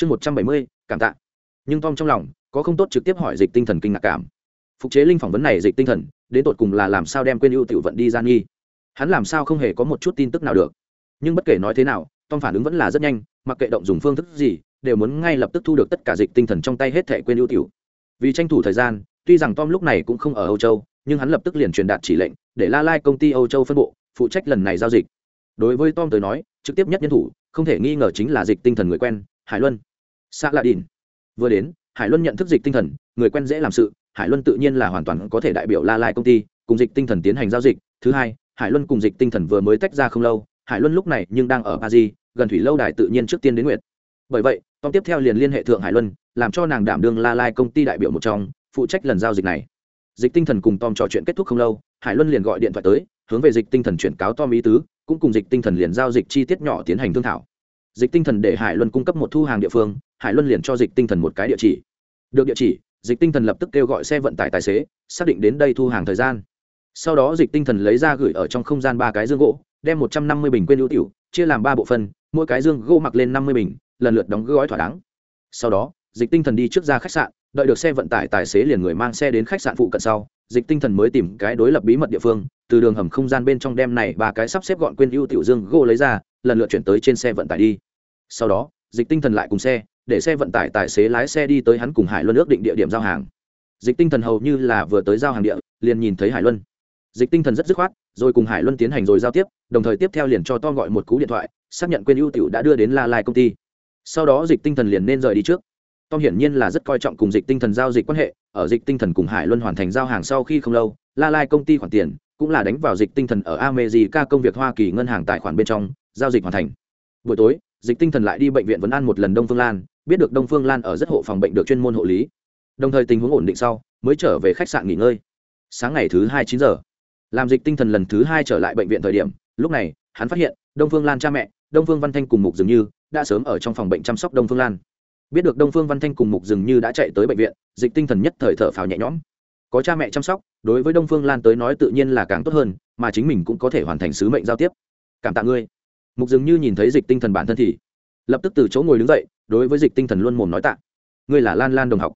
chương một trăm bảy mươi, cảm tạ. Nhưng tom trong lòng có không tốt trực tiếp hỏi dịch tinh thần kinh ngạc cảm. Phục chế linh phỏng vấn này dịch tinh thần, đến tột cùng là làm sao đem quên ưu tiểu vận đi gian nghi? Hắn làm sao không hề có một chút tin tức nào được? Nhưng bất kể nói thế nào, tom phản ứng vẫn là rất nhanh, mặc kệ động dùng phương thức gì, đều muốn ngay lập tức thu được tất cả dịch tinh thần trong tay hết thẻ quên ưu tiểu. Vì tranh thủ thời gian, tuy rằng tom lúc này cũng không ở âu châu, nhưng hắn lập tức liền truyền đạt chỉ lệnh, để la lai công ty âu châu phân bộ, phụ trách lần này giao dịch. Đối với tom tới nói, trực tiếp nhất nhân thủ, không thể nghi ngờ chính là dịch tinh thần người quen, hải luân xã lạ đìn. Vừa đến, hải luân nhận thức dịch tinh thần, người quen dễ làm sự, hải luân tự nhiên là hoàn toàn có thể đại biểu la lai công ty, cùng dịch tinh thần tiến hành giao dịch. Thứ hai, hải luân cùng dịch tinh thần vừa mới tách ra không lâu, hải luân lúc này nhưng đang ở paris, gần thủy lâu đài tự nhiên trước tiên đến nguyệt. Bởi vậy tom tiếp theo liền liên hệ thượng hải luân, làm cho nàng đảm đương la lai công ty đại biểu một trong, phụ trách lần giao dịch này. Dịch tinh thần cùng tom trò chuyện kết thúc không lâu, hải luân liền gọi điện thoại tới, hướng về dịch tinh thần chuyển cáo tom ý tứ, cũng cùng dịch tinh thần liền giao dịch chi tiết nhỏ tiến hành thương thảo dịch tinh thần để hải luân cung cấp một thu hàng địa phương, hải luân liền cho dịch tinh thần một cái địa chỉ. Được địa chỉ, dịch tinh thần lập tức kêu gọi xe vận tải tài xế, xác định đến đây thu hàng thời gian. Sau đó dịch tinh thần lấy ra gửi ở trong không gian ba cái dương gỗ, đem một trăm năm mươi bình quên ưu tiểu, chia làm ba bộ phân mỗi cái dương gỗ mặc lên năm mươi bình, lần lượt đóng gói thỏa đáng. Sau đó, dịch tinh thần đi trước ra khách sạn, đợi được xe vận tải tài xế liền người mang xe đến khách sạn phụ cận sau, dịch tinh thần mới tìm cái đối lập bí mật địa phương, từ đường hầm không gian bên trong đem này ba cái sắp xếp gọn quên ưu tiểu dương gỗ lấy ra, lần lượt chuyển tới trên xe vận tải đi sau đó, dịch tinh thần lại cùng xe, để xe vận tải tài xế lái xe đi tới hắn cùng hải luân ước định địa điểm giao hàng. Dịch tinh thần hầu như là vừa tới giao hàng địa, liền nhìn thấy hải luân. Dịch tinh thần rất dứt khoát, rồi cùng hải luân tiến hành rồi giao tiếp, đồng thời tiếp theo liền cho to gọi một cú điện thoại, xác nhận quên ưu tiểu đã đưa đến la lai công ty. Sau đó dịch tinh thần liền nên rời đi trước. Tom hiển nhiên là rất coi trọng cùng dịch tinh thần giao dịch quan hệ, ở dịch tinh thần cùng hải luân hoàn thành giao hàng sau khi không lâu, la lai công ty khoản tiền cũng là đánh vào dịch tinh thần ở amejica công việc hoa kỳ ngân hàng tài khoản bên trong, giao dịch hoàn thành. Buổi tối dịch tinh thần lại đi bệnh viện vấn an một lần đông phương lan, biết được đông phương lan ở rất hộ phòng bệnh được chuyên môn hộ lý. Đồng thời tình huống ổn định sau, mới trở về khách sạn nghỉ ngơi. Sáng ngày thứ hai chín giờ, làm dịch tinh thần lần thứ hai trở lại bệnh viện thời điểm, lúc này, hắn phát hiện, đông phương lan cha mẹ, đông phương văn thanh cùng mục dường như, đã sớm ở trong phòng bệnh chăm sóc đông phương lan. Biết được đông phương văn thanh cùng mục dường như đã chạy tới bệnh viện, dịch tinh thần nhất thời thở phào nhẹ nhõm. Có cha mẹ chăm sóc, đối với đông phương lan tới nói tự nhiên là càng tốt hơn, mà chính mình cũng có thể hoàn thành sứ mệnh giao tiếp. Cảm tạ ngươi mục dường như nhìn thấy dịch tinh thần bản thân thì lập tức từ chỗ ngồi đứng dậy, đối với dịch tinh thần luôn mồm nói tạ. Ngươi là lan lan đồng học.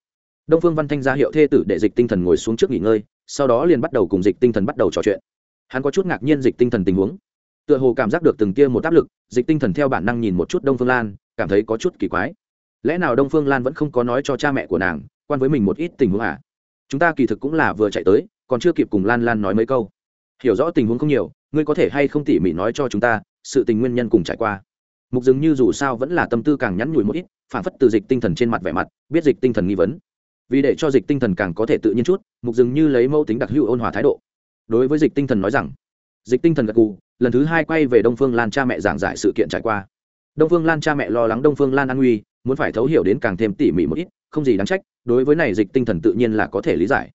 Đông phương văn thanh ra hiệu thê tử để dịch tinh thần ngồi xuống trước nghỉ ngơi, sau đó liền bắt đầu cùng dịch tinh thần bắt đầu trò chuyện. Hắn có chút ngạc nhiên dịch tinh thần tình huống. Tựa hồ cảm giác được từng kia một áp lực, dịch tinh thần theo bản năng nhìn một chút đông phương lan, cảm thấy có chút kỳ quái. Lẽ nào đông phương lan vẫn không có nói cho cha mẹ của nàng, quan với mình một ít tình huống à? Chúng ta kỳ thực cũng là vừa chạy tới, còn chưa kịp cùng lan lan nói mấy câu. Hiểu rõ tình huống không nhiều, ngươi có thể hay không tỉ mỉ nói cho chúng ta sự tình nguyên nhân cùng trải qua. Mục dường như dù sao vẫn là tâm tư càng nhắn nhủi một ít, phản phất từ dịch tinh thần trên mặt vẻ mặt, biết dịch tinh thần nghi vấn. Vì để cho dịch tinh thần càng có thể tự nhiên chút, mục dường như lấy mẫu tính đặc hữu ôn hòa thái độ. Đối với dịch tinh thần nói rằng, dịch tinh thần gật cù lần thứ hai quay về đông phương lan cha mẹ giảng giải sự kiện trải qua. Đông phương lan cha mẹ lo lắng đông phương lan an nguy, muốn phải thấu hiểu đến càng thêm tỉ mỉ một ít, không gì đáng trách, đối với này dịch tinh thần tự nhiên là có thể lý giải.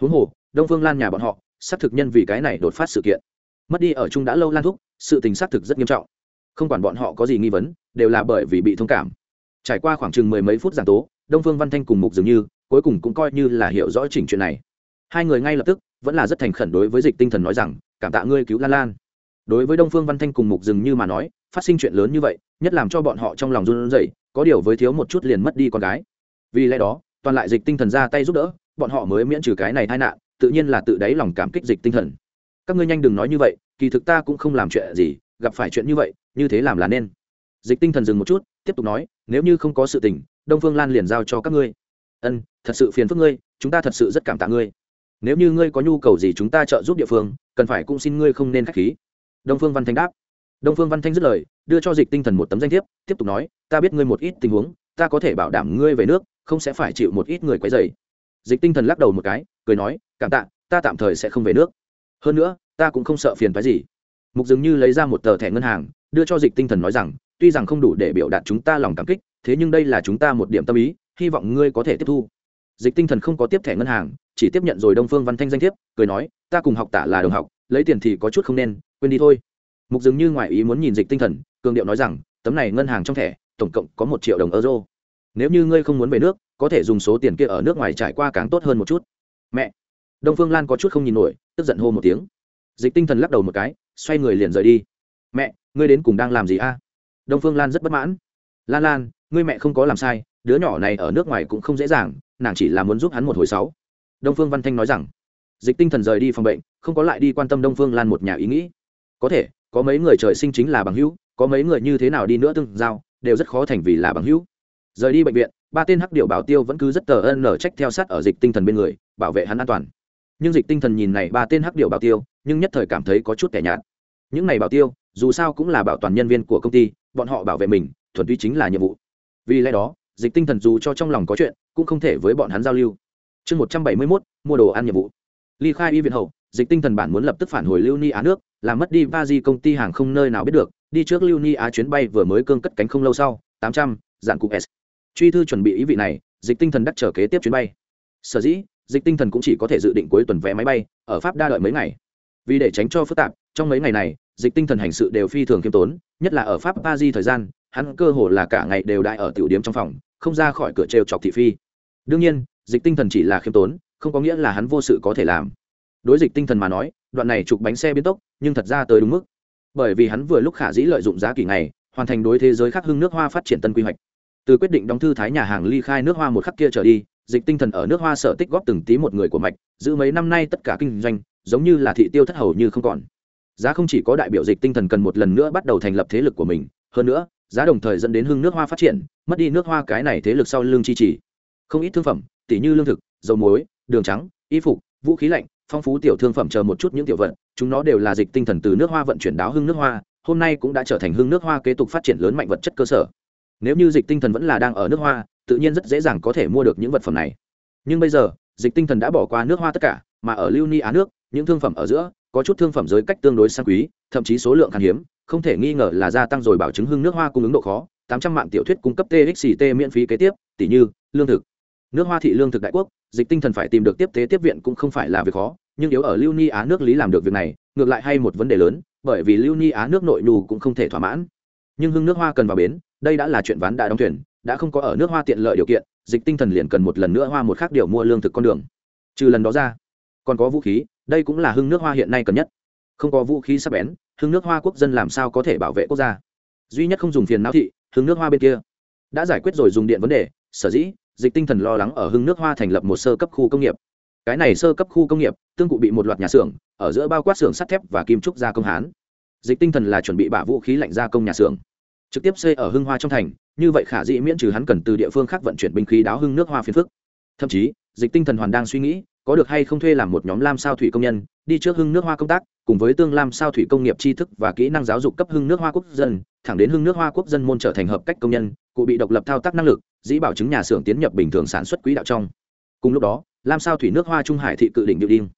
Huống hồ, đông phương lan nhà bọn họ, xác thực nhân vì cái này đột phát sự kiện. Mất đi ở chung đã lâu lan thúc sự tình xác thực rất nghiêm trọng. Không quản bọn họ có gì nghi vấn, đều là bởi vì bị thông cảm. Trải qua khoảng chừng mười mấy phút giảng tố, đông phương văn thanh cùng mục dường như cuối cùng cũng coi như là hiểu rõ chỉnh chuyện này. Hai người ngay lập tức vẫn là rất thành khẩn đối với dịch tinh thần nói rằng, cảm tạ ngươi cứu lan lan. Đối với đông phương văn thanh cùng mục dường như mà nói, phát sinh chuyện lớn như vậy, nhất làm cho bọn họ trong lòng run rẩy, có điều với thiếu một chút liền mất đi con gái. Vì lẽ đó, toàn lại dịch tinh thần ra tay giúp đỡ, bọn họ mới miễn trừ cái này tai nạn, tự nhiên là tự đáy lòng cảm kích dịch tinh thần các ngươi nhanh đừng nói như vậy, kỳ thực ta cũng không làm chuyện gì, gặp phải chuyện như vậy, như thế làm là nên. Dịch tinh thần dừng một chút, tiếp tục nói, nếu như không có sự tình, đông phương lan liền giao cho các ngươi. Ân, thật sự phiền phức ngươi, chúng ta thật sự rất cảm tạ ngươi. Nếu như ngươi có nhu cầu gì chúng ta trợ giúp địa phương, cần phải cũng xin ngươi không nên k h á c h khí. Đông phương văn thanh đáp. Đông phương văn thanh dứt lời, đưa cho dịch tinh thần một tấm danh thiếp, tiếp tục nói, ta biết ngươi một ít tình huống, ta có thể bảo đảm ngươi về nước, không sẽ phải chịu một ít người quấy dày dịch tinh thần lắc đầu một cái, cười nói, cảm tạ, ta tạm thời sẽ không về nước hơn nữa, ta cũng không sợ phiền phái gì. Mục dường như lấy ra một tờ thẻ ngân hàng, đưa cho dịch tinh thần nói rằng, tuy rằng không đủ để biểu đạt chúng ta lòng cảm kích, thế nhưng đây là chúng ta một điểm tâm ý, hy vọng ngươi có thể tiếp thu. Dịch tinh thần không có tiếp thẻ ngân hàng, chỉ tiếp nhận rồi đông phương văn thanh danh thiếp, cười nói, ta cùng học tả là đồng học, lấy tiền thì có chút không nên, quên đi thôi. Mục dường như ngoài ý muốn nhìn dịch tinh thần, cường điệu nói rằng, tấm này ngân hàng trong thẻ, tổng cộng có một triệu đồng euro. Nếu như ngươi không muốn về nước, có thể dùng số tiền kia ở nước ngoài trải qua càng tốt hơn một chút. Mẹ! Đông phương lan có chút không nhìn nổi tức giận hô một tiếng. Dịch tinh thần lắc đầu một cái, xoay người liền rời đi. Mẹ, ngươi đến cùng đang làm gì a? Đông phương lan rất bất mãn. Lan lan, ngươi mẹ không có làm sai, đứa nhỏ này ở nước ngoài cũng không dễ dàng, nàng chỉ là muốn giúp hắn một hồi sáu. Đông phương văn thanh nói rằng. Dịch tinh thần rời đi phòng bệnh, không có lại đi quan tâm đông phương lan một nhà ý nghĩ. Có thể, có mấy người trời sinh chính là bằng hữu, có mấy người như thế nào đi nữa tương giao, đều rất khó thành vì là bằng hữu. Rời đi bệnh viện, ba tên hắc điệu bảo tiêu vẫn cứ rất tờ ân nở trách theo sát ở dịch tinh thần bên người, bảo vệ hắn an toàn nhưng dịch tinh thần nhìn này ba tên hắc điệu bảo tiêu, nhưng nhất thời cảm thấy có chút kẻ nhạt. Những này bảo tiêu, dù sao cũng là bảo toàn nhân viên của công ty, bọn họ bảo vệ mình, thuần túy chính là nhiệm vụ. Vì lẽ đó, dịch tinh thần dù cho trong lòng có chuyện, cũng không thể với bọn hắn giao lưu. Chương một trăm bảy mươi mốt, mua đồ ăn nhiệm vụ. Ly khai y viện hậu, dịch tinh thần bản muốn lập tức phản hồi lưu ni á nước, làm mất đi va di công ty hàng không nơi nào biết được, đi trước lưu ni á chuyến bay vừa mới cương cất cánh không lâu sau, tám trăm, dạng cục s. Truy thư chuẩn bị ý vị này, dịch tinh thần đắc trở kế tiếp chuyến bay. Sở dĩ dịch tinh thần cũng chỉ có thể dự định cuối tuần vé máy bay, ở pháp đa đợi mấy ngày. Vì để tránh cho phức tạp, trong mấy ngày này, dịch tinh thần hành sự đều phi thường khiêm tốn, nhất là ở pháp ba di thời gian, hắn cơ hồ là cả ngày đều đại ở tiểu điếm trong phòng, không ra khỏi cửa trêu chọc thị phi. Đương nhiên, dịch tinh thần chỉ là khiêm tốn, không có nghĩa là hắn vô sự có thể làm. Đối dịch tinh thần mà nói, đoạn này chụp bánh xe biến tốc, nhưng thật ra tới đúng mức. Bởi vì hắn vừa lúc khả dĩ lợi dụng giá kỳ này hoàn thành đối thế giới khác hưng nước hoa phát triển tân quy hoạch. Từ quyết định đóng thư thái nhà hàng ly khai nước hoa một khắc kia trở đi dịch tinh thần ở nước hoa sở tích góp từng tí một người của mạch, giữ mấy năm nay tất cả kinh doanh, giống như là thị tiêu thất hầu như không còn. Giá không chỉ có đại biểu dịch tinh thần cần một lần nữa bắt đầu thành lập thế lực của mình, hơn nữa, giá đồng thời dẫn đến hưng nước hoa phát triển, mất đi nước hoa cái này thế lực sau lưng chi trì không ít thương phẩm, tỉ như lương thực, dầu muối, đường trắng, y phục, vũ khí lạnh, phong phú tiểu thương phẩm chờ một chút những tiểu vận chúng nó đều là dịch tinh thần từ nước hoa vận chuyển đáo hưng nước hoa, hôm nay cũng đã trở thành hưng nước hoa kế tục phát triển lớn mạnh vật chất cơ sở nếu như dịch tinh thần vẫn là đang ở nước hoa, tự nhiên rất dễ dàng có thể mua được những vật phẩm này. Nhưng bây giờ, dịch tinh thần đã bỏ qua nước hoa tất cả, mà ở lưu ni á nước, những thương phẩm ở giữa, có chút thương phẩm giới cách tương đối sang quý, thậm chí số lượng khan hiếm, không thể nghi ngờ là gia tăng rồi bảo chứng hưng nước hoa cung ứng độ khó, tám trăm mạng tiểu thuyết cung cấp txt miễn phí kế tiếp tỷ như, lương thực. Nước hoa thị lương thực đại quốc, dịch tinh thần phải tìm được tiếp tế tiếp viện cũng không phải là việc khó, nhưng yếu ở lưu ni á nước lý làm được việc này, ngược lại hay một vấn đề lớn, bởi vì lưu ni á nước nội nhu cũng không thể thỏa mãn nhưng hưng nước hoa cần vào bến, đây đã là chuyện ván đã đóng thuyền, đã không có ở nước hoa tiện lợi điều kiện, dịch tinh thần liền cần một lần nữa hoa một khác điều mua lương thực con đường. Trừ lần đó ra, còn có vũ khí, đây cũng là hưng nước hoa hiện nay cần nhất. Không có vũ khí sắp bén, hưng nước hoa quốc dân làm sao có thể bảo vệ quốc gia? Duy nhất không dùng phiền não thị, hưng nước hoa bên kia. Đã giải quyết rồi dùng điện vấn đề, sở dĩ, dịch tinh thần lo lắng ở hưng nước hoa thành lập một sơ cấp khu công nghiệp. Cái này sơ cấp khu công nghiệp, tương cụ bị một loạt nhà xưởng, ở giữa bao quát xưởng sắt thép và kim trúc gia công hán dịch tinh thần là chuẩn bị bả vũ khí lạnh gia công nhà xưởng. Trực tiếp xây ở hưng hoa trong thành, như vậy khả dĩ miễn trừ hắn cần từ địa phương khác vận chuyển binh khí đáo hưng nước hoa phiền phức. Thậm chí, dịch tinh thần hoàn đang suy nghĩ, có được hay không thuê làm một nhóm lam sao thủy công nhân, đi trước hưng nước hoa công tác, cùng với tương lam sao thủy công nghiệp tri thức và kỹ năng giáo dục cấp hưng nước hoa quốc dân, thẳng đến hưng nước hoa quốc dân môn trở thành hợp cách công nhân, cụ bị độc lập thao tác năng lực, dĩ bảo chứng nhà xưởng tiến nhập bình thường sản xuất quỹ đạo trong. Cùng lúc đó, lam sao thủy nước hoa trung hải thị cự đỉnh điệu đinh.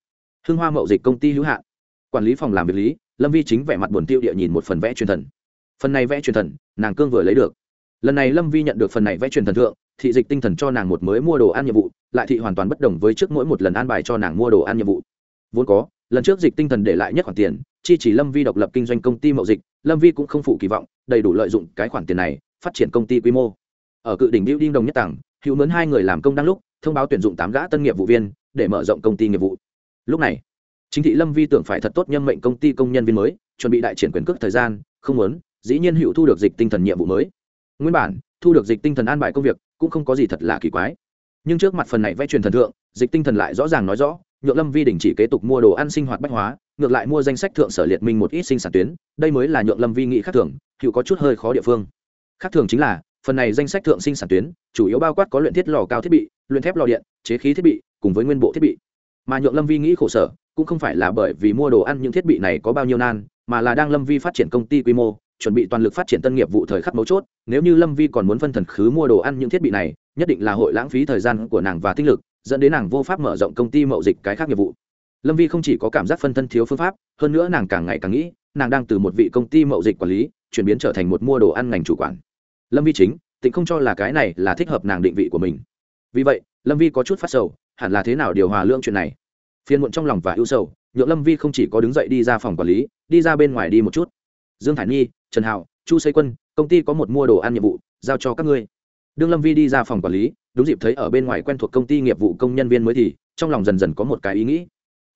Hưng hoa mậu dịch công ty hữu hạn. Quản lý phòng làm việc lý lâm vi chính vẻ mặt buồn tiêu địa nhìn một phần vẽ truyền thần. Phần này vẽ truyền thần nàng cương vừa lấy được. Lần này lâm vi nhận được phần này vẽ truyền thần thượng thị dịch tinh thần cho nàng một mới mua đồ ăn nhiệm vụ lại thị hoàn toàn bất đồng với trước mỗi một lần an bài cho nàng mua đồ ăn nhiệm vụ. Vốn có lần trước dịch tinh thần để lại nhất khoản tiền chi chỉ lâm vi độc lập kinh doanh công ty mậu dịch lâm vi cũng không phụ kỳ vọng đầy đủ lợi dụng cái khoản tiền này phát triển công ty quy mô. Ở cự đỉnh Diêu Đinh đồng nhất tảng, hữu mướn hai người làm công đang lúc, thông báo tuyển dụng tám gã tân nghiệp vụ viên để mở rộng công ty nghiệp vụ. Lúc này, chính thị Lâm Vi tưởng phải thật tốt nhân mệnh công ty công nhân viên mới, chuẩn bị đại triển quyền cước thời gian, không muốn, dĩ nhiên hữu thu được dịch tinh thần nhiệm vụ mới. Nguyên bản, thu được dịch tinh thần an bài công việc, cũng không có gì thật là kỳ quái. Nhưng trước mặt phần này vẽ truyền thần thượng, dịch tinh thần lại rõ ràng nói rõ, nhượng Lâm Vi đình chỉ kế tục mua đồ ăn sinh hoạt bách hóa, ngược lại mua danh sách thượng sở liệt minh một ít sinh sản tuyến, đây mới là nhượng Lâm Vi nghĩ khác thường, hữu có chút hơi khó địa phương. Khác thường chính là, phần này danh sách thượng sinh sản tuyến chủ yếu bao quát có luyện thiết lò cao thiết bị luyện thép lò điện chế khí thiết bị cùng với nguyên bộ thiết bị mà nhượng lâm vi nghĩ khổ sở, cũng không phải là bởi vì mua đồ ăn những thiết bị này có bao nhiêu nan, mà là đang lâm vi phát triển công ty quy mô, chuẩn bị toàn lực phát triển tân nghiệp vụ thời khắc mấu chốt. Nếu như lâm vi còn muốn phân thần khứ mua đồ ăn những thiết bị này, nhất định là hội lãng phí thời gian của nàng và tinh lực, dẫn đến nàng vô pháp mở rộng công ty mậu dịch cái khác nghiệp vụ. Lâm vi không chỉ có cảm giác phân thân thiếu phương pháp, hơn nữa nàng càng ngày càng nghĩ, nàng đang từ một vị công ty mậu dịch quản lý, chuyển biến trở thành một mua đồ ăn ngành chủ quản. Lâm vi chính tịnh không cho là cái này là thích hợp nàng định vị của mình. Vì vậy, lâm vi có chút phát sầu hẳn là thế nào điều hòa lượng chuyện này? Phiên muộn trong lòng và ưu sầu, nhượng lâm vi không chỉ có đứng dậy đi ra phòng quản lý, đi ra bên ngoài đi một chút. Dương thải nhi, trần hào chu xây quân, công ty có một mua đồ ăn nhiệm vụ, giao cho các ngươi. Đương lâm vi đi ra phòng quản lý, đúng dịp thấy ở bên ngoài quen thuộc công ty nghiệp vụ công nhân viên mới thì, trong lòng dần dần có một cái ý nghĩ.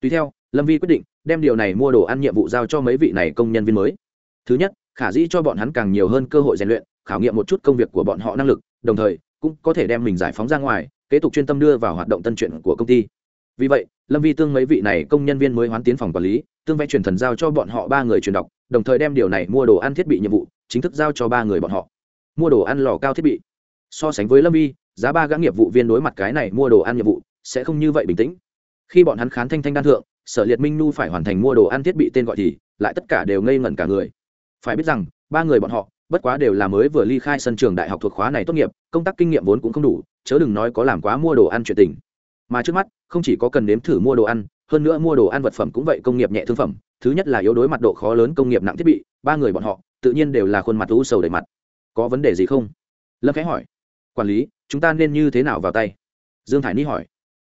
Tùy theo, lâm vi quyết định đem điều này mua đồ ăn nhiệm vụ giao cho mấy vị này công nhân viên mới. Thứ nhất, khả dĩ cho bọn hắn càng nhiều hơn cơ hội rèn luyện, khảo nghiệm một chút công việc của bọn họ năng lực, đồng thời cũng có thể đem mình giải phóng ra ngoài kế tục chuyên tâm đưa vào hoạt động tân truyện của công ty. Vì vậy, lâm vi tương mấy vị này công nhân viên mới hoán tiến phòng quản lý, tương vẽ truyền thần giao cho bọn họ ba người truyền đọc, đồng thời đem điều này mua đồ ăn thiết bị nhiệm vụ chính thức giao cho ba người bọn họ. Mua đồ ăn lò cao thiết bị. So sánh với lâm vi, giá ba gã nghiệp vụ viên đối mặt cái này mua đồ ăn nhiệm vụ sẽ không như vậy bình tĩnh. Khi bọn hắn khán thanh thanh đan thượng, sở liệt minh nu phải hoàn thành mua đồ ăn thiết bị tên gọi thì lại tất cả đều ngây ngẩn cả người. Phải biết rằng, ba người bọn họ bất quá đều là mới vừa ly khai sân trường đại học thuộc khóa này tốt nghiệp, công tác kinh nghiệm vốn cũng không đủ chớ đừng nói có làm quá mua đồ ăn chuyện tình. Mà trước mắt, không chỉ có cần nếm thử mua đồ ăn, hơn nữa mua đồ ăn vật phẩm cũng vậy công nghiệp nhẹ thương phẩm. Thứ nhất là yếu đối mặt độ khó lớn, công nghiệp nặng thiết bị, ba người bọn họ, tự nhiên đều là khuôn mặt u sầu đầy mặt. Có vấn đề gì không? Lâm khẽ hỏi. Quản lý, chúng ta nên như thế nào vào tay? Dương thải ni hỏi.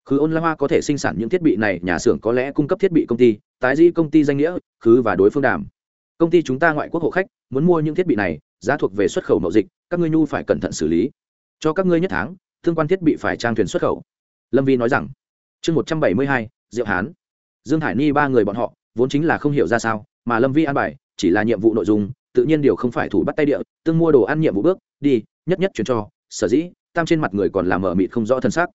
Khứ ôn la hoa có thể sinh sản những thiết bị này, nhà xưởng có lẽ cung cấp thiết bị công ty, tái di công ty danh nghĩa, khứ và đối phương đàm. Công ty chúng ta ngoại quốc hộ khách, muốn mua những thiết bị này, giá thuộc về xuất khẩu mậu dịch, các ngươi nhu phải cẩn thận xử lý. Cho các ngươi nhất tháng thương quan thiết bị phải trang thuyền xuất khẩu. Lâm vi nói rằng, chương một trăm bảy mươi hai, diệu hán. Dương hải ni ba người bọn họ, vốn chính là không hiểu ra sao, mà lâm vi an bài, chỉ là nhiệm vụ nội dung, tự nhiên điều không phải thủ bắt tay địa, tương mua đồ ăn nhiệm vụ bước, đi, nhất nhất chuyển cho, sở dĩ, tam trên mặt người còn làm mở mịt không rõ thân xác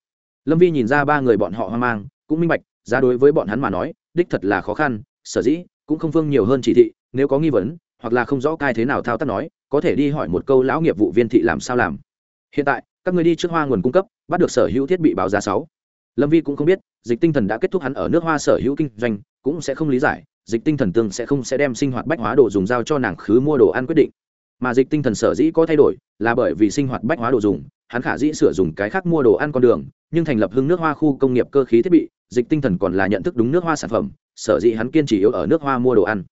lâm vi nhìn ra ba người bọn họ hoang mang, cũng minh bạch ra đối với bọn hắn mà nói, đích thật là khó khăn, sở dĩ, cũng không phương nhiều hơn chỉ thị, nếu có nghi vấn, hoặc là không rõ cai thế nào thao tác nói, có thể đi hỏi một câu lão nghiệp vụ viên thị làm sao làm. Hiện tại các người đi trước hoa nguồn cung cấp, bắt được sở hữu thiết bị báo giá sáu. Lâm vi cũng không biết, dịch tinh thần đã kết thúc hắn ở nước hoa sở hữu kinh doanh, cũng sẽ không lý giải, dịch tinh thần tương sẽ không sẽ đem sinh hoạt bách hóa đồ dùng giao cho nàng khứ mua đồ ăn quyết định. Mà dịch tinh thần sở dĩ có thay đổi, là bởi vì sinh hoạt bách hóa đồ dùng, hắn khả dĩ sửa dùng cái khác mua đồ ăn con đường, nhưng thành lập hưng nước hoa khu công nghiệp cơ khí thiết bị, dịch tinh thần còn là nhận thức đúng nước hoa sản phẩm, sở dĩ hắn kiên trì yếu ở nước hoa mua đồ ăn.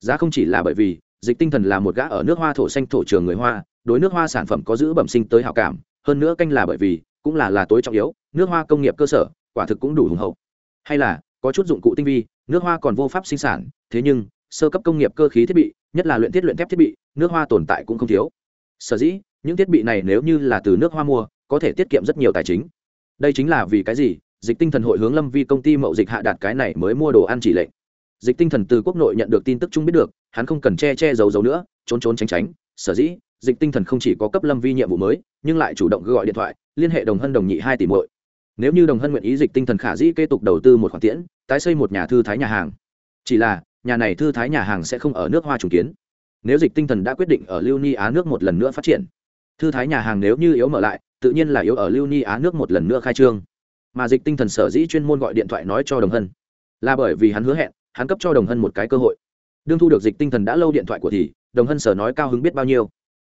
Giá không chỉ là bởi vì, dịch tinh thần là một gã ở nước hoa thổ xanh thổ trường người hoa, đối nước hoa sản phẩm có giữ bẩm sinh tới hào cảm hơn nữa canh là bởi vì cũng là là tối trọng yếu, nước hoa công nghiệp cơ sở, quả thực cũng đủ hùng hậu. Hay là, có chút dụng cụ tinh vi, nước hoa còn vô pháp sinh sản, thế nhưng, sơ cấp công nghiệp cơ khí thiết bị, nhất là luyện thiết luyện thép thiết bị, nước hoa tồn tại cũng không thiếu. Sở dĩ, những thiết bị này nếu như là từ nước hoa mua, có thể tiết kiệm rất nhiều tài chính. Đây chính là vì cái gì? Dịch tinh thần hội hướng lâm vi công ty mậu dịch hạ đạt cái này mới mua đồ ăn chỉ lệnh. Dịch tinh thần từ quốc nội nhận được tin tức chung biết được, hắn không cần che che giấu giấu nữa, trốn trốn tránh tránh. Sở dĩ dịch tinh thần không chỉ có cấp lâm vi nhiệm vụ mới, nhưng lại chủ động gọi điện thoại, liên hệ đồng hân đồng nhị hai tỷ muội. Nếu như đồng hân nguyện ý dịch tinh thần khả dĩ kế tục đầu tư một khoản tiễn, tái xây một nhà thư thái nhà hàng. Chỉ là, nhà này thư thái nhà hàng sẽ không ở nước hoa trùng kiến. Nếu dịch tinh thần đã quyết định ở lưu ni á nước một lần nữa phát triển, thư thái nhà hàng nếu như yếu mở lại, tự nhiên là yếu ở lưu ni á nước một lần nữa khai trương. Mà dịch tinh thần sở dĩ chuyên môn gọi điện thoại nói cho đồng hân, là bởi vì hắn hứa hẹn, hắn cấp cho đồng hân một cái cơ hội. Đương thu được dịch tinh thần đã lâu điện thoại của thì, đồng hân sở nói cao hứng biết bao nhiêu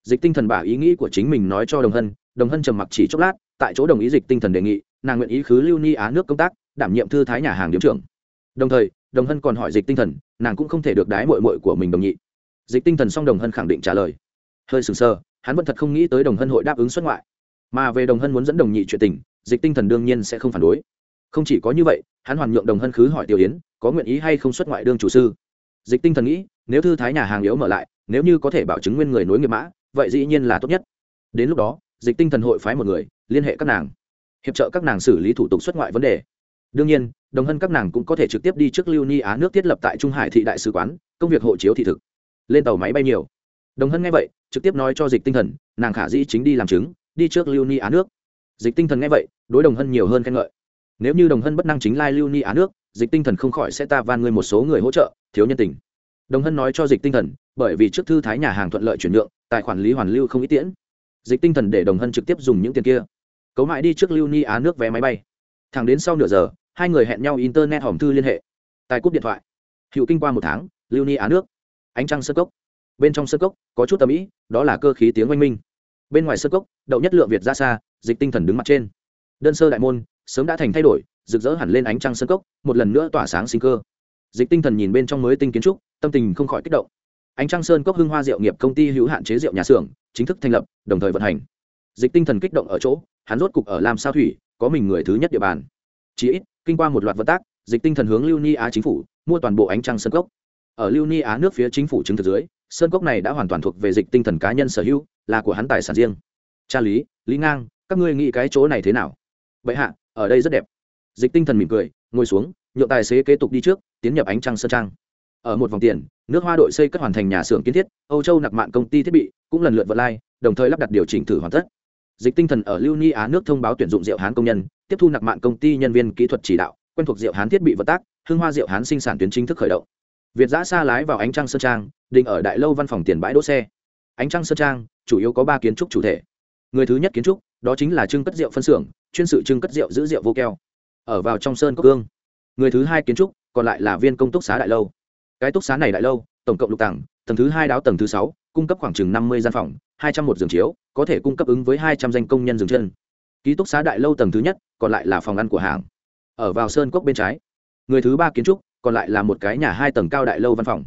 dịch tinh thần bả ý nghĩ của chính mình nói cho đồng hân đồng hân trầm mặc chỉ chốc lát, tại chỗ đồng ý dịch tinh thần đề nghị, nàng nguyện ý khứ lưu ni á nước công tác, đảm nhiệm thư thái nhà hàng điếm trưởng. Đồng thời, đồng hân còn hỏi dịch tinh thần, nàng cũng không thể được đái mội mội của mình đồng nhị. Dịch tinh thần xong đồng hân khẳng định trả lời. Hơi sừng sờ, hắn vẫn thật không nghĩ tới đồng hân hội đáp ứng xuất ngoại. Mà về đồng hân muốn dẫn đồng nhị chuyện tình, dịch tinh thần đương nhiên sẽ không phản đối. Không chỉ có như vậy, hắn hoàn nhượng đồng hân khứ hỏi tiểu yến, có nguyện ý hay không xuất ngoại đương chủ sư. Dịch tinh thần nghĩ, nếu thư thái nhà hàng yếu mở lại, nếu như có thể bảo chứng nguyên người nối nghiệp mã vậy dĩ nhiên là tốt nhất. Đến lúc đó, dịch tinh thần hội phái một người, liên hệ các nàng, hiệp trợ các nàng xử lý thủ tục xuất ngoại vấn đề. Đương nhiên, đồng hân các nàng cũng có thể trực tiếp đi trước lưu ni á nước thiết lập tại trung hải thị đại sứ quán, công việc hộ chiếu thị thực. Lên tàu máy bay nhiều. Đồng hân nghe vậy, trực tiếp nói cho dịch tinh thần, nàng khả dĩ chính đi làm chứng, đi trước lưu ni á nước. Dịch tinh thần nghe vậy, đối đồng hân nhiều hơn khen ngợi. Nếu như đồng hân bất năng chính lai lưu ni á nước, dịch tinh thần không khỏi sẽ ta van ngươi một số người hỗ trợ, thiếu nhân tình. Đồng hân nói cho dịch tinh thần, bởi vì trước thư thái nhà hàng thuận lợi chuyển nhượng tài khoản lý hoàn lưu không ít tiễn. Dịch tinh thần để đồng hân trực tiếp dùng những tiền kia. Cấu mãi đi trước lưu ni á nước vé máy bay. Thẳng đến sau nửa giờ, hai người hẹn nhau internet hòm thư liên hệ. Tài cúp điện thoại. Hiệu kinh qua một tháng, lưu ni á nước. Ánh trăng sơ cốc. Bên trong sơ cốc, có chút tầm ý, đó là cơ khí tiếng oanh minh. Bên ngoài sơ cốc, đậu nhất lượng việt ra xa, dịch tinh thần đứng mặt trên. Đơn sơ đại môn, sớm đã thành thay đổi, rực rỡ hẳn lên ánh trăng sơ cốc, một lần nữa tỏa sáng sinh cơ. Dịch tinh thần nhìn bên trong mới tinh kiến trúc, tâm tình không khỏi kích động ánh trăng sơn cốc hưng hoa rượu nghiệp công ty hữu hạn chế rượu nhà xưởng chính thức thành lập, đồng thời vận hành. Dịch tinh thần kích động ở chỗ, hắn rốt cục ở lam sao thủy, có mình người thứ nhất địa bàn. Chỉ ít, kinh qua một loạt vận tác, dịch tinh thần hướng lưu ni á chính phủ, mua toàn bộ ánh trăng sơn cốc. Ở lưu ni á nước phía chính phủ chứng thực dưới, sơn cốc này đã hoàn toàn thuộc về dịch tinh thần cá nhân sở hữu, là của hắn tài sản riêng. Cha lý lý ngang, các ngươi nghĩ cái chỗ này thế nào? Vậy hạ, ở đây rất đẹp. Dịch tinh thần mỉm cười, ngồi xuống, nhượng tài xế kế tục đi trước, tiến nhập ánh trăng sơn trang ở một vòng tiền, nước hoa đội xây cất hoàn thành nhà xưởng kiến thiết, âu châu nặc mạng công ty thiết bị, cũng lần lượt vận lai, đồng thời lắp đặt điều chỉnh thử hoàn tất. Dịch tinh thần ở lưu ni á nước thông báo tuyển dụng rượu hán công nhân, tiếp thu nặc mạng công ty nhân viên kỹ thuật chỉ đạo, quen thuộc rượu hán thiết bị vận tác hương hoa rượu hán sinh sản tuyến chính thức khởi động. Việt giã xa lái vào ánh trăng sơn trang, định ở đại lâu văn phòng tiền bãi đỗ xe. Ánh trăng sơn trang, chủ yếu có ba kiến trúc chủ thể. Người thứ nhất kiến trúc, đó chính là trưng cất rượu phân xưởng, chuyên sự trưng cất rượu giữ rượu vô keo. Ở vào trong sơn cốc cương người thứ hai kiến trúc, còn lại là viên công túc xá đại lâu cái túc xá này đại lâu, tổng cộng lục tầng tầng thứ hai đáo tầng thứ sáu, cung cấp khoảng chừng năm mươi gian phòng, hai trăm một giường chiếu, có thể cung cấp ứng với hai trăm danh công nhân dừng chân. Ký túc xá đại lâu tầng thứ nhất, còn lại là phòng ăn của hàng. Ở vào sơn cốc bên trái, người thứ ba kiến trúc, còn lại là một cái nhà hai tầng cao đại lâu văn phòng.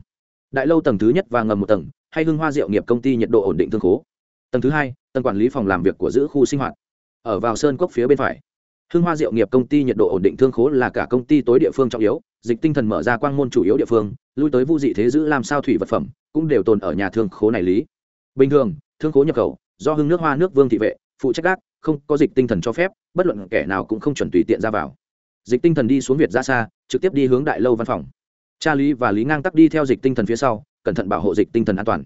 Đại lâu tầng thứ nhất và ngầm một tầng, hay hưng hoa diệu nghiệp công ty nhiệt độ ổn định thương khố. Tầng thứ hai, tầng quản lý phòng làm việc của giữ khu sinh hoạt. Ở vào sơn cốc phía bên phải, hưng hoa diệu nghiệp công ty nhiệt độ ổn định thương khố là cả công ty tối địa phương trọng yếu dịch tinh thần mở ra quang môn chủ yếu địa phương, lui tới vu dị thế giữ làm sao thủy vật phẩm, cũng đều tồn ở nhà thương khố này lý. Bình thường, thương khố nhập khẩu, do hưng nước hoa nước vương thị vệ, phụ trách gác, không có dịch tinh thần cho phép, bất luận kẻ nào cũng không chuẩn tùy tiện ra vào. Dịch tinh thần đi xuống việt ra xa, trực tiếp đi hướng đại lâu văn phòng. Cha lý và lý ngang tắc đi theo dịch tinh thần phía sau, cẩn thận bảo hộ dịch tinh thần an toàn.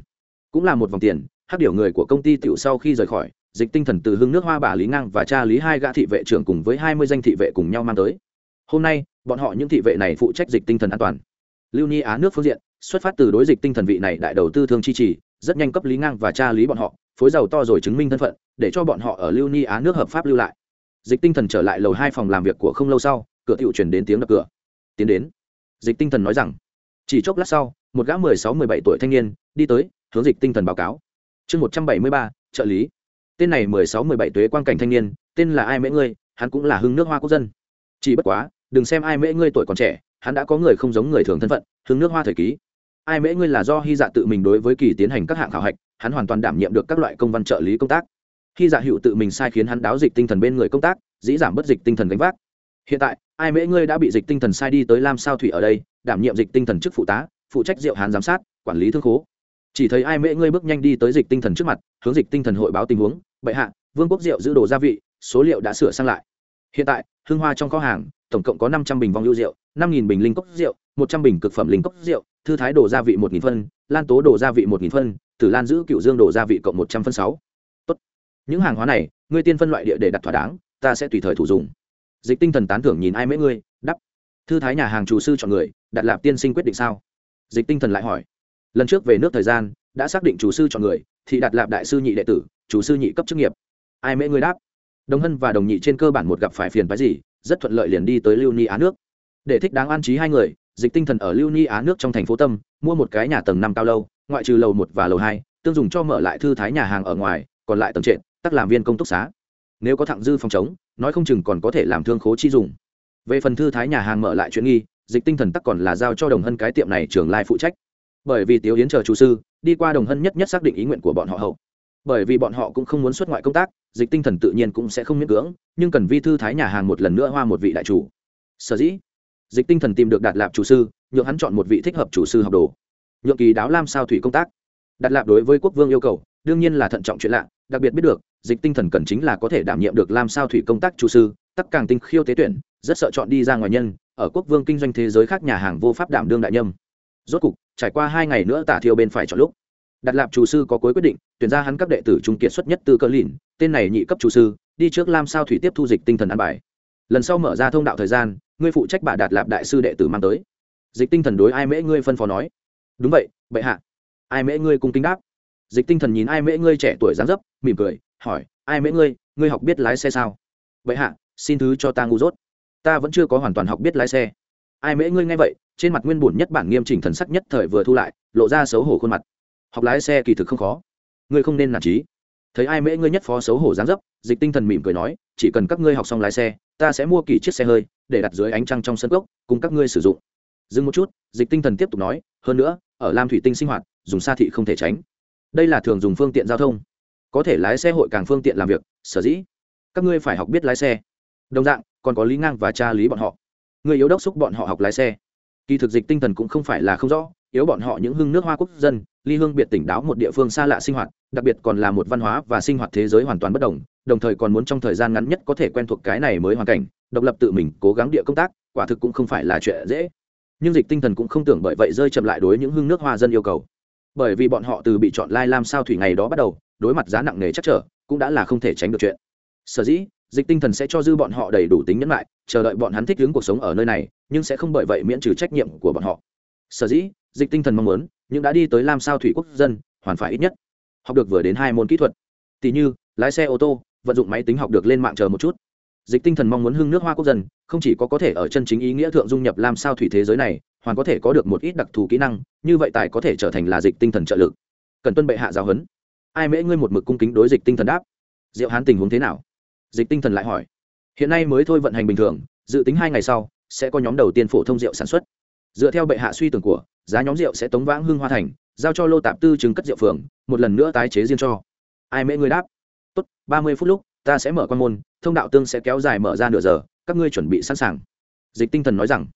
Cũng là một vòng tiền hát điều người của công ty tiểu sau khi rời khỏi, dịch tinh thần từ hưng nước hoa bà lý ngang và cha lý hai gã thị vệ trưởng cùng với hai mươi danh thị vệ cùng nhau mang tới hôm nay, bọn họ những thị vệ này phụ trách dịch tinh thần an toàn. Lưu ni á nước phương diện, xuất phát từ đối dịch tinh thần vị này đại đầu tư thương chi trì, rất nhanh cấp lý ngang và tra lý bọn họ, phối giàu to rồi chứng minh thân phận, để cho bọn họ ở lưu ni á nước hợp pháp lưu lại. Dịch tinh thần trở lại lầu hai phòng làm việc của không lâu sau, cửa tiệu chuyển đến tiếng đập cửa. Tiến đến. Dịch tinh thần nói rằng. Chỉ chốc lát sau, một gã mười sáu, mười bảy tuổi thanh niên đi tới, hướng dịch tinh thần báo cáo. Chương một trăm bảy mươi ba, trợ lý. Tên này mười sáu, mười bảy tuế quan cảnh thanh niên, tên là ai mễ ngươi, hắn cũng là hưng nước hoa quốc dân. Chỉ bất quá đừng xem ai mễ ngươi tuổi còn trẻ, hắn đã có người không giống người thường thân phận hướng nước hoa thời ký. Ai mễ ngươi là do hy dạ tự mình đối với kỳ tiến hành các hạng khảo hạch, hắn hoàn toàn đảm nhiệm được các loại công văn trợ lý công tác. Hy dạ hiệu tự mình sai khiến hắn đáo dịch tinh thần bên người công tác, dĩ giảm bất dịch tinh thần gánh vác. Hiện tại, ai mễ ngươi đã bị dịch tinh thần sai đi tới lam sao thủy ở đây, đảm nhiệm dịch tinh thần chức phụ tá, phụ trách diệu hán giám sát, quản lý thương khố. Chỉ thấy ai mễ ngươi bước nhanh đi tới dịch tinh thần trước mặt, hướng dịch tinh thần hội báo tình huống. Bệ hạ, vương quốc diệu giữ đồ gia vị, số liệu đã sửa sang lại. Hiện tại, hương hoa trong kho hàng tổng cộng có năm trăm bình vong lưu rượu, năm nghìn bình linh cốc rượu, một trăm bình cực phẩm linh cốc rượu, thư thái đồ gia vị một nghìn phân, lan tố đồ gia vị một nghìn phân, tử lan giữ cựu dương đồ gia vị cộng một trăm phân sáu. Tốt. những hàng hóa này, ngươi tiên phân loại địa để đặt thỏa đáng, ta sẽ tùy thời thủ dùng. Dịch tinh thần tán thưởng nhìn ai mễ ngươi đắp thư thái nhà hàng chủ sư chọn người, đặt lạp tiên sinh quyết định sao? Dịch tinh thần lại hỏi. Lần trước về nước thời gian, đã xác định chủ sư chọn người, thì đặt lạp đại sư nhị đệ tử, chủ sư nhị cấp chức nghiệp. Ai mễ ngươi đáp. Đồng hân và đồng nhị trên cơ bản một gặp phải phiền phái gì rất thuận lợi liền đi tới lưu ni á nước. Để thích đáng an trí hai người, dịch tinh thần ở lưu ni á nước trong thành phố tâm, mua một cái nhà tầng năm cao lâu, ngoại trừ lầu một và lầu hai, tương dùng cho mở lại thư thái nhà hàng ở ngoài, còn lại tầng trệt, tắc làm viên công túc xá. Nếu có thẳng dư phòng chống nói không chừng còn có thể làm thương khố chi dùng. Về phần thư thái nhà hàng mở lại chuyện nghi, dịch tinh thần tắc còn là giao cho đồng hân cái tiệm này trường lai phụ trách. Bởi vì tiếu yến chờ chủ sư, đi qua đồng hân nhất nhất xác định ý nguyện của bọn họ hậu bởi vì bọn họ cũng không muốn xuất ngoại công tác, dịch tinh thần tự nhiên cũng sẽ không miễn cưỡng, nhưng cần vi thư thái nhà hàng một lần nữa hoa một vị đại chủ. Sở dĩ, dịch tinh thần tìm được đạt lạp chủ sư, nhượng hắn chọn một vị thích hợp chủ sư học đồ. Nhượng kỳ đáo lam sao thủy công tác. Đạt lạp đối với quốc vương yêu cầu, đương nhiên là thận trọng chuyện lạ, đặc biệt biết được, dịch tinh thần cần chính là có thể đảm nhiệm được làm sao thủy công tác chủ sư tắc càng tinh khiêu tế tuyển, rất sợ chọn đi ra ngoài nhân, ở quốc vương kinh doanh thế giới khác nhà hàng vô pháp đảm đương đại nhâm. Rốt cục, trải qua hai ngày nữa tả thiêu bên phải chọn lúc đặt lạp chủ sư có cuối quyết định, tuyển ra hắn các đệ tử trung kiệt xuất nhất từ cơ lìn, tên này nhị cấp chủ sư, đi trước lam sao thủy tiếp thu dịch tinh thần an bài. Lần sau mở ra thông đạo thời gian, ngươi phụ trách bà đạt lạp đại sư đệ tử mang tới. Dịch tinh thần đối ai mễ ngươi phân phó nói. Đúng vậy, bệ hạ. Ai mễ ngươi cung kính đáp. Dịch tinh thần nhìn ai mễ ngươi trẻ tuổi dáng dấp, mỉm cười, hỏi, ai mễ ngươi ngươi học biết lái xe sao? Bệ hạ, xin thứ cho ta ngu dốt. Ta vẫn chưa có hoàn toàn học biết lái xe. Ai mễ ngươi nghe vậy, trên mặt nguyên bùn nhất bản nghiêm chỉnh thần sắc nhất thời vừa thu lại, lộ ra xấu hổ khuôn mặt học lái xe kỳ thực không khó. Ngươi không nên nản trí thấy ai mễ ngươi nhất phó xấu hổ dáng dấp, dịch tinh thần mỉm cười nói, chỉ cần các ngươi học xong lái xe, ta sẽ mua kỳ chiếc xe hơi, để đặt dưới ánh trăng trong sân gốc cùng các ngươi sử dụng. Dừng một chút, dịch tinh thần tiếp tục nói, hơn nữa, ở lam thủy tinh sinh hoạt, dùng xa thị không thể tránh. Đây là thường dùng phương tiện giao thông. Có thể lái xe hội càng phương tiện làm việc, sở dĩ. Các ngươi phải học biết lái xe. Đồng dạng, còn có lý ngang và cha lý bọn họ. Người yếu đốc xúc bọn họ học lái xe. Kỳ thực dịch tinh thần cũng không phải là không rõ, yếu bọn họ những hưng nước hoa quốc dân ly hương biệt tỉnh đáo một địa phương xa lạ sinh hoạt, đặc biệt còn là một văn hóa và sinh hoạt thế giới hoàn toàn bất đồng đồng thời còn muốn trong thời gian ngắn nhất có thể quen thuộc cái này mới hoàn cảnh, độc lập tự mình, cố gắng địa công tác, quả thực cũng không phải là chuyện dễ. Nhưng dịch tinh thần cũng không tưởng bởi vậy rơi chậm lại đối những hương nước hoa dân yêu cầu. Bởi vì bọn họ từ bị chọn lai lam sao thủy ngày đó bắt đầu, đối mặt giá nặng nề chắc trở, cũng đã là không thể tránh được chuyện. Sở dĩ, dịch tinh thần sẽ cho dư bọn họ đầy đủ tính nhẫn lại, chờ đợi bọn hắn thích ứng cuộc sống ở nơi này, nhưng sẽ không bởi vậy miễn trừ trách nhiệm của bọn họ. Sở dĩ, dịch tinh thần mong muốn nhưng đã đi tới lam sao thủy quốc dân, hoàn phải ít nhất học được vừa đến hai môn kỹ thuật. Tỷ như, lái xe ô tô, vận dụng máy tính học được lên mạng chờ một chút. Dịch tinh thần mong muốn hưng nước hoa quốc dân, không chỉ có có thể ở chân chính ý nghĩa thượng dung nhập lam sao thủy thế giới này, hoàn có thể có được một ít đặc thù kỹ năng, như vậy tài có thể trở thành là dịch tinh thần trợ lực. Cần tuân bệ hạ giáo huấn. Ai mễ ngươi một mực cung kính đối dịch tinh thần đáp? Diệu hán tình huống thế nào? Dịch tinh thần lại hỏi. Hiện nay mới thôi vận hành bình thường, dự tính hai ngày sau, sẽ có nhóm đầu tiên phổ thông rượu sản xuất. Dựa theo bệ hạ suy tưởng của giá nhóm rượu sẽ tống vãng hương hoa thành, giao cho lô tạp tư chứng cất rượu phường, một lần nữa tái chế riêng cho. Ai mễ ngươi đáp. Tốt, ba mươi phút lúc, ta sẽ mở quan môn, thông đạo tương sẽ kéo dài mở ra nửa giờ, các ngươi chuẩn bị sẵn sàng. Dịch tinh thần nói rằng.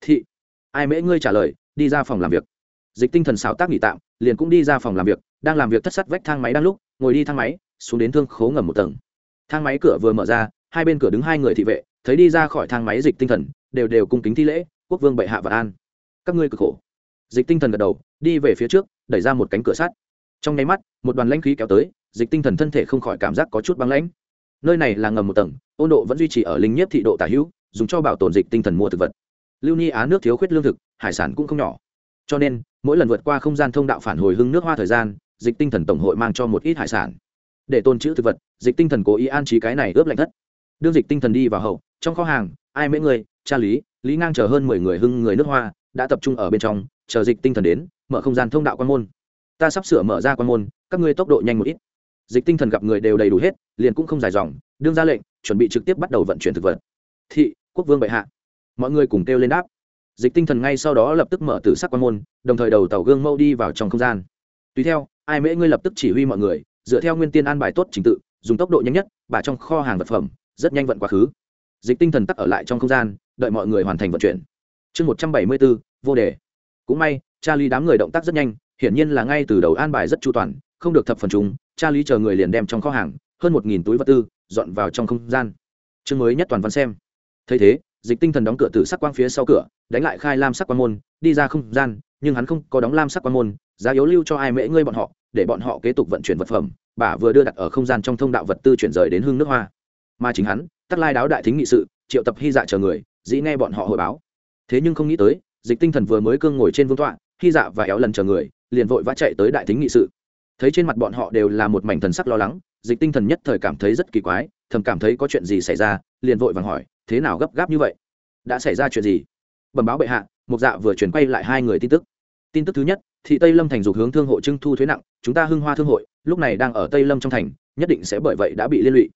Thị. Ai mễ ngươi trả lời, đi ra phòng làm việc. Dịch tinh thần xảo tác nghỉ tạm, liền cũng đi ra phòng làm việc, đang làm việc thất sắt vách thang máy đang lúc, ngồi đi thang máy, xuống đến thương khố ngầm một tầng. Thang máy cửa vừa mở ra, hai bên cửa đứng hai người thị vệ, thấy đi ra khỏi thang máy dịch tinh thần, đều đều cung kính thi lễ, quốc vương bệ hạ và an. Các ngươi cực khổ dịch tinh thần gật đầu, đi về phía trước, đẩy ra một cánh cửa sắt. Trong nháy mắt, một đoàn lãnh khí kéo tới, dịch tinh thần thân thể không khỏi cảm giác có chút băng lãnh. Nơi này là ngầm một tầng, ôn độ vẫn duy trì ở linh nhiếp thị độ tả hữu, dùng cho bảo tồn dịch tinh thần mua thực vật. Lưu ni á nước thiếu khuyết lương thực, hải sản cũng không nhỏ. Cho nên, mỗi lần vượt qua không gian thông đạo phản hồi hưng nước hoa thời gian, dịch tinh thần tổng hội mang cho một ít hải sản. Để tồn trữ thực vật, dịch tinh thần cố ý an trí cái này ướp lạnh thất. Đương dịch tinh thần đi vào hậu, trong kho hàng, ai mấy người, cha lý lý ngang chờ hơn mười người hưng người nước hoa, đã tập trung ở bên trong chờ dịch tinh thần đến, mở không gian thông đạo quan môn. Ta sắp sửa mở ra quan môn, các ngươi tốc độ nhanh một ít. Dịch tinh thần gặp người đều đầy đủ hết, liền cũng không dài dòng, đương ra lệnh, chuẩn bị trực tiếp bắt đầu vận chuyển thực vật. Thị, quốc vương bệ hạ. Mọi người cùng kêu lên đáp. Dịch tinh thần ngay sau đó lập tức mở tử sắc quan môn, đồng thời đầu tàu gương mâu đi vào trong không gian. Tùy theo, ai mễ ngươi lập tức chỉ huy mọi người, dựa theo nguyên tiên an bài tốt trình tự, dùng tốc độ nhanh nhất bà trong kho hàng vật phẩm, rất nhanh vận quá khứ. Dịch tinh thần tắc ở lại trong không gian, đợi mọi người hoàn thành vận chuyển. Chương một trăm bảy mươi bốn vô đề cũng may, charlie đám người động tác rất nhanh, hiển nhiên là ngay từ đầu an bài rất chu toàn, không được thập phần chúng charlie chờ người liền đem trong kho hàng, hơn một nghìn túi vật tư, dọn vào trong không gian. Chương mới nhất toàn văn xem. Thấy thế, dịch tinh thần đóng cửa từ sắc quang phía sau cửa, đánh lại khai lam sắc quan môn, đi ra không gian, nhưng hắn không có đóng lam sắc quan môn, giá yếu lưu cho ai mễ ngươi bọn họ, để bọn họ kế tục vận chuyển vật phẩm, bà vừa đưa đặt ở không gian trong thông đạo vật tư chuyển rời đến hương nước hoa. Mà chính hắn tắt lai đáo đại thính nghị sự, triệu tập hy dạ chờ người, dĩ nghe bọn họ hội báo. Thế nhưng không nghĩ tới dịch tinh thần vừa mới cương ngồi trên vương tọa khi dạ và éo lần chờ người, liền vội vã chạy tới đại thính nghị sự. Thấy trên mặt bọn họ đều là một mảnh thần sắc lo lắng, dịch tinh thần nhất thời cảm thấy rất kỳ quái, thầm cảm thấy có chuyện gì xảy ra, liền vội vàng hỏi, thế nào gấp gáp như vậy? Đã xảy ra chuyện gì? Bẩm báo bệ hạ, mục dạ vừa chuyển quay lại hai người tin tức. Tin tức thứ nhất, thị tây lâm thành dục hướng thương hộ trưng thu thuế nặng, chúng ta hưng hoa thương hội, lúc này đang ở tây lâm trong thành, nhất định sẽ bởi vậy đã bị liên lụy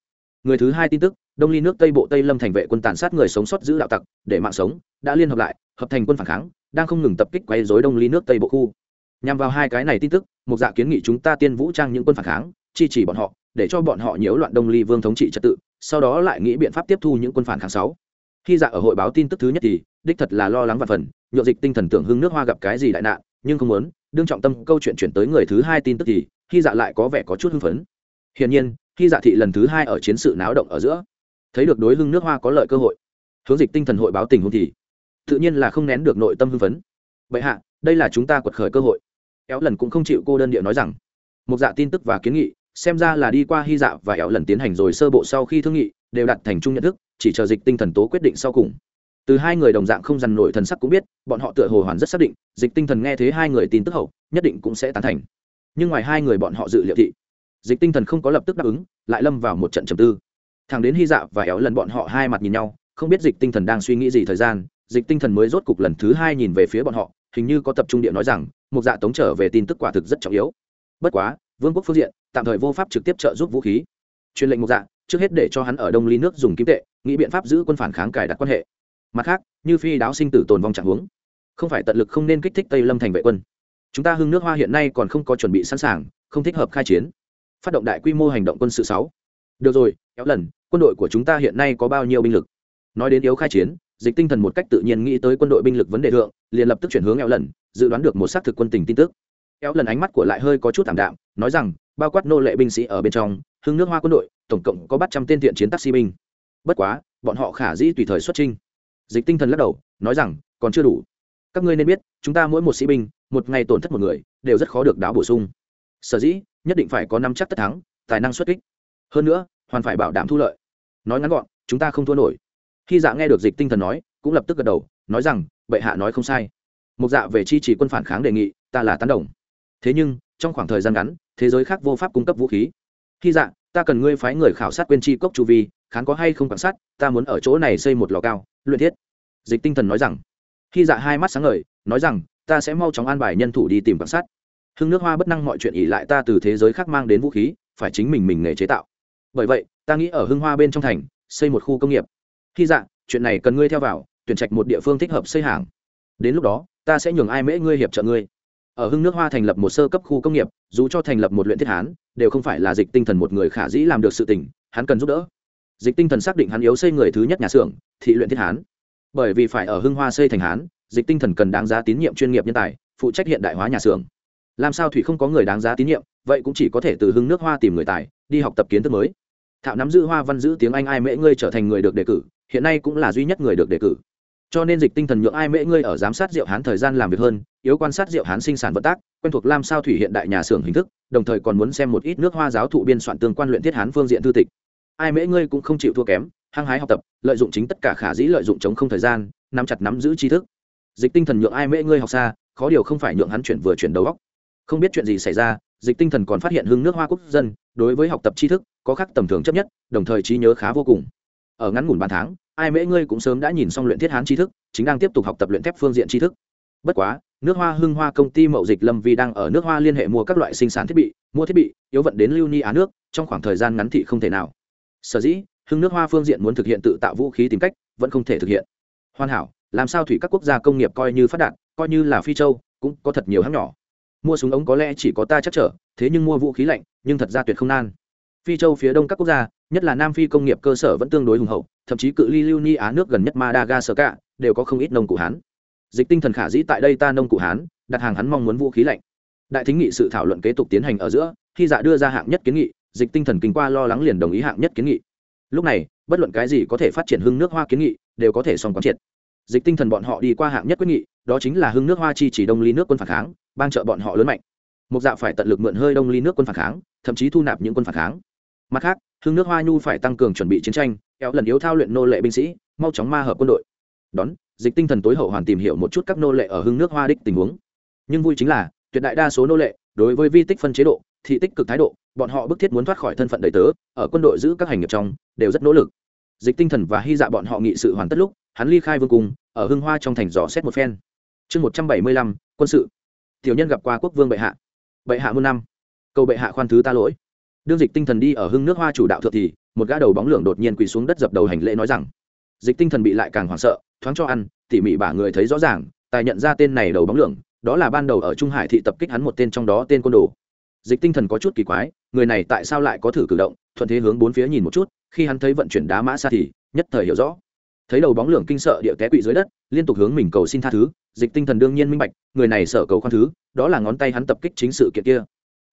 người thứ hai tin tức, đông ly nước tây bộ tây lâm thành vệ quân tàn sát người sống sót giữ đạo tặc, để mạng sống, đã liên hợp lại, hợp thành quân phản kháng, đang không ngừng tập kích quấy dối đông ly nước tây bộ khu. Nhằm vào hai cái này tin tức, một dạ kiến nghị chúng ta tiên vũ trang những quân phản kháng, chi chỉ bọn họ, để cho bọn họ nhiễu loạn đông ly vương thống trị trật tự, sau đó lại nghĩ biện pháp tiếp thu những quân phản kháng sáu. Khi dạ ở hội báo tin tức thứ nhất thì, đích thật là lo lắng và phần, nhộn dịch tinh thần tưởng hưng nước hoa gặp cái gì đại nạn, nhưng không muốn, đương trọng tâm câu chuyện chuyển tới người thứ hai tin tức thì, khi dạ lại có vẻ có chút hưng phấn. Hiển nhiên khi dạ thị lần thứ hai ở chiến sự náo động ở giữa, thấy được đối hưng nước hoa có lợi cơ hội, hướng dịch tinh thần hội báo tình hôn thì, tự nhiên là không nén được nội tâm hưng phấn. Vậy hạ, đây là chúng ta quật khởi cơ hội. Éo lần cũng không chịu cô đơn địa nói rằng. Một dạ tin tức và kiến nghị, xem ra là đi qua hy dạ và éo lần tiến hành rồi sơ bộ sau khi thương nghị, đều đặt thành chung nhận thức, chỉ chờ dịch tinh thần tố quyết định sau cùng. Từ hai người đồng dạng không dằn nổi thần sắc cũng biết, bọn họ tựa hồ hoàn rất xác định, dịch tinh thần nghe thấy hai người tin tức hậu, nhất định cũng sẽ tán thành. Nhưng ngoài hai người bọn họ dự liệu thị dịch tinh thần không có lập tức đáp ứng, lại lâm vào một trận trầm tư. Thằng đến hy dạ và éo lần bọn họ hai mặt nhìn nhau, không biết dịch tinh thần đang suy nghĩ gì thời gian, dịch tinh thần mới rốt cục lần thứ hai nhìn về phía bọn họ, hình như có tập trung địa nói rằng một dạ tống trở về tin tức quả thực rất trọng yếu. Bất quá, vương quốc phương diện, tạm thời vô pháp trực tiếp trợ giúp vũ khí. Truyền lệnh một dạ trước hết để cho hắn ở đông ly nước dùng kim tệ, nghĩ biện pháp giữ quân phản kháng cài đặt quan hệ. Mặt khác, như phi đáo sinh tử tồn vong trạng huống. Không phải tận lực không nên kích thích tây lâm thành vệ quân. Chúng ta hưng nước hoa hiện nay còn không có chuẩn bị sẵn sàng, không thích hợp khai chiến phát động đại quy mô hành động quân sự sáu. Được rồi, kéo lần, quân đội của chúng ta hiện nay có bao nhiêu binh lực? Nói đến yếu khai chiến, dịch tinh thần một cách tự nhiên nghĩ tới quân đội binh lực vấn đề thượng, liền lập tức chuyển hướng kéo lần, dự đoán được một xác thực quân tình tin tức. Kéo lần ánh mắt của lại hơi có chút thảm đạm, nói rằng, bao quát nô lệ binh sĩ ở bên trong, hưng nước hoa quân đội, tổng cộng có bắt trăm tên thiện chiến taxi binh. Bất quá, bọn họ khả dĩ tùy thời xuất trinh dịch tinh thần lắc đầu, nói rằng, còn chưa đủ. Các ngươi nên biết, chúng ta mỗi một sĩ binh, một ngày tổn thất một người, đều rất khó được đáo bổ sung. Sở dĩ nhất định phải có năm chắc tất thắng, tài năng xuất kích. Hơn nữa, hoàn phải bảo đảm thu lợi. Nói ngắn gọn, chúng ta không thua nổi. Khi dạ nghe được dịch tinh thần nói, cũng lập tức gật đầu, nói rằng, bệ hạ nói không sai. Mục dạ về chi trì quân phản kháng đề nghị, ta là tán đồng. Thế nhưng, trong khoảng thời gian ngắn, thế giới khác vô pháp cung cấp vũ khí. Khi dạ ta cần ngươi phái người khảo sát quên chi cốc chu vi, khán có hay không quan sát, ta muốn ở chỗ này xây một lò cao, luyện thiết. Dịch tinh thần nói rằng. Khi dạ hai mắt sáng ngời, nói rằng, ta sẽ mau chóng an bài nhân thủ đi tìm quan sát hưng nước hoa bất năng mọi chuyện ỉ lại ta từ thế giới khác mang đến vũ khí phải chính mình mình nghề chế tạo. Bởi vậy ta nghĩ ở hưng hoa bên trong thành xây một khu công nghiệp. Khi dạng, chuyện này cần ngươi theo vào tuyển trạch một địa phương thích hợp xây hàng. Đến lúc đó ta sẽ nhường ai mễ ngươi hiệp trợ ngươi. Ở hưng nước hoa thành lập một sơ cấp khu công nghiệp dù cho thành lập một luyện thiết hán đều không phải là dịch tinh thần một người khả dĩ làm được sự tình hắn cần giúp đỡ. Dịch tinh thần xác định hắn yếu xây người thứ nhất nhà xưởng thị luyện thiết hán. Bởi vì phải ở hưng hoa xây thành hán dịch tinh thần cần đáng giá tín nhiệm chuyên nghiệp nhân tài phụ trách hiện đại hóa nhà xưởng làm sao thủy không có người đáng giá tín nhiệm, vậy cũng chỉ có thể từ hưng nước hoa tìm người tài, đi học tập kiến thức mới. Thạo nắm giữ hoa văn giữ tiếng anh ai mễ ngươi trở thành người được đề cử, hiện nay cũng là duy nhất người được đề cử. Cho nên dịch tinh thần nhượng ai mễ ngươi ở giám sát diệu hán thời gian làm việc hơn, yếu quan sát diệu hán sinh sản vận tác, quen thuộc lam sao thủy hiện đại nhà xưởng hình thức, đồng thời còn muốn xem một ít nước hoa giáo thụ biên soạn tương quan luyện thiết hán phương diện thư tịch. Ai mễ ngươi cũng không chịu thua kém, hăng hái học tập, lợi dụng chính tất cả khả dĩ lợi dụng chống không thời gian, nắm chặt nắm giữ tri thức. Dịch tinh thần nhượng ai mễ ngươi học xa, khó điều không phải nhượng hắn chuyển vừa chuyển đầu óc không biết chuyện gì xảy ra, dịch tinh thần còn phát hiện hưng nước hoa quốc dân, đối với học tập tri thức, có khác tầm thường chấp nhất, đồng thời trí nhớ khá vô cùng. Ở ngắn ngủn ba tháng, ai mễ ngươi cũng sớm đã nhìn xong luyện thiết hán tri thức, chính đang tiếp tục học tập luyện thép phương diện tri thức. Bất quá, nước hoa hưng hoa công ty mậu dịch lâm vi đang ở nước hoa liên hệ mua các loại sinh sản thiết bị, mua thiết bị, yếu vận đến lưu ni á nước, trong khoảng thời gian ngắn thị không thể nào. Sở dĩ, hưng nước hoa phương diện muốn thực hiện tự tạo vũ khí tìm cách, vẫn không thể thực hiện. Hoàn hảo, làm sao thủy các quốc gia công nghiệp coi như phát đạt, coi như là phi châu, cũng có thật nhiều hãng nhỏ mua súng ống có lẽ chỉ có ta chắc trở, thế nhưng mua vũ khí lạnh, nhưng thật ra tuyệt không nan. Phi châu phía đông các quốc gia, nhất là nam phi công nghiệp cơ sở vẫn tương đối hùng hậu, thậm chí cự ly lưu ni á nước gần nhất madagascar đều có không ít nông cụ hán. Dịch tinh thần khả dĩ tại đây ta nông cụ hán, đặt hàng hắn mong muốn vũ khí lạnh. Đại thính nghị sự thảo luận kế tục tiến hành ở giữa, khi dạ đưa ra hạng nhất kiến nghị, dịch tinh thần kinh qua lo lắng liền đồng ý hạng nhất kiến nghị. Lúc này, bất luận cái gì có thể phát triển hưng nước hoa kiến nghị, đều có thể xong quán triệt. Dịch tinh thần bọn họ đi qua hạng nhất quyết nghị, đó chính là hưng nước hoa chi chỉ đông ly nước quân phản kháng bang trợ bọn họ lớn mạnh. Một dạ phải tận lực mượn hơi đông ly nước quân phản kháng, thậm chí thu nạp những quân phản kháng. Mặt khác, hưng nước hoa nhu phải tăng cường chuẩn bị chiến tranh, kéo lần yếu thao luyện nô lệ binh sĩ, mau chóng ma hợp quân đội. Đón, dịch tinh thần tối hậu hoàn tìm hiểu một chút các nô lệ ở hưng nước hoa đích tình huống. Nhưng vui chính là, tuyệt đại đa số nô lệ, đối với vi tích phân chế độ, thị tích cực thái độ, bọn họ bức thiết muốn thoát khỏi thân phận đầy tớ, ở quân đội giữ các hành nghiệp trong, đều rất nỗ lực. Dịch tinh thần và hy dạ bọn họ nghị sự hoàn tất lúc, hắn ly khai vương cung, ở hưng hoa trong thành dò xét một phen. Chương một trăm bảy mươi lăm, quân sự tiểu nhân gặp qua quốc vương bệ hạ. Bệ hạ muôn năm. Cầu bệ hạ khoan thứ ta lỗi. Đương dịch tinh thần đi ở hưng nước hoa chủ đạo thượng thì, một gã đầu bóng lượng đột nhiên quỳ xuống đất dập đầu hành lễ nói rằng, dịch tinh thần bị lại càng hoảng sợ, thoáng cho ăn, tỉ mỉ bả người thấy rõ ràng, tài nhận ra tên này đầu bóng lượng đó là ban đầu ở trung hải thị tập kích hắn một tên trong đó tên côn đồ. Dịch tinh thần có chút kỳ quái, người này tại sao lại có thử cử động, thuận thế hướng bốn phía nhìn một chút, khi hắn thấy vận chuyển đá mã xa thì, nhất thời hiểu rõ thấy đầu bóng lưỡng kinh sợ địa té quỵ dưới đất, liên tục hướng mình cầu xin tha thứ, dịch tinh thần đương nhiên minh bạch, người này sợ cầu khoan thứ, đó là ngón tay hắn tập kích chính sự kiện kia.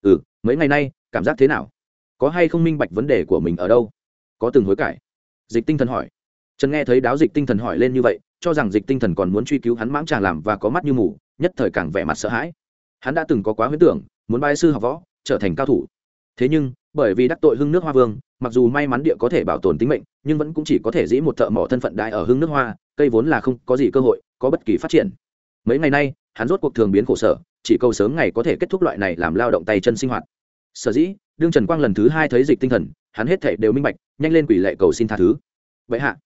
Ừ mấy ngày nay, cảm giác thế nào? Có hay không minh bạch vấn đề của mình ở đâu? Có từng hối cải? Dịch tinh thần hỏi. Trần nghe thấy đáo dịch tinh thần hỏi lên như vậy, cho rằng dịch tinh thần còn muốn truy cứu hắn mãng tràng làm và có mắt như mù, nhất thời càng vẻ mặt sợ hãi. Hắn đã từng có quá huyết tưởng, muốn bái sư học võ, trở thành cao thủ. Thế nhưng, bởi vì đắc tội hưng nước hoa vương mặc dù may mắn địa có thể bảo tồn tính mệnh, nhưng vẫn cũng chỉ có thể dĩ một thợ mỏ thân phận đại ở hưng nước hoa, cây vốn là không có gì cơ hội, có bất kỳ phát triển. Mấy ngày nay, hắn rốt cuộc thường biến khổ sở, chỉ câu sớm ngày có thể kết thúc loại này làm lao động tay chân sinh hoạt. Sở dĩ, đương trần quang lần thứ hai thấy dịch tinh thần, hắn hết thể đều minh bạch, nhanh lên quỷ lệ cầu xin tha thứ. Vậy hạ,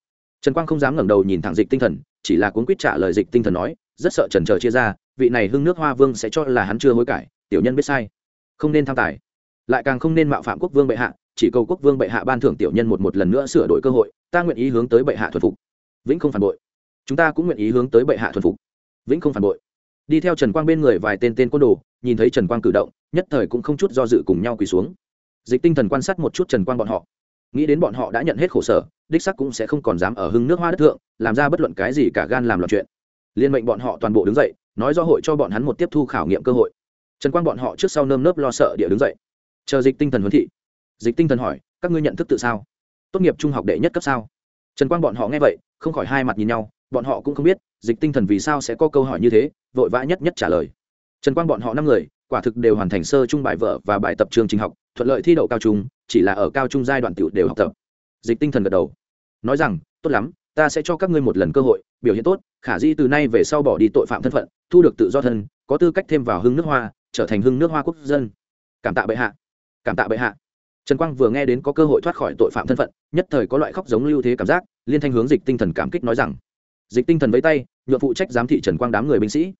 trần quang không dám ngẩng đầu nhìn thẳng dịch tinh thần, chỉ là cuốn quýt trả lời dịch tinh thần nói, rất sợ trần chờ chia ra, vị này hưng nước hoa vương sẽ cho là hắn chưa hối cải, tiểu nhân biết sai. Không nên tham tài. Lại càng không nên mạo phạm quốc vương bệ hạ chỉ cầu quốc vương bệ hạ ban thưởng tiểu nhân một một lần nữa sửa đổi cơ hội, ta nguyện ý hướng tới bệ hạ thuần phục. Vĩnh không phản bội. Chúng ta cũng nguyện ý hướng tới bệ hạ thuần phục. Vĩnh không phản bội. Đi theo trần quang bên người vài tên tên côn đồ, nhìn thấy trần quang cử động, nhất thời cũng không chút do dự cùng nhau quỳ xuống. Dịch tinh thần quan sát một chút trần quang bọn họ. Nghĩ đến bọn họ đã nhận hết khổ sở, đích sắc cũng sẽ không còn dám ở hưng nước hoa đất thượng, làm ra bất luận cái gì cả gan làm loạn chuyện. Liên mệnh bọn họ toàn bộ đứng dậy, nói do hội cho bọn hắn một tiếp thu khảo nghiệm cơ hội. Trần quang bọn họ trước sau nơm nớp lo sợ địa đứng dậy. Chờ dịch tinh thần huấn thị dịch tinh thần hỏi, các ngươi nhận thức tự sao? Tốt nghiệp trung học đệ nhất cấp sao? Trần quang bọn họ nghe vậy, không khỏi hai mặt nhìn nhau, bọn họ cũng không biết, dịch tinh thần vì sao sẽ có câu hỏi như thế, vội vã nhất nhất trả lời. Trần quang bọn họ năm người, quả thực đều hoàn thành sơ trung bài vở và bài tập trường trình học, thuận lợi thi đậu cao trung, chỉ là ở cao trung giai đoạn tiểu đều học tập. Dịch tinh thần gật đầu. Nói rằng, tốt lắm, ta sẽ cho các ngươi một lần cơ hội, biểu hiện tốt, khả di từ nay về sau bỏ đi tội phạm thân phận, thu được tự do thân, có tư cách thêm vào hưng nước hoa, trở thành hưng nước hoa quốc dân. Cảm tạ bệ hạ. Cảm tạ bệ hạ trần quang vừa nghe đến có cơ hội thoát khỏi tội phạm thân phận, nhất thời có loại khóc giống lưu thế cảm giác, liên thanh hướng dịch tinh thần cảm kích nói rằng, dịch tinh thần với tay, nhượng phụ trách giám thị trần quang đám người binh sĩ,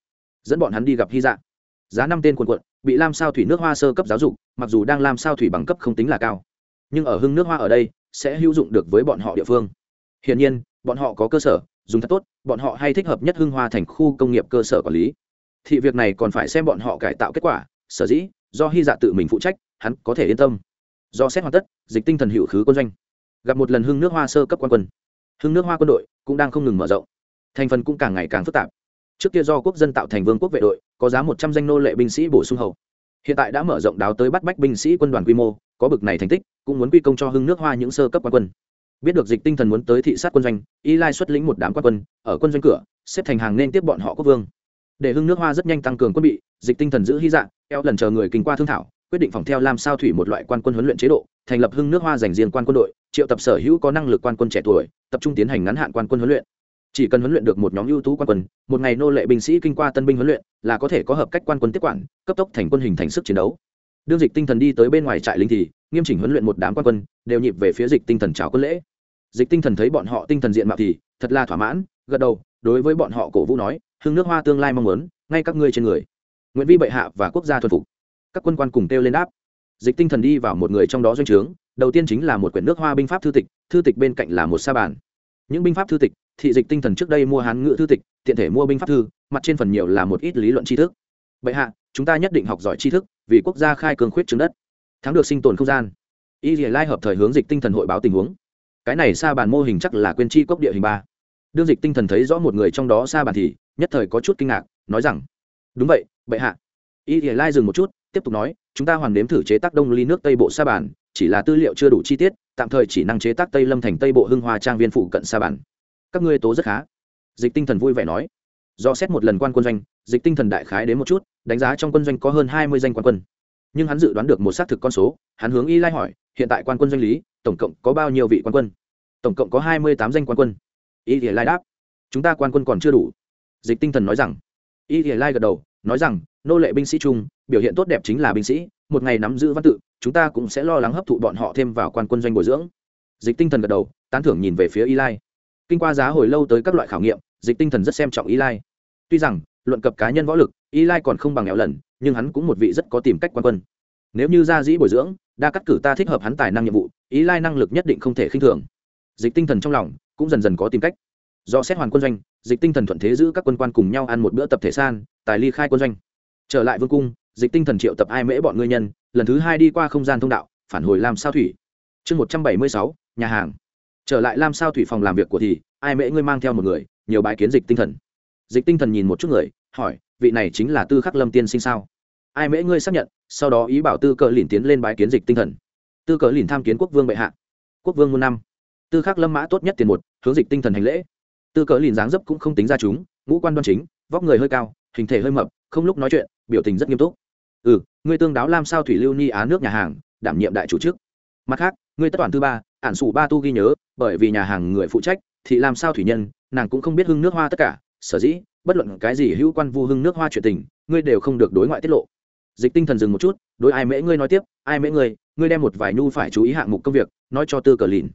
dẫn bọn hắn đi gặp hy dạ. Giá năm tên quần quận bị lam sao thủy nước hoa sơ cấp giáo dục, mặc dù đang lam sao thủy bằng cấp không tính là cao, nhưng ở hưng nước hoa ở đây, sẽ hữu dụng được với bọn họ địa phương. Hiển nhiên, bọn họ có cơ sở, dùng thật tốt, bọn họ hay thích hợp nhất hưng hoa thành khu công nghiệp cơ sở quản lý. Thì việc này còn phải xem bọn họ cải tạo kết quả, sở dĩ do hy dạ tự mình phụ trách, hắn có thể yên tâm do xét hoàn tất, dịch tinh thần hiệu khứ quân doanh. Gặp một lần hưng nước hoa sơ cấp quan quân. Hưng nước hoa quân đội cũng đang không ngừng mở rộng. Thành phần cũng càng ngày càng phức tạp. Trước kia do quốc dân tạo thành vương quốc vệ đội, có giá một trăm danh nô lệ binh sĩ bổ sung hậu hiện tại đã mở rộng đáo tới bắt bách binh sĩ quân đoàn quy mô, có bực này thành tích, cũng muốn quy công cho hưng nước hoa những sơ cấp quan quân. Biết được dịch tinh thần muốn tới thị sát quân doanh, y lai xuất lĩnh một đám quan quân, ở quân doanh cửa, xếp thành hàng nên tiếp bọn họ quốc vương. Để hưng nước hoa rất nhanh tăng cường quân bị, dịch tinh thần giữ hy dạng, eo lần chờ người kinh qua thương thảo quyết định phòng theo làm sao thủy một loại quan quân huấn luyện chế độ, thành lập hưng nước hoa dành riêng quan quân đội, triệu tập sở hữu có năng lực quan quân trẻ tuổi, tập trung tiến hành ngắn hạn quan quân huấn luyện. Chỉ cần huấn luyện được một nhóm ưu tú quan quân, một ngày nô lệ binh sĩ kinh qua tân binh huấn luyện là có thể có hợp cách quan quân tiếp quản, cấp tốc thành quân hình thành sức chiến đấu. Đương dịch tinh thần đi tới bên ngoài trại lính thì, nghiêm chỉnh huấn luyện một đám quan quân, đều nhịp về phía dịch tinh thần chào quân lễ. Dịch tinh thần thấy bọn họ tinh thần diện mạo thì, thật là thỏa mãn, gật đầu, đối với bọn họ cổ vũ nói, hưng nước hoa tương lai mong muốn, ngay các ngươi trên người. Nguyễn vi bệ hạ và quốc gia thuần phục các quân quan cùng kêu lên đáp. Dịch tinh thần đi vào một người trong đó doanh trướng, đầu tiên chính là một quyển nước hoa binh pháp thư tịch thư tịch bên cạnh là một sa bàn. Những binh pháp thư tịch, thị dịch tinh thần trước đây mua hán ngự thư tịch, tiện thể mua binh pháp thư, mặt trên phần nhiều là một ít lý luận tri thức. Bệ hạ, chúng ta nhất định học giỏi tri thức, vì quốc gia khai cường khuyết trứng đất. Thắng được sinh tồn không gian. Y dì lai hợp thời hướng dịch tinh thần hội báo tình huống. Cái này sa bàn mô hình chắc là quên chi cốc địa hình ba. Đương dịch tinh thần thấy rõ một người trong đó sa bàn thì, nhất thời có chút kinh ngạc, nói rằng, đúng vậy, bệ hạ. Y dì lai dừng một chút tiếp tục nói, chúng ta hoàn nếm thử chế tác đông ly nước tây bộ sa bàn chỉ là tư liệu chưa đủ chi tiết, tạm thời chỉ năng chế tác tây lâm thành tây bộ hưng hoa trang viên phụ cận sa bàn các ngươi tố rất khá. Dịch tinh thần vui vẻ nói. Do xét một lần quan quân doanh, dịch tinh thần đại khái đến một chút, đánh giá trong quân doanh có hơn hai mươi danh quan quân. Nhưng hắn dự đoán được một xác thực con số, hắn hướng y lai hỏi, hiện tại quan quân doanh lý, tổng cộng có bao nhiêu vị quan quân? Tổng cộng có hai mươi tám danh quan quân. Y thì lai đáp. Chúng ta quan quân còn chưa đủ. Dịch tinh thần nói rằng. Y thì lai gật đầu, nói rằng, nô lệ binh sĩ chung biểu hiện tốt đẹp chính là binh sĩ, một ngày nắm giữ văn tự, chúng ta cũng sẽ lo lắng hấp thụ bọn họ thêm vào quan quân doanh bồi dưỡng. Dịch tinh thần gật đầu, tán thưởng nhìn về phía y lai. Kinh qua giá hồi lâu tới các loại khảo nghiệm, dịch tinh thần rất xem trọng y lai. Tuy rằng, luận cập cá nhân võ lực, y lai còn không bằng nghèo lần, nhưng hắn cũng một vị rất có tìm cách quan quân. Nếu như gia dĩ bồi dưỡng, đa cắt cử ta thích hợp hắn tài năng nhiệm vụ, Y lai năng lực nhất định không thể khinh thường. Dịch tinh thần trong lòng cũng dần dần có tìm cách. Do xét hoàn quân doanh, dịch tinh thần thuận thế giữ các quân quan cùng nhau ăn một bữa tập thể san, tài ly khai quân doanh. Trở lại vương cung dịch tinh thần triệu tập ai mễ bọn ngươi nhân, lần thứ hai đi qua không gian thông đạo, phản hồi làm sao thủy. Chương một trăm bảy mươi sáu, nhà hàng. Trở lại làm sao thủy phòng làm việc của thì, ai mễ ngươi mang theo một người, nhiều bài kiến dịch tinh thần. Dịch tinh thần nhìn một chút người, hỏi, vị này chính là tư khắc lâm tiên sinh sao? Ai mễ ngươi xác nhận, sau đó ý bảo tư cờ lìn tiến lên bãi kiến dịch tinh thần. Tư cờ lìn tham kiến quốc vương bệ hạ. Quốc vương muôn năm. Tư khắc lâm mã tốt nhất tiền một, hướng dịch tinh thần hành lễ. Tư cờ lìn dáng dấp cũng không tính ra chúng, ngũ quan đoan chính, vóc người hơi cao, hình thể hơi mập, không lúc nói chuyện, biểu tình rất nghiêm túc ừ ngươi tương đáo làm sao thủy lưu ni á nước nhà hàng, đảm nhiệm đại chủ chức. Mặt khác, ngươi tất toàn thứ ba, ản sủ ba tu ghi nhớ, bởi vì nhà hàng người phụ trách, thì làm sao thủy nhân, nàng cũng không biết hưng nước hoa tất cả. Sở dĩ, bất luận cái gì hữu quan vu hưng nước hoa chuyện tình, ngươi đều không được đối ngoại tiết lộ. Dịch tinh thần dừng một chút, đối ai mễ ngươi nói tiếp, ai mễ ngươi ngươi đem một vài nhu phải chú ý hạng mục công việc, nói cho tư cờ lìn.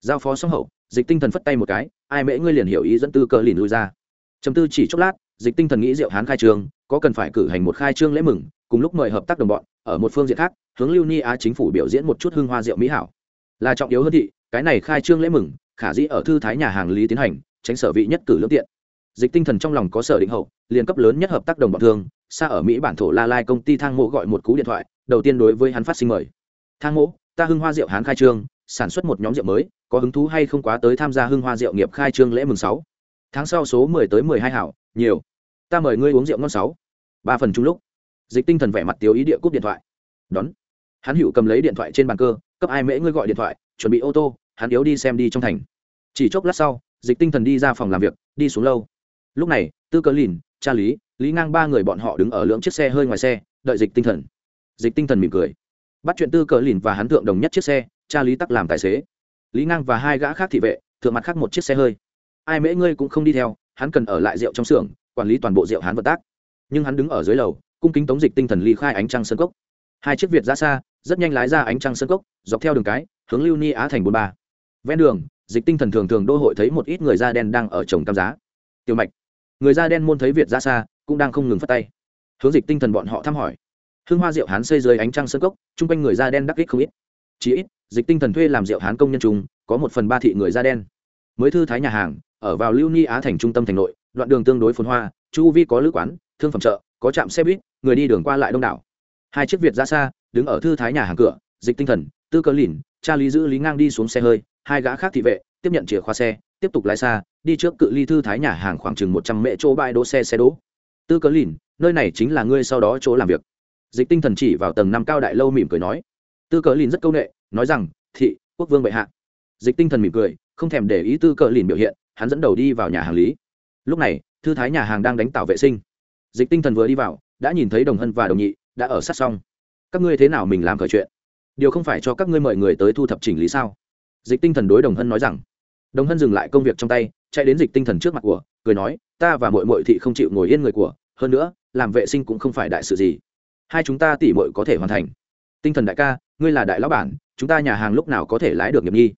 Giao phó xong hậu, dịch tinh thần phất tay một cái, ai mễ ngươi liền hiểu ý dẫn tư cờ lìn lui ra. Chấm tư chỉ chốc lát, dịch tinh thần nghĩ diệu hán khai trường có cần phải cử hành một khai trương lễ mừng, cùng lúc mời hợp tác đồng bọn, ở một phương diện khác, hướng lưu ni á chính phủ biểu diễn một chút hương hoa rượu mỹ hảo. Là trọng yếu hơn thị, cái này khai trương lễ mừng, khả dĩ ở thư thái nhà hàng lý tiến hành, tránh sở vị nhất cử lương tiện. Dịch tinh thần trong lòng có sở định hậu, liền cấp lớn nhất hợp tác đồng bọn thương xa ở mỹ bản thổ la lai công ty thang mộ gọi một cú điện thoại, đầu tiên đối với hắn phát sinh mời. Thang mộ ta hưng hoa rượu hán khai trương, sản xuất một nhóm rượu mới, có hứng thú hay không quá tới tham gia hưng hoa rượu nghiệp khai trương lễ mừng sáu? Tháng sau số mười tới mười hai hảo, nhiều ta mời ngươi uống rượu ngon sáu. Ba phần chung lúc, dịch tinh thần vẻ mặt tiếu ý địa cúp điện thoại. Đón. Hắn hữu cầm lấy điện thoại trên bàn cơ, cấp ai mễ ngươi gọi điện thoại, chuẩn bị ô tô, hắn yếu đi xem đi trong thành. Chỉ chốc lát sau, dịch tinh thần đi ra phòng làm việc, đi xuống lâu lúc này, tư cờ lìn, cha lý lý ngang ba người bọn họ đứng ở lưỡng chiếc xe hơi ngoài xe, đợi dịch tinh thần. Dịch tinh thần mỉm cười. Bắt chuyện tư cờ lìn và hắn thượng đồng nhất chiếc xe, cha lý tắc làm tài xế. Lý ngang và hai gã khác thị vệ, thượng mặt khác một chiếc xe hơi. Ai mễ ngươi cũng không đi theo hắn cần ở lại rượu trong xưởng, quản lý toàn bộ rượu hắn vận tác. Nhưng hắn đứng ở dưới lầu, cung kính tống dịch tinh thần ly khai ánh trăng sân cốc. Hai chiếc việt ra xa, rất nhanh lái ra ánh trăng sân cốc, dọc theo đường cái, hướng lưu ni á thành bốn ba. Ven đường, dịch tinh thần thường thường đô hội thấy một ít người da đen đang ở trồng cam giá. Tiểu mạch, người da đen môn thấy việt ra xa, cũng đang không ngừng phát tay. Hướng dịch tinh thần bọn họ thăm hỏi. Hương hoa rượu hán xây dưới ánh trăng sân cốc, chung quanh người da đen đắc ít không ít. Chỉ ít, dịch tinh thần thuê làm rượu hán công nhân chúng có một phần ba thị người da đen. Mới thư thái nhà hàng ở vào lưu ni á thành trung tâm thành nội, đoạn đường tương đối phồn hoa, chu vi có lữ quán, thương phẩm chợ, có trạm xe buýt, người đi đường qua lại đông đảo. Hai chiếc việt ra xa, đứng ở thư thái nhà hàng cửa, dịch tinh thần, tư cơ lìn, cha lý giữ lý ngang đi xuống xe hơi, hai gã khác thị vệ, tiếp nhận chìa khóa xe, tiếp tục lái xa, đi trước cự ly thư thái nhà hàng khoảng chừng một trăm mễ chỗ bãi đỗ xe xe đỗ. Tư cớ lìn, nơi này chính là ngươi sau đó chỗ làm việc. Dịch tinh thần chỉ vào tầng năm cao đại lâu mỉm cười nói. Tư cớ lìn rất c â u n ệ nói rằng, thị, quốc vương bệ hạ. Dịch tinh thần mỉm cười, không thèm để ý tư cờ lìn biểu hiện hắn dẫn đầu đi vào nhà hàng lý. Lúc này, thư thái nhà hàng đang đánh tạo vệ sinh. Dịch tinh thần vừa đi vào, đã nhìn thấy đồng hân và đồng nhị đã ở sát xong. Các ngươi thế nào mình làm khởi chuyện? Điều không phải cho các ngươi mời người tới thu thập chỉnh lý sao? Dịch tinh thần đối đồng hân nói rằng. Đồng hân dừng lại công việc trong tay, chạy đến dịch tinh thần trước mặt của, cười nói, ta và mội mội thị không chịu ngồi yên người của, hơn nữa, làm vệ sinh cũng không phải đại sự gì. Hai chúng ta tỉ mội có thể hoàn thành. Tinh thần đại ca, ngươi là đại lão bản, chúng ta nhà hàng lúc nào có thể lái được nghiệp nhi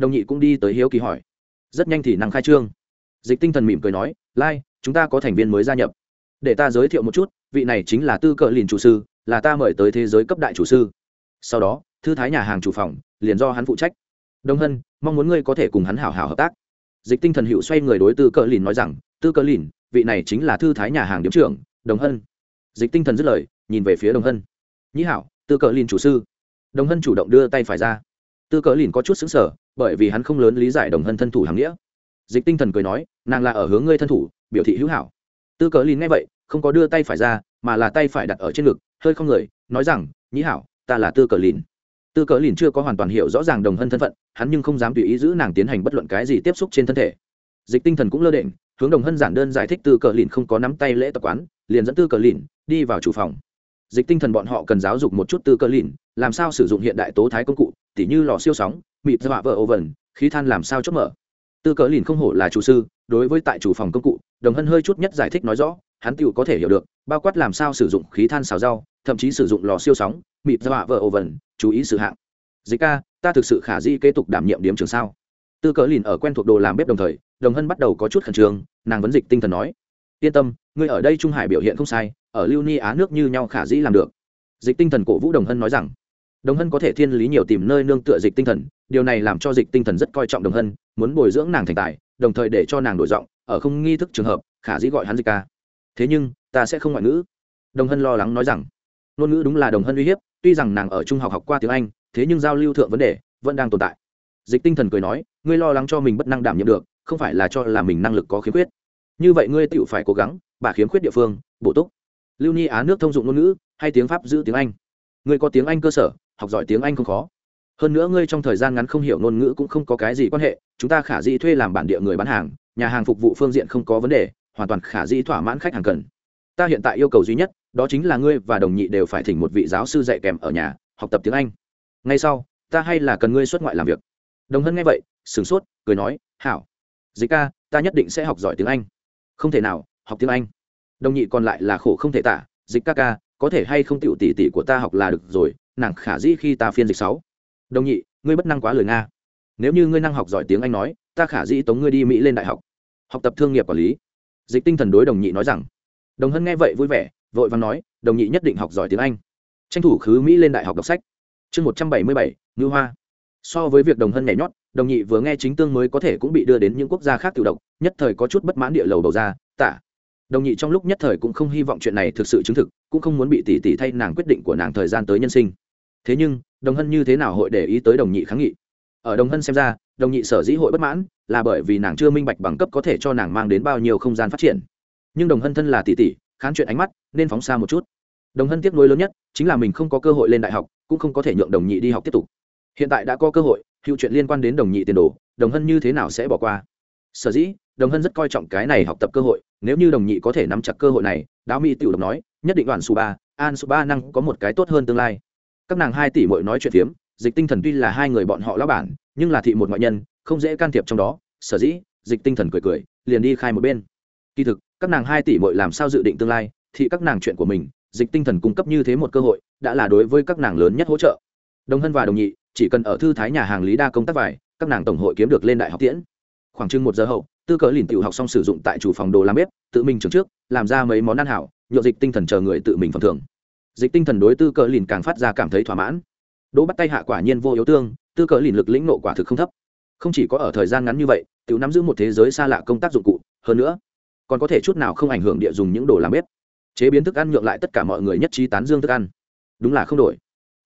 đồng nhị cũng đi tới hiếu kỳ hỏi rất nhanh thì năng khai trương. Dịch tinh thần mỉm cười nói lai、like, chúng ta có thành viên mới gia nhập. Để ta giới thiệu một chút vị này chính là tư cờ lìn chủ sư là ta mời tới thế giới cấp đại chủ sư. Sau đó thư thái nhà hàng chủ phòng liền do hắn phụ trách. Đồng hân mong muốn ngươi có thể cùng hắn hảo hảo hợp tác. Dịch tinh thần hiệu xoay người đối tư cờ lìn nói rằng tư cờ lìn vị này chính là thư thái nhà hàng điếm trưởng đồng hân. Dịch tinh thần dứt lời nhìn về phía đồng hân. Nhĩ hảo tư cờ lìn chủ sư. Đồng hân chủ động đưa tay phải ra. Tư cờ lìn có chút xứng sở bởi vì hắn không lớn lý giải đồng hân thân thủ hàng nghĩa. Dịch tinh thần cười nói, nàng là ở hướng ngươi thân thủ, biểu thị hữu hảo. Tư cờ lìn nghe vậy, không có đưa tay phải ra, mà là tay phải đặt ở trên ngực, hơi không người, nói rằng, nhĩ hảo, ta là tư cờ lìn. Tư cờ lìn chưa có hoàn toàn hiểu rõ ràng đồng hân thân phận, hắn nhưng không dám tùy ý giữ nàng tiến hành bất luận cái gì tiếp xúc trên thân thể. Dịch tinh thần cũng lơ định hướng đồng hân giản đơn giải thích tư cờ lìn không có nắm tay lễ tập quán, liền dẫn tư cờ lìn đi vào chủ phòng dịch tinh thần bọn họ cần giáo dục một chút tư cơ lìn, làm sao sử dụng hiện đại tố thái công cụ, tỉ như lò siêu sóng, mịt dọa vợ oven, khí than làm sao chớp mở. Tư cờ lìn không hổ là chủ sư, đối với tại chủ phòng công cụ, đồng hân hơi chút nhất giải thích nói rõ, hắn tựu có thể hiểu được, bao quát làm sao sử dụng khí than xào rau, thậm chí sử dụng lò siêu sóng, mịt dọa vợ oven, chú ý sự hạng. Dịch ca, ta thực sự khả di kế tục đảm nhiệm điểm trường sao? Tư cờ lìn ở quen thuộc đồ làm bếp đồng thời, đồng hân bắt đầu có chút khẩn trương, nàng vấn dịch tinh thần nói. Yên tâm ngươi ở đây trung hải biểu hiện không sai, ở lưu ni á nước như nhau khả dĩ làm được. Dịch tinh thần cổ vũ đồng hân nói rằng, đồng hân có thể thiên lý nhiều tìm nơi nương tựa dịch tinh thần, điều này làm cho dịch tinh thần rất coi trọng đồng hân, muốn bồi dưỡng nàng thành tài, đồng thời để cho nàng đổi giọng, ở không nghi thức trường hợp, khả dĩ gọi hắn dịch ca. Thế nhưng, ta sẽ không ngoại ngữ. Đồng hân lo lắng nói rằng, ngôn ngữ đúng là đồng hân uy hiếp, tuy rằng nàng ở trung học học qua tiếng anh, thế nhưng giao lưu thượng vấn đề, vẫn đang tồn tại. Dịch tinh thần cười nói, ngươi lo lắng cho mình bất năng đảm nhiệm được, không phải là cho là mình năng lực có khiếm khuyết. Như vậy ngươi tự phải cố gắng bà khiếm khuyết địa phương, bổ túc. Lưu ni á nước thông dụng ngôn ngữ, hay tiếng pháp giữ tiếng anh. Ngươi có tiếng anh cơ sở, học giỏi tiếng anh không khó. Hơn nữa ngươi trong thời gian ngắn không hiểu ngôn ngữ cũng không có cái gì quan hệ, chúng ta khả dĩ thuê làm bản địa người bán hàng, nhà hàng phục vụ phương diện không có vấn đề, hoàn toàn khả dĩ thỏa mãn khách hàng cần. Ta hiện tại yêu cầu duy nhất, đó chính là ngươi và đồng nhị đều phải thỉnh một vị giáo sư dạy kèm ở nhà, học tập tiếng anh. Ngay sau, ta hay là cần ngươi xuất ngoại làm việc. Đồng hân nghe vậy, sửng sốt, cười nói, hảo. Dịch ca, ta nhất định sẽ học giỏi tiếng anh. Không thể nào học tiếng anh. Đồng nhị còn lại là khổ không thể tả, dịch ca ca, có thể hay không tiểu tỷ tỷ của ta học là được rồi, nàng khả dĩ khi ta phiên dịch sáu. Đồng nhị, ngươi bất năng quá lời nga. Nếu như ngươi năng học giỏi tiếng anh nói, ta khả dĩ tống ngươi đi mỹ lên đại học. Học tập thương nghiệp quản lý. Dịch tinh thần đối đồng nhị nói rằng. Đồng hân nghe vậy vui vẻ, vội vàng nói, đồng nhị nhất định học giỏi tiếng anh. Tranh thủ khứ mỹ lên đại học đọc sách. Chương một trăm bảy mươi bảy ngư hoa. So với việc đồng hân nhảy nhót, đồng nhị vừa nghe chính tương mới có thể cũng bị đưa đến những quốc gia khác tự động nhất thời có chút bất mãn địa lầu đầu ra tả đồng nhị trong lúc nhất thời cũng không hy vọng chuyện này thực sự chứng thực, cũng không muốn bị tỷ tỷ thay nàng quyết định của nàng thời gian tới nhân sinh. Thế nhưng, đồng hân như thế nào hội để ý tới đồng nhị kháng nghị? Ở đồng hân xem ra, đồng nhị sở dĩ hội bất mãn là bởi vì nàng chưa minh bạch bằng cấp có thể cho nàng mang đến bao nhiêu không gian phát triển. Nhưng đồng hân thân là tỷ tỷ, khán chuyện ánh mắt nên phóng xa một chút. Đồng hân tiếp nối lớn nhất chính là mình không có cơ hội lên đại học, cũng không có thể nhượng đồng nhị đi học tiếp tục. Hiện tại đã có cơ hội, hữu chuyện liên quan đến đồng nhị tiền đồ, đồng hân như thế nào sẽ bỏ qua? Sở dĩ đồng hân rất coi trọng cái này học tập cơ hội, nếu như đồng nhị có thể nắm chặt cơ hội này, đáo mỹ tiểu đồng nói, nhất định đoàn su ba an su ba năng có một cái tốt hơn tương lai. Các nàng hai tỷ mội nói chuyện phiếm, dịch tinh thần tuy là hai người bọn họ lão bản, nhưng là thị một ngoại nhân, không dễ can thiệp trong đó. Sở dĩ, dịch tinh thần cười cười, liền đi khai một bên. Kỳ thực, các nàng hai tỷ mội làm sao dự định tương lai, thì các nàng chuyện của mình, dịch tinh thần cung cấp như thế một cơ hội, đã là đối với các nàng lớn nhất hỗ trợ. Đồng hân và đồng nhị, chỉ cần ở thư thái nhà hàng lý đa công tác vải các nàng tổng hội kiếm được lên đại học tiễn. Khoảng chừng một giờ hậu tư cỡ lìn tiểu học xong sử dụng tại chủ phòng đồ làm bếp, tự mình trường trước, làm ra mấy món ăn hảo, nhộn dịch tinh thần chờ người tự mình phần thưởng. Dịch tinh thần đối tư cỡ lìn càng phát ra cảm thấy thỏa mãn. Đỗ bắt tay hạ quả nhiên vô yếu tương, tư cỡ lìn lực lĩnh nộ quả thực không thấp. Không chỉ có ở thời gian ngắn như vậy, tiểu nắm giữ một thế giới xa lạ công tác dụng cụ, hơn nữa, còn có thể chút nào không ảnh hưởng địa dùng những đồ làm bếp. Chế biến thức ăn nhượng lại tất cả mọi người nhất trí tán dương thức ăn. Đúng là không đổi.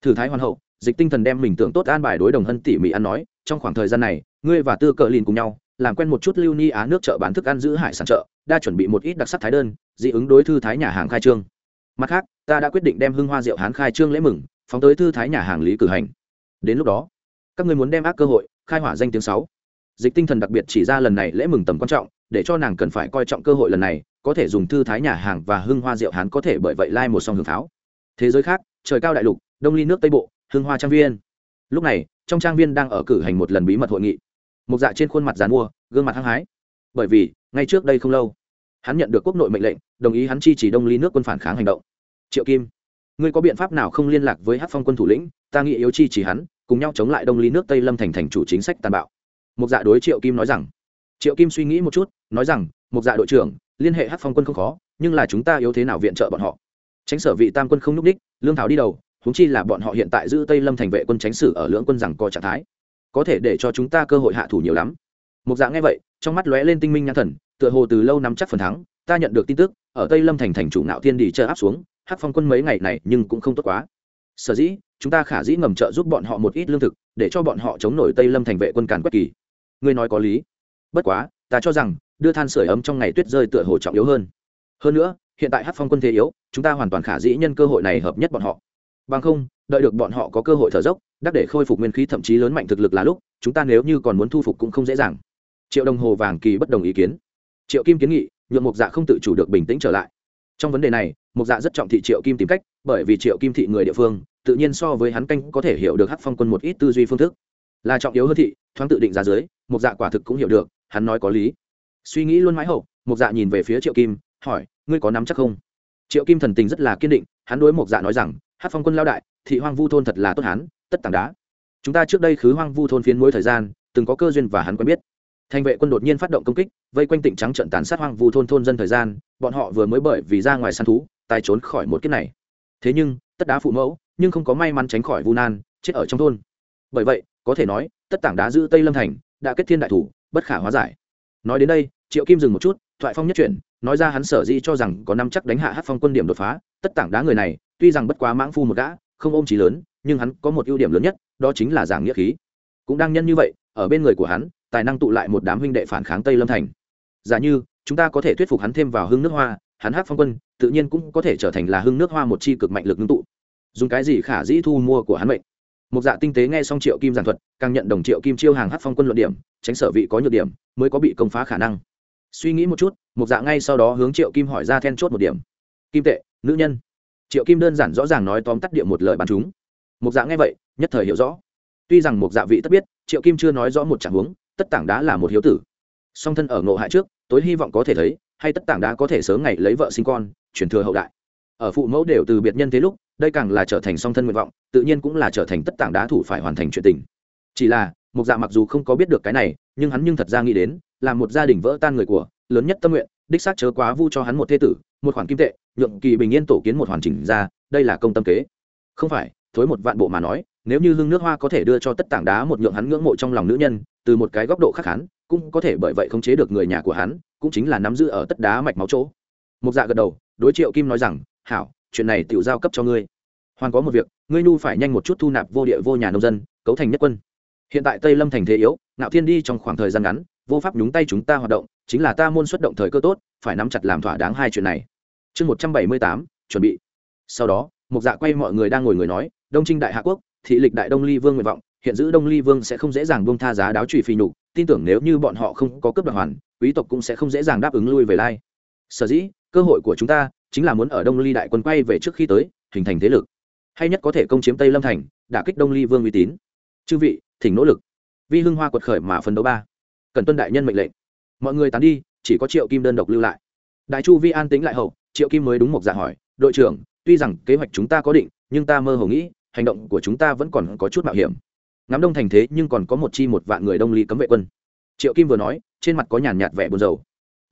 Thử thái hoàn hậu, dịch tinh thần đem mình tưởng tốt an bài đối đồng hân tỉ mỉ ăn nói, trong khoảng thời gian này, ngươi và tư cờ lìn cùng nhau làm quen một chút lưu ni á nước chợ bán thức ăn giữ hải sản chợ, đa chuẩn bị một ít đặc sắc thái đơn, dị ứng đối thư thái nhà hàng khai trương. Mặt khác, ta đã quyết định đem hưng hoa rượu hán khai trương lễ mừng, phóng tới thư thái nhà hàng lý cử hành. Đến lúc đó, các ngươi muốn đem ác cơ hội khai hỏa danh tiếng sáu. Dịch tinh thần đặc biệt chỉ ra lần này lễ mừng tầm quan trọng, để cho nàng cần phải coi trọng cơ hội lần này, có thể dùng thư thái nhà hàng và hưng hoa rượu hán có thể bởi vậy lai một song hưởng pháo. Thế giới khác, trời cao đại lục, đông ly nước tây bộ, hưng hoa trang viên. Lúc này, trong trang viên đang ở cử hành một lần bí mật hội nghị. Mục dạ trên khuôn mặt giàn mua, gương mặt hăng hái. Bởi vì, ngay trước đây không lâu, hắn nhận được quốc nội mệnh lệnh, đồng ý hắn chi chỉ đông ly nước quân phản kháng hành động. Triệu kim, ngươi có biện pháp nào không liên lạc với hát phong quân thủ lĩnh? Ta nghĩ yếu chi chỉ hắn, cùng nhau chống lại đông ly nước tây lâm thành thành chủ chính sách tàn bạo. Mục dạ đối triệu kim nói rằng. Triệu kim suy nghĩ một chút, nói rằng, Mục dạ đội trưởng, liên hệ hát phong quân không khó, nhưng là chúng ta yếu thế nào viện trợ bọn họ? Tránh sở vị tam quân không núp đích, lương thảo đi đầu, Huống chi là bọn họ hiện tại giữ tây lâm thành vệ quân tránh sử ở lưỡng quân rằng co trạng thái có thể để cho chúng ta cơ hội hạ thủ nhiều lắm. Một dạng nghe vậy, trong mắt lóe lên tinh minh nhãn thần, tựa hồ từ lâu nắm chắc phần thắng, ta nhận được tin tức, ở tây lâm thành thành chủ nạo thiên đi chờ áp xuống hát phong quân mấy ngày này nhưng cũng không tốt quá. Sở dĩ, chúng ta khả dĩ ngầm trợ giúp bọn họ một ít lương thực, để cho bọn họ chống nổi tây lâm thành vệ quân càn quét kỳ. Ngươi nói có lý. Bất quá, ta cho rằng, đưa than sửa ấm trong ngày tuyết rơi tựa hồ trọng yếu hơn. Hơn nữa, hiện tại hát phong quân thế yếu, chúng ta hoàn toàn khả dĩ nhân cơ hội này hợp nhất bọn họ. Bằng không đợi được bọn họ có cơ hội thở dốc, đắc để khôi phục nguyên khí thậm chí lớn mạnh thực lực là lúc, chúng ta nếu như còn muốn thu phục cũng không dễ dàng. Triệu đồng hồ vàng kỳ bất đồng ý kiến. Triệu kim kiến nghị nhuộm mục dạ không tự chủ được bình tĩnh trở lại. Trong vấn đề này mục dạ rất trọng thị triệu kim tìm cách, bởi vì triệu kim thị người địa phương, tự nhiên so với hắn canh có thể hiểu được hát phong quân một ít tư duy phương thức. Là trọng yếu hơn thị, thoáng tự định ra dưới mục dạ quả thực cũng hiểu được, hắn nói có lý. Suy nghĩ luôn mãi hậu mục dạ nhìn về phía triệu kim, hỏi, ngươi có nắm chắc không? Triệu kim thần tình rất là kiên định, hắn đối mục dạ nói rằng hát phong quân lao đại, thị hoang vu thôn thật là tốt hắn tất tảng đá. Chúng ta trước đây khứ hoang vu thôn phiến mỗi thời gian, từng có cơ duyên và hắn quen biết. Thành vệ quân đột nhiên phát động công kích, vây quanh tỉnh trắng trận tàn sát hoang vu thôn thôn dân thời gian, bọn họ vừa mới bởi vì ra ngoài săn thú, tài trốn khỏi một kiếp này. Thế nhưng, tất đá phụ mẫu, nhưng không có may mắn tránh khỏi vu nan, chết ở trong thôn. Bởi vậy, có thể nói, tất tảng đá giữ tây lâm thành, đã kết thiên đại thủ, bất khả hóa giải. Nói đến đây, triệu kim dừng một chút, thoại phong nhất chuyển, nói ra hắn sở dĩ cho rằng có năm chắc đánh hạ hát phong quân điểm đột phá, tất tảng đá người này tuy rằng bất quá mãng phu một gã, không ôm trí lớn, nhưng hắn có một ưu điểm lớn nhất, đó chính là giảng nghĩa khí. Cũng đang nhân như vậy, ở bên người của hắn, tài năng tụ lại một đám huynh đệ phản kháng tây lâm thành. Giả như, chúng ta có thể thuyết phục hắn thêm vào hưng nước hoa, hắn hát phong quân, tự nhiên cũng có thể trở thành là hưng nước hoa một chi cực mạnh lực ngưng tụ. Dùng cái gì khả dĩ thu mua của hắn mệnh? Một dạ tinh tế nghe xong triệu kim giảng thuật, càng nhận đồng triệu kim chiêu hàng hát phong quân luận điểm, tránh sở vị có nhược điểm, mới có bị công phá khả năng. Suy nghĩ một chút, một dạ ngay sau đó hướng triệu kim hỏi ra then chốt một điểm. Kim tệ, nữ nhân triệu kim đơn giản rõ ràng nói tóm tắt địa một lời bắn chúng. Một dạ nghe vậy, nhất thời hiểu rõ. Tuy rằng một dạ vị tất biết, triệu kim chưa nói rõ một trạng huống, tất tảng đá là một hiếu tử. Song thân ở ngộ hại trước, tối hy vọng có thể thấy, hay tất tảng đá có thể sớm ngày lấy vợ sinh con, truyền thừa hậu đại. Ở phụ mẫu đều từ biệt nhân thế lúc, đây càng là trở thành song thân nguyện vọng, tự nhiên cũng là trở thành tất tảng đá thủ phải hoàn thành chuyện tình. Chỉ là một dạ mặc dù không có biết được cái này, nhưng hắn nhưng thật ra nghĩ đến, là một gia đình vỡ tan người của, lớn nhất tâm nguyện đích xác chớ quá vu cho hắn một thế tử, một khoản kim tệ, nhượng kỳ bình yên tổ kiến một hoàn chỉnh ra, đây là công tâm kế. Không phải, thối một vạn bộ mà nói, nếu như hương nước hoa có thể đưa cho tất tảng đá một nhượng hắn ngưỡng mộ trong lòng nữ nhân, từ một cái góc độ khác hắn, cũng có thể bởi vậy khống chế được người nhà của hắn, cũng chính là nắm giữ ở tất đá mạch máu chỗ. Một dạ gật đầu, đối triệu kim nói rằng, hảo, chuyện này tiểu giao cấp cho ngươi. Hoàn có một việc, ngươi nu phải nhanh một chút thu nạp vô địa vô nhà nông dân, cấu thành nhất quân. Hiện tại tây lâm thành thế yếu ngạo thiên đi trong khoảng thời gian ngắn, vô pháp nhúng tay chúng ta hoạt động, chính là ta môn xuất động thời cơ tốt, phải nắm chặt làm thỏa đáng hai chuyện này. Chương một trăm bảy mươi tám, chuẩn bị. Sau đó một dạ quay mọi người đang ngồi người nói, đông trinh đại hạ quốc, thị lịch đại đông ly vương nguyện vọng, hiện giữ đông ly vương sẽ không dễ dàng buông tha giá đáo trùy phi nhục, tin tưởng nếu như bọn họ không có cướp đoạt hoàn, quý tộc cũng sẽ không dễ dàng đáp ứng lui về lai. Sở dĩ, cơ hội của chúng ta chính là muốn ở đông ly đại quân quay về trước khi tới, hình thành thế lực. Hay nhất có thể công chiếm tây lâm thành, đả kích đông ly vương uy tín. Chư vị, thỉnh nỗ lực vi hưng hoa quật khởi mà phấn đấu ba. Cần tuân đại nhân mệnh lệnh. Mọi người tán đi, chỉ có triệu kim đơn độc lưu lại. Đại chu vi an tính lại hậu, triệu kim mới đúng một dạ hỏi, đội trưởng, tuy rằng kế hoạch chúng ta có định, nhưng ta mơ hồ nghĩ, hành động của chúng ta vẫn còn có chút mạo hiểm. Ngắm đông thành thế nhưng còn có một chi một vạn người đông ly cấm vệ quân. Triệu kim vừa nói, trên mặt có nhàn nhạt vẻ buồn rầu.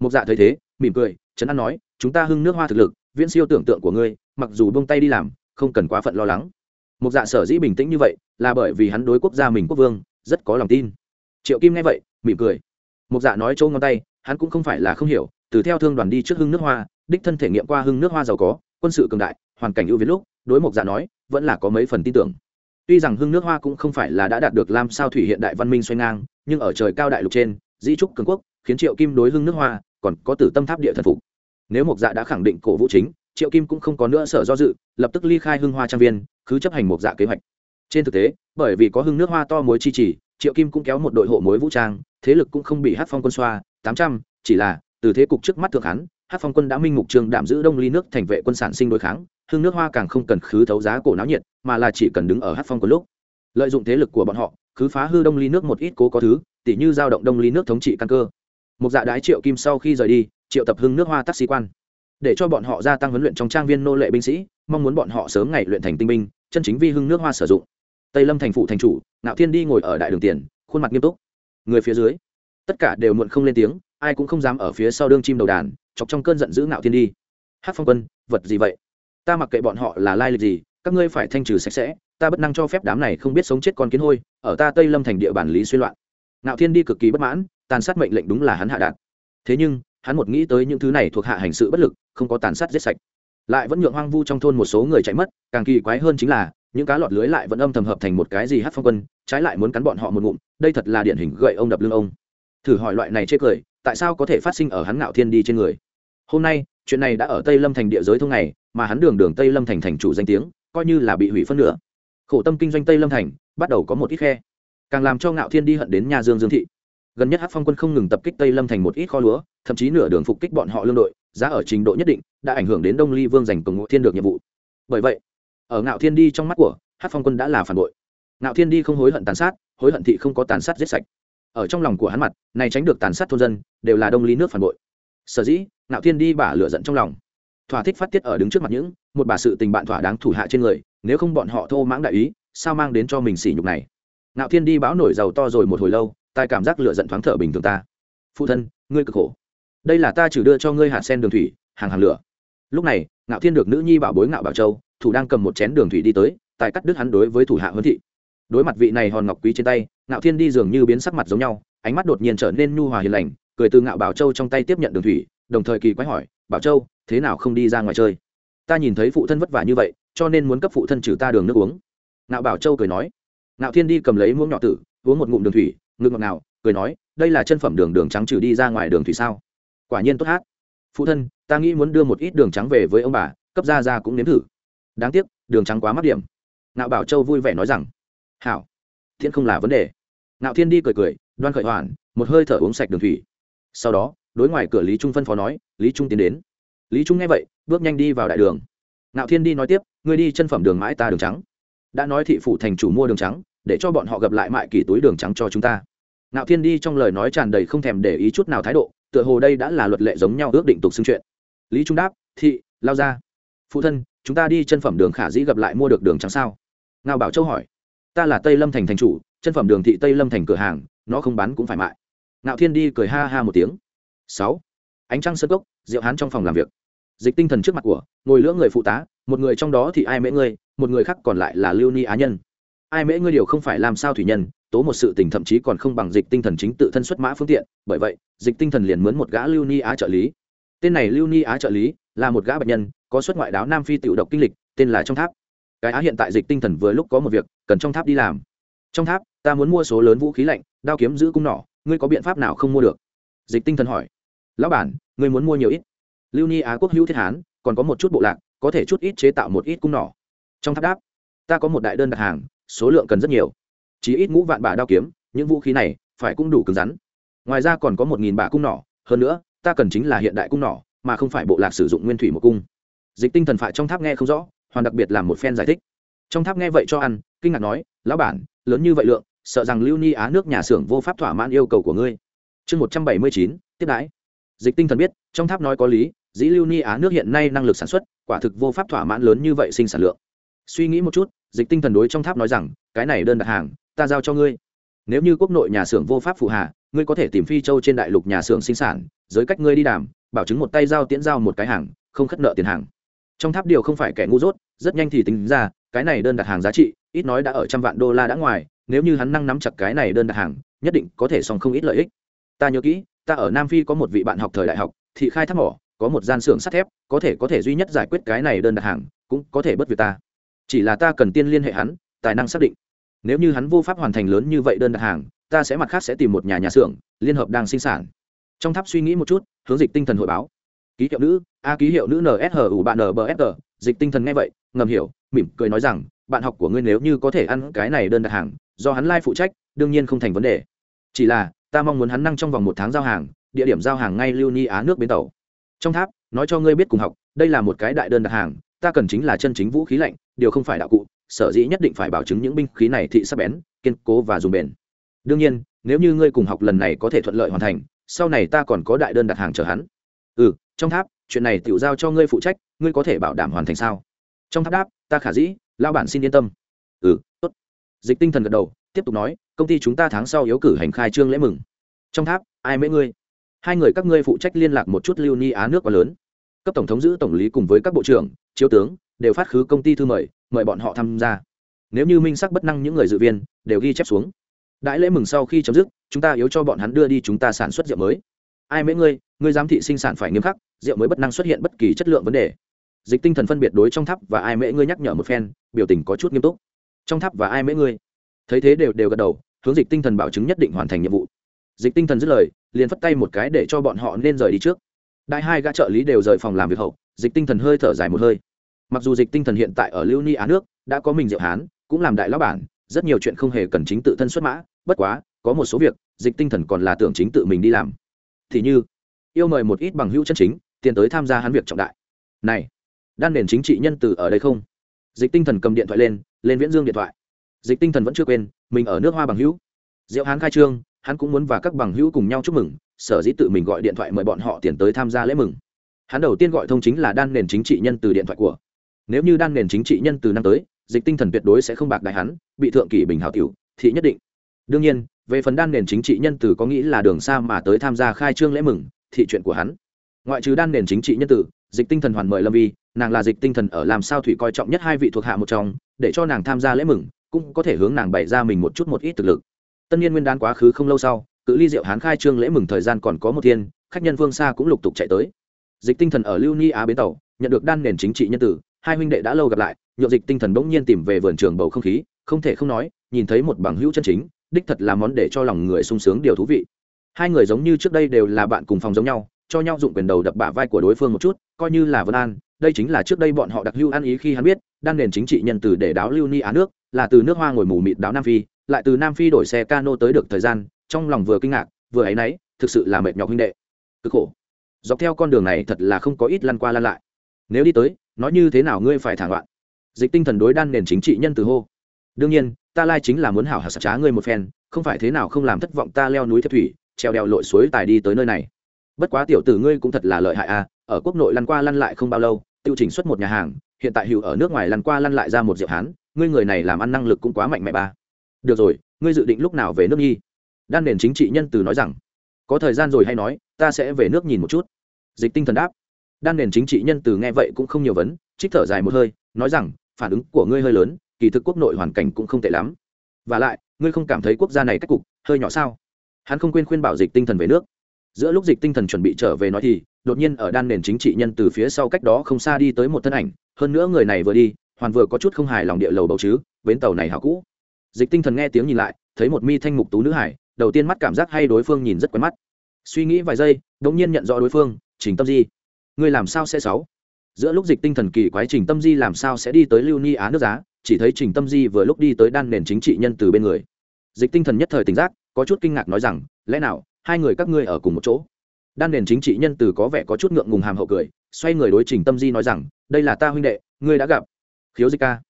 Một dạ thấy thế, mỉm cười, trấn an nói, chúng ta hưng nước hoa thực lực, viễn siêu tưởng tượng của ngươi, mặc dù bông tay đi làm, không cần quá phận lo lắng. Một dạ sở dĩ bình tĩnh như vậy, là bởi vì hắn đối quốc gia mình quốc vương rất có lòng tin. Triệu kim nghe vậy, mỉm cười. Một dạ nói trâu ngón tay, hắn cũng không phải là không hiểu, từ theo thương đoàn đi trước hưng nước hoa, đích thân thể nghiệm qua hưng nước hoa giàu có, quân sự cường đại, hoàn cảnh ưu việt lúc, đối một dạ nói, vẫn là có mấy phần tin tưởng. Tuy rằng hưng nước hoa cũng không phải là đã đạt được lam sao thủy hiện đại văn minh xoay ngang, nhưng ở trời cao đại lục trên di trúc cường quốc, khiến triệu kim đối hưng nước hoa, còn có tử tâm tháp địa thần phục. Nếu một dạ đã khẳng định cổ vũ chính, triệu kim cũng không có nữa sở do dự, lập tức ly khai hưng hoa trang viên, cứ chấp hành một dạ kế hoạch. Trên thực tế bởi vì có hưng nước hoa to mối chi trì triệu kim cũng kéo một đội hộ mối vũ trang, thế lực cũng không bị hát phong quân xoa, tám trăm, chỉ là, từ thế cục trước mắt thượng hắn hát phong quân đã minh mục trường đảm giữ đông ly nước thành vệ quân sản sinh đối kháng, hưng nước hoa càng không cần khứ thấu giá cổ náo nhiệt, mà là chỉ cần đứng ở hát phong quân lúc. Lợi dụng thế lực của bọn họ, khứ phá hư đông ly nước một ít cố có thứ, tỉ như giao động đông ly nước thống trị căn cơ. Một dạ đái triệu kim sau khi rời đi, triệu tập hưng nước hoa taxi quan. Để cho bọn họ gia tăng huấn luyện trong trang viên nô lệ binh sĩ, mong muốn bọn họ sớm ngày luyện thành tinh binh, chân chính vi hưng nước hoa sử dụng tây lâm thành phụ thành chủ nạo thiên đi ngồi ở đại đường tiền, khuôn mặt nghiêm túc. Người phía dưới, tất cả đều muộn không lên tiếng, ai cũng không dám ở phía sau đương chim đầu đàn, chọc trong cơn giận dữ nạo thiên đi. Hát phong quân, vật gì vậy? Ta mặc kệ bọn họ là lai lịch gì, các ngươi phải thanh trừ sạch sẽ, ta bất năng cho phép đám này không biết sống chết con kiến hôi, ở ta tây lâm thành địa bản lý suy loạn. Nạo thiên đi cực kỳ bất mãn, tàn sát mệnh lệnh đúng là hắn hạ đạt. Thế nhưng, hắn một nghĩ tới những thứ này thuộc hạ hành sự bất lực, không có tàn sát giết sạch. Lại vẫn nhượng hoang vu trong thôn một số người chạy mất, càng kỳ quái hơn chính là những cá lọt lưới lại vẫn âm thầm hợp thành một cái gì hát phong quân, trái lại muốn cắn bọn họ một ngụm, đây thật là điển hình gậy ông đập lưng ông. Thử hỏi loại này chê cười, tại sao có thể phát sinh ở hắn ngạo thiên đi trên người? Hôm nay, chuyện này đã ở tây lâm thành địa giới thông này mà hắn đường đường tây lâm thành thành chủ danh tiếng, coi như là bị hủy phân nửa. Khổ tâm kinh doanh tây lâm thành, bắt đầu có một ít khe. Càng làm cho ngạo thiên đi hận đến nhà dương dương thị. Gần nhất hát phong quân không ngừng tập kích tây lâm thành một ít kho lúa, thậm chí nửa đường phục kích bọn họ lương đội, giá ở trình độ nhất định, đã ảnh hưởng đến đông ly vương giành cường ngộ thiên được nhiệm vụ. Bởi vậy ở ngạo thiên đi trong mắt của hát phong quân đã là phản bội. Ngạo thiên đi không hối hận tàn sát, hối hận thị không có tàn sát giết sạch. Ở trong lòng của hắn mặt, này tránh được tàn sát thôn dân, đều là đông lý nước phản bội. Sở dĩ, ngạo thiên đi bả lựa giận trong lòng. Thỏa thích phát tiết ở đứng trước mặt những, một bà sự tình bạn thỏa đáng thủ hạ trên người, nếu không bọn họ thô mãng đại ý, sao mang đến cho mình sỉ nhục này? Ngạo thiên đi báo nổi giàu to rồi một hồi lâu tài cảm giác lựa giận thoáng thở bình thường ta. Phụ thân, ngươi cực khổ. Đây là ta chỉ đưa cho ngươi hạt sen đường thủy, hàng hàng lửa. Lúc này, ngạo thiên được nữ nhi bảo bối ngạo bảo châu thủ đang cầm một chén đường thủy đi tới, tài cắt đứt hắn đối với thủ hạ huấn thị. Đối mặt vị này hòn ngọc quý trên tay, ngạo thiên đi dường như biến sắc mặt giống nhau, ánh mắt đột nhiên trở nên nhu hòa hiền lành, cười từ ngạo bảo châu trong tay tiếp nhận đường thủy, đồng thời kỳ quái hỏi, bảo châu, thế nào không đi ra ngoài chơi? Ta nhìn thấy phụ thân vất vả như vậy, cho nên muốn cấp phụ thân trừ ta đường nước uống. Ngạo bảo châu cười nói. Ngạo thiên đi cầm lấy muỗng nhỏ tử, uống một ngụm đường thủy, ngực ngọt nào cười nói, đây là chân phẩm đường đường trắng trừ đi ra ngoài đường thủy sao? Quả nhiên tốt hát. Phụ thân, ta nghĩ muốn đưa một ít đường trắng về với ông bà, cấp ra ra cũng nếm thử đáng tiếc, đường trắng quá mắc điểm. Ngạo bảo châu vui vẻ nói rằng, hảo thiên không là vấn đề. Ngạo thiên đi cười cười, đoan khởi hoàn, một hơi thở uống sạch đường thủy. Sau đó, đối ngoài cửa lý trung phân phó nói, lý trung tiến đến. Lý trung nghe vậy, bước nhanh đi vào đại đường. Ngạo thiên đi nói tiếp, ngươi đi chân phẩm đường mãi ta đường trắng. Đã nói thị phủ thành chủ mua đường trắng, để cho bọn họ gặp lại mại kỳ túi đường trắng cho chúng ta. Ngạo thiên đi trong lời nói tràn đầy không thèm để ý chút nào thái độ, tựa hồ đây đã là luật lệ giống nhau ước định tục xưng chuyện. Lý trung đáp, thị, lao ra. Phụ thân chúng ta đi chân phẩm đường khả dĩ gặp lại mua được đường trắng sao? Ngao bảo châu hỏi. Ta là tây lâm thành thành chủ, chân phẩm đường thị tây lâm thành cửa hàng, nó không bán cũng phải mại. Ngạo thiên đi cười ha ha một tiếng. Sáu. Ánh trăng sơ cốc Diệu hán trong phòng làm việc. Dịch tinh thần trước mặt của, ngồi lưỡng người phụ tá, một người trong đó thì ai mễ ngươi, một người khác còn lại là lưu ni á nhân. Ai mễ ngươi điều không phải làm sao thủy nhân, tố một sự tình thậm chí còn không bằng dịch tinh thần chính tự thân xuất mã phương tiện, bởi vậy, dịch tinh thần liền mướn một gã lưu ni á trợ lý. Tên này lưu ni á trợ lý là một gã bệnh nhân có xuất ngoại đáo nam phi tiểu độc kinh lịch, tên là trong tháp. Cái á hiện tại dịch tinh thần vừa lúc có một việc, cần trong tháp đi làm. Trong tháp, ta muốn mua số lớn vũ khí lạnh, đao kiếm giữ cung nỏ, ngươi có biện pháp nào không mua được? Dịch tinh thần hỏi. Lão bản, ngươi muốn mua nhiều ít? Lưu ni á quốc hữu thiết hán, còn có một chút bộ lạc, có thể chút ít chế tạo một ít cung nỏ. Trong tháp đáp. Ta có một đại đơn đặt hàng, số lượng cần rất nhiều. Chỉ ít ngũ vạn bả đao kiếm, những vũ khí này, phải cũng đủ cứng rắn. Ngoài ra còn có một nghìn bả cung nỏ, hơn nữa, ta cần chính là hiện đại cung nỏ, mà không phải bộ lạc sử dụng nguyên thủy một cung dịch tinh thần phại trong tháp nghe không rõ, hoàn đặc biệt làm một phen giải thích. Trong tháp nghe vậy cho ăn, kinh ngạc nói, lão bản, lớn như vậy lượng, sợ rằng lưu ni á nước nhà xưởng vô pháp thỏa mãn yêu cầu của ngươi. Chương một trăm bảy mươi chín, tiếp đãi. Dịch tinh thần biết, trong tháp nói có lý, dĩ lưu ni á nước hiện nay năng lực sản xuất, quả thực vô pháp thỏa mãn lớn như vậy sinh sản lượng. Suy nghĩ một chút, dịch tinh thần đối trong tháp nói rằng, cái này đơn đặt hàng, ta giao cho ngươi. Nếu như quốc nội nhà xưởng vô pháp phụ hà, ngươi có thể tìm phi châu trên đại lục nhà xưởng sinh sản, giới cách ngươi đi đàm, bảo chứng một tay giao tiễn giao một cái hàng, không khất nợ tiền hàng trong tháp điều không phải kẻ ngu dốt, rất nhanh thì tính ra, cái này đơn đặt hàng giá trị, ít nói đã ở trăm vạn đô la đã ngoài, nếu như hắn năng nắm chặt cái này đơn đặt hàng, nhất định có thể xong không ít lợi ích. Ta nhớ kỹ, ta ở nam phi có một vị bạn học thời đại học, thị khai thác mỏ, có một gian xưởng sắt thép, có thể có thể duy nhất giải quyết cái này đơn đặt hàng, cũng có thể bất việc ta. Chỉ là ta cần tiên liên hệ hắn, tài năng xác định. Nếu như hắn vô pháp hoàn thành lớn như vậy đơn đặt hàng, ta sẽ mặt khác sẽ tìm một nhà nhà xưởng, liên hợp đang sinh sản. Trong tháp suy nghĩ một chút, hướng dịch tinh thần hội báo ký hiệu nữ, a ký hiệu nữ nshU bạn nbsg dịch tinh thần nghe vậy, ngầm hiểu, mỉm cười nói rằng, bạn học của ngươi nếu như có thể ăn cái này đơn đặt hàng, do hắn lai phụ trách, đương nhiên không thành vấn đề. Chỉ là, ta mong muốn hắn năng trong vòng một tháng giao hàng, địa điểm giao hàng ngay lưu ni á nước bến tàu. Trong tháp, nói cho ngươi biết cùng học, đây là một cái đại đơn đặt hàng, ta cần chính là chân chính vũ khí lạnh, điều không phải đạo cụ, sở dĩ nhất định phải bảo chứng những binh khí này thị sắc bén, kiên cố và dùng bền. Đương nhiên, nếu như ngươi cùng học lần này có thể thuận lợi hoàn thành, sau này ta còn có đại đơn đặt hàng chờ hắn. Ừ trong tháp, chuyện này tiểu giao cho ngươi phụ trách, ngươi có thể bảo đảm hoàn thành sao? Trong tháp đáp, ta khả dĩ lao bản xin yên tâm. Ừ tốt. Dịch tinh thần gật đầu, tiếp tục nói, công ty chúng ta tháng sau yếu cử hành khai trương lễ mừng. Trong tháp, ai mấy ngươi? Hai người các ngươi phụ trách liên lạc một chút lưu ni á nước quá lớn. Cấp tổng thống giữ tổng lý cùng với các bộ trưởng, chiếu tướng, đều phát khứ công ty thư mời mời bọn họ tham gia. Nếu như minh sắc bất năng những người dự viên, đều ghi chép xuống. Đại lễ mừng sau khi chấm dứt, chúng ta yếu cho bọn hắn đưa đi chúng ta sản xuất rượu mới ai mễ ngươi ngươi giám thị sinh sản phải nghiêm khắc, rượu mới bất năng xuất hiện bất kỳ chất lượng vấn đề. Dịch tinh thần phân biệt đối trong tháp và ai mễ ngươi nhắc nhở một phen, biểu tình có chút nghiêm túc. Trong tháp và ai mễ ngươi. Thấy thế đều đều gật đầu, hướng dịch tinh thần bảo chứng nhất định hoàn thành nhiệm vụ. Dịch tinh thần dứt lời, liền phất tay một cái để cho bọn họ nên rời đi trước. Đại hai gã trợ lý đều rời phòng làm việc hậu, dịch tinh thần hơi thở dài một hơi. Mặc dù dịch tinh thần hiện tại ở lưu ni á nước, đã có mình diệu hán, cũng làm đại lão bản, rất nhiều chuyện không hề cần chính tự thân xuất mã, bất quá, có một số việc, dịch tinh thần còn là tưởng chính tự mình đi làm thì như, yêu mời một ít bằng hữu chân chính tiền tới tham gia hắn việc trọng đại. Này, đan nền chính trị nhân từ ở đây không? Dịch tinh thần cầm điện thoại lên lên viễn dương điện thoại. Dịch tinh thần vẫn chưa quên, mình ở nước hoa bằng hữu. Diệu hán khai trương, hắn cũng muốn và các bằng hữu cùng nhau chúc mừng, sở dĩ tự mình gọi điện thoại mời bọn họ tiền tới tham gia lễ mừng. Hắn đầu tiên gọi thông chính là đan nền chính trị nhân từ điện thoại của. Nếu như đan nền chính trị nhân từ năm tới, dịch tinh thần tuyệt đối sẽ không bạc đại hắn, bị thượng kỷ bình hảo tiểu, thị nhất định. Đương nhiên về phần đan nền chính trị, nhân tử có nghĩ là đường xa mà tới tham gia khai trương lễ mừng thị chuyện của hắn. Ngoại trừ đan nền chính trị nhân tử, dịch tinh thần hoàn mời lâm vi, nàng là dịch tinh thần ở làm sao thủy coi trọng nhất hai vị thuộc hạ một trong, để cho nàng tham gia lễ mừng, cũng có thể hướng nàng bày ra mình một chút một ít thực lực. Tân nhiên nguyên đan quá khứ không lâu sau, cự ly diệu hán khai trương lễ mừng thời gian còn có một thiên, khách nhân vương xa cũng lục tục chạy tới. Dịch tinh thần ở lưu ni á bến tàu, nhận được đan nền chính trị nhân tử, hai huynh đệ đã lâu gặp lại nhộn dịch tinh thần bỗng nhiên tìm về vườn trường bầu không khí, không thể không nói, nhìn thấy một bằng hữu chân chính đích thật là món để cho lòng người sung sướng điều thú vị. Hai người giống như trước đây đều là bạn cùng phòng giống nhau, cho nhau dụng quyền đầu đập bả vai của đối phương một chút, coi như là vân an, đây chính là trước đây bọn họ đặc lưu ăn ý khi hắn biết, đan nền chính trị nhân từ để đáo lưu ni á nước, là từ nước hoa ngồi mù mịt đáo nam phi, lại từ nam phi đổi xe cano tới được thời gian, trong lòng vừa kinh ngạc, vừa áy náy, thực sự là mệt nhọc huynh đệ. Cực khổ. Dọc theo con đường này thật là không có ít lăn qua lăn lại. Nếu đi tới, nói như thế nào ngươi phải thả loạn? Dịch tinh thần đối đan nền chính trị nhân từ hô. Đương nhiên ta lai chính là muốn hảo hảo sạch trá ngươi một phen, không phải thế nào không làm thất vọng ta leo núi thiệp thủy treo đèo lội suối tài đi tới nơi này. Bất quá tiểu tử ngươi cũng thật là lợi hại à ở quốc nội lăn qua lăn lại không bao lâu, tiêu chỉnh xuất một nhà hàng, hiện tại hữu ở nước ngoài lăn qua lăn lại ra một diệu hán, ngươi người này làm ăn năng lực cũng quá mạnh mẽ ba. Được rồi, ngươi dự định lúc nào về nước nhi đan nền chính trị nhân từ nói rằng. Có thời gian rồi hay nói, ta sẽ về nước nhìn một chút. Dịch tinh thần đáp. Đan nền chính trị nhân từ nghe vậy cũng không nhiều vấn, trích thở dài một hơi, nói rằng, phản ứng của ngươi hơi lớn kỳ thực quốc nội hoàn cảnh cũng không tệ lắm. Và lại, ngươi không cảm thấy quốc gia này cách cục hơi nhỏ sao? Hắn không quên khuyên bảo dịch tinh thần về nước. Giữa lúc dịch tinh thần chuẩn bị trở về nói thì, đột nhiên ở đan nền chính trị nhân từ phía sau cách đó không xa đi tới một thân ảnh. Hơn nữa người này vừa đi, hoàn vừa có chút không hài lòng địa lầu bầu chứ, bến tàu này hảo cũ. Dịch tinh thần nghe tiếng nhìn lại, thấy một mi thanh mục tú nữ hải, đầu tiên mắt cảm giác hay đối phương nhìn rất quen mắt. Suy nghĩ vài giây đột nhiên nhận rõ đối phương, trình tâm di. Ngươi làm sao sẽ xấu giữa lúc dịch tinh thần kỳ quái trình tâm di làm sao sẽ đi tới lưu ni á nước giá chỉ thấy trình tâm di vừa lúc đi tới đan nền chính trị nhân từ bên người. Dịch tinh thần nhất thời tỉnh giác, có chút kinh ngạc nói rằng, lẽ nào, hai người các ngươi ở cùng một chỗ? Đan nền chính trị nhân từ có vẻ có chút ngượng ngùng hàm hậu cười, xoay người đối trình tâm di nói rằng, đây là ta huynh đệ, ngươi đã gặp. Khiếu dịch ca.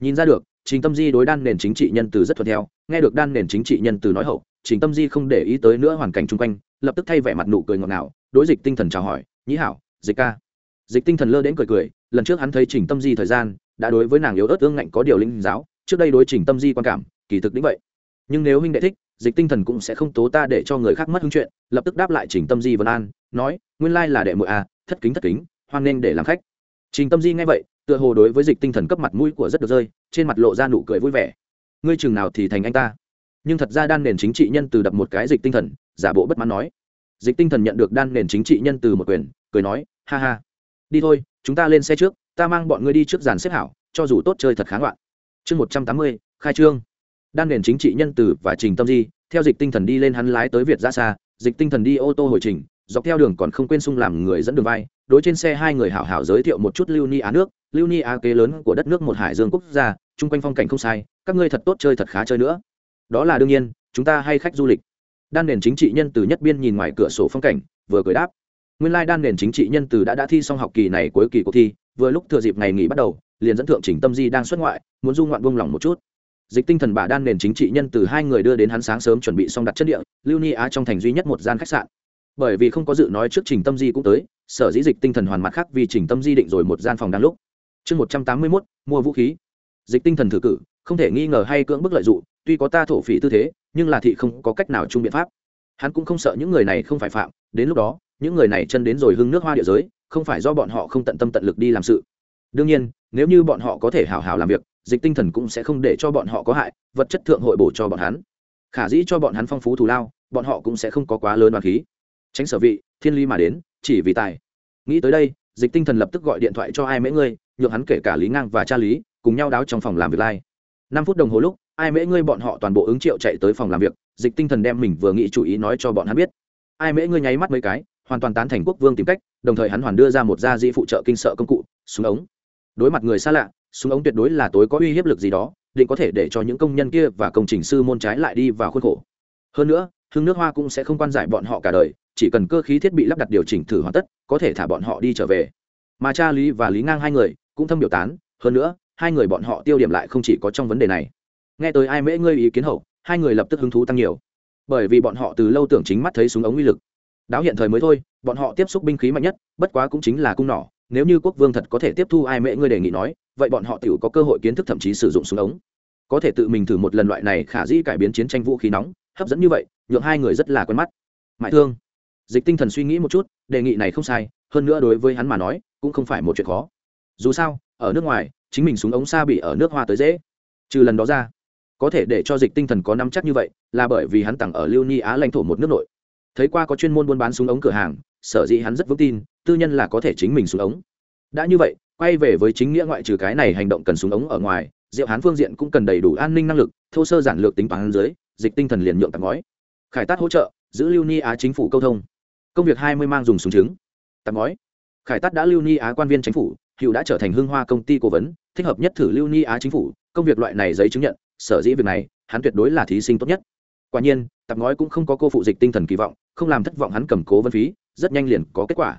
Nhìn ra được, trình tâm di đối đan nền chính trị nhân từ rất thuận theo, nghe được đan nền chính trị nhân từ nói hậu, trình tâm di không để ý tới nữa hoàn cảnh chung quanh, lập tức thay vẻ mặt nụ cười ngọt ngào, đối dịch tinh thần chào hỏi, nhĩ hảo, dịch ca. Dịch tinh thần lơ đến cười cười, lần trước hắn thấy trình tâm di thời gian đã đối với nàng yếu ớt ương ngạnh có điều linh giáo trước đây đối trình tâm di quan cảm kỳ thực đĩnh vậy. Nhưng nếu huynh đệ thích dịch tinh thần cũng sẽ không tố ta để cho người khác mất hứng chuyện lập tức đáp lại trình tâm di vân an nói nguyên lai là đệ mội à, thất kính thất kính hoan nghênh để làm khách. Trình tâm di nghe vậy tựa hồ đối với dịch tinh thần cấp mặt mũi của rất được rơi trên mặt lộ ra nụ cười vui vẻ. Ngươi chừng nào thì thành anh ta. Nhưng thật ra đan nền chính trị nhân từ đập một cái dịch tinh thần giả bộ bất mãn nói. Dịch tinh thần nhận được đan nền chính trị nhân từ một quyền cười nói ha ha đi thôi chúng ta lên xe trước ta mang bọn ngươi đi trước dàn xếp hảo, cho dù tốt chơi thật kháng loạn chương một trăm tám mươi, khai trương. Đan nền chính trị nhân từ và trình tâm di, theo dịch tinh thần đi lên hắn lái tới việt ra xa dịch tinh thần đi ô tô hồi trình, dọc theo đường còn không quên sung làm người dẫn đường vai, đối trên xe hai người hảo hảo giới thiệu một chút lưu ni á nước. Lưu ni á kế lớn của đất nước một hải dương quốc gia, chung quanh phong cảnh không sai, các ngươi thật tốt chơi thật khá chơi nữa. Đó là đương nhiên, chúng ta hay khách du lịch. Đan nền chính trị nhân từ nhất biên nhìn ngoài cửa sổ phong cảnh, vừa cười đáp. Nguyên lai đan nền chính trị nhân từ đã đã thi xong học kỳ này cuối kỳ cuộc thi vừa lúc thừa dịp ngày nghỉ bắt đầu, liền dẫn thượng chỉnh tâm di đang xuất ngoại, muốn du ngoạn buông lỏng một chút. Dịch tinh thần bà đan nền chính trị nhân từ hai người đưa đến hắn sáng sớm chuẩn bị xong đặt chất địa, lưu ni á trong thành duy nhất một gian khách sạn. Bởi vì không có dự nói trước trình tâm di cũng tới, sở dĩ dịch tinh thần hoàn mặt khác vì trình tâm di định rồi một gian phòng đang lúc. Chương một trăm tám mươi mốt, mua vũ khí. Dịch tinh thần thử cử, không thể nghi ngờ hay cưỡng bức lợi dụng, tuy có ta thổ phỉ tư thế, nhưng là thị không có cách nào chung biện pháp. Hắn cũng không sợ những người này không phải phạm, đến lúc đó, những người này chân đến rồi hưng nước hoa địa giới không phải do bọn họ không tận tâm tận lực đi làm sự. Đương nhiên, nếu như bọn họ có thể hào hào làm việc, dịch tinh thần cũng sẽ không để cho bọn họ có hại, vật chất thượng hội bổ cho bọn hắn. Khả dĩ cho bọn hắn phong phú thù lao, bọn họ cũng sẽ không có quá lớn đoàn khí. Tránh sở vị, thiên lý mà đến, chỉ vì tài. Nghĩ tới đây, dịch tinh thần lập tức gọi điện thoại cho ai mễ ngươi, nhượng hắn kể cả lý ngang và cha lý, cùng nhau đáo trong phòng làm việc lai. Năm phút đồng hồ lúc, ai mễ ngươi bọn họ toàn bộ ứng triệu chạy tới phòng làm việc, dịch tinh thần đem mình vừa nghĩ chủ ý nói cho bọn hắn biết. Ai mễ ngươi nháy mắt mấy cái hoàn toàn tán thành quốc vương tìm cách, đồng thời hắn hoàn đưa ra một gia dĩ phụ trợ kinh sợ công cụ, súng ống. Đối mặt người xa lạ, súng ống tuyệt đối là tối có uy hiếp lực gì đó, định có thể để cho những công nhân kia và công trình sư môn trái lại đi vào khuôn khổ. Hơn nữa, hương nước hoa cũng sẽ không quan giải bọn họ cả đời, chỉ cần cơ khí thiết bị lắp đặt điều chỉnh thử hoàn tất, có thể thả bọn họ đi trở về. Mà cha lý và lý ngang hai người cũng thâm biểu tán, hơn nữa, hai người bọn họ tiêu điểm lại không chỉ có trong vấn đề này. Nghe tới ai mễ ngươi ý kiến hậu, hai người lập tức hứng thú tăng nhiều. Bởi vì bọn họ từ lâu tưởng chính mắt thấy súng ống uy lực đáo hiện thời mới thôi, bọn họ tiếp xúc binh khí mạnh nhất, bất quá cũng chính là cung nỏ. Nếu như quốc vương thật có thể tiếp thu ai mễ ngươi đề nghị nói, vậy bọn họ tự có cơ hội kiến thức thậm chí sử dụng súng ống. Có thể tự mình thử một lần loại này khả dĩ cải biến chiến tranh vũ khí nóng, hấp dẫn như vậy, nhượng hai người rất là quen mắt. Mãi thương. Dịch tinh thần suy nghĩ một chút, đề nghị này không sai, hơn nữa đối với hắn mà nói, cũng không phải một chuyện khó. Dù sao, ở nước ngoài, chính mình súng ống xa bị ở nước hoa tới dễ. Trừ lần đó ra, có thể để cho dịch tinh thần có năm chắc như vậy, là bởi vì hắn tặng ở lưu ni á lãnh thổ một nước nội thấy qua có chuyên môn buôn bán súng ống cửa hàng, sở dĩ hắn rất vững tin, tư nhân là có thể chính mình súng ống. Đã như vậy, quay về với chính nghĩa ngoại trừ cái này hành động cần súng ống ở ngoài diệu hán phương diện cũng cần đầy đủ an ninh năng lực, thô sơ giản lược tính toán dưới, dịch tinh thần liền nhượng tạm ngói. Khải tát hỗ trợ, giữ lưu ni á chính phủ câu thông. Công việc hai mươi mang dùng súng trứng. Tạm ngói. Khải tát đã lưu ni á quan viên chính phủ hiệu đã trở thành hưng hoa công ty cố vấn, thích hợp nhất thử lưu ni á chính phủ, công việc loại này giấy chứng nhận, sở dĩ việc này, hắn tuyệt đối là thí sinh tốt nhất quả nhiên tạp ngói cũng không có cô phụ dịch tinh thần kỳ vọng, không làm thất vọng hắn cầm cố vân phí, rất nhanh liền có kết quả.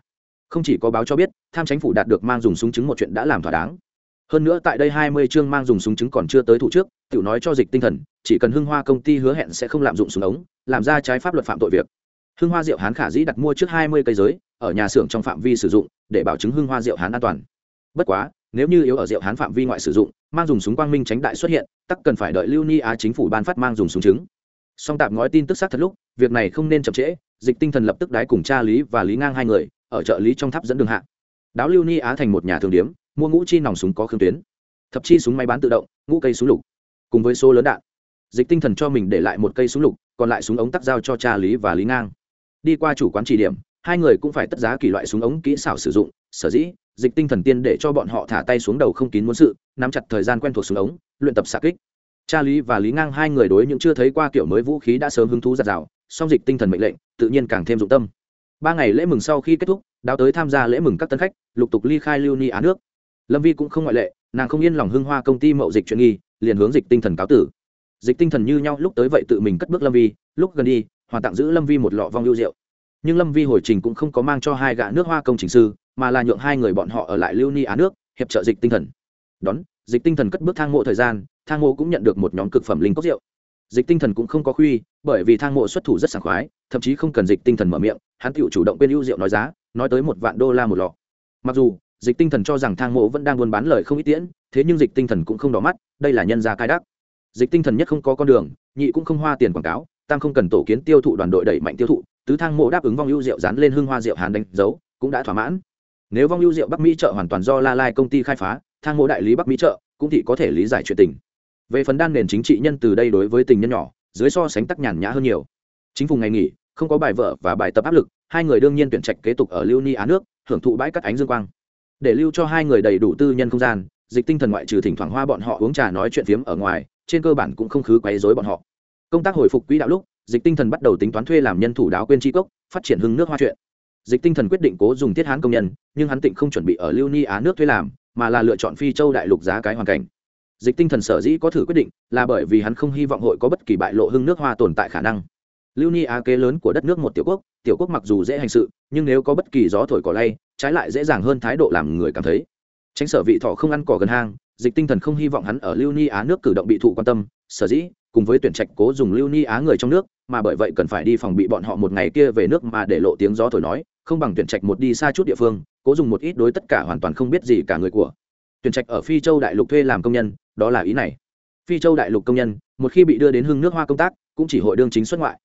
Không chỉ có báo cho biết, tham chính phủ đạt được mang dùng súng chứng một chuyện đã làm thỏa đáng. Hơn nữa tại đây hai mươi chương mang dùng súng chứng còn chưa tới thủ trước, tiểu nói cho dịch tinh thần, chỉ cần hưng hoa công ty hứa hẹn sẽ không lạm dụng súng ống, làm ra trái pháp luật phạm tội việc. Hưng hoa rượu hán khả dĩ đặt mua trước hai mươi cây giới, ở nhà xưởng trong phạm vi sử dụng, để bảo chứng hưng hoa rượu hán an toàn. Bất quá, nếu như yếu ở rượu hán phạm vi ngoại sử dụng, mang dùng súng quang minh tránh đại xuất hiện, tắc cần phải đợi lưu ni á chính phủ ban phát mang dùng súng chứng song tạm ngói tin tức xác thật lúc, việc này không nên chậm trễ, dịch tinh thần lập tức đái cùng cha lý và lý ngang hai người, ở chợ lý trong tháp dẫn đường hạ. Đáo lưu ni á thành một nhà thường điếm, mua ngũ chi nòng súng có khương tuyến. Thập chi súng máy bán tự động, ngũ cây súng lục. Cùng với số lớn đạn, dịch tinh thần cho mình để lại một cây súng lục, còn lại súng ống tắc giao cho cha lý và lý ngang. Đi qua chủ quán chỉ điểm, hai người cũng phải tất giá kỳ loại súng ống kỹ xảo sử dụng, sở dĩ, dịch tinh thần tiên để cho bọn họ thả tay xuống đầu không kín muốn sự, nắm chặt thời gian quen thuộc súng ống, luyện tập xạ kích cha lý và lý ngang hai người đối những chưa thấy qua kiểu mới vũ khí đã sớm hứng thú giặt rào, song dịch tinh thần mệnh lệnh, tự nhiên càng thêm dụng tâm. Ba ngày lễ mừng sau khi kết thúc đào tới tham gia lễ mừng các tân khách, lục tục ly khai lưu ni á nước. Lâm vi cũng không ngoại lệ, nàng không yên lòng hưng hoa công ty mậu dịch chuyện nghi, liền hướng dịch tinh thần cáo tử. Dịch tinh thần như nhau lúc tới vậy tự mình cất bước lâm vi, lúc gần đi, hoàn tặng giữ lâm vi một lọ vong lưu rượu. Nhưng lâm vi hồi trình cũng không có mang cho hai gã nước hoa công trình sư, mà là nhượng hai người bọn họ ở lại lưu ni á nước, hiệp trợ dịch tinh thần. Đón, dịch tinh thần cất bước thang mộ thời gian thang mộ cũng nhận được một nhóm cực phẩm linh cốc rượu. Dịch tinh thần cũng không có khuy, bởi vì thang mộ xuất thủ rất sảng khoái, thậm chí không cần dịch tinh thần mở miệng, hắn tự chủ động bên ưu rượu nói giá, nói tới một vạn đô la một lọ. Mặc dù, dịch tinh thần cho rằng thang mộ vẫn đang buôn bán lời không ít tiễn, thế nhưng dịch tinh thần cũng không đỏ mắt, đây là nhân gia cai đắc. Dịch tinh thần nhất không có con đường, nhị cũng không hoa tiền quảng cáo, tam không cần tổ kiến tiêu thụ đoàn đội đẩy mạnh tiêu thụ, tứ thang mộ đáp ứng vong ưu rượu dán lên hương hoa rượu hàn đánh dấu, cũng đã thỏa mãn. Nếu vong ưu rượu bắc mỹ chợ hoàn toàn do la lai công ty khai phá, thang mộ đại lý bắc mỹ chợ cũng thị có thể lý giải chuyện tình về phần đan nền chính trị nhân từ đây đối với tình nhân nhỏ, dưới so sánh tắc nhàn nhã hơn nhiều. Chính phủ ngày nghỉ, không có bài vợ và bài tập áp lực, hai người đương nhiên tuyển trạch kế tục ở lưu ni á nước, hưởng thụ bãi cắt ánh dương quang. Để lưu cho hai người đầy đủ tư nhân không gian, dịch tinh thần ngoại trừ thỉnh thoảng hoa bọn họ uống trà nói chuyện phiếm ở ngoài, trên cơ bản cũng không khứ quấy rối bọn họ. Công tác hồi phục quỹ đạo lúc, dịch tinh thần bắt đầu tính toán thuê làm nhân thủ đáo quên tri cốc, phát triển hưng nước hoa chuyện. Dịch tinh thần quyết định cố dùng thiết hán công nhân, nhưng hắn tịnh không chuẩn bị ở lưu ni á nước thuê làm, mà là lựa chọn phi châu đại lục giá cái hoàn cảnh dịch tinh thần sở dĩ có thử quyết định là bởi vì hắn không hy vọng hội có bất kỳ bại lộ hưng nước hoa tồn tại khả năng. Lưu ni á kế lớn của đất nước một tiểu quốc tiểu quốc mặc dù dễ hành sự, nhưng nếu có bất kỳ gió thổi cỏ lay, trái lại dễ dàng hơn thái độ làm người cảm thấy. Tránh sở vị thọ không ăn cỏ gần hang, dịch tinh thần không hy vọng hắn ở lưu ni á nước cử động bị thụ quan tâm, sở dĩ, cùng với tuyển trạch cố dùng lưu ni á người trong nước, mà bởi vậy cần phải đi phòng bị bọn họ một ngày kia về nước mà để lộ tiếng gió thổi nói, không bằng tuyển trạch một đi xa chút địa phương, cố dùng một ít đối tất cả hoàn toàn không biết gì cả người của. Tuyển trạch ở phi châu đại lục thuê làm công nhân đó là ý này. Phi châu đại lục công nhân, một khi bị đưa đến hưng nước hoa công tác, cũng chỉ hội đương chính xuất ngoại.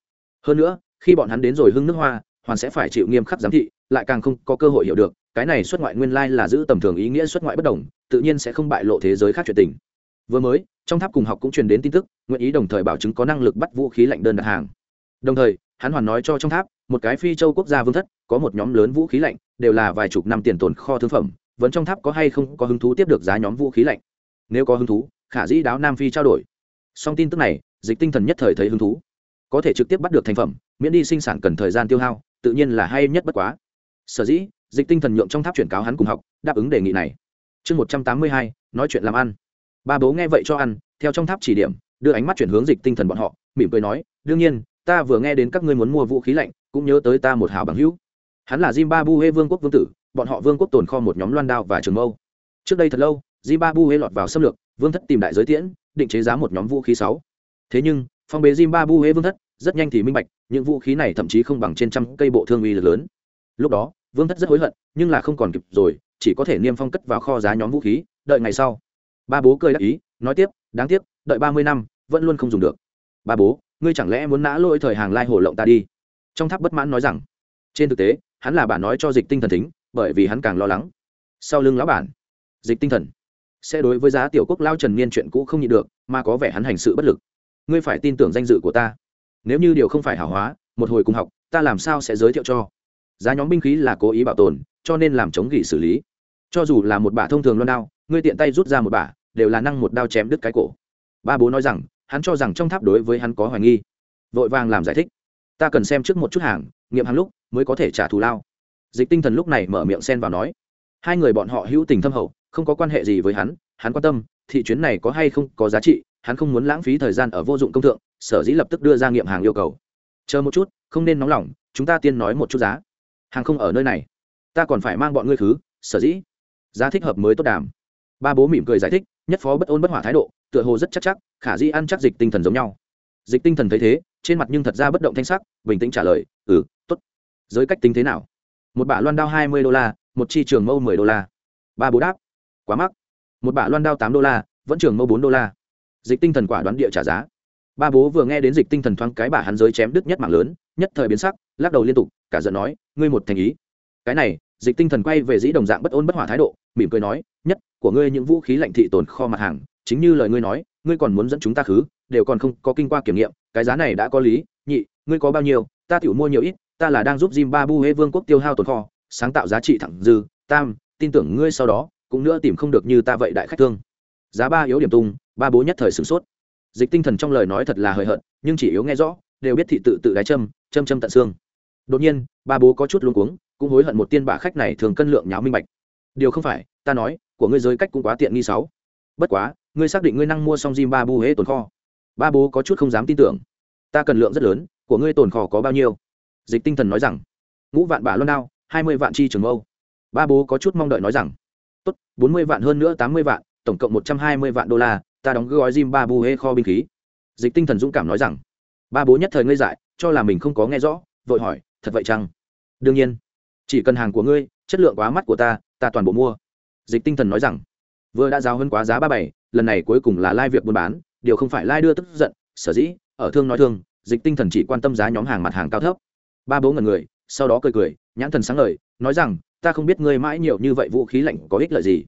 Hơn nữa, khi bọn hắn đến rồi hưng nước hoa, hoàn sẽ phải chịu nghiêm khắc giám thị, lại càng không có cơ hội hiểu được, cái này xuất ngoại nguyên lai là giữ tầm thường ý nghĩa xuất ngoại bất đồng, tự nhiên sẽ không bại lộ thế giới khác chuyện tình. Vừa mới, trong tháp cùng học cũng truyền đến tin tức, nguyện ý đồng thời bảo chứng có năng lực bắt vũ khí lạnh đơn đặt hàng. Đồng thời, hắn hoàn nói cho trong tháp, một cái phi châu quốc gia vương thất, có một nhóm lớn vũ khí lạnh, đều là vài chục năm tiền tồn kho thương phẩm, vẫn trong tháp có hay không có hứng thú tiếp được giá nhóm vũ khí lạnh nếu có hứng thú, khả dĩ đáo nam phi trao đổi. Song tin tức này, dịch tinh thần nhất thời thấy hứng thú. Có thể trực tiếp bắt được thành phẩm, miễn đi sinh sản cần thời gian tiêu hao, tự nhiên là hay nhất bất quá. Sở dĩ, dịch tinh thần nhượng trong tháp chuyển cáo hắn cùng học, đáp ứng đề nghị này. Chương một trăm tám mươi hai, nói chuyện làm ăn. Ba bố nghe vậy cho ăn, theo trong tháp chỉ điểm, đưa ánh mắt chuyển hướng dịch tinh thần bọn họ, mỉm cười nói, đương nhiên, ta vừa nghe đến các ngươi muốn mua vũ khí lạnh, cũng nhớ tới ta một hảo bằng hữu. Hắn là zimbabwe vương quốc vương tử, bọn họ vương quốc tồn kho một nhóm loan đao và trường mâu. Trước đây thật lâu zimbabwe lọt vào xâm lược, vương thất tìm đại giới tiễn, định chế giá một nhóm vũ khí sáu. Thế nhưng, phong bế zimbabwe vương thất, rất nhanh thì minh bạch, những vũ khí này thậm chí không bằng trên trăm cây bộ thương uy lực lớn. Lúc đó, vương thất rất hối hận, nhưng là không còn kịp rồi, chỉ có thể niêm phong cất vào kho giá nhóm vũ khí, đợi ngày sau. Ba bố cười đáp ý, nói tiếp, đáng tiếc, đợi ba mươi năm, vẫn luôn không dùng được. Ba bố, ngươi chẳng lẽ muốn nã lỗi thời hàng lai hổ lộng ta đi? Trong tháp bất mãn nói rằng, trên thực tế, hắn là bản nói cho dịch tinh thần tính bởi vì hắn càng lo lắng. Sau lưng lão bản, dịch tinh thần sẽ đối với giá tiểu quốc lao trần niên chuyện cũ không nhịn được, mà có vẻ hắn hành sự bất lực. Ngươi phải tin tưởng danh dự của ta. Nếu như điều không phải hảo hóa, một hồi cùng học, ta làm sao sẽ giới thiệu cho? Giá nhóm binh khí là cố ý bảo tồn, cho nên làm chống gỉ xử lý. Cho dù là một bả thông thường loan đao, ngươi tiện tay rút ra một bả, đều là năng một đao chém đứt cái cổ. Ba bố nói rằng, hắn cho rằng trong tháp đối với hắn có hoài nghi. Vội vàng làm giải thích. Ta cần xem trước một chút hàng, nghiệm hàng lúc mới có thể trả thù lao. Dịch tinh thần lúc này mở miệng xen vào nói. Hai người bọn họ hữu tình thâm hậu không có quan hệ gì với hắn hắn quan tâm, thị chuyến này có hay không có giá trị, hắn không muốn lãng phí thời gian ở vô dụng công thượng, sở dĩ lập tức đưa ra nghiệm hàng yêu cầu. Chờ một chút, không nên nóng lòng, chúng ta tiên nói một chút giá. Hàng không ở nơi này. Ta còn phải mang bọn ngươi khứ sở dĩ. Giá thích hợp mới tốt đàm. Ba bố mỉm cười giải thích, nhất phó bất ôn bất hỏa thái độ, tựa hồ rất chắc chắc, khả dĩ ăn chắc dịch tinh thần giống nhau. Dịch tinh thần thấy thế, trên mặt nhưng thật ra bất động thanh sắc, bình tĩnh trả lời ừ t ố t giới cách tính thế nào? Một bả loan đao hai mươi đô la, một chi trường mâu mười đô la. Ba bố đáp quá mắc. Một bả loan đao tám đô la, vẫn trường mâu bốn đô la. Dịch tinh thần quả đoán địa trả giá. Ba bố vừa nghe đến dịch tinh thần thoáng cái bả hắn giới chém đứt nhất mạng lớn, nhất thời biến sắc, lắc đầu liên tục, cả giận nói, ngươi một thành ý. Cái này, dịch tinh thần quay về dĩ đồng dạng bất ôn bất hòa thái độ, mỉm cười nói, nhất, của ngươi những vũ khí lạnh thị tồn kho mặt hàng, chính như lời ngươi nói, ngươi còn muốn dẫn chúng ta khứ, đều còn không có kinh qua kiểm nghiệm, cái giá này đã có lý, nhị, ngươi có bao nhiêu, ta tiểu mua nhiều ít, ta là đang giúp zimbabwe vương quốc tiêu hao tồn kho, sáng tạo giá trị thẳng dư, tam, tin tưởng ngươi sau đó cũng nữa tìm không được như ta vậy đại khách thương. Giá ba yếu điểm tung, ba bố nhất thời sửng sốt. Dịch tinh thần trong lời nói thật là hời hợt, nhưng chỉ yếu nghe rõ, đều biết thị tự tự đái châm châm châm tận xương. Đột nhiên, ba bố có chút luống cuống, cũng hối hận một tiên bả khách này thường cân lượng nháo minh bạch. Điều không phải, ta nói, của ngươi giới cách cũng quá tiện nghi sáu. Bất quá, ngươi xác định ngươi năng mua xong zimbabwe tồn kho. Ba bố có chút không dám tin tưởng. Ta cần lượng rất lớn, của ngươi tồn kho có bao nhiêu? Dịch tinh thần nói rằng, ngũ vạn bả luôn đao, hai mươi vạn chi trường mâu. Ba bố có chút mong đợi nói rằng tốt, bốn mươi vạn hơn nữa tám mươi vạn, tổng cộng một trăm hai mươi vạn đô la, ta đóng gói Jim ba buhe kho binh khí. Dịch tinh thần dũng cảm nói rằng, ba bố nhất thời ngây dại, cho là mình không có nghe rõ, vội hỏi, thật vậy chăng? Đương nhiên, chỉ cần hàng của ngươi, chất lượng quá mắt của ta ta toàn bộ mua. Dịch tinh thần nói rằng, vừa đã giao hơn quá giá ba bảy, lần này cuối cùng là lai việc buôn bán, điều không phải lai đưa tức giận, sở dĩ, ở thương nói thương, dịch tinh thần chỉ quan tâm giá nhóm hàng mặt hàng cao thấp. Ba bố ngần người, sau đó cười cười, nhãn thần sáng lời nói rằng ta không biết ngươi mãi nhiều như vậy vũ khí lạnh có ích lợi gì.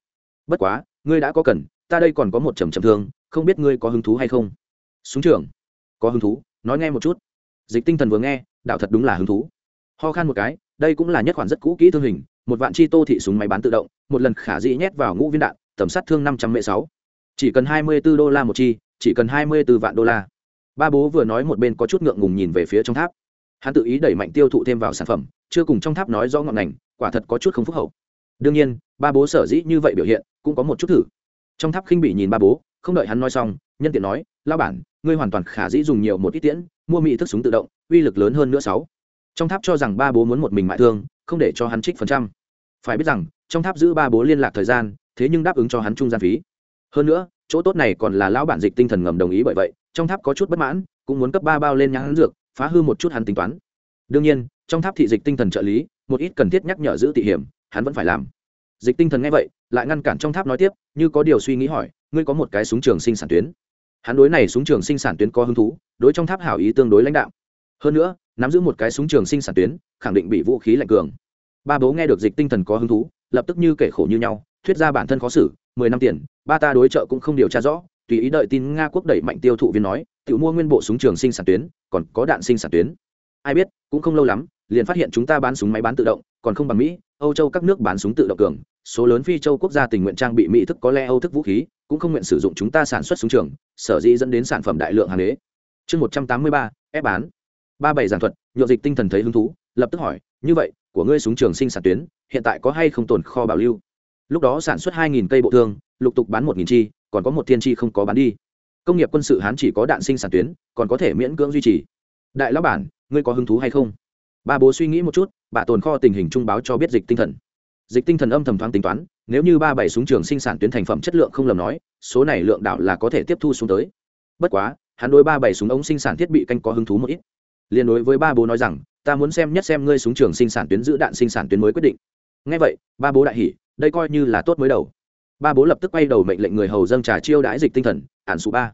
Bất quá, ngươi đã có cần, ta đây còn có một trầm trầm thương, không biết ngươi có hứng thú hay không? Súng trường. Có hứng thú, nói nghe một chút. Dịch tinh thần vừa nghe, đạo thật đúng là hứng thú. Ho khan một cái, đây cũng là nhất khoản rất cũ kỹ thương hình, một vạn chi tô thị súng máy bán tự động, một lần khả dĩ nhét vào ngũ viên đạn, tầm sát thương năm trăm mệ sáu. Chỉ cần hai mươi b ố đô la một chi, chỉ cần hai mươi b ố vạn đô la. Ba bố vừa nói một bên có chút ngượng ngùng nhìn về phía trong tháp. Hắn tự ý đẩy mạnh tiêu thụ thêm vào sản phẩm, chưa cùng trong tháp nói rõ ngọn ngành quả thật có chút không phúc hậu. Đương nhiên, ba bố sở dĩ như vậy biểu hiện, cũng có một chút thử. Trong tháp khinh bị nhìn ba bố, không đợi hắn nói xong, nhân tiện nói lao bản, ngươi hoàn toàn khả dĩ dùng nhiều một ít tiễn, mua mỹ thức súng tự động, uy lực lớn hơn nữa sáu. Trong tháp cho rằng ba bố muốn một mình mại thương, không để cho hắn trích phần trăm. Phải biết rằng, trong tháp giữ ba bố liên lạc thời gian, thế nhưng đáp ứng cho hắn trung gian phí. Hơn nữa, chỗ tốt này còn là lão bản dịch tinh thần ngầm đồng ý bởi vậy, trong tháp có chút bất mãn, cũng muốn cấp ba bao lên nhãn dược, phá hư một chút hắn tính toán. Đương nhiên, trong tháp thị dịch tinh thần trợ lý một ít cần thiết nhắc nhở giữ tị hiểm, hắn vẫn phải làm. Dịch tinh thần nghe vậy, lại ngăn cản trong tháp nói tiếp, như có điều suy nghĩ hỏi, ngươi có một cái súng trường sinh sản tuyến. Hắn đối này súng trường sinh sản tuyến có hứng thú, đối trong tháp hảo ý tương đối lãnh đạo hơn nữa, nắm giữ một cái súng trường sinh sản tuyến, khẳng định bị vũ khí lạnh cường. Ba bố nghe được dịch tinh thần có hứng thú, lập tức như kể khổ như nhau, thuyết ra bản thân khó xử, mười năm tiền, ba ta đối trợ cũng không điều tra rõ, tùy ý đợi tin nga quốc đẩy mạnh tiêu thụ viên nói tự mua nguyên bộ súng trường sinh sản tuyến, còn có đạn sinh sản tuyến. Ai biết, cũng không lâu lắm liền phát hiện chúng ta bán súng máy bán tự động, còn không bằng mỹ, âu châu các nước bán súng tự động cường, số lớn phi châu quốc gia tình nguyện trang bị mỹ thức có lẽ âu thức vũ khí, cũng không nguyện sử dụng chúng ta sản xuất súng trường, sở dĩ dẫn đến sản phẩm đại lượng hàng đế. Chương một trăm tám mươi ba, ép bán. Ba bảy giảng thuật, nhộn dịch tinh thần thấy hứng thú, lập tức hỏi, như vậy, của ngươi súng trường sinh sản tuyến, hiện tại có hay không tồn kho bảo lưu? Lúc đó sản xuất hai nghìn cây bộ thương, lục tục bán một nghìn chi, còn có một thiên chi không có bán đi. Công nghiệp quân sự hán chỉ có đạn sinh sản tuyến, còn có thể miễn cưỡng duy trì. Đại lão bản, ngươi có hứng thú hay không? Ba bố suy nghĩ một chút, bà tồn kho tình hình trung báo cho biết dịch tinh thần. Dịch tinh thần âm thầm thoáng tính toán, nếu như ba bảy súng trường sinh sản tuyến thành phẩm chất lượng không lầm nói, số này lượng đạo là có thể tiếp thu xuống tới. Bất quá, hắn đối ba bảy súng ống sinh sản thiết bị canh có hứng thú một ít. Liên đối với ba bố nói rằng, ta muốn xem nhất xem ngươi súng trường sinh sản tuyến giữ đạn sinh sản tuyến mới quyết định. Ngay vậy, ba bố đại hỉ, đây coi như là tốt mới đầu. Ba bố lập tức quay đầu mệnh lệnh người hầu dâng trà chiêu đãi dịch tinh thần, ản số ba.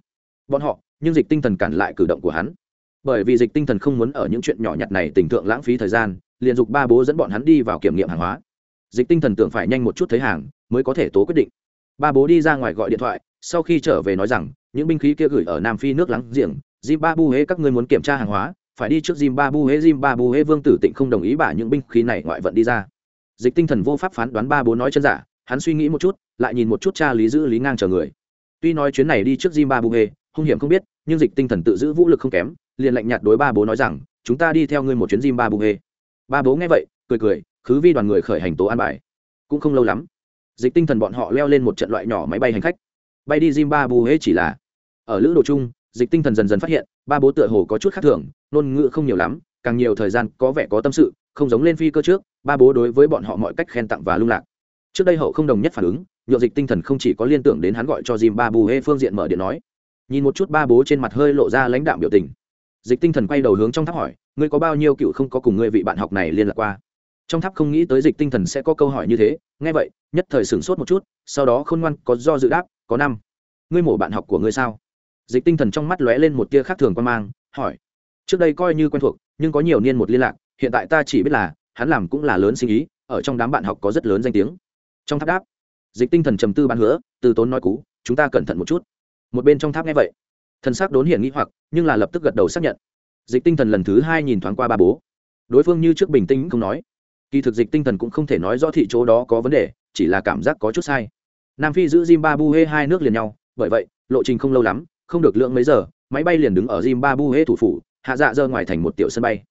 Bọn họ, nhưng dịch tinh thần cản lại cử động của hắn bởi vì dịch tinh thần không muốn ở những chuyện nhỏ nhặt này tình tượng lãng phí thời gian, liền dục ba bố dẫn bọn hắn đi vào kiểm nghiệm hàng hóa. Dịch tinh thần tưởng phải nhanh một chút thấy hàng, mới có thể tố quyết định. Ba bố đi ra ngoài gọi điện thoại, sau khi trở về nói rằng, những binh khí kia gửi ở nam phi nước láng giềng, zimbabwe, các ngươi muốn kiểm tra hàng hóa, phải đi trước zimbabwe zimbabwe vương tử tịnh không đồng ý bả những binh khí này ngoại vận đi ra. Dịch tinh thần vô pháp phán đoán ba bố nói chân giả, hắn suy nghĩ một chút, lại nhìn một chút cha lý giữ lý ngang chờ người. Tuy nói chuyến này đi trước zimbabwe, hung hiểm không biết, nhưng dịch tinh thần tự giữ vũ lực không kém liền lạnh nhạt đối ba bố nói rằng, chúng ta đi theo ngươi một chuyến zimbabwe ba bố nghe vậy, cười cười, khứ vi đoàn người khởi hành tố an bài. Cũng không lâu lắm, dịch tinh thần bọn họ leo lên một trận loại nhỏ máy bay hành khách. Bay đi zimbabwe chỉ là ở lữ đồ chung, dịch tinh thần dần dần phát hiện, ba bố tựa hồ có chút khác thường, ngôn ngữ không nhiều lắm, càng nhiều thời gian có vẻ có tâm sự, không giống lên phi cơ trước, ba bố đối với bọn họ mọi cách khen tặng và lung lạc. Trước đây hậu không đồng nhất phản ứng nhộn dịch tinh thần không chỉ có liên tưởng đến hắn gọi cho zimbabwe phương diện mở điện nói. Nhìn một chút ba bố trên mặt hơi lộ ra lãnh đạo biểu tình dịch tinh thần quay đầu hướng trong tháp hỏi, ngươi có bao nhiêu cựu không có cùng ngươi vị bạn học này liên lạc qua? Trong tháp không nghĩ tới dịch tinh thần sẽ có câu hỏi như thế, nghe vậy, nhất thời sửng sốt một chút, sau đó khôn ngoan, có do dự đáp, có năm. Ngươi mổ bạn học của ngươi sao? Dịch tinh thần trong mắt lóe lên một tia khác thường quan mang, hỏi, trước đây coi như quen thuộc, nhưng có nhiều niên một liên lạc, hiện tại ta chỉ biết là, hắn làm cũng là lớn sinh ý, ở trong đám bạn học có rất lớn danh tiếng. Trong tháp đáp, dịch tinh thần trầm tư bán hứa, từ tốn nói cú, chúng ta cẩn thận một chút. Một bên trong tháp nghe vậy thần sắc đốn hiển nghĩ hoặc, nhưng là lập tức gật đầu xác nhận. Dịch tinh thần lần thứ hai nhìn thoáng qua ba bố. Đối phương như trước bình tĩnh không nói. Kỳ thực dịch tinh thần cũng không thể nói rõ thị chỗ đó có vấn đề, chỉ là cảm giác có chút sai. Nam phi giữ zimbabwe hai nước liền nhau, bởi vậy, lộ trình không lâu lắm, không được lượng mấy giờ, máy bay liền đứng ở zimbabwe thủ phủ, hạ dạ dơ ngoài thành một tiểu sân bay.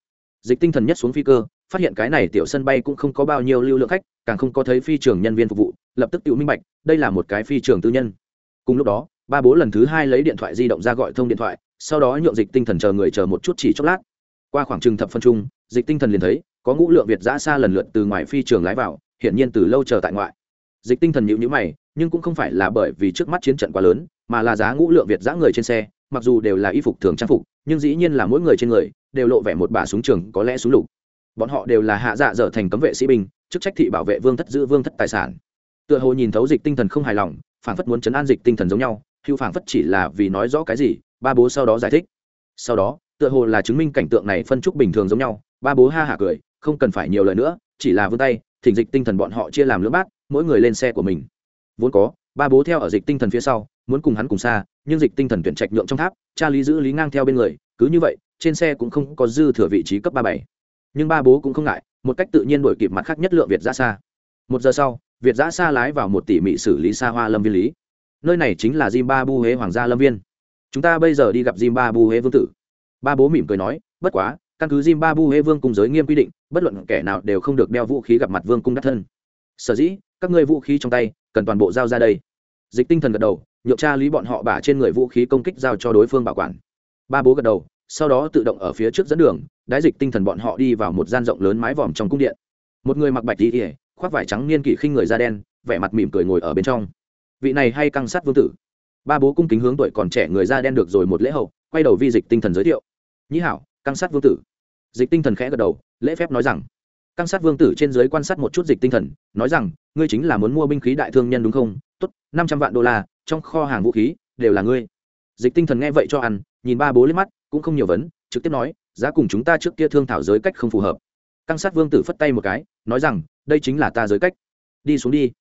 Dịch tinh thần nhất xuống phi cơ, phát hiện cái này tiểu sân bay cũng không có bao nhiêu lưu lượng khách, càng không có thấy phi trường nhân viên phục vụ, lập tức tự minh bạch, đây là một cái phi trường tư nhân. Cùng lúc đó ba bố lần thứ hai lấy điện thoại di động ra gọi thông điện thoại, sau đó nhượng dịch tinh thần chờ người chờ một chút chỉ chốc lát. Qua khoảng chừng thập phân trung dịch tinh thần liền thấy, có ngũ lượng việt giã xa lần lượt từ ngoài phi trường lái vào, hiển nhiên từ lâu chờ tại ngoại. Dịch tinh thần nhịu nhữ mày, nhưng cũng không phải là bởi vì trước mắt chiến trận quá lớn, mà là giá ngũ lượng việt giã người trên xe, mặc dù đều là y phục thường trang phục, nhưng dĩ nhiên là mỗi người trên người, đều lộ vẻ một bà súng trường, có lẽ súng lục. Bọn họ đều là hạ dạ dở thành cấm vệ sĩ binh, chức trách thị bảo vệ vương thất giữ vương thất tài sản. Tựa hồ nhìn thấu dịch tinh thần không hài lòng phản phất muốn chấn an dịch tinh thần giống nhau hữu phảng phất chỉ là vì nói rõ cái gì, ba bố sau đó giải thích. Sau đó, tựa hồ là chứng minh cảnh tượng này phân trúc bình thường giống nhau, ba bố ha hả cười, không cần phải nhiều lời nữa, chỉ là vươn tay, thỉnh dịch tinh thần bọn họ chia làm lưỡng bát, mỗi người lên xe của mình. Vốn có, ba bố theo ở dịch tinh thần phía sau, muốn cùng hắn cùng xa, nhưng dịch tinh thần tuyển trạch nhượng trong tháp, cha lý giữ lý ngang theo bên người, cứ như vậy, trên xe cũng không có dư thừa vị trí cấp ba bảy. Nhưng ba bố cũng không ngại, một cách tự nhiên đổi kịp mặt khác nhất lượng việt ra xa một giờ sau, việt giã xa lái vào một tỉ mỉ xử lý xa hoa lâm viên lý nơi này chính là zimbabwe hoàng gia lâm viên. Chúng ta bây giờ đi gặp zimbabwe vương tử. Ba bố mỉm cười nói, bất quá, căn cứ zimbabwe vương cung giới nghiêm quy định, bất luận kẻ nào đều không được đeo vũ khí gặp mặt vương cung đắc thân. Sở dĩ, các ngươi vũ khí trong tay, cần toàn bộ giao ra đây. Dịch tinh thần gật đầu, nhượng tra lý bọn họ bả trên người vũ khí công kích giao cho đối phương bảo quản. Ba bố gật đầu, sau đó tự động ở phía trước dẫn đường, đái dịch tinh thần bọn họ đi vào một gian rộng lớn mái vòm trong cung điện. Một người mặc bạch y khoác vải trắng niên kỷ khinh người da đen, vẻ mặt mỉm cười ngồi ở bên trong vị này hay căng sát vương tử. Ba bố cung kính hướng tuổi còn trẻ người da đen được rồi một lễ hậu, quay đầu vi dịch tinh thần giới thiệu. Nhĩ hảo, căng sát vương tử. Dịch tinh thần khẽ gật đầu, lễ phép nói rằng, căng sát vương tử trên giới quan sát một chút dịch tinh thần, nói rằng, ngươi chính là muốn mua binh khí đại thương nhân đúng không? Tốt, năm trăm vạn đô la, trong kho hàng vũ khí, đều là ngươi. Dịch tinh thần nghe vậy cho ăn, nhìn ba bố lên mắt, cũng không nhiều vấn, trực tiếp nói, giá cùng chúng ta trước kia thương thảo giới cách không phù hợp. Căng sát vương tử phất tay một cái, nói rằng, đây chính là ta giới cách. Đi xuống đi.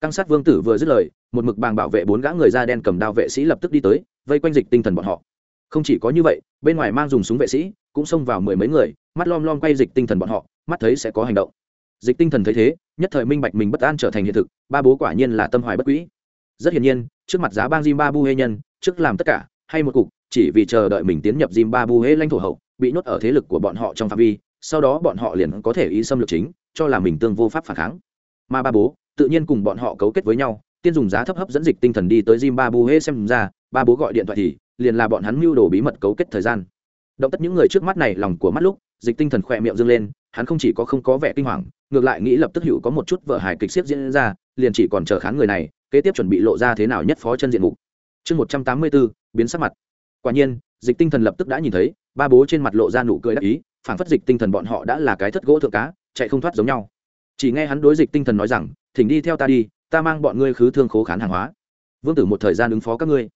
Căng sát vương tử vừa dứt lời một mực bàng bảo vệ bốn gã người da đen cầm đao vệ sĩ lập tức đi tới, vây quanh dịch tinh thần bọn họ. Không chỉ có như vậy, bên ngoài mang dùng súng vệ sĩ, cũng xông vào mười mấy người, mắt lom lom quay dịch tinh thần bọn họ, mắt thấy sẽ có hành động. Dịch tinh thần thấy thế, nhất thời minh bạch mình bất an trở thành hiện thực, ba bố quả nhiên là tâm hoài bất quỹ rất hiển nhiên, trước mặt giá bang zimbabwe nhân, trước làm tất cả, hay một cục, chỉ vì chờ đợi mình tiến nhập zimbabwe lãnh thổ hậu, bị nhốt ở thế lực của bọn họ trong phạm vi, sau đó bọn họ liền có thể ý xâm lược chính, cho là mình tương vô pháp phản kháng. Mà ba bố, tự nhiên cùng bọn họ cấu kết với nhau tiên dùng giá thấp hấp dẫn dịch tinh thần đi tới zimbabwe xem ra, ba bố gọi điện thoại thì liền là bọn hắn mưu đồ bí mật cấu kết thời gian. Động tất những người trước mắt này lòng của mắt lúc, dịch tinh thần khỏe miệng dâng lên, hắn không chỉ có không có vẻ kinh hoàng, ngược lại nghĩ lập tức hữu có một chút vợ hài kịch siết diễn ra, liền chỉ còn chờ khán người này, kế tiếp chuẩn bị lộ ra thế nào nhất phó chân diện mục. Chương một trăm tám mươi bốn, biến sắc mặt. Quả nhiên, dịch tinh thần lập tức đã nhìn thấy, ba bố trên mặt lộ ra nụ cười đắc ý phản phất dịch tinh thần bọn họ đã là cái thất gỗ thượng cá, chạy không thoát giống nhau. Chỉ nghe hắn đối dịch tinh thần nói rằng, thỉnh đi theo ta đi ta mang bọn ngươi khứ thương khố khán hàng hóa. Vương tử một thời gian ứng phó các ngươi.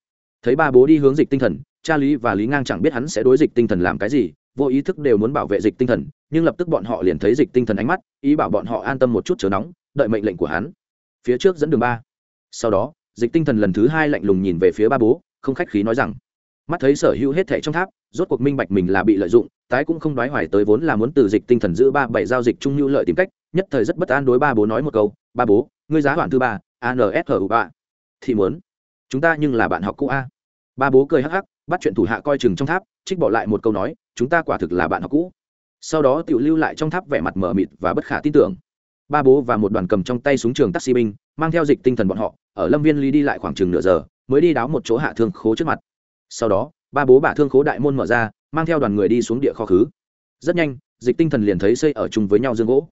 Thấy ba bố đi hướng dịch tinh thần, cha lý và lý ngang chẳng biết hắn sẽ đối dịch tinh thần làm cái gì, vô ý thức đều muốn bảo vệ dịch tinh thần, nhưng lập tức bọn họ liền thấy dịch tinh thần ánh mắt, ý bảo bọn họ an tâm một chút chờ nóng, đợi mệnh lệnh của hắn. Phía trước dẫn đường ba. Sau đó, dịch tinh thần lần thứ hai lạnh lùng nhìn về phía ba bố, không khách khí nói rằng, mắt thấy sở hữu hết thẻ trong tháp, rốt cuộc minh bạch mình là bị lợi dụng, tái cũng không đoái hoài tới vốn là muốn từ dịch tinh thần giữ ba bảy giao dịch trung nhu lợi tìm cách, nhất thời rất bất an đối ba bố nói một câu ba bố, ngươi giá đoạn thứ ba anshu ba. Thì muốn. Chúng ta nhưng là bạn học cũ a. Ba bố cười hắc hắc, bắt chuyện thủ hạ coi chừng trong tháp, trích bỏ lại một câu nói, chúng ta quả thực là bạn học cũ. Sau đó tiểu lưu lại trong tháp vẻ mặt mờ mịt và bất khả tin tưởng. Ba bố và một đoàn cầm trong tay súng trường taxi binh, mang theo dịch tinh thần bọn họ, ở lâm viên ly đi lại khoảng chừng nửa giờ, mới đi đáo một chỗ hạ thương khố trước mặt. Sau đó, ba bố bả thương khố đại môn mở ra, mang theo đoàn người đi xuống địa kho khứ. Rất nhanh, dịch tinh thần liền thấy xây ở chung với nhau dương gỗ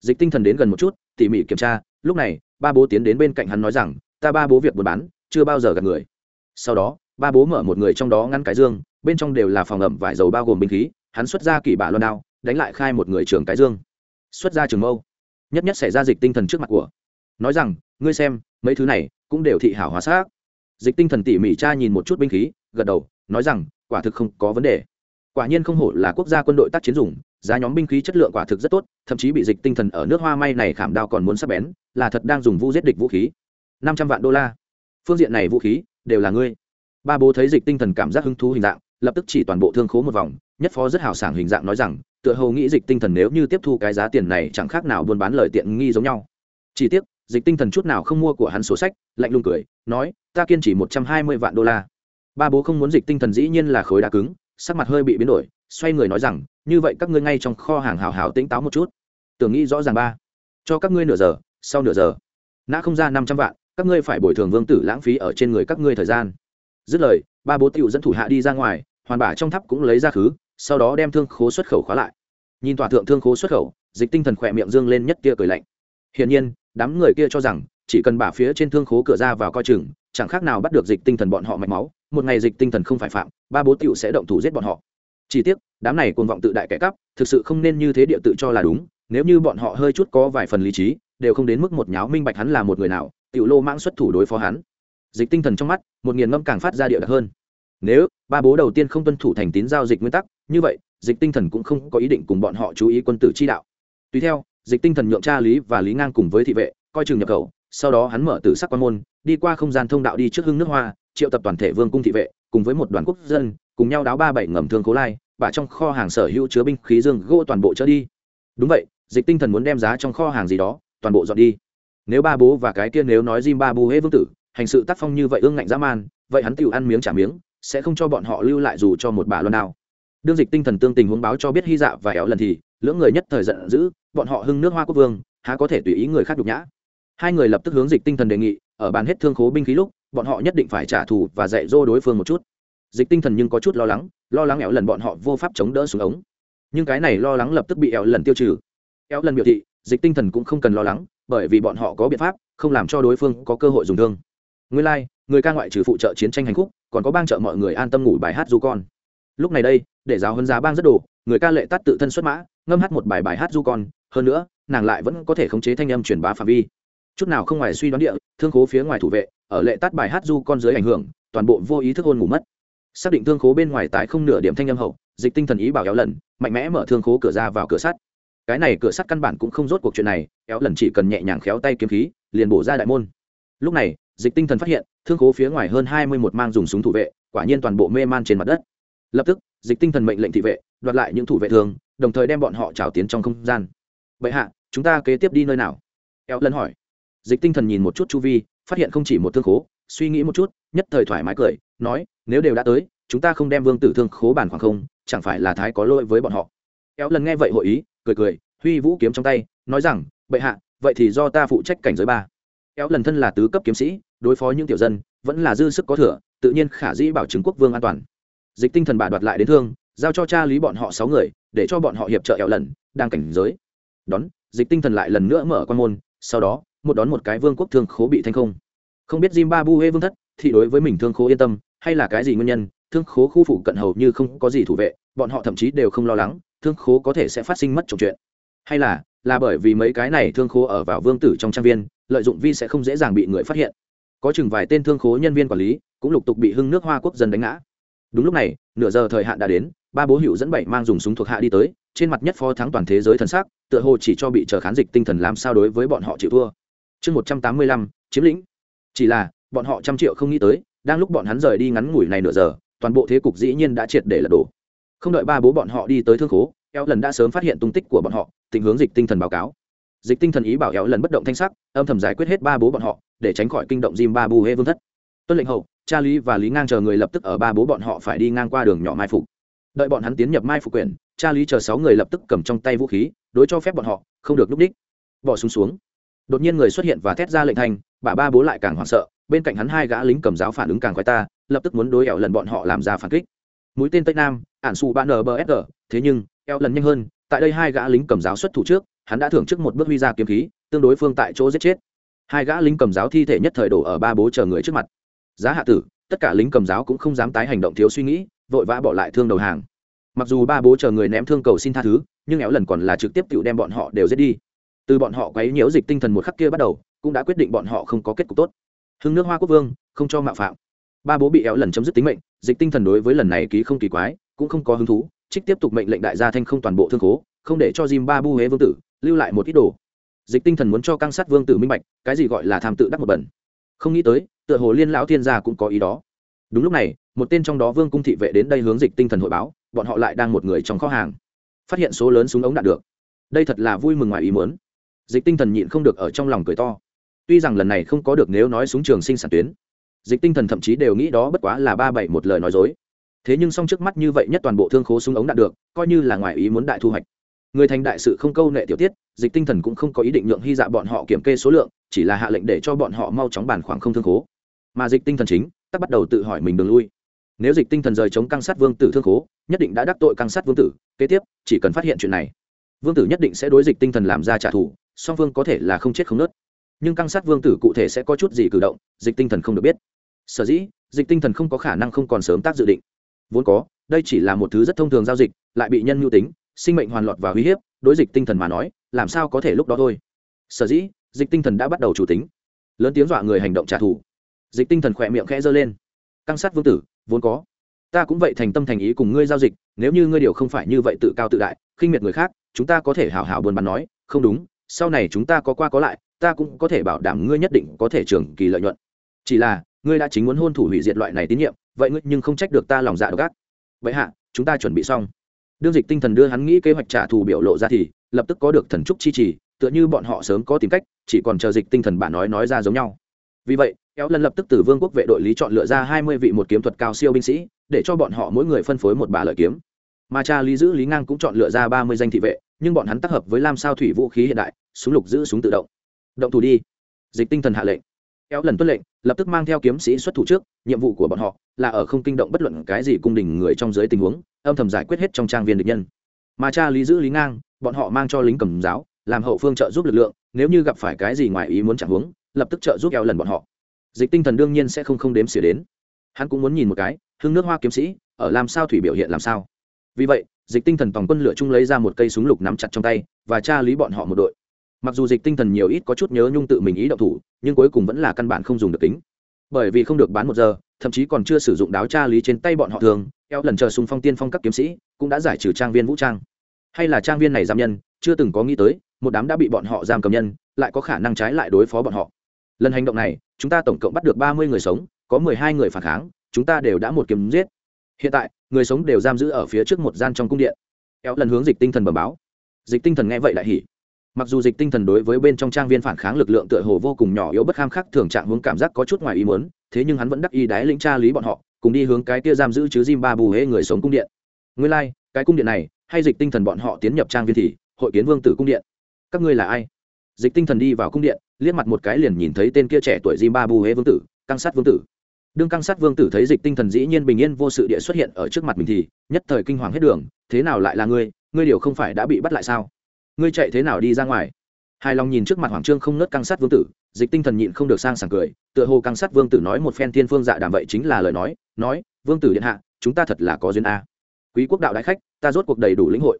dịch tinh thần đến gần một chút, tỉ mỉ kiểm tra, lúc này, ba bố tiến đến bên cạnh hắn nói rằng, ta ba bố việc buôn bán, chưa bao giờ gặp người. Sau đó, ba bố mở một người trong đó ngăn cái dương, bên trong đều là phòng ẩm vải dầu bao gồm binh khí, hắn xuất ra kỷ bạ loan đao, đánh lại khai một người trường cái dương. Xuất ra trường mâu. Nhất nhất xảy ra dịch tinh thần trước mặt của. Nói rằng, ngươi xem, mấy thứ này cũng đều thị hảo hóa xác. Dịch tinh thần tỉ mỉ cha nhìn một chút binh khí, gật đầu, nói rằng, quả thực không có vấn đề. Quả nhiên không hổ là quốc gia quân đội tác chiến dùng giá nhóm binh khí chất lượng quả thực rất tốt, thậm chí bị dịch tinh thần ở nước hoa may này khảm đao còn muốn sắp bén, là thật đang dùng vu giết địch vũ khí. Năm trăm vạn đô la. Phương diện này vũ khí, đều là ngươi. Ba bố thấy dịch tinh thần cảm giác hứng thú hình dạng, lập tức chỉ toàn bộ thương khố một vòng, nhất phó rất hào sảng hình dạng nói rằng, tựa hồ nghĩ dịch tinh thần nếu như tiếp thu cái giá tiền này chẳng khác nào buôn bán lời tiện nghi giống nhau. Chỉ tiếc, dịch tinh thần chút nào không mua của hắn sổ sách, lạnh lùng cười, nói, ta kiên chỉ một trăm hai mươi vạn đô la. Ba bố không muốn dịch tinh thần dĩ nhiên là khối đá cứng, sắc mặt hơi bị biến đổi xoay người nói rằng, như vậy các ngươi ngay trong kho hàng hào hào tỉnh táo một chút. Tưởng nghĩ rõ ràng ba, cho các ngươi nửa giờ, sau nửa giờ, nã không ra năm trăm vạn, các ngươi phải bồi thường vương tử lãng phí ở trên người các ngươi thời gian. Dứt lời, ba bố tựu dẫn thủ hạ đi ra ngoài, hoàn bả trong tháp cũng lấy ra khứ, sau đó đem thương khố xuất khẩu khóa lại. Nhìn tòa thượng thương khố xuất khẩu, dịch tinh thần khỏe miệng dương lên nhất tia cười lạnh. Hiển nhiên, đám người kia cho rằng, chỉ cần bả phía trên thương khố cửa ra vào coi chừng, chẳng khác nào bắt được dịch tinh thần bọn họ mạch máu, một ngày dịch tinh thần không phải phạm, ba bố tiểu sẽ động thủ giết bọn họ chỉ tiếc, đám này cuồng vọng tự đại kẻ cắp, thực sự không nên như thế địa tự cho là đúng, nếu như bọn họ hơi chút có vài phần lý trí, đều không đến mức một nháo minh bạch hắn là một người nào, tiểu lô mãng xuất thủ đối phó hắn. Dịch tinh thần trong mắt, một nghiền ngâm càng phát ra địa đặc hơn. Nếu, ba bố đầu tiên không tuân thủ thành tín giao dịch nguyên tắc, như vậy, dịch tinh thần cũng không có ý định cùng bọn họ chú ý quân tử chi đạo. Tùy theo, dịch tinh thần nhượng tra lý và lý ngang cùng với thị vệ, coi chừng nhập khẩu, sau đó hắn mở từ sắc quan môn, đi qua không gian thông đạo đi trước hưng nước hoa, triệu tập toàn thể vương cung thị vệ cùng với một đoàn quốc dân, cùng nhau đáo ba bảy ngầm thương cố lai, và trong kho hàng sở hữu chứa binh khí dương gỗ toàn bộ trở đi. Đúng vậy, dịch tinh thần muốn đem giá trong kho hàng gì đó, toàn bộ dọn đi. Nếu ba bố và cái kia nếu nói jim ba bố hễ vương tử, hành sự tác phong như vậy ương ngạnh dã man, vậy hắn tự ăn miếng trả miếng, sẽ không cho bọn họ lưu lại dù cho một bà loan nào. Đương dịch tinh thần tương tình huống báo cho biết hy dạ và éo lần thì, lưỡng người nhất thời giận dữ, bọn họ hưng nước hoa quốc vương, há có thể tùy ý người khác nhục nhã. Hai người lập tức hướng dịch tinh thần đề nghị ở bàn hết thương khố binh khí lúc bọn họ nhất định phải trả thù và dạy dỗ đối phương một chút. Dịch tinh thần nhưng có chút lo lắng lo lắng éo lần bọn họ vô pháp chống đỡ xuống ống. Nhưng cái này lo lắng lập tức bị éo lần tiêu trừ. Éo lần biểu thị dịch tinh thần cũng không cần lo lắng bởi vì bọn họ có biện pháp không làm cho đối phương có cơ hội dùng thương. Nguyên lai、like, người ca ngoại trừ phụ trợ chiến tranh hành khúc còn có bang trợ mọi người an tâm ngủ bài hát du con. Lúc này đây để giáo hơn giá bang rất đủ, người ca lệ tắt tự thân xuất mã ngâm hát một bài bài hát du con hơn nữa nàng lại vẫn có thể khống chế thanh âm truyền bá phạm vi chút nào không ngoài suy đoán địa, thương khố phía ngoài thủ vệ, ở lệ tắt bài hát du con dưới ảnh hưởng, toàn bộ vô ý thức hôn ngủ mất. Xác định thương khố bên ngoài tại không nửa điểm thanh âm hậu, dịch tinh thần ý bảo éo lần, mạnh mẽ mở thương khố cửa ra vào cửa sắt. Cái này cửa sắt căn bản cũng không rốt cuộc chuyện này, éo lần chỉ cần nhẹ nhàng khéo tay kiếm khí, liền bổ ra đại môn. Lúc này, dịch tinh thần phát hiện, thương khố phía ngoài hơn hai mươi một mang dùng súng thủ vệ, quả nhiên toàn bộ mê man trên mặt đất. Lập tức, dịch tinh thần mệnh lệnh thị vệ, đoạt lại những thủ vệ thường, đồng thời đem bọn họ trào tiến trong không gian. Vậy hạ, chúng ta kế tiếp đi nơi nào? Éo lần hỏi dịch tinh thần nhìn một chút chu vi, phát hiện không chỉ một thương khố, suy nghĩ một chút, nhất thời thoải mái cười, nói, nếu đều đã tới, chúng ta không đem vương tử thương khố bàn khoảng không, chẳng phải là thái có lỗi với bọn họ? Kéo lần nghe vậy hội ý, cười cười, huy vũ kiếm trong tay, nói rằng, bệ hạ, vậy thì do ta phụ trách cảnh giới ba. Kéo lần thân là tứ cấp kiếm sĩ, đối phó những tiểu dân, vẫn là dư sức có thừa, tự nhiên khả dĩ bảo chứng quốc vương an toàn. Dịch tinh thần bà đoạt lại đến thương, giao cho cha lý bọn họ sáu người, để cho bọn họ hiệp trợ Kéo lần, đang cảnh giới. Đón, dịch tinh thần lại lần nữa mở quan môn, sau đó một đón một cái vương quốc thương khố bị thành không. Không biết zimbabwe vương thất thì đối với mình thương khố yên tâm, hay là cái gì nguyên nhân, thương khố khu phụ cận hầu như không có gì thủ vệ, bọn họ thậm chí đều không lo lắng, thương khố có thể sẽ phát sinh mất trồng chuyện. Hay là là bởi vì mấy cái này thương khố ở vào vương tử trong trang viên, lợi dụng vi sẽ không dễ dàng bị người phát hiện. Có chừng vài tên thương khố nhân viên quản lý, cũng lục tục bị hưng nước hoa quốc dân đánh ngã. Đúng lúc này, nửa giờ thời hạn đã đến, ba bố hữu dẫn bảy mang dùng súng thuộc hạ đi tới, trên mặt nhất phó thắng toàn thế giới thần sắc, tựa hồ chỉ cho bị chờ khán dịch tinh thần làm sao đối với bọn họ chịu thua chương một trăm tám mươi lăm chiếm lĩnh chỉ là bọn họ trăm triệu không nghĩ tới đang lúc bọn hắn rời đi ngắn ngủi này nửa giờ toàn bộ thế cục dĩ nhiên đã triệt để lật đổ không đợi ba bố bọn họ đi tới thương khố eo lần đã sớm phát hiện tung tích của bọn họ tình hướng dịch tinh thần báo cáo dịch tinh thần ý bảo eo lần bất động thanh sắc âm thầm giải quyết hết ba bố bọn họ để tránh khỏi kinh động Jim Ba Bu Hê Vương thất. Tuân lệnh hậu, cha Lý và Lý Ngang chờ người lập tức ở ba bố bọn họ phải đi ngang qua đường nhỏ mai phục. Đợi bọn hắn tiến nhập mai phục quyển, cha Lý chờ sáu người lập tức cầm trong tay vũ khí, đối cho phép bọn họ không được lúc đích. Bỏ xuống xuống. Đột nhiên người xuất hiện và thét ra lệnh thanh bà ba bố lại càng hoảng sợ, bên cạnh hắn hai gã lính cầm giáo phản ứng càng khoái ta, lập tức muốn đối ẻo lần bọn họ làm ra phản kích. Mũi tên Tây Nam, ản su ban NBSG, thế nhưng, eo lần nhanh hơn, tại đây hai gã lính cầm giáo xuất thủ trước, hắn đã thưởng trước một bước huy ra kiếm khí, tương đối phương tại chỗ giết chết. Hai gã lính cầm giáo thi thể nhất thời đổ ở ba bố chờ người trước mặt. Giá hạ tử tất cả lính cầm giáo cũng không dám tái hành động thiếu suy nghĩ vội vã bỏ lại thương đầu hàng. Mặc dù ba bố chờ người ném thương cầu xin tha thứ nhưng éo lần còn là trực tiếp tự đem bọn họ đều giết đi từ bọn họ quấy nhiễu dịch tinh thần một khắc kia bắt đầu, cũng đã quyết định bọn họ không có kết cục tốt. Hưng nước hoa quốc vương, không cho mạo phạm. Ba bố bị éo lần chấm dứt tính mệnh, dịch tinh thần đối với lần này ký không kỳ quái, cũng không có hứng thú, trích tiếp tục mệnh lệnh đại gia thanh không toàn bộ thương khố, không để cho Jim Ba Bu Hế vương tử lưu lại một ít đồ. Dịch tinh thần muốn cho căng sát vương tử minh bạch, cái gì gọi là tham tự đắc một bẩn. Không nghĩ tới, tựa hồ liên lão thiên gia cũng có ý đó. Đúng lúc này, một tên trong đó vương cung thị vệ đến đây hướng dịch tinh thần hội báo, bọn họ lại đang một người trong kho hàng. Phát hiện số lớn súng ống đạn được. Đây thật là vui mừng ngoài ý muốn dịch tinh thần nhịn không được ở trong lòng cười to. Tuy rằng lần này không có được nếu nói súng trường sinh sản tuyến, dịch tinh thần thậm chí đều nghĩ đó bất quá là ba bảy một lời nói dối. Thế nhưng song trước mắt như vậy nhất toàn bộ thương khố súng ống đạn được, coi như là ngoài ý muốn đại thu hoạch. Người thành đại sự không câu nệ tiểu tiết, dịch tinh thần cũng không có ý định nhượng hy dạ bọn họ kiểm kê số lượng, chỉ là hạ lệnh để cho bọn họ mau chóng bàn khoảng không thương khố. Mà dịch tinh thần chính, tắc bắt đầu tự hỏi mình đường lui. Nếu dịch tinh thần rời chống căng sát vương tử thương khố, nhất định đã đắc tội căng sát vương tử, kế tiếp, chỉ cần phát hiện chuyện này, vương tử nhất định sẽ đối dịch tinh thần làm ra trả thù song phương có thể là không chết không nớt. Nhưng căng sát vương tử cụ thể sẽ có chút gì cử động, dịch tinh thần không được biết. Sở dĩ, dịch tinh thần không có khả năng không còn sớm tác dự định. Vốn có, đây chỉ là một thứ rất thông thường giao dịch, lại bị nhân mưu tính, sinh mệnh hoàn lọt và uy hiếp, đối dịch tinh thần mà nói, làm sao có thể lúc đó thôi. Sở dĩ, dịch tinh thần đã bắt đầu chủ tính. Lớn tiếng dọa người hành động trả thù. Dịch tinh thần khỏe miệng khẽ giơ lên. Căng sát vương tử, vốn có. Ta cũng vậy thành tâm thành ý cùng ngươi giao dịch, nếu như ngươi điều không phải như vậy tự cao tự đại, khinh miệt người khác, chúng ta có thể hào hào buồn bắn nói, không đúng sau này chúng ta có qua có lại, ta cũng có thể bảo đảm ngươi nhất định có thể trường kỳ lợi nhuận. Chỉ là, ngươi đã chính muốn hôn thủ hủy diệt loại này tín nhiệm, vậy ngươi nhưng không trách được ta lòng dạ độc ác. Vậy hạ, chúng ta chuẩn bị xong. Đương dịch tinh thần đưa hắn nghĩ kế hoạch trả thù biểu lộ ra thì, lập tức có được thần trúc chi trì, tựa như bọn họ sớm có tìm cách, chỉ còn chờ dịch tinh thần bản nói nói ra giống nhau. Vì vậy, kéo lần lập tức từ vương quốc vệ đội lý chọn lựa ra hai mươi vị một kiếm thuật cao siêu binh sĩ, để cho bọn họ mỗi người phân phối một bà lợi kiếm. Mà cha lý giữ lý ngang cũng chọn lựa ra ba mươi danh thị vệ, nhưng bọn hắn tác hợp với lam sao thủy vũ khí hiện đại súng lục giữ súng tự động. Động thủ đi. Dịch tinh thần hạ lệnh. Kéo lần tuân lệnh, lập tức mang theo kiếm sĩ xuất thủ trước, nhiệm vụ của bọn họ là ở không kinh động bất luận cái gì cung đình người trong dưới tình huống, âm thầm giải quyết hết trong trang viên địch nhân. Mà cha lý giữ lý ngang, bọn họ mang cho lính cầm giáo, làm hậu phương trợ giúp lực lượng, nếu như gặp phải cái gì ngoài ý muốn chẳng hướng lập tức trợ giúp kéo lần bọn họ. Dịch tinh thần đương nhiên sẽ không không đếm xỉa đến. Hắn cũng muốn nhìn một cái, hương nước hoa kiếm sĩ, ở làm sao thủy biểu hiện làm sao. Vì vậy, dịch tinh thần tòng quân lựa chung lấy ra một cây súng lục nắm chặt trong tay, và tra lý bọn họ một đội mặc dù dịch tinh thần nhiều ít có chút nhớ nhung tự mình ý động thủ, nhưng cuối cùng vẫn là căn bản không dùng được tính bởi vì không được bán một giờ, thậm chí còn chưa sử dụng đáo tra lý trên tay bọn họ thường, eo lần chờ xung phong tiên phong các kiếm sĩ, cũng đã giải trừ trang viên vũ trang. Hay là trang viên này giam nhân, chưa từng có nghĩ tới, một đám đã bị bọn họ giam cầm nhân, lại có khả năng trái lại đối phó bọn họ. Lần hành động này, chúng ta tổng cộng bắt được ba mươi người sống, có mười hai người phản kháng, chúng ta đều đã một kiếm giết. Hiện tại, người sống đều giam giữ ở phía trước một gian trong cung điện. Eo lần hướng dịch tinh thần bẩm báo. Dịch tinh thần nghe vậy lại hỉ mặc dù dịch tinh thần đối với bên trong trang viên phản kháng lực lượng tựa hồ vô cùng nhỏ yếu bất kham khắc thường trạng hướng cảm giác có chút ngoài ý muốn thế nhưng hắn vẫn đắc ý đái lĩnh tra lý bọn họ cùng đi hướng cái kia giam giữ chứ Jim ba bù hễ người sống cung điện. Nguyên lai、like, cái cung điện này hay dịch tinh thần bọn họ tiến nhập trang viên thì hội kiến vương tử cung điện. Các ngươi là ai? Dịch tinh thần đi vào cung điện liếc mặt một cái liền nhìn thấy tên kia trẻ tuổi Jim ba bù hễ vương tử căng sát vương tử. Đương căng sát vương tử thấy dịch tinh thần dĩ nhiên bình yên vô sự địa xuất hiện ở trước mặt mình thì nhất thời kinh hoàng hết đường thế nào lại là ngươi? Ngươi điều không phải đã bị bắt lại sao? Ngươi chạy thế nào đi ra ngoài? Hài lòng nhìn trước mặt hoàng trương không nớt căng sát vương tử, dịch tinh thần nhịn không được sang sảng cười, tựa hồ căng sát vương tử nói một phen thiên phương dạ đàm vậy chính là lời nói nói, vương tử điện hạ, chúng ta thật là có duyên a. Quý quốc đạo đại khách, ta rốt cuộc đầy đủ lĩnh hội.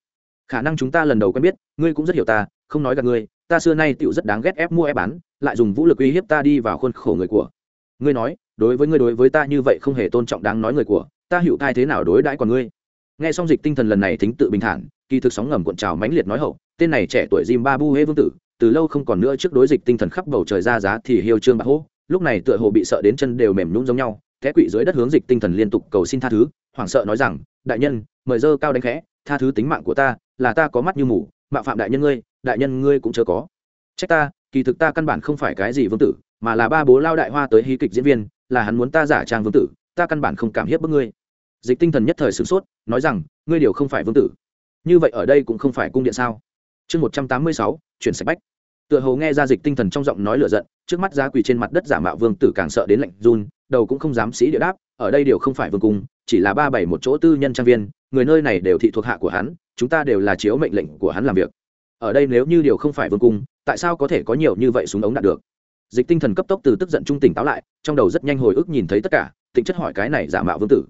Khả năng chúng ta lần đầu quen biết, ngươi cũng rất hiểu ta, không nói gặp ngươi, ta xưa nay tựu rất đáng ghét ép mua ép bán, lại dùng vũ lực uy hiếp ta đi vào khuôn khổ người của. Ngươi nói, đối với ngươi đối với ta như vậy không hề tôn trọng đáng nói người của, ta hiểu thai thế nào đối đãi còn ngươi. Nghe xong dịch tinh thần lần này thính tự bình thản kỳ thực sóng ngầm cuộn trào mãnh liệt nói hậu, tên này trẻ tuổi jim babu hê vương tử, từ lâu không còn nữa trước đối dịch tinh thần khắp bầu trời ra giá thì hiêu trương bạc hô, lúc này tựa hồ bị sợ đến chân đều mềm nhũn giống nhau té quỵ dưới đất hướng dịch tinh thần liên tục cầu xin tha thứ, hoảng sợ nói rằng, đại nhân, mời dơ cao đánh khẽ, tha thứ tính mạng của ta, là ta có mắt như mù, mạo phạm đại nhân ngươi, đại nhân ngươi cũng chưa có. Trách ta, kỳ thực ta căn bản không phải cái gì vương tử, mà là ba bố lao đại hoa tới hí kịch diễn viên, là hắn muốn ta giả trang vương tử, ta căn bản không cảm hiếp bức ngươi. Dịch tinh thần nhất thời sửng sốt, nói rằng, ngươi điều không phải vương tử như vậy ở đây cũng không phải cung điện sao? Chương một trăm tám mươi sáu, chuyển sạch bách. Tựa hồ nghe ra dịch tinh thần trong giọng nói lựa giận, trước mắt giá quỳ trên mặt đất giả mạo vương tử càng sợ đến lạnh run, đầu cũng không dám sĩ địa đáp, ở đây đều không phải vương cung, chỉ là ba bảy một chỗ tư nhân trang viên, người nơi này đều thị thuộc hạ của hắn, chúng ta đều là chiếu mệnh lệnh của hắn làm việc. Ở đây nếu như điều không phải vương cung, tại sao có thể có nhiều như vậy súng ống đạt được? Dịch tinh thần cấp tốc từ tức giận trung tỉnh táo lại, trong đầu rất nhanh hồi ức nhìn thấy tất cả, tính chất hỏi cái này giả mạo vương tử.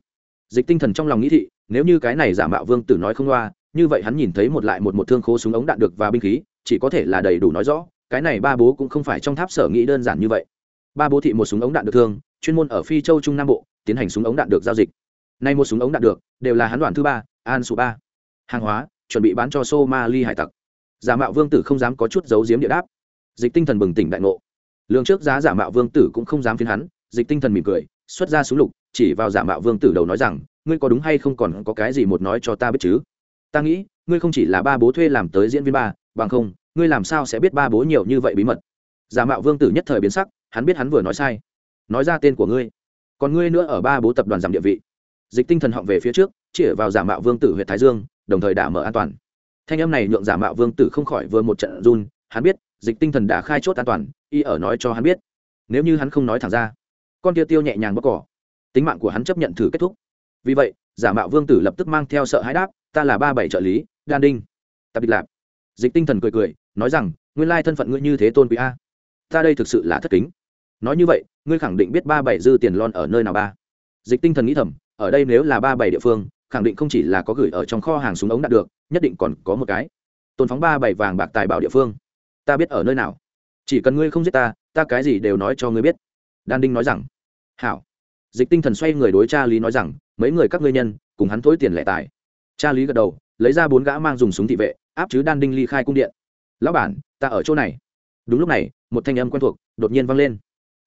Dịch tinh thần trong lòng nghĩ thị, nếu như cái này giả mạo vương tử nói không loa như vậy hắn nhìn thấy một lại một một thương khố súng ống đạn được và binh khí, chỉ có thể là đầy đủ nói rõ, cái này ba bố cũng không phải trong tháp sở nghĩ đơn giản như vậy. Ba bố thị một súng ống đạn được thương, chuyên môn ở phi châu trung nam bộ, tiến hành súng ống đạn được giao dịch. Nay một súng ống đạn được, đều là hắn đoàn thứ ba, an số ba. Hàng hóa, chuẩn bị bán cho somali hải tặc. Giả mạo vương tử không dám có chút giấu giếm địa đáp. Dịch tinh thần bừng tỉnh đại ngộ. Lương trước giá giả mạo vương tử cũng không dám phiến hắn, dịch tinh thần mỉm cười, xuất ra súng lục, chỉ vào giả mạo vương tử đầu nói rằng, ngươi có đúng hay không còn có cái gì một nói cho ta biết chứ? Ta nghĩ, ngươi không chỉ là ba bố thuê làm tới diễn viên ba, bằng không, ngươi làm sao sẽ biết ba bố nhiều như vậy bí mật? Giả mạo vương tử nhất thời biến sắc, hắn biết hắn vừa nói sai. Nói ra tên của ngươi. Còn ngươi nữa ở ba bố tập đoàn giảm địa vị. Dịch tinh thần họng về phía trước chĩa vào giả mạo vương tử huyện thái dương, đồng thời đả mở an toàn. Thanh âm này nhượng giả mạo vương tử không khỏi vừa một trận run, hắn biết, dịch tinh thần đã khai chốt an toàn, y ở nói cho hắn biết. Nếu như hắn không nói thẳng ra, con tiêu tiêu nhẹ nhàng bóc cỏ. Tính mạng của hắn chấp nhận thử kết thúc. Vì vậy, giả mạo vương tử lập tức mang theo sợ hãi đáp ta là ba bảy trợ lý, đan đinh. Tạp địch lạp. Dịch tinh thần cười cười, nói rằng, nguyên lai thân phận ngươi như thế tôn quý a. Ta đây thực sự là thất kính. Nói như vậy, ngươi khẳng định biết ba bảy dư tiền lon ở nơi nào ba. Dịch tinh thần nghĩ thầm, ở đây nếu là ba bảy địa phương, khẳng định không chỉ là có gửi ở trong kho hàng súng ống đạt được, nhất định còn có một cái. Tôn phóng ba bảy vàng bạc tài bảo địa phương. Ta biết ở nơi nào. Chỉ cần ngươi không giết ta ta cái gì đều nói cho ngươi biết. Đan đinh nói rằng, hảo. Dịch tinh thần xoay người đối cha lý nói rằng, mấy người các ngươi nhân, cùng hắn thối tiền lẻ tài cha lý gật đầu, lấy ra bốn gã mang dùng súng thị vệ, áp chứ đan đinh ly khai cung điện. Lão bản, ta ở chỗ này. Đúng lúc này, một thanh âm quen thuộc đột nhiên vang lên.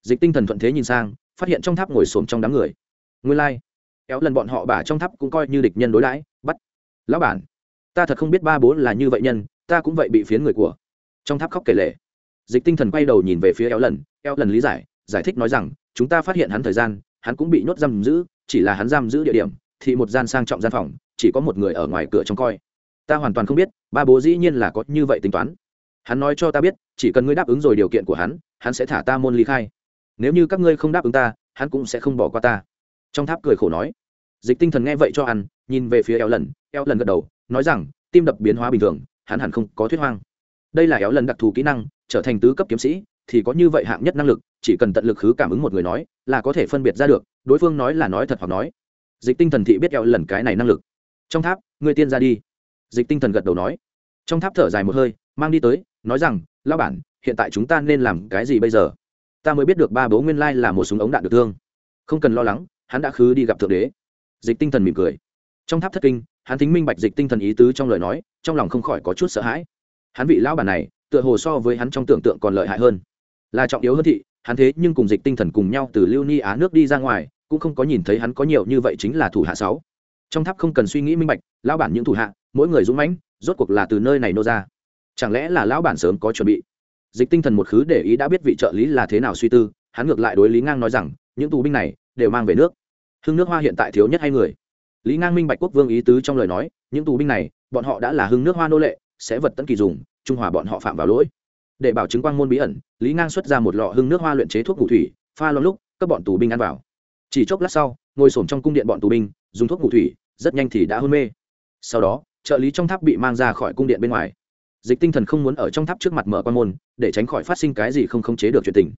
Dịch tinh thần thuận thế nhìn sang, phát hiện trong tháp ngồi xổm trong đám người. Nguyên lai、like. kéo lần bọn họ bả trong tháp cũng coi như địch nhân đối đãi, bắt. Lão bản, ta thật không biết ba bố là như vậy nhân, ta cũng vậy bị phiến người của trong tháp khóc kể lể. Dịch tinh thần quay đầu nhìn về phía éo lần éo lần lý giải giải thích nói rằng, chúng ta phát hiện hắn thời gian, hắn cũng bị nhốt giam giữ, chỉ là hắn giam giữ địa điểm, thì một gian sang trọng gian phòng chỉ có một người ở ngoài cửa trông coi. Ta hoàn toàn không biết, ba bố dĩ nhiên là có như vậy tính toán. Hắn nói cho ta biết, chỉ cần ngươi đáp ứng rồi điều kiện của hắn hắn sẽ thả ta môn ly khai. Nếu như các ngươi không đáp ứng ta, hắn cũng sẽ không bỏ qua ta. Trong tháp cười khổ nói. Dịch tinh thần nghe vậy cho ăn, nhìn về phía eo lần eo lần gật đầu, nói rằng, tim đập biến hóa bình thường, hắn hẳn không có thuyết hoang. Đây là eo lần đặc thù kỹ năng, trở thành tứ cấp kiếm sĩ, thì có như vậy hạng nhất năng lực, chỉ cần tận lực khứ cảm ứng một người nói, là có thể phân biệt ra được, đối phương nói là nói thật hoặc nói. Dịch tinh thần thị biết eo lần cái này năng lực trong tháp ngươi tiên ra đi. Dịch tinh thần gật đầu nói. Trong tháp thở dài một hơi, mang đi tới, nói rằng lao bản, hiện tại chúng ta nên làm cái gì bây giờ? Ta mới biết được ba bố nguyên lai là một súng ống đạn được thương. Không cần lo lắng, hắn đã khứ đi gặp thượng đế. Dịch tinh thần mỉm cười. Trong tháp thất kinh, hắn thính minh bạch dịch tinh thần ý tứ trong lời nói, trong lòng không khỏi có chút sợ hãi. Hắn vị lão bản này, tựa hồ so với hắn trong tưởng tượng còn lợi hại hơn. Là trọng yếu hơn thị, hắn thế nhưng cùng dịch tinh thần cùng nhau từ lưu ni á nước đi ra ngoài, cũng không có nhìn thấy hắn có nhiều như vậy chính là thủ hạ sáu trong tháp không cần suy nghĩ minh bạch, lão bản những thủ hạ, mỗi người dũng mãnh, rốt cuộc là từ nơi này nô ra. Chẳng lẽ là lão bản sớm có chuẩn bị? Dịch tinh thần một khứ để ý đã biết vị trợ lý là thế nào suy tư, hắn ngược lại đối lý ngang nói rằng, những tù binh này đều mang về nước. Hưng nước hoa hiện tại thiếu nhất hai người. Lý ngang minh bạch quốc vương ý tứ trong lời nói, những tù binh này, bọn họ đã là hưng nước hoa nô lệ, sẽ vật tấn kỳ dùng, trung hòa bọn họ phạm vào lỗi. Để bảo chứng quang môn bí ẩn, lý ngang xuất ra một lọ hưng nước hoa luyện chế thuốc ngủ thủy, pha lo lúc, các bọn tù binh ăn vào. Chỉ chốc lát sau, ngồi s trong cung điện bọn tù binh, dùng thuốc ngủ thủy rất nhanh thì đã hôn mê. Sau đó, trợ lý trong tháp bị mang ra khỏi cung điện bên ngoài. Dịch tinh thần không muốn ở trong tháp trước mặt mở quan môn, để tránh khỏi phát sinh cái gì không khống chế được chuyện tình.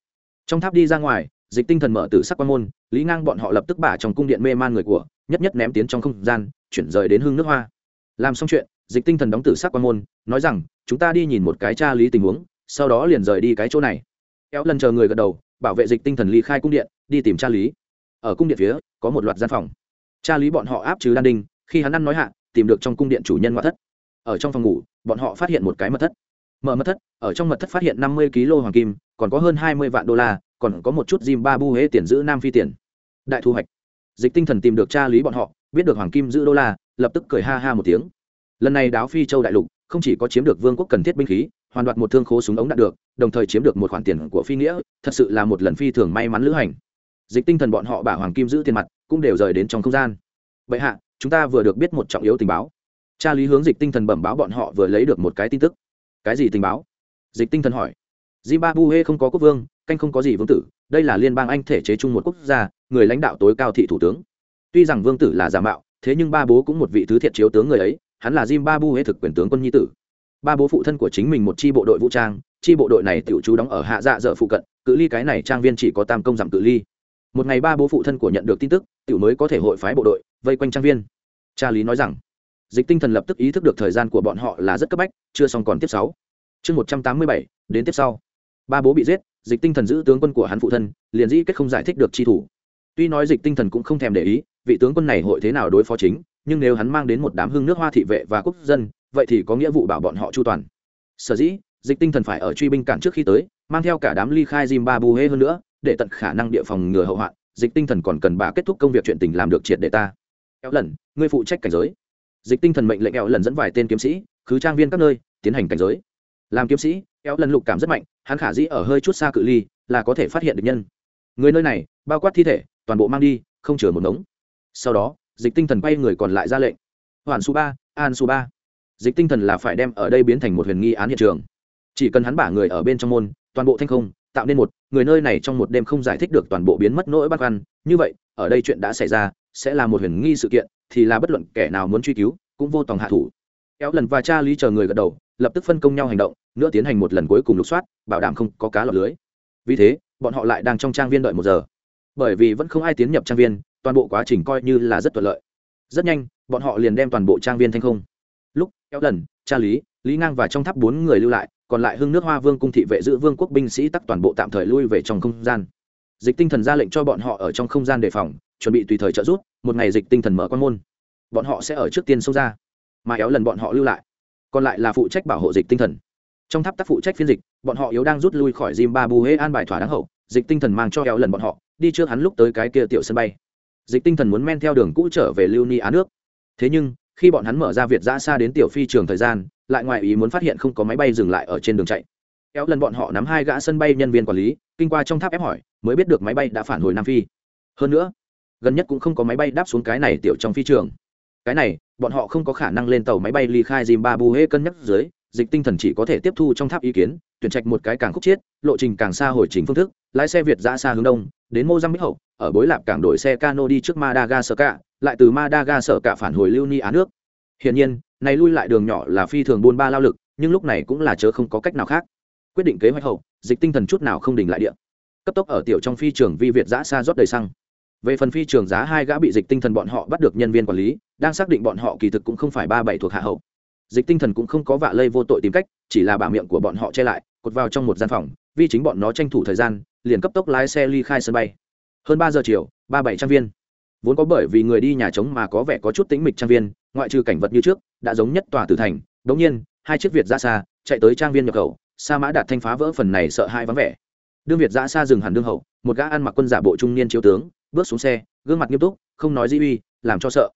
Trong tháp đi ra ngoài, dịch tinh thần mở từ sắc quan môn, lý ngang bọn họ lập tức bả trong cung điện mê man người của, nhất nhất ném tiến trong không gian, chuyển rời đến hương nước hoa. Làm xong chuyện, dịch tinh thần đóng tử sắc quan môn, nói rằng, chúng ta đi nhìn một cái tra lý tình huống, sau đó liền rời đi cái chỗ này. Kéo lần chờ người gật đầu, bảo vệ dịch tinh thần ly khai cung điện, đi tìm tra lý. Ở cung điện phía, có một loạt gian phòng. Cha lý bọn họ áp trừ đan đinh, khi hắn ăn nói hạ, tìm được trong cung điện chủ nhân ngoại thất. Ở trong phòng ngủ, bọn họ phát hiện một cái mật thất. Mở mật thất, ở trong mật thất phát hiện năm mươi kg hoàng kim, còn có hơn hai mươi vạn đô la, còn có một chút dìm ba bu hế tiền giữ nam phi tiền. Đại thu hoạch. Dịch tinh thần tìm được cha lý bọn họ, biết được hoàng kim giữ đô la, lập tức cười ha ha một tiếng. Lần này đáo phi châu đại lục, không chỉ có chiếm được vương quốc cần thiết binh khí, hoàn đoạt một thương khố súng ống đạn được, đồng thời chiếm được một khoản tiền của phi nghĩa, thật sự là một lần phi thường may mắn lữ hành dịch tinh thần bọn họ bả hoàng kim giữ tiền mặt, cũng đều rời đến trong không gian. Vậy hạ, chúng ta vừa được biết một trọng yếu tình báo. Cha lý hướng dịch tinh thần bẩm báo bọn họ vừa lấy được một cái tin tức. Cái gì tình báo? Dịch tinh thần hỏi. Zimbabwe không có quốc vương, canh không có gì vương tử, đây là liên bang anh thể chế chung một quốc gia, người lãnh đạo tối cao thị thủ tướng. Tuy rằng vương tử là giả mạo, thế nhưng ba bố cũng một vị thứ thiệt chiếu tướng người ấy, hắn là zimbabwe thực quyền tướng quân nhi tử. Ba bố phụ thân của chính mình một chi bộ đội vũ trang, chi bộ đội này tiểu chú đóng ở hạ dạ dở phụ cận, cự ly cái này trang viên chỉ có tam công giảm cự ly một ngày ba bố phụ thân của nhận được tin tức, tiểu mới có thể hội phái bộ đội, vây quanh trang viên. Cha lý nói rằng, dịch tinh thần lập tức ý thức được thời gian của bọn họ là rất cấp bách, chưa xong còn tiếp sáu. Chương một trăm tám mươi bảy, đến tiếp sau. Ba bố bị giết, dịch tinh thần giữ tướng quân của hắn phụ thân, liền dĩ kết không giải thích được chi thủ. Tuy nói dịch tinh thần cũng không thèm để ý, vị tướng quân này hội thế nào đối phó chính, nhưng nếu hắn mang đến một đám hưng nước hoa thị vệ và quốc dân, vậy thì có nghĩa vụ bảo bọn họ chu toàn. Sở dĩ, dịch tinh thần phải ở truy binh cản trước khi tới, mang theo cả đám ly khai zimbabwe hơn nữa để tận khả năng địa phòng ngừa hậu hoạn, dịch tinh thần còn cần bà kết thúc công việc chuyện tình làm được triệt để ta. Éo lần, ngươi phụ trách cảnh giới. Dịch tinh thần mệnh lệnh éo lần dẫn vài tên kiếm sĩ, khứ trang viên các nơi, tiến hành cảnh giới. Làm kiếm sĩ éo lần lục cảm rất mạnh, hắn khả dĩ ở hơi chút xa cự ly, là có thể phát hiện được nhân. Người nơi này, bao quát thi thể, toàn bộ mang đi, không chừa một ngống. Sau đó, dịch tinh thần bay người còn lại ra lệnh. Hoàn su ba, an su ba. Dịch tinh thần là phải đem ở đây biến thành một huyền nghi án hiện trường. Chỉ cần hắn bả người ở bên trong môn, toàn bộ thanh không tạo nên một, người nơi này trong một đêm không giải thích được toàn bộ biến mất nỗi băn khoăn. Như vậy, ở đây chuyện đã xảy ra, sẽ là một huyền nghi sự kiện, thì là bất luận kẻ nào muốn truy cứu, cũng vô tòng hạ thủ. Kéo lần và cha lý chờ người gật đầu, lập tức phân công nhau hành động, nữa tiến hành một lần cuối cùng lục soát, bảo đảm không có cá lọt lưới. Vì thế, bọn họ lại đang trong trang viên đợi một giờ. Bởi vì vẫn không ai tiến nhập trang viên, toàn bộ quá trình coi như là rất thuận lợi. Rất nhanh, bọn họ liền đem toàn bộ trang viên thanh không. Lúc, kéo lần, cha lý lý ngang và trong tháp bốn người lưu lại còn lại hưng nước hoa vương cung thị vệ giữ vương quốc binh sĩ tắc toàn bộ tạm thời lui về trong không gian. Dịch tinh thần ra lệnh cho bọn họ ở trong không gian đề phòng, chuẩn bị tùy thời trợ giúp, một ngày dịch tinh thần mở quan môn. Bọn họ sẽ ở trước tiên sông ra, mà éo lần bọn họ lưu lại. Còn lại là phụ trách bảo hộ dịch tinh thần. Trong tháp tác phụ trách phiên dịch, bọn họ yếu đang rút lui khỏi zimbabwe an bài thỏa đáng hậu, dịch tinh thần mang cho éo lần bọn họ, đi trước hắn lúc tới cái kia tiểu sân bay. Dịch tinh thần muốn men theo đường cũ trở về lưu ni á nước. Thế nhưng, khi bọn hắn mở ra việt giã xa đến tiểu phi trường thời gian lại ngoài ý muốn phát hiện không có máy bay dừng lại ở trên đường chạy. Kéo lần bọn họ nắm hai gã sân bay nhân viên quản lý, kinh qua trong tháp ép hỏi, mới biết được máy bay đã phản hồi nam phi. Hơn nữa, gần nhất cũng không có máy bay đáp xuống cái này tiểu trong phi trường. Cái này, bọn họ không có khả năng lên tàu máy bay ly khai zimbabwe cân nhắc dưới, dịch tinh thần chỉ có thể tiếp thu trong tháp ý kiến, tuyển trạch một cái càng khúc chiết, lộ trình càng xa hồi trình phương thức, lái xe việt ra xa hướng đông, đến mozambique hậu, ở bối lạp cảng đổi xe cano đi trước madagascar, lại từ madagascar phản hồi lưu ni á nước. Hiển nhiên này lui lại đường nhỏ là phi thường buôn ba lao lực, nhưng lúc này cũng là chớ không có cách nào khác. Quyết định kế hoạch hậu, dịch tinh thần chút nào không đình lại địa. Cấp tốc ở tiểu trong phi trường vi việt giã xa rót đầy xăng. Về phần phi trường giá hai gã bị dịch tinh thần bọn họ bắt được nhân viên quản lý, đang xác định bọn họ kỳ thực cũng không phải ba bảy thuộc hạ hậu. Dịch tinh thần cũng không có vạ lây vô tội tìm cách, chỉ là bả miệng của bọn họ che lại, cột vào trong một gian phòng, vì chính bọn nó tranh thủ thời gian, liền cấp tốc lái xe ly khai sân bay. Hơn ba giờ chiều, ba bảy trang viên. Vốn có bởi vì người đi nhà trống mà có vẻ có chút tĩnh mịch trang viên ngoại trừ cảnh vật như trước đã giống nhất tòa tử thành. Đống nhiên hai chiếc việt ra xa chạy tới trang viên nhập khẩu. Sa mã đạt thanh phá vỡ phần này sợ hai vắng vẻ. Đương việt ra xa dừng hẳn đương hậu một gã ăn mặc quân giả bộ trung niên chiếu tướng bước xuống xe gương mặt nghiêm túc không nói di uy làm cho sợ.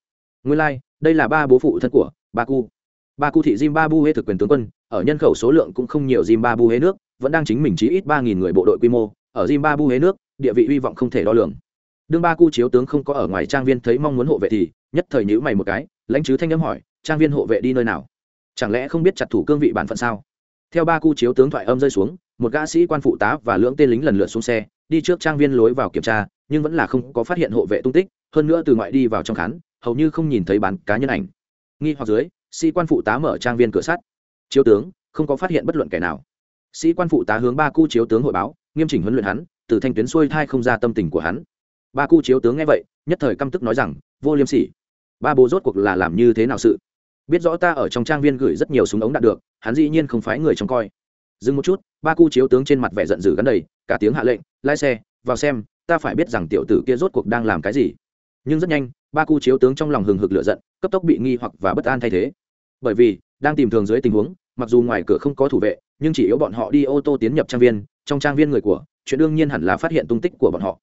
Nguyên lai、like, đây là ba bố phụ thân của ba cu. Ba cu thị zimbabwe thực quyền tướng quân ở nhân khẩu số lượng cũng không nhiều zimbabwe nước vẫn đang chính mình chí ít ba nghìn người bộ đội quy mô ở zimbabwe nước địa vị hy vọng không thể đo lường. Đương ba cu chiếu tướng không có ở ngoài trang viên thấy mong muốn hộ vệ thì nhất thời nhữ mày một cái lãnh chứ thanh âm hỏi, trang viên hộ vệ đi nơi nào? Chẳng lẽ không biết chặt thủ cương vị bản phận sao? Theo ba cu chiếu tướng thoại âm rơi xuống, một gã sĩ quan phụ tá và lưỡng tên lính lần lượt xuống xe, đi trước trang viên lối vào kiểm tra, nhưng vẫn là không có phát hiện hộ vệ tung tích, hơn nữa từ ngoại đi vào trong khán, hầu như không nhìn thấy bán cá nhân ảnh. Nghi hoặc dưới, sĩ quan phụ tá mở trang viên cửa sắt. Chiếu tướng, không có phát hiện bất luận kẻ nào. Sĩ quan phụ tá hướng ba cu chiếu tướng hội báo, nghiêm chỉnh huấn luyện hắn, từ thanh tuyến xuôi thai không ra tâm tình của hắn. Ba cu chiếu tướng nghe vậy, nhất thời căm tức nói rằng, vô liêm sỉ ba bố rốt cuộc là làm như thế nào sự? Biết rõ ta ở trong trang viên gửi rất nhiều súng ống đạn được, hắn dĩ nhiên không phái người trông coi. Dừng một chút, ba cu chiếu tướng trên mặt vẻ giận dữ gắn đầy, cả tiếng hạ lệnh, lái xe, vào xem, ta phải biết rằng tiểu tử kia rốt cuộc đang làm cái gì. Nhưng rất nhanh, ba cu chiếu tướng trong lòng hừng hực lửa giận, cấp tốc bị nghi hoặc và bất an thay thế. Bởi vì, đang tìm thường dưới tình huống, mặc dù ngoài cửa không có thủ vệ, nhưng chỉ yếu bọn họ đi ô tô tiến nhập trang viên, trong trang viên người của, chuyện đương nhiên hẳn là phát hiện tung tích của bọn họ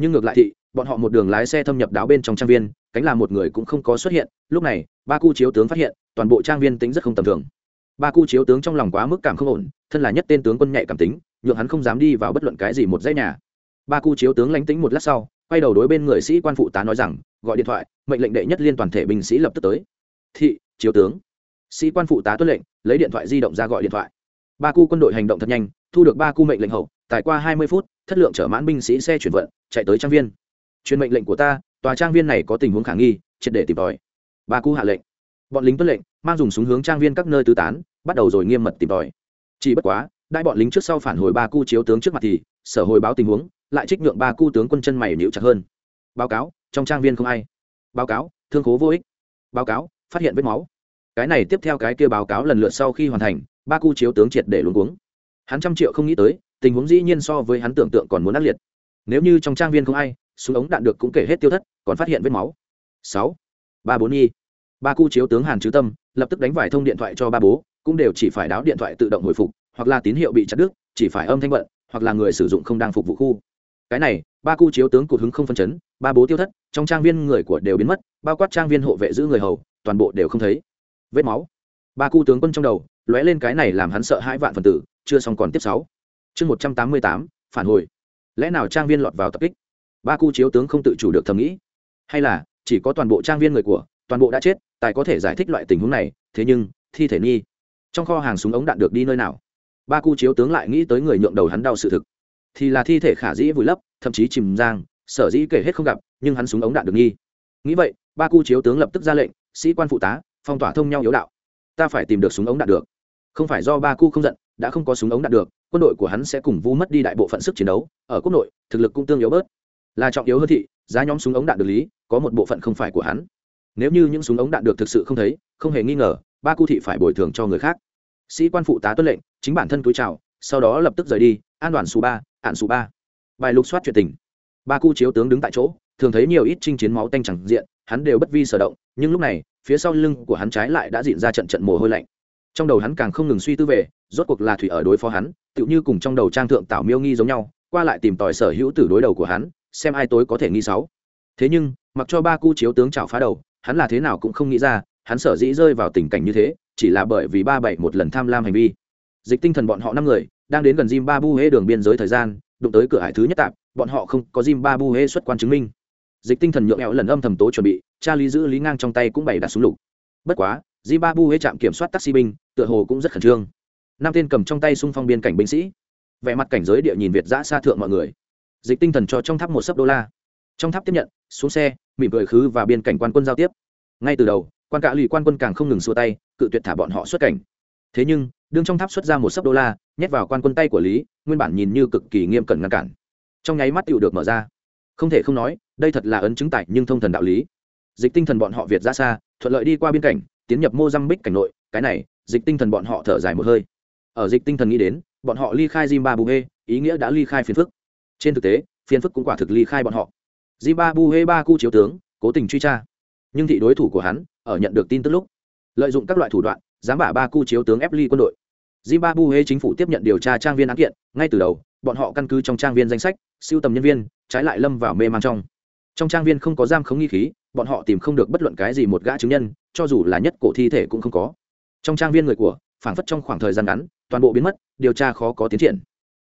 nhưng ngược lại thị, bọn họ một đường lái xe thâm nhập đáo bên trong trang viên, cánh là một người cũng không có xuất hiện, lúc này, ba cu chiếu tướng phát hiện, toàn bộ trang viên tính rất không tầm thường. Ba cu chiếu tướng trong lòng quá mức cảm không ổn, thân là nhất tên tướng quân nhạy cảm tính, nhượng hắn không dám đi vào bất luận cái gì một dãy nhà. Ba cu chiếu tướng lánh tính một lát sau, quay đầu đối bên người sĩ quan phụ tá nói rằng, gọi điện thoại, mệnh lệnh đệ nhất liên toàn thể binh sĩ lập tức tới. Thị, chiếu tướng. Sĩ quan phụ tá tuân lệnh, lấy điện thoại di động ra gọi điện thoại. Ba cu quân đội hành động thật nhanh, thu được ba cu mệnh lệnh hậu tài qua hai mươi phút, thất lượng chở mãn binh sĩ xe chuyển vận, chạy tới trang viên. Truyền mệnh lệnh của ta, tòa trang viên này có tình huống khả nghi, triệt để tìm tòi. Ba cú hạ lệnh. Bọn lính tuân lệnh, mang dùng súng hướng trang viên các nơi tứ tán, bắt đầu rồi nghiêm mật tìm tòi. Chỉ bất quá, đại bọn lính trước sau phản hồi ba cu chiếu tướng trước mặt thì, sở hồi báo tình huống, lại trích nhượng ba cu tướng quân chân mày níu chặt hơn. Báo cáo, trong trang viên không ai. Báo cáo, thương khố vô ích. Báo cáo, phát hiện vết máu. Cái này tiếp theo cái kia báo cáo lần lượt sau khi hoàn thành, ba cu chiếu tướng triệt để luống cuống. Hắn trăm triệu không nghĩ tới tình huống dĩ nhiên so với hắn tưởng tượng còn muốn ác liệt. Nếu như trong trang viên không ai, súng ống đạn được cũng kể hết tiêu thất, còn phát hiện vết máu. Sáu. Ba bốn y ba cu chiếu tướng hàn chứ tâm, lập tức đánh vải thông điện thoại cho ba bố, cũng đều chỉ phải đáo điện thoại tự động hồi phục, hoặc là tín hiệu bị chặt đứt, chỉ phải âm thanh bận, hoặc là người sử dụng không đang phục vụ khu. Cái này, ba cu chiếu tướng cụt hứng không phân chấn, ba bố tiêu thất, trong trang viên người của đều biến mất, bao quát trang viên hộ vệ giữ người hầu, toàn bộ đều không thấy. Vết máu. Ba cu tướng quân trong đầu, lóe lên cái này làm hắn sợ hãi vạn phần tử, chưa xong còn tiếp sáu chương một trăm tám mươi tám, phản hồi. Lẽ nào trang viên lọt vào tập kích? Ba cu chiếu tướng không tự chủ được thầm nghĩ. Hay là, chỉ có toàn bộ trang viên người của, toàn bộ đã chết, tài có thể giải thích loại tình huống này, thế nhưng, thi thể nghi. Trong kho hàng súng ống đạn được đi nơi nào? Ba cu chiếu tướng lại nghĩ tới người nhượng đầu hắn đau sự thực. Thì là thi thể khả dĩ vùi lấp, thậm chí chìm giang, sở dĩ kể hết không gặp, nhưng hắn súng ống đạn được nghi. Nghĩ vậy, ba cu chiếu tướng lập tức ra lệnh, sĩ quan phụ tá, phong tỏa thông nhau yếu đạo. Ta phải tìm được súng ống đạn được. Không phải do ba cu không giận, đã không có súng ống đạn được quân đội của hắn sẽ cùng vu mất đi đại bộ phận sức chiến đấu, ở quốc nội, thực lực cũng tương yếu bớt. Là trọng yếu hơn thị, giá nhóm súng ống đạn được lý, có một bộ phận không phải của hắn. Nếu như những súng ống đạn được thực sự không thấy, không hề nghi ngờ, ba cu thị phải bồi thường cho người khác. Sĩ quan phụ tá tuân lệnh, chính bản thân cúi chào, sau đó lập tức rời đi, an đoàn số ba, ạn số ba. Bài lục soát chuyện tình. Ba cu chiếu tướng đứng tại chỗ, thường thấy nhiều ít chinh chiến máu tanh chẳng diện, hắn đều bất vi sở động, nhưng lúc này, phía sau lưng của hắn trái lại đã diễn ra trận trận mồ hôi lạnh. Trong đầu hắn càng không ngừng suy tư về, rốt cuộc là thủy ở đối phó hắn tựu như cùng trong đầu trang thượng tảo miêu nghi giống nhau, qua lại tìm tòi sở hữu tử đối đầu của hắn, xem ai tối có thể nghi sáu. Thế nhưng, mặc cho ba cu chiếu tướng chảo phá đầu, hắn là thế nào cũng không nghĩ ra, hắn sở dĩ rơi vào tình cảnh như thế, chỉ là bởi vì ba bảy một lần tham lam hành vi. Dịch tinh thần bọn họ năm người, đang đến gần Jim zimbabwe đường biên giới thời gian, đụng tới cửa hải thứ nhất tạp bọn họ không có Jim zimbabwe xuất quan chứng minh. Dịch tinh thần nhượng ẹo lần âm thầm tố chuẩn bị cha lý giữ lý ngang trong tay cũng bày đặt súng lục. Bất quá, Jim zimbabwe trạm kiểm soát taxi binh, tựa hồ cũng rất khẩn trương năm tên cầm trong tay xung phong biên cảnh binh sĩ. Vẻ mặt cảnh giới địa nhìn việt giã xa thượng mọi người. Dịch tinh thần cho trong tháp một sấp đô la. Trong tháp tiếp nhận, xuống xe, mỉm cười khứ và biên cảnh quan quân giao tiếp. Ngay từ đầu, quan cạ lì quan quân càng không ngừng xua tay, cự tuyệt thả bọn họ xuất cảnh. Thế nhưng, đương trong tháp xuất ra một sấp đô la, nhét vào quan quân tay của lý, nguyên bản nhìn như cực kỳ nghiêm cẩn ngăn cản. Trong nháy mắt tựu được mở ra. Không thể không nói, đây thật là ấn chứng tại nhưng thông thần đạo lý. Dịch tinh thần bọn họ việt ra xa, thuận lợi đi qua biên cảnh, tiến nhập mozambique cảnh nội. Cái này, dịch tinh thần bọn họ thở dài một hơi ở dịch tinh thần nghĩ đến, bọn họ ly khai zimbabwe, ý nghĩa đã ly khai phiền phức. Trên thực tế, phiền phức cũng quả thực ly khai bọn họ. Zimbabwe ba cu chiếu tướng, cố tình truy tra. Nhưng thị đối thủ của hắn, ở nhận được tin tức lúc, lợi dụng các loại thủ đoạn, dám bả ba cu chiếu tướng ép ly quân đội. Zimbabwe chính phủ tiếp nhận điều tra trang viên án kiện, ngay từ đầu, bọn họ căn cứ trong trang viên danh sách, siêu tầm nhân viên, trái lại lâm vào mê man trong. Trong trang viên không có giam khống nghi khí, bọn họ tìm không được bất luận cái gì một gã chứng nhân, cho dù là nhất cổ thi thể cũng không có. Trong trang viên người của phảng phất trong khoảng thời gian ngắn, toàn bộ biến mất, điều tra khó có tiến triển.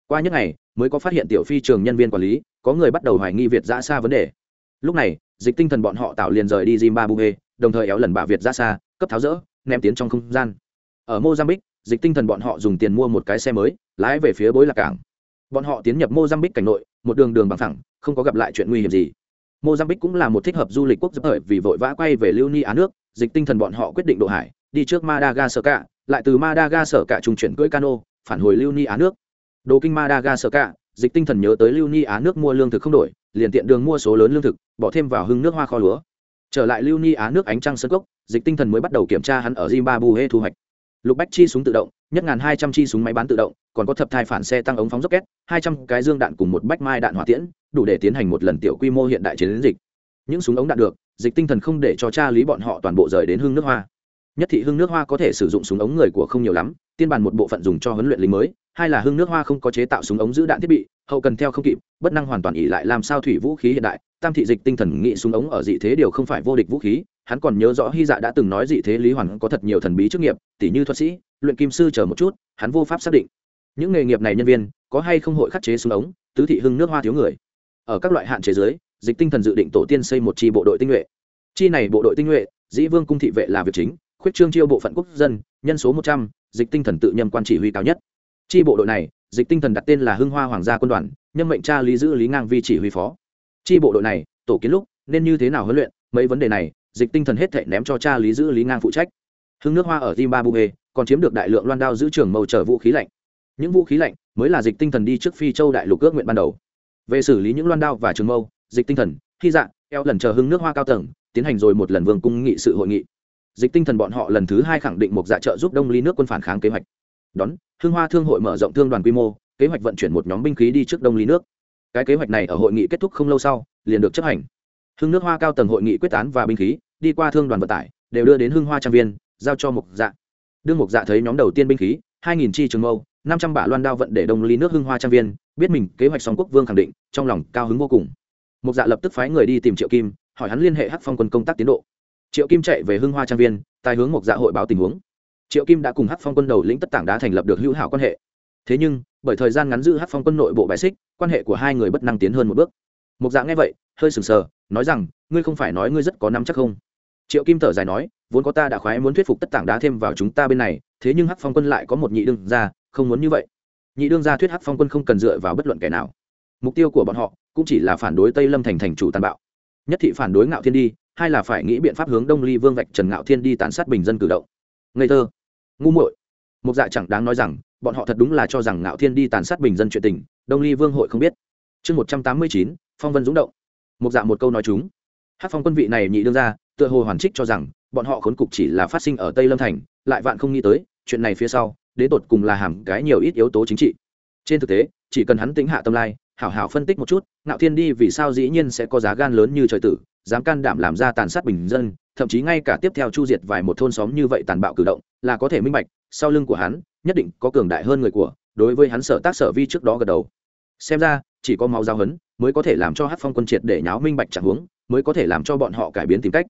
Qua những ngày, mới có phát hiện tiểu phi trường nhân viên quản lý, có người bắt đầu hoài nghi việt giã xa vấn đề. Lúc này, dịch tinh thần bọn họ tạo liền rời đi zimbabwe, đồng thời éo lần bà việt ra xa cấp tháo rỡ, ném tiến trong không gian. Ở mozambique, dịch tinh thần bọn họ dùng tiền mua một cái xe mới, lái về phía bối lạc cảng. Bọn họ tiến nhập mozambique cảnh nội, một đường đường bằng thẳng không có gặp lại chuyện nguy hiểm gì. Mozambique cũng là một thích hợp du lịch quốc gia vì vội vã quay về lưu ni á nước, dịch tinh thần bọn họ quyết định độ hải, đi trước madagascar lại từ madagascar cả trung chuyển cưỡi cano, phản hồi lưu ni á nước. Đồ kinh madagascar dịch tinh thần nhớ tới lưu ni á nước mua lương thực không đổi, liền tiện đường mua số lớn lương thực, bỏ thêm vào hưng nước hoa kho lúa. Trở lại lưu ni á nước ánh trăng sân cốc, dịch tinh thần mới bắt đầu kiểm tra hắn ở zimbabwe thu hoạch. Lục bách chi súng tự động, nhất ngàn hai trăm chi súng máy bán tự động, còn có thập thai phản xe tăng ống phóng rocket, hai trăm cái dương đạn cùng một bách mai đạn hỏa tiễn, đủ để tiến hành một lần tiểu quy mô hiện đại chiến dịch. Những súng ống đạn được, dịch tinh thần không để cho cha lý bọn họ toàn bộ rời đến hương nước hoa nhất thị hưng nước hoa có thể sử dụng súng ống người của không nhiều lắm, tiên bàn một bộ phận dùng cho huấn luyện lính mới, hai là hưng nước hoa không có chế tạo súng ống giữ đạn thiết bị, hậu cần theo không kịp, bất năng hoàn toàn ỉ lại làm sao thủy vũ khí hiện đại. Tam thị dịch tinh thần nghị súng ống ở dị thế đều không phải vô địch vũ khí, hắn còn nhớ rõ hy dạ đã từng nói dị thế lý hoàn có thật nhiều thần bí chức nghiệp tỷ như thuật sĩ, luyện kim sư chờ một chút, hắn vô pháp xác định. Những nghề nghiệp này nhân viên, có hay không hội khắc chế súng ống, tứ thị hưng nước hoa thiếu người. Ở các loại hạn chế giới dịch tinh thần dự định tổ tiên xây một chi bộ đội tinh nhuệ. Chi này bộ đội tinh nhuệ, dĩ vương cung thị vệ là việc chính khuyết trương chiêu bộ phận quốc dân, nhân số một trăm, dịch tinh thần tự nhâm quan chỉ huy cao nhất. Chi bộ đội này, dịch tinh thần đặt tên là hưng hoa hoàng gia quân đoàn, nhân mệnh cha lý giữ lý ngang vi chỉ huy phó. Chi bộ đội này, tổ kiến lúc, nên như thế nào huấn luyện, mấy vấn đề này, dịch tinh thần hết thể ném cho cha lý giữ lý ngang phụ trách. Hưng nước hoa ở zimbabwe, còn chiếm được đại lượng loan đao giữ trường màu trở vũ khí lạnh. Những vũ khí lạnh mới là dịch tinh thần đi trước phi châu đại lục ước nguyện ban đầu. Về xử lý những loan đao và trường mâu, dịch tinh thần, khi dạng eo lần chờ hưng nước hoa cao tầng, tiến hành rồi một lần vương cung nghị sự hội nghị dịch tinh thần bọn họ lần thứ hai khẳng định một dạ trợ giúp đông ly nước quân phản kháng kế hoạch. Đón hương hoa thương hội mở rộng thương đoàn quy mô, kế hoạch vận chuyển một nhóm binh khí đi trước đông ly nước. Cái kế hoạch này ở hội nghị kết thúc không lâu sau, liền được chấp hành. Hưng nước hoa cao tầng hội nghị quyết tán và binh khí, đi qua thương đoàn vận tải, đều đưa đến hưng hoa trang viên, giao cho mục dạ. Đương mục dạ thấy nhóm đầu tiên binh khí, hai nghìn chi trường mâu, năm trăm bả loan đao vận để đông ly nước hưng hoa trang viên, biết mình kế hoạch song quốc vương khẳng định, trong lòng cao hứng vô cùng. Mục dạ lập tức phái người đi tìm triệu kim, hỏi hắn liên hệ hắc phong quân công tác tiến độ triệu kim chạy về hưng hoa trang viên, tài hướng mục dạ hội báo tình huống. Triệu kim đã cùng Hát phong quân đầu lĩnh tất tảng đá thành lập được hữu hảo quan hệ. Thế nhưng, bởi thời gian ngắn giữ Hát phong quân nội bộ bài xích, quan hệ của hai người bất năng tiến hơn một bước. Mục dạ nghe vậy, hơi sừng sờ, nói rằng, ngươi không phải nói ngươi rất có nắm chắc không? Triệu kim thở dài nói, vốn có ta đã khoái muốn thuyết phục tất tảng đá thêm vào chúng ta bên này, thế nhưng Hát phong quân lại có một nhị đương ra không muốn như vậy. Nhị đương ra thuyết Hát phong quân không cần dựa vào bất luận kẻ nào. Mục tiêu của bọn họ cũng chỉ là phản đối tây lâm thành thành chủ tàn bạo. Nhất thị phản đối ngạo thiên đi hai là phải nghĩ biện pháp hướng đông ly vương vạch trần ngạo thiên đi tàn sát bình dân cử động. Ngây thơ. Ngu muội. Một dạ chẳng đáng nói rằng, bọn họ thật đúng là cho rằng ngạo thiên đi tàn sát bình dân chuyện tình, đông ly vương hội không biết. Chương một trăm tám mươi chín, phong vân dũng động. Một dạ một câu nói chúng. Hát phong quân vị này nhị đương ra tựa hồ hoàn trích cho rằng, bọn họ khốn cục chỉ là phát sinh ở tây lâm thành, lại vạn không nghĩ tới, chuyện này phía sau, đến tột cùng là hàm cái nhiều ít yếu tố chính trị. Trên thực tế, chỉ cần hắn tính hạ tâm lai, hảo hảo phân tích một chút, ngạo thiên đi vì sao dĩ nhiên sẽ có giá gan lớn như trời tử dám can đảm làm ra tàn sát bình dân, thậm chí ngay cả tiếp theo chu diệt vài một thôn xóm như vậy tàn bạo cử động, là có thể minh bạch, sau lưng của hắn, nhất định có cường đại hơn người của, đối với hắn sở tác sở vi trước đó gật đầu. Xem ra, chỉ có máu giao hấn mới có thể làm cho hát phong quân triệt để nháo minh bạch chẳng huống, mới có thể làm cho bọn họ cải biến tìm cách.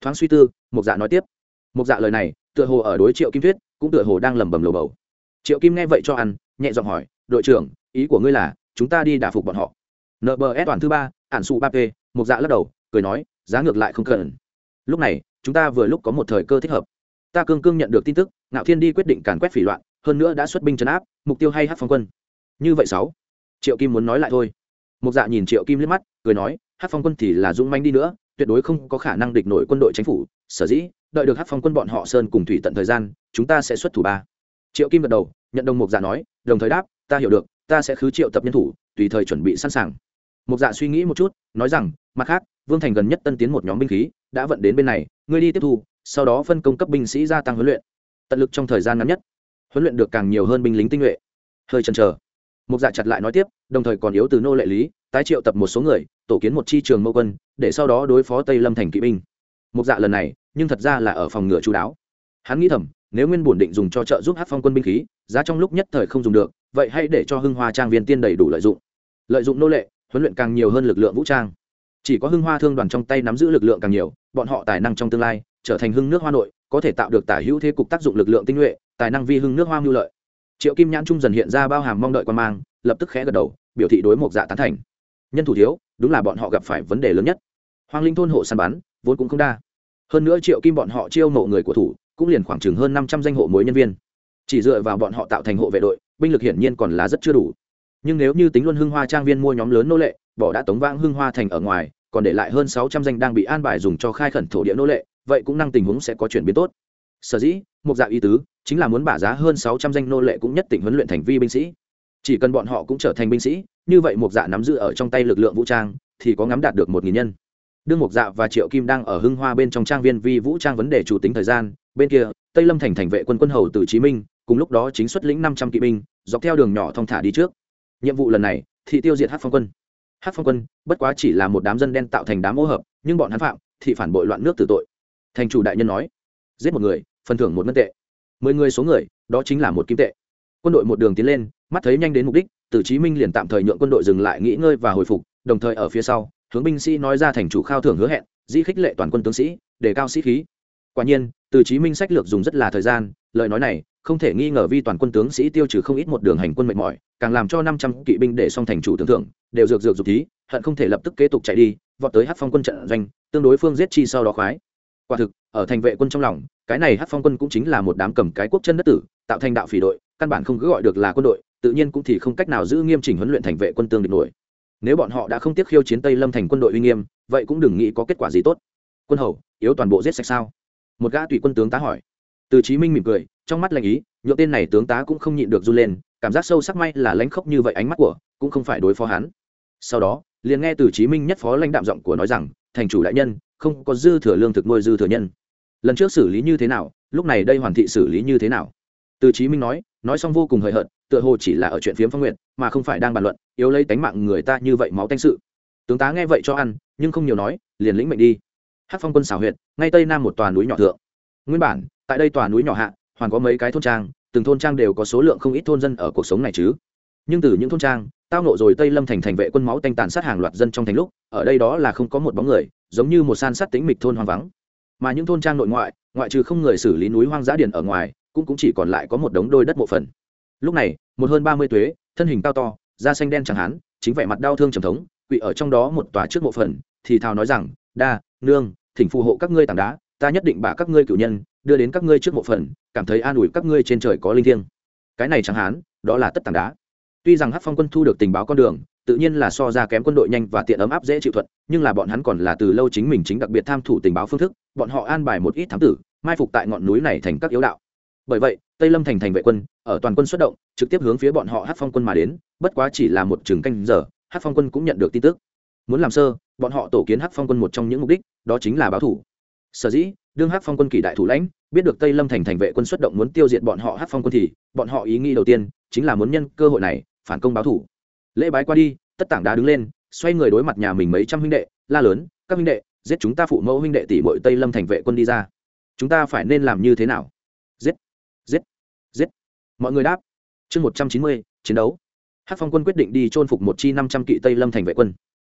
Thoáng suy tư mục dạ nói tiếp. Mục dạ lời này, tựa hồ ở đối triệu kim thuyết, cũng tựa hồ đang lẩm bẩm lầu bầu. Triệu kim nghe vậy cho ăn, nhẹ giọng hỏi, đội trưởng, ý của ngươi là, chúng ta đi đả phục bọn họ. Nbs toàn thứ ba, ản sụ ba p mục dạ lắc đầu cười nói, giá ngược lại không cần. Lúc này, chúng ta vừa lúc có một thời cơ thích hợp. Ta cương cương nhận được tin tức, ngạo thiên đi quyết định càn quét phỉ loạn, hơn nữa đã xuất binh chấn áp, mục tiêu hay hát phong quân. Như vậy sáu. Triệu kim muốn nói lại thôi. Mục dạ nhìn triệu kim liếc mắt, cười nói, hát phong quân thì là dũng manh đi nữa, tuyệt đối không có khả năng địch nổi quân đội chính phủ. Sở dĩ, đợi được hát phong quân bọn họ sơn cùng thủy tận thời gian, chúng ta sẽ xuất thủ ba. Triệu kim gật đầu, nhận đồng mục dạ nói, đồng thời đáp, ta hiểu được, ta sẽ khứ triệu tập nhân thủ, tùy thời chuẩn bị sẵn sàng mục dạ suy nghĩ một chút, nói rằng, mặt khác, vương thành gần nhất tân tiến một nhóm binh khí, đã vận đến bên này, ngươi đi tiếp thu, sau đó phân công cấp binh sĩ gia tăng huấn luyện. Tận lực trong thời gian ngắn nhất, huấn luyện được càng nhiều hơn binh lính tinh nhuệ. Hơi chần chờ, mục dạ chặt lại nói tiếp, đồng thời còn yếu từ nô lệ lý, tái triệu tập một số người, tổ kiến một chi trường mâu quân, để sau đó đối phó tây lâm thành kỵ binh. Mục dạ lần này, nhưng thật ra là ở phòng ngựa chú đáo. Hắn nghĩ thầm, nếu nguyên bổn định dùng cho trợ giúp hát phong quân binh khí, giá trong lúc nhất thời không dùng được, vậy hãy để cho hưng hoa trang viên tiên đầy đủ lợi dụng. Lợi dụng nô lệ huấn luyện càng nhiều hơn lực lượng vũ trang. Chỉ có hưng hoa thương đoàn trong tay nắm giữ lực lượng càng nhiều, bọn họ tài năng trong tương lai, trở thành hưng nước hoa nội, có thể tạo được tả hữu thế cục tác dụng lực lượng tinh nhuệ, tài năng vi hưng nước hoa mưu lợi. Triệu kim nhãn trung dần hiện ra bao hàm mong đợi quan mang, lập tức khẽ gật đầu, biểu thị đối một dạ tán thành. Nhân thủ thiếu, đúng là bọn họ gặp phải vấn đề lớn nhất. Hoàng linh thôn hộ săn bắn, vốn cũng không đa. Hơn nữa triệu kim bọn họ chiêu mộ người của thủ, cũng liền khoảng chừng hơn năm trăm danh hộ mối nhân viên. Chỉ dựa vào bọn họ tạo thành hộ vệ đội, binh lực hiển nhiên còn là rất chưa đủ nhưng nếu như tính luôn hưng hoa trang viên mua nhóm lớn nô lệ, bỏ đã tống vãng hưng hoa thành ở ngoài, còn để lại hơn sáu trăm danh đang bị an bài dùng cho khai khẩn thổ địa nô lệ, vậy cũng năng tình huống sẽ có chuyển biến tốt. Sở dĩ, một dạng ý tứ, chính là muốn bả giá hơn sáu trăm danh nô lệ cũng nhất định huấn luyện thành vi binh sĩ. Chỉ cần bọn họ cũng trở thành binh sĩ, như vậy một dạ nắm giữ ở trong tay lực lượng vũ trang, thì có ngắm đạt được một nghìn nhân. Đương mục dạ và triệu kim đang ở hưng hoa bên trong trang viên vi vũ trang vấn đề chủ tính thời gian, bên kia, tây lâm thành thành vệ quân quân hầu từ chí minh, cùng lúc đó chính xuất lĩnh năm trăm kỵ binh, dọc theo đường nhỏ thong thả đi trước nhiệm vụ lần này, thị tiêu diệt hát phong quân. Hát phong quân bất quá chỉ là một đám dân đen tạo thành đám ô hợp, nhưng bọn hắn phạm, thị phản bội loạn nước tử tội. Thành chủ đại nhân nói, giết một người, phần thưởng một ngân tệ. Mười người số người, đó chính là một kim tệ. Quân đội một đường tiến lên, mắt thấy nhanh đến mục đích từ chí minh liền tạm thời nhượng quân đội dừng lại nghỉ ngơi và hồi phục, đồng thời ở phía sau, hướng binh sĩ nói ra thành chủ khao thưởng hứa hẹn, di khích lệ toàn quân tướng sĩ để cao sĩ khí. Quả nhiên từ chí minh sách lược dùng rất là thời gian, lời nói này không thể nghi ngờ vi toàn quân tướng sĩ tiêu trừ không ít một đường hành quân mệt mỏi, càng làm cho năm trăm kỵ binh để song thành chủ tưởng thưởng đều dược dược dục thí hận không thể lập tức kế tục chạy đi, vọt tới hát phong quân trận doanh, tương đối phương giết chi sau đó khoái. Quả thực, ở thành vệ quân trong lòng, cái này hát phong quân cũng chính là một đám cầm cái quốc chân đất tử, tạo thành đạo phỉ đội, căn bản không cứ gọi được là quân đội, tự nhiên cũng thì không cách nào giữ nghiêm chỉnh huấn luyện thành vệ quân tương địch nổi. Nếu bọn họ đã không tiếc khiêu chiến tây lâm thành quân đội uy nghiêm, vậy cũng đừng nghĩ có kết quả gì tốt. Quân hầu, yếu toàn bộ giết sạch sao? Một gã tùy quân tướng tá hỏi. Từ chí minh mỉm cười trong mắt lạnh ý nhựa tên này tướng tá cũng không nhịn được run lên, cảm giác sâu sắc may là lãnh khốc như vậy ánh mắt của, cũng không phải đối phó hắn. Sau đó, liền nghe từ chí minh nhất phó lãnh đạm giọng của nói rằng, thành chủ đại nhân, không có dư thừa lương thực nuôi dư thừa nhân. Lần trước xử lý như thế nào, lúc này đây hoàn thị xử lý như thế nào? Từ chí minh nói nói xong vô cùng hời hợt, tựa hồ chỉ là ở chuyện phiếm phong nguyện mà không phải đang bàn luận, yếu lấy tánh mạng người ta như vậy máu tanh sự. Tướng tá nghe vậy cho ăn, nhưng không nhiều nói, liền lĩnh mệnh đi. Hát phong quân xảo huyệt, ngay tây nam một tòa núi nhỏ thượng. Nguyên bản, tại đây tòa núi nhỏ hạ hoàn có mấy cái thôn trang, từng thôn trang đều có số lượng không ít thôn dân ở cuộc sống này chứ. Nhưng từ những thôn trang, tao nộ rồi tây lâm thành thành vệ quân máu tanh tàn sát hàng loạt dân trong thành lúc, ở đây đó là không có một bóng người, giống như một san sát tính mịch thôn hoang vắng. Mà những thôn trang nội ngoại ngoại trừ không người xử lý núi hoang dã điền ở ngoài, cũng cũng chỉ còn lại có một đống đôi đất mộ phần. Lúc này, một hơn ba mươi tuế, thân hình cao to, da xanh đen chẳng hán, chính vẻ mặt đau thương trầm thống, quỵ ở trong đó một tòa trước mộ phần, thì thào nói rằng, đa, nương, thỉnh phù hộ các ngươi tảng đá, ta nhất định bả các ngươi cử nhân đưa đến các ngươi trước mộ phần, cảm thấy an ủi các ngươi trên trời có linh thiêng. Cái này chẳng hán, đó là tất tảng đá. Tuy rằng hát phong quân thu được tình báo con đường, tự nhiên là so ra kém quân đội nhanh và tiện ấm áp dễ chịu thuận, nhưng là bọn hắn còn là từ lâu chính mình chính đặc biệt tham thủ tình báo phương thức, bọn họ an bài một ít thám tử, mai phục tại ngọn núi này thành các yếu đạo. Bởi vậy, tây lâm thành thành vệ quân, ở toàn quân xuất động, trực tiếp hướng phía bọn họ hát phong quân mà đến, bất quá chỉ là một chừng canh giờ hát phong quân cũng nhận được tin tức. Muốn làm sơ, bọn họ tổ kiến hát phong quân một trong những mục đích, đó chính là báo thủ. Sở dĩ đương hát phong quân kỳ đại thủ lãnh, biết được tây lâm thành thành vệ quân xuất động muốn tiêu diệt bọn họ hát phong quân thì, bọn họ ý nghĩ đầu tiên chính là muốn nhân cơ hội này phản công báo thủ. Lễ bái qua đi, tất tảng đá đứng lên, xoay người đối mặt nhà mình mấy trăm huynh đệ, la lớn, các huynh đệ, giết chúng ta phụ mẫu huynh đệ tỷ bội tây lâm thành vệ quân đi ra. Chúng ta phải nên làm như thế nào? Giết giết giết. Mọi người đáp. Chương một trăm chín mươi, chiến đấu. Hát phong quân quyết định đi chôn phục một chi năm trăm kỵ tây lâm thành vệ quân.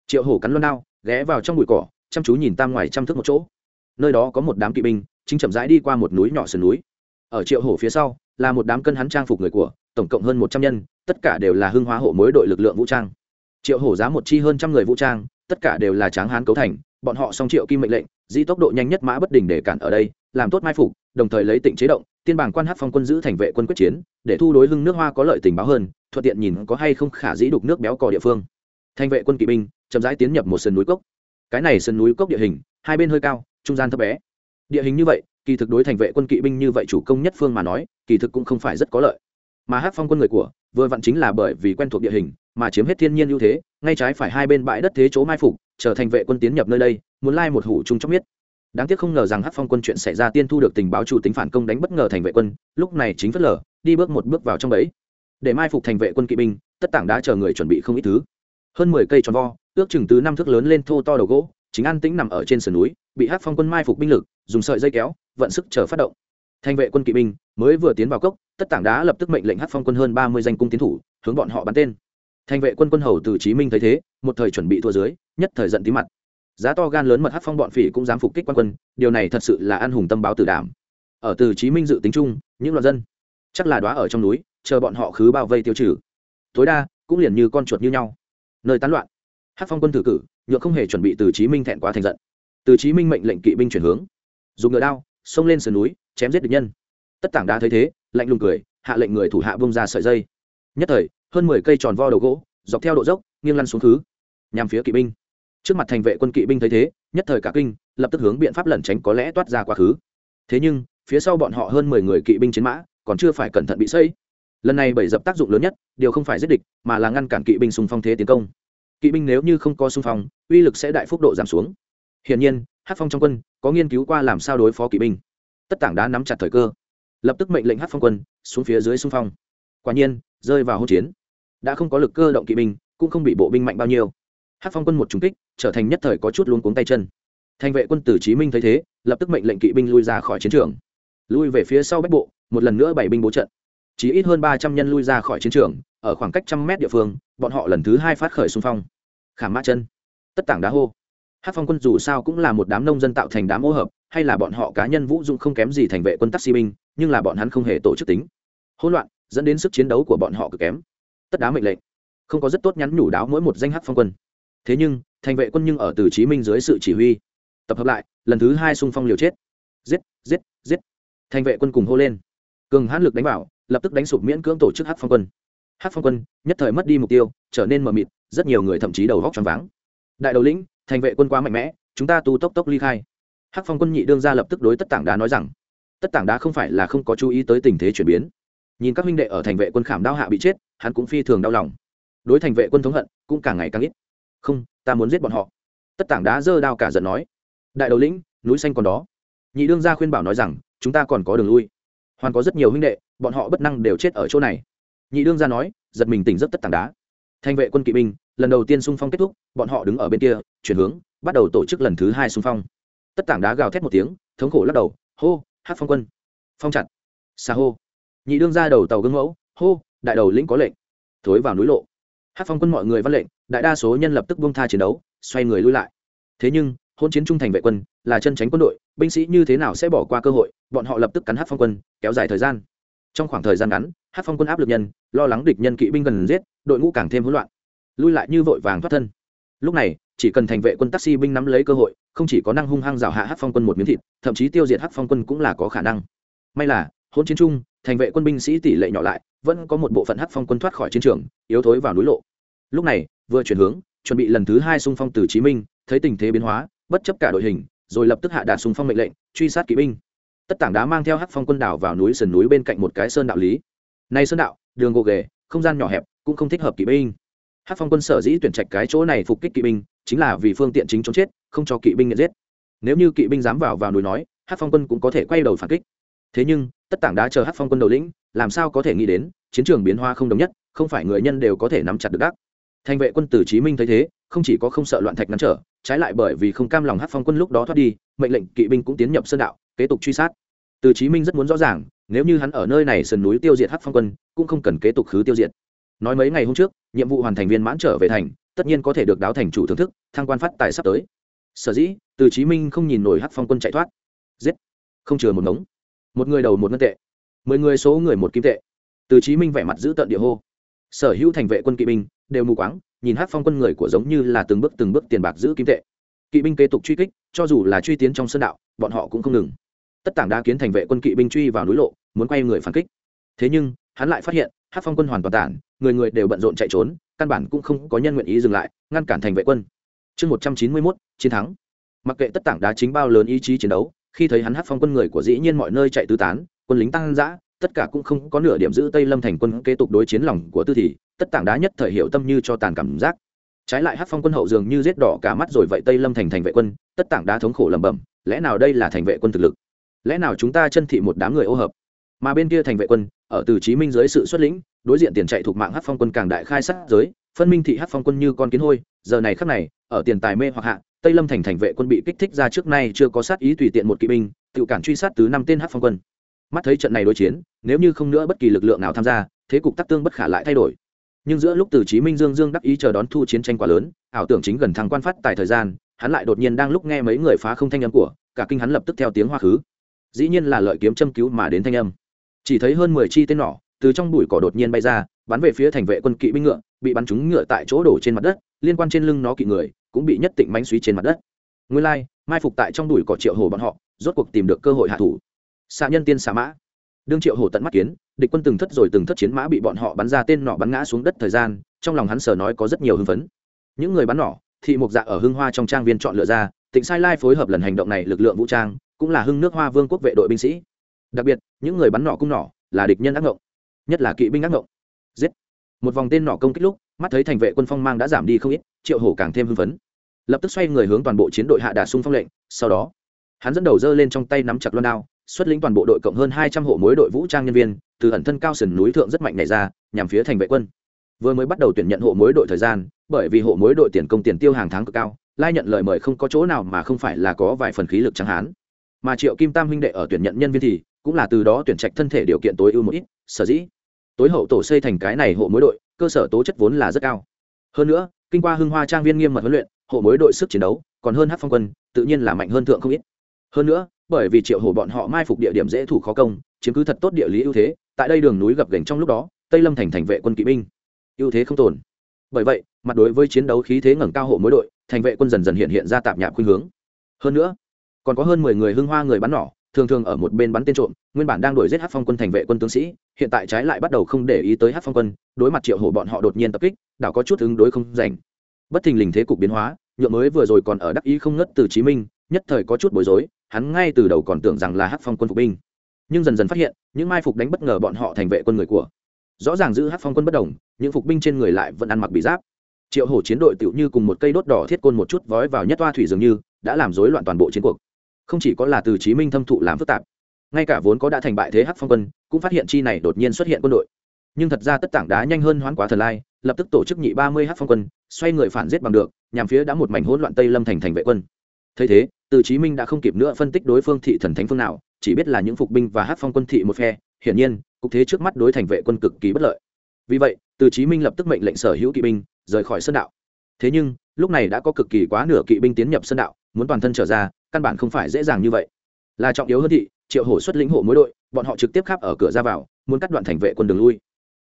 Triệu hổ cắn luôn đao, ghé vào trong bụi cỏ, chăm chú nhìn tam ngoài trăm thước một chỗ nơi đó có một đám kỵ binh, chính chậm rãi đi qua một núi nhỏ sườn núi. Ở triệu hổ phía sau, là một đám cân hắn trang phục người của, tổng cộng hơn một trăm nhân, tất cả đều là hưng hóa hộ mối đội lực lượng vũ trang. Triệu hổ giá một chi hơn trăm người vũ trang, tất cả đều là tráng hán cấu thành, bọn họ song triệu kim mệnh lệnh di tốc độ nhanh nhất mã bất đình để cản ở đây, làm tốt mai phục, đồng thời lấy tỉnh chế động, tiên bảng quan hát phong quân giữ thành vệ quân quyết chiến, để thu đối hưng nước hoa có lợi tình báo hơn, thuận tiện nhìn có hay không khả dĩ đục nước béo cò địa phương. Thành vệ quân kỵ binh, chậm rãi tiến nhập một sườn núi cốc. Cái này sườn núi cốc địa hình, hai bên hơi cao trung gian thấp bé. Địa hình như vậy, kỳ thực đối thành vệ quân kỵ binh như vậy chủ công nhất phương mà nói, kỳ thực cũng không phải rất có lợi. Mà hát phong quân người của, vừa vặn chính là bởi vì quen thuộc địa hình, mà chiếm hết thiên nhiên ưu thế, ngay trái phải hai bên bãi đất thế chỗ mai phục, trở thành vệ quân tiến nhập nơi đây, muốn lai một hủ chung chóc biết đáng tiếc không ngờ rằng hát phong quân chuyện xảy ra tiên thu được tình báo chủ tính phản công đánh bất ngờ thành vệ quân, lúc này chính phất lở đi bước một bước vào trong bẫy. Để mai phục thành vệ quân kỵ binh, tất tảng đã chờ người chuẩn bị không ít thứ. Hơn mười cây tròn vo, ước chừng từ năm thước lớn lên thô to đầu gỗ chính an tĩnh nằm ở trên sườn núi, bị hát phong quân mai phục binh lực, dùng sợi dây kéo, vận sức chờ phát động. Thanh vệ quân kỵ binh mới vừa tiến vào cốc, tất tảng đá lập tức mệnh lệnh hát phong quân hơn ba mươi danh cung tiến thủ, hướng bọn họ bắn tên. Thanh vệ quân quân hầu từ chí minh thấy thế, một thời chuẩn bị thua dưới, nhất thời giận tí mặt. Giá to gan lớn mật hát phong bọn phỉ cũng dám phục kích quan quân, điều này thật sự là an hùng tâm báo tử đảm. Ở từ chí minh dự tính chung, những loạn dân chắc là đoá ở trong núi, chờ bọn họ khứ bao vây tiêu trừ. Tối đa, cũng liền như con chuột như nhau. Nơi tán loạn hát phong quân thử cử, nhượng không hề chuẩn bị từ chí minh thẹn quá thành giận. Từ chí minh mệnh lệnh kỵ binh chuyển hướng, dùng ngựa đao, xông lên sườn núi, chém giết địch nhân. Tất tảng đá thấy thế, lạnh lùng cười, hạ lệnh người thủ hạ bông ra sợi dây. Nhất thời, hơn mười cây tròn vo đầu gỗ, dọc theo độ dốc, nghiêng lăn xuống thứ. Nhằm phía kỵ binh. Trước mặt thành vệ quân kỵ binh thấy thế, nhất thời cả kinh, lập tức hướng biện pháp lẩn tránh có lẽ toát ra quá khứ. Thế nhưng, phía sau bọn họ hơn mười người kỵ binh chiến mã, còn chưa phải cẩn thận bị xây. Lần này bảy dập tác dụng lớn nhất, điều không phải giết địch, mà là ngăn cản kỵ binh xung phong thế tiến công kỵ binh nếu như không có xung phong, uy lực sẽ đại phúc độ giảm xuống. Hiển nhiên hát phong trong quân có nghiên cứu qua làm sao đối phó kỵ binh. Tất tảng đá nắm chặt thời cơ, lập tức mệnh lệnh hát phong quân xuống phía dưới xung phong. Quả nhiên, rơi vào hỗn chiến. Đã không có lực cơ động kỵ binh, cũng không bị bộ binh mạnh bao nhiêu. Hát phong quân một trúng kích, trở thành nhất thời có chút luống cuống tay chân. Thành vệ quân tử chí minh thấy thế, lập tức mệnh lệnh kỵ binh lui ra khỏi chiến trường. Lui về phía sau bách bộ, một lần nữa bảy binh bố trận. Chỉ ít hơn ba trăm nhân lui ra khỏi chiến trường ở khoảng cách trăm mét địa phương, bọn họ lần thứ hai phát khởi xung phong. Khảm mã chân, tất tảng đá hô. Hát phong quân dù sao cũng là một đám nông dân tạo thành đám ô hợp, hay là bọn họ cá nhân vũ dụng không kém gì thành vệ quân taxi binh, nhưng là bọn hắn không hề tổ chức tính. Hỗn loạn, dẫn đến sức chiến đấu của bọn họ cực kém. Tất đá mệnh lệnh. Không có rất tốt nhắn nhủ đáo mỗi một danh hát phong quân. Thế nhưng, thành vệ quân nhưng ở từ chí minh dưới sự chỉ huy. Tập hợp lại, lần thứ hai xung phong liều chết. Giết giết giết. Thành vệ quân cùng hô lên. Cường hãn lực đánh vào, lập tức đánh sụp miễn cưỡng tổ chức hát phong quân hát phong quân, nhất thời mất đi mục tiêu, trở nên mờ mịt, rất nhiều người thậm chí đầu góc choáng váng. Đại đầu lĩnh, thành vệ quân quá mạnh mẽ, chúng ta tu tốc tốc ly khai. Hắc phong quân nhị đương ra lập tức đối tất tảng đá nói rằng, tất tảng đá không phải là không có chú ý tới tình thế chuyển biến. Nhìn các huynh đệ ở thành vệ quân khảm đao hạ bị chết, hắn cũng phi thường đau lòng. Đối thành vệ quân thống hận cũng càng ngày càng ít. Không, ta muốn giết bọn họ. Tất tảng đá giơ đao cả giận nói. Đại đầu lĩnh, núi xanh còn đó. Nhị đương gia khuyên bảo nói rằng, chúng ta còn có đường lui. Hoàn có rất nhiều huynh đệ, bọn họ bất năng đều chết ở chỗ này nhị đương gia nói, giật mình tỉnh rất tất tảng đá. Thanh vệ quân kỵ binh, lần đầu tiên xung phong kết thúc, bọn họ đứng ở bên kia, chuyển hướng, bắt đầu tổ chức lần thứ hai xung phong. Tất tảng đá gào thét một tiếng, thống khổ lắc đầu, hô, hát phong quân. Phong chặt. Xa hô. Nhị đương ra đầu tàu gương mẫu, hô, đại đầu lĩnh có lệnh. Thối vào núi lộ. Hát phong quân mọi người văn lệnh, đại đa số nhân lập tức buông tha chiến đấu, xoay người lui lại. Thế nhưng, hôn chiến trung thành vệ quân, là chân tránh quân đội, binh sĩ như thế nào sẽ bỏ qua cơ hội, bọn họ lập tức cắn hát phong quân, kéo dài thời gian trong khoảng thời gian ngắn hát phong quân áp lực nhân lo lắng địch nhân kỵ binh gần giết đội ngũ càng thêm hỗn loạn. Lui lại như vội vàng thoát thân. Lúc này chỉ cần thành vệ quân taxi binh nắm lấy cơ hội không chỉ có năng hung hăng rào hạ hát phong quân một miếng thịt thậm chí tiêu diệt hát phong quân cũng là có khả năng. May là hôn chiến chung, thành vệ quân binh sĩ tỷ lệ nhỏ lại vẫn có một bộ phận hát phong quân thoát khỏi chiến trường yếu thối vào núi lộ. Lúc này vừa chuyển hướng chuẩn bị lần thứ hai xung phong từ chí minh thấy tình thế biến hóa bất chấp cả đội hình rồi lập tức hạ đạt xung phong mệnh lệnh truy sát kỵ binh tất tảng đá mang theo hắc phong quân đảo vào núi sườn núi bên cạnh một cái sơn đạo lý. Này sơn đạo, đường gồ ghề, không gian nhỏ hẹp, cũng không thích hợp kỵ binh. Hắc phong quân sở dĩ tuyển trạch cái chỗ này phục kích kỵ binh, chính là vì phương tiện chính chống chết, không cho kỵ binh nhận giết. Nếu như kỵ binh dám vào vào núi nói, hắc phong quân cũng có thể quay đầu phản kích. Thế nhưng, tất tảng đá chờ hắc phong quân đầu lĩnh, làm sao có thể nghĩ đến, chiến trường biến hoa không đồng nhất, không phải người nhân đều có thể nắm chặt được đắc. Thành vệ quân tử chí minh thấy thế không chỉ có không sợ loạn thạch ngăn trở, trái lại bởi vì không cam lòng hắc phong quân lúc đó thoát đi, mệnh lệnh kỵ binh cũng tiến nhập sơn đạo, kế tục truy sát. Từ chí minh rất muốn rõ ràng, nếu như hắn ở nơi này sườn núi tiêu diệt hắc phong quân, cũng không cần kế tục khứ tiêu diệt. Nói mấy ngày hôm trước, nhiệm vụ hoàn thành viên mãn trở về thành, tất nhiên có thể được đáo thành chủ thưởng thức, thăng quan phát tài sắp tới. Sở dĩ, từ chí minh không nhìn nổi hắc phong quân chạy thoát. Giết! Không chừa một ngống. Một người đầu một ngân tệ. Mười người số người một kim tệ. Từ chí minh vẻ mặt giữ tận địa hô. Sở hữu thành vệ quân kỵ binh đều mù quáng nhìn Hát phong quân người của giống như là từng bước từng bước tiền bạc giữ kim tệ. Kỵ binh kế tục truy kích, cho dù là truy tiến trong sơn đạo, bọn họ cũng không ngừng. Tất tảng đa kiến thành vệ quân kỵ binh truy vào núi lộ, muốn quay người phản kích. Thế nhưng, hắn lại phát hiện, hát phong quân hoàn toàn tản, người người đều bận rộn chạy trốn, căn bản cũng không có nhân nguyện ý dừng lại, ngăn cản thành vệ quân. Chương một trăm chín mươi mốt, chiến thắng. Mặc kệ tất tảng đá chính bao lớn ý chí chiến đấu, khi thấy hắn hát phong quân người của dĩ nhiên mọi nơi chạy tứ tán, quân lính tăng giã tất cả cũng không có nửa điểm giữ tây lâm thành quân kế tục đối chiến lòng của tư thì, tất tảng đá nhất thời hiệu tâm như cho tàn cảm giác. Trái lại hát phong quân hậu dường như giết đỏ cả mắt rồi vậy tây lâm thành thành vệ quân, tất tảng đá thống khổ lẩm bẩm, lẽ nào đây là thành vệ quân thực lực? Lẽ nào chúng ta chân thị một đám người ô hợp? Mà bên kia thành vệ quân, ở từ chí minh dưới sự xuất lĩnh, đối diện tiền chạy thuộc mạng hát phong quân càng đại khai sát giới, phân minh thị hát phong quân như con kiến hôi, giờ này khắc này, ở tiền tài mê hoặc hạ, tây lâm thành thành vệ quân bị kích thích ra trước nay chưa có sát ý tùy tiện một kỵ binh, tự cản truy sát từ năm tên hát phong quân mắt thấy trận này đối chiến, nếu như không nữa bất kỳ lực lượng nào tham gia, thế cục tắc tương bất khả lại thay đổi. Nhưng giữa lúc từ chí minh dương dương đắc ý chờ đón thu chiến tranh quá lớn, ảo tưởng chính gần thăng quan phát tại thời gian, hắn lại đột nhiên đang lúc nghe mấy người phá không thanh âm của, cả kinh hắn lập tức theo tiếng hoa khứ. Dĩ nhiên là lợi kiếm châm cứu mà đến thanh âm. Chỉ thấy hơn mười chi tên nỏ, từ trong bụi cỏ đột nhiên bay ra, bắn về phía thành vệ quân kỵ binh ngựa, bị bắn trúng ngựa tại chỗ đổ trên mặt đất, liên quan trên lưng nó kỵ người, cũng bị nhất tịnh bánh suý trên mặt đất. Nguyên lai, mai phục tại trong bụi cỏ triệu hồ bọn họ, rốt cuộc tìm được cơ hội hạ thủ xạ nhân tiên xạ mã. Đương triệu hồ tận mắt kiến, địch quân từng thất rồi từng thất chiến mã bị bọn họ bắn ra tên nỏ bắn ngã xuống đất thời gian, trong lòng hắn sờ nói có rất nhiều hưng phấn. Những người bắn nỏ, thị mục dạ ở hưng hoa trong trang viên chọn lựa ra, tịnh sai lai phối hợp lần hành động này lực lượng vũ trang, cũng là hưng nước hoa vương quốc vệ đội binh sĩ. Đặc biệt, những người bắn nỏ cung nỏ là địch nhân ác ngộng, nhất là kỵ binh ác ngộng. Giết. Một vòng tên nỏ công kích lúc, mắt thấy thành vệ quân phong mang đã giảm đi không ít, triệu hổ càng thêm hưng phấn. Lập tức xoay người hướng toàn bộ chiến đội hạ đà xung phong lệnh, sau đó, hắn dẫn đầu dơ lên trong tay nắm chặt loan đao xuất lĩnh toàn bộ đội cộng hơn hai trăm hộ mối đội vũ trang nhân viên, từ ẩn thân cao sườn núi thượng rất mạnh này ra, nhằm phía thành vệ quân. Vừa mới bắt đầu tuyển nhận hộ mối đội thời gian, bởi vì hộ mối đội tiền công tiền tiêu hàng tháng cực cao, lai nhận lời mời không có chỗ nào mà không phải là có vài phần khí lực chẳng hán mà triệu kim tam huynh đệ ở tuyển nhận nhân viên thì, cũng là từ đó tuyển trạch thân thể điều kiện tối ưu một ít, sở dĩ tối hậu tổ xây thành cái này hộ mối đội, cơ sở tố chất vốn là rất cao. Hơn nữa, kinh qua hưng hoa trang viên nghiêm mật huấn luyện, hộ mối đội sức chiến đấu, còn hơn hát phong quân, tự nhiên là mạnh hơn thượng không ít hơn nữa, bởi vì triệu hồ bọn họ mai phục địa điểm dễ thủ khó công, chiếm cứ thật tốt địa lý ưu thế, tại đây đường núi gập gành trong lúc đó, tây lâm thành thành vệ quân kỵ binh. Ưu thế không tồn. Bởi vậy, mặt đối với chiến đấu khí thế ngẩng cao hộ mối đội, thành vệ quân dần dần hiện hiện ra tạp nhạp khuynh hướng. Hơn nữa, còn có hơn mười người hưng hoa người bắn nỏ, thường thường ở một bên bắn tên trộm, nguyên bản đang đuổi giết hát phong quân thành vệ quân tướng sĩ, hiện tại trái lại bắt đầu không để ý tới hát phong quân, đối mặt triệu hổ bọn họ đột nhiên tập kích, đảo có chút ứng đối không dành. bất thình lình thế cục biến hóa, nhượng mới vừa rồi còn ở đắc ý không ngất từ chí minh, nhất thời có chút bối rối hắn ngay từ đầu còn tưởng rằng là hắc phong quân phục binh. Nhưng dần dần phát hiện, những mai phục đánh bất ngờ bọn họ thành vệ quân người của. Rõ ràng giữ hắc phong quân bất đồng, những phục binh trên người lại vẫn ăn mặc bị giáp. Triệu hổ chiến đội tựu như cùng một cây đốt đỏ thiết côn một chút vói vào nhất toa thủy dường như, đã làm rối loạn toàn bộ chiến cuộc. Không chỉ có là từ chí minh thâm thụ làm phức tạp, ngay cả vốn có đã thành bại thế hắc phong quân, cũng phát hiện chi này đột nhiên xuất hiện quân đội. Nhưng thật ra tất tảng đá nhanh hơn hoán quá thần lai, lập tức tổ chức nhị ba mươi hắc phong quân, xoay người phản giết bằng được, nhằm phía đã một mảnh hỗn loạn tây lâm thành thành vệ quân. Thấy thế từ chí minh đã không kịp nữa phân tích đối phương thị thần thánh phương nào, chỉ biết là những phục binh và hắc phong quân thị một phe, hiển nhiên, cục thế trước mắt đối thành vệ quân cực kỳ bất lợi. Vì vậy, từ chí minh lập tức mệnh lệnh sở hữu kỵ binh rời khỏi sơn đạo. Thế nhưng, lúc này đã có cực kỳ quá nửa kỵ binh tiến nhập sơn đạo, muốn toàn thân trở ra, căn bản không phải dễ dàng như vậy. Là trọng yếu hơn thị, triệu hổ xuất lĩnh hộ mối đội, bọn họ trực tiếp khắp ở cửa ra vào, muốn cắt đoạn thành vệ quân đường lui.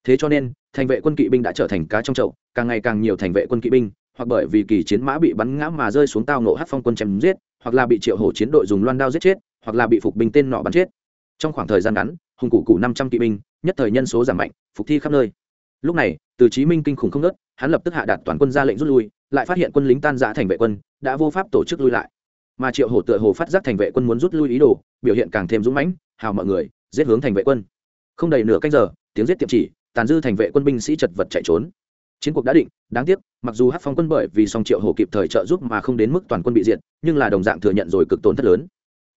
Thế cho nên, thành vệ quân kỵ binh đã trở thành cá trong chậu, càng ngày càng nhiều thành vệ quân kỵ binh, hoặc bởi vì kỳ chiến mã bị bắn ngã mà rơi xuống tao nộ hát phong quân chém giết hoặc là bị triệu hổ chiến đội dùng loan đao giết chết, hoặc là bị phục binh tên nọ bắn chết. Trong khoảng thời gian ngắn hùng cụ cụ năm trăm kỵ binh, nhất thời nhân số giảm mạnh, phục thi khắp nơi. Lúc này, từ chí minh kinh khủng không nớt hắn lập tức hạ đạt toàn quân ra lệnh rút lui, lại phát hiện quân lính tan rã thành vệ quân, đã vô pháp tổ chức lui lại. Mà triệu hổ tựa hồ phát giác thành vệ quân muốn rút lui ý đồ, biểu hiện càng thêm dũng mãnh, hào mọi người, giết hướng thành vệ quân. Không đầy nửa canh giờ, tiếng giết tiệm chỉ, tàn dư thành vệ quân binh sĩ chật vật chạy trốn chiến cuộc đã định, đáng tiếc, mặc dù hát phong quân bởi vì song triệu hổ kịp thời trợ giúp mà không đến mức toàn quân bị diệt, nhưng là đồng dạng thừa nhận rồi cực tổn thất lớn.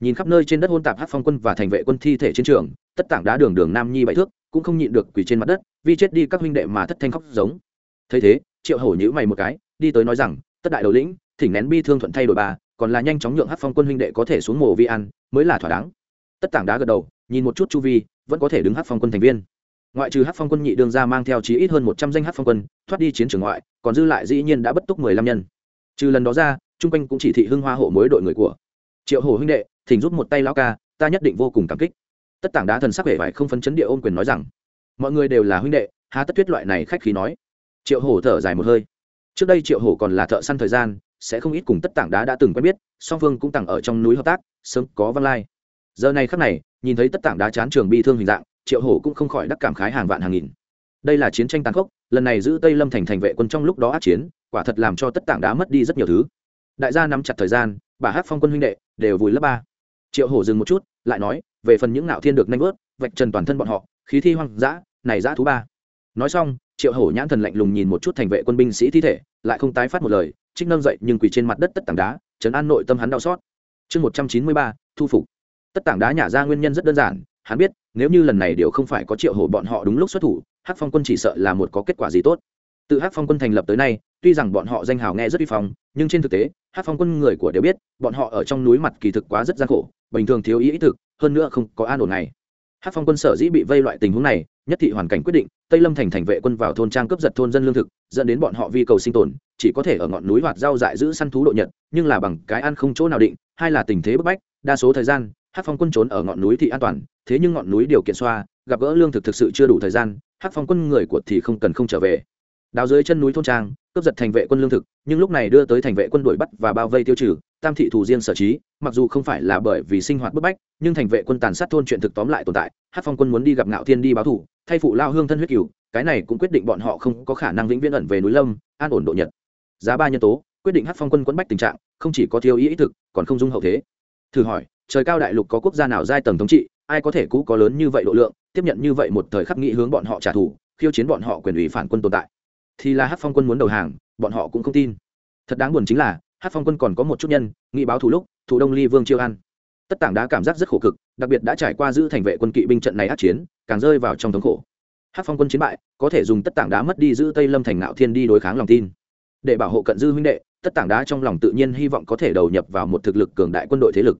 Nhìn khắp nơi trên đất hôn tạp hát phong quân và thành vệ quân thi thể chiến trường, tất tảng đá đường đường nam nhi bãi thước, cũng không nhịn được quỳ trên mặt đất, vì chết đi các huynh đệ mà thất thanh khóc giống. Thấy thế, triệu hổ nhữ mày một cái, đi tới nói rằng, tất đại đầu lĩnh, thỉnh nén bi thương thuận thay đổi bà, còn là nhanh chóng nhượng hát phong quân huynh đệ có thể xuống mồ vi ăn, mới là thỏa đáng. Tất tảng đá gật đầu, nhìn một chút chu vi, vẫn có thể đứng hát phong quân thành viên ngoại trừ hát phong quân nhị đương ra mang theo chí ít hơn một trăm danh hát phong quân, thoát đi chiến trường ngoại, còn dư lại dĩ nhiên đã bất túc mười lăm nhân. Trừ lần đó ra chung quanh cũng chỉ thị hưng hoa hộ mối đội người của triệu hồ huynh đệ, thỉnh giúp một tay lão ca, ta nhất định vô cùng cảm kích. Tất tảng đá thần sắc vẻ vải không phấn chấn địa ôm quyền nói rằng, mọi người đều là huynh đệ, há tất tuyết loại này khách khí nói. Triệu hổ thở dài một hơi. Trước đây triệu hổ còn là thợ săn thời gian, sẽ không ít cùng tất tảng đá đã từng quen biết, song phương cũng tặng ở trong núi hợp tác, sớm có văn lai. Giờ này khắc này, nhìn thấy tất tảng đá chán trường bi thương hình dạng triệu hổ cũng không khỏi đắc cảm khái hàng vạn hàng nghìn. Đây là chiến tranh tàn khốc, lần này giữ tây lâm thành thành vệ quân trong lúc đó át chiến, quả thật làm cho tất tảng đá mất đi rất nhiều thứ. Đại gia nắm chặt thời gian, bà hát phong quân huynh đệ đều vùi lớp ba. Triệu hổ dừng một chút, lại nói, về phần những nạo thiên được nanh vớt, vạch trần toàn thân bọn họ, khí thi hoang dã, này dã thú ba. Nói xong, triệu hổ nhãn thần lạnh lùng nhìn một chút thành vệ quân binh sĩ thi thể, lại không tái phát một lời, trích nâng dậy nhưng quỳ trên mặt đất tất tảng đá chấn an nội tâm hắn đau xót. Chương một trăm chín mươi ba, thu phục. Tất tảng đá nhả ra nguyên nhân rất đơn giản, hắn biết nếu như lần này đều không phải có triệu hổ bọn họ đúng lúc xuất thủ, hắc phong quân chỉ sợ là một có kết quả gì tốt. Từ hắc phong quân thành lập tới nay, tuy rằng bọn họ danh hào nghe rất uy phong, nhưng trên thực tế, hắc phong quân người của đều biết, bọn họ ở trong núi mặt kỳ thực quá rất gian khổ, bình thường thiếu ý ý thực, hơn nữa không có an ổn này. Hắc phong quân sở dĩ bị vây loại tình huống này, nhất thị hoàn cảnh quyết định, tây lâm thành thành vệ quân vào thôn trang cướp giật thôn dân lương thực, dẫn đến bọn họ vi cầu sinh tồn, chỉ có thể ở ngọn núi hoạt rau dại giữ săn thú độ nhật, nhưng là bằng cái ăn không chỗ nào định hay là tình thế bức bách, đa số thời gian hát phong quân trốn ở ngọn núi thì an toàn, thế nhưng ngọn núi điều kiện xoa, gặp gỡ lương thực thực sự chưa đủ thời gian hát phong quân người của thì không cần không trở về. Đào dưới chân núi thôn trang, cướp giật thành vệ quân lương thực, nhưng lúc này đưa tới thành vệ quân đuổi bắt và bao vây tiêu trừ, tam thị thủ riêng sở trí, mặc dù không phải là bởi vì sinh hoạt bức bách, nhưng thành vệ quân tàn sát thôn chuyện thực tóm lại tồn tại hát phong quân muốn đi gặp ngạo thiên đi báo thủ, thay phụ lao hương thân huyết cửu, cái này cũng quyết định bọn họ không có khả năng vĩnh viễn ẩn về núi lâm, an ổn độ nhật. Giá ba nhân tố, quyết định hát phong quân quẫn bách tình trạng, không chỉ có thiếu ý ý thực, còn không dung hậu thế. Thử hỏi trời cao đại lục có quốc gia nào giai tầng thống trị, ai có thể cũ có lớn như vậy độ lượng, tiếp nhận như vậy một thời khắc nghĩ hướng bọn họ trả thù, khiêu chiến bọn họ quyền ủy phản quân tồn tại. Thì là hát phong quân muốn đầu hàng, bọn họ cũng không tin. Thật đáng buồn chính là hát phong quân còn có một chút nhân, nghị báo thủ lúc, thủ đông ly vương chiêu ăn tất tảng đã cảm giác rất khổ cực, đặc biệt đã trải qua giữ thành vệ quân kỵ binh trận này át chiến, càng rơi vào trong thống khổ. Hát phong quân chiến bại, có thể dùng tất tảng đá mất đi giữ tây lâm thành ngạo thiên đi đối kháng lòng tin. Để bảo hộ cận dư huynh đệ, tất tảng đá trong lòng tự nhiên hy vọng có thể đầu nhập vào một thực lực cường đại quân đội thế lực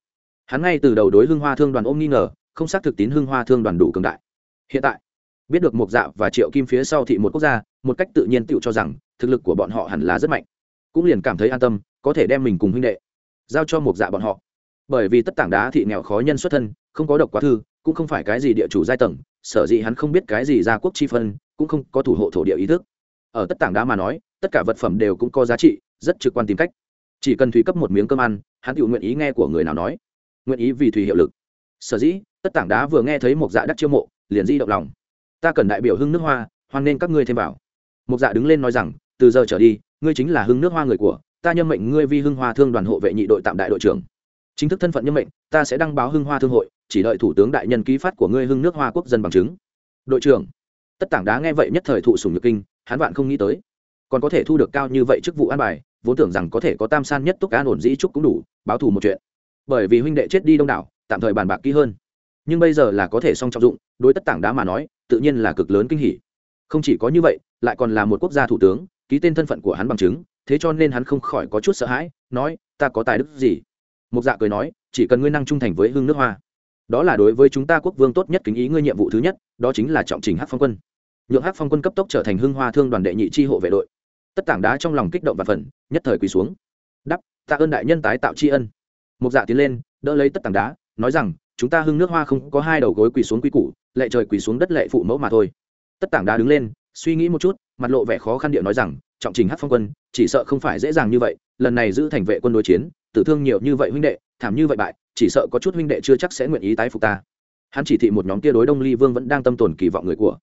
hắn ngay từ đầu đối hưng hoa thương đoàn ôm nghi ngờ, không xác thực tín hưng hoa thương đoàn đủ cường đại. Hiện tại, biết được mục dạ và triệu kim phía sau thị một quốc gia, một cách tự nhiên tựu cho rằng, thực lực của bọn họ hẳn là rất mạnh. Cũng liền cảm thấy an tâm, có thể đem mình cùng huynh đệ giao cho mục dạ bọn họ. Bởi vì tất tảng đá thị nghèo khó nhân xuất thân, không có độc quá thư, cũng không phải cái gì địa chủ giai tầng, sở dĩ hắn không biết cái gì gia quốc chi phân, cũng không có thủ hộ thổ địa ý thức. Ở tất tảng đá mà nói, tất cả vật phẩm đều cũng có giá trị, rất trực quan tìm cách. Chỉ cần thủy cấp một miếng cơm ăn, hắn tự nguyện ý nghe của người nào nói nguyện ý vì thủy hiệu lực. Sở dĩ, tất tảng đá vừa nghe thấy một dạ đắc chiêu mộ, liền di động lòng. Ta cần đại biểu hưng nước hoa, hoan nên các ngươi thêm vào. Một dạ đứng lên nói rằng, từ giờ trở đi, ngươi chính là hưng nước hoa người của, ta nhâm mệnh ngươi vi hưng hoa thương đoàn hộ vệ nhị đội tạm đại đội trưởng. Chính thức thân phận nhâm mệnh, ta sẽ đăng báo hưng hoa thương hội, chỉ đợi thủ tướng đại nhân ký phát của ngươi hưng nước hoa quốc dân bằng chứng. Đội trưởng, tất tảng đá nghe vậy nhất thời thụ sùng nhược kinh, hắn vạn không nghĩ tới. Còn có thể thu được cao như vậy chức vụ an bài, vốn tưởng rằng có thể có tam san nhất túc an ổn dĩ trúc cũng đủ, báo thù một chuyện bởi vì huynh đệ chết đi đông đảo, tạm thời bàn bạc kỹ hơn. Nhưng bây giờ là có thể song trọng dụng, đối tất tảng đá mà nói, tự nhiên là cực lớn kinh hỉ. Không chỉ có như vậy, lại còn là một quốc gia thủ tướng, ký tên thân phận của hắn bằng chứng, thế cho nên hắn không khỏi có chút sợ hãi, nói, ta có tài đức gì? Mục dạ cười nói, chỉ cần ngươi năng trung thành với hương nước hoa. Đó là đối với chúng ta quốc vương tốt nhất kính ý ngươi nhiệm vụ thứ nhất, đó chính là trọng trình hát phong quân. Nhượng hát phong quân cấp tốc trở thành hưng hoa thương đoàn đệ nhị tri hộ vệ đội. Tất tảng đá trong lòng kích động và phần nhất thời quỳ xuống. Đắp, tạ ơn đại nhân tái tạo tri ân mục dạ tiến lên, đỡ lấy tất tảng đá, nói rằng, chúng ta hưng nước hoa không có hai đầu gối quỳ xuống quy củ, lệ trời quỳ xuống đất lệ phụ mẫu mà thôi. Tất tảng đá đứng lên, suy nghĩ một chút, mặt lộ vẻ khó khăn điệu nói rằng, trọng trình hát phong quân, chỉ sợ không phải dễ dàng như vậy, lần này giữ thành vệ quân đối chiến, tử thương nhiều như vậy huynh đệ, thảm như vậy bại, chỉ sợ có chút huynh đệ chưa chắc sẽ nguyện ý tái phục ta. Hắn chỉ thị một nhóm kia đối đông ly vương vẫn đang tâm tồn kỳ vọng người của.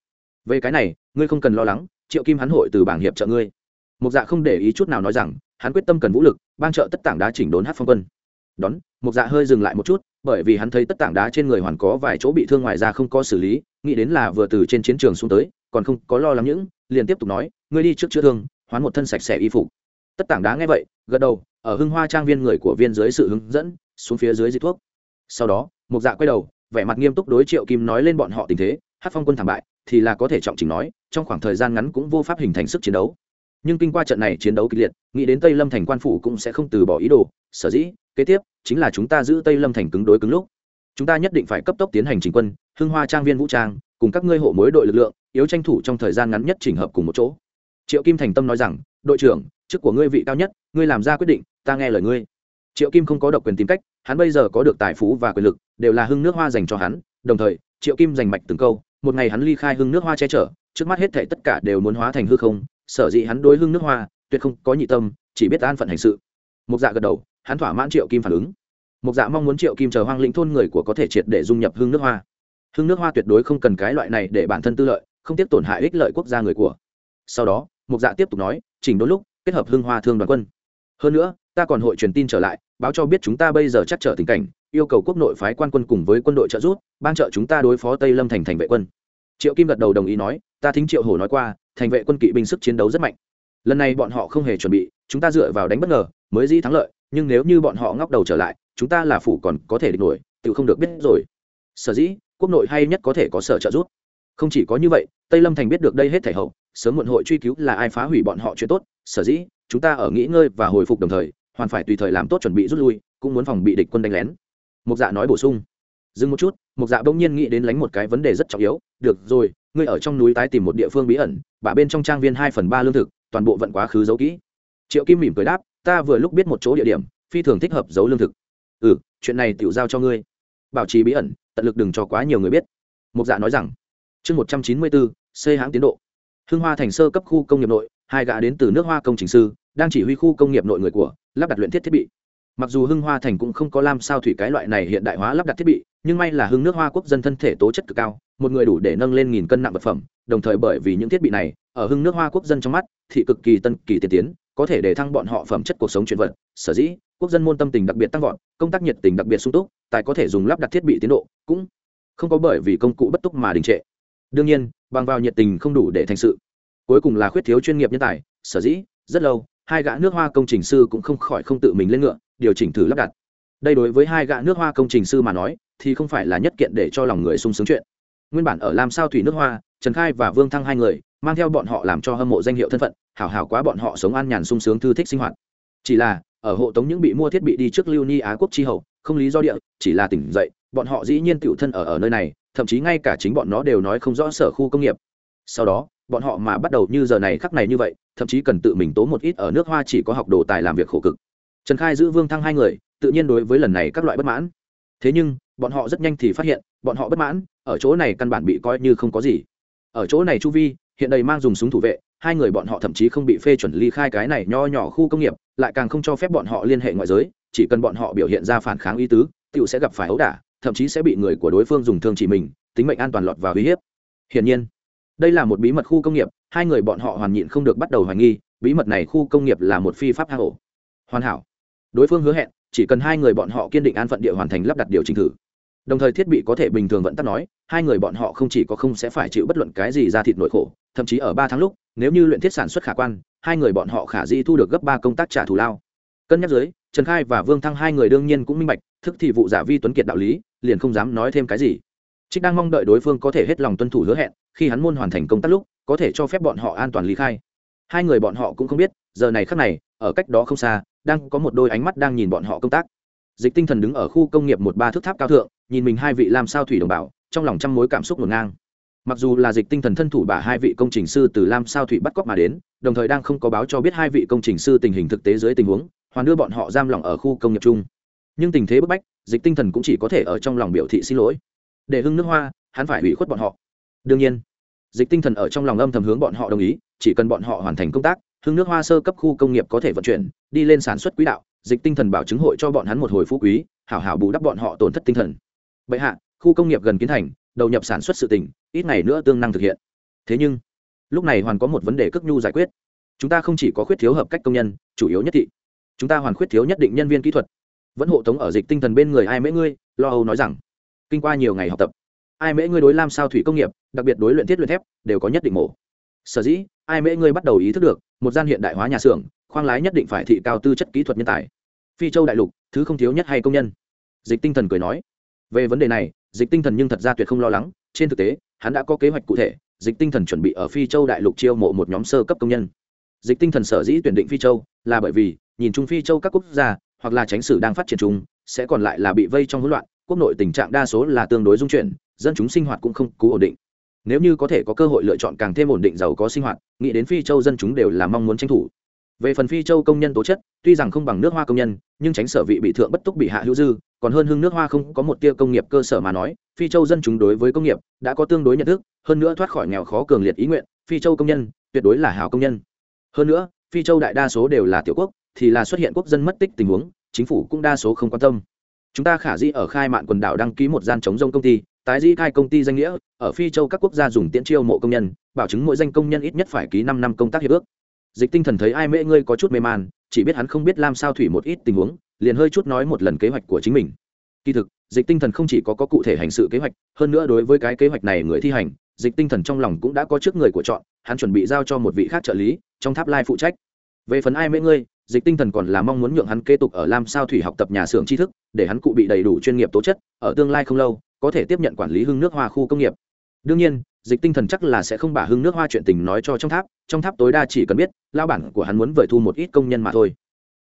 Về cái này, ngươi không cần lo lắng, triệu kim hắn hội từ bảng hiệp trợ ngươi. Mục dạ không để ý chút nào nói rằng, hắn quyết tâm cần vũ lực, ban trợ tất tảng đá chỉnh đốn hát phong quân đón một dạ hơi dừng lại một chút, bởi vì hắn thấy tất tảng đá trên người hoàn có vài chỗ bị thương ngoài ra không có xử lý, nghĩ đến là vừa từ trên chiến trường xuống tới, còn không có lo lắng những, liền tiếp tục nói, ngươi đi trước chữa thương, hoán một thân sạch sẽ y phục. Tất tảng đá nghe vậy, gật đầu, ở hưng hoa trang viên người của viên dưới sự hướng dẫn, xuống phía dưới di thuốc. Sau đó một dạ quay đầu, vẻ mặt nghiêm túc đối triệu kim nói lên bọn họ tình thế, hát phong quân thảm bại, thì là có thể trọng chỉnh nói, trong khoảng thời gian ngắn cũng vô pháp hình thành sức chiến đấu nhưng kinh qua trận này chiến đấu kịch liệt, nghĩ đến tây lâm thành quan phủ cũng sẽ không từ bỏ ý đồ, sở dĩ, kế tiếp, chính là chúng ta giữ tây lâm thành cứng đối cứng lúc. Chúng ta nhất định phải cấp tốc tiến hành trình quân, hưng hoa trang viên vũ trang, cùng các ngươi hộ mối đội lực lượng, yếu tranh thủ trong thời gian ngắn nhất chỉnh hợp cùng một chỗ. Triệu kim thành tâm nói rằng, đội trưởng, chức của ngươi vị cao nhất, ngươi làm ra quyết định, ta nghe lời ngươi. Triệu kim không có độc quyền tìm cách, hắn bây giờ có được tài phú và quyền lực, đều là hưng nước hoa dành cho hắn, đồng thời, triệu kim giành mạch từng câu, một ngày hắn ly khai hưng nước hoa che chở, trước mắt hết thảy tất cả đều muốn hóa thành hư không sở dĩ hắn đối hưng nước hoa tuyệt không có nhị tâm, chỉ biết an phận hành sự. Mục dạ gật đầu, hắn thỏa mãn triệu kim phản ứng. Mục dạ mong muốn triệu kim chờ hoang lĩnh thôn người của có thể triệt để dung nhập hưng nước hoa. Hưng nước hoa tuyệt đối không cần cái loại này để bản thân tư lợi, không tiếp tổn hại ích lợi quốc gia người của. Sau đó, Mục dạ tiếp tục nói, chỉnh đốn lúc, kết hợp hưng hoa thương đoàn quân. Hơn nữa, ta còn hội truyền tin trở lại, báo cho biết chúng ta bây giờ chắc trở tình cảnh, yêu cầu quốc nội phái quan quân cùng với quân đội trợ giúp, ban trợ chúng ta đối phó tây lâm thành thành vệ quân. Triệu kim gật đầu đồng ý nói ta thính triệu hổ nói qua, thành vệ quân kỵ binh sức chiến đấu rất mạnh. Lần này bọn họ không hề chuẩn bị, chúng ta dựa vào đánh bất ngờ, mới dĩ thắng lợi, nhưng nếu như bọn họ ngóc đầu trở lại, chúng ta là phủ còn có thể địch nổi tự không được biết rồi. Sở dĩ, quốc nội hay nhất có thể có sở trợ giúp. Không chỉ có như vậy, tây lâm thành biết được đây hết thể hậu, sớm muộn hội truy cứu là ai phá hủy bọn họ chuyện tốt. Sở dĩ, chúng ta ở nghỉ ngơi và hồi phục đồng thời, hoàn phải tùy thời làm tốt chuẩn bị rút lui, cũng muốn phòng bị địch quân đánh lén. Mục dạ nói bổ sung. Dừng một chút, mục dạ bỗng nhiên nghĩ đến lánh một cái vấn đề rất trọng yếu. Được rồi ngươi ở trong núi tái tìm một địa phương bí ẩn, bả bên trong trang viên hai phần ba lương thực, toàn bộ vận quá khứ giấu kỹ. Triệu kim mỉm cười đáp, ta vừa lúc biết một chỗ địa điểm, phi thường thích hợp giấu lương thực. Ừ chuyện này tự giao cho ngươi. Bảo trì bí ẩn, tận lực đừng cho quá nhiều người biết. Mục dạ nói rằng, chương một trăm chín mươi bốn, xây hãng tiến độ. Hưng hoa thành sơ cấp khu công nghiệp nội, hai gã đến từ nước hoa công trình sư, đang chỉ huy khu công nghiệp nội người của, lắp đặt luyện thiết thiết bị. Mặc dù hưng hoa thành cũng không có lam sao thủy cái loại này hiện đại hóa lắp đặt thiết bị nhưng may là hưng nước hoa quốc dân thân thể tố chất cực cao, một người đủ để nâng lên nghìn cân nặng vật phẩm, đồng thời bởi vì những thiết bị này, ở hưng nước hoa quốc dân trong mắt, thì cực kỳ tân, kỳ tiên tiến, có thể để thăng bọn họ phẩm chất cuộc sống chuyển vật sở dĩ, quốc dân môn tâm tình đặc biệt tăng vọt, công tác nhiệt tình đặc biệt sung túc, tài có thể dùng lắp đặt thiết bị tiến độ, cũng không có bởi vì công cụ bất túc mà đình trệ. Đương nhiên, bằng vào nhiệt tình không đủ để thành sự. Cuối cùng là khuyết thiếu chuyên nghiệp nhân tài, sở dĩ, rất lâu, hai gã nước hoa công trình sư cũng không khỏi không tự mình lên ngựa, điều chỉnh thử lắp đặt đây đối với hai gã nước hoa công trình sư mà nói, thì không phải là nhất kiện để cho lòng người sung sướng chuyện. Nguyên bản ở làm sao thủy nước hoa, trần khai và vương thăng hai người, mang theo bọn họ làm cho hâm mộ danh hiệu thân phận, hảo hảo quá bọn họ sống an nhàn sung sướng thư thích sinh hoạt. Chỉ là, ở hộ tống những bị mua thiết bị đi trước lưu ni á quốc chi hậu, không lý do địa, chỉ là tỉnh dậy, bọn họ dĩ nhiên tựu thân ở ở nơi này, thậm chí ngay cả chính bọn nó đều nói không rõ sở khu công nghiệp. Sau đó, bọn họ mà bắt đầu như giờ này khắc này như vậy, thậm chí cần tự mình tố một ít ở nước hoa chỉ có học đồ tài làm việc khổ cực. Trần khai giữ vương thăng hai người tự nhiên đối với lần này các loại bất mãn. Thế nhưng, bọn họ rất nhanh thì phát hiện, bọn họ bất mãn, ở chỗ này căn bản bị coi như không có gì. Ở chỗ này chu vi, hiện đầy mang dùng súng thủ vệ, hai người bọn họ thậm chí không bị phê chuẩn ly khai cái này nho nhỏ khu công nghiệp, lại càng không cho phép bọn họ liên hệ ngoại giới, chỉ cần bọn họ biểu hiện ra phản kháng ý tứ tựu sẽ gặp phải ấu đả, thậm chí sẽ bị người của đối phương dùng thương chỉ mình, tính mệnh an toàn lọt và uy hiếp. Hiển nhiên, đây là một bí mật khu công nghiệp, hai người bọn họ hoàn nhịn không được bắt đầu hoài nghi, bí mật này khu công nghiệp là một phi pháp hạ hổ hoàn hảo. Đối phương hứa hẹn chỉ cần hai người bọn họ kiên định an phận địa hoàn thành lắp đặt điều chỉnh thử. Đồng thời thiết bị có thể bình thường vẫn tắt nói, hai người bọn họ không chỉ có không sẽ phải chịu bất luận cái gì ra thịt nội khổ, thậm chí ở ba tháng lúc, nếu như luyện thiết sản xuất khả quan, hai người bọn họ khả di thu được gấp ba công tác trả thù lao. Cân nhắc dưới, trần khai và vương thăng hai người đương nhiên cũng minh bạch, thức thì vụ giả vi tuấn kiệt đạo lý, liền không dám nói thêm cái gì. Trích đang mong đợi đối phương có thể hết lòng tuân thủ hứa hẹn, khi hắn môn hoàn thành công tác lúc, có thể cho phép bọn họ an toàn lý khai. Hai người bọn họ cũng không biết, giờ này khắc này, ở cách đó không xa đang có một đôi ánh mắt đang nhìn bọn họ công tác. Dịch tinh thần đứng ở khu công nghiệp một ba thước tháp cao thượng, nhìn mình hai vị làm sao thủy đồng bào, trong lòng trăm mối cảm xúc ngổn ngang. Mặc dù là dịch tinh thần thân thủ bả hai vị công trình sư từ lam sao thủy bắt cóc mà đến, đồng thời đang không có báo cho biết hai vị công trình sư tình hình thực tế dưới tình huống, hoàn đưa bọn họ giam lỏng ở khu công nghiệp chung. Nhưng tình thế bức bách, dịch tinh thần cũng chỉ có thể ở trong lòng biểu thị xin lỗi. Để hưng nước hoa, hắn phải hủy khuất bọn họ. Đương nhiên, dịch tinh thần ở trong lòng âm thầm hướng bọn họ đồng ý, chỉ cần bọn họ hoàn thành công tác hương nước hoa sơ cấp khu công nghiệp có thể vận chuyển, đi lên sản xuất quỹ đạo, dịch tinh thần bảo chứng hội cho bọn hắn một hồi phú quý, hảo hảo bù đắp bọn họ tổn thất tinh thần. Bệ hạ, khu công nghiệp gần kiến thành, đầu nhập sản xuất sự tỉnh, ít ngày nữa tương năng thực hiện. Thế nhưng, lúc này hoàn có một vấn đề cước nhu giải quyết. Chúng ta không chỉ có khuyết thiếu hợp cách công nhân, chủ yếu nhất thị. Chúng ta hoàn khuyết thiếu nhất định nhân viên kỹ thuật. Vẫn hộ tống ở dịch tinh thần bên người ai mễ ngươi, lo âu nói rằng. Kinh qua nhiều ngày học tập, ai mễ ngươi đối lam sao thủy công nghiệp, đặc biệt đối luyện thiết luyện thép, đều có nhất định mổ. Sở dĩ, ai mễ ngươi bắt đầu ý thức được một gian hiện đại hóa nhà xưởng, khoang lái nhất định phải thị cao tư chất kỹ thuật nhân tài. Phi châu đại lục, thứ không thiếu nhất hay công nhân. Dịch tinh thần cười nói, về vấn đề này, dịch tinh thần nhưng thật ra tuyệt không lo lắng, trên thực tế, hắn đã có kế hoạch cụ thể, dịch tinh thần chuẩn bị ở phi châu đại lục chiêu mộ một nhóm sơ cấp công nhân. Dịch tinh thần sở dĩ tuyển định phi châu là bởi vì, nhìn chung phi châu các quốc gia, hoặc là tránh sử đang phát triển chung, sẽ còn lại là bị vây trong hỗn loạn, quốc nội tình trạng đa số là tương đối dung chuyển, dân chúng sinh hoạt cũng không cú ổn định nếu như có thể có cơ hội lựa chọn càng thêm ổn định giàu có sinh hoạt, nghĩ đến phi châu dân chúng đều là mong muốn tranh thủ. Về phần phi châu công nhân tố chất, tuy rằng không bằng nước hoa công nhân, nhưng tránh sở vị bị thượng bất túc bị hạ hữu dư, còn hơn hưng nước hoa không có một tia công nghiệp cơ sở mà nói, phi châu dân chúng đối với công nghiệp đã có tương đối nhận thức, hơn nữa thoát khỏi nghèo khó cường liệt ý nguyện, phi châu công nhân tuyệt đối là hảo công nhân. Hơn nữa, phi châu đại đa số đều là tiểu quốc, thì là xuất hiện quốc dân mất tích tình huống, chính phủ cũng đa số không quan tâm. Chúng ta khả dĩ ở khai mạn quần đảo đăng ký một gian chống rông công ty tái dĩ khai công ty danh nghĩa ở phi châu các quốc gia dùng tiễn chiêu mộ công nhân bảo chứng mỗi danh công nhân ít nhất phải ký năm năm công tác hiệp ước. Dịch tinh thần thấy ai mễ ngươi có chút mê man chỉ biết hắn không biết làm sao thủy một ít tình huống liền hơi chút nói một lần kế hoạch của chính mình. Kỳ thực dịch tinh thần không chỉ có, có cụ thể hành sự kế hoạch hơn nữa đối với cái kế hoạch này người thi hành dịch tinh thần trong lòng cũng đã có trước người của chọn hắn chuẩn bị giao cho một vị khác trợ lý trong tháp lai phụ trách. Về phần ai mễ ngươi dịch tinh thần còn là mong muốn nhượng hắn kế tục ở lam sao thủy học tập nhà xưởng tri thức để hắn cụ bị đầy đủ chuyên nghiệp tố chất ở tương lai không lâu có thể tiếp nhận quản lý hưng nước hoa khu công nghiệp. Đương nhiên, dịch tinh thần chắc là sẽ không bà hưng nước hoa chuyện tình nói cho trong tháp trong tháp tối đa chỉ cần biết lao bản của hắn muốn vời thu một ít công nhân mà thôi.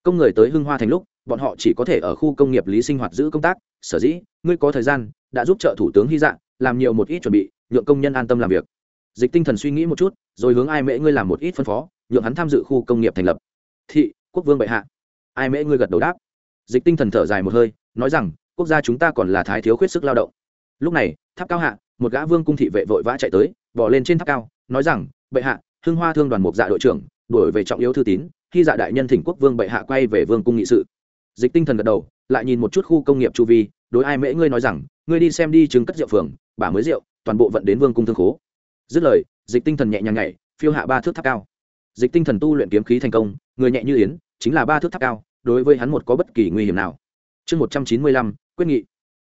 Công người tới hưng hoa thành lúc, bọn họ chỉ có thể ở khu công nghiệp lý sinh hoạt giữ công tác. Sở dĩ, ngươi có thời gian, đã giúp trợ thủ tướng hy dạng làm nhiều một ít chuẩn bị, nhượng công nhân an tâm làm việc. Dịch tinh thần suy nghĩ một chút, rồi hướng ai mễ ngươi làm một ít phân phó, nhượng hắn tham dự khu công nghiệp thành lập. Thị, quốc vương bệ hạ. Ai mễ ngươi gật đầu đáp. Dịch tinh thần thở dài một hơi, nói rằng, quốc gia chúng ta còn là thái thiếu khuyết sức lao động lúc này, tháp cao hạ, một gã vương cung thị vệ vội vã chạy tới bỏ lên trên tháp cao, nói rằng, bệ hạ, hưng hoa thương đoàn mục dạ đội trưởng, đuổi về trọng yếu thư tín, khi dạ đại nhân thỉnh quốc vương bệ hạ quay về vương cung nghị sự. Dịch tinh thần gật đầu, lại nhìn một chút khu công nghiệp chu vi, đối ai mễ ngươi nói rằng, ngươi đi xem đi chứng cất rượu phường, bả mới rượu, toàn bộ vận đến vương cung thương khố. Dứt lời, dịch tinh thần nhẹ nhàng nhảy, phiêu hạ ba thước tháp cao. Dịch tinh thần tu luyện kiếm khí thành công, người nhẹ như yến, chính là ba thước tháp cao, đối với hắn một có bất kỳ nguy hiểm nào. Chương một trăm chín mươi lăm, quyết nghị.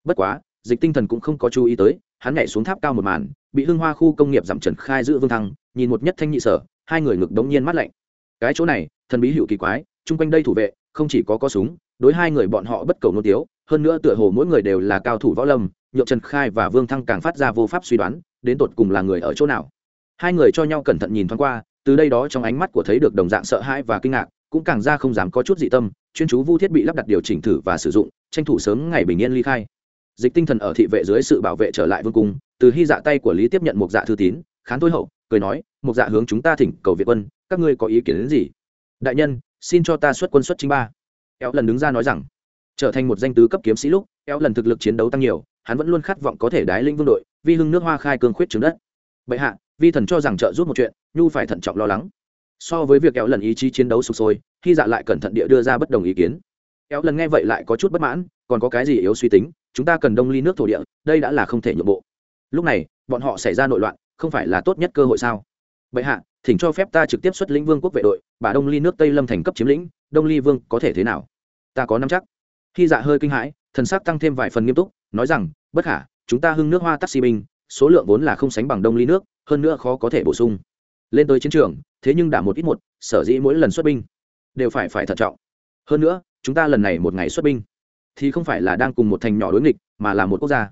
Bất quá dịch tinh thần cũng không có chú ý tới, hắn nhảy xuống tháp cao một màn, bị hưng hoa khu công nghiệp giảm trần khai giữ vương thăng, nhìn một nhất thanh nhị sở, hai người ngực đống nhiên mắt lạnh. Cái chỗ này, thần bí hữu kỳ quái, chung quanh đây thủ vệ, không chỉ có có súng, đối hai người bọn họ bất cầu nô tiếu, hơn nữa tựa hồ mỗi người đều là cao thủ võ lâm, nhượng trần khai và vương thăng càng phát ra vô pháp suy đoán, đến tột cùng là người ở chỗ nào. Hai người cho nhau cẩn thận nhìn thoáng qua, từ đây đó trong ánh mắt của thấy được đồng dạng sợ hãi và kinh ngạc, cũng càng ra không dám có chút dị tâm, chuyên chú vu thiết bị lắp đặt điều chỉnh thử và sử dụng, tranh thủ sớm ngày bình yên ly khai dịch tinh thần ở thị vệ dưới sự bảo vệ trở lại vương cung, từ hy dạ tay của lý tiếp nhận một dạ thư tín, khán thôi hậu, cười nói, một dạ hướng chúng ta thỉnh cầu việt quân, các ngươi có ý kiến đến gì? Đại nhân, xin cho ta xuất quân xuất chính ba. Éo lần đứng ra nói rằng, trở thành một danh tứ cấp kiếm sĩ lúc éo lần thực lực chiến đấu tăng nhiều, hắn vẫn luôn khát vọng có thể đái linh vương đội, vi hưng nước hoa khai cương khuyết trứng đất. Bệ hạ, vi thần cho rằng trợ giúp một chuyện, nhu phải thận trọng lo lắng. So với việc éo lần ý chí chiến đấu sụp sôi khi dạ lại cẩn thận địa đưa ra bất đồng ý kiến. Éo lần nghe vậy lại có chút bất mãn, còn có cái gì yếu suy tính? Chúng ta cần đông ly nước thổ địa, đây đã là không thể nhượng bộ. Lúc này, bọn họ xảy ra nội loạn, không phải là tốt nhất cơ hội sao? Bệ hạ, thỉnh cho phép ta trực tiếp xuất lĩnh vương quốc vệ đội bà đông ly nước tây lâm thành cấp chiếm lĩnh, đông ly vương có thể thế nào? Ta có năm chắc. Khi dạ hơi kinh hãi, thần sắc tăng thêm vài phần nghiêm túc, nói rằng, bất khả, chúng ta hưng nước hoa taxi binh, số lượng vốn là không sánh bằng đông ly nước, hơn nữa khó có thể bổ sung. Lên tới chiến trường, thế nhưng đã một ít một, sở dĩ mỗi lần xuất binh đều phải phải thận trọng. Hơn nữa, chúng ta lần này một ngày xuất binh thì không phải là đang cùng một thành nhỏ đối nghịch, mà là một quốc gia.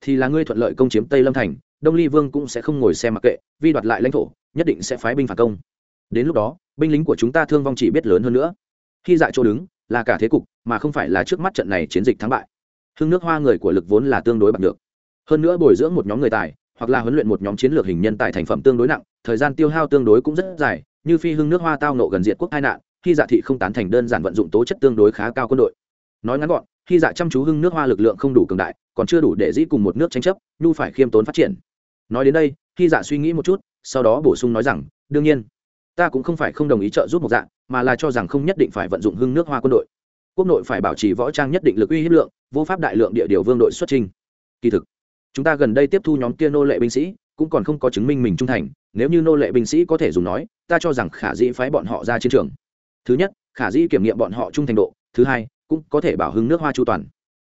Thì là ngươi thuận lợi công chiếm tây lâm thành, đông ly vương cũng sẽ không ngồi xem mặc kệ, vi đoạt lại lãnh thổ, nhất định sẽ phái binh phản công. Đến lúc đó, binh lính của chúng ta thương vong chỉ biết lớn hơn nữa. Khi dại chỗ đứng, là cả thế cục, mà không phải là trước mắt trận này chiến dịch thắng bại. Hưng nước hoa người của lực vốn là tương đối bạc được. Hơn nữa bồi dưỡng một nhóm người tài, hoặc là huấn luyện một nhóm chiến lược hình nhân tài thành phẩm tương đối nặng, thời gian tiêu hao tương đối cũng rất dài, như phi hưng nước hoa tao nộ gần diện quốc hai nạn, khi dạ thị không tán thành đơn giản vận dụng tố chất tương đối khá cao quân đội. Nói ngắn gọn khi dạ chăm chú hưng nước hoa lực lượng không đủ cường đại, còn chưa đủ để dĩ cùng một nước tranh chấp, nhu phải khiêm tốn phát triển. Nói đến đây, khi dạ suy nghĩ một chút, sau đó bổ sung nói rằng, đương nhiên, ta cũng không phải không đồng ý trợ giúp một dạng mà là cho rằng không nhất định phải vận dụng hưng nước hoa quân đội. Quốc nội phải bảo trì võ trang nhất định lực uy hiếp lượng, vô pháp đại lượng địa điều vương đội xuất trình kỳ thực, chúng ta gần đây tiếp thu nhóm kia nô lệ binh sĩ, cũng còn không có chứng minh mình trung thành, nếu như nô lệ binh sĩ có thể dùng nói, ta cho rằng khả dĩ phái bọn họ ra chiến trường. Thứ nhất, khả dĩ kiểm nghiệm bọn họ trung thành độ. Thứ hai cũng có thể bảo hưng nước hoa chu toàn.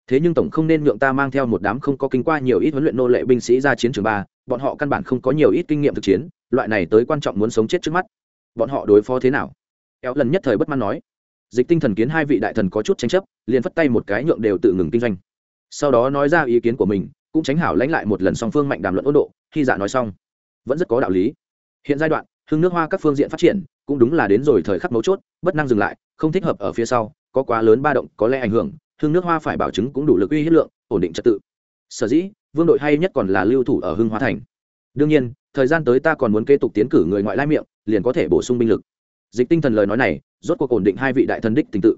Thế nhưng tổng không nên nhượng ta mang theo một đám không có kinh qua nhiều ít huấn luyện nô lệ binh sĩ ra chiến trường ba, bọn họ căn bản không có nhiều ít kinh nghiệm thực chiến, loại này tới quan trọng muốn sống chết trước mắt. Bọn họ đối phó thế nào? Éo lần nhất thời bất mãn nói. Dịch tinh thần kiến hai vị đại thần có chút tranh chấp, liền phất tay một cái nhượng đều tự ngừng kinh doanh. Sau đó nói ra ý kiến của mình, cũng tránh hảo lãnh lại một lần song phương mạnh đàm luận ôn độ, khi dạ nói xong. Vẫn rất có đạo lý. Hiện giai đoạn, hưng nước hoa các phương diện phát triển, cũng đúng là đến rồi thời khắc mấu chốt, bất năng dừng lại, không thích hợp ở phía sau có quá lớn ba động, có lẽ ảnh hưởng, hương nước hoa phải bảo chứng cũng đủ lực uy hiếp lượng, ổn định trật tự. Sở dĩ, vương đội hay nhất còn là lưu thủ ở hưng hoa thành. Đương nhiên, thời gian tới ta còn muốn kế tục tiến cử người ngoại lai miệng, liền có thể bổ sung binh lực. Dịch tinh thần lời nói này, rốt cuộc ổn định hai vị đại thần đích tình tự.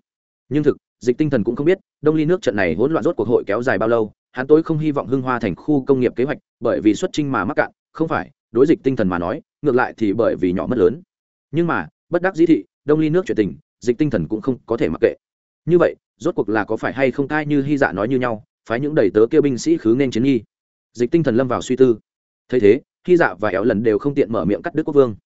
Nhưng thực, dịch tinh thần cũng không biết, đông ly nước trận này hỗn loạn rốt cuộc hội kéo dài bao lâu, hắn tối không hy vọng hưng hoa thành khu công nghiệp kế hoạch, bởi vì xuất trinh mà mắc cạn, không phải, đối dịch tinh thần mà nói, ngược lại thì bởi vì nhỏ mất lớn. Nhưng mà, bất đắc dĩ thị, đông ly nước chuyện tình dịch tinh thần cũng không có thể mặc kệ. Như vậy, rốt cuộc là có phải hay không cai như hy dạ nói như nhau, phái những đầy tớ kêu binh sĩ khứ nên chiến nghi. Dịch tinh thần lâm vào suy tư. Thấy thế, hy dạ và éo lần đều không tiện mở miệng cắt đứt quốc vương.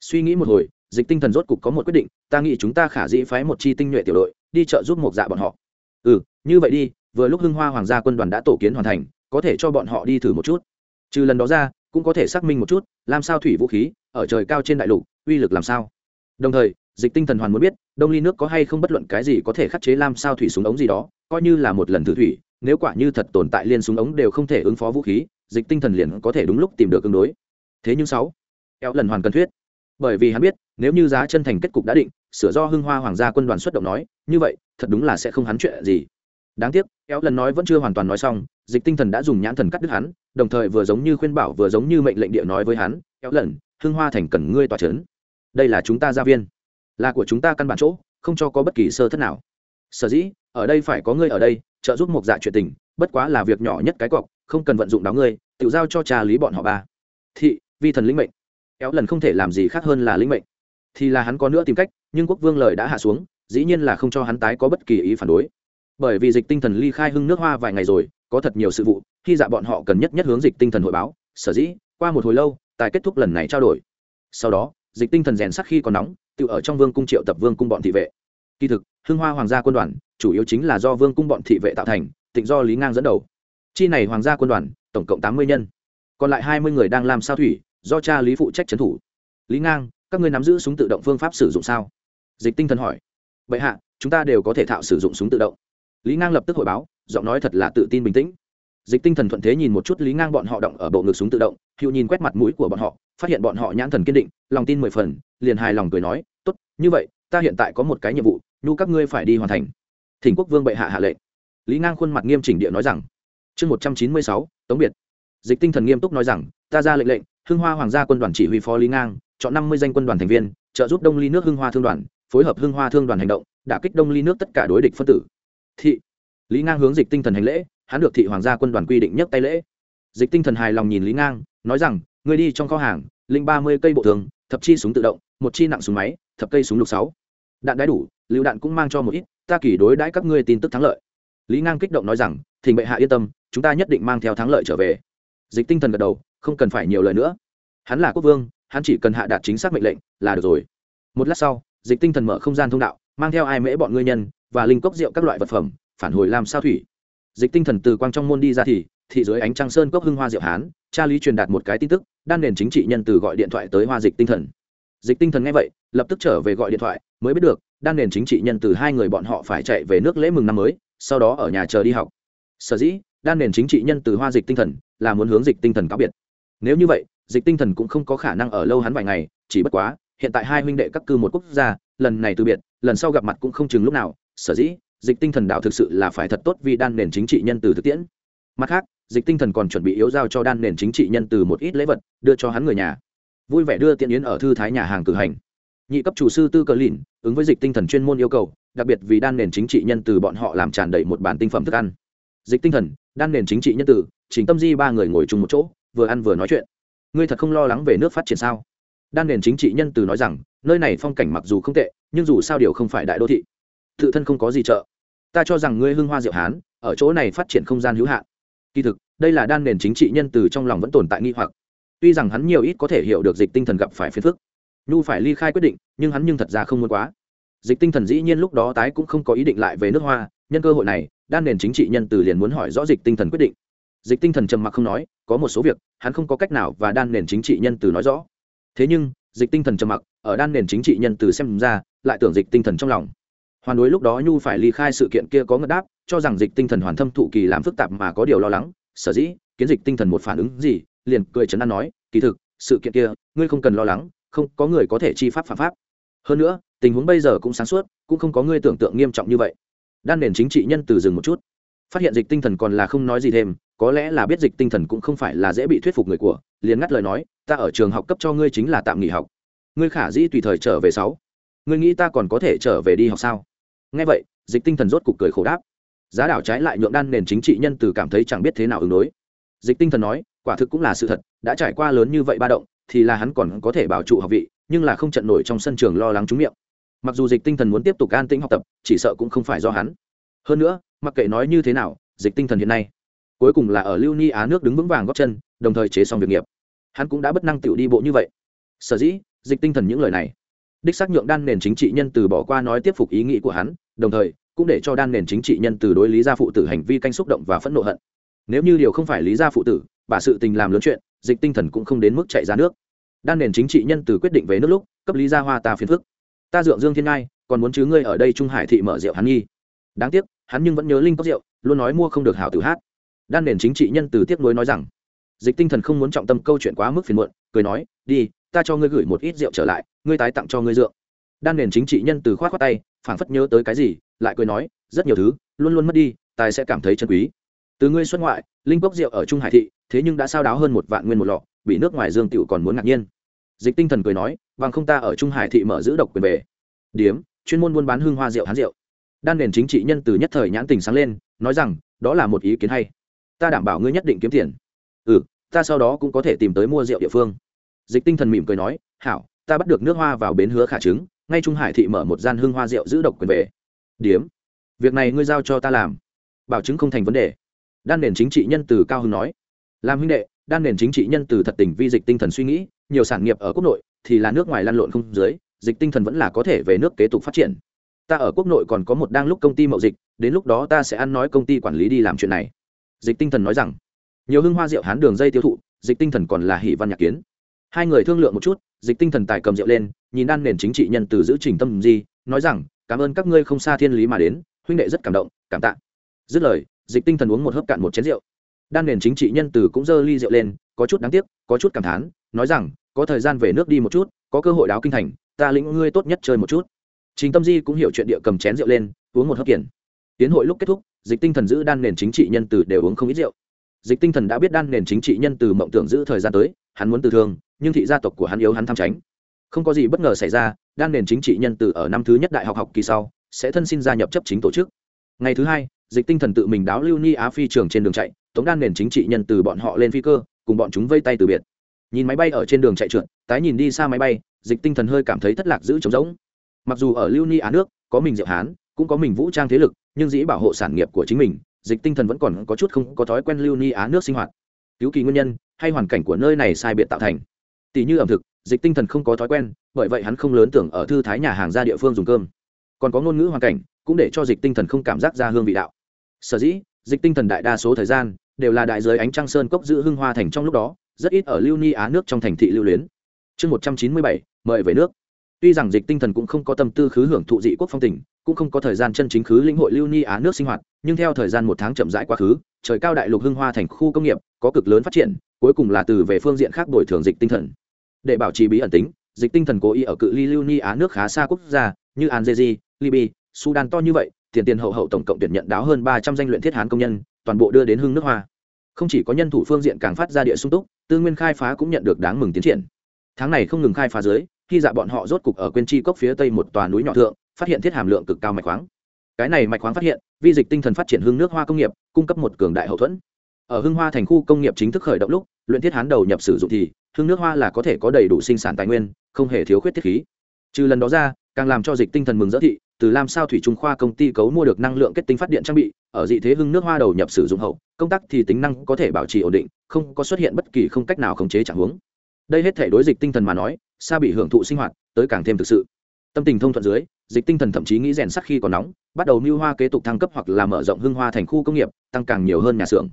Suy nghĩ một hồi, dịch tinh thần rốt cục có một quyết định, ta nghĩ chúng ta khả dĩ phái một chi tinh nhuệ tiểu đội, đi trợ giúp một dạ bọn họ. Ừ như vậy đi, vừa lúc hưng hoa hoàng gia quân đoàn đã tổ kiến hoàn thành, có thể cho bọn họ đi thử một chút. Trừ lần đó ra, cũng có thể xác minh một chút, làm sao thủy vũ khí, ở trời cao trên đại lục, uy lực làm sao. Đồng thời dịch tinh thần hoàn muốn biết, đông ly nước có hay không bất luận cái gì có thể khắc chế làm sao thủy súng ống gì đó, coi như là một lần thử thủy, nếu quả như thật tồn tại liên súng ống đều không thể ứng phó vũ khí, dịch tinh thần liền có thể đúng lúc tìm được tương đối. Thế nhưng sáu eo lần hoàn cần thuyết. Bởi vì hắn biết, nếu như giá chân thành kết cục đã định, sửa do hưng hoa hoàng gia quân đoàn xuất động nói, như vậy, thật đúng là sẽ không hắn chuyện gì. Đáng tiếc eo lần nói vẫn chưa hoàn toàn nói xong, dịch tinh thần đã dùng nhãn thần cắt đứt hắn, đồng thời vừa giống như khuyên bảo, vừa giống như mệnh lệnh địa nói với hắn eo lần, hưng hoa thành cần ngươi tỏa trấn đây là chúng ta gia viên là của chúng ta căn bản chỗ, không cho có bất kỳ sơ thất nào. Sở dĩ, ở đây phải có ngươi ở đây, trợ giúp một dạ chuyện tình, bất quá là việc nhỏ nhất cái cọc, không cần vận dụng đáo ngươi, tự giao cho trà lý bọn họ ba. Thị, vi thần lĩnh mệnh. Éo lần không thể làm gì khác hơn là lĩnh mệnh. Thì là hắn có nữa tìm cách, nhưng quốc vương lời đã hạ xuống, dĩ nhiên là không cho hắn tái có bất kỳ ý phản đối. Bởi vì dịch tinh thần ly khai hưng nước hoa vài ngày rồi, có thật nhiều sự vụ, khi dạ bọn họ cần nhất nhất hướng dịch tinh thần hội báo, sở dĩ, qua một hồi lâu, tài kết thúc lần này trao đổi. Sau đó, dịch tinh thần rèn sắc khi còn nóng tự ở trong vương cung triệu tập vương cung bọn thị vệ. Kỳ thực, hưng hoa hoàng gia quân đoàn chủ yếu chính là do vương cung bọn thị vệ tạo thành, tịnh do lý ngang dẫn đầu. Chi này hoàng gia quân đoàn, tổng cộng tám mươi nhân. Còn lại hai mươi người đang làm sao thủy, do cha lý phụ trách trấn thủ. Lý ngang, các ngươi nắm giữ súng tự động phương pháp sử dụng sao? Dịch tinh thần hỏi. Vậy hạ, chúng ta đều có thể thạo sử dụng súng tự động. Lý ngang lập tức hội báo, giọng nói thật là tự tin bình tĩnh. Dịch tinh thần thuận thế nhìn một chút lý ngang bọn họ động ở bộ ngực súng tự động hữu nhìn quét mặt mũi của bọn họ, phát hiện bọn họ nhãn thần kiên định, lòng tin mười phần, liền hài lòng cười nói, tốt, như vậy, ta hiện tại có một cái nhiệm vụ, nhu các ngươi phải đi hoàn thành. Thỉnh quốc vương bệ hạ hạ lệnh. Lý ngang khuôn mặt nghiêm chỉnh địa nói rằng, chương một trăm chín mươi sáu, tống biệt. Dịch tinh thần nghiêm túc nói rằng, ta ra lệnh lệnh, hưng hoa hoàng gia quân đoàn chỉ huy phó lý ngang, chọn năm mươi danh quân đoàn thành viên, trợ giúp đông ly nước hưng hoa thương đoàn, phối hợp hưng hoa thương đoàn hành động đã kích đông ly nước tất cả đối địch phân tử. Thị. Lý ngang hướng dịch tinh thần hành lễ, hắn được thị hoàng gia quân đoàn quy định nhất tay lễ. Dịch tinh thần hài lòng nhìn lý ngang nói rằng người đi trong kho hàng, linh ba mươi cây bộ thường, thập chi súng tự động, một chi nặng súng máy, thập cây súng lục sáu. Đạn đái đủ, lựu đạn cũng mang cho một ít, ta kỷ đối đãi các ngươi tin tức thắng lợi. Lý ngang kích động nói rằng thỉnh bệ hạ yên tâm, chúng ta nhất định mang theo thắng lợi trở về. Dịch tinh thần gật đầu, không cần phải nhiều lời nữa. Hắn là quốc vương, hắn chỉ cần hạ đạt chính xác mệnh lệnh là được rồi. Một lát sau, dịch tinh thần mở không gian thông đạo, mang theo ai mễ bọn ngươi nhân và linh cốc rượu các loại vật phẩm, phản hồi làm sao thủy. Dịch tinh thần từ quang trong môn đi ra thì, thị dưới ánh trăng sơn cốc hưng hoa diệu hán cha lý truyền đạt một cái tin tức, đan nền chính trị nhân từ gọi điện thoại tới hoa dịch tinh thần. Dịch tinh thần nghe vậy, lập tức trở về gọi điện thoại, mới biết được, đan nền chính trị nhân từ hai người bọn họ phải chạy về nước lễ mừng năm mới, sau đó ở nhà chờ đi học. Sở dĩ, đan nền chính trị nhân từ hoa dịch tinh thần là muốn hướng dịch tinh thần cáo biệt. Nếu như vậy, dịch tinh thần cũng không có khả năng ở lâu hắn vài ngày, chỉ bất quá, hiện tại hai huynh đệ các cư một quốc gia, lần này từ biệt, lần sau gặp mặt cũng không chừng lúc nào. Sở dĩ, dịch tinh thần đạo thực sự là phải thật tốt vì đan nền chính trị nhân từ thực tiễn. Mặt khác dịch tinh thần còn chuẩn bị yếu giao cho đan nền chính trị nhân từ một ít lễ vật, đưa cho hắn người nhà. Vui vẻ đưa tiện yến ở thư thái nhà hàng cử hành. Nhị cấp chủ sư tư cờ lìn ứng với dịch tinh thần chuyên môn yêu cầu, đặc biệt vì đan nền chính trị nhân từ bọn họ làm tràn đầy một bản tinh phẩm thức ăn. Dịch tinh thần, đan nền chính trị nhân từ chính tâm di ba người ngồi chung một chỗ, vừa ăn vừa nói chuyện. Ngươi thật không lo lắng về nước phát triển sao? Đan nền chính trị nhân từ nói rằng, nơi này phong cảnh mặc dù không tệ, nhưng dù sao điều không phải đại đô thị. Tự thân không có gì chợ. ta cho rằng ngươi hưng hoa diệu hán, ở chỗ này phát triển không gian hữu hạn kỳ thực, đây là đan nền chính trị nhân từ trong lòng vẫn tồn tại nghi hoặc. Tuy rằng hắn nhiều ít có thể hiểu được dịch tinh thần gặp phải phiền phức, nhu phải ly khai quyết định, nhưng hắn nhưng thật ra không muốn quá. Dịch tinh thần dĩ nhiên lúc đó tái cũng không có ý định lại về nước hoa, nhân cơ hội này, đan nền chính trị nhân từ liền muốn hỏi rõ dịch tinh thần quyết định. Dịch tinh thần trầm mặc không nói, có một số việc, hắn không có cách nào và đan nền chính trị nhân từ nói rõ. Thế nhưng, dịch tinh thần trầm mặc, ở đan nền chính trị nhân từ xem ra, lại tưởng dịch tinh thần trong lòng. Hoàn đối lúc đó nhu phải ly khai sự kiện kia có ngất đáp cho rằng dịch tinh thần hoàn thâm thụ kỳ làm phức tạp mà có điều lo lắng, sở dĩ, kiến dịch tinh thần một phản ứng gì, liền cười chấn an nói, kỳ thực, sự kiện kia, ngươi không cần lo lắng, không có người có thể chi pháp phạm pháp. Hơn nữa, tình huống bây giờ cũng sáng suốt, cũng không có ngươi tưởng tượng nghiêm trọng như vậy. Đan nền chính trị nhân từ dừng một chút. Phát hiện dịch tinh thần còn là không nói gì thêm, có lẽ là biết dịch tinh thần cũng không phải là dễ bị thuyết phục người của, liền ngắt lời nói, ta ở trường học cấp cho ngươi chính là tạm nghỉ học. Ngươi khả dĩ tùy thời trở về sáu. Ngươi nghĩ ta còn có thể trở về đi học sao? Nghe vậy, dịch tinh thần rốt cục cười khổ đáp giá đảo trái lại nhượng đan nền chính trị nhân từ cảm thấy chẳng biết thế nào ứng đối. Dịch tinh thần nói, quả thực cũng là sự thật, đã trải qua lớn như vậy ba động, thì là hắn còn có thể bảo trụ học vị, nhưng là không trận nổi trong sân trường lo lắng trúng miệng. Mặc dù dịch tinh thần muốn tiếp tục an tĩnh học tập, chỉ sợ cũng không phải do hắn. Hơn nữa, mặc kệ nói như thế nào, dịch tinh thần hiện nay, cuối cùng là ở lưu ni á nước đứng vững vàng góp chân, đồng thời chế xong việc nghiệp. Hắn cũng đã bất năng tựu đi bộ như vậy. Sở dĩ, dịch tinh thần những lời này, đích xác nhượng đan nền chính trị nhân từ bỏ qua nói tiếp phục ý nghĩ của hắn, đồng thời cũng để cho đan nền chính trị nhân từ đối lý gia phụ tử hành vi canh xúc động và phẫn nộ hận. Nếu như điều không phải lý gia phụ tử, bà sự tình làm lớn chuyện, dịch tinh thần cũng không đến mức chạy ra nước. Đan nền chính trị nhân từ quyết định về nước lúc, cấp lý gia hoa ta phiền phức. Ta dượng dương thiên ngai, còn muốn chứ ngươi ở đây trung hải thị mở rượu hắn nghi. Đáng tiếc, hắn nhưng vẫn nhớ linh cốc rượu, luôn nói mua không được hảo tử hát. Đan nền chính trị nhân từ tiếp nối nói rằng, dịch tinh thần không muốn trọng tâm câu chuyện quá mức phiền muộn, cười nói, đi, ta cho ngươi gửi một ít rượu trở lại, ngươi tái tặng cho ngươi dượng đan nền chính trị nhân từ khoát khoát tay, phảng phất nhớ tới cái gì, lại cười nói, rất nhiều thứ, luôn luôn mất đi, tài sẽ cảm thấy chân quý. Từ ngươi xuất ngoại, linh cốc rượu ở trung hải thị, thế nhưng đã sao đáo hơn một vạn nguyên một lọ, bị nước ngoài dương tiểu còn muốn ngạc nhiên. Dịch tinh thần cười nói, bằng không ta ở trung hải thị mở giữ độc quyền về. Điếm, chuyên môn buôn bán hương hoa rượu hán rượu. Đan nền chính trị nhân từ nhất thời nhãn tình sáng lên, nói rằng, đó là một ý kiến hay. Ta đảm bảo ngươi nhất định kiếm tiền. Ừ ta sau đó cũng có thể tìm tới mua rượu địa phương. Dịch tinh thần mỉm cười nói, hảo, ta bắt được nước hoa vào bến hứa khả chứng ngay trung hải thị mở một gian hương hoa rượu giữ độc quyền về. Điếm, việc này ngươi giao cho ta làm. Bảo chứng không thành vấn đề. Đan nền chính trị nhân từ cao hưng nói. Làm huynh đệ, đan nền chính trị nhân từ thật tình vi dịch tinh thần suy nghĩ, nhiều sản nghiệp ở quốc nội thì là nước ngoài lăn lộn không dưới, dịch tinh thần vẫn là có thể về nước kế tục phát triển. Ta ở quốc nội còn có một đang lúc công ty mậu dịch, đến lúc đó ta sẽ ăn nói công ty quản lý đi làm chuyện này. Dịch tinh thần nói rằng, nhiều hưng hoa rượu hán đường dây tiêu thụ, dịch tinh thần còn là hỷ văn nhạc kiến hai người thương lượng một chút, dịch tinh thần tài cầm rượu lên, nhìn đan nền chính trị nhân từ giữ trình tâm di, nói rằng, cảm ơn các ngươi không xa thiên lý mà đến, huynh đệ rất cảm động, cảm tạ. Dứt lời, dịch tinh thần uống một hớp cạn một chén rượu. Đan nền chính trị nhân từ cũng giơ ly rượu lên, có chút đáng tiếc, có chút cảm thán, nói rằng, có thời gian về nước đi một chút, có cơ hội đáo kinh thành, ta lĩnh ngươi tốt nhất chơi một chút. Chính tâm di cũng hiểu chuyện địa cầm chén rượu lên, uống một hớp kiển. Tiến hội lúc kết thúc, dịch tinh thần giữ đan nền chính trị nhân từ đều uống không ít rượu dịch tinh thần đã biết đan nền chính trị nhân từ mộng tưởng giữ thời gian tới, hắn muốn từ thương, nhưng thị gia tộc của hắn yếu hắn tham tránh không có gì bất ngờ xảy ra, đan nền chính trị nhân từ ở năm thứ nhất đại học học kỳ sau, sẽ thân xin gia nhập chấp chính tổ chức. Ngày thứ hai, dịch tinh thần tự mình đáo lưu ni á phi trường trên đường chạy, tống đan nền chính trị nhân từ bọn họ lên phi cơ, cùng bọn chúng vây tay từ biệt. Nhìn máy bay ở trên đường chạy trượt, tái nhìn đi xa máy bay, dịch tinh thần hơi cảm thấy thất lạc giữ trống rỗng. Mặc dù ở lưu ni á nước, có mình diệu hán, cũng có mình vũ trang thế lực, nhưng dĩ bảo hộ sản nghiệp của chính mình dịch tinh thần vẫn còn có chút không có thói quen lưu ni á nước sinh hoạt. Cứu kỳ nguyên nhân, hay hoàn cảnh của nơi này sai biệt tạo thành. Tỷ như ẩm thực, dịch tinh thần không có thói quen, bởi vậy hắn không lớn tưởng ở thư thái nhà hàng ra địa phương dùng cơm. Còn có ngôn ngữ hoàn cảnh, cũng để cho dịch tinh thần không cảm giác ra hương vị đạo. Sở dĩ, dịch tinh thần đại đa số thời gian, đều là đại giới ánh trăng sơn cốc giữ hưng hoa thành trong lúc đó, rất ít ở lưu ni á nước trong thành thị lưu luyến. Chương một trăm chín mươi bảy, mời về nước. Tuy rằng dịch tinh thần cũng không có tâm tư khứ hưởng thụ dị quốc phong tình cũng không có thời gian chân chính khứ lĩnh hội lưu ni á nước sinh hoạt, nhưng theo thời gian một tháng chậm rãi quá khứ, trời cao đại lục hưng hoa thành khu công nghiệp, có cực lớn phát triển, cuối cùng là từ về phương diện khác đổi thường dịch tinh thần. Để bảo trì bí ẩn tính, dịch tinh thần cố ý ở cự ly lưu ni á nước khá xa quốc gia, như algeria, libya, sudan to như vậy, tiền tiền hậu hậu tổng cộng tuyển nhận đáo hơn ba trăm danh luyện thiết hán công nhân, toàn bộ đưa đến hưng nước hoa. Không chỉ có nhân thủ phương diện càng phát ra địa sung túc, tư nguyên khai phá cũng nhận được đáng mừng tiến triển. Tháng này không ngừng khai phá dưới, khi dạ bọn họ rốt cục ở quên chi cốc phía tây một tòa núi nhỏ thượng phát hiện thiết hàm lượng cực cao mạch khoáng. Cái này mạch khoáng phát hiện, vi dịch tinh thần phát triển hương nước hoa công nghiệp, cung cấp một cường đại hậu thuẫn. Ở hưng hoa thành khu công nghiệp chính thức khởi động lúc, luyện thiết hán đầu nhập sử dụng thì, hương nước hoa là có thể có đầy đủ sinh sản tài nguyên, không hề thiếu khuyết thiết khí. Trừ lần đó ra, càng làm cho dịch tinh thần mừng dỡ thị, từ làm sao thủy trung khoa công ty cấu mua được năng lượng kết tinh phát điện trang bị, ở dị thế hưng nước hoa đầu nhập sử dụng hậu, công tác thì tính năng có thể bảo trì ổn định, không có xuất hiện bất kỳ không cách nào khống chế trạng huống. Đây hết thể đối dịch tinh thần mà nói, xa bị hưởng thụ sinh hoạt, tới càng thêm thực sự. Tâm tình thông thuận dưới dịch tinh thần thậm chí nghĩ rèn sắc khi còn nóng, bắt đầu mưu hoa kế tục thăng cấp hoặc là mở rộng hưng hoa thành khu công nghiệp, tăng càng nhiều hơn nhà xưởng.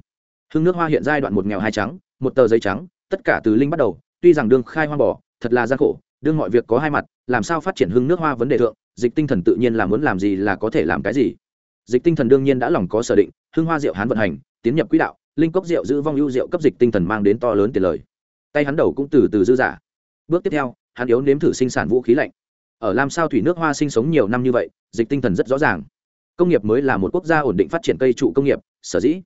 Hưng nước hoa hiện giai đoạn một nghèo hai trắng, một tờ giấy trắng, tất cả từ linh bắt đầu, tuy rằng đương khai hoa bỏ, thật là gian khổ, đương mọi việc có hai mặt, làm sao phát triển hưng nước hoa vấn đề thượng, dịch tinh thần tự nhiên là muốn làm gì là có thể làm cái gì. Dịch tinh thần đương nhiên đã lòng có sở định, hưng hoa rượu hán vận hành, tiến nhập quỹ đạo, linh cốc rượu giữ vong ưu rượu cấp dịch tinh thần mang đến to lớn tiền lời. Tay hắn đầu cũng từ từ dư giả bước tiếp theo, hắn yếu nếm thử sinh sản vũ khí lạnh ở làm sao thủy nước hoa sinh sống nhiều năm như vậy, dịch tinh thần rất rõ ràng. Công nghiệp mới là một quốc gia ổn định phát triển cây trụ công nghiệp, sở dĩ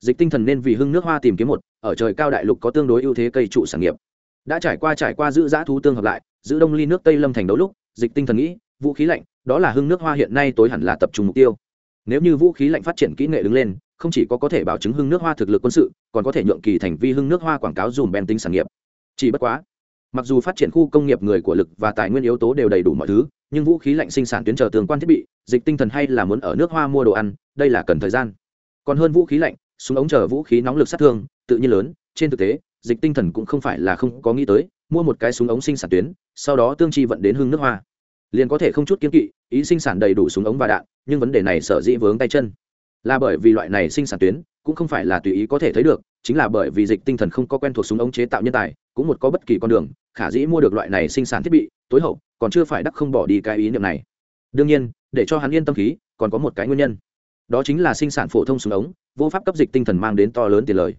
dịch tinh thần nên vì hưng nước hoa tìm kiếm một, ở trời cao đại lục có tương đối ưu thế cây trụ sản nghiệp. Đã trải qua trải qua giữ giã thú tương hợp lại, giữ đông ly nước tây lâm thành đấu lúc, dịch tinh thần nghĩ, vũ khí lạnh, đó là hưng nước hoa hiện nay tối hẳn là tập trung mục tiêu. Nếu như vũ khí lạnh phát triển kỹ nghệ đứng lên, không chỉ có có thể bảo chứng hưng nước hoa thực lực quân sự, còn có thể nhượng kỳ thành vi hưng nước hoa quảng cáo dùm bèn tính sản nghiệp. Chỉ bất quá mặc dù phát triển khu công nghiệp người của lực và tài nguyên yếu tố đều đầy đủ mọi thứ, nhưng vũ khí lạnh sinh sản tuyến chờ tường quan thiết bị, dịch tinh thần hay là muốn ở nước hoa mua đồ ăn, đây là cần thời gian. Còn hơn vũ khí lạnh, súng ống chờ vũ khí nóng lực sát thương, tự nhiên lớn, trên thực tế, dịch tinh thần cũng không phải là không có nghĩ tới, mua một cái súng ống sinh sản tuyến, sau đó tương chi vận đến hưng nước hoa. Liền có thể không chút kiên kỵ, ý sinh sản đầy đủ súng ống và đạn, nhưng vấn đề này sở dĩ vướng tay chân. Là bởi vì loại này sinh sản tuyến, cũng không phải là tùy ý có thể thấy được, chính là bởi vì dịch tinh thần không có quen thuộc súng ống chế tạo nhân tài cũng một có bất kỳ con đường, khả dĩ mua được loại này sinh sản thiết bị, tối hậu, còn chưa phải đắc không bỏ đi cái ý niệm này. Đương nhiên, để cho hắn yên tâm khí, còn có một cái nguyên nhân. Đó chính là sinh sản phổ thông súng ống, vô pháp cấp dịch tinh thần mang đến to lớn tiền lời.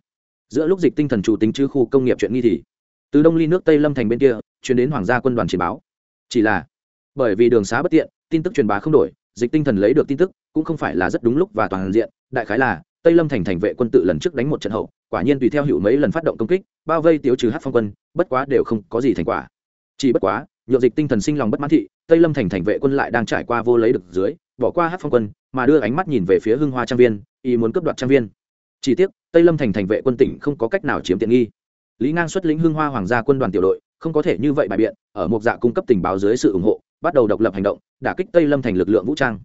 Giữa lúc dịch tinh thần chủ tính chứ khu công nghiệp chuyện nghi thì, từ đông ly nước tây lâm thành bên kia, chuyển đến hoàng gia quân đoàn chiến báo. Chỉ là, bởi vì đường xá bất tiện, tin tức truyền bá không đổi, dịch tinh thần lấy được tin tức, cũng không phải là rất đúng lúc và toàn diện, đại khái là tây lâm thành thành vệ quân tự lần trước đánh một trận hậu, quả nhiên tùy theo hữu mấy lần phát động công kích, bao vây tiêu trừ hát phong quân, bất quá đều không có gì thành quả. Chỉ bất quá nhộn dịch tinh thần sinh lòng bất mãn thị, tây lâm thành thành vệ quân lại đang trải qua vô lấy được dưới, bỏ qua hát phong quân, mà đưa ánh mắt nhìn về phía hưng hoa trang viên y muốn cướp đoạt trang viên. Chỉ tiếc, tây lâm thành thành vệ quân tỉnh không có cách nào chiếm tiện nghi. Lý ngang xuất lĩnh hưng hoa hoàng gia quân đoàn tiểu đội, không có thể như vậy bài biện, ở một dạ cung cấp tình báo dưới sự ủng hộ, bắt đầu độc lập hành động, đả kích tây lâm thành lực lượng vũ trang.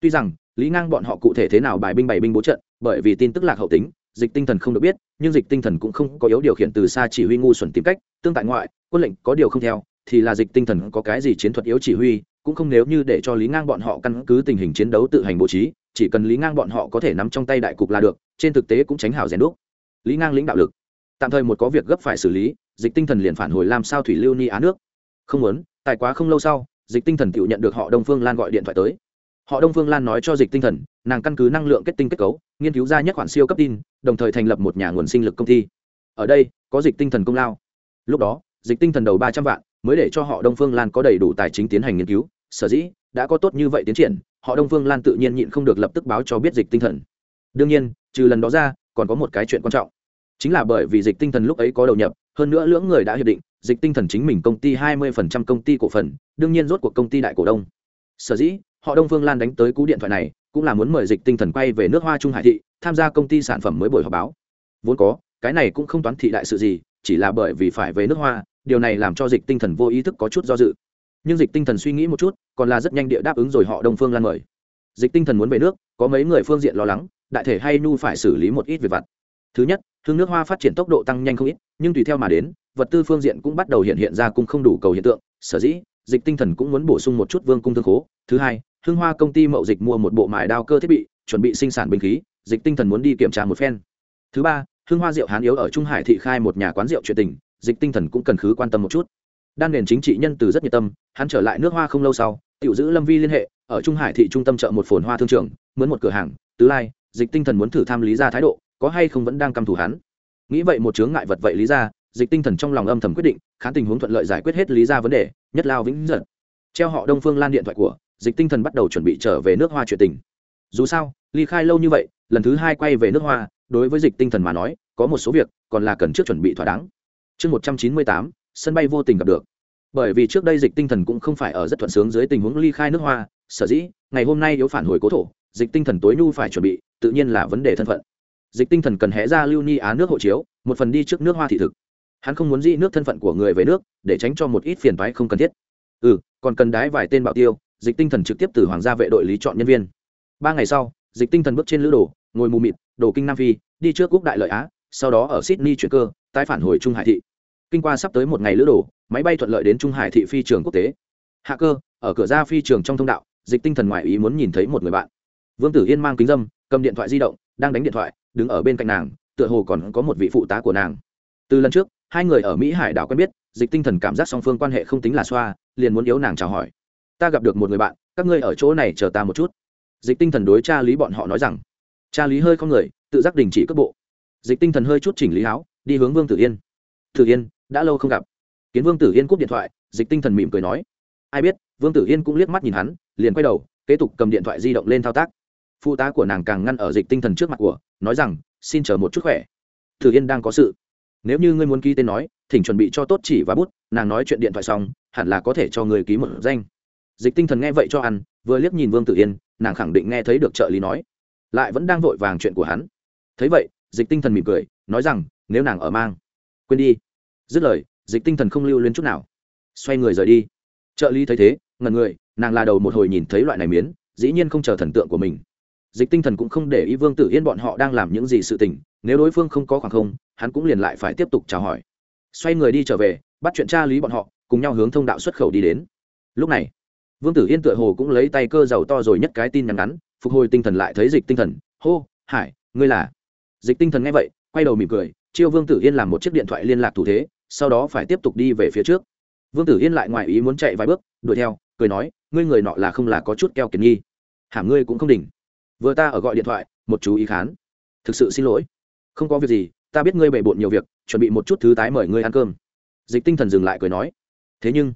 Tuy rằng, lý ngang bọn họ cụ thể thế nào bài binh bày binh bố trận bởi vì tin tức lạc hậu tính, dịch tinh thần không được biết, nhưng dịch tinh thần cũng không có yếu điều khiển từ xa chỉ huy ngu xuẩn tìm cách, tương tại ngoại, quân lệnh có điều không theo, thì là dịch tinh thần có cái gì chiến thuật yếu chỉ huy, cũng không nếu như để cho lý ngang bọn họ căn cứ tình hình chiến đấu tự hành bố trí, chỉ cần lý ngang bọn họ có thể nắm trong tay đại cục là được, trên thực tế cũng tránh hảo rèn đúc. Lý ngang lĩnh đạo lực. Tạm thời một có việc gấp phải xử lý, dịch tinh thần liền phản hồi làm sao thủy lưu ni á nước. Không muốn, tại quá không lâu sau, dịch tinh thần tự nhận được họ đông phương lan gọi điện thoại tới. Họ đông phương lan nói cho dịch tinh thần, nàng căn cứ năng lượng kết tinh kết cấu nghiên cứu ra nhất khoản siêu cấp tin, đồng thời thành lập một nhà nguồn sinh lực công ty. Ở đây, có dịch tinh thần công lao. Lúc đó, dịch tinh thần đầu ba trăm vạn, mới để cho họ đông phương lan có đầy đủ tài chính tiến hành nghiên cứu. Sở dĩ, đã có tốt như vậy tiến triển, họ đông phương lan tự nhiên nhịn không được lập tức báo cho biết dịch tinh thần. Đương nhiên, trừ lần đó ra, còn có một cái chuyện quan trọng. Chính là bởi vì dịch tinh thần lúc ấy có đầu nhập, hơn nữa lưỡng người đã hiệp định, dịch tinh thần chính mình công ty hai mươi công ty cổ phần, đương nhiên rốt cuộc công ty đại cổ đông. Sở dĩ, họ đông phương lan đánh tới cú điện thoại này cũng là muốn mời dịch tinh thần quay về nước hoa trung hải thị, tham gia công ty sản phẩm mới buổi họp báo. Vốn có, cái này cũng không toán thị đại sự gì, chỉ là bởi vì phải về nước hoa, điều này làm cho dịch tinh thần vô ý thức có chút do dự. Nhưng dịch tinh thần suy nghĩ một chút, còn là rất nhanh địa đáp ứng rồi họ đông phương lan mời. Dịch tinh thần muốn về nước, có mấy người phương diện lo lắng, đại thể hay nu phải xử lý một ít việc vặt. Thứ nhất, thương nước hoa phát triển tốc độ tăng nhanh không ít, nhưng tùy theo mà đến, vật tư phương diện cũng bắt đầu hiện hiện ra cung không đủ cầu hiện tượng. Sở dĩ, dịch tinh thần cũng muốn bổ sung một chút vương cung thương khố. Thứ hai hưng hoa công ty mậu dịch mua một bộ mài đao cơ thiết bị, chuẩn bị sinh sản bình khí, dịch tinh thần muốn đi kiểm tra một phen. Thứ ba, hưng hoa rượu hán yếu ở trung hải thị khai một nhà quán rượu chuyện tình, dịch tinh thần cũng cần khứ quan tâm một chút. Đan nền chính trị nhân từ rất nhiệt tâm, hắn trở lại nước hoa không lâu sau, tiểu giữ lâm vi liên hệ, ở trung hải thị trung tâm chợ một phồn hoa thương trường, mướn một cửa hàng, tứ lai, dịch tinh thần muốn thử tham lý ra thái độ, có hay không vẫn đang căm thù hắn. Nghĩ vậy một chướng ngại vật vậy lý ra, dịch tinh thần trong lòng âm thầm quyết định, khán tình huống thuận lợi giải quyết hết lý ra vấn đề, nhất lao vĩnh giật treo họ đông phương lan điện thoại của dịch tinh thần bắt đầu chuẩn bị trở về nước hoa chuyện tình. Dù sao, ly khai lâu như vậy, lần thứ hai quay về nước hoa, đối với dịch tinh thần mà nói, có một số việc còn là cần trước chuẩn bị thỏa đáng. Chương một trăm chín mươi tám, sân bay vô tình gặp được. Bởi vì trước đây dịch tinh thần cũng không phải ở rất thuận sướng dưới tình huống ly khai nước hoa, sở dĩ, ngày hôm nay yếu phản hồi cố thổ, dịch tinh thần tối nhu phải chuẩn bị, tự nhiên là vấn đề thân phận. Dịch tinh thần cần hé ra lưu ni á nước hộ chiếu, một phần đi trước nước hoa thị thực. Hắn không muốn di nước thân phận của người về nước, để tránh cho một ít phiền toái không cần thiết. Ừ còn cần đái vài tên bảo tiêu dịch tinh thần trực tiếp từ hoàng gia vệ đội lý chọn nhân viên. Ba ngày sau, dịch tinh thần bước trên lữ đồ, ngồi mù mịt, đồ kinh nam phi, đi trước quốc đại lợi á, sau đó ở sydney chuyển cơ, tái phản hồi trung hải thị. Kinh qua sắp tới một ngày lữ đồ, máy bay thuận lợi đến trung hải thị phi trường quốc tế. Hạ cơ, ở cửa ra phi trường trong thông đạo, dịch tinh thần ngoại ý muốn nhìn thấy một người bạn. Vương tử yên mang kính dâm, cầm điện thoại di động, đang đánh điện thoại, đứng ở bên cạnh nàng, tựa hồ còn có một vị phụ tá của nàng. Từ lần trước, hai người ở mỹ hải đảo quen biết, dịch tinh thần cảm giác song phương quan hệ không tính là xoa, liền muốn yếu nàng chào hỏi ta gặp được một người bạn, các ngươi ở chỗ này chờ ta một chút. Dịch tinh thần đối cha lý bọn họ nói rằng. Cha lý hơi không người, tự giác đình chỉ cước bộ. Dịch tinh thần hơi chút chỉnh lý áo, đi hướng vương tử yên. Tử yên, đã lâu không gặp. Kiến vương tử yên cúp điện thoại, dịch tinh thần mỉm cười nói. Ai biết, vương tử yên cũng liếc mắt nhìn hắn, liền quay đầu, kế tục cầm điện thoại di động lên thao tác. Phụ tá của nàng càng ngăn ở dịch tinh thần trước mặt của, nói rằng, xin chờ một chút khỏe. Tử yên đang có sự. Nếu như ngươi muốn ký tên nói, thỉnh chuẩn bị cho tốt chỉ và bút, nàng nói chuyện điện thoại xong, hẳn là có thể cho người ký một danh dịch tinh thần nghe vậy cho ăn, vừa liếc nhìn vương tử yên, nàng khẳng định nghe thấy được trợ lý nói. Lại vẫn đang vội vàng chuyện của hắn. Thấy vậy, dịch tinh thần mỉm cười, nói rằng, nếu nàng ở mang, quên đi. Dứt lời, dịch tinh thần không lưu luyến chút nào. Xoay người rời đi. Trợ lý thấy thế ngần người, nàng là đầu một hồi nhìn thấy loại này miến, dĩ nhiên không chờ thần tượng của mình. Dịch tinh thần cũng không để ý vương tử yên bọn họ đang làm những gì sự tình, nếu đối phương không có khoảng không, hắn cũng liền lại phải tiếp tục chào hỏi. Xoay người đi trở về, bắt chuyện tra lý bọn họ, cùng nhau hướng thông đạo xuất khẩu đi đến. Lúc này vương tử yên tựa hồ cũng lấy tay cơ giàu to rồi nhất cái tin nhắn ngắn, phục hồi tinh thần lại thấy dịch tinh thần. Hô, hải, ngươi là? Dịch tinh thần nghe vậy, quay đầu mỉm cười, chiêu vương tử yên làm một chiếc điện thoại liên lạc thủ thế, sau đó phải tiếp tục đi về phía trước. Vương tử yên lại ngoài ý muốn chạy vài bước, đuổi theo, cười nói, ngươi người nọ là không là có chút keo kiệt nghi. Hàm ngươi cũng không đỉnh. Vừa ta ở gọi điện thoại, một chú ý khán. Thực sự xin lỗi. Không có việc gì, ta biết ngươi bề bộn nhiều việc, chuẩn bị một chút thứ tái mời ngươi ăn cơm. Dịch tinh thần dừng lại cười nói, thế nhưng,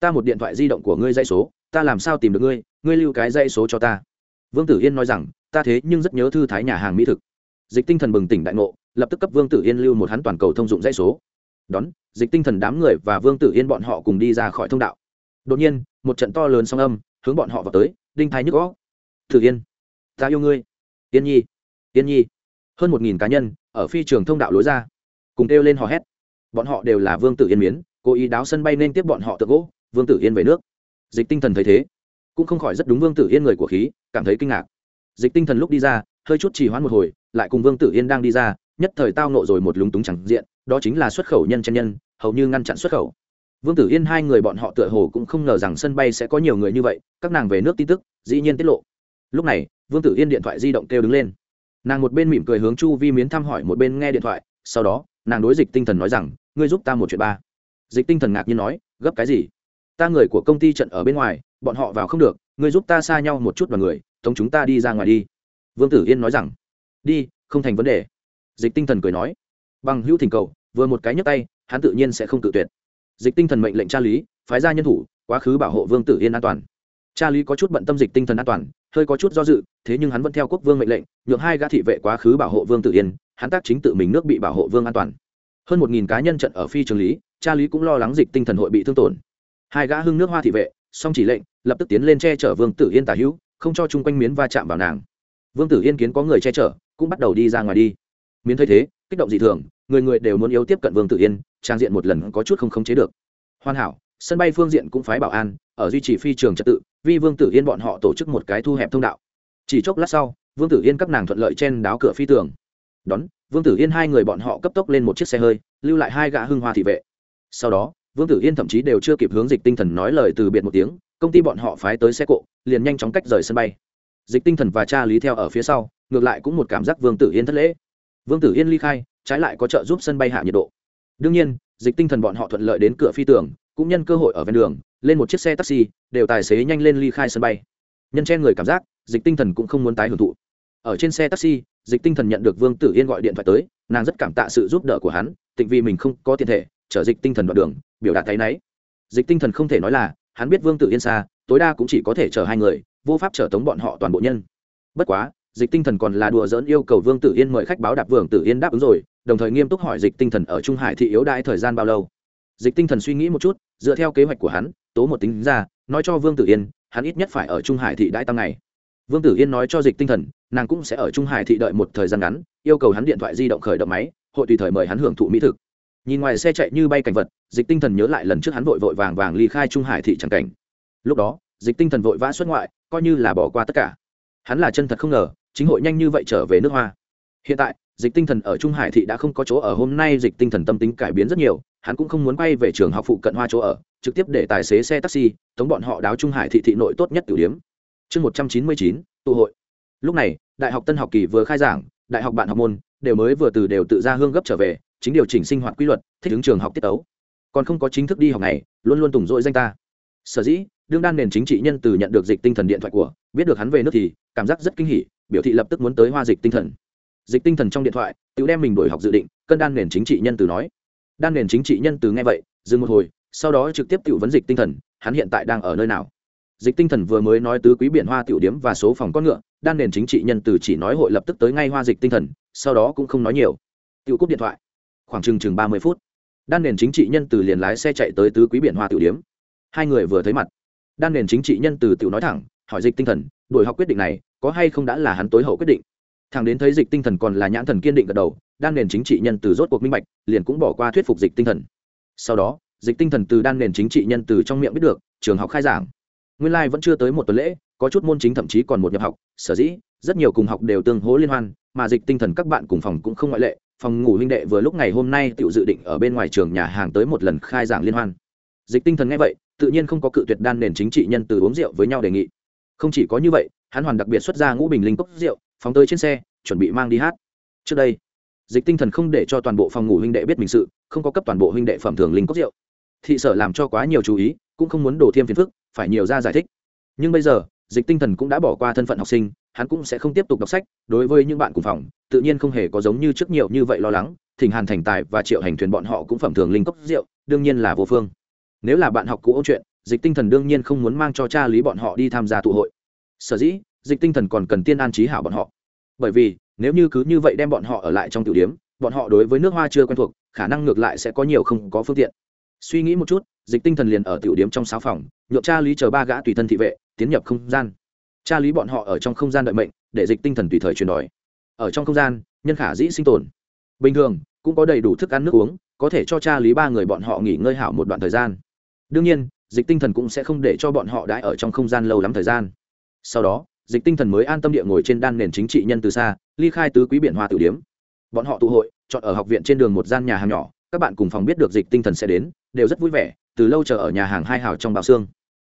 ta một điện thoại di động của ngươi dây số ta làm sao tìm được ngươi ngươi lưu cái dây số cho ta. Vương tử yên nói rằng, ta thế nhưng rất nhớ thư thái nhà hàng mỹ thực. Dịch tinh thần bừng tỉnh đại ngộ, lập tức cấp vương tử yên lưu một hắn toàn cầu thông dụng dây số. Đón, dịch tinh thần đám người và vương tử yên bọn họ cùng đi ra khỏi thông đạo. Đột nhiên, một trận to lớn song âm, hướng bọn họ vào tới, đinh thái nhức gõ tử yên, ta yêu ngươi. Yên nhi yên nhi. Hơn một nghìn cá nhân, ở phi trường thông đạo lối ra. Cùng kêu lên hò hét. Bọn họ đều là vương tử yên miến, cố ý đáo sân bay nên tiếp bọn họ tự gỗ, vương tử yên về nước dịch tinh thần thấy thế, cũng không khỏi rất đúng vương tử yên người của khí, cảm thấy kinh ngạc. Dịch tinh thần lúc đi ra, hơi chút trì hoãn một hồi, lại cùng vương tử yên đang đi ra, nhất thời tao nộ rồi một lúng túng chẳng diện, đó chính là xuất khẩu nhân chân nhân, hầu như ngăn chặn xuất khẩu. Vương tử yên hai người bọn họ tựa hồ cũng không ngờ rằng sân bay sẽ có nhiều người như vậy, các nàng về nước tin tức, dĩ nhiên tiết lộ. Lúc này, vương tử yên điện thoại di động kêu đứng lên. Nàng một bên mỉm cười hướng chu vi miến thăm hỏi, một bên nghe điện thoại, sau đó, nàng đối dịch tinh thần nói rằng, ngươi giúp ta một chuyện ba. Dịch tinh thần ngạc nhiên nói, gấp cái gì? Ta người của công ty trận ở bên ngoài, bọn họ vào không được, ngươi giúp ta xa nhau một chút vào người, tống chúng ta đi ra ngoài đi. Vương tử yên nói rằng. Đi, không thành vấn đề. Dịch tinh thần cười nói. Bằng hữu thỉnh cầu, vừa một cái nhấc tay, hắn tự nhiên sẽ không tự tuyệt. Dịch tinh thần mệnh lệnh tra lý, phái ra nhân thủ, quá khứ bảo hộ vương tử yên an toàn. Cha lý có chút bận tâm dịch tinh thần an toàn, hơi có chút do dự, thế nhưng hắn vẫn theo quốc vương mệnh lệnh, nhượng hai gã thị vệ quá khứ bảo hộ vương Tử yên, hắn tác chính tự mình nước bị bảo hộ vương an toàn. Hơn một nghìn cá nhân trận ở phi trường lý, cha lý cũng lo lắng dịch tinh thần hội bị thương tổn hai gã hưng nước hoa thị vệ, song chỉ lệnh, lập tức tiến lên che chở vương tử yên tả hữu, không cho chung quanh miến va chạm vào nàng. Vương tử yên kiến có người che chở, cũng bắt đầu đi ra ngoài đi. Miến thấy thế, kích động dị thường, người người đều muốn yếu tiếp cận vương tử yên, trang diện một lần có chút không khống chế được. Hoàn hảo, sân bay phương diện cũng phái bảo an, ở duy trì phi trường trật tự, vì vương tử yên bọn họ tổ chức một cái thu hẹp thông đạo. Chỉ chốc lát sau, vương tử yên các nàng thuận lợi chen đáo cửa phi tường. Đón, vương tử yên hai người bọn họ cấp tốc lên một chiếc xe hơi, lưu lại hai gã hưng hoa thị vệ. Sau đó vương tử yên thậm chí đều chưa kịp hướng dịch tinh thần nói lời từ biệt một tiếng, công ty bọn họ phái tới xe cộ, liền nhanh chóng cách rời sân bay. Dịch tinh thần và cha lý theo ở phía sau, ngược lại cũng một cảm giác vương tử yên thất lễ. Vương tử yên ly khai, trái lại có trợ giúp sân bay hạ nhiệt độ. Đương nhiên, dịch tinh thần bọn họ thuận lợi đến cửa phi tường, cũng nhân cơ hội ở ven đường, lên một chiếc xe taxi, đều tài xế nhanh lên ly khai sân bay. Nhân chen người cảm giác, dịch tinh thần cũng không muốn tái hưởng thụ. Ở trên xe taxi, dịch tinh thần nhận được vương tử yên gọi điện thoại tới, nàng rất cảm tạ sự giúp đỡ của hắn, tịnh vì mình không có tiền thể chở dịch tinh thần đoạn đường, biểu đạt thấy náy dịch tinh thần không thể nói là, hắn biết vương tử yên xa, tối đa cũng chỉ có thể chở hai người, vô pháp chở tống bọn họ toàn bộ nhân. Bất quá, dịch tinh thần còn là đùa dỡn yêu cầu vương tử yên mời khách báo đạp vương tử yên đáp ứng rồi, đồng thời nghiêm túc hỏi dịch tinh thần ở trung hải thị yếu đại thời gian bao lâu. Dịch tinh thần suy nghĩ một chút, dựa theo kế hoạch của hắn, tố một tính ra, nói cho vương tử yên, hắn ít nhất phải ở trung hải thị đãi tăng ngày. Vương tử yên nói cho dịch tinh thần, nàng cũng sẽ ở trung hải thị đợi một thời gian ngắn, yêu cầu hắn điện thoại di động khởi động máy, hội tùy thời mời hắn hưởng thụ mỹ thực nhìn ngoài xe chạy như bay cảnh vật, dịch tinh thần nhớ lại lần trước hắn vội vội vàng vàng ly khai trung hải thị tràng cảnh. Lúc đó, dịch tinh thần vội vã xuất ngoại, coi như là bỏ qua tất cả. Hắn là chân thật không ngờ, chính hội nhanh như vậy trở về nước hoa. Hiện tại, dịch tinh thần ở trung hải thị đã không có chỗ ở, hôm nay dịch tinh thần tâm tính cải biến rất nhiều, hắn cũng không muốn quay về trường học phụ cận hoa chỗ ở, trực tiếp để tài xế xe taxi, tống bọn họ đáo trung hải thị thị nội tốt nhất tiểu điếm chương một trăm chín mươi chín, tụ hội. Lúc này, đại học tân học kỳ vừa khai giảng, đại học bạn học môn, đều mới vừa từ đều tự ra hương gấp trở về chính điều chỉnh sinh hoạt quy luật, thích ứng trường học tiết tấu. Còn không có chính thức đi học này, luôn luôn tùng dội danh ta. Sở dĩ, đương đan nền chính trị nhân từ nhận được dịch tinh thần điện thoại của, biết được hắn về nước thì, cảm giác rất kinh hỉ, biểu thị lập tức muốn tới hoa dịch tinh thần. Dịch tinh thần trong điện thoại tự đem mình đổi học dự định, cân đan nền chính trị nhân từ nói. Đan nền chính trị nhân từ nghe vậy, dừng một hồi, sau đó trực tiếp tự vấn dịch tinh thần, hắn hiện tại đang ở nơi nào? Dịch tinh thần vừa mới nói tứ quý biển hoa tiểu điếm và số phòng con ngựa, đan nền chính trị nhân từ chỉ nói hội lập tức tới ngay hoa dịch tinh thần, sau đó cũng không nói nhiều. Tự cúp điện thoại khoảng chừng chừng ba mươi phút, đan nền chính trị nhân từ liền lái xe chạy tới tứ quý biển hoa tiểu điếm. Hai người vừa thấy mặt, đan nền chính trị nhân từ tiểu nói thẳng, hỏi dịch tinh thần đổi học quyết định này, có hay không đã là hắn tối hậu quyết định? Thằng đến thấy dịch tinh thần còn là nhãn thần kiên định gật đầu, đan nền chính trị nhân từ rốt cuộc minh bạch, liền cũng bỏ qua thuyết phục dịch tinh thần. Sau đó, dịch tinh thần từ đan nền chính trị nhân từ trong miệng biết được, trường học khai giảng. Nguyên lai vẫn chưa tới một tuần lễ, có chút môn chính thậm chí còn một nhập học, sở dĩ rất nhiều cùng học đều tương hố liên hoan, mà dịch tinh thần các bạn cùng phòng cũng không ngoại lệ phòng ngủ huynh đệ vừa lúc ngày hôm nay tự dự định ở bên ngoài trường nhà hàng tới một lần khai giảng liên hoan. Dịch tinh thần nghe vậy, tự nhiên không có cự tuyệt đan nền chính trị nhân từ uống rượu với nhau đề nghị. Không chỉ có như vậy, hắn hoàn đặc biệt xuất ra ngũ bình linh cốc rượu, phóng tới trên xe, chuẩn bị mang đi hát. Trước đây, dịch tinh thần không để cho toàn bộ phòng ngủ huynh đệ biết mình sự, không có cấp toàn bộ huynh đệ phẩm thường linh cốc rượu. Thị sở làm cho quá nhiều chú ý, cũng không muốn đổ thêm phiền phức, phải nhiều ra giải thích. Nhưng bây giờ, dịch tinh thần cũng đã bỏ qua thân phận học sinh hắn cũng sẽ không tiếp tục đọc sách, đối với những bạn cùng phòng, tự nhiên không hề có giống như trước nhiều như vậy lo lắng, thỉnh hàn thành tài và triệu hành thuyền bọn họ cũng phẩm thường linh cốc rượu, đương nhiên là vô phương. Nếu là bạn học cũ ôn chuyện, dịch tinh thần đương nhiên không muốn mang cho cha lý bọn họ đi tham gia tụ hội. Sở dĩ, dịch tinh thần còn cần tiên an trí hảo bọn họ. Bởi vì, nếu như cứ như vậy đem bọn họ ở lại trong tiểu điếm, bọn họ đối với nước hoa chưa quen thuộc, khả năng ngược lại sẽ có nhiều không có phương tiện. Suy nghĩ một chút, dịch tinh thần liền ở tiểu điếm trong sáu phòng nhộn cha lý chờ ba gã tùy thân thị vệ, tiến nhập không gian cha lý bọn họ ở trong không gian đợi mệnh, để dịch tinh thần tùy thời chuyển đổi. Ở trong không gian, nhân khả dĩ sinh tồn. Bình thường, cũng có đầy đủ thức ăn nước uống, có thể cho cha lý ba người bọn họ nghỉ ngơi hảo một đoạn thời gian. Đương nhiên, dịch tinh thần cũng sẽ không để cho bọn họ đãi ở trong không gian lâu lắm thời gian. Sau đó, dịch tinh thần mới an tâm địa ngồi trên đan nền chính trị nhân từ xa, ly khai tứ quý biển hoa tử điếm. Bọn họ tụ hội, chọn ở học viện trên đường một gian nhà hàng nhỏ, các bạn cùng phòng biết được dịch tinh thần sẽ đến, đều rất vui vẻ, từ lâu chờ ở nhà hàng hai hào trong bào xương.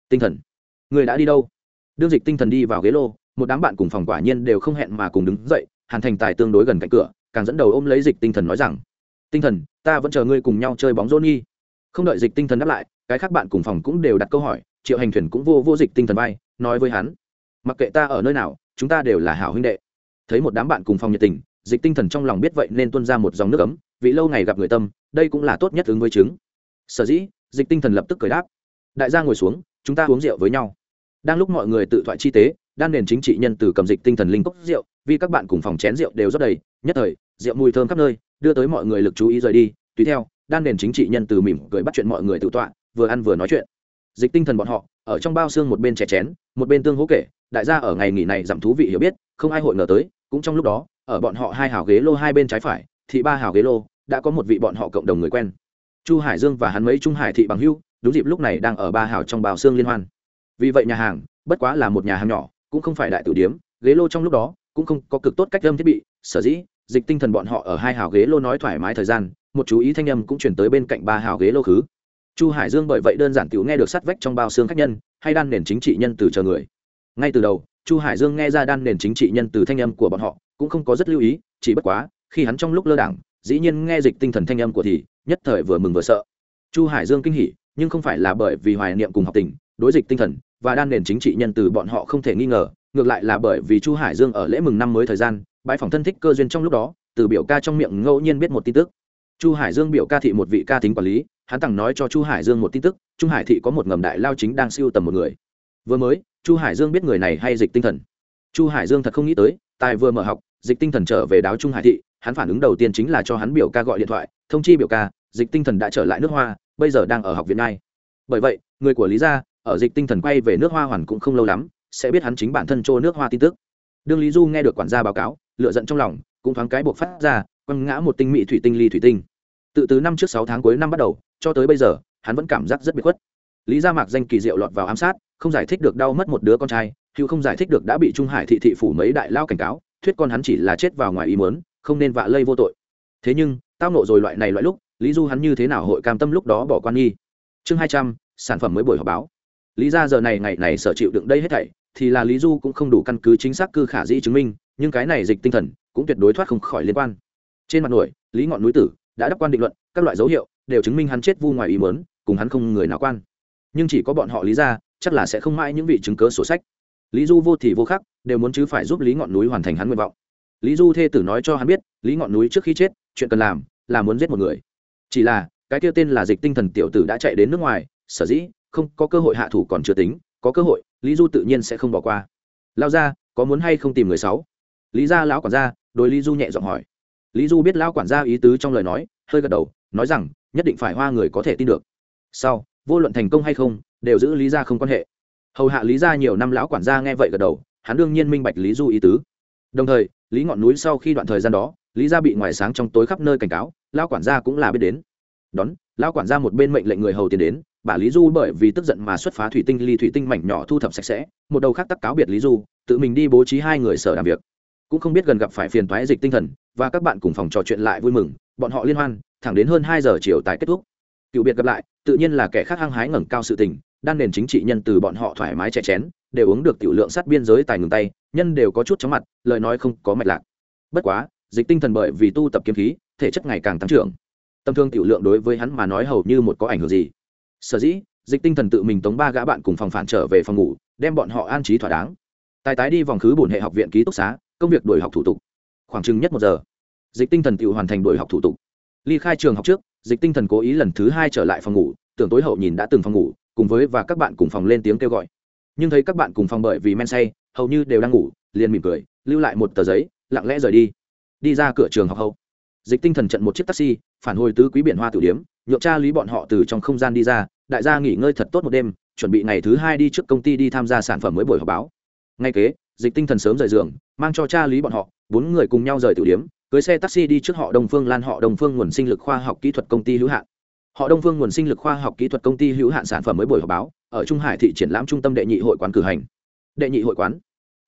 Tinh thần, người đã đi đâu? Đương dịch tinh thần đi vào ghế lô, một đám bạn cùng phòng quả nhiên đều không hẹn mà cùng đứng dậy, hàn thành tài tương đối gần cạnh cửa, càng dẫn đầu ôm lấy dịch tinh thần nói rằng, tinh thần, ta vẫn chờ ngươi cùng nhau chơi bóng rôn nhi không đợi dịch tinh thần đáp lại, cái khác bạn cùng phòng cũng đều đặt câu hỏi, triệu hành thuyền cũng vô vô dịch tinh thần bay nói với hắn, mặc kệ ta ở nơi nào, chúng ta đều là hảo huynh đệ. Thấy một đám bạn cùng phòng nhiệt tình, dịch tinh thần trong lòng biết vậy nên tuân ra một dòng nước ấm vì lâu ngày gặp người tâm, đây cũng là tốt nhất ứng với chứng sở dĩ, dịch tinh thần lập tức cười đáp, đại gia ngồi xuống, chúng ta uống rượu với nhau đang lúc mọi người tự thoại chi tế, đan nền chính trị nhân từ cầm dịch tinh thần linh cốc rượu, vì các bạn cùng phòng chén rượu đều rất đầy, nhất thời, rượu mùi thơm khắp nơi, đưa tới mọi người lực chú ý rời đi. Tùy theo, đan nền chính trị nhân từ mỉm cười bắt chuyện mọi người tự tọa, vừa ăn vừa nói chuyện. Dịch tinh thần bọn họ, ở trong bao xương một bên chè chén, một bên tương hố kể, đại gia ở ngày nghỉ này giảm thú vị hiểu biết, không ai hội ngờ tới, cũng trong lúc đó, ở bọn họ hai hào ghế lô hai bên trái phải thị ba hào ghế lô, đã có một vị bọn họ cộng đồng người quen. Chu hải dương và hắn mấy trung hải thị bằng hưu đúng dịp lúc này đang ở ba hào trong bào xương liên hoan vì vậy nhà hàng, bất quá là một nhà hàng nhỏ, cũng không phải đại tử điếm, ghế lô trong lúc đó cũng không có cực tốt cách âm thiết bị, sở dĩ, dịch tinh thần bọn họ ở hai hào ghế lô nói thoải mái thời gian, một chú ý thanh âm cũng chuyển tới bên cạnh ba hào ghế lô khứ. Chu hải dương bởi vậy đơn giản tiểu nghe được sắt vách trong bao xương khách nhân, hay đan nền chính trị nhân từ chờ người. Ngay từ đầu, chu hải dương nghe ra đan nền chính trị nhân từ thanh âm của bọn họ, cũng không có rất lưu ý, chỉ bất quá, khi hắn trong lúc lơ đảng, dĩ nhiên nghe dịch tinh thần thanh âm của thì, nhất thời vừa mừng vừa sợ. Chu hải dương kinh hỉ, nhưng không phải là bởi vì hoài niệm cùng học tình, đối dịch tinh thần và đan nền chính trị nhân từ bọn họ không thể nghi ngờ, ngược lại là bởi vì chu hải dương ở lễ mừng năm mới thời gian, bãi phòng thân thích cơ duyên trong lúc đó, từ biểu ca trong miệng ngẫu nhiên biết một tin tức. Chu hải dương biểu ca thị một vị ca tính quản lý, hắn tặng nói cho chu hải dương một tin tức, trung hải thị có một ngầm đại lao chính đang siêu tầm một người. Vừa mới, chu hải dương biết người này hay dịch tinh thần. Chu hải dương thật không nghĩ tới, tài vừa mở học, dịch tinh thần trở về đáo trung hải thị, hắn phản ứng đầu tiên chính là cho hắn biểu ca gọi điện thoại, thông chi biểu ca, dịch tinh thần đã trở lại nước hoa, bây giờ đang ở học viện ngay. Bởi vậy, người của lý gia ở dịch tinh thần quay về nước hoa hoàn cũng không lâu lắm, sẽ biết hắn chính bản thân trô nước hoa tin tức. Đương lý du nghe được quản gia báo cáo lựa giận trong lòng, cũng thoáng cái buộc phát ra, quăng ngã một tinh mỹ thủy tinh ly thủy tinh. Tự từ năm trước sáu tháng cuối năm bắt đầu, cho tới bây giờ, hắn vẫn cảm giác rất bị khuất. Lý gia mạc danh kỳ diệu lọt vào ám sát, không giải thích được đau mất một đứa con trai hữu không giải thích được đã bị trung hải thị thị phủ mấy đại lao cảnh cáo, thuyết con hắn chỉ là chết vào ngoài ý mớn không nên vạ lây vô tội. Thế nhưng, tao nộ rồi loại này loại lúc, lý du hắn như thế nào hội cam tâm lúc đó bỏ quan nghi? Chương hai trăm, sản phẩm mới buổi họp báo lý ra giờ này ngày này sở chịu đựng đây hết thảy, thì là lý du cũng không đủ căn cứ chính xác cư khả dĩ chứng minh, nhưng cái này dịch tinh thần cũng tuyệt đối thoát không khỏi liên quan. Trên mặt nổi, lý ngọn núi tử đã đắc quan định luận, các loại dấu hiệu đều chứng minh hắn chết vu ngoài ý mớn cùng hắn không người nào quan. Nhưng chỉ có bọn họ lý ra, chắc là sẽ không mãi những vị chứng cớ sổ sách. Lý du vô thì vô khắc, đều muốn chứ phải giúp lý ngọn núi hoàn thành hắn nguyện vọng. Lý du thê tử nói cho hắn biết, lý ngọn núi trước khi chết, chuyện cần làm là muốn giết một người. Chỉ là, cái kia tên là dịch tinh thần tiểu tử đã chạy đến nước ngoài, sở dĩ không có cơ hội hạ thủ còn chưa tính, có cơ hội, lý du tự nhiên sẽ không bỏ qua. Lao ra có muốn hay không tìm người sáu? Lý gia lão quản gia, đối lý du nhẹ giọng hỏi. Lý du biết lão quản gia ý tứ trong lời nói, hơi gật đầu, nói rằng, nhất định phải hoa người có thể tin được. Sau, vô luận thành công hay không, đều giữ lý gia không quan hệ. Hầu hạ lý gia nhiều năm lão quản gia nghe vậy gật đầu, hắn đương nhiên minh bạch lý du ý tứ. Đồng thời, lý ngọn núi sau khi đoạn thời gian đó, lý gia bị ngoài sáng trong tối khắp nơi cảnh cáo, lão quản gia cũng là biết đến. Đón, lão quản gia một bên mệnh lệnh người hầu tiến đến bà lý du bởi vì tức giận mà xuất phá thủy tinh, ly thủy tinh mảnh nhỏ thu thập sạch sẽ, một đầu khác tắc cáo biệt lý du, tự mình đi bố trí hai người sở làm việc. Cũng không biết gần gặp phải phiền toái dịch tinh thần, và các bạn cùng phòng trò chuyện lại vui mừng, bọn họ liên hoan, thẳng đến hơn hai giờ chiều tại kết thúc. Cựu biệt gặp lại, tự nhiên là kẻ khác hăng hái ngẩng cao sự tình, đan nền chính trị nhân từ bọn họ thoải mái chè chén, đều uống được tiểu lượng sát biên giới tài ngừng tay, nhân đều có chút chóng mặt, lời nói không có mạch lạc. Bất quá, dịch tinh thần bởi vì tu tập kiếm khí, thể chất ngày càng tăng trưởng. Tâm thương tiểu lượng đối với hắn mà nói hầu như một có ảnh hưởng gì sở dĩ, dịch tinh thần tự mình tống ba gã bạn cùng phòng phản trở về phòng ngủ, đem bọn họ an trí thỏa đáng. Tài tái đi vòng khứ bổn hệ học viện ký túc xá, công việc đổi học thủ tục. Khoảng chừng nhất một giờ, dịch tinh thần tự hoàn thành đổi học thủ tục. Ly khai trường học trước, dịch tinh thần cố ý lần thứ hai trở lại phòng ngủ, tưởng tối hậu nhìn đã từng phòng ngủ, cùng với và các bạn cùng phòng lên tiếng kêu gọi. Nhưng thấy các bạn cùng phòng bởi vì men say, hầu như đều đang ngủ, liền mỉm cười, lưu lại một tờ giấy, lặng lẽ rời đi. Đi ra cửa trường học hậu. Dịch tinh thần trận một chiếc taxi, phản hồi tứ quý biển hoa tử điếm nhượng tra lý bọn họ từ trong không gian đi ra, đại gia nghỉ ngơi thật tốt một đêm, chuẩn bị ngày thứ hai đi trước công ty đi tham gia sản phẩm mới buổi họp báo. Ngay kế, dịch tinh thần sớm rời giường, mang cho cha lý bọn họ, bốn người cùng nhau rời tử điếm cưới xe taxi đi trước họ đông phương lan, họ đông phương nguồn sinh lực khoa học kỹ thuật công ty hữu hạn. Họ đông phương nguồn sinh lực khoa học kỹ thuật công ty hữu hạn sản phẩm mới buổi họp báo, ở trung hải thị triển lãm trung tâm đệ nhị hội quán cử hành. Đệ nhị hội quán.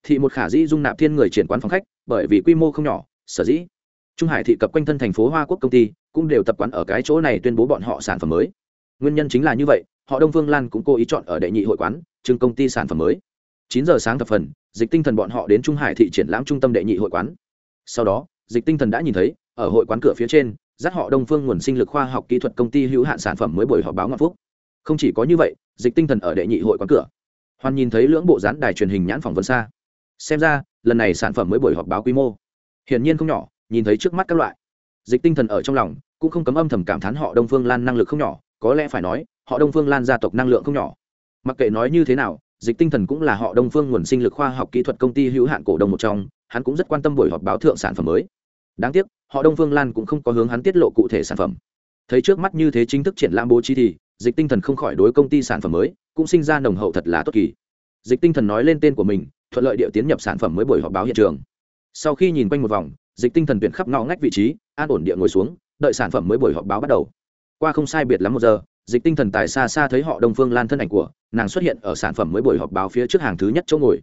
Thị một khả dĩ dung nạp thiên người triển quán phòng khách, bởi vì quy mô không nhỏ, sở dĩ trung hải thị cập quanh thân thành phố hoa quốc công ty cũng đều tập quán ở cái chỗ này tuyên bố bọn họ sản phẩm mới. Nguyên nhân chính là như vậy, họ đông phương lan cũng cố ý chọn ở đệ nhị hội quán, trưng công ty sản phẩm mới. Chín giờ sáng thập phần, dịch tinh thần bọn họ đến trung hải thị triển lãm trung tâm đệ nhị hội quán. Sau đó, dịch tinh thần đã nhìn thấy, ở hội quán cửa phía trên, dắt họ đông phương nguồn sinh lực khoa học kỹ thuật công ty hữu hạn sản phẩm mới buổi họp báo ngọc phúc. Không chỉ có như vậy, dịch tinh thần ở đệ nhị hội quán cửa. Hoàn nhìn thấy lưỡng bộ dán đài truyền hình nhãn phỏng vấn xa. Xem ra, lần này sản phẩm mới buổi họp báo quy mô, hiển nhiên không nhỏ nhìn thấy trước mắt các loại. Dịch tinh thần ở trong lòng, cũng không cấm âm thầm cảm thán họ đông phương lan năng lực không nhỏ, có lẽ phải nói, họ đông phương lan gia tộc năng lượng không nhỏ. Mặc kệ nói như thế nào, dịch tinh thần cũng là họ đông phương nguồn sinh lực khoa học kỹ thuật công ty hữu hạn cổ đông một trong, hắn cũng rất quan tâm buổi họp báo thượng sản phẩm mới. Đáng tiếc, họ đông phương lan cũng không có hướng hắn tiết lộ cụ thể sản phẩm. Thấy trước mắt như thế chính thức triển lãm bố trí thì, dịch tinh thần không khỏi đối công ty sản phẩm mới, cũng sinh ra nồng hậu thật là tốt kỳ. Dịch tinh thần nói lên tên của mình, thuận lợi điệu tiến nhập sản phẩm mới buổi họp báo hiện trường. Sau khi nhìn quanh một vòng dịch tinh thần tuyển khắp ngõ ngách vị trí, an ổn địa ngồi xuống, đợi sản phẩm mới buổi họp báo bắt đầu. Qua không sai biệt lắm một giờ, dịch tinh thần tài xa xa thấy họ đông phương lan thân ảnh của nàng xuất hiện ở sản phẩm mới buổi họp báo phía trước hàng thứ nhất chỗ ngồi.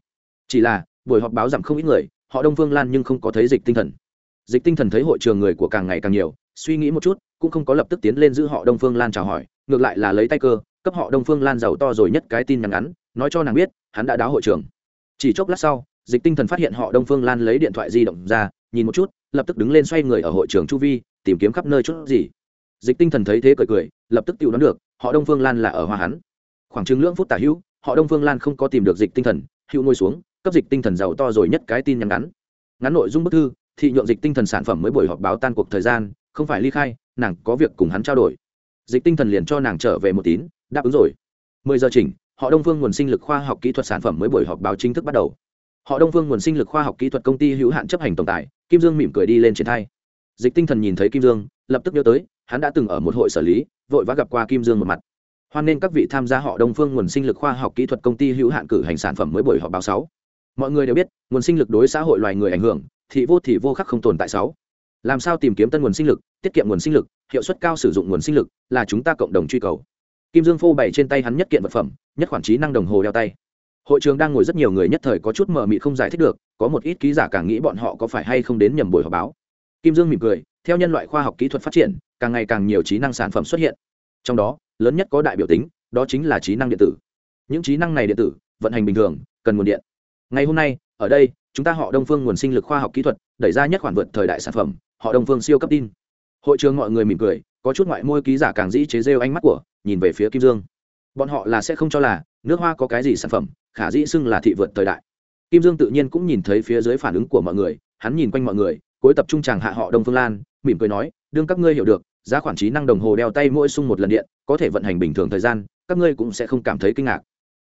Chỉ là, buổi họp báo giảm không ít người, họ đông phương lan nhưng không có thấy dịch tinh thần. Dịch tinh thần thấy hội trường người của càng ngày càng nhiều, suy nghĩ một chút, cũng không có lập tức tiến lên giữ họ đông phương lan chào hỏi, ngược lại là lấy tay cơ, cấp họ đông phương lan giàu to rồi nhất cái tin nhắn ngắn, nói cho nàng biết, hắn đã đáo hội trường. Chỉ chốc lát sau, dịch tinh thần phát hiện họ đông phương lan lấy điện thoại di động ra nhìn một chút, lập tức đứng lên xoay người ở hội trường chu vi, tìm kiếm khắp nơi chút gì. Dịch tinh thần thấy thế cười cười, lập tức tự đoán được, họ đông phương lan là ở hoa hắn. Khoảng chừng lưỡng phút tả hữu, họ đông phương lan không có tìm được dịch tinh thần, hữu ngồi xuống, cấp dịch tinh thần giàu to rồi nhất cái tin nhắn ngắn. Ngắn nội dung bức thư, thị nhượng dịch tinh thần sản phẩm mới buổi họp báo tan cuộc thời gian, không phải ly khai, nàng có việc cùng hắn trao đổi. Dịch tinh thần liền cho nàng trở về một tín, đáp ứng rồi. Mười giờ chỉnh, họ đông phương nguồn sinh lực khoa học kỹ thuật sản phẩm mới buổi họp báo chính thức bắt đầu. Họ đông phương nguồn sinh lực khoa học kỹ thuật công ty hữu hạn chấp hành tổng tài kim dương mỉm cười đi lên trên thay dịch tinh thần nhìn thấy kim dương, lập tức nhớ tới, hắn đã từng ở một hội xử lý, vội vã gặp qua kim dương một mặt. Hoan nên các vị tham gia họ đông phương nguồn sinh lực khoa học kỹ thuật công ty hữu hạn cử hành sản phẩm mới buổi họp báo sáu. Mọi người đều biết, nguồn sinh lực đối xã hội loài người ảnh hưởng, thì vô thì vô khắc không tồn tại sáu. Làm sao tìm kiếm tân nguồn sinh lực, tiết kiệm nguồn sinh lực, hiệu suất cao sử dụng nguồn sinh lực là chúng ta cộng đồng truy cầu. Kim dương phô bày trên tay hắn nhất kiện vật phẩm, nhất khoản trí năng đồng hồ đeo tay hội trường đang ngồi rất nhiều người nhất thời có chút mờ mị không giải thích được, có một ít ký giả càng nghĩ bọn họ có phải hay không đến nhầm buổi họp báo. Kim dương mỉm cười, theo nhân loại khoa học kỹ thuật phát triển, càng ngày càng nhiều trí năng sản phẩm xuất hiện. Trong đó, lớn nhất có đại biểu tính, đó chính là trí năng điện tử. Những trí năng này điện tử, vận hành bình thường, cần nguồn điện. Ngày hôm nay, ở đây, chúng ta họ đông phương nguồn sinh lực khoa học kỹ thuật, đẩy ra nhất khoản vượt thời đại sản phẩm, họ đông phương siêu cấp tin. Hội trường mọi người mỉm cười, có chút ngoại môi ký giả càng dĩ chế rêu ánh mắt của, nhìn về phía kim dương. Bọn họ là sẽ không cho là, nước hoa có cái gì sản phẩm khả dĩ xưng là thị vượt thời đại. Kim dương tự nhiên cũng nhìn thấy phía dưới phản ứng của mọi người, hắn nhìn quanh mọi người, cuối tập trung chàng hạ họ đông phương lan, mỉm cười nói, đương các ngươi hiểu được, giá khoản trí năng đồng hồ đeo tay mỗi sung một lần điện, có thể vận hành bình thường thời gian, các ngươi cũng sẽ không cảm thấy kinh ngạc.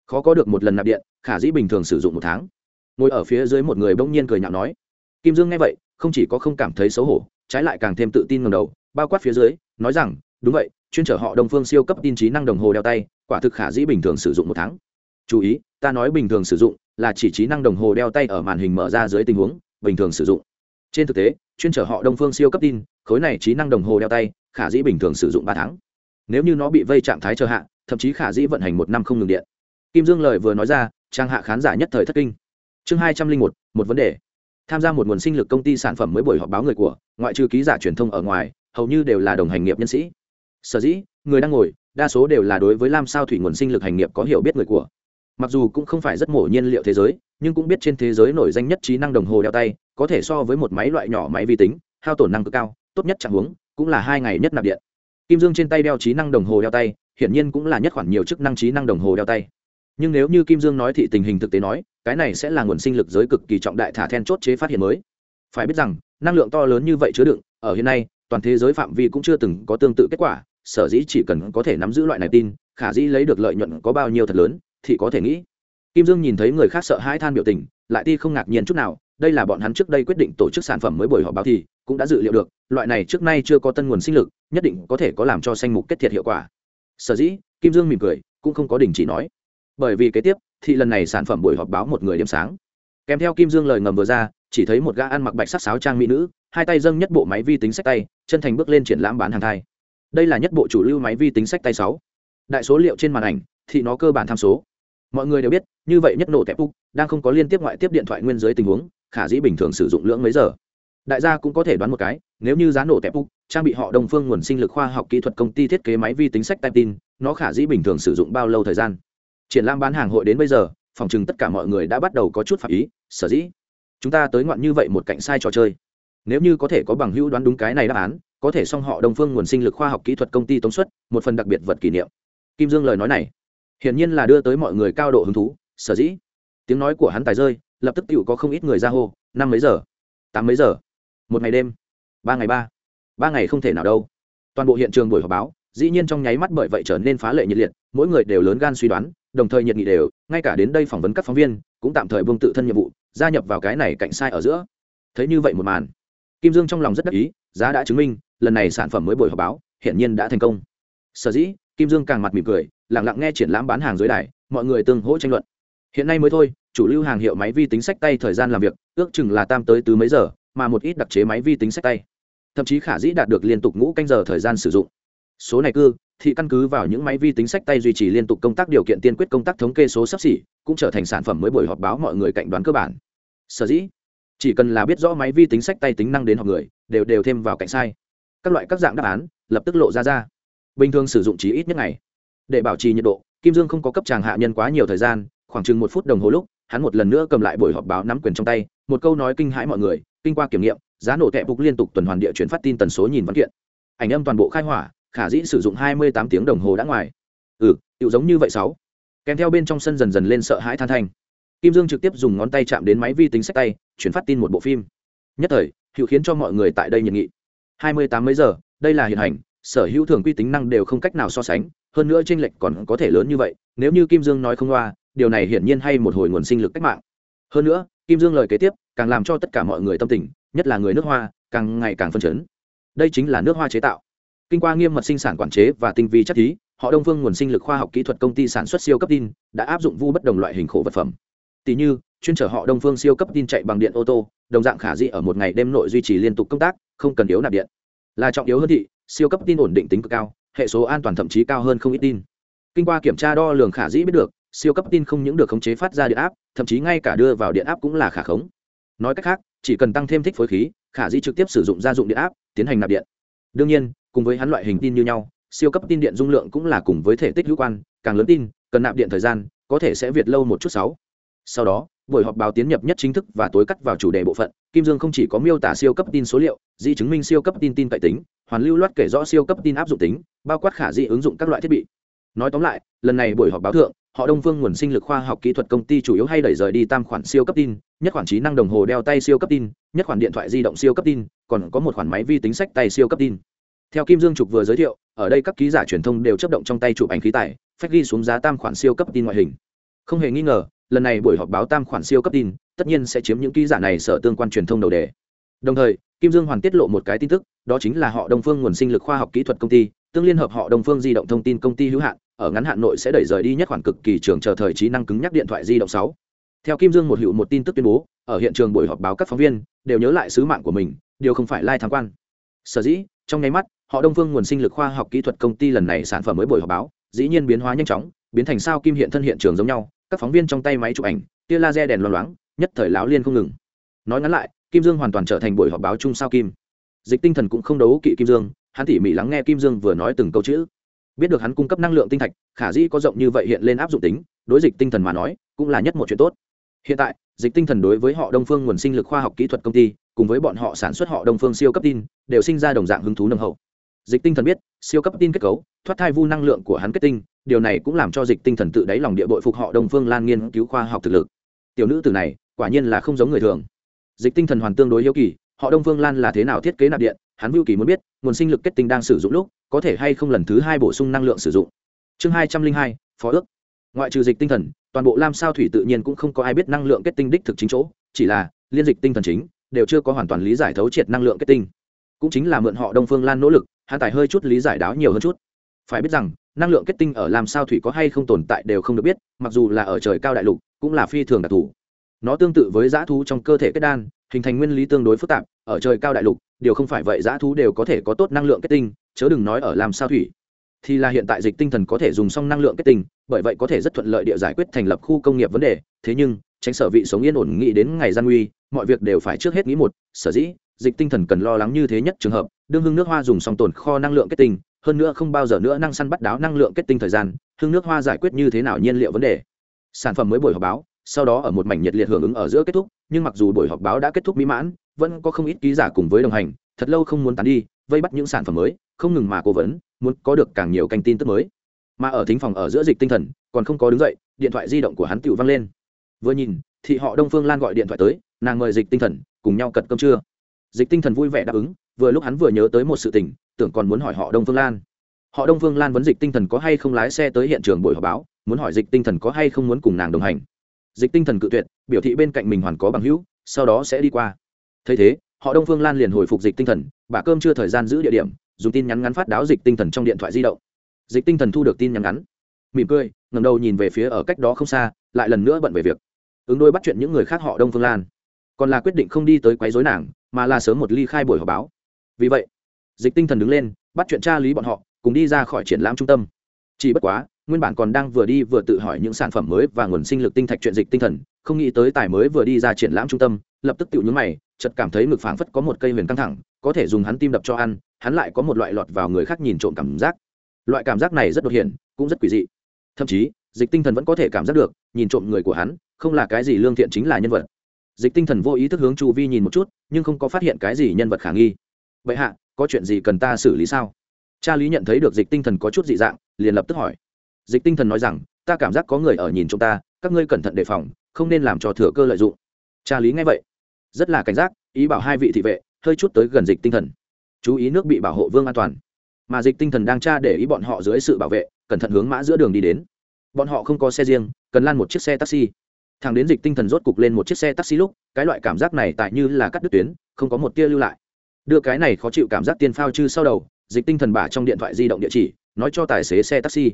Khó có được một lần nạp điện, khả dĩ bình thường sử dụng một tháng. Ngồi ở phía dưới một người bỗng nhiên cười nhạo nói, kim dương nghe vậy, không chỉ có không cảm thấy xấu hổ, trái lại càng thêm tự tin ngầm đầu, bao quát phía dưới, nói rằng, đúng vậy, chuyên trở họ đồng phương siêu cấp tin trí năng đồng hồ đeo tay, quả thực khả dĩ bình thường sử dụng một tháng. Chú ý ta nói bình thường sử dụng là chỉ trí năng đồng hồ đeo tay ở màn hình mở ra dưới tình huống, bình thường sử dụng. Trên thực tế, chuyên trở họ đông phương siêu cấp tin, khối này trí năng đồng hồ đeo tay, khả dĩ bình thường sử dụng ba tháng. Nếu như nó bị vây trạng thái chờ hạ, thậm chí khả dĩ vận hành một năm không ngừng điện. Kim dương lời vừa nói ra, trang hạ khán giả nhất thời thất kinh. Chương hai trăm linh một một vấn đề. Tham gia một nguồn sinh lực công ty sản phẩm mới buổi họp báo người của, ngoại trừ ký giả truyền thông ở ngoài, hầu như đều là đồng hành nghiệp nhân sĩ. Sở dĩ, người đang ngồi, đa số đều là đối với lam sao thủy nguồn sinh lực hành nghiệp có hiểu biết người của mặc dù cũng không phải rất mổ nhiên liệu thế giới, nhưng cũng biết trên thế giới nổi danh nhất trí năng đồng hồ đeo tay, có thể so với một máy loại nhỏ máy vi tính, hao tổn năng cực cao, tốt nhất chẳng uống cũng là hai ngày nhất nạp điện. Kim dương trên tay đeo trí năng đồng hồ đeo tay, hiển nhiên cũng là nhất khoản nhiều chức năng trí năng đồng hồ đeo tay. Nhưng nếu như kim dương nói thì tình hình thực tế nói, cái này sẽ là nguồn sinh lực giới cực kỳ trọng đại thả then chốt chế phát hiện mới. Phải biết rằng, năng lượng to lớn như vậy chứa đựng, ở hiện nay, toàn thế giới phạm vi cũng chưa từng có tương tự kết quả, sở dĩ chỉ cần có thể nắm giữ loại này tin, khả dĩ lấy được lợi nhuận có bao nhiêu thật lớn thì có thể nghĩ. Kim dương nhìn thấy người khác sợ hãi than biểu tình, lại ti không ngạc nhiên chút nào, đây là bọn hắn trước đây quyết định tổ chức sản phẩm mới buổi họp báo thì cũng đã dự liệu được, loại này trước nay chưa có tân nguồn sinh lực, nhất định có thể có làm cho sanh mục kết thiệt hiệu quả. Sở dĩ, kim dương mỉm cười, cũng không có đình chỉ nói. Bởi vì kế tiếp, thì lần này sản phẩm buổi họp báo một người đêm sáng. Kèm theo kim dương lời ngầm vừa ra, chỉ thấy một gã ăn mặc bạch sắc sáo trang mỹ nữ, hai tay dâng nhất bộ máy vi tính sách tay, chân thành bước lên triển lãm bán hàng thai. Đây là nhất bộ chủ lưu máy vi tính sách tay sáu. Đại số liệu trên màn ảnh, thì nó cơ bản tham số mọi người đều biết, như vậy nhất nổ tẹp úc, đang không có liên tiếp ngoại tiếp điện thoại nguyên dưới tình huống, khả dĩ bình thường sử dụng lưỡng mấy giờ. Đại gia cũng có thể đoán một cái, nếu như giá nổ tẹp úc, trang bị họ đồng phương nguồn sinh lực khoa học kỹ thuật công ty thiết kế máy vi tính sách tay tin nó khả dĩ bình thường sử dụng bao lâu thời gian? Triển lãm bán hàng hội đến bây giờ, phòng chừng tất cả mọi người đã bắt đầu có chút phạm ý, sở dĩ? Chúng ta tới ngoạn như vậy một cạnh sai trò chơi. Nếu như có thể có bằng hữu đoán đúng cái này đáp án, có thể xong họ đồng phương nguồn sinh lực khoa học kỹ thuật công ty tống suất một phần đặc biệt vật kỷ niệm. Kim dương lời nói này hiển nhiên là đưa tới mọi người cao độ hứng thú, sở dĩ. Tiếng nói của hắn tài rơi, lập tức tựu có không ít người ra hô, năm mấy giờ? Tám mấy giờ? Một ngày đêm? Ba ngày ba? Ba ngày không thể nào đâu. Toàn bộ hiện trường buổi họp báo, dĩ nhiên trong nháy mắt bởi vậy trở nên phá lệ nhiệt liệt, mỗi người đều lớn gan suy đoán, đồng thời nhiệt nghị đều, ngay cả đến đây phỏng vấn các phóng viên, cũng tạm thời buông tự thân nhiệm vụ, gia nhập vào cái này cạnh sai ở giữa. Thấy như vậy một màn, kim dương trong lòng rất đắc ý, giá đã chứng minh, lần này sản phẩm mới buổi họp báo, hiển nhiên đã thành công. Sở dĩ, kim dương càng mặt mỉm cười lặng lặng nghe triển lãm bán hàng dưới đài, mọi người tương hỗ tranh luận. Hiện nay mới thôi, chủ lưu hàng hiệu máy vi tính sách tay thời gian làm việc, ước chừng là tam tới tứ mấy giờ, mà một ít đặc chế máy vi tính sách tay. Thậm chí khả dĩ đạt được liên tục ngũ canh giờ thời gian sử dụng. Số này cư, thì căn cứ vào những máy vi tính sách tay duy trì liên tục công tác điều kiện tiên quyết công tác thống kê số sắp xỉ, cũng trở thành sản phẩm mới buổi họp báo mọi người cạnh đoán cơ bản. Sở dĩ, chỉ cần là biết rõ máy vi tính sách tay tính năng đến học người, đều đều thêm vào cạnh sai. Các loại các dạng đáp án, lập tức lộ ra ra. Bình thường sử dụng chỉ ít nhất ngày để bảo trì nhiệt độ, kim dương không có cấp chàng hạ nhân quá nhiều thời gian, khoảng chừng một phút đồng hồ lúc, hắn một lần nữa cầm lại buổi họp báo nắm quyền trong tay, một câu nói kinh hãi mọi người, kinh qua kiểm nghiệm, giá nổ tệ bục liên tục tuần hoàn địa chuyển phát tin tần số nhìn văn kiện. Ảnh âm toàn bộ khai hỏa, khả dĩ sử dụng hai mươi tám tiếng đồng hồ đã ngoài. Ừ tự giống như vậy sáu. Kèm theo bên trong sân dần dần lên sợ hãi than thanh. Kim dương trực tiếp dùng ngón tay chạm đến máy vi tính sách tay, chuyển phát tin một bộ phim. Nhất thời hữu khiến cho mọi người tại đây nhiệt nghị. hai mươi tám mấy giờ, đây là hiện hành, sở hữu thường quy tính năng đều không cách nào so sánh hơn nữa tranh lệch còn có thể lớn như vậy, nếu như kim dương nói không loa điều này hiển nhiên hay một hồi nguồn sinh lực cách mạng. Hơn nữa, kim dương lời kế tiếp càng làm cho tất cả mọi người tâm tình, nhất là người nước hoa, càng ngày càng phân chấn. Đây chính là nước hoa chế tạo. Kinh qua nghiêm mật sinh sản quản chế và tinh vi chất thí, họ đông phương nguồn sinh lực khoa học kỹ thuật công ty sản xuất siêu cấp tin đã áp dụng vu bất đồng loại hình khổ vật phẩm. Tỷ như, chuyên trở họ đông phương siêu cấp tin chạy bằng điện ô tô, đồng dạng khả dĩ ở một ngày đêm nội duy trì liên tục công tác, không cần yếu nạp điện. Là trọng yếu hơn thị, siêu cấp tin ổn định tính cực cao hệ số an toàn thậm chí cao hơn không ít tin. Kinh qua kiểm tra đo lường khả dĩ biết được, siêu cấp tin không những được khống chế phát ra điện áp, thậm chí ngay cả đưa vào điện áp cũng là khả khống. Nói cách khác, chỉ cần tăng thêm thích phối khí, khả dĩ trực tiếp sử dụng gia dụng điện áp, tiến hành nạp điện. Đương nhiên, cùng với hắn loại hình tin như nhau, siêu cấp tin điện dung lượng cũng là cùng với thể tích hữu quan, càng lớn tin, cần nạp điện thời gian, có thể sẽ việt lâu một chút sáu. Sau đó buổi họp báo tiến nhập nhất chính thức và tối cắt vào chủ đề bộ phận, kim dương không chỉ có miêu tả siêu cấp tin số liệu, di chứng minh siêu cấp tin tin cậy tính, hoàn lưu loát kể rõ siêu cấp tin áp dụng tính, bao quát khả di ứng dụng các loại thiết bị. Nói tóm lại, lần này buổi họp báo thượng, họ đông phương nguồn sinh lực khoa học kỹ thuật công ty chủ yếu hay đẩy rời đi tam khoản siêu cấp tin, nhất khoản trí năng đồng hồ đeo tay siêu cấp tin, nhất khoản điện thoại di động siêu cấp tin, còn có một khoản máy vi tính sách tay siêu cấp tin. Theo kim dương trục vừa giới thiệu, ở đây các ký giả truyền thông đều chấp động trong tay chụp ảnh khí tài phách ghi xuống giá tam khoản siêu cấp tin ngoại hình không hề nghi ngờ, lần này buổi họp báo tam khoản siêu cấp tin, tất nhiên sẽ chiếm những ký giả này sở tương quan truyền thông đầu đề. Đồng thời, kim dương hoàn tiết lộ một cái tin tức, đó chính là họ đông phương nguồn sinh lực khoa học kỹ thuật công ty, tương liên hợp họ đông phương di động thông tin công ty hữu hạn, ở ngắn hạn nội sẽ đẩy rời đi nhất khoản cực kỳ trường chờ thời trí năng cứng nhắc điện thoại di động sáu. Theo kim dương một hiệu một tin tức tuyên bố, ở hiện trường buổi họp báo các phóng viên đều nhớ lại sứ mạng của mình, điều không phải lai tham quan. Sở dĩ, trong nháy mắt, họ đông phương nguồn sinh lực khoa học kỹ thuật công ty lần này sản phẩm mới buổi họp báo, dĩ nhiên biến hóa nhanh chóng, biến thành sao kim hiện thân hiện trường giống nhau các phóng viên trong tay máy chụp ảnh, tia laser đèn loang loáng, nhất thời láo liên không ngừng. Nói ngắn lại, kim dương hoàn toàn trở thành buổi họp báo chung sao kim. Dịch tinh thần cũng không đấu kỵ kim dương, hắn tỉ mỉ lắng nghe kim dương vừa nói từng câu chữ. Biết được hắn cung cấp năng lượng tinh thạch, khả dĩ có rộng như vậy hiện lên áp dụng tính, đối dịch tinh thần mà nói, cũng là nhất một chuyện tốt. Hiện tại, dịch tinh thần đối với họ đông phương nguồn sinh lực khoa học kỹ thuật công ty, cùng với bọn họ sản xuất họ đông phương siêu cấp tin, đều sinh ra đồng dạng hứng thú nâng hậu. Dịch tinh thần biết, siêu cấp tin kết cấu, thoát thai vu năng lượng của hắn kết tinh điều này cũng làm cho dịch tinh thần tự đáy lòng địa bội phục họ đông phương lan nghiên cứu khoa học thực lực. Tiểu nữ từ này, quả nhiên là không giống người thường. Dịch tinh thần hoàn tương đối hiếu kỳ, họ đông phương lan là thế nào thiết kế nạp điện, hắn vưu kỳ muốn biết, nguồn sinh lực kết tinh đang sử dụng lúc, có thể hay không lần thứ hai bổ sung năng lượng sử dụng. Chương hai trăm linh hai, phó ước. Ngoại trừ dịch tinh thần, toàn bộ lam sao thủy tự nhiên cũng không có ai biết năng lượng kết tinh đích thực chính chỗ, chỉ là, liên dịch tinh thần chính, đều chưa có hoàn toàn lý giải thấu triệt năng lượng kết tinh. Cũng chính là mượn họ đông phương lan nỗ lực hạ tải hơi chút lý giải đáo nhiều hơn chút. Phải biết rằng năng lượng kết tinh ở làm sao thủy có hay không tồn tại đều không được biết, mặc dù là ở trời cao đại lục, cũng là phi thường đặc thù. Nó tương tự với dã thú trong cơ thể kết đan, hình thành nguyên lý tương đối phức tạp, ở trời cao đại lục, điều không phải vậy dã thú đều có thể có tốt năng lượng kết tinh, chớ đừng nói ở làm sao thủy. Thì là hiện tại dịch tinh thần có thể dùng xong năng lượng kết tinh, bởi vậy có thể rất thuận lợi địa giải quyết thành lập khu công nghiệp vấn đề. Thế nhưng, tránh sở vị sống yên ổn nghĩ đến ngày gian nguy, mọi việc đều phải trước hết nghĩ một, sở dĩ, dịch tinh thần cần lo lắng như thế nhất trường hợp, đương hưng nước hoa dùng xong tồn kho năng lượng kết tinh hơn nữa không bao giờ nữa năng săn bắt đáo năng lượng kết tinh thời gian, hương nước hoa giải quyết như thế nào nhiên liệu vấn đề. Sản phẩm mới buổi họp báo, sau đó ở một mảnh nhiệt liệt hưởng ứng ở giữa kết thúc, nhưng mặc dù buổi họp báo đã kết thúc mỹ mãn, vẫn có không ít ký giả cùng với đồng hành, thật lâu không muốn tán đi, vây bắt những sản phẩm mới, không ngừng mà cố vấn, muốn có được càng nhiều canh tin tức mới. Mà ở thính phòng ở giữa dịch tinh thần, còn không có đứng dậy, điện thoại di động của hắn tự văng lên. Vừa nhìn thì họ đông phương lan gọi điện thoại tới, nàng mời dịch tinh thần, cùng nhau cật cơm trưa. Dịch tinh thần vui vẻ đáp ứng, vừa lúc hắn vừa nhớ tới một sự tình tưởng còn muốn hỏi họ đông phương lan. Họ đông phương lan vấn dịch tinh thần có hay không lái xe tới hiện trường buổi họp báo, muốn hỏi dịch tinh thần có hay không muốn cùng nàng đồng hành. Dịch tinh thần cự tuyệt, biểu thị bên cạnh mình hoàn có bằng hữu, sau đó sẽ đi qua. Thấy thế, họ đông phương lan liền hồi phục dịch tinh thần, bà cơm chưa thời gian giữ địa điểm, dùng tin nhắn ngắn phát đáo dịch tinh thần trong điện thoại di động. Dịch tinh thần thu được tin nhắn ngắn. Mỉm cười ngầm đầu nhìn về phía ở cách đó không xa, lại lần nữa bận về việc. Ứng đôi bắt chuyện những người khác họ đông phương lan. Còn là quyết định không đi tới quấy rối nàng, mà là sớm một ly khai buổi họp báo. Vì vậy dịch tinh thần đứng lên, bắt chuyện tra lý bọn họ, cùng đi ra khỏi triển lãm trung tâm. Chỉ bất quá, nguyên bản còn đang vừa đi vừa tự hỏi những sản phẩm mới và nguồn sinh lực tinh thạch chuyện dịch tinh thần, không nghĩ tới tài mới vừa đi ra triển lãm trung tâm, lập tức tự nhúng mày, chợt cảm thấy ngực phảng phất có một cây huyền căng thẳng, có thể dùng hắn tim đập cho ăn, hắn lại có một loại lọt vào người khác nhìn trộm cảm giác. Loại cảm giác này rất đột hiện, cũng rất quỷ dị. Thậm chí, dịch tinh thần vẫn có thể cảm giác được, nhìn trộm người của hắn, không là cái gì lương thiện chính là nhân vật. Dịch tinh thần vô ý thức hướng chu vi nhìn một chút, nhưng không có phát hiện cái gì nhân vật khả nghi. Vậy hạ có chuyện gì cần ta xử lý sao? Cha lý nhận thấy được dịch tinh thần có chút dị dạng, liền lập tức hỏi. Dịch tinh thần nói rằng, ta cảm giác có người ở nhìn chúng ta, các ngươi cẩn thận đề phòng, không nên làm cho thừa cơ lợi dụng. Cha lý nghe vậy, rất là cảnh giác, ý bảo hai vị thị vệ, hơi chút tới gần dịch tinh thần. Chú ý nước bị bảo hộ vương an toàn. Mà dịch tinh thần đang tra để ý bọn họ dưới sự bảo vệ, cẩn thận hướng mã giữa đường đi đến. Bọn họ không có xe riêng, cần lan một chiếc xe taxi. Thằng đến dịch tinh thần rốt cục lên một chiếc xe taxi lúc, cái loại cảm giác này tại như là cắt đứt tuyến, không có một tia lưu lại đưa cái này khó chịu cảm giác tiên phao chư sau đầu, dịch tinh thần bả trong điện thoại di động địa chỉ, nói cho tài xế xe taxi.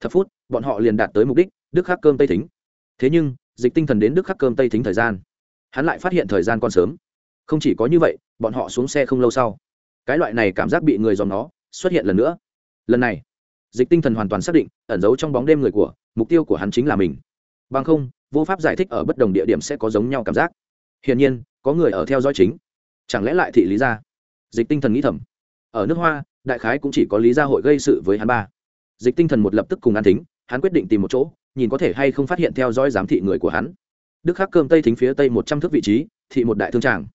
Thập phút, bọn họ liền đạt tới mục đích, đức khắc cơm tây thính. Thế nhưng, dịch tinh thần đến đức khắc cơm tây thính thời gian, hắn lại phát hiện thời gian còn sớm. Không chỉ có như vậy, bọn họ xuống xe không lâu sau, cái loại này cảm giác bị người dòm nó xuất hiện lần nữa. Lần này, dịch tinh thần hoàn toàn xác định, ẩn giấu trong bóng đêm người của, mục tiêu của hắn chính là mình. Bằng không, vô pháp giải thích ở bất đồng địa điểm sẽ có giống nhau cảm giác. Hiển nhiên, có người ở theo dõi chính. Chẳng lẽ lại thị lý gia dịch tinh thần nghĩ thầm. Ở nước hoa đại khái cũng chỉ có lý gia hội gây sự với hắn ba. Dịch tinh thần một lập tức cùng an Thính, hắn quyết định tìm một chỗ nhìn có thể hay không phát hiện theo dõi giám thị người của hắn. Đức khắc cơm tây thính phía tây một trăm thước vị trí thị một đại thương tràng.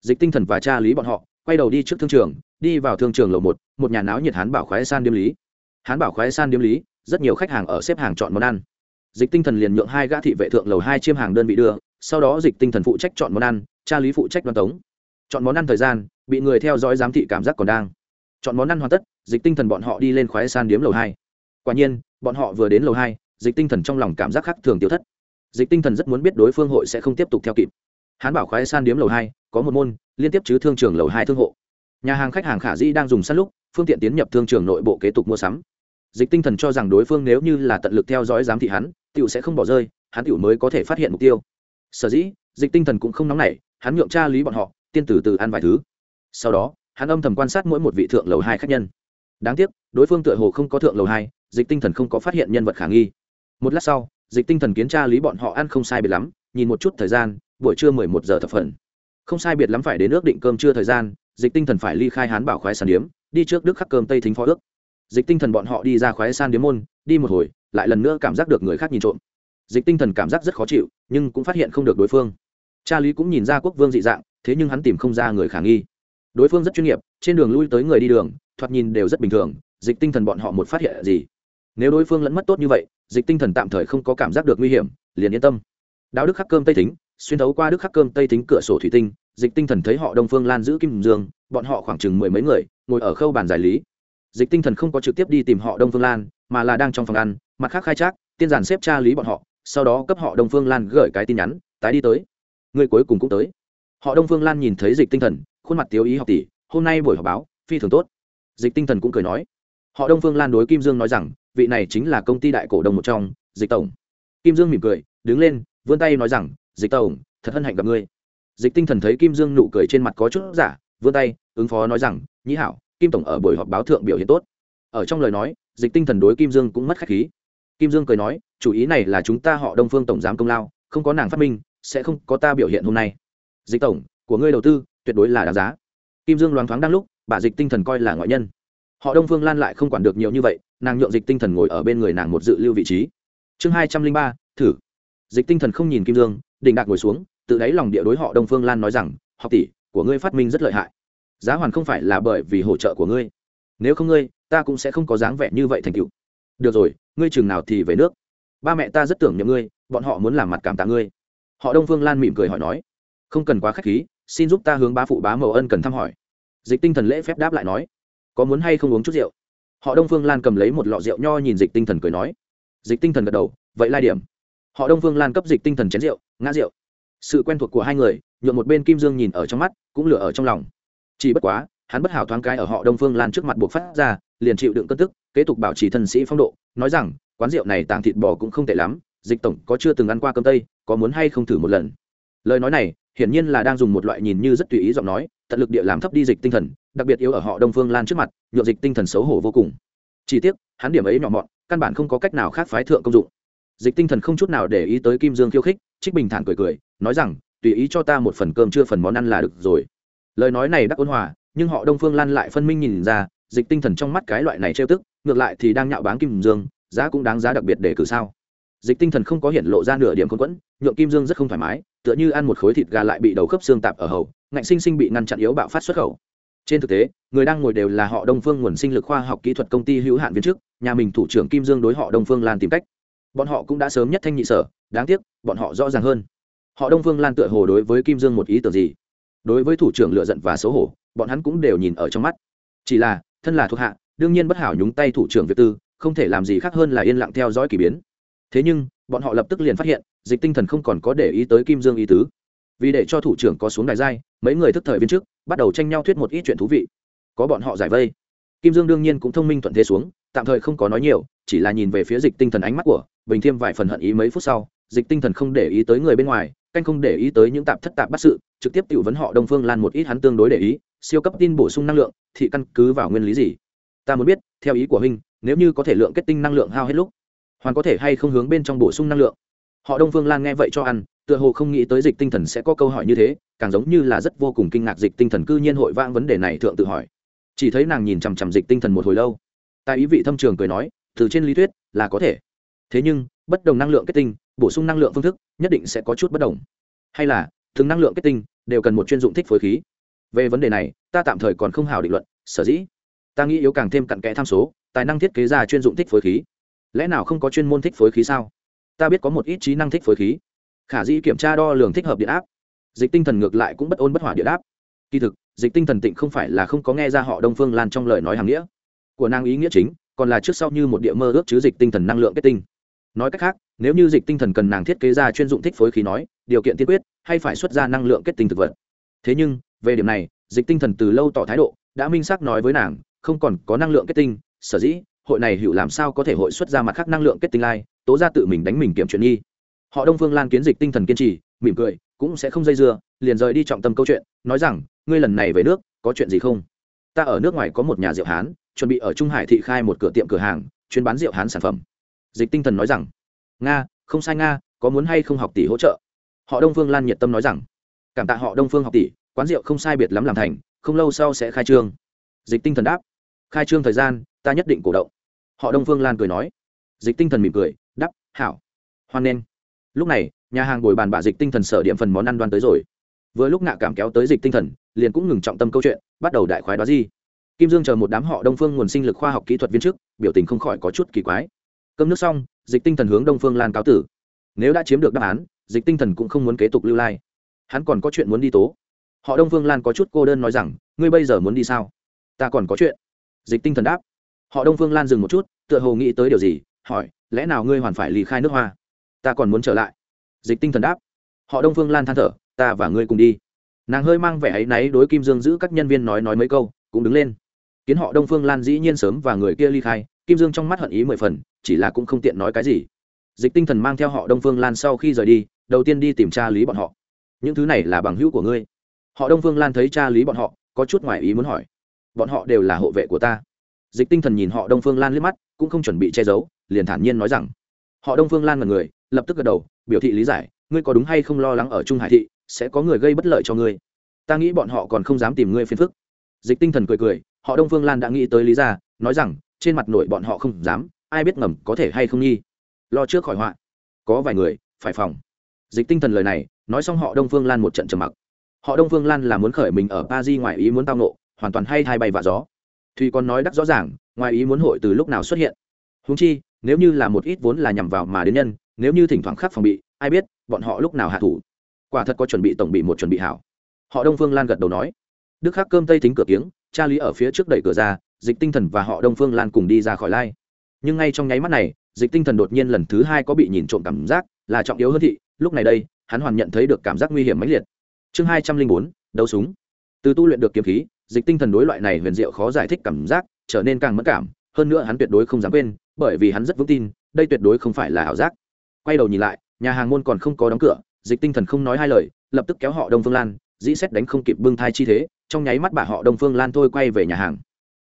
Dịch tinh thần và cha lý bọn họ quay đầu đi trước thương trường đi vào thương trường lầu một một nhà náo nhiệt hán bảo khoái san điếm lý. Hán bảo khoái san điếm lý rất nhiều khách hàng ở xếp hàng chọn món ăn. Dịch tinh thần liền nhượng hai gã thị vệ thượng lầu hai chiêm hàng đơn vị đưa sau đó dịch tinh thần phụ trách chọn món ăn cha lý phụ trách đoan tống. Chọn món ăn thời gian bị người theo dõi giám thị cảm giác còn đang chọn món ăn hoàn tất, dịch tinh thần bọn họ đi lên khoái san điếm lầu hai. Quả nhiên, bọn họ vừa đến lầu hai, dịch tinh thần trong lòng cảm giác khác thường tiêu thất. Dịch tinh thần rất muốn biết đối phương hội sẽ không tiếp tục theo kịp. Hán bảo khoái san điếm lầu hai, có một môn, liên tiếp chứ thương trường lầu hai thương hộ. Nhà hàng khách hàng khả di đang dùng sắt lúc, phương tiện tiến nhập thương trường nội bộ kế tục mua sắm. Dịch tinh thần cho rằng đối phương nếu như là tận lực theo dõi giám thị hắn, tiểu sẽ không bỏ rơi, hắn tiểu mới có thể phát hiện mục tiêu. Sở dĩ, dịch tinh thần cũng không nóng nảy, hắn nhượng tra lý bọn họ, tiên từ từ ăn vài thứ sau đó, hắn âm thầm quan sát mỗi một vị thượng lầu hai khách nhân. Đáng tiếc, đối phương tựa hồ không có thượng lầu hai, dịch tinh thần không có phát hiện nhân vật khả nghi. Một lát sau, dịch tinh thần kiến tra lý bọn họ ăn không sai biệt lắm, nhìn một chút thời gian, buổi trưa mười một giờ thập phần. Không sai biệt lắm phải đến ước định cơm trưa thời gian, dịch tinh thần phải ly khai hán bảo khoái sàn điếm, đi trước đức khắc cơm tây thính phó ước. Dịch tinh thần bọn họ đi ra khoái san điếm môn, đi một hồi, lại lần nữa cảm giác được người khác nhìn trộm. Dịch tinh thần cảm giác rất khó chịu, nhưng cũng phát hiện không được đối phương. Cha lý cũng nhìn ra quốc vương dị dạng, thế nhưng hắn tìm không ra người khả nghi đối phương rất chuyên nghiệp, trên đường lui tới người đi đường, thoạt nhìn đều rất bình thường, dịch tinh thần bọn họ một phát hiện gì? Nếu đối phương lẫn mất tốt như vậy, dịch tinh thần tạm thời không có cảm giác được nguy hiểm, liền yên tâm. Đạo đức khắc cơm tây tính xuyên thấu qua đức khắc cơm tây tính cửa sổ thủy tinh, dịch tinh thần thấy họ đông phương lan giữ kim dương, bọn họ khoảng chừng mười mấy người, ngồi ở khâu bàn giải lý. Dịch tinh thần không có trực tiếp đi tìm họ đông phương lan, mà là đang trong phòng ăn, mặt khác khai trác, tiên giản xếp tra lý bọn họ, sau đó cấp họ đông phương lan gửi cái tin nhắn, tái đi tới. Người cuối cùng cũng tới. Họ đông phương lan nhìn thấy dịch tinh thần khuôn mặt tiếu ý học tỷ, hôm nay buổi họp báo, phi thường tốt. Dịch tinh thần cũng cười nói. Họ đông phương lan đối kim dương nói rằng, vị này chính là công ty đại cổ đông một trong, dịch tổng. Kim dương mỉm cười, đứng lên, vươn tay nói rằng, dịch tổng, thật hân hạnh gặp ngươi. Dịch tinh thần thấy kim dương nụ cười trên mặt có chút giả, vươn tay, ứng phó nói rằng, nhĩ hảo, kim tổng ở buổi họp báo thượng biểu hiện tốt. Ở trong lời nói, dịch tinh thần đối kim dương cũng mất khách khí. Kim dương cười nói, chủ ý này là chúng ta họ đông phương tổng giám công lao, không có nàng phát minh, sẽ không có ta biểu hiện hôm nay. Dịch tổng, của ngươi đầu tư tuyệt đối là đáng giá. Kim dương loáng thoáng đang lúc, bà dịch tinh thần coi là ngoại nhân. Họ đông phương lan lại không quản được nhiều như vậy, nàng nhượng dịch tinh thần ngồi ở bên người nàng một dự lưu vị trí. Chương hai trăm linh ba, thử. Dịch tinh thần không nhìn kim dương đình đạc ngồi xuống, tự đáy lòng địa đối họ đông phương lan nói rằng, học tỷ, của ngươi phát minh rất lợi hại. Giá hoàn không phải là bởi vì hỗ trợ của ngươi. Nếu không ngươi, ta cũng sẽ không có dáng vẻ như vậy thành cựu được rồi, ngươi chừng nào thì về nước. Ba mẹ ta rất tưởng nhầm ngươi, bọn họ muốn làm mặt cảm tạ ngươi. Họ đông phương lan mỉm cười hỏi nói. Không cần quá k h á c h khí xin giúp ta hướng bá phụ bá mẫu ân cần thăm hỏi. Dịch tinh thần lễ phép đáp lại nói, có muốn hay không uống chút rượu? Họ đông phương lan cầm lấy một lọ rượu nho nhìn dịch tinh thần cười nói. Dịch tinh thần gật đầu, vậy lai điểm. Họ đông phương lan cấp dịch tinh thần chén rượu, ngã rượu. Sự quen thuộc của hai người nhuộm một bên kim dương nhìn ở trong mắt, cũng lửa ở trong lòng. Chỉ bất quá, hắn bất hảo thoáng cái ở họ đông phương lan trước mặt buộc phát ra, liền chịu đựng cơn tức, kế tục bảo trì thân sĩ phong độ, nói rằng, quán rượu này tàng thịt bò cũng không tệ lắm, dịch tổng có chưa từng ăn qua cơm tây, có muốn hay không thử một lần? Lời nói này hiển nhiên là đang dùng một loại nhìn như rất tùy ý giọng nói, tận lực địa làm thấp đi dịch tinh thần, đặc biệt yếu ở họ đông phương lan trước mặt nhộn dịch tinh thần xấu hổ vô cùng. Chỉ tiếc, hắn điểm ấy nhỏ mọn, căn bản không có cách nào khác phái thượng công dụng. Dịch tinh thần không chút nào để ý tới kim dương khiêu khích, trích bình thản cười cười, nói rằng, tùy ý cho ta một phần cơm chưa phần món ăn là được rồi. Lời nói này đắc ôn hòa, nhưng họ đông phương lan lại phân minh nhìn ra, dịch tinh thần trong mắt cái loại này trêu tức, ngược lại thì đang nhạo báng kim dương, giá cũng đáng giá đặc biệt để cử sao dịch tinh thần không có hiện lộ ra nửa điểm khôn quẫn, nhượng kim dương rất không thoải mái, tựa như ăn một khối thịt gà lại bị đầu khớp xương tạp ở hầu, ngạnh sinh sinh bị ngăn chặn yếu bạo phát xuất khẩu. Trên thực tế, người đang ngồi đều là họ đông phương nguồn sinh lực khoa học kỹ thuật công ty hữu hạn viên chức, nhà mình thủ trưởng kim dương đối họ đông phương lan tìm cách. Bọn họ cũng đã sớm nhất thanh nhị sở, đáng tiếc, bọn họ rõ ràng hơn. Họ đông phương lan tựa hồ đối với kim dương một ý tưởng gì? Đối với thủ trưởng lựa giận và xấu hổ, bọn hắn cũng đều nhìn ở trong mắt. Chỉ là, thân là thuộc hạ, đương nhiên bất hảo nhúng tay thủ trưởng việt tư, không thể làm gì khác hơn là yên lặng theo dõi k ỳ biến thế nhưng, bọn họ lập tức liền phát hiện, dịch tinh thần không còn có để ý tới kim dương ý tứ. Vì để cho thủ trưởng có xuống đài giai, mấy người thức thời viên trước, bắt đầu tranh nhau thuyết một ít chuyện thú vị. Có bọn họ giải vây. Kim dương đương nhiên cũng thông minh thuận thế xuống, tạm thời không có nói nhiều, chỉ là nhìn về phía dịch tinh thần ánh mắt của bình thêm vài phần hận ý mấy phút sau, dịch tinh thần không để ý tới người bên ngoài, canh không để ý tới những tạp thất tạp bắt sự, trực tiếp tự vấn họ đông phương lan một ít hắn tương đối để ý, siêu cấp tin bổ sung năng lượng, thì căn cứ vào nguyên lý gì? Ta muốn biết, theo ý của huynh, nếu như có thể lượng kết tinh năng lượng hao hết lúc hoàn có thể hay không hướng bên trong bổ sung năng lượng? Họ đông phương lan nghe vậy cho ăn, tựa hồ không nghĩ tới dịch tinh thần sẽ có câu hỏi như thế, càng giống như là rất vô cùng kinh ngạc dịch tinh thần cư nhiên hội vang vấn đề này thượng tự hỏi. Chỉ thấy nàng nhìn chằm chằm dịch tinh thần một hồi lâu. Tại ý vị thâm trường cười nói, từ trên lý thuyết, là có thể. Thế nhưng, bất đồng năng lượng kết tinh, bổ sung năng lượng phương thức, nhất định sẽ có chút bất đồng. Hay là thường năng lượng kết tinh, đều cần một chuyên dụng thích phối khí. Về vấn đề này, ta tạm thời còn không hào định luận, sở dĩ. Ta nghĩ yếu càng thêm cặn kẽ tham số, tài năng thiết kế ra chuyên dụng thích phối khí lẽ nào không có chuyên môn thích phối khí sao? Ta biết có một ít trí năng thích phối khí. Khả dĩ kiểm tra đo lường thích hợp điện áp. Dịch tinh thần ngược lại cũng bất ôn bất hỏa điện áp. Kỳ thực, dịch tinh thần tịnh không phải là không có nghe ra họ đông phương lan trong lời nói hàng nghĩa. Của nàng ý nghĩa chính, còn là trước sau như một địa mơ ước chứ dịch tinh thần năng lượng kết tinh. Nói cách khác, nếu như dịch tinh thần cần nàng thiết kế ra chuyên dụng thích phối khí nói, điều kiện tiên quyết, hay phải xuất ra năng lượng kết tinh thực vật. Thế nhưng, về điểm này, dịch tinh thần từ lâu tỏ thái độ, đã minh xác nói với nàng, không còn có năng lượng kết tinh, sở dĩ hội này hữu làm sao có thể hội xuất ra mặt khác năng lượng kết tinh lai, tố ra tự mình đánh mình kiểm chuyện nghi. Họ đông phương lan kiến dịch tinh thần kiên trì, mỉm cười, cũng sẽ không dây dưa, liền rời đi trọng tâm câu chuyện, nói rằng, ngươi lần này về nước, có chuyện gì không? Ta ở nước ngoài có một nhà rượu hán, chuẩn bị ở trung hải thị khai một cửa tiệm cửa hàng, chuyên bán rượu hán sản phẩm. Dịch tinh thần nói rằng, nga, không sai nga, có muốn hay không học tỷ hỗ trợ? Họ đông phương lan nhiệt tâm nói rằng, cảm tạ họ đông phương học tỷ, quán rượu không sai biệt lắm làm thành, không lâu sau sẽ khai trương. Dịch tinh thần đáp, khai trương thời gian, ta nhất định cổ động họ đông phương lan cười nói. Dịch tinh thần mỉm cười đắp hảo. Hoan nghênh. Lúc này, nhà hàng bồi bàn bà dịch tinh thần sở điểm phần món ăn đoan tới rồi. Vừa lúc ngạ cảm kéo tới dịch tinh thần, liền cũng ngừng trọng tâm câu chuyện, bắt đầu đại khoái đó gì kim dương chờ một đám họ đông phương nguồn sinh lực khoa học kỹ thuật viên chức biểu tình không khỏi có chút kỳ quái. Cơm nước xong, dịch tinh thần hướng đông phương lan cáo tử. Nếu đã chiếm được đáp án, dịch tinh thần cũng không muốn kế tục lưu lai. Hắn còn có chuyện muốn đi tố. Họ đông phương lan có chút cô đơn nói rằng, ngươi bây giờ muốn đi sao? Ta còn có chuyện. Dịch tinh thần đáp họ đông phương lan dừng một chút, tựa hồ nghĩ tới điều gì, hỏi, lẽ nào ngươi hoàn phải lì khai nước hoa? Ta còn muốn trở lại. Dịch tinh thần đáp, họ đông phương lan than thở, ta và ngươi cùng đi. Nàng hơi mang vẻ áy náy đối kim dương giữ các nhân viên nói nói mấy câu, cũng đứng lên. Kiến họ đông phương lan dĩ nhiên sớm và người kia ly khai, kim dương trong mắt hận ý mười phần, chỉ là cũng không tiện nói cái gì. Dịch tinh thần mang theo họ đông phương lan sau khi rời đi, đầu tiên đi tìm Cha lý bọn họ. Những thứ này là bằng hữu của ngươi. Họ đông phương lan thấy cha lý bọn họ, có chút ngoài ý muốn hỏi, bọn họ đều là hộ vệ của ta dịch tinh thần nhìn họ đông phương lan liếc mắt, cũng không chuẩn bị che giấu, liền thản nhiên nói rằng, họ đông phương lan là người, lập tức gật đầu, biểu thị lý giải, ngươi có đúng hay không lo lắng ở trung hải thị, sẽ có người gây bất lợi cho ngươi. Ta nghĩ bọn họ còn không dám tìm ngươi phiền phức. Dịch tinh thần cười cười, họ đông phương lan đã nghĩ tới lý ra, nói rằng, trên mặt nội bọn họ không dám, ai biết ngầm có thể hay không nghi. Lo trước khỏi họa. Có vài người, phải phòng. Dịch tinh thần lời này, nói xong họ đông phương lan một trận trầm mặc. Họ đông phương lan là muốn khởi mình ở pa di ngoài ý muốn tao nộ hoàn toàn hay thay bay và gió thùy còn nói đắc rõ ràng, ngoài ý muốn hội từ lúc nào xuất hiện. Húng chi, nếu như là một ít vốn là nhằm vào mà đến nhân, nếu như thỉnh thoảng khắc phòng bị, ai biết bọn họ lúc nào hạ thủ. Quả thật có chuẩn bị tổng bị một chuẩn bị hảo. Họ đông phương lan gật đầu nói. Đức khắc cơm tây thính cửa kiếng, cha lý ở phía trước đẩy cửa ra, dịch tinh thần và họ đông phương lan cùng đi ra khỏi lai. Nhưng ngay trong nháy mắt này, dịch tinh thần đột nhiên lần thứ hai có bị nhìn trộm cảm giác là trọng yếu hơn thị, lúc này đây, hắn hoàn nhận thấy được cảm giác nguy hiểm mãnh liệt. Chương hai trăm linh bốn, đấu súng. Từ tu luyện được kiếm khí dịch tinh thần đối loại này huyền diệu khó giải thích cảm giác trở nên càng mất cảm. Hơn nữa hắn tuyệt đối không dám quên bởi vì hắn rất vững tin đây tuyệt đối không phải là ảo giác. Quay đầu nhìn lại nhà hàng môn còn không có đóng cửa dịch tinh thần không nói hai lời lập tức kéo họ đông phương lan dĩ xét đánh không kịp bưng thai chi thế trong nháy mắt bà họ đông phương lan thôi quay về nhà hàng.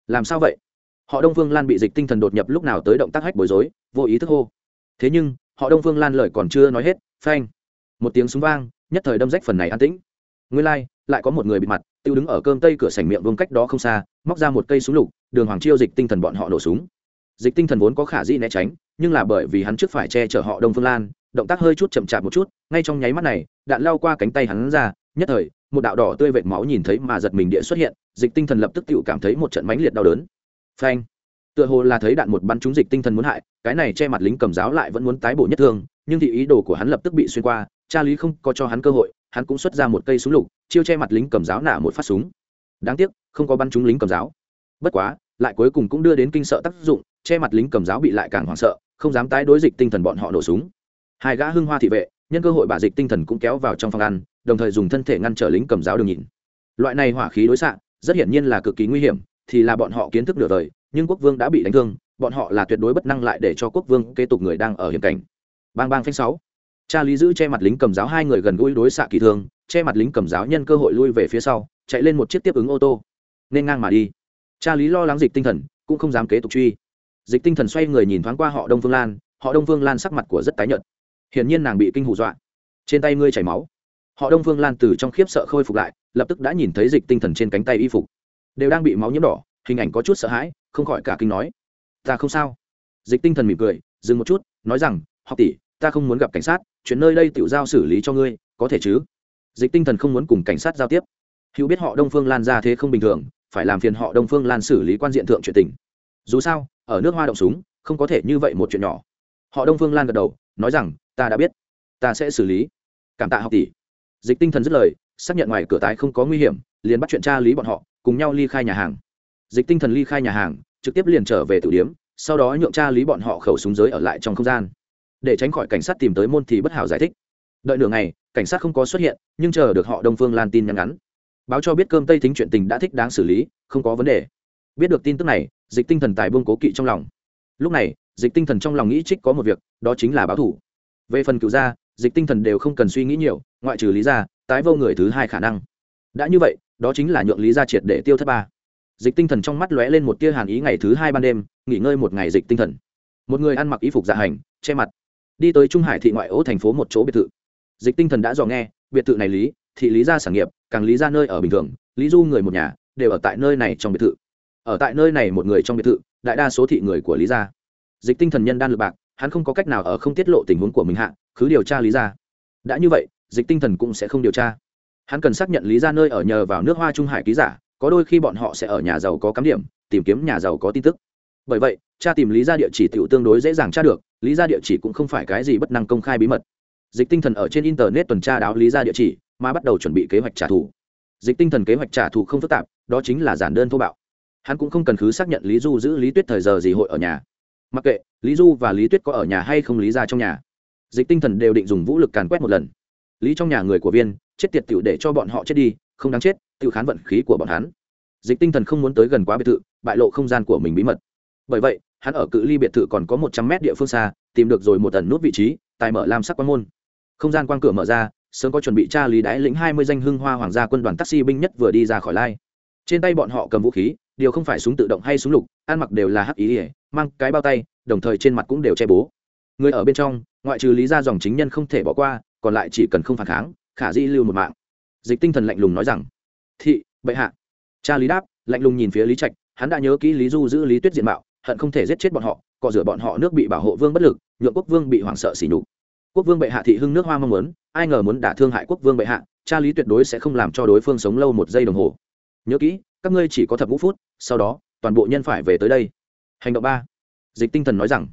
Làm sao vậy? Họ đông phương lan bị dịch tinh thần đột nhập lúc nào tới động tác hách bối rối vô ý thức hô. Thế nhưng họ đông phương lan lời còn chưa nói hết phanh một tiếng súng vang nhất thời đâm rách phần này an tĩnh. Nguyên lai、like, lại có một người bị mặt tiêu đứng ở cơm tây cửa sảnh miệng vương cách đó không xa, móc ra một cây súng lục, đường hoàng chiêu dịch tinh thần bọn họ nổ súng. Dịch tinh thần vốn có khả dĩ né tránh, nhưng là bởi vì hắn trước phải che chở họ đông phương lan, động tác hơi chút chậm chạp một chút, ngay trong nháy mắt này, đạn lao qua cánh tay hắn ra, nhất thời, một đạo đỏ tươi vệt máu nhìn thấy mà giật mình địa xuất hiện, dịch tinh thần lập tức tự cảm thấy một trận mãnh liệt đau đớn. Phanh! Tựa hồ là thấy đạn một bắn trúng dịch tinh thần muốn hại, cái này che mặt lính cầm giáo lại vẫn muốn tái bổ nhất thương, nhưng thì ý đồ của hắn lập tức bị xuyên qua cha lý không có cho hắn cơ hội hắn cũng xuất ra một cây súng lục, chiêu che mặt lính cầm giáo nả một phát súng. Đáng tiếc, không có bắn trúng lính cầm giáo. Bất quá, lại cuối cùng cũng đưa đến kinh sợ tác dụng, che mặt lính cầm giáo bị lại càng hoảng sợ, không dám tái đối dịch tinh thần bọn họ nổ súng. Hai gã hưng hoa thị vệ, nhân cơ hội bà dịch tinh thần cũng kéo vào trong phòng ăn, đồng thời dùng thân thể ngăn trở lính cầm giáo đường nhìn. Loại này hỏa khí đối xạ, rất hiển nhiên là cực kỳ nguy hiểm, thì là bọn họ kiến thức nửa đời, nhưng quốc vương đã bị đánh thương, bọn họ là tuyệt đối bất năng lại để cho quốc vương kế tục người đang ở hiểm cảnh. Bang bang phanh sáu cha lý giữ che mặt lính cầm giáo hai người gần gũi đối xạ kỳ thương che mặt lính cầm giáo nhân cơ hội lui về phía sau, chạy lên một chiếc tiếp ứng ô tô. Nên ngang mà đi. Cha lý lo lắng dịch tinh thần, cũng không dám kế tục truy. Dịch tinh thần xoay người nhìn thoáng qua họ đông phương lan, họ đông phương lan sắc mặt của rất tái nhợt. Hiển nhiên nàng bị kinh hù dọa. Trên tay ngươi chảy máu. Họ đông phương lan từ trong khiếp sợ khôi phục lại, lập tức đã nhìn thấy dịch tinh thần trên cánh tay y phục. Đều đang bị máu nhiễm đỏ, hình ảnh có chút sợ hãi, không khỏi cả kinh nói. Ta không sao. Dịch tinh thần mỉm cười, dừng một chút, nói rằng, học tỷ ta không muốn gặp cảnh sát, chuyện nơi đây tự giao xử lý cho ngươi, có thể chứ? Dịch tinh thần không muốn cùng cảnh sát giao tiếp. Hữu biết họ đông phương lan ra thế không bình thường, phải làm phiền họ đông phương lan xử lý quan diện thượng chuyện tình. Dù sao, ở nước hoa động súng, không có thể như vậy một chuyện nhỏ. Họ đông phương lan gật đầu, nói rằng, ta đã biết, ta sẽ xử lý. Cảm tạ học tỷ. Dịch tinh thần dứt lời, xác nhận ngoài cửa tái không có nguy hiểm, liền bắt chuyện tra lý bọn họ, cùng nhau ly khai nhà hàng. Dịch tinh thần ly khai nhà hàng, trực tiếp liền trở về tử điếm sau đó nhượng tra lý bọn họ khẩu súng giới ở lại trong không gian để tránh khỏi cảnh sát tìm tới môn thì bất hảo giải thích. Đợi nửa ngày, cảnh sát không có xuất hiện, nhưng chờ được họ đông phương lan tin nhắn ngắn. Báo cho biết cơm tây thính chuyện tình đã thích đáng xử lý, không có vấn đề. Biết được tin tức này, dịch tinh thần tài buông cố kỵ trong lòng. Lúc này, dịch tinh thần trong lòng nghĩ trích có một việc, đó chính là báo thủ. Về phần cựu gia, dịch tinh thần đều không cần suy nghĩ nhiều, ngoại trừ lý gia, tái vô người thứ hai khả năng. Đã như vậy, đó chính là nhượng lý gia triệt để tiêu thất ba. Dịch tinh thần trong mắt lóe lên một tia hàn ý ngày thứ hai ban đêm, nghỉ ngơi một ngày dịch tinh thần. Một người ăn mặc y phục dạ hành, che mặt đi tới trung hải thị ngoại ô thành phố một chỗ biệt thự dịch tinh thần đã dò nghe biệt thự này lý thị lý gia sản nghiệp càng lý ra nơi ở bình thường lý du người một nhà đều ở tại nơi này trong biệt thự ở tại nơi này một người trong biệt thự đại đa số thị người của lý gia dịch tinh thần nhân đan lực bạc hắn không có cách nào ở không tiết lộ tình huống của mình hạ cứ điều tra lý gia đã như vậy dịch tinh thần cũng sẽ không điều tra hắn cần xác nhận lý gia nơi ở nhờ vào nước hoa trung hải ký giả có đôi khi bọn họ sẽ ở nhà giàu có cắm điểm tìm kiếm nhà giàu có tin tức bởi vậy cha tìm lý gia địa chỉ tiểu tương đối dễ dàng tra được lý gia địa chỉ cũng không phải cái gì bất năng công khai bí mật. Dịch tinh thần ở trên internet tuần tra đáo lý gia địa chỉ, mà bắt đầu chuẩn bị kế hoạch trả thù. Dịch tinh thần kế hoạch trả thù không phức tạp, đó chính là giản đơn thô bạo. Hắn cũng không cần khứ xác nhận lý du giữ lý tuyết thời giờ gì hội ở nhà. Mặc kệ, lý du và lý tuyết có ở nhà hay không lý ra trong nhà. Dịch tinh thần đều định dùng vũ lực càn quét một lần. Lý trong nhà người của viên, chết tiệt tựu để cho bọn họ chết đi, không đáng chết, tự khán vận khí của bọn hắn. Dịch tinh thần không muốn tới gần quá biệt thự, bại lộ không gian của mình bí mật. Bởi vậy hắn ở cự ly biệt thự còn có một trăm mét địa phương xa, tìm được rồi một tần nút vị trí, tài mở lam sắc quan môn. Không gian quan cửa mở ra, sớm có chuẩn bị tra lý đái lĩnh hai mươi danh hưng hoa hoàng gia quân đoàn taxi binh nhất vừa đi ra khỏi lai. Trên tay bọn họ cầm vũ khí, điều không phải súng tự động hay súng lục, ăn mặc đều là hắc ý ỉa mang cái bao tay, đồng thời trên mặt cũng đều che bố. Người ở bên trong, ngoại trừ lý ra dòng chính nhân không thể bỏ qua, còn lại chỉ cần không phản kháng, khả di lưu một mạng. Dịch tinh thần lạnh lùng nói rằng, thị, bệ hạ. Cha lý đáp, lạnh lùng nhìn phía lý trạch, hắn đã nhớ kỹ lý du giữ lý tuyết diện mạo hận không thể giết chết bọn họ, cọ rửa bọn họ nước bị bảo hộ vương bất lực, nhượng quốc vương bị hoảng sợ xỉ nhục. Quốc vương bệ hạ thị hưng nước hoa mong muốn, ai ngờ muốn đả thương hại quốc vương bệ hạ, cha lý tuyệt đối sẽ không làm cho đối phương sống lâu một giây đồng hồ. Nhớ kỹ, các ngươi chỉ có thập ngũ phút, sau đó, toàn bộ nhân phải về tới đây. Hành động ba. Dịch tinh thần nói rằng.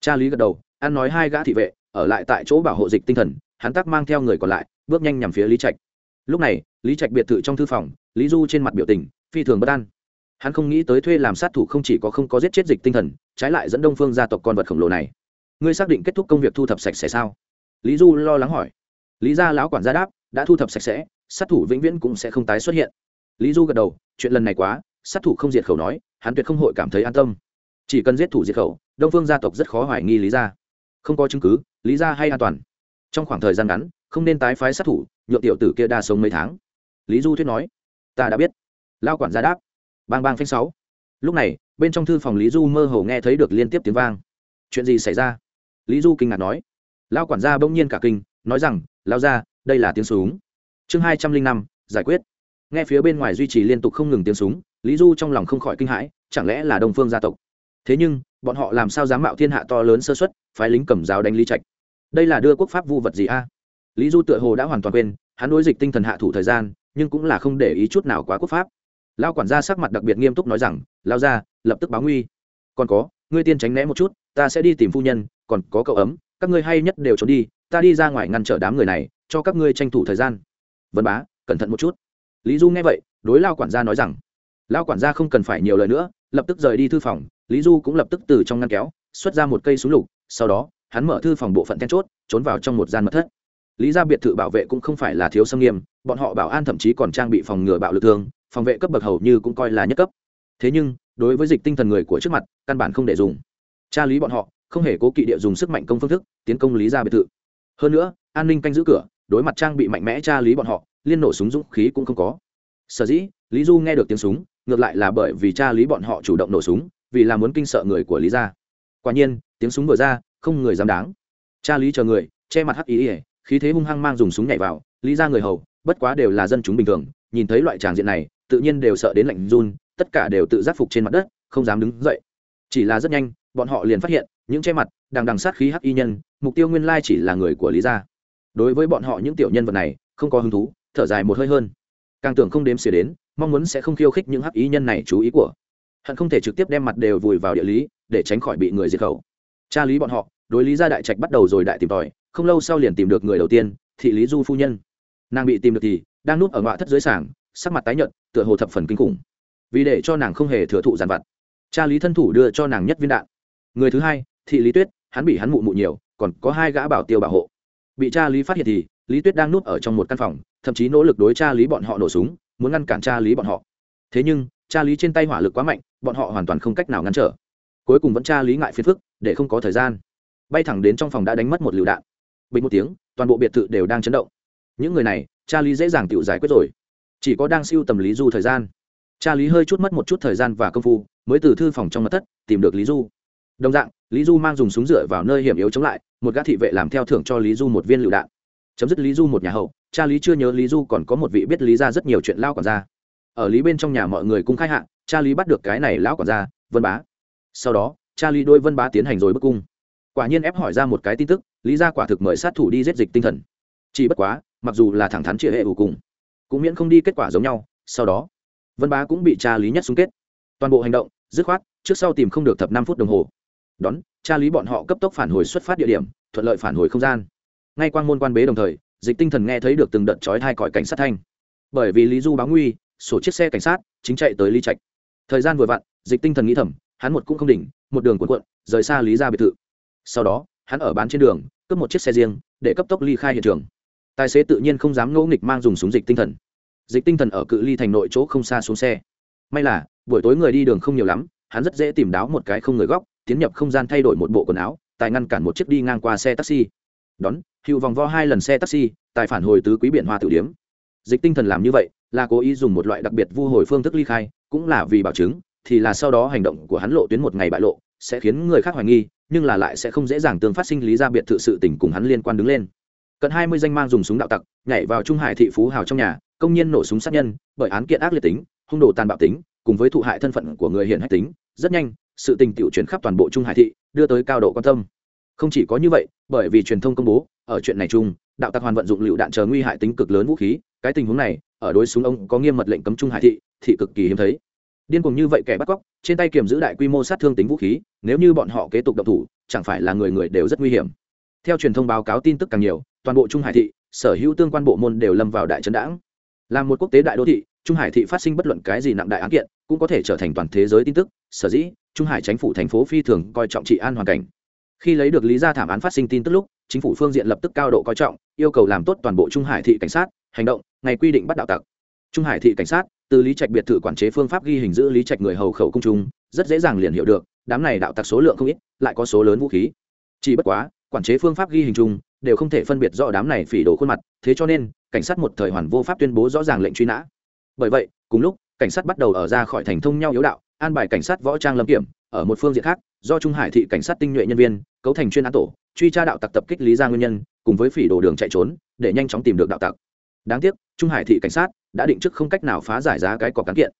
Cha lý gật đầu an nói hai gã thị vệ, ở lại tại chỗ bảo hộ dịch tinh thần, hắn tắc mang theo người còn lại, bước nhanh nhằm phía lý trạch. Lúc này, lý trạch biệt thự trong thư phòng, lý du trên mặt biểu tình, phi thường bất an hắn không nghĩ tới thuê làm sát thủ không chỉ có không có giết chết dịch tinh thần, trái lại dẫn đông phương gia tộc con vật khổng lồ này. Ngươi xác định kết thúc công việc thu thập sạch sẽ sao? Lý du lo lắng hỏi. Lý gia lão quản gia đáp, đã thu thập sạch sẽ, sát thủ vĩnh viễn cũng sẽ không tái xuất hiện. Lý du gật đầu, chuyện lần này quá, sát thủ không diệt khẩu nói, hắn tuyệt không hội cảm thấy an tâm. Chỉ cần giết thủ diệt khẩu, đông phương gia tộc rất khó hoài nghi lý gia. Không có chứng cứ, lý gia hay an toàn. Trong khoảng thời gian ngắn, không nên tái phái sát thủ, nhượng tiểu tử kia đa sống mấy tháng. Lý du thuyết nói. Ta đã biết. Lao quản gia đáp bang bang phanh sáu. Lúc này, bên trong thư phòng lý du mơ hồ nghe thấy được liên tiếp tiếng vang. Chuyện gì xảy ra? Lý du kinh ngạc nói. Lao quản gia bỗng nhiên cả kinh, nói rằng lao ra đây là tiếng súng. Chương hai trăm linh năm, giải quyết. Nghe phía bên ngoài duy trì liên tục không ngừng tiếng súng, lý du trong lòng không khỏi kinh hãi, chẳng lẽ là đông phương gia tộc? Thế nhưng, bọn họ làm sao dám mạo thiên hạ to lớn sơ xuất phái lính cầm giáo đánh lý trạch? Đây là đưa quốc pháp vu vật gì a? Lý du tựa hồ đã hoàn toàn quên, hắn đối dịch tinh thần hạ thủ thời gian, nhưng cũng là không để ý chút nào quá quốc pháp lao quản gia sắc mặt đặc biệt nghiêm túc nói rằng lao ra lập tức báo nguy. Còn có, ngươi tiên tránh né một chút, ta sẽ đi tìm phu nhân, còn có cậu ấm, các ngươi hay nhất đều trốn đi, ta đi ra ngoài ngăn trở đám người này, cho các ngươi tranh thủ thời gian. Vân bá, cẩn thận một chút. Lý du nghe vậy, đối lao quản gia nói rằng. Lao quản gia không cần phải nhiều lời nữa, lập tức rời đi thư phòng, lý du cũng lập tức từ trong ngăn kéo, xuất ra một cây súng lục, sau đó, hắn mở thư phòng bộ phận then chốt, trốn vào trong một gian mật thất. Lý ra biệt thự bảo vệ cũng không phải là thiếu xâm nghiêm, bọn họ bảo an thậm chí còn trang bị phòng ngừa bạo lực thương phòng vệ cấp bậc hầu như cũng coi là nhất cấp. Thế nhưng, đối với dịch tinh thần người của trước mặt, căn bản không để dùng. Cha lý bọn họ, không hề cố kỵ địa dùng sức mạnh công phương thức, tiến công lý ra biệt thự. Hơn nữa, an ninh canh giữ cửa, đối mặt trang bị mạnh mẽ cha lý bọn họ, liên nổ súng dũng khí cũng không có. Sở dĩ, lý du nghe được tiếng súng, ngược lại là bởi vì cha lý bọn họ chủ động nổ súng, vì là muốn kinh sợ người của lý gia. Quả nhiên, tiếng súng vừa ra, không người dám đáng. Cha lý chờ người, che mặt hắc ý ỉa khí thế hung hăng mang dùng súng nhảy vào, lý ra người hầu, bất quá đều là dân chúng bình thường, nhìn thấy loại tràng diện này tự nhiên đều sợ đến lạnh run, tất cả đều tự giác phục trên mặt đất, không dám đứng dậy. Chỉ là rất nhanh, bọn họ liền phát hiện, những che mặt đang đằng sát khí hắc y nhân, mục tiêu nguyên lai chỉ là người của lý gia. Đối với bọn họ những tiểu nhân vật này, không có hứng thú, thở dài một hơi hơn. Càng tưởng không đếm xỉa đến, mong muốn sẽ không khiêu khích những hắc ý nhân này chú ý của. Hận không thể trực tiếp đem mặt đều vùi vào địa lý, để tránh khỏi bị người diệt khẩu. Cha lý bọn họ, đối lý gia đại trạch bắt đầu rồi đại tìm tòi, không lâu sau liền tìm được người đầu tiên, thị lý du phu nhân. Nàng bị tìm được thì, đang núp ở ngoại thất dưới sảng sắc mặt tái nhợt, tựa hồ thập phần kinh khủng. Vì để cho nàng không hề thừa thụ giàn vặt, cha lý thân thủ đưa cho nàng nhất viên đạn. Người thứ hai, thị lý tuyết, hắn bị hắn mụ mụ nhiều, còn có hai gã bảo tiêu bảo hộ. Bị cha lý phát hiện thì, lý tuyết đang núp ở trong một căn phòng, thậm chí nỗ lực đối cha lý bọn họ nổ súng, muốn ngăn cản cha lý bọn họ. Thế nhưng, cha lý trên tay hỏa lực quá mạnh, bọn họ hoàn toàn không cách nào ngăn trở. Cuối cùng vẫn cha lý ngại phiền phức, để không có thời gian. Bay thẳng đến trong phòng đã đánh mất một lựu đạn. Bình một tiếng, toàn bộ biệt thự đều đang chấn động. Những người này, cha lý dễ dàng tự giải quyết rồi chỉ có đang siêu tầm lý du thời gian. Cha lý hơi chút mất một chút thời gian và công phu, mới từ thư phòng trong mặt thất, tìm được lý du. Đồng dạng, lý du mang dùng súng dựa vào nơi hiểm yếu chống lại, một gã thị vệ làm theo thưởng cho lý du một viên lựu đạn. Chấm dứt lý du một nhà hậu, cha lý chưa nhớ lý du còn có một vị biết lý ra rất nhiều chuyện lao quản gia. Ở lý bên trong nhà mọi người cung khai hạ, cha lý bắt được cái này lão quản gia, vân bá. Sau đó, cha lý đôi vân bá tiến hành rồi bức cung. Quả nhiên ép hỏi ra một cái tin tức, lý ra quả thực mời sát thủ đi giết dịch tinh thần. Chỉ bất quá, mặc dù là thẳng thắn chia hệ ủ cùng cũng miễn không đi kết quả giống nhau, sau đó, vân bá cũng bị cha lý nhất xung kết. Toàn bộ hành động, dứt khoát, trước sau tìm không được thập năm phút đồng hồ. Đón, cha lý bọn họ cấp tốc phản hồi xuất phát địa điểm, thuận lợi phản hồi không gian. Ngay quan môn quan bế đồng thời, dịch tinh thần nghe thấy được từng đợt chói hai còi cảnh sát thanh. Bởi vì lý du báo nguy, sổ chiếc xe cảnh sát chính chạy tới lý trạch. Thời gian vừa vặn, dịch tinh thần nghĩ thầm, hắn một cũng không đỉnh, một đường cuộn cuộn, rời xa lý ra biệt thự. Sau đó, hắn ở bán trên đường, cướp một chiếc xe riêng, để cấp tốc ly khai hiện trường tài xế tự nhiên không dám ngẫu nghịch mang dùng súng dịch tinh thần. Dịch tinh thần ở cự ly thành nội chỗ không xa xuống xe. May là, buổi tối người đi đường không nhiều lắm, hắn rất dễ tìm đáo một cái không người góc, tiến nhập không gian thay đổi một bộ quần áo, tài ngăn cản một chiếc đi ngang qua xe taxi. Đón hữu vòng vo hai lần xe taxi, tài phản hồi tứ quý biển hoa tử điếm. Dịch tinh thần làm như vậy, là cố ý dùng một loại đặc biệt vu hồi phương thức ly khai, cũng là vì bảo chứng, thì là sau đó hành động của hắn lộ tuyến một ngày bại lộ, sẽ khiến người khác hoài nghi, nhưng là lại sẽ không dễ dàng tương phát sinh lý ra biệt thự sự tình cùng hắn liên quan đứng lên cận hai mươi danh mang dùng súng đạo tặc, nhảy vào trung hải thị phú hào trong nhà, công nhiên nổ súng sát nhân, bởi án kiện ác liệt tính, hung đồ tàn bạo tính, cùng với thụ hại thân phận của người hiện hách tính. Rất nhanh, sự tình tiểu chuyển khắp toàn bộ trung hải thị, đưa tới cao độ quan tâm. Không chỉ có như vậy, bởi vì truyền thông công bố, ở chuyện này chung, đạo tặc hoàn vận dụng lựu đạn chờ nguy hại tính cực lớn vũ khí, cái tình huống này, ở đối súng ông có nghiêm mật lệnh cấm trung hải thị thị cực kỳ hiếm thấy. Điên cuồng như vậy kẻ bắt cóc, trên tay kiềm giữ đại quy mô sát thương tính vũ khí, nếu như bọn họ kế tục động thủ, chẳng phải là người người đều rất nguy hiểm. Theo truyền thông báo cáo tin tức càng nhiều toàn bộ trung hải thị, sở hữu tương quan bộ môn đều lâm vào đại trấn đảng là một quốc tế đại đô thị, trung hải thị phát sinh bất luận cái gì nặng đại án kiện, cũng có thể trở thành toàn thế giới tin tức, sở dĩ trung hải chính phủ thành phố phi thường coi trọng trị an hoàn cảnh. Khi lấy được lý ra thảm án phát sinh tin tức lúc, chính phủ phương diện lập tức cao độ coi trọng, yêu cầu làm tốt toàn bộ trung hải thị cảnh sát, hành động, ngày quy định bắt đạo tặc. Trung hải thị cảnh sát, từ lý trạch biệt thự quản chế phương pháp ghi hình giữ lý trạch người hầu khẩu cung trung, rất dễ dàng liền hiểu được, đám này đạo tặc số lượng không ít, lại có số lớn vũ khí. Chỉ bất quá, quản chế phương pháp ghi hình chung đều không thể phân biệt rõ đám này phỉ đổ khuôn mặt, thế cho nên, cảnh sát một thời hoàn vô pháp tuyên bố rõ ràng lệnh truy nã. Bởi vậy, cùng lúc, cảnh sát bắt đầu ở ra khỏi thành thông nhau yếu đạo, an bài cảnh sát võ trang lâm kiểm, ở một phương diện khác, do trung hải thị cảnh sát tinh nhuệ nhân viên, cấu thành chuyên án tổ, truy tra đạo tặc tập kích lý ra nguyên nhân, cùng với phỉ đồ đường chạy trốn, để nhanh chóng tìm được đạo tặc. Đáng tiếc, trung hải thị cảnh sát đã định trước không cách nào phá giải giá cái cọc cán kiện.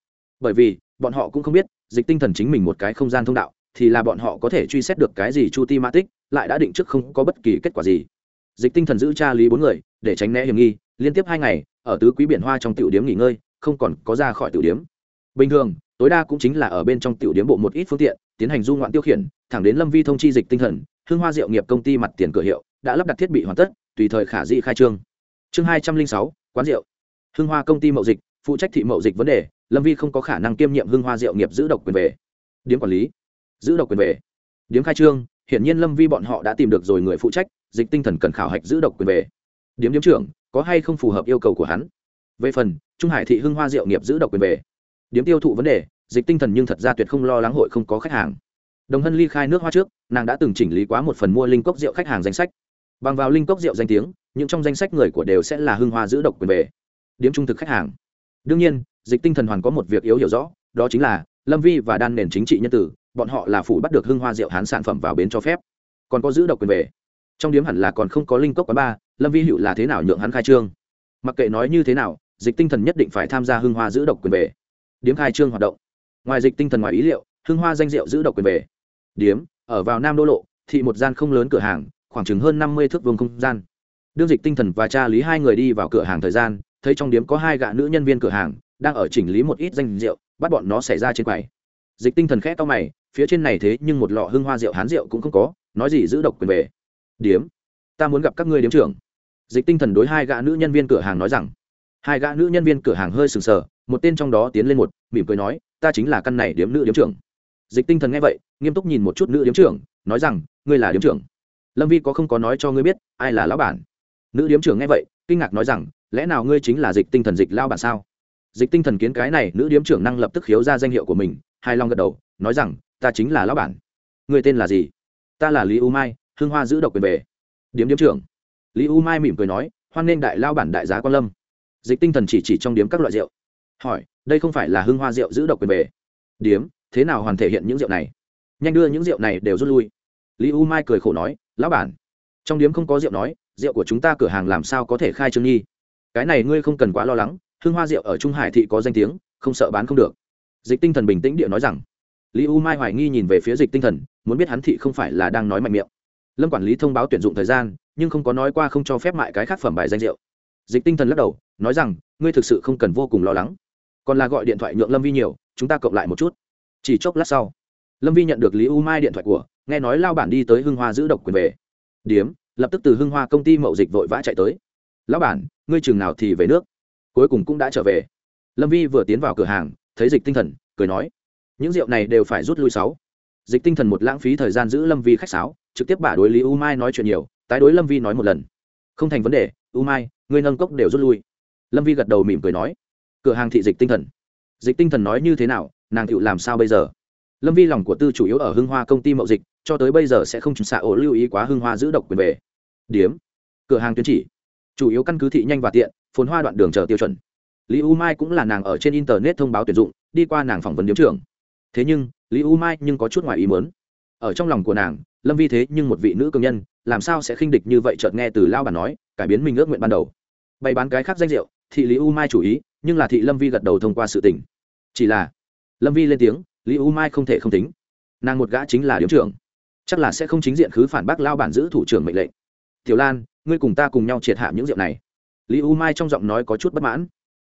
Bởi vì, bọn họ cũng không biết, dịch tinh thần chính mình một cái không gian thông đạo, thì là bọn họ có thể truy xét được cái gì chu ti ma tích, lại đã định trước không có bất kỳ kết quả gì dịch tinh thần giữ tra lý bốn người, để tránh né hiểm nghi, liên tiếp hai ngày, ở tứ quý biển hoa trong tiểu điếm nghỉ ngơi, không còn có ra khỏi tiểu điếm. Bình thường, tối đa cũng chính là ở bên trong tiểu điếm bộ một ít phương tiện, tiến hành du ngoạn tiêu khiển, thẳng đến lâm vi thông chi dịch tinh thần, hương hoa diệu nghiệp công ty mặt tiền cửa hiệu, đã lắp đặt thiết bị hoàn tất, tùy thời khả dị khai trương. Chương hai trăm linh sáu, quán rượu. Hương hoa công ty mậu dịch, phụ trách thị mậu dịch vấn đề, lâm vi không có khả năng kiêm nhiệm hương hoa diệu nghiệp giữ độc quyền về. Điếm quản lý. Giữ độc quyền về. Điếm khai trương hiển nhiên lâm vi bọn họ đã tìm được rồi người phụ trách, dịch tinh thần cần khảo hạch giữ độc quyền về. Điếm điếm trưởng, có hay không phù hợp yêu cầu của hắn? Về phần, trung hải thị hưng hoa diệu nghiệp giữ độc quyền về. Điếm tiêu thụ vấn đề, dịch tinh thần nhưng thật ra tuyệt không lo lắng hội không có khách hàng. Đồng hân ly khai nước hoa trước, nàng đã từng chỉnh lý quá một phần mua linh cốc rượu khách hàng danh sách. Bằng vào linh cốc rượu danh tiếng, những trong danh sách người của đều sẽ là hưng hoa giữ độc quyền về. Điếm trung thực khách hàng. Đương nhiên, dịch tinh thần hoàn có một việc yếu hiểu rõ, đó chính là lâm vi và đan nền chính trị nhân tử bọn họ là phủ bắt được hưng hoa rượu hán sản phẩm vào bến cho phép. Còn có giữ độc quyền về. Trong điếm hẳn là còn không có linh cốc quán ba, lâm vi hữu là thế nào nhượng hắn khai trương? Mặc kệ nói như thế nào, dịch tinh thần nhất định phải tham gia hưng hoa giữ độc quyền về. Điếm khai trương hoạt động. Ngoài dịch tinh thần ngoài ý liệu, hưng hoa danh rượu giữ độc quyền về. Điếm, ở vào nam đô lộ, thị một gian không lớn cửa hàng, khoảng chừng hơn năm mươi thước vuông không gian. Đương dịch tinh thần và cha lý hai người đi vào cửa hàng thời gian, thấy trong điếm có hai gã nữ nhân viên cửa hàng, đang ở chỉnh lý một ít danh rượu, bắt bọn nó xảy ra trên quầy. Dịch tinh thần khẽ to mày phía trên này thế nhưng một lọ hương hoa rượu, hán rượu cũng không có, nói gì giữ độc quyền về. Điếm, ta muốn gặp các ngươi điếm trưởng. Dịch tinh thần đối hai gã nữ nhân viên cửa hàng nói rằng. Hai gã nữ nhân viên cửa hàng hơi sừng sờ, một tên trong đó tiến lên một, mỉm cười nói, ta chính là căn này điếm nữ điếm trưởng. Dịch tinh thần nghe vậy, nghiêm túc nhìn một chút nữ điếm trưởng, nói rằng, ngươi là điếm trưởng. Lâm vi có không có nói cho ngươi biết, ai là lão bản? Nữ điếm trưởng nghe vậy, kinh ngạc nói rằng, lẽ nào ngươi chính là dịch tinh thần dịch lao bản sao? Dịch tinh thần kiến cái này, nữ điếm trưởng năng lập tức khiếu ra danh hiệu của mình hai long gật đầu, nói rằng, ta chính là lão bản. Người tên là gì? Ta là lý u mai hương hoa giữ độc quyền về. Điếm điếm trưởng. Lý u mai mỉm cười nói, hoan nghênh đại lao bản đại giá quan lâm. Dịch tinh thần chỉ chỉ trong điếm các loại rượu. Hỏi, đây không phải là hương hoa rượu giữ độc quyền về? Điếm, thế nào hoàn thể hiện những rượu này? Nhanh đưa những rượu này đều rút lui. Lý u mai cười khổ nói, lão bản, trong điếm không có rượu nói, rượu của chúng ta cửa hàng làm sao có thể khai trương nghi? Cái này ngươi không cần quá lo lắng hương hoa rượu ở trung hải thị có danh tiếng, không sợ bán không được dịch tinh thần bình tĩnh địa nói rằng, lý u mai hoài nghi nhìn về phía dịch tinh thần, muốn biết hắn thị không phải là đang nói mạnh miệng. Lâm quản lý thông báo tuyển dụng thời gian, nhưng không có nói qua không cho phép mại cái khác phẩm bài danh rượu. Dịch tinh thần lắc đầu, nói rằng, ngươi thực sự không cần vô cùng lo lắng. Còn là gọi điện thoại nhượng lâm vi nhiều, chúng ta cộng lại một chút. Chỉ chốc lát sau, lâm vi nhận được lý u mai điện thoại của, nghe nói lao bản đi tới hưng hoa giữ độc quyền về. Điếm, lập tức từ hưng hoa công ty mậu dịch vội vã chạy tới. Lão bản, ngươi chừng nào thì về nước? Cuối cùng cũng đã trở về. Lâm vi vừa tiến vào cửa hàng thấy dịch tinh thần, cười nói, những rượu này đều phải rút lui sáu. Dịch tinh thần một lãng phí thời gian giữ lâm vi khách sáo, trực tiếp bả đối lý u mai nói chuyện nhiều, tái đối lâm vi nói một lần. Không thành vấn đề, u mai, ngươi nâng cốc đều rút lui. Lâm vi gật đầu mỉm cười nói, cửa hàng thị dịch tinh thần. Dịch tinh thần nói như thế nào, nàng tựu làm sao bây giờ? Lâm vi lòng của tư chủ yếu ở hưng hoa công ty mậu dịch, cho tới bây giờ sẽ không xạ ổ lưu ý quá hưng hoa giữ độc quyền về. Điếm, cửa hàng tuyến chỉ, chủ yếu căn cứ thị nhanh và tiện, phồn hoa đoạn đường chờ tiêu chuẩn lý u mai cũng là nàng ở trên internet thông báo tuyển dụng, đi qua nàng phỏng vấn điếm trưởng. Thế nhưng, lý u mai nhưng có chút ngoài ý muốn. Ở trong lòng của nàng, lâm vi thế nhưng một vị nữ công nhân, làm sao sẽ khinh địch như vậy chợt nghe từ lao bà nói, cải biến mình ước nguyện ban đầu. Bày bán cái khác danh rượu thị lý u mai chủ ý, nhưng là thị lâm vi gật đầu thông qua sự tình. Chỉ là, lâm vi lên tiếng, lý u mai không thể không tính. Nàng một gã chính là điếm trưởng. Chắc là sẽ không chính diện khứ phản bác lao bản giữ thủ trưởng mệnh lệnh. Tiểu lan, ngươi cùng ta cùng nhau triệt hạ những rượu này. Lý u mai trong giọng nói có chút bất mãn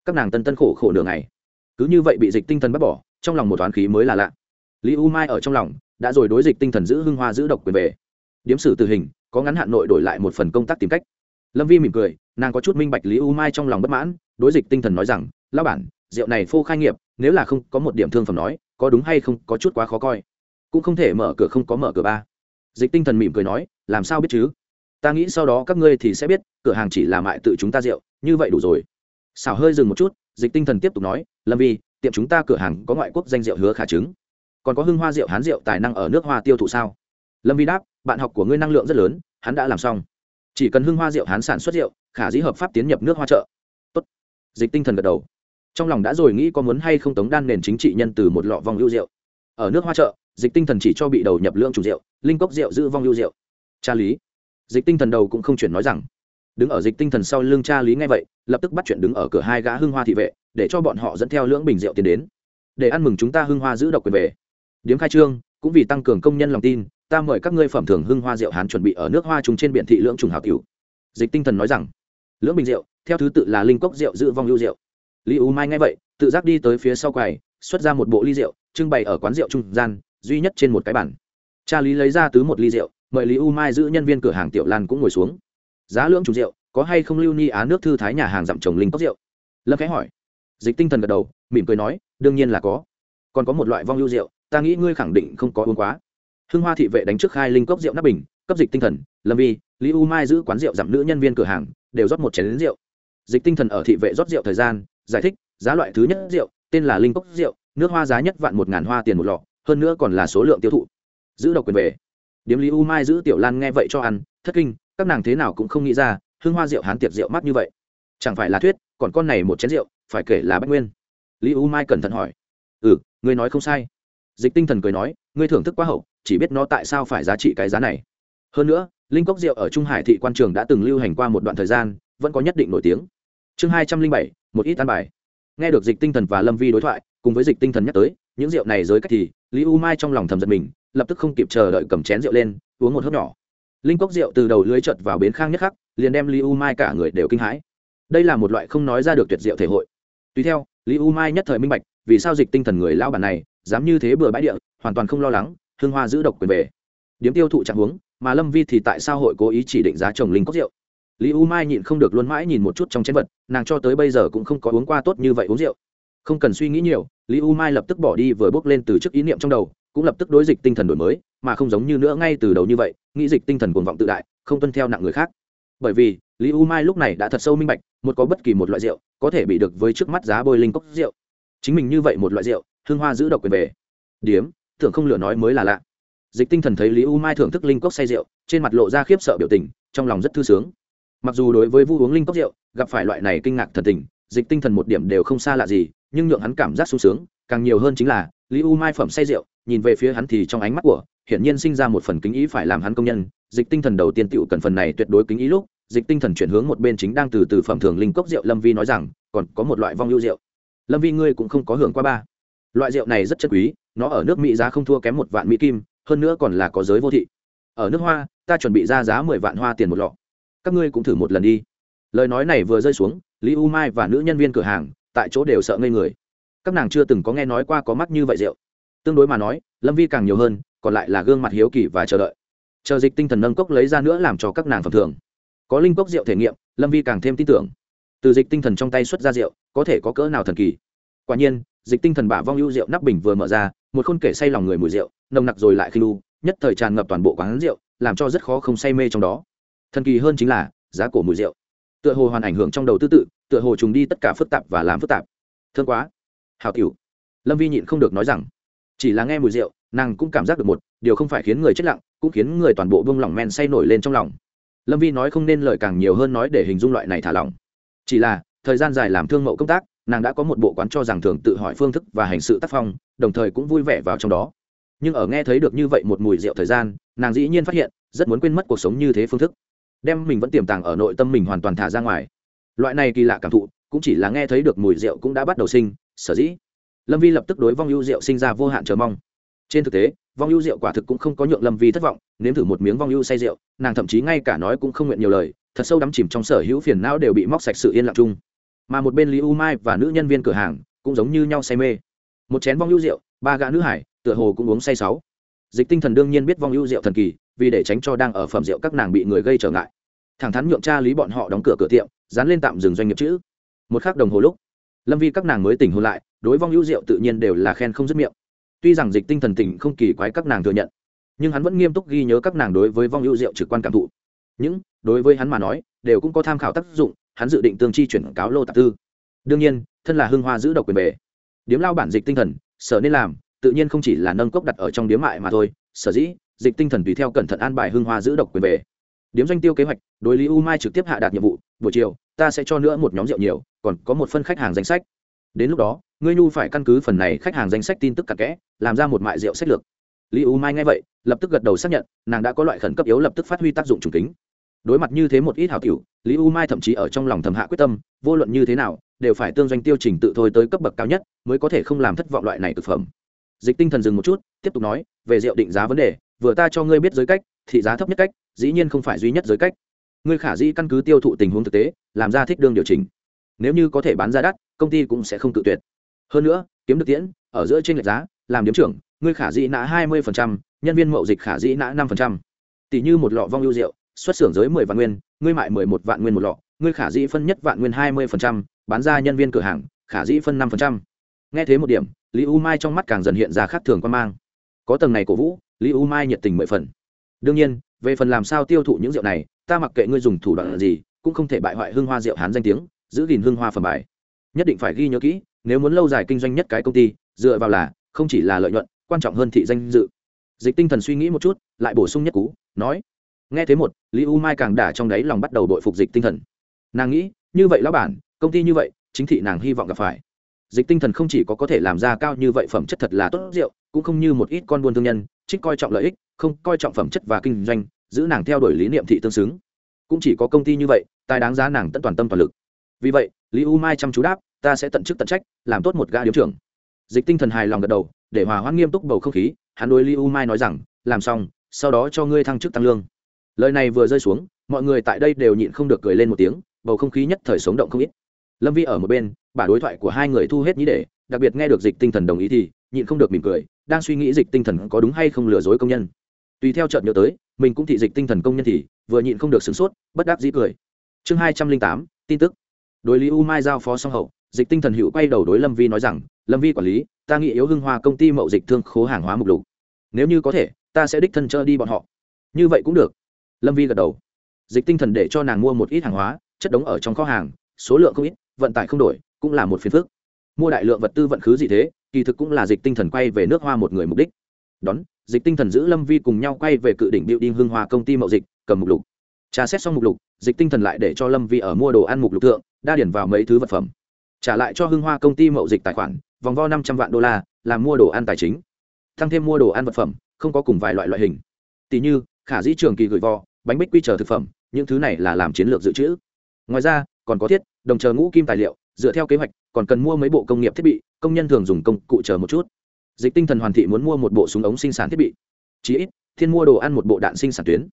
các nàng tân tân khổ khổ đường này cứ như vậy bị dịch tinh thần bắt bỏ, trong lòng một toán khí mới là lạ. Lý u mai ở trong lòng, đã rồi đối dịch tinh thần giữ hưng hoa giữ độc quyền về. Điếm sử tử hình, có ngắn hạn nội đổi lại một phần công tác tìm cách. Lâm vi mỉm cười, nàng có chút minh bạch lý u mai trong lòng bất mãn, đối dịch tinh thần nói rằng lao bản, rượu này phô khai nghiệp, nếu là không có một điểm thương phẩm nói, có đúng hay không có chút quá khó coi. Cũng không thể mở cửa không có mở cửa ba. Dịch tinh thần mỉm cười nói, làm sao biết chứ? Ta nghĩ sau đó các ngươi thì sẽ biết, cửa hàng chỉ là mại tự chúng ta rượu, như vậy đủ rồi xảo hơi dừng một chút, dịch tinh thần tiếp tục nói, lâm vi, tiệm chúng ta cửa hàng có ngoại quốc danh rượu hứa khả chứng. Còn có hưng hoa rượu, hán rượu, tài năng ở nước hoa tiêu thụ sao? Lâm vi đáp, bạn học của ngươi năng lượng rất lớn, hắn đã làm xong. Chỉ cần hưng hoa rượu, hán sản xuất rượu, khả dĩ hợp pháp tiến nhập nước hoa chợ. Tốt. dịch tinh thần gật đầu. Trong lòng đã rồi nghĩ có muốn hay không tống đan nền chính trị nhân từ một lọ vong ưu rượu. Ở nước hoa chợ, dịch tinh thần chỉ cho bị đầu nhập lượng chủ rượu, linh cốc rượu giữ vong ưu rượu. Cha lý. Dịch tinh thần đầu cũng không chuyển nói rằng đứng ở dịch tinh thần sau lưng cha lý ngay vậy, lập tức bắt chuyện đứng ở cửa hai gã hưng hoa thị vệ, để cho bọn họ dẫn theo lưỡng bình rượu tiến đến. Để ăn mừng chúng ta hưng hoa giữ độc quyền về. Điếm khai trương, cũng vì tăng cường công nhân lòng tin, ta mời các ngươi phẩm thường hưng hoa rượu hán chuẩn bị ở nước hoa trùng trên biển thị lưỡng trùng hào cửu dịch tinh thần nói rằng, lưỡng bình rượu, theo thứ tự là linh cốc rượu giữ vong lưu rượu. Lý u mai nghe vậy, tự giác đi tới phía sau quầy, xuất ra một bộ ly rượu, trưng bày ở quán rượu trung gian, duy nhất trên một cái bản cha lý lấy ra tứ một ly rượu, mời lý u mai giữ nhân viên cửa hàng tiểu lan cũng ngồi xuống giá lưỡng chủ rượu, có hay không lưu ni á nước thư thái nhà hàng dặm trồng linh cốc rượu? Lâm khẽ hỏi. Dịch tinh thần gật đầu, mỉm cười nói, đương nhiên là có. Còn có một loại vong lưu rượu, ta nghĩ ngươi khẳng định không có uống quá. Hưng hoa thị vệ đánh trước khai linh cốc rượu nắp bình, cấp dịch tinh thần, lâm vi, lý u mai giữ quán rượu giảm nữ nhân viên cửa hàng, đều rót một chén lính rượu. Dịch tinh thần ở thị vệ rót rượu thời gian, giải thích, giá loại thứ nhất rượu, tên là linh cốc rượu, nước hoa giá nhất vạn một ngàn hoa tiền một lọ, hơn nữa còn là số lượng tiêu thụ. Giữ độc quyền về. Điếm lý u mai giữ tiểu lan nghe vậy cho ăn, thất kinh các nàng thế nào cũng không nghĩ ra, hương hoa rượu hán tiệc rượu mát như vậy. Chẳng phải là thuyết, còn con này một chén rượu, phải kể là bách nguyên. Lý u mai cẩn thận hỏi. Ừ ngươi nói không sai. Dịch tinh thần cười nói, ngươi thưởng thức quá hậu, chỉ biết nó tại sao phải giá trị cái giá này. Hơn nữa, linh cốc rượu ở trung hải thị quan trường đã từng lưu hành qua một đoạn thời gian, vẫn có nhất định nổi tiếng. Chương hai trăm linh bảy, một ít tan bài. Nghe được dịch tinh thần và lâm vi đối thoại, cùng với dịch tinh thần nhắc tới, những rượu này giới cách thì, lý u mai trong lòng thầm giật mình, lập tức không kịp chờ đợi cầm chén rượu lên, uống một hớp nhỏ linh cốc rượu từ đầu lưới chợt vào bến khang nhất khắc, liền đem lý u mai cả người đều kinh hãi. Đây là một loại không nói ra được tuyệt diệu thể hội. Tùy theo, lý u mai nhất thời minh bạch, vì sao dịch tinh thần người lao bản này, dám như thế bừa bãi địa, hoàn toàn không lo lắng hương hoa giữ độc quyền về. Điếm tiêu thụ trạng huống, mà lâm vi thì tại sao hội cố ý chỉ định giá trồng linh cốc rượu? Lý u mai nhịn không được luôn mãi nhìn một chút trong chén vật, nàng cho tới bây giờ cũng không có uống qua tốt như vậy uống rượu. Không cần suy nghĩ nhiều, lý u mai lập tức bỏ đi vừa bước lên từ trước ý niệm trong đầu cũng lập tức đối dịch tinh thần đổi mới, mà không giống như nữa ngay từ đầu như vậy, nghĩ dịch tinh thần cuồng vọng tự đại, không tuân theo nặng người khác. Bởi vì, lý u mai lúc này đã thật sâu minh bạch, một có bất kỳ một loại rượu, có thể bị được với trước mắt giá bôi linh cốc rượu. Chính mình như vậy một loại rượu, hương hoa giữ độc quyền về. Điếm thường không lửa nói mới là lạ. Dịch tinh thần thấy lý u mai thưởng thức linh cốc say rượu, trên mặt lộ ra khiếp sợ biểu tình, trong lòng rất thư sướng. Mặc dù đối với vu uống linh cốc rượu, gặp phải loại này kinh ngạc thần tình, dịch tinh thần một điểm đều không xa lạ gì, nhưng nhượng hắn cảm giác sung sướng, càng nhiều hơn chính là, lý u mai phẩm say rượu nhìn về phía hắn thì trong ánh mắt của, hiển nhiên sinh ra một phần kính ý phải làm hắn công nhân. Dịch tinh thần đầu tiên tựu cần phần này tuyệt đối kính ý lúc, dịch tinh thần chuyển hướng một bên chính đang từ từ phẩm thường linh cốc rượu lâm vi nói rằng, còn có một loại vong lưu rượu. Lâm vi ngươi cũng không có hưởng qua ba. Loại rượu này rất chất quý, nó ở nước mỹ giá không thua kém một vạn mỹ kim, hơn nữa còn là có giới vô thị. Ở nước hoa, ta chuẩn bị ra giá mười vạn hoa tiền một lọ. Các ngươi cũng thử một lần đi. Lời nói này vừa rơi xuống, lý u mai và nữ nhân viên cửa hàng, tại chỗ đều sợ ngây người. Các nàng chưa từng có nghe nói qua có mắt như vậy rượu tương đối mà nói, lâm vi càng nhiều hơn, còn lại là gương mặt hiếu kỳ và chờ đợi. Chờ dịch tinh thần nâng cốc lấy ra nữa làm cho các nàng phẩm thường có linh cốc rượu thể nghiệm, lâm vi càng thêm tin tưởng. Từ dịch tinh thần trong tay xuất ra rượu, có thể có cỡ nào thần kỳ. Quả nhiên, dịch tinh thần bả vong ưu rượu nắp bình vừa mở ra, một khôn kể say lòng người mùi rượu, nồng nặc rồi lại khi lu nhất thời tràn ngập toàn bộ quán rượu, làm cho rất khó không say mê trong đó. Thần kỳ hơn chính là, giá cổ mùi rượu. Tựa hồ hoàn ảnh hưởng trong đầu tư tự, tựa hồ trùng đi tất cả phức tạp và làm phức tạp. Thương quá. Hào cựu lâm vi nhịn không được nói rằng chỉ là nghe mùi rượu, nàng cũng cảm giác được một, điều không phải khiến người chết lặng, cũng khiến người toàn bộ vương lòng men say nổi lên trong lòng. Lâm vi nói không nên lời càng nhiều hơn nói để hình dung loại này thả lỏng. Chỉ là, thời gian dài làm thương mẫu công tác, nàng đã có một bộ quán cho rằng thường tự hỏi phương thức và hành sự tác phong, đồng thời cũng vui vẻ vào trong đó. Nhưng ở nghe thấy được như vậy một mùi rượu thời gian, nàng dĩ nhiên phát hiện, rất muốn quên mất cuộc sống như thế phương thức. Đem mình vẫn tiềm tàng ở nội tâm mình hoàn toàn thả ra ngoài. Loại này kỳ lạ cảm thụ, cũng chỉ là nghe thấy được mùi rượu cũng đã bắt đầu sinh, sở dĩ lâm vi lập tức đối vong ưu rượu sinh ra vô hạn chờ mong. Trên thực tế, vong ưu rượu quả thực cũng không có nhượng lâm vi thất vọng, nếm thử một miếng vong ưu say rượu, nàng thậm chí ngay cả nói cũng không nguyện nhiều lời, thật sâu đắm chìm trong sở hữu phiền não đều bị móc sạch sự yên lặng chung. Mà một bên lý u mai và nữ nhân viên cửa hàng cũng giống như nhau say mê. Một chén vong ưu rượu ba gã nữ hải, tựa hồ cũng uống say sáu. Dịch tinh thần đương nhiên biết vong ưu rượu thần kỳ, vì để tránh cho đang ở phẩm rượu các nàng bị người gây trở ngại. Thẳng thắn nhượng cha lý bọn họ đóng cửa cửa tiệm, dán lên tạm dừng doanh nghiệp chữ. Một khắc đồng hồ lúc, lâm vi các nàng mới tỉnh hôn lại đối vong hữu diệu tự nhiên đều là khen không dứt miệng. Tuy rằng dịch tinh thần tỉnh không kỳ quái các nàng thừa nhận, nhưng hắn vẫn nghiêm túc ghi nhớ các nàng đối với vong hữu diệu trực quan cảm thụ. Những đối với hắn mà nói, đều cũng có tham khảo tác dụng, hắn dự định tương chi chuyển cáo lô tạp tư. Đương nhiên, thân là hưng hoa giữ độc quyền bề. Điếm lao bản dịch tinh thần, sở nên làm, tự nhiên không chỉ là nâng cốc đặt ở trong điếm mại mà thôi, sở dĩ, dịch tinh thần tùy theo cẩn thận an bài hưng hoa giữ độc quyền bề. Điếm doanh tiêu kế hoạch, đối lý u mai trực tiếp hạ đạt nhiệm vụ, buổi chiều, ta sẽ cho nữa một nhóm rượu nhiều, còn có một phân khách hàng danh sách đến lúc đó, ngươi nhu phải căn cứ phần này khách hàng danh sách tin tức cặn kẽ, làm ra một mại rượu sách lược. Lý u mai nghe vậy, lập tức gật đầu xác nhận, nàng đã có loại khẩn cấp yếu lập tức phát huy tác dụng trùng kính. Đối mặt như thế một ít hảo tiểu, lý u mai thậm chí ở trong lòng thầm hạ quyết tâm, vô luận như thế nào, đều phải tương doanh tiêu trình tự thôi tới cấp bậc cao nhất, mới có thể không làm thất vọng loại này thực phẩm. Dịch tinh thần dừng một chút, tiếp tục nói, về rượu định giá vấn đề, vừa ta cho ngươi biết giới cách thị giá thấp nhất cách, dĩ nhiên không phải duy nhất giới cách. Ngươi khả dĩ căn cứ tiêu thụ tình huống thực tế, làm ra thích đương điều chỉnh nếu như có thể bán ra đắt, công ty cũng sẽ không tự tuyệt. Hơn nữa, kiếm được tiễn, ở giữa trên lệch giá, làm điếm trưởng, ngươi khả dĩ nã hai mươi nhân viên mậu dịch khả dĩ nã năm tỷ như một lọ vong ưu rượu, xuất xưởng giới mười vạn nguyên, ngươi mại mười một vạn nguyên một lọ, ngươi khả dĩ phân nhất vạn nguyên hai mươi bán ra nhân viên cửa hàng, khả dĩ phân năm nghe thế một điểm, lý u mai trong mắt càng dần hiện ra khác thường quan mang. Có tầng này cổ vũ, lý u mai nhiệt tình mười phần. Đương nhiên, về phần làm sao tiêu thụ những rượu này, ta mặc kệ ngươi dùng thủ đoạn gì, cũng không thể bại hoại hương hoa rượu hán danh tiếng giữ gìn hương hoa phẩm bài. Nhất định phải ghi nhớ kỹ, nếu muốn lâu dài kinh doanh nhất cái công ty, dựa vào là, không chỉ là lợi nhuận, quan trọng hơn thị danh dự. Dịch tinh thần suy nghĩ một chút, lại bổ sung nhất cú, nói. Nghe thế một, lý u mai càng đả trong đáy lòng bắt đầu đội phục dịch tinh thần. Nàng nghĩ, như vậy lão bản, công ty như vậy, chính thị nàng hy vọng gặp phải. Dịch tinh thần không chỉ có có thể làm ra cao như vậy phẩm chất thật là tốt rượu, cũng không như một ít con buôn thương nhân, trích coi trọng lợi ích, không coi trọng phẩm chất và kinh doanh, giữ nàng theo đuổi lý niệm thị tương xứng. Cũng chỉ có công ty như vậy, tài đáng giá nàng tận toàn tâm toàn lực vì vậy, lý u mai chăm chú đáp, ta sẽ tận chức tận trách, làm tốt một gã điếm trưởng. Dịch tinh thần hài lòng gật đầu, để hòa hoãn nghiêm túc bầu không khí, hắn đối lý u mai nói rằng, làm xong, sau đó cho ngươi thăng chức tăng lương. Lời này vừa rơi xuống, mọi người tại đây đều nhịn không được cười lên một tiếng, bầu không khí nhất thời sống động không ít. Lâm vi ở một bên, bả đối thoại của hai người thu hết nhĩ để, đặc biệt nghe được dịch tinh thần đồng ý thì nhịn không được mỉm cười, đang suy nghĩ dịch tinh thần có đúng hay không lừa dối công nhân. Tùy theo trận nhớ tới, mình cũng thị dịch tinh thần công nhân thì vừa nhịn không được sửng sốt, bất đắc dĩ cười. Chương hai trăm linh tám, tin tức đối lý u mai giao phó song hậu, dịch tinh thần hữu quay đầu đối lâm vi nói rằng, lâm vi quản lý, ta nghĩ yếu hưng hoa công ty mậu dịch thương khố hàng hóa mục lục. Nếu như có thể, ta sẽ đích thân chở đi bọn họ. Như vậy cũng được. Lâm vi gật đầu. Dịch tinh thần để cho nàng mua một ít hàng hóa, chất đống ở trong kho hàng, số lượng không ít, vận tải không đổi, cũng là một phiền phức. Mua đại lượng vật tư vận khứ gì thế, kỳ thực cũng là dịch tinh thần quay về nước hoa một người mục đích. Đón, dịch tinh thần giữ lâm vi cùng nhau quay về cự đỉnh điệu đinh hưng hoa công ty mậu dịch, cầm mục lục trà xét xong mục lục, dịch tinh thần lại để cho lâm vi ở mua đồ ăn mục lục thượng, đa điển vào mấy thứ vật phẩm. Trả lại cho hưng hoa công ty mậu dịch tài khoản, vòng vo năm trăm vạn đô la làm mua đồ ăn tài chính. Tăng thêm mua đồ ăn vật phẩm, không có cùng vài loại loại hình. Tỷ như, khả dĩ trường kỳ gửi vo, bánh bích quy chờ thực phẩm, những thứ này là làm chiến lược dự trữ. Ngoài ra, còn có thiết, đồng chờ ngũ kim tài liệu, dựa theo kế hoạch, còn cần mua mấy bộ công nghiệp thiết bị, công nhân thường dùng công cụ chờ một chút. Dịch tinh thần hoàn thị muốn mua một bộ súng ống sinh sản thiết bị. Chí ít, thiên mua đồ ăn một bộ đạn sinh sản tuyến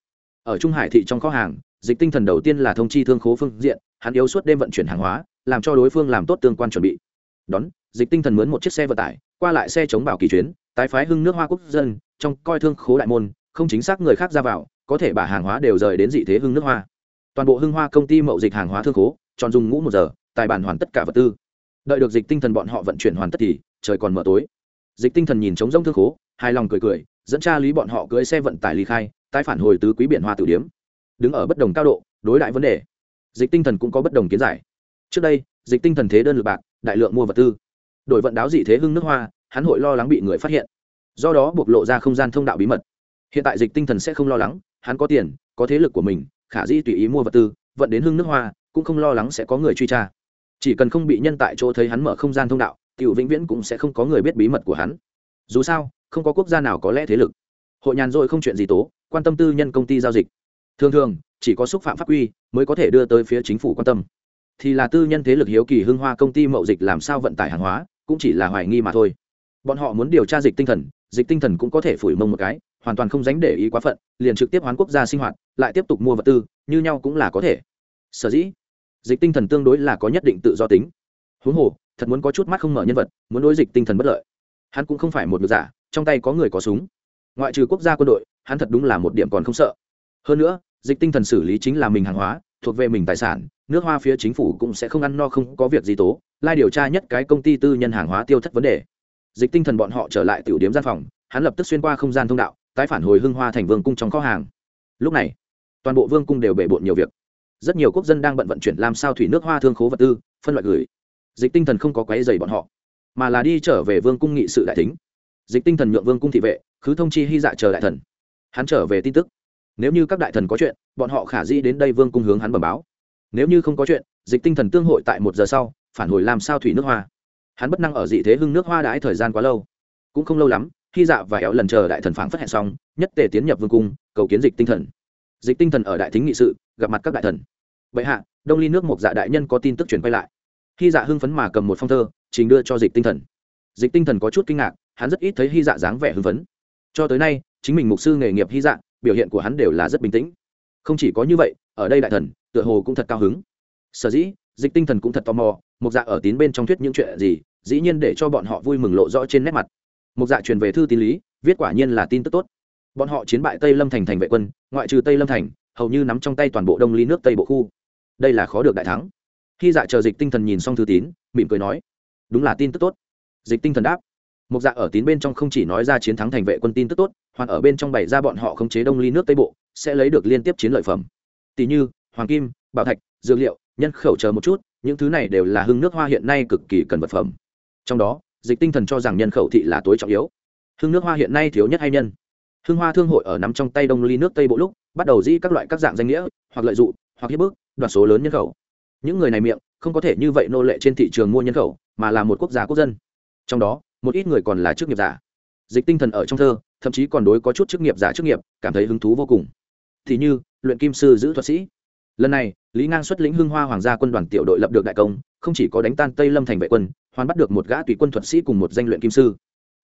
ở trung hải thị trong kho hàng, dịch tinh thần đầu tiên là thông chi thương khố phương diện, hắn yếu suốt đêm vận chuyển hàng hóa, làm cho đối phương làm tốt tương quan chuẩn bị. Đón, dịch tinh thần mướn một chiếc xe vận tải, qua lại xe chống bảo kỳ chuyến, tái phái hưng nước hoa quốc dân, trong coi thương khố đại môn, không chính xác người khác ra vào, có thể bà hàng hóa đều rời đến dị thế hưng nước hoa. Toàn bộ hưng hoa công ty mậu dịch hàng hóa thương khố tròn dùng ngũ một giờ, tài bản hoàn tất cả vật tư. Đợi được dịch tinh thần bọn họ vận chuyển hoàn tất thì, trời còn mở tối. Dịch tinh thần nhìn trống rông thương khố, hài lòng cười cười, dẫn cha lý bọn họ cưới xe vận tải ly khai tái phản hồi tứ quý biển hoa tử điếm. Đứng ở bất đồng cao độ, đối đại vấn đề. Dịch tinh thần cũng có bất đồng kiến giải. Trước đây, dịch tinh thần thế đơn lượt bạc, đại lượng mua vật tư. Đổi vận đáo dị thế hưng nước hoa, hắn hội lo lắng bị người phát hiện. Do đó bộc lộ ra không gian thông đạo bí mật. Hiện tại dịch tinh thần sẽ không lo lắng, hắn có tiền, có thế lực của mình, khả dĩ tùy ý mua vật tư, vận đến hưng nước hoa, cũng không lo lắng sẽ có người truy tra. Chỉ cần không bị nhân tại chỗ thấy hắn mở không gian thông đạo, tiểu vĩnh viễn cũng sẽ không có người biết bí mật của hắn. Dù sao, không có quốc gia nào có lẽ thế lực. Hội nhàn rồi không chuyện gì tố quan tâm tư nhân công ty giao dịch. Thường thường, chỉ có xúc phạm pháp quy mới có thể đưa tới phía chính phủ quan tâm. Thì là tư nhân thế lực hiếu kỳ hưng hoa công ty mậu dịch làm sao vận tải hàng hóa, cũng chỉ là hoài nghi mà thôi. Bọn họ muốn điều tra dịch tinh thần, dịch tinh thần cũng có thể phủi mông một cái, hoàn toàn không dánh để ý quá phận, liền trực tiếp hoán quốc gia sinh hoạt, lại tiếp tục mua vật tư, như nhau cũng là có thể. Sở dĩ, dịch tinh thần tương đối là có nhất định tự do tính. Huống hồ, thật muốn có chút mắt không mở nhân vật, muốn đối dịch tinh thần bất lợi. Hắn cũng không phải một ngược giả, trong tay có người có súng. Ngoại trừ quốc gia quân đội hắn thật đúng là một điểm còn không sợ. Hơn nữa, dịch tinh thần xử lý chính là mình hàng hóa, thuộc về mình tài sản, nước hoa phía chính phủ cũng sẽ không ăn no không có việc gì tố, lai điều tra nhất cái công ty tư nhân hàng hóa tiêu thất vấn đề. Dịch tinh thần bọn họ trở lại tiểu điếm gian phòng, hắn lập tức xuyên qua không gian thông đạo, tái phản hồi hưng hoa thành vương cung trong kho hàng. Lúc này, toàn bộ vương cung đều bể bộn nhiều việc. Rất nhiều quốc dân đang bận vận chuyển làm sao thủy nước hoa thương khố vật tư, phân loại gửi. Dịch tinh thần không có quấy dày bọn họ, mà là đi trở về vương cung nghị sự đại thính. Dịch tinh thần nhượng vương cung thị vệ, khứ thông chi hy dạ chờ đại thần hắn trở về tin tức. Nếu như các đại thần có chuyện, bọn họ khả dĩ đến đây vương cung hướng hắn bẩm báo. Nếu như không có chuyện, dịch tinh thần tương hội tại một giờ sau, phản hồi làm sao thủy nước hoa. Hắn bất năng ở dị thế hưng nước hoa đãi thời gian quá lâu. Cũng không lâu lắm, khi dạ và éo lần chờ đại thần phán phát hẹn xong, nhất tề tiến nhập vương cung, cầu kiến dịch tinh thần. Dịch tinh thần ở đại thính nghị sự, gặp mặt các đại thần. Vậy hạ, đông ly nước một dạ đại nhân có tin tức truyền quay lại. Khi dạ hưng phấn mà cầm một phong thơ, trình đưa cho dịch tinh thần. Dịch tinh thần có chút kinh ngạc, hắn rất ít thấy hy dạ dáng vẻ hưng phấn. Cho tới nay chính mình mục sư nghề nghiệp hy dạng, biểu hiện của hắn đều là rất bình tĩnh. Không chỉ có như vậy ở đây đại thần tựa hồ cũng thật cao hứng. Sở dĩ dịch tinh thần cũng thật tò mò mục dạ ở tín bên trong thuyết những chuyện gì dĩ nhiên để cho bọn họ vui mừng lộ rõ trên nét mặt. Mục dạ truyền về thư tín lý viết quả nhiên là tin tức tốt. Bọn họ chiến bại tây lâm thành thành vệ quân ngoại trừ tây lâm thành hầu như nắm trong tay toàn bộ đông ly nước tây bộ khu. Đây là khó được đại thắng. Khi dạ chờ dịch tinh thần nhìn xong thư tín mỉm cười nói đúng là tin tức tốt. Dịch tinh thần đáp. Mục dạ ở tín bên trong không chỉ nói ra chiến thắng thành vệ quân tin tức tốt hoàn ở bên trong bày ra bọn họ khống chế đông ly nước tây bộ, sẽ lấy được liên tiếp chiến lợi phẩm. Tỷ như, hoàng kim, bảo thạch, dược liệu, nhân khẩu chờ một chút, những thứ này đều là hưng nước hoa hiện nay cực kỳ cần vật phẩm. Trong đó, dịch tinh thần cho rằng nhân khẩu thị là tối trọng yếu. Hưng nước hoa hiện nay thiếu nhất hay nhân? Hưng hoa thương hội ở nắm trong tay đông ly nước tây bộ lúc, bắt đầu dĩ các loại các dạng danh nghĩa, hoặc lợi dụng, hoặc hiếp bức, đoạt số lớn nhân khẩu. Những người này miệng, không có thể như vậy nô lệ trên thị trường mua nhân khẩu, mà là một quốc gia quốc dân. Trong đó, một ít người còn là chức nghiệp giả. Dịch tinh thần ở trong thơ thậm chí còn đối có chút chức nghiệp giả chức nghiệp, cảm thấy hứng thú vô cùng. Thì như, luyện kim sư giữ thuật sĩ. Lần này, lý ngang xuất lĩnh hưng hoa hoàng gia quân đoàn tiểu đội lập được đại công, không chỉ có đánh tan tây lâm thành vệ quân, hoàn bắt được một gã tùy quân thuật sĩ cùng một danh luyện kim sư.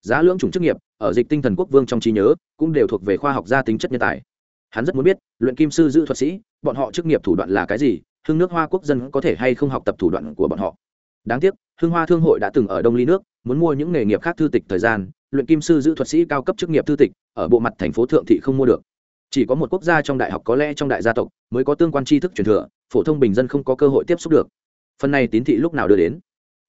Giá lưỡng chủng chức nghiệp, ở dịch tinh thần quốc vương trong trí nhớ, cũng đều thuộc về khoa học gia tính chất nhân tài. Hắn rất muốn biết, luyện kim sư giữ thuật sĩ, bọn họ chức nghiệp thủ đoạn là cái gì hương nước hoa quốc dân có thể hay không học tập thủ đoạn của bọn họ đáng tiếc hương hoa thương hội đã từng ở đông ly nước, muốn mua những nghề nghiệp khác thư tịch thời gian, luyện kim sư giữ thuật sĩ cao cấp chức nghiệp thư tịch, ở bộ mặt thành phố thượng thị không mua được. Chỉ có một quốc gia trong đại học có lẽ trong đại gia tộc mới có tương quan tri thức truyền thừa, phổ thông bình dân không có cơ hội tiếp xúc được. Phần này tín thị lúc nào đưa đến?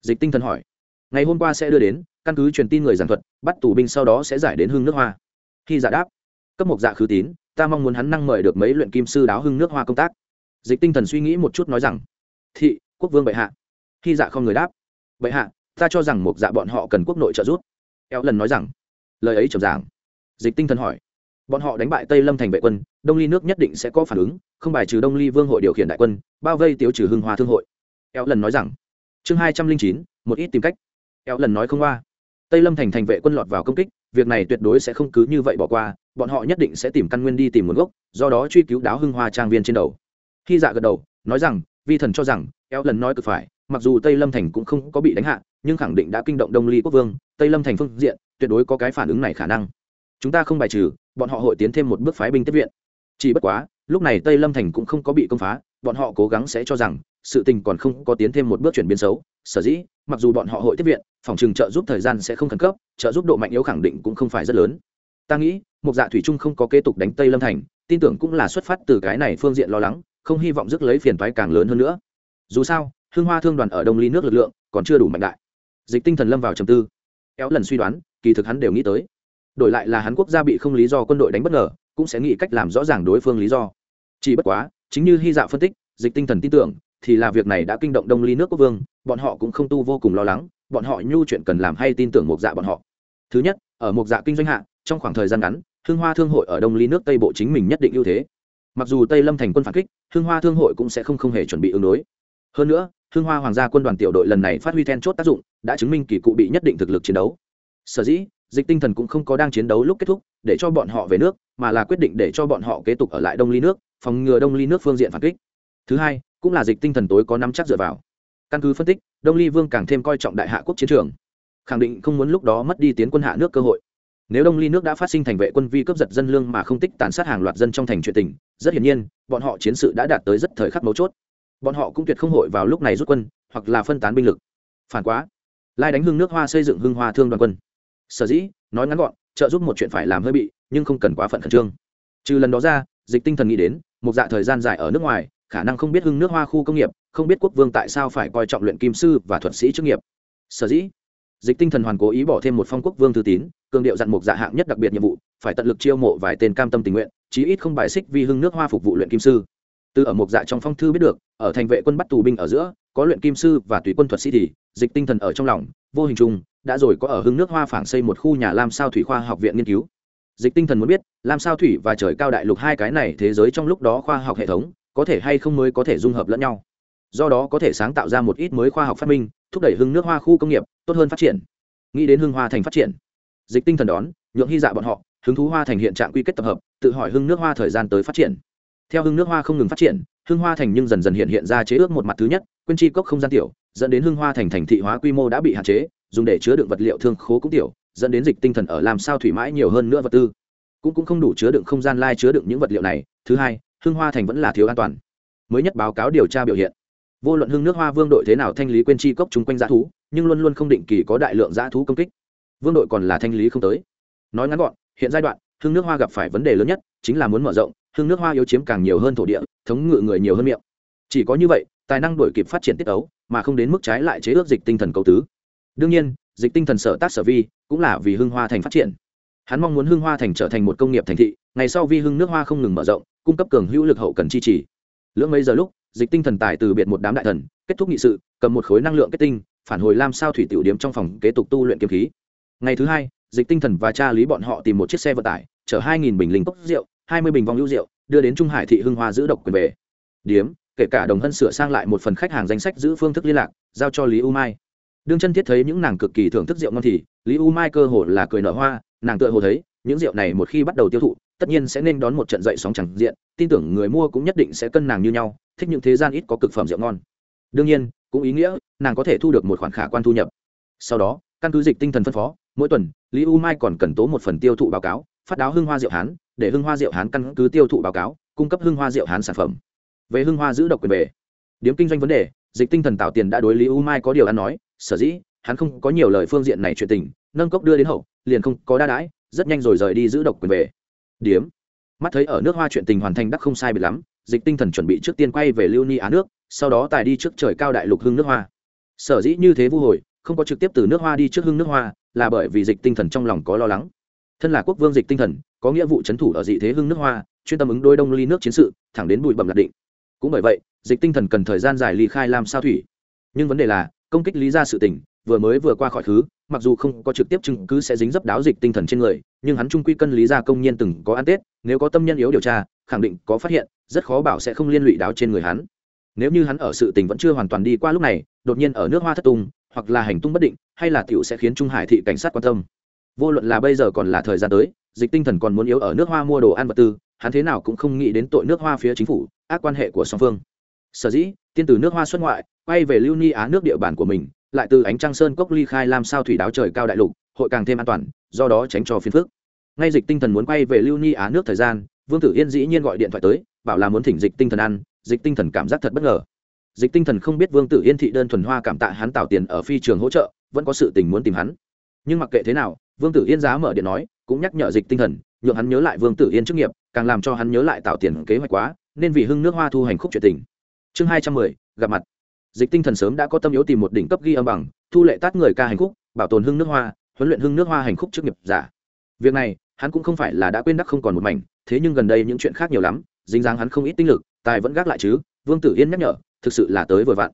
Dịch tinh thần hỏi. Ngày hôm qua sẽ đưa đến, căn cứ truyền tin người giảng thuật, bắt tù binh sau đó sẽ giải đến hưng nước hoa. Khi giả đáp, cấp một dạ khứ tín, ta mong muốn hắn năng mời được mấy luyện kim sư đáo hưng nước hoa công tác. Dịch tinh thần suy nghĩ một chút nói rằng, thị, quốc vương bệ hạ khi dạ không người đáp. Vậy hạ, ta cho rằng một dạ bọn họ cần quốc nội trợ giúp. Eo lần nói rằng. Lời ấy trầm giảng. Dịch tinh thần hỏi. Bọn họ đánh bại tây lâm thành vệ quân, đông ly nước nhất định sẽ có phản ứng, không bài trừ đông ly vương hội điều khiển đại quân, bao vây tiêu trừ hưng hoa thương hội. Eo lần nói rằng. Chương hai trăm linh chín, một ít tìm cách. Eo lần nói không qua. Tây lâm thành thành vệ quân lọt vào công kích, việc này tuyệt đối sẽ không cứ như vậy bỏ qua, bọn họ nhất định sẽ tìm căn nguyên đi tìm nguồn gốc, do đó truy cứu đáo hưng hoa trang viên trên đầu. Khi dạ gật đầu, nói rằng, vi thần cho rằng, eo lần nói cực phải mặc dù tây lâm thành cũng không có bị đánh hạ, nhưng khẳng định đã kinh động đông ly quốc vương, tây lâm thành phương diện, tuyệt đối có cái phản ứng này khả năng. Chúng ta không bài trừ, bọn họ hội tiến thêm một bước phái binh tiếp viện. Chỉ bất quá, lúc này tây lâm thành cũng không có bị công phá, bọn họ cố gắng sẽ cho rằng, sự tình còn không có tiến thêm một bước chuyển biến xấu. Sở dĩ, mặc dù bọn họ hội tiếp viện, phòng trừng trợ giúp thời gian sẽ không khẩn cấp, trợ giúp độ mạnh yếu khẳng định cũng không phải rất lớn. Ta nghĩ, một dạ thủy trung không có kế tục đánh tây lâm thành, tin tưởng cũng là xuất phát từ cái này phương diện lo lắng, không hy vọng rước lấy phiền toái càng lớn hơn nữa. Dù sao hương hoa thương đoàn ở đông ly nước lực lượng còn chưa đủ mạnh đại. Dịch tinh thần lâm vào trầm tư. Kéo lần suy đoán, kỳ thực hắn đều nghĩ tới. Đổi lại là hắn quốc gia bị không lý do quân đội đánh bất ngờ, cũng sẽ nghĩ cách làm rõ ràng đối phương lý do. Chỉ bất quá, chính như hy dạo phân tích, dịch tinh thần tin tưởng, thì là việc này đã kinh động đông ly nước quốc vương, bọn họ cũng không tu vô cùng lo lắng, bọn họ nhu chuyện cần làm hay tin tưởng một dạ bọn họ. Thứ nhất, ở một dạ kinh doanh hạ, trong khoảng thời gian ngắn, hương hoa thương hội ở đông ly nước tây bộ chính mình nhất định ưu thế. Mặc dù tây lâm thành quân phản kích, hương hoa thương hội cũng sẽ không không hề chuẩn bị ứng đối. Hơn nữa hương hoa hoàng gia quân đoàn tiểu đội lần này phát huy then chốt tác dụng, đã chứng minh kỳ cụ bị nhất định thực lực chiến đấu. Sở dĩ, dịch tinh thần cũng không có đang chiến đấu lúc kết thúc, để cho bọn họ về nước, mà là quyết định để cho bọn họ kế tục ở lại đông ly nước, phòng ngừa đông ly nước phương diện phản kích. Thứ hai, cũng là dịch tinh thần tối có nắm chắc dựa vào. Căn cứ phân tích, đông ly vương càng thêm coi trọng đại hạ quốc chiến trường. Khẳng định không muốn lúc đó mất đi tiến quân hạ nước cơ hội. Nếu đông ly nước đã phát sinh thành vệ quân vi cướp giật dân lương mà không tích tàn sát hàng loạt dân trong thành chuyện tình, rất hiển nhiên, bọn họ chiến sự đã đạt tới rất thời khắc mấu chốt bọn họ cũng tuyệt không hội vào lúc này rút quân, hoặc là phân tán binh lực. Phản quá. Lai đánh hưng nước hoa xây dựng hưng hoa thương đoàn quân. Sở dĩ, nói ngắn gọn, trợ giúp một chuyện phải làm hơi bị, nhưng không cần quá phận khẩn trương. Trừ lần đó ra, dịch tinh thần nghĩ đến, một dạ thời gian dài ở nước ngoài, khả năng không biết hưng nước hoa khu công nghiệp, không biết quốc vương tại sao phải coi trọng luyện kim sư và thuật sĩ chức nghiệp. Sở dĩ, dịch tinh thần hoàn cố ý bỏ thêm một phong quốc vương thư tín, cường điệu dặn một dạ hạng nhất đặc biệt nhiệm vụ, phải tận lực chiêu mộ vài tên cam tâm tình nguyện, chí ít không bài xích vì hưng nước hoa phục vụ luyện kim sư từ ở một dạ trong phong thư biết được, ở thành vệ quân bắt tù binh ở giữa, có luyện kim sư và tùy quân thuật sĩ thì, dịch tinh thần ở trong lòng, vô hình chung, đã rồi có ở hưng nước hoa phảng xây một khu nhà lam sao thủy khoa học viện nghiên cứu. Dịch tinh thần muốn biết, lam sao thủy và trời cao đại lục hai cái này thế giới trong lúc đó khoa học hệ thống, có thể hay không mới có thể dung hợp lẫn nhau. Do đó có thể sáng tạo ra một ít mới khoa học phát minh, thúc đẩy hưng nước hoa khu công nghiệp, tốt hơn phát triển. Nghĩ đến hưng hoa thành phát triển, dịch tinh thần đón, nhượng hy dạ bọn họ, hứng thú hoa thành hiện trạng quy kết tập hợp, tự hỏi hưng nước hoa thời gian tới phát triển theo hưng nước hoa không ngừng phát triển hưng hoa thành nhưng dần dần hiện hiện ra chế ước một mặt thứ nhất quyên Tri cốc không gian tiểu, dẫn đến hưng hoa thành thành thị hóa quy mô đã bị hạn chế, dùng để chứa đựng vật liệu thương khố cũng tiểu, dẫn đến dịch tinh thần ở làm sao thủy mãi nhiều hơn nữa vật tư. Cũng cũng không đủ chứa đựng không gian lai chứa đựng những vật liệu này. Thứ hai hưng hoa thành vẫn là thiếu an toàn. Mới nhất báo cáo điều tra biểu hiện. Vô luận hưng nước hoa vương đội thế nào thanh lý quên Tri cốc chung quanh dã thú, nhưng luôn luôn không định kỳ có đại lượng dã thú công kích. Vương đội còn là thanh lý không tới. Nói ngắn gọn, hiện giai đoạn hưng nước hoa gặp phải vấn đề lớn nhất chính là muốn mở rộng hương nước hoa yếu chiếm càng nhiều hơn thổ địa, thống ngự người nhiều hơn miệng. Chỉ có như vậy, tài năng đổi kịp phát triển tiết ấu, mà không đến mức trái lại chế ước dịch tinh thần cầu tứ. Đương nhiên, dịch tinh thần sở tác sở vi cũng là vì hương hoa thành phát triển. Hắn mong muốn hương hoa thành trở thành một công nghiệp thành thị, ngày sau vi hương nước hoa không ngừng mở rộng, cung cấp cường hữu lực hậu cần chi trì. Lưỡng mấy giờ lúc, dịch tinh thần tài từ biệt một đám đại thần, kết thúc nghị sự, cầm một khối năng lượng kết tinh, phản hồi lam sao thủy tiểu điếm trong phòng kế tục tu luyện kiếm khí. Ngày thứ hai, dịch tinh thần và cha lý bọn họ tìm một chiếc xe vận tải, chở hai nghìn bình linh cốc rượu hai mươi bình vong lưu rượu, đưa đến trung hải thị hưng hoa giữ độc quyền về. Điếm, kể cả đồng hân sửa sang lại một phần khách hàng danh sách giữ phương thức liên lạc, giao cho lý u mai. Đương chân thiết thấy những nàng cực kỳ thưởng thức rượu ngon thì, lý u mai cơ hồ là cười nở hoa, nàng tựa hồ thấy, những rượu này một khi bắt đầu tiêu thụ, tất nhiên sẽ nên đón một trận dậy sóng chẳng diện, tin tưởng người mua cũng nhất định sẽ cân nàng như nhau, thích những thế gian ít có cực phẩm rượu ngon. Đương nhiên, cũng ý nghĩa, nàng có thể thu được một khoản khả quan thu nhập. Sau đó, căn cứ dịch tinh thần phân phó, mỗi tuần, lý u mai còn cần tố một phần tiêu thụ báo cáo phát đáo hưng hoa rượu hán, để hưng hoa rượu hán căn cứ tiêu thụ báo cáo, cung cấp hưng hoa rượu hán sản phẩm. Về hưng hoa giữ độc quyền về. Điếm kinh doanh vấn đề, dịch tinh thần tạo tiền đã đối lý u mai có điều ăn nói, sở dĩ, hắn không có nhiều lời phương diện này chuyện tình, nâng cốc đưa đến hậu, liền không có đa đãi, rất nhanh rồi rời đi giữ độc quyền về. Điếm, mắt thấy ở nước hoa chuyện tình hoàn thành đắc không sai biệt lắm, dịch tinh thần chuẩn bị trước tiên quay về lưu ni á nước, sau đó tài đi trước trời cao đại lục hưng nước hoa. Sở dĩ như thế vu hồi, không có trực tiếp từ nước hoa đi trước hưng nước hoa, là bởi vì dịch tinh thần trong lòng có lo lắng thân là quốc vương dịch tinh thần, có nghĩa vụ c h ấ n thủ ở dị thế hưng nước hoa, chuyên tâm ứng đôi đông ly nước chiến sự, thẳng đến bụi bẩm lạc định. Cũng bởi vậy, dịch tinh thần cần thời gian dài ly khai làm sao thủy. Nhưng vấn đề là, công kích lý ra sự tỉnh vừa mới vừa qua khỏi khứ, mặc dù không có trực tiếp chứng cứ sẽ dính dấp đáo dịch tinh thần trên người, nhưng hắn trung quy cân lý ra công nhiên từng có ăn tết, nếu có tâm nhân yếu điều tra, khẳng định có phát hiện, rất khó bảo sẽ không liên lụy đáo trên người hắn. Nếu như hắn ở sự tình vẫn chưa hoàn toàn đi qua lúc này, đột nhiên ở nước hoa thất tung, hoặc là hành tung bất định, hay là tiểu sẽ khiến trung hải thị cảnh sát quan tâm vô luận là bây giờ còn là thời gian tới, dịch tinh thần còn muốn yếu ở nước hoa mua đồ ăn vật tư, hắn thế nào cũng không nghĩ đến tội nước hoa phía chính phủ, ác quan hệ của song phương. Sở dĩ, tiên từ nước hoa xuất ngoại, quay về lưu ni á nước địa bàn của mình, lại từ ánh trăng sơn cốc ly khai làm sao thủy đáo trời cao đại lục, hội càng thêm an toàn, do đó tránh cho phiền phức. Ngay dịch tinh thần muốn quay về lưu ni á nước thời gian, vương tử yên dĩ nhiên gọi điện thoại tới, bảo là muốn thỉnh dịch tinh thần ăn, dịch tinh thần cảm giác thật bất ngờ. Dịch tinh thần không biết vương tử yên thị đơn thuần hoa cảm tạ hắn tạo tiền ở phi trường hỗ trợ, vẫn có sự tình muốn tìm hắn. Nhưng mặc kệ thế nào vương tử yên giá mở điện nói, cũng nhắc nhở dịch tinh thần, nhượng hắn nhớ lại vương tử yên chức nghiệp, càng làm cho hắn nhớ lại tạo tiền kế hoạch quá, nên vì hưng nước hoa thu hành khúc chuyện tình. Chương hai trăm mười, gặp mặt. Dịch tinh thần sớm đã có tâm yếu tìm một đỉnh cấp ghi âm bằng, thu lệ tát người ca hành khúc, bảo tồn hưng nước hoa, huấn luyện hưng nước hoa hành khúc chức nghiệp giả. Việc này, hắn cũng không phải là đã quên đắc không còn một mảnh, thế nhưng gần đây những chuyện khác nhiều lắm, dính dáng hắn không ít tinh lực, tài vẫn gác lại chứ, vương tử yên nhắc nhở, thực sự là tới vừa vặn.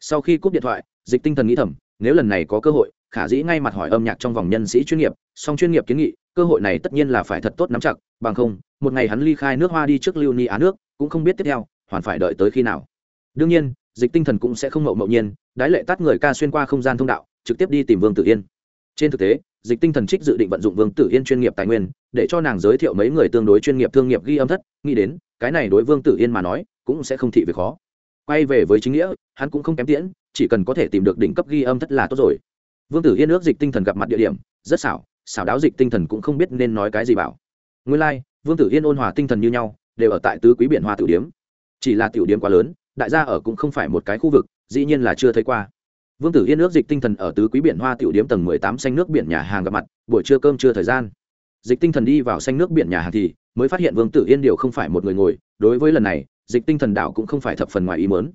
Sau khi cúp điện thoại, dịch tinh thần nghĩ thầm, nếu lần này có cơ hội khả dĩ ngay mặt hỏi âm nhạc trong vòng nhân sĩ chuyên nghiệp, song chuyên nghiệp kiến nghị, cơ hội này tất nhiên là phải thật tốt nắm chặt, bằng không, một ngày hắn ly khai nước hoa đi trước lưu ni á nước, cũng không biết tiếp theo, hoàn phải đợi tới khi nào. Đương nhiên, dịch tinh thần cũng sẽ không mậu mậu nhiên, đái lệ tắt người ca xuyên qua không gian thông đạo, trực tiếp đi tìm vương tử yên. Trên thực tế, dịch tinh thần trích dự định vận dụng vương tử yên chuyên nghiệp tài nguyên, để cho nàng giới thiệu mấy người tương đối chuyên nghiệp thương nghiệp ghi âm thất, nghĩ đến, cái này đối vương tử yên mà nói, cũng sẽ không thị việc khó. Quay về với chính nghĩa, hắn cũng không kém tiễn, chỉ cần có thể tìm được đỉnh cấp ghi âm thất là tốt rồi vương tử yên ước dịch tinh thần gặp mặt địa điểm rất xảo xảo đáo dịch tinh thần cũng không biết nên nói cái gì bảo. Nguyên lai、like, vương tử yên ôn hòa tinh thần như nhau đều ở tại tứ quý biển hoa tiểu điếm. Chỉ là tiểu điếm quá lớn đại gia ở cũng không phải một cái khu vực dĩ nhiên là chưa thấy qua. Vương tử yên ước dịch tinh thần ở tứ quý biển hoa tiểu điếm tầng mười tám xanh nước biển nhà hàng gặp mặt buổi trưa cơm chưa thời gian. Dịch tinh thần đi vào xanh nước biển nhà hàng thì mới phát hiện vương tử yên điều không phải một người ngồi đối với lần này dịch tinh thần đảo cũng không phải thập phần ngoài ý mớn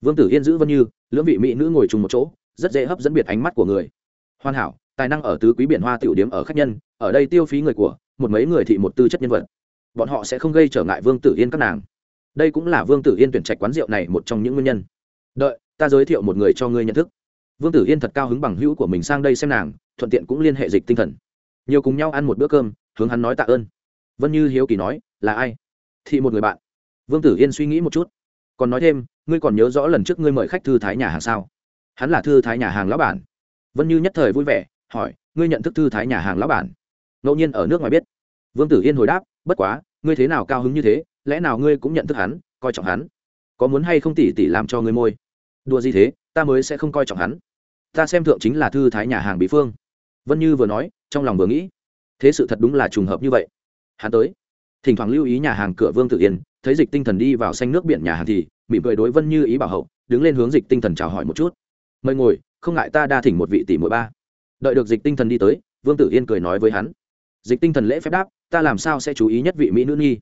vương tử yên giữ vân như lưỡng vị mỹ nữ ngồi chung một chỗ rất dễ hấp dẫn biệt ánh mắt của người. Hoàn hảo, tài năng ở tứ quý biển hoa tiểu điếm ở khách nhân, ở đây tiêu phí người của, một mấy người thị một tư chất nhân vật. Bọn họ sẽ không gây trở ngại vương tử yên các nàng. Đây cũng là vương tử yên tuyển trạch quán rượu này một trong những nguyên nhân. Đợi, ta giới thiệu một người cho ngươi nhận thức. Vương tử yên thật cao hứng bằng hữu của mình sang đây xem nàng, thuận tiện cũng liên hệ dịch tinh thần. Nhiều cùng nhau ăn một bữa cơm, hướng hắn nói tạ ơn. Vân như hiếu kỳ nói, là ai? Thị một người bạn. Vương tử yên suy nghĩ một chút. Còn nói thêm, ngươi còn nhớ rõ lần trước ngươi mời khách thư thái nhà hàng sao? Hắn là thư thái nhà hàng lão bản. Vân như nhất thời vui vẻ, hỏi, ngươi nhận thức thư thái nhà hàng lão bản? Ngẫu nhiên ở nước ngoài biết. Vương tử yên hồi đáp, bất quá, ngươi thế nào cao hứng như thế, lẽ nào ngươi cũng nhận thức hắn, coi trọng hắn? Có muốn hay không tỉ tỉ làm cho ngươi môi? Đùa gì thế, ta mới sẽ không coi trọng hắn. Ta xem thượng chính là thư thái nhà hàng bí phương. Vân như vừa nói, trong lòng vừa nghĩ, thế sự thật đúng là trùng hợp như vậy. Hắn tới. Thỉnh thoảng lưu ý nhà hàng cửa vương tử yên, thấy dịch tinh thần đi vào xanh nước biển nhà hàng thì mỉm cười đối vân như ý bảo hậu, đứng lên hướng dịch tinh thần chào hỏi một chút mời ngồi, không ngại ta đa thỉnh một vị tỷ mỗi ba. Đợi được dịch tinh thần đi tới, vương tử yên cười nói với hắn. Dịch tinh thần lễ phép đáp, ta làm sao sẽ chú ý nhất vị mỹ nữ nhi?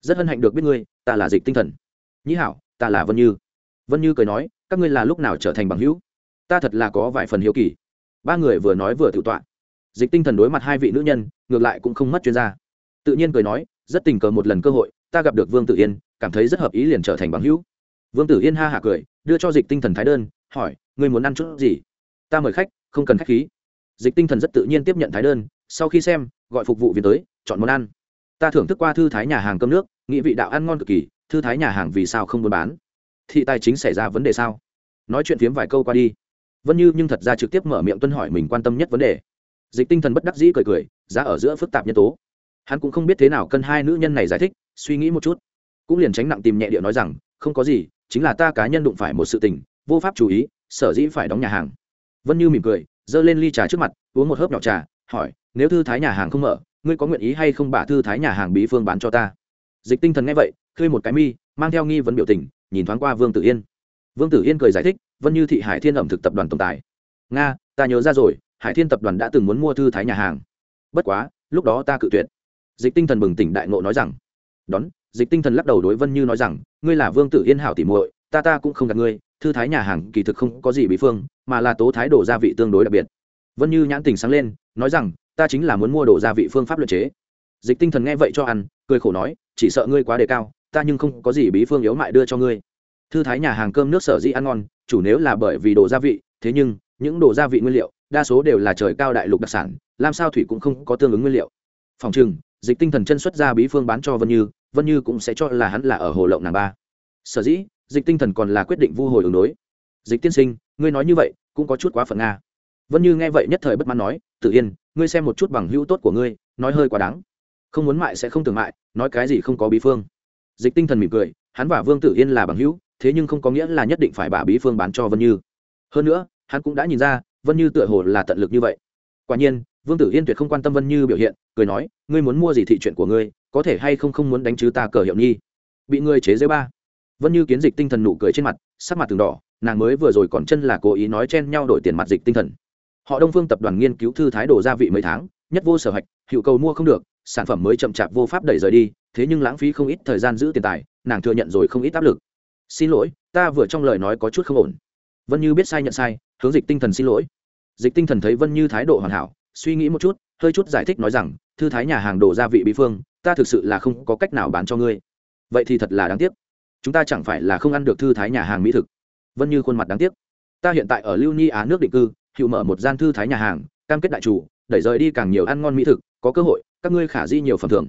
Rất hân hạnh được biết ngươi, ta là dịch tinh thần. Nhĩ hảo, ta là vân như. Vân như cười nói, các ngươi là lúc nào trở thành bằng hữu? Ta thật là có vài phần hiếu kỳ. Ba người vừa nói vừa tự tọa. Dịch tinh thần đối mặt hai vị nữ nhân, ngược lại cũng không mất chuyên gia. Tự nhiên cười nói, rất tình cờ một lần cơ hội, ta gặp được vương tử yên, cảm thấy rất hợp ý liền trở thành bằng hữu. Vương tử yên ha hạ cười, đưa cho dịch tinh thần thái đơn hỏi người muốn ăn chút gì? Ta mời khách, không cần khách khí. Dịch tinh thần rất tự nhiên tiếp nhận thái đơn, sau khi xem, gọi phục vụ viên tới, chọn món ăn. Ta thưởng thức qua thư thái nhà hàng cơm nước, nghĩ vị đạo ăn ngon cực kỳ, thư thái nhà hàng vì sao không buôn bán? Thị tài chính xảy ra vấn đề sao? Nói chuyện phiếm vài câu qua đi. Vân như nhưng thật ra trực tiếp mở miệng tuân hỏi mình quan tâm nhất vấn đề. Dịch tinh thần bất đắc dĩ cười cười, giá ở giữa phức tạp nhân tố. Hắn cũng không biết thế nào cân hai nữ nhân này giải thích, suy nghĩ một chút. Cũng liền tránh nặng tìm nhẹ điệu nói rằng, không có gì, chính là ta cá nhân đụng phải một sự tình vô pháp chú ý, sở dĩ phải đóng nhà hàng. Vân như mỉm cười, giơ lên ly trà trước mặt, uống một hớp nhỏ trà, hỏi, nếu thư thái nhà hàng không mở, ngươi có nguyện ý hay không bả thư thái nhà hàng bí phương bán cho ta? Dịch tinh thần nghe vậy, khơi một cái mi, mang theo nghi vấn biểu tình, nhìn thoáng qua vương tử yên. Vương tử yên cười giải thích, vân như thị hải thiên ẩm thực tập đoàn tổng tài. Nga, ta nhớ ra rồi, hải thiên tập đoàn đã từng muốn mua thư thái nhà hàng. Bất quá, lúc đó ta cự tuyệt. Dịch tinh thần bừng tỉnh đại ngộ nói rằng. Đón. Dịch tinh thần lắc đầu đối vân như nói rằng, ngươi là vương tử yên hảo tỉ muội, ta ta cũng không gặp ngươi thư thái nhà hàng kỳ thực không có gì bí phương, mà là tố thái đổ gia vị tương đối đặc biệt. Vân như nhãn tình sáng lên, nói rằng, ta chính là muốn mua đồ gia vị phương pháp luật chế. Dịch tinh thần nghe vậy cho ăn, cười khổ nói, chỉ sợ ngươi quá đề cao, ta nhưng không có gì bí phương yếu mại đưa cho ngươi. Thư thái nhà hàng cơm nước sở dĩ ăn ngon, chủ nếu là bởi vì đồ gia vị, thế nhưng, những đồ gia vị nguyên liệu, đa số đều là trời cao đại lục đặc sản, làm sao thủy cũng không có tương ứng nguyên liệu. Phòng trừng, dịch tinh thần chân xuất ra bí phương bán cho vân như vân như cũng sẽ cho là hắn là ở hồ lộng nàng ba. Sở dĩ dịch tinh thần còn là quyết định vu hồi ứng đối. Dịch tiên sinh, ngươi nói như vậy, cũng có chút quá phận nga. Vân như nghe vậy nhất thời bất mãn nói tự yên, ngươi xem một chút bằng hữu tốt của ngươi, nói hơi quá đáng. Không muốn mại sẽ không tưởng mại, nói cái gì không có bí phương. Dịch tinh thần mỉm cười, hắn và vương tử yên là bằng hữu, thế nhưng không có nghĩa là nhất định phải bà bí phương bán cho vân như. Hơn nữa, hắn cũng đã nhìn ra, vân như tựa hồ là tận lực như vậy. Quả nhiên, vương tử yên tuyệt không quan tâm vân như biểu hiện, cười nói, ngươi muốn mua gì thị chuyện của ngươi, có thể hay không không muốn đánh chứ ta cờ hiệu nhi bị ngươi chế dưới ba vân như kiến dịch tinh thần nụ cười trên mặt, sắc mặt từng đỏ, nàng mới vừa rồi còn chân là cố ý nói chen nhau đổi tiền mặt dịch tinh thần. Họ đông phương tập đoàn nghiên cứu thư thái đồ gia vị mấy tháng, nhất vô sở hạch hiệu cầu mua không được, sản phẩm mới chậm chạp vô pháp đẩy rời đi, thế nhưng lãng phí không ít thời gian giữ tiền tài, nàng thừa nhận rồi không ít áp lực. Xin lỗi, ta vừa trong lời nói có chút không ổn. Vân như biết sai nhận sai, hướng dịch tinh thần xin lỗi. Dịch tinh thần thấy vân như thái độ hoàn hảo, suy nghĩ một chút, hơi chút giải thích nói rằng, thư thái nhà hàng đồ gia vị bí phương, ta thực sự là không có cách nào bán cho ngươi. Vậy thì thật là đáng tiếc chúng ta chẳng phải là không ăn được thư thái nhà hàng mỹ thực. Vân như khuôn mặt đáng tiếc. Ta hiện tại ở lưu ni á nước định cư hiệu mở một gian thư thái nhà hàng, cam kết đại chủ, đẩy rời đi càng nhiều ăn ngon mỹ thực, có cơ hội, các ngươi khả di nhiều phần thưởng.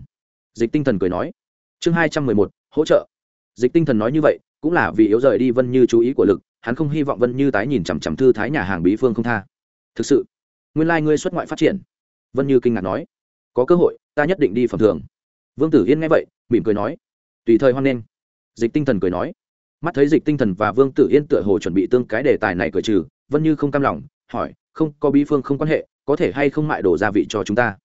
Dịch tinh thần cười nói. Chương hai trăm mười một, hỗ trợ. Dịch tinh thần nói như vậy, cũng là vì yếu rời đi vân như chú ý của lực, hắn không hy vọng vân như tái nhìn chằm chằm thư thái nhà hàng bí phương không tha. Thực sự, nguyên lai、like、ngươi xuất ngoại phát triển. Vân như kinh ngạc nói. Có cơ hội, ta nhất định đi phẩm thường vương tử yên nghe vậy, mỉm cười nói. Tùy thời hoan nghênh dịch tinh thần cười nói, mắt thấy dịch tinh thần và vương tử yên tựa hồ chuẩn bị tương cái đề tài này cười trừ, vân như không cam lòng, hỏi, không, có bí phương không quan hệ, có thể hay không mại đổ gia vị cho chúng ta?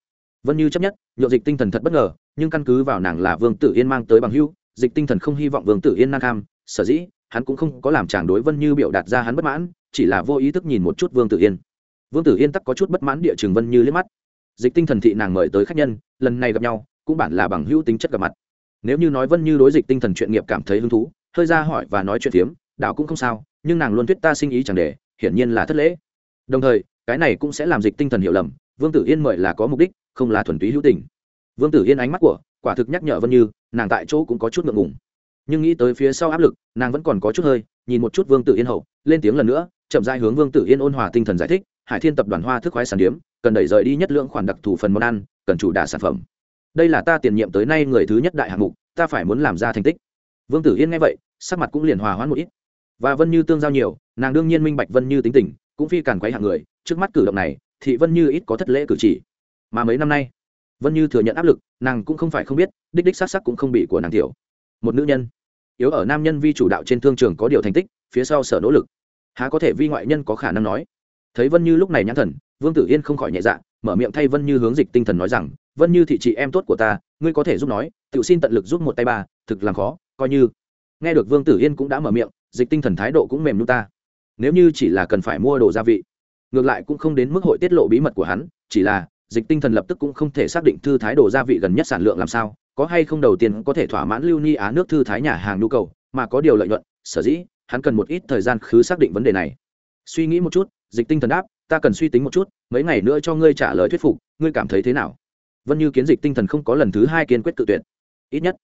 Vân như chấp nhất nhộn dịch tinh thần thật bất ngờ, nhưng căn cứ vào nàng là vương tử yên mang tới bằng hưu dịch tinh thần không hy vọng vương tử yên nan kham sở dĩ, hắn cũng không có làm chàng đối vân như biểu đạt ra hắn bất mãn, chỉ là vô ý thức nhìn một chút vương tử yên. Vương tử yên tắc có chút bất mãn địa trường vân như liếc mắt. Dịch tinh thần thị nàng mời tới khách nhân, lần này gặp nhau, cũng bản là bằng hữu tính chất gặp mặt nếu như nói vân như đối dịch tinh thần chuyện nghiệp cảm thấy hứng thú, hơi ra hỏi và nói chuyện phiếm đạo cũng không sao, nhưng nàng luôn thuyết ta sinh ý chẳng để, hiển nhiên là thất lễ. Đồng thời, cái này cũng sẽ làm dịch tinh thần hiểu lầm, vương tử yên mời là có mục đích, không là thuần túy hữu tình. Vương tử yên ánh mắt của, quả thực nhắc nhở vân như, nàng tại chỗ cũng có chút ngượng ngùng. Nhưng nghĩ tới phía sau áp lực, nàng vẫn còn có chút hơi, nhìn một chút vương tử yên hậu, lên tiếng lần nữa, chậm dai hướng vương tử yên ôn hòa tinh thần giải thích, hải thiên tập đoàn hoa thức khoái sản điếm, cần đẩy rời đi nhất lượng khoản đặc thù phần món ăn, cần chủ đả sản phẩm đây là ta tiền nhiệm tới nay người thứ nhất đại hạng mục, ta phải muốn làm ra thành tích. Vương tử yên nghe vậy, sắc mặt cũng liền hòa hoãn một ít. Và vân như tương giao nhiều, nàng đương nhiên minh bạch vân như tính tình, cũng phi càn quấy hạng người, trước mắt cử động này, thì vân như ít có thất lễ cử chỉ. Mà mấy năm nay, vân như thừa nhận áp lực, nàng cũng không phải không biết, đích đích s á c sắc cũng không bị của nàng tiểu. Một nữ nhân, yếu ở nam nhân vi chủ đạo trên thương trường có điều thành tích, phía sau sở nỗ lực. Há có thể vi ngoại nhân có khả năng nói. Thấy vân như lúc này nhãn thần, vương tử yên không khỏi nhẹ dạ mở miệng thay vân như hướng dịch tinh thần nói rằng, vân như thị chị em tốt của ta, ngươi có thể giúp nói tự xin tận lực giúp một tay ba, thực làm khó, coi như. Nghe được vương tử yên cũng đã mở miệng, dịch tinh thần thái độ cũng mềm nhung ta. Nếu như chỉ là cần phải mua đồ gia vị, ngược lại cũng không đến mức hội tiết lộ bí mật của hắn, chỉ là, dịch tinh thần lập tức cũng không thể xác định thư thái đồ gia vị gần nhất sản lượng làm sao, có hay không đầu tiên có thể thỏa mãn lưu ni á nước thư thái nhà hàng nhu cầu, mà có điều lợi nhuận, sở dĩ, hắn cần một ít thời gian khứ xác định vấn đề này. Suy nghĩ một chút, dịch tinh thần đáp ta cần suy tính một chút, mấy ngày nữa cho ngươi trả lời thuyết phục, ngươi cảm thấy thế nào? Vân như kiến dịch tinh thần không có lần thứ hai kiên quyết tự tuyển ít nhất,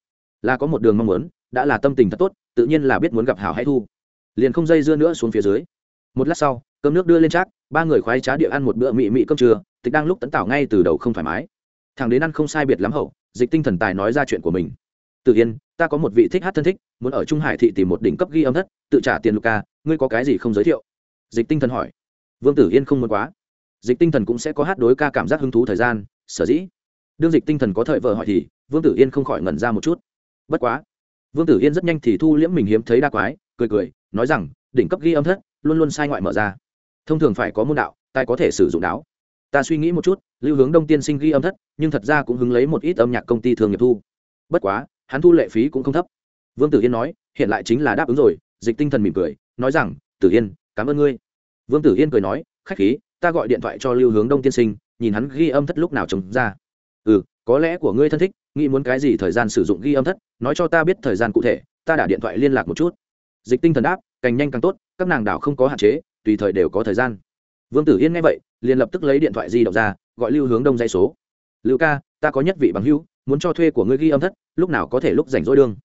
là có một đường mong muốn, đã là tâm tình thật tốt, tự nhiên là biết muốn gặp hảo hay thu. Liền không dây dưa nữa xuống phía dưới. Một lát sau, cơm nước đưa lên trác, ba người khoái trá địa ăn một bữa mị mị cơm trưa, tịch đang lúc tấn tảo ngay từ đầu không thoải mái. Thằng đến ăn không sai biệt lắm hậu, dịch tinh thần tài nói ra chuyện của mình. Tự yên, ta có một vị thích hát thân thích, muốn ở trung hải thị tìm một đỉnh cấp ghi âm thất, tự trả tiền luca ngươi có cái gì không giới thiệu? Dịch tinh thần hỏi vương tử yên không muốn quá. Dịch tinh thần cũng sẽ có hát đối ca cảm giác hứng thú thời gian, sở dĩ. Đương dịch tinh thần có thời vợ hỏi thì, vương tử yên không khỏi ngẩn ra một chút. Bất quá. Vương tử yên rất nhanh thì thu liễm mình hiếm thấy đa quái, cười cười, nói rằng, đỉnh cấp ghi âm thất, luôn luôn sai ngoại mở ra. Thông thường phải có môn đạo, tài có thể sử dụng đáo. Ta suy nghĩ một chút, lưu hướng đông tiên sinh ghi âm thất, nhưng thật ra cũng hứng lấy một ít âm nhạc công ty thường nghiệp thu. Bất quá, hắn thu lệ phí cũng không thấp. Vương tử yên nói, hiện lại chính là đáp ứng rồi, dịch tinh thần mỉm cười, nói rằng, tử yên, cảm ơn ngươi vương tử yên cười nói, khách khí, ta gọi điện thoại cho lưu hướng đông tiên sinh, nhìn hắn ghi âm thất lúc nào trồng ra. Ừ có lẽ của ngươi thân thích, nghĩ muốn cái gì thời gian sử dụng ghi âm thất, nói cho ta biết thời gian cụ thể, ta đã điện thoại liên lạc một chút. Dịch tinh thần đáp, càng nhanh càng tốt, các nàng đảo không có hạn chế, tùy thời đều có thời gian. Vương tử yên nghe vậy, liền lập tức lấy điện thoại di động ra, gọi lưu hướng đông dây số. Lưu ca, ta có nhất vị bằng hữu, muốn cho thuê của ngươi ghi âm thất, lúc nào có thể lúc rảnh rỗi đương.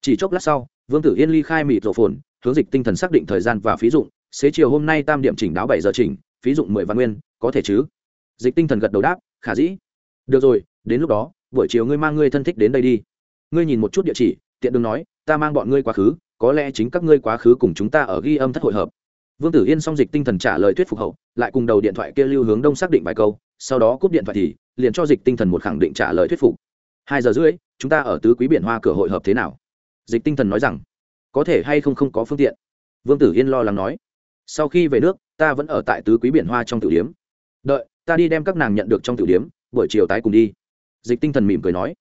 Chỉ chốc lát sau, vương tử yên ly khai mịt rộ phồn, hướng dịch tinh thần xác định thời gian và phí dụng xế chiều hôm nay tam điểm chỉnh đáo bảy giờ chỉnh, phí dụng mười văn nguyên, có thể chứ? Dịch tinh thần gật đầu đáp, khả dĩ. Được rồi, đến lúc đó, buổi chiều ngươi mang ngươi thân thích đến đây đi. Ngươi nhìn một chút địa chỉ, tiện đường nói, ta mang bọn ngươi quá khứ, có lẽ chính các ngươi quá khứ cùng chúng ta ở ghi âm thất hội hợp. Vương tử yên xong dịch tinh thần trả lời thuyết phục hậu, lại cùng đầu điện thoại kia lưu hướng đông xác định vài câu, sau đó cúp điện thoại thì, liền cho dịch tinh thần một khẳng định trả lời thuyết phục. Hai giờ rưỡi, chúng ta ở tứ quý biển hoa cửa hội hợp thế nào? Dịch tinh thần nói rằng, có thể hay không không có phương tiện. Vương tử yên lo lắng nói sau khi về nước, ta vẫn ở tại tứ quý biển hoa trong tử điếm. Đợi, ta đi đem các nàng nhận được trong tử điếm, buổi chiều tái cùng đi. Dịch tinh thần mỉm cười nói.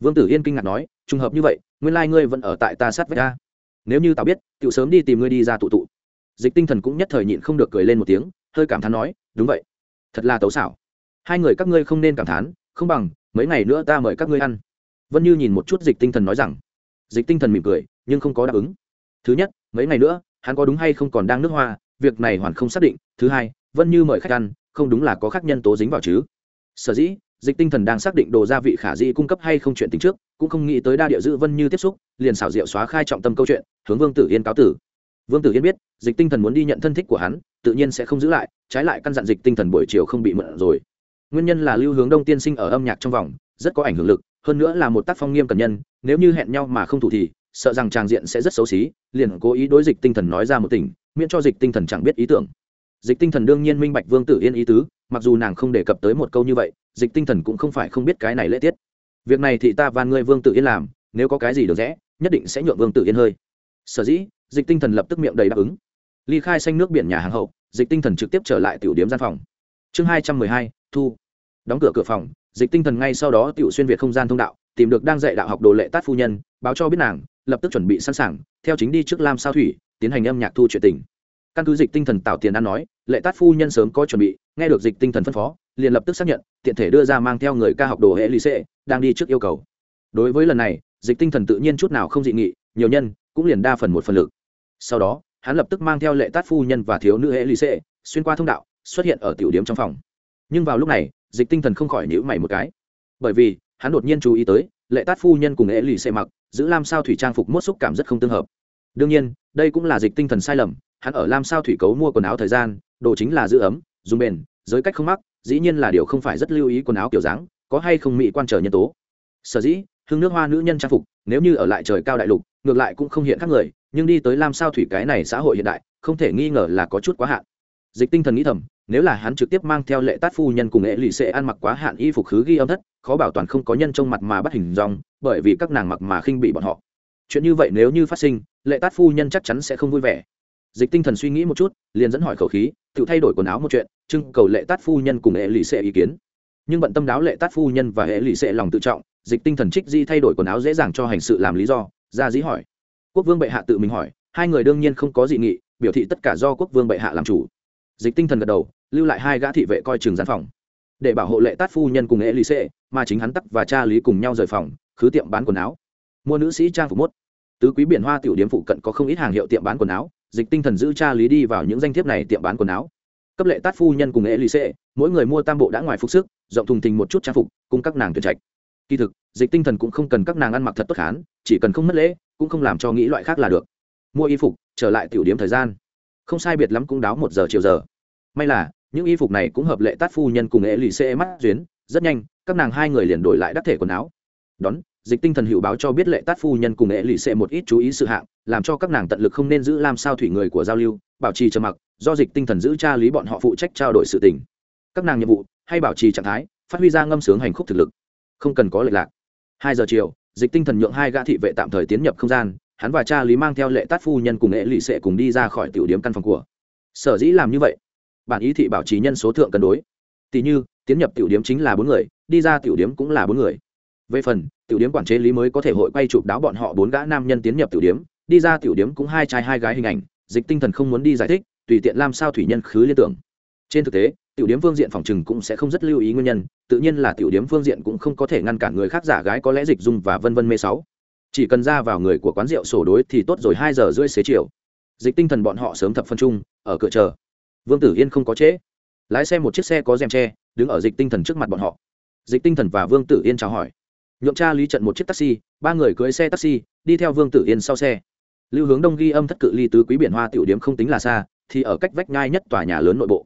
Vương tử yên kinh ngạc nói, trùng hợp như vậy, nguyên lai ngươi vẫn ở tại ta sát vách ta nếu như tao biết tự sớm đi tìm ngươi đi ra tụ tụ. Dịch tinh thần cũng nhất thời nhịn không được cười lên một tiếng, hơi cảm thán nói, đúng vậy. Thật là tấu xảo. Hai người các ngươi không nên cảm thán, không bằng, mấy ngày nữa ta mời các ngươi ăn. Vân như nhìn một chút dịch tinh thần nói rằng. Dịch tinh thần mỉm cười, nhưng không có đáp ứng. Thứ nhất, mấy ngày nữa, hắn có đúng hay không còn đang nước hoa việc này hoàn không xác định, thứ hai, vân như mời khách ăn, không đúng là có khác nhân tố dính vào chứ. Sở dĩ, dịch tinh thần đang xác định đồ gia vị khả dĩ cung cấp hay không chuyện tính trước, cũng không nghĩ tới đa địa dự vân như tiếp xúc, liền xảo diệu xóa khai trọng tâm câu chuyện, hướng vương tử yên cáo tử. Vương tử yên biết, dịch tinh thần muốn đi nhận thân thích của hắn, tự nhiên sẽ không giữ lại, trái lại căn dặn dịch tinh thần buổi chiều không bị mượn rồi. Nguyên nhân là lưu hướng đông tiên sinh ở âm nhạc trong vòng, rất có ảnh hưởng lực, hơn nữa là một tác phong nghiêm cần nhân, nếu như hẹn nhau mà không thủ thì, sợ rằng tràng diện sẽ rất xấu xí, liền cố ý đối dịch tinh thần nói ra một tình miễn cho dịch tinh thần chẳng biết ý tưởng. Dịch tinh thần đương nhiên minh bạch vương tử yên ý tứ, mặc dù nàng không đề cập tới một câu như vậy, dịch tinh thần cũng không phải không biết cái này lễ tiết. Việc này thì ta van ngươi vương tử yên làm, nếu có cái gì được rẽ nhất định sẽ nhượng vương tử yên hơi. Sở dĩ, dịch tinh thần lập tức miệng đầy đáp ứng. Ly khai xanh nước biển nhà hàng hậu, dịch tinh thần trực tiếp trở lại tiểu điếm gian phòng. Chương hai trăm mười hai, thu. Đóng cửa cửa phòng, dịch tinh thần ngay sau đó tiểu xuyên việt không gian thông đạo, tìm được đang dạy đạo học đồ lệ tát phu nhân, báo cho biết nàng, lập tức chuẩn bị sẵn sàng, theo chính đi trước lam sao thủy tiến hành âm nhạc thu chuyện tình. Căn cứ dịch tinh thần tạo tiền ăn nói, lệ tát phu nhân sớm có chuẩn bị, nghe được dịch tinh thần phân phó, liền lập tức xác nhận, tiện thể đưa ra mang theo người ca học đồ hệ lì xệ, đang đi trước yêu cầu. Đối với lần này, dịch tinh thần tự nhiên chút nào không dị nghị, nhiều nhân cũng liền đa phần một phần lực. Sau đó, hắn lập tức mang theo lệ tát phu nhân và thiếu nữ hệ lì xệ, xuyên qua thông đạo, xuất hiện ở tiểu điểm trong phòng. Nhưng vào lúc này, dịch tinh thần không khỏi nhữ mày một cái. Bởi vì, hắn đột nhiên chú ý tới, lệ tát phu nhân cùng hệ lì xệ mặc, giữ làm sao thủy trang phục mốt xúc cảm rất không tương hợp. Đương nhiên đây cũng là dịch tinh thần sai lầm, hắn ở lam sao thủy cấu mua quần áo thời gian, đồ chính là giữ ấm, dùng bền, giới cách không mắc, dĩ nhiên là điều không phải rất lưu ý quần áo kiểu dáng, có hay không mỹ quan trở nhân tố. Sở dĩ, hương nước hoa nữ nhân trang phục, nếu như ở lại trời cao đại lục, ngược lại cũng không hiện khác người, nhưng đi tới lam sao thủy cái này xã hội hiện đại, không thể nghi ngờ là có chút quá hạn. Dịch tinh thần nghĩ thầm, nếu là hắn trực tiếp mang theo lệ tát phu nhân cùng nghệ lụy sẽ ăn mặc quá hạn y phục khứ ghi âm thất, khó bảo toàn không có nhân trong mặt mà bắt hình dong, bởi vì các nàng mặc mà khinh bị bọn họ. Chuyện như vậy nếu như phát sinh lệ tát phu nhân chắc chắn sẽ không vui vẻ. Dịch tinh thần suy nghĩ một chút, liền dẫn hỏi khẩu khí, tự thay đổi quần áo một chuyện, trưng cầu lệ tát phu nhân cùng hệ lụy xệ ý kiến. Nhưng bận tâm đáo lệ tát phu nhân và hệ lụy xệ lòng tự trọng, dịch tinh thần trích di thay đổi quần áo dễ dàng cho hành sự làm lý do, ra dĩ hỏi. Quốc vương bệ hạ tự mình hỏi, hai người đương nhiên không có dị nghị, biểu thị tất cả do quốc vương bệ hạ làm chủ. Dịch tinh thần gật đầu, lưu lại hai gã thị vệ coi trường gián phòng. Để bảo hộ lệ tát phu nhân cùng hệ lụy xệ mà chính hắn tắc và cha lý cùng nhau rời phòng, khứ tiệm bán quần áo. Mua nữ sĩ trang phục mốt tứ quý biển hoa tiểu điếm phụ cận có không ít hàng hiệu tiệm bán quần áo, dịch tinh thần giữ cha lý đi vào những danh thiếp này tiệm bán quần áo. Cấp lệ tát phu nhân cùng ế lì xệ mỗi người mua tam bộ đã ngoài phục sức, rộng thùng thình một chút trang phục cùng các nàng tuyển trạch. Kỳ thực, dịch tinh thần cũng không cần các nàng ăn mặc thật tốt khán, chỉ cần không mất lễ, cũng không làm cho nghĩ loại khác là được. Mua y phục, trở lại tiểu điểm thời gian. Không sai biệt lắm cũng đáo một giờ chiều giờ. May là, những y phục này cũng hợp lệ tát phu nhân cùng ế lì xệ mắt duyến, rất nhanh, các nàng hai người liền đổi lại đắc thể quần áo. Đón dịch tinh thần hiệu báo cho biết lệ tát phu nhân cùng nghệ lì xệ một ít chú ý sự hạng, làm cho các nàng tận lực không nên giữ làm sao thủy người của giao lưu, bảo trì trầm mặc, do dịch tinh thần giữ tra lý bọn họ phụ trách trao đổi sự tình. Các nàng nhiệm vụ, hay bảo trì trạng thái, phát huy ra ngâm sướng hành khúc thực lực. Không cần có lệ lạc. Hai giờ chiều, dịch tinh thần nhượng hai gã thị vệ tạm thời tiến nhập không gian, hắn và cha lý mang theo lệ tát phu nhân cùng nghệ lì xệ cùng đi ra khỏi tiểu điểm căn phòng của. Sở dĩ làm như vậy, bản ý thị bảo trì nhân số thượng cân đối. Tỷ như, tiến nhập tiểu điếm chính là bốn người, đi ra tiểu điếm cũng là bốn người về phần tiểu điếm quản chế lý mới có thể hội quay chụp đáo bọn họ bốn gã nam nhân tiến nhập tiểu điếm đi ra tiểu điếm cũng hai trai hai gái hình ảnh dịch tinh thần không muốn đi giải thích tùy tiện làm sao thủy nhân khứ liên tưởng. Trên thực tế tiểu điếm phương diện phòng trừng cũng sẽ không rất lưu ý nguyên nhân tự nhiên là tiểu điếm phương diện cũng không có thể ngăn cản người khác giả gái có lẽ dịch dung và vân vân mê sáu. Chỉ cần ra vào người của quán rượu sổ đối thì tốt rồi hai giờ rưỡi xế chiều. Dịch tinh thần bọn họ sớm thập phân chung, ở cửa chờ. Vương tử yên không có trễ. Lái xe một chiếc xe có rèm tre đứng ở dịch tinh thần trước mặt bọn họ. Dịch tinh thần và vương tử yên chào hỏi nhượng cha lý trận một chiếc taxi, ba người cưới xe taxi, đi theo vương tử yên sau xe. Lưu hướng đông ghi âm thất cự ly tứ quý biển hoa tiểu điếm không tính là xa, thì ở cách vách nhai nhất tòa nhà lớn nội bộ.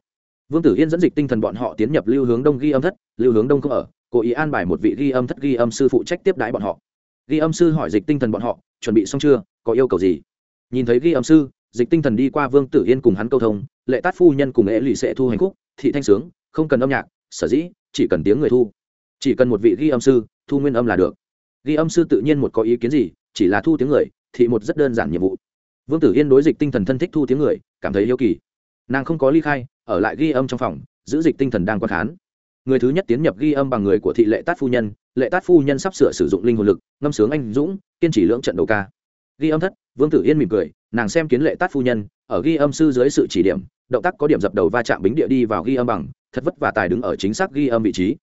Vương tử yên dẫn dịch tinh thần bọn họ tiến nhập lưu hướng đông ghi âm thất, lưu hướng đông không ở, cố ý an bài một vị ghi âm thất ghi âm sư phụ trách tiếp đái bọn họ. Ghi âm sư hỏi dịch tinh thần bọn họ, chuẩn bị xong chưa, có yêu cầu gì? Nhìn thấy ghi âm sư, dịch tinh thần đi qua vương tử yên cùng hắn câu thông, lệ tát phu nhân cùng ế lì sẽ thu hành khúc, thị thanh sướng, không cần âm nhạc, sở dĩ, chỉ cần tiếng người thu. Chỉ cần một vị ghi âm sư thu nguyên âm là được. Ghi âm sư tự nhiên một có ý kiến gì, chỉ là thu tiếng người thì một rất đơn giản nhiệm vụ. Vương tử yên đối dịch tinh thần thân thích thu tiếng người, cảm thấy yêu kỳ. Nàng không có ly khai, ở lại ghi âm trong phòng, giữ dịch tinh thần đang quan khán. Người thứ nhất tiến nhập ghi âm bằng người của thị lệ tát phu nhân, lệ tát phu nhân sắp sửa sử dụng linh hồn lực, ngâm sướng anh dũng, kiên trì lưỡng trận đầu ca. Ghi âm thất, vương tử yên mỉm cười, nàng xem kiến lệ tát phu nhân, ở ghi âm sư dưới sự chỉ điểm, động tác có điểm dập đầu va chạm bính địa đi vào ghi âm bằng, thật vất và tài đứng ở chính xác ghi âm vị trí.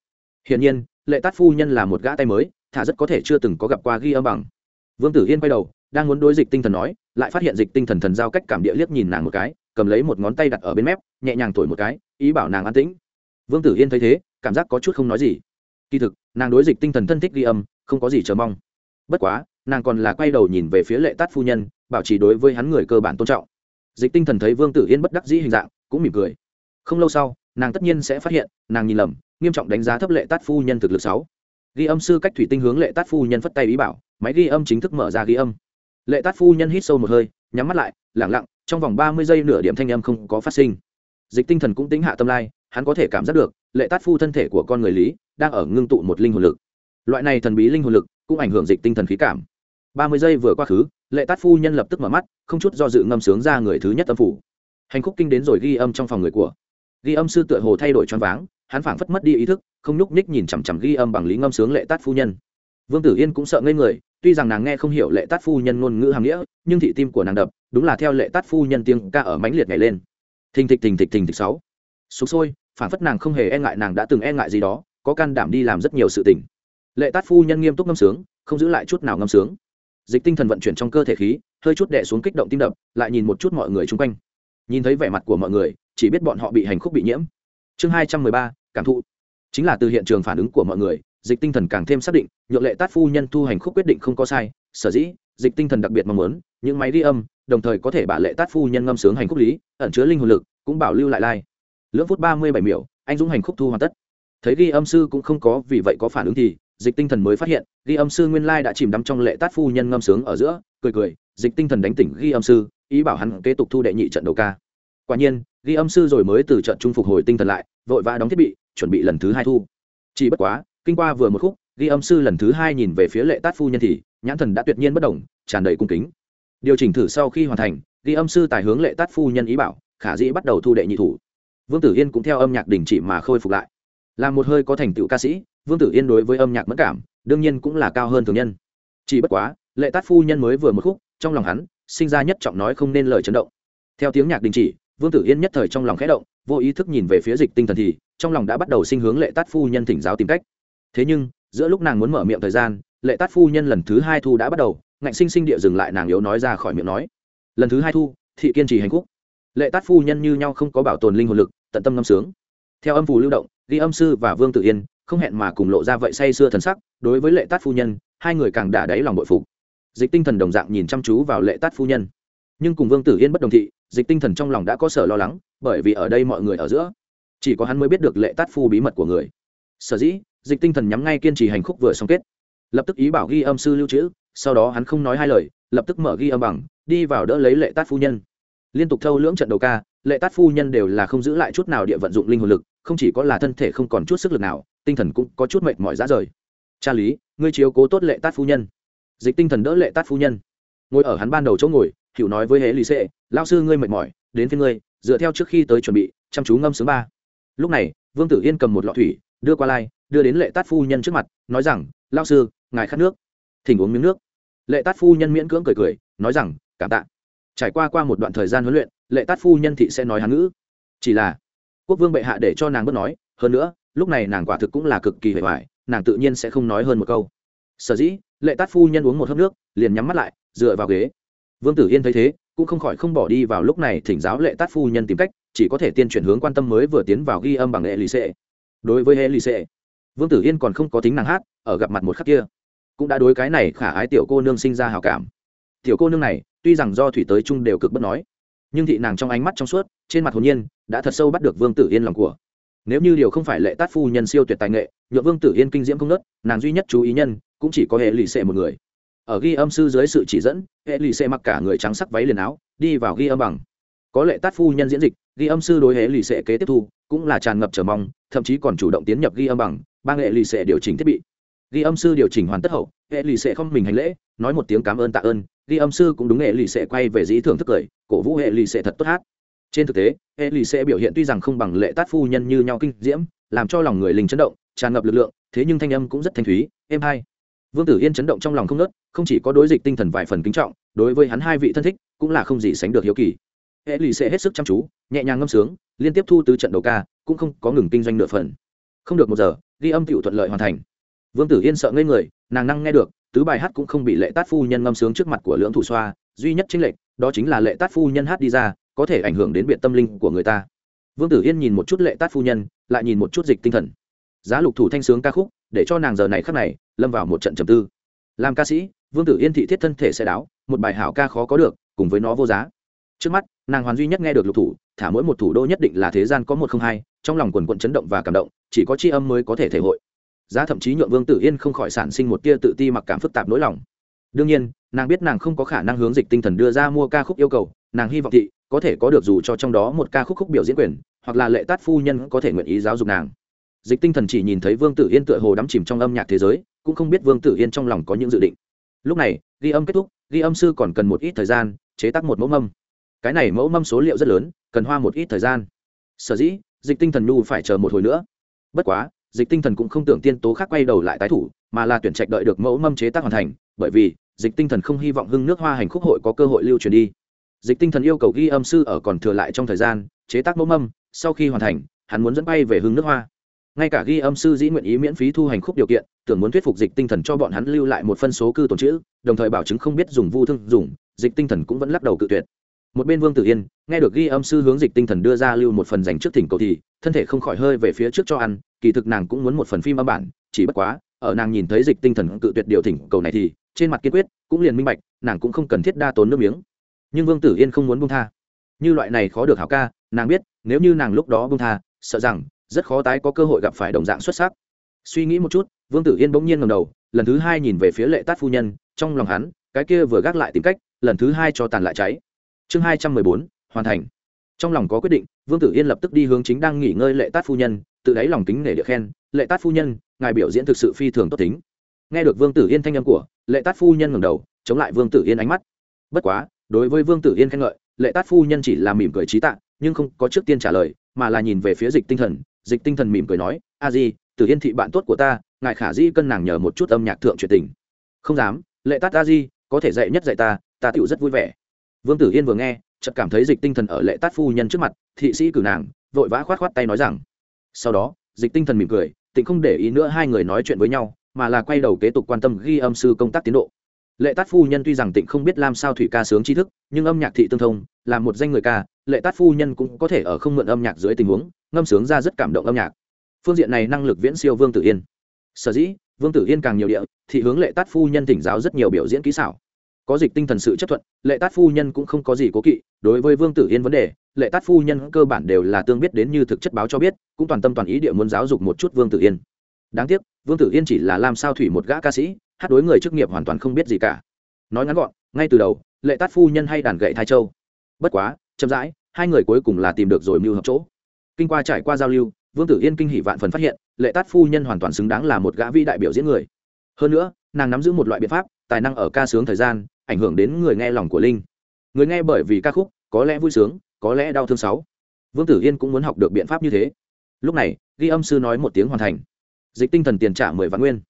Hiển nhiên lệ tát phu nhân là một gã tay mới, thả rất có thể chưa từng có gặp qua ghi âm bằng. Vương tử yên quay đầu, đang muốn đối dịch tinh thần nói, lại phát hiện dịch tinh thần thần giao cách cảm địa liếc nhìn nàng một cái, cầm lấy một ngón tay đặt ở bên mép, nhẹ nhàng thổi một cái, ý bảo nàng an tĩnh. Vương tử yên thấy thế, cảm giác có chút không nói gì. Kỳ thực, nàng đối dịch tinh thần thân thích ghi âm, không có gì chờ mong. Bất quá, nàng còn là quay đầu nhìn về phía lệ tát phu nhân, bảo trì đối với hắn người cơ bản tôn trọng. Dịch tinh thần thấy vương tử yên bất đắc dĩ hình dạng, cũng mỉm cười. Không lâu sau, nàng tất nhiên sẽ phát hiện, nàng nhìn lầm nghiêm trọng đánh giá thấp lệ tát phu nhân thực lực sáu. Ghi âm sư cách thủy tinh hướng lệ tát phu nhân phất tay ý bảo, máy ghi âm chính thức mở ra ghi âm. Lệ tát phu nhân hít sâu một hơi, nhắm mắt lại, lẳng lặng, trong vòng ba mươi giây nửa điểm thanh âm không có phát sinh. Dịch tinh thần cũng tính hạ tâm lai, hắn có thể cảm giác được, lệ tát phu thân thể của con người lý đang ở ngưng tụ một linh hồn lực. Loại này thần bí linh hồn lực cũng ảnh hưởng dịch tinh thần khí cảm. Ba mươi giây vừa qua khứ, lệ tát phu nhân lập tức mở mắt, không chút do dự ngâm sướng ra người thứ nhất âm phủ. Hành khúc kinh đến rồi ghi âm trong phòng người của. Ghi âm sư tựa hồ thay đổi choáng váng hắn phảng phất mất đi ý thức, không nhúc nhích nhìn chằm chằm ghi âm bằng lý ngâm sướng lệ tát phu nhân. Vương tử yên cũng sợ ngây người, tuy rằng nàng nghe không hiểu lệ tát phu nhân ngôn ngữ hàm nghĩa, nhưng thị tim của nàng đập, đúng là theo lệ tát phu nhân tiếng ca ở mãnh liệt ngày lên. Thình thịch thình thịch thình thịch sáu. Sụp sôi phản phất nàng không hề e ngại nàng đã từng e ngại gì đó, có can đảm đi làm rất nhiều sự tình. Lệ tát phu nhân nghiêm túc ngâm sướng, không giữ lại chút nào ngâm sướng. Dịch tinh thần vận chuyển trong cơ thể khí, hơi chút đẻ xuống kích động tim đập, lại nhìn một chút mọi người chung quanh. Nhìn thấy vẻ mặt của mọi người, chỉ biết bọn họ bị hành khúc bị nhiễm. Chương hai trăm mười ba cảm thụ. Chính là từ hiện trường phản ứng của mọi người, dịch tinh thần càng thêm xác định, nhượng lệ tát phu nhân thu hành khúc quyết định không có sai, sở dĩ, dịch tinh thần đặc biệt mong muốn, những máy ghi âm, đồng thời có thể bà lệ tát phu nhân ngâm sướng hành khúc lý, ẩn chứa linh hồn lực, cũng bảo lưu lại lai. Lưỡng phút ba mươi bảy miểu, anh dũng hành khúc thu hoàn tất. Thấy ghi âm sư cũng không có, vì vậy có phản ứng thì, dịch tinh thần mới phát hiện, ghi âm sư nguyên lai đã chìm đắm trong lệ tát phu nhân ngâm sướng ở giữa, cười cười, dịch tinh thần đánh tỉnh ghi âm sư, ý bảo hắn kế tục thu đệ nhị trận đầu ca. Quả nhiên, ghi âm sư rồi mới từ trận trung phục hồi tinh thần lại, vội vã đóng thiết bị chuẩn bị lần thứ hai thu. Chỉ bất quá, kinh qua vừa một khúc, ghi âm sư lần thứ hai nhìn về phía lệ tát phu nhân thì, nhãn thần đã tuyệt nhiên bất đồng tràn đầy cung kính. Điều chỉnh thử sau khi hoàn thành, ghi âm sư tài hướng lệ tát phu nhân ý bảo, khả dĩ bắt đầu thu đệ nhị thủ. Vương tử yên cũng theo âm nhạc đình chỉ mà khôi phục lại. Là một hơi có thành tựu ca sĩ, vương tử yên đối với âm nhạc mất cảm, đương nhiên cũng là cao hơn thường nhân. Chỉ bất quá, lệ tát phu nhân mới vừa một khúc, trong lòng hắn, sinh ra nhất trọng nói không nên lời chấn động. Theo tiếng nhạc đình chỉ vương tử yên nhất thời trong lòng khẽ động, vô ý thức nhìn về phía dịch tinh thần thì, trong lòng đã bắt đầu sinh hướng lệ tát phu nhân thỉnh giáo tìm cách. Thế nhưng, giữa lúc nàng muốn mở miệng thời gian, lệ tát phu nhân lần thứ hai thu đã bắt đầu, ngạnh sinh sinh địa dừng lại nàng yếu nói ra khỏi miệng nói. Lần thứ hai thu, thị kiên trì hành khúc. Lệ tát phu nhân như nhau không có bảo tồn linh hồn lực, tận tâm ngâm sướng. Theo âm phù lưu động, ghi âm sư và vương tự yên không hẹn mà cùng lộ ra vậy say sưa thần sắc, đối với lệ tát phu nhân, hai người càng đả đáy lòng bội phục. Dịch tinh thần đồng dạng nhìn chăm chú vào lệ tát phu nhân. Nhưng cùng vương tử yên bất đồng thị dịch tinh thần trong lòng đã có sở lo lắng, bởi vì ở đây mọi người ở giữa, chỉ có hắn mới biết được lệ tát phu bí mật của người. Sở dĩ, dịch tinh thần nhắm ngay kiên trì hành khúc vừa xong kết. Lập tức ý bảo ghi âm sư lưu trữ, sau đó hắn không nói hai lời, lập tức mở ghi âm bằng, đi vào đỡ lấy lệ tát phu nhân. Liên tục thâu lưỡng trận đầu ca, lệ tát phu nhân đều là không giữ lại chút nào địa vận dụng linh hồn lực, không chỉ có là thân thể không còn chút sức lực nào, tinh thần cũng có chút mệt mỏi ra rời. Cha lý, ngươi chiếu cố tốt lệ tát phu nhân. Dịch tinh thần đỡ lệ tát phu nhân. Ngồi ở hắn ban đầu chỗ ngồi hiểu nói với hễ lì xệ lao sư ngươi mệt mỏi, đến phía ngươi, dựa theo trước khi tới chuẩn bị, chăm chú ngâm sướng ba. Lúc này, vương tử yên cầm một lọ thủy, đưa qua lai, đưa đến lệ tát phu nhân trước mặt, nói rằng lao sư, ngài khát nước. Thỉnh uống miếng nước. Lệ tát phu nhân miễn cưỡng cười cười, nói rằng, cảm tạ. Trải qua qua một đoạn thời gian huấn luyện, lệ tát phu nhân thị sẽ nói hán ngữ. Chỉ là, quốc vương bệ hạ để cho nàng bớt nói, hơn nữa, lúc này nàng quả thực cũng là cực kỳ hề hoài, nàng tự nhiên sẽ không nói hơn một câu. Sở dĩ, lệ tát phu nhân uống một hớp nước, liền nhắm mắt lại, dựa vào ghế vương tử yên thấy thế, cũng không khỏi không bỏ đi vào lúc này thỉnh giáo lệ tát phu nhân tìm cách, chỉ có thể tiên chuyển hướng quan tâm mới vừa tiến vào ghi âm bằng hệ lì xệ. Đối với hệ lì xệ, vương tử yên còn không có tính nàng hát, ở gặp mặt một khắc kia, cũng đã đối cái này khả ái tiểu cô nương sinh ra hào cảm. Tiểu cô nương này, tuy rằng do thủy tới chung đều cực bất nói, nhưng thị nàng trong ánh mắt trong suốt, trên mặt hồn nhiên, đã thật sâu bắt được vương tử yên lòng của. Nếu như điều không phải lệ tát phu nhân siêu tuyệt tài nghệ nhựa vương tử yên kinh diễm không nớt, nàng duy nhất chú ý nhân, cũng chỉ có hệ lì xệ một người ở ghi âm sư dưới sự chỉ dẫn hệ lì xệ mặc cả người trắng sắc váy liền áo, đi vào ghi âm bằng. Có lệ tát phu nhân diễn dịch, ghi âm sư đối hệ lì xệ kế tiếp thu, cũng là tràn ngập chờ mong, thậm chí còn chủ động tiến nhập ghi âm bằng ba hệ lì xệ điều chỉnh thiết bị. Ghi âm sư điều chỉnh hoàn tất hậu hệ lì xệ không mình hành lễ, nói một tiếng cảm ơn tạ ơn, ghi âm sư cũng đúng hệ lì xệ quay về dĩ thưởng thức cười, cổ vũ hệ lì xệ thật tốt hát. Trên thực tế hệ lì xệ biểu hiện tuy rằng không bằng lệ tát phu nhân như nhau kinh diễm, làm cho lòng người linh chấn động, tràn ngập lực lượng, thế nhưng thanh âm cũng rất thanh thúy, êm hay vương tử yên chấn động trong lòng không nớt không chỉ có đối dịch tinh thần vài phần kính trọng, đối với hắn hai vị thân thích, cũng là không gì sánh được hiếu kỳ. Hệ lì xệ hết sức chăm chú, nhẹ nhàng ngâm sướng, liên tiếp thu từ trận đầu ca, cũng không có ngừng kinh doanh nửa phần. Không được một giờ, ghi âm tựu thuận lợi hoàn thành. Vương tử yên sợ ngây người, nàng năng nghe được, tứ bài hát cũng không bị lệ tát phu nhân ngâm sướng trước mặt của lưỡng thủ xoa, duy nhất chính lệnh, đó chính là lệ tát phu nhân hát đi ra, có thể ảnh hưởng đến biện tâm linh của người ta. Vương tử yên nhìn một chút lệ tát phu nhân, lại nhìn một chút dịch tinh thần. Giá lục thủ thanh sướng ca khúc để cho nàng giờ này khắc này, lâm vào một trận trầm tư. Làm ca sĩ, vương tử yên thị thiết thân thể sẽ đáo, một bài hảo ca khó có được, cùng với nó vô giá. Trước mắt, nàng hoàn duy nhất nghe được lục thủ, thả mỗi một thủ đô nhất định là thế gian có một không hai, trong lòng quần quận chấn động và cảm động, chỉ có tri âm mới có thể thể hội. Giá thậm chí nhượng vương tử yên không khỏi sản sinh một tia tự ti mặc cảm phức tạp nỗi lòng. Đương nhiên, nàng biết nàng không có khả năng hướng dịch tinh thần đưa ra mua ca khúc yêu cầu, nàng hy vọng thị có thể có được dù cho trong đó một ca khúc khúc biểu diễn quyền, hoặc là lệ tát phu nhân có thể nguyện ý giáo dục nàng dịch tinh thần chỉ nhìn thấy vương tử yên tựa hồ đắm chìm trong âm nhạc thế giới, cũng không biết vương tử yên trong lòng có những dự định. Lúc này, ghi âm kết thúc, ghi âm sư còn cần một ít thời gian, chế tác một mẫu mâm. Cái này mẫu mâm số liệu rất lớn, cần hoa một ít thời gian. Sở dĩ, dịch tinh thần nhu phải chờ một hồi nữa. Bất quá, dịch tinh thần cũng không tưởng tiên tố khác quay đầu lại tái thủ, mà là tuyển trạch đợi được mẫu mâm chế tác hoàn thành, bởi vì, dịch tinh thần không hy vọng hưng nước hoa hành khúc hội có cơ hội lưu truyền đi. Dịch tinh thần yêu cầu ghi âm sư ở còn thừa lại trong thời gian, chế tác mẫu mâm, sau khi hoàn thành, hắn muốn dẫn bay về hưng nước hoa ngay cả ghi âm sư dĩ nguyện ý miễn phí thu hành khúc điều kiện, tưởng muốn thuyết phục dịch tinh thần cho bọn hắn lưu lại một phân số cư tồn chữ, đồng thời bảo chứng không biết dùng vu thương, dùng, dịch tinh thần cũng vẫn lắc đầu cự tuyệt. Một bên vương tử yên, nghe được ghi âm sư hướng dịch tinh thần đưa ra lưu một phần dành trước thỉnh cầu thì, thân thể không khỏi hơi về phía trước cho ăn, kỳ thực nàng cũng muốn một phần phim âm bản, chỉ bất quá, ở nàng nhìn thấy dịch tinh thần cự tuyệt điều thỉnh cầu này thì, trên mặt kiên quyết, cũng liền minh bạch, nàng cũng không cần thiết đa tốn nước miếng. Nhưng vương tử yên không muốn buông tha. Như loại này khó được hảo ca, nàng biết, nếu như nàng lúc đó buông tha, sợ rằng rất khó tái có cơ hội gặp phải đồng dạng xuất sắc. Suy nghĩ một chút, vương tử yên bỗng nhiên ngầm đầu, lần thứ hai nhìn về phía lệ tát phu nhân, trong lòng hắn, cái kia vừa gác lại tìm cách, lần thứ hai cho tàn lại cháy. Chương hai trăm mười bốn, hoàn thành. Trong lòng có quyết định, vương tử yên lập tức đi hướng chính đang nghỉ ngơi lệ tát phu nhân, tự đáy lòng tính nể địa khen, lệ tát phu nhân, ngài biểu diễn thực sự phi thường tốt tính. Nghe được vương tử yên thanh âm của, lệ tát phu nhân ngầm đầu, chống lại vương tử yên ánh mắt. Bất quá, đối với vương tử yên khen ngợi, lệ tát phu nhân chỉ là mỉm cười trí tạ, nhưng không có trước tiên trả lời, mà là nhìn về phía dịch tinh thần dịch tinh thần mỉm cười nói, a di, tử yên thị bạn tốt của ta, ngài khả di cân nàng nhờ một chút âm nhạc thượng truyền tình. Không dám, lệ tát a di, có thể dạy nhất dạy ta ta tựu rất vui vẻ. Vương tử yên vừa nghe, chợt cảm thấy dịch tinh thần ở lệ tát phu nhân trước mặt, thị sĩ cử nàng, vội vã khoát khoát tay nói rằng, sau đó, dịch tinh thần mỉm cười, tịnh không để ý nữa hai người nói chuyện với nhau, mà là quay đầu kế tục quan tâm ghi âm sư công tác tiến độ. Lệ tát phu nhân tuy rằng tịnh không biết làm sao thủy ca sướng tri thức, nhưng âm nhạc thị tương thông, là một danh người ca lệ tát phu nhân cũng có thể ở không mượn âm nhạc dưới tình huống, ngâm sướng ra rất cảm động âm nhạc. Phương diện này năng lực viễn siêu vương tử yên. Sở dĩ, vương tử yên càng nhiều địa, thì hướng lệ tát phu nhân thỉnh giáo rất nhiều biểu diễn kỹ xảo. Có dịch tinh thần sự chấp thuận, lệ tát phu nhân cũng không có gì cố kỵ, đối với vương tử yên vấn đề, lệ tát phu nhân cơ bản đều là tương biết đến như thực chất báo cho biết, cũng toàn tâm toàn ý địa muốn giáo dục một chút vương tử yên. Đáng tiếc, vương tử yên chỉ là làm sao thủy một gã ca sĩ, hát đối người chức nghiệp hoàn toàn không biết gì cả. Nói ngắn gọn, ngay từ đầu, lệ tát phu nhân hay đàn gậy thai châu. Bất quá chậm rãi, hai người cuối cùng là tìm được rồi mưu hợp chỗ. Kinh qua trải qua giao lưu, vương tử yên kinh hỷ vạn phần phát hiện, lệ tát phu nhân hoàn toàn xứng đáng là một gã vĩ đại biểu diễn người. Hơn nữa, nàng nắm giữ một loại biện pháp, tài năng ở ca sướng thời gian, ảnh hưởng đến người nghe lòng của linh. Người nghe bởi vì ca khúc, có lẽ vui sướng, có lẽ đau thương sáu. Vương tử yên cũng muốn học được biện pháp như thế. Lúc này, ghi âm sư nói một tiếng hoàn thành. Dịch tinh thần tiền trả mười vạn nguyên.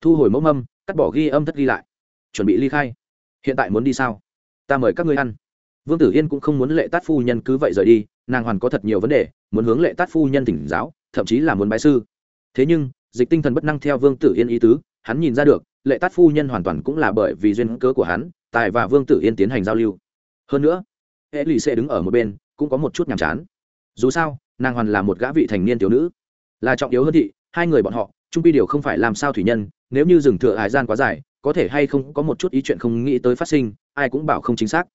Thu hồi mẫu mâm, cắt bỏ ghi âm thất ghi lại. Chuẩn bị ly khai. Hiện tại muốn đi sao? Ta mời các ngươi ăn vương tử yên cũng không muốn lệ tát phu nhân cứ vậy rời đi, nàng hoàn có thật nhiều vấn đề, muốn hướng lệ tát phu nhân thỉnh giáo, thậm chí là muốn bái sư. Thế nhưng, dịch tinh thần bất năng theo vương tử yên ý tứ, hắn nhìn ra được, lệ tát phu nhân hoàn toàn cũng là bởi vì duyên cớ của hắn, tài và vương tử yên tiến hành giao lưu. Hơn nữa, hệ lì xê đứng ở một bên, cũng có một chút nhàm chán. Dù sao, nàng hoàn là một gã vị thành niên thiếu nữ. Là trọng yếu hơn thị, hai người bọn họ, trung pi điều không phải làm sao thủy nhân, nếu như rừng thừa hải gian quá dài, có thể hay không có một chút ý chuyện không nghĩ tới phát sinh, ai cũng bảo không chính xác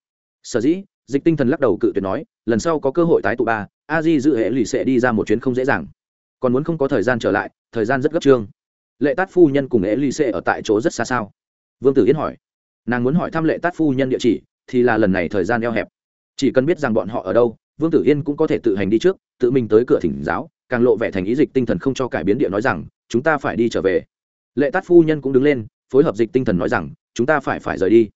sở dĩ, dịch tinh thần lắc đầu cự tuyệt nói, lần sau có cơ hội tái tụ ba, a di dự hệ lì sẽ đi ra một chuyến không dễ dàng. Còn muốn không có thời gian trở lại, thời gian rất gấp trương. Lệ tát phu nhân cùng hệ lì sẽ ở tại chỗ rất xa sao? Vương tử yên hỏi. Nàng muốn hỏi thăm lệ tát phu nhân địa chỉ, thì là lần này thời gian eo hẹp. Chỉ cần biết rằng bọn họ ở đâu, vương tử yên cũng có thể tự hành đi trước, tự mình tới cửa thỉnh giáo, càng lộ vẻ thành ý dịch tinh thần không cho cải biến địa nói rằng, chúng ta phải đi trở về. Lệ tát phu nhân cũng đứng lên, phối hợp dịch tinh thần nói rằng, chúng ta phải phải rời đi.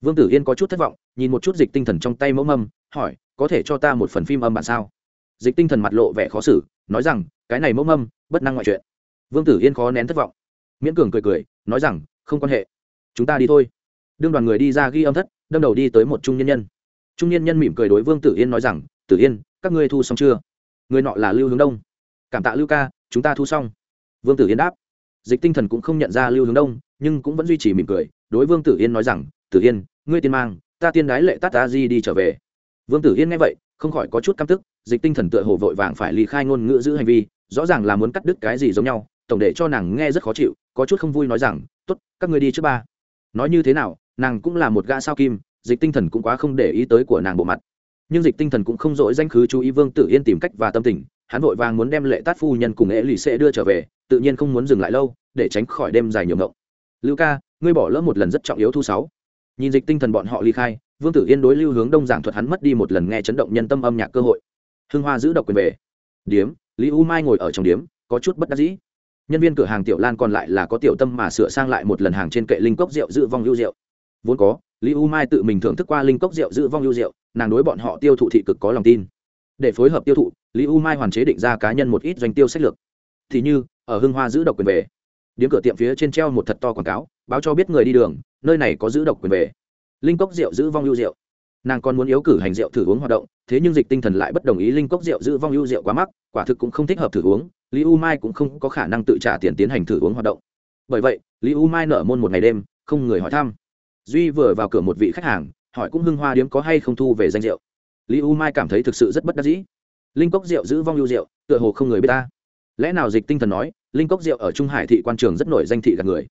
Vương tử yên có chút thất vọng nhìn một chút dịch tinh thần trong tay mẫu mâm, hỏi, có thể cho ta một phần phim âm bản sao? Dịch tinh thần mặt lộ vẻ khó xử, nói rằng, cái này mẫu mâm, bất năng ngoại chuyện. Vương tử yên khó nén thất vọng. Miễn cường cười cười, nói rằng, không quan hệ. Chúng ta đi thôi. Đương đoàn người đi ra ghi âm thất, đâm đầu đi tới một trung nhân nhân. Trung nhân nhân mỉm cười đối vương tử yên nói rằng, tử yên, các ngươi thu xong chưa? Người nọ là lưu hướng đông. Cảm tạ lưu ca, chúng ta thu xong. Vương tử yên đáp. Dịch tinh thần cũng không nhận ra lưu hướng đông, nhưng cũng vẫn duy trì mỉm cười, đối vương tử yên nói rằng, tử yên, ngươi tiên mang ta tiên đái lệ tát ta di đi trở về. Vương tử yên nghe vậy, không khỏi có chút căm tức, dịch tinh thần tựa hồ vội vàng phải ly khai ngôn ngữ giữ hành vi, rõ ràng là muốn cắt đứt cái gì giống nhau, tổng để cho nàng nghe rất khó chịu, có chút không vui nói rằng, tốt, các ngươi đi trước ba. Nói như thế nào, nàng cũng là một gã sao kim, dịch tinh thần cũng quá không để ý tới của nàng bộ mặt. Nhưng dịch tinh thần cũng không dỗi danh khứ chú ý vương tử yên tìm cách và tâm tình, hắn vội vàng muốn đem lệ tát phu nhân cùng ế lì xệ đưa trở về, tự nhiên không muốn dừng lại lâu, để tránh khỏi đêm dài nhiều ngộng. Lưu ca, ngươi bỏ lỡ một lần rất trọng yếu thu sáu nhìn dịch tinh thần bọn họ ly khai, vương tử yên đối lưu hướng đông giảng thuật hắn mất đi một lần nghe chấn động nhân tâm âm nhạc cơ hội. Hương hoa giữ độc quyền về. Điếm, lý u mai ngồi ở trong điếm, có chút bất đắc dĩ. Nhân viên cửa hàng tiểu lan còn lại là có tiểu tâm mà sửa sang lại một lần hàng trên kệ linh cốc rượu giữ vong lưu rượu. Vốn có, lý u mai tự mình thưởng thức qua linh cốc rượu giữ vong lưu rượu, nàng đối bọn họ tiêu thụ thị cực có lòng tin. Để phối hợp tiêu thụ, lý u mai hoàn chế định ra cá nhân một ít doanh tiêu sách lược. Thì như, ở hưng hoa giữ độc quyền về. Điếm cửa tiệm phía trên treo một thật to quảng cáo, báo cho biết người đi đường nơi này có giữ độc quyền về. Linh cốc rượu giữ vong lưu rượu nàng còn muốn yếu cử hành rượu thử uống hoạt động, thế nhưng dịch tinh thần lại bất đồng ý linh cốc rượu giữ vong lưu rượu quá mắc, quả thực cũng không thích hợp thử uống, lý u mai cũng không có khả năng tự trả tiền tiến hành thử uống hoạt động. Bởi vậy, lý u mai nở môn một ngày đêm, không người hỏi thăm. Duy vừa vào cửa một vị khách hàng, hỏi cũng hưng hoa điếm có hay không thu về danh rượu. Lý u mai cảm thấy thực sự rất bất đắc dĩ. Linh cốc rượu giữ vong lưu rượu tựa hồ không người biết ta. Lẽ nào dịch tinh thần nói, linh cốc rượu ở trung hải thị quan trường rất nổi danh thị gạt người.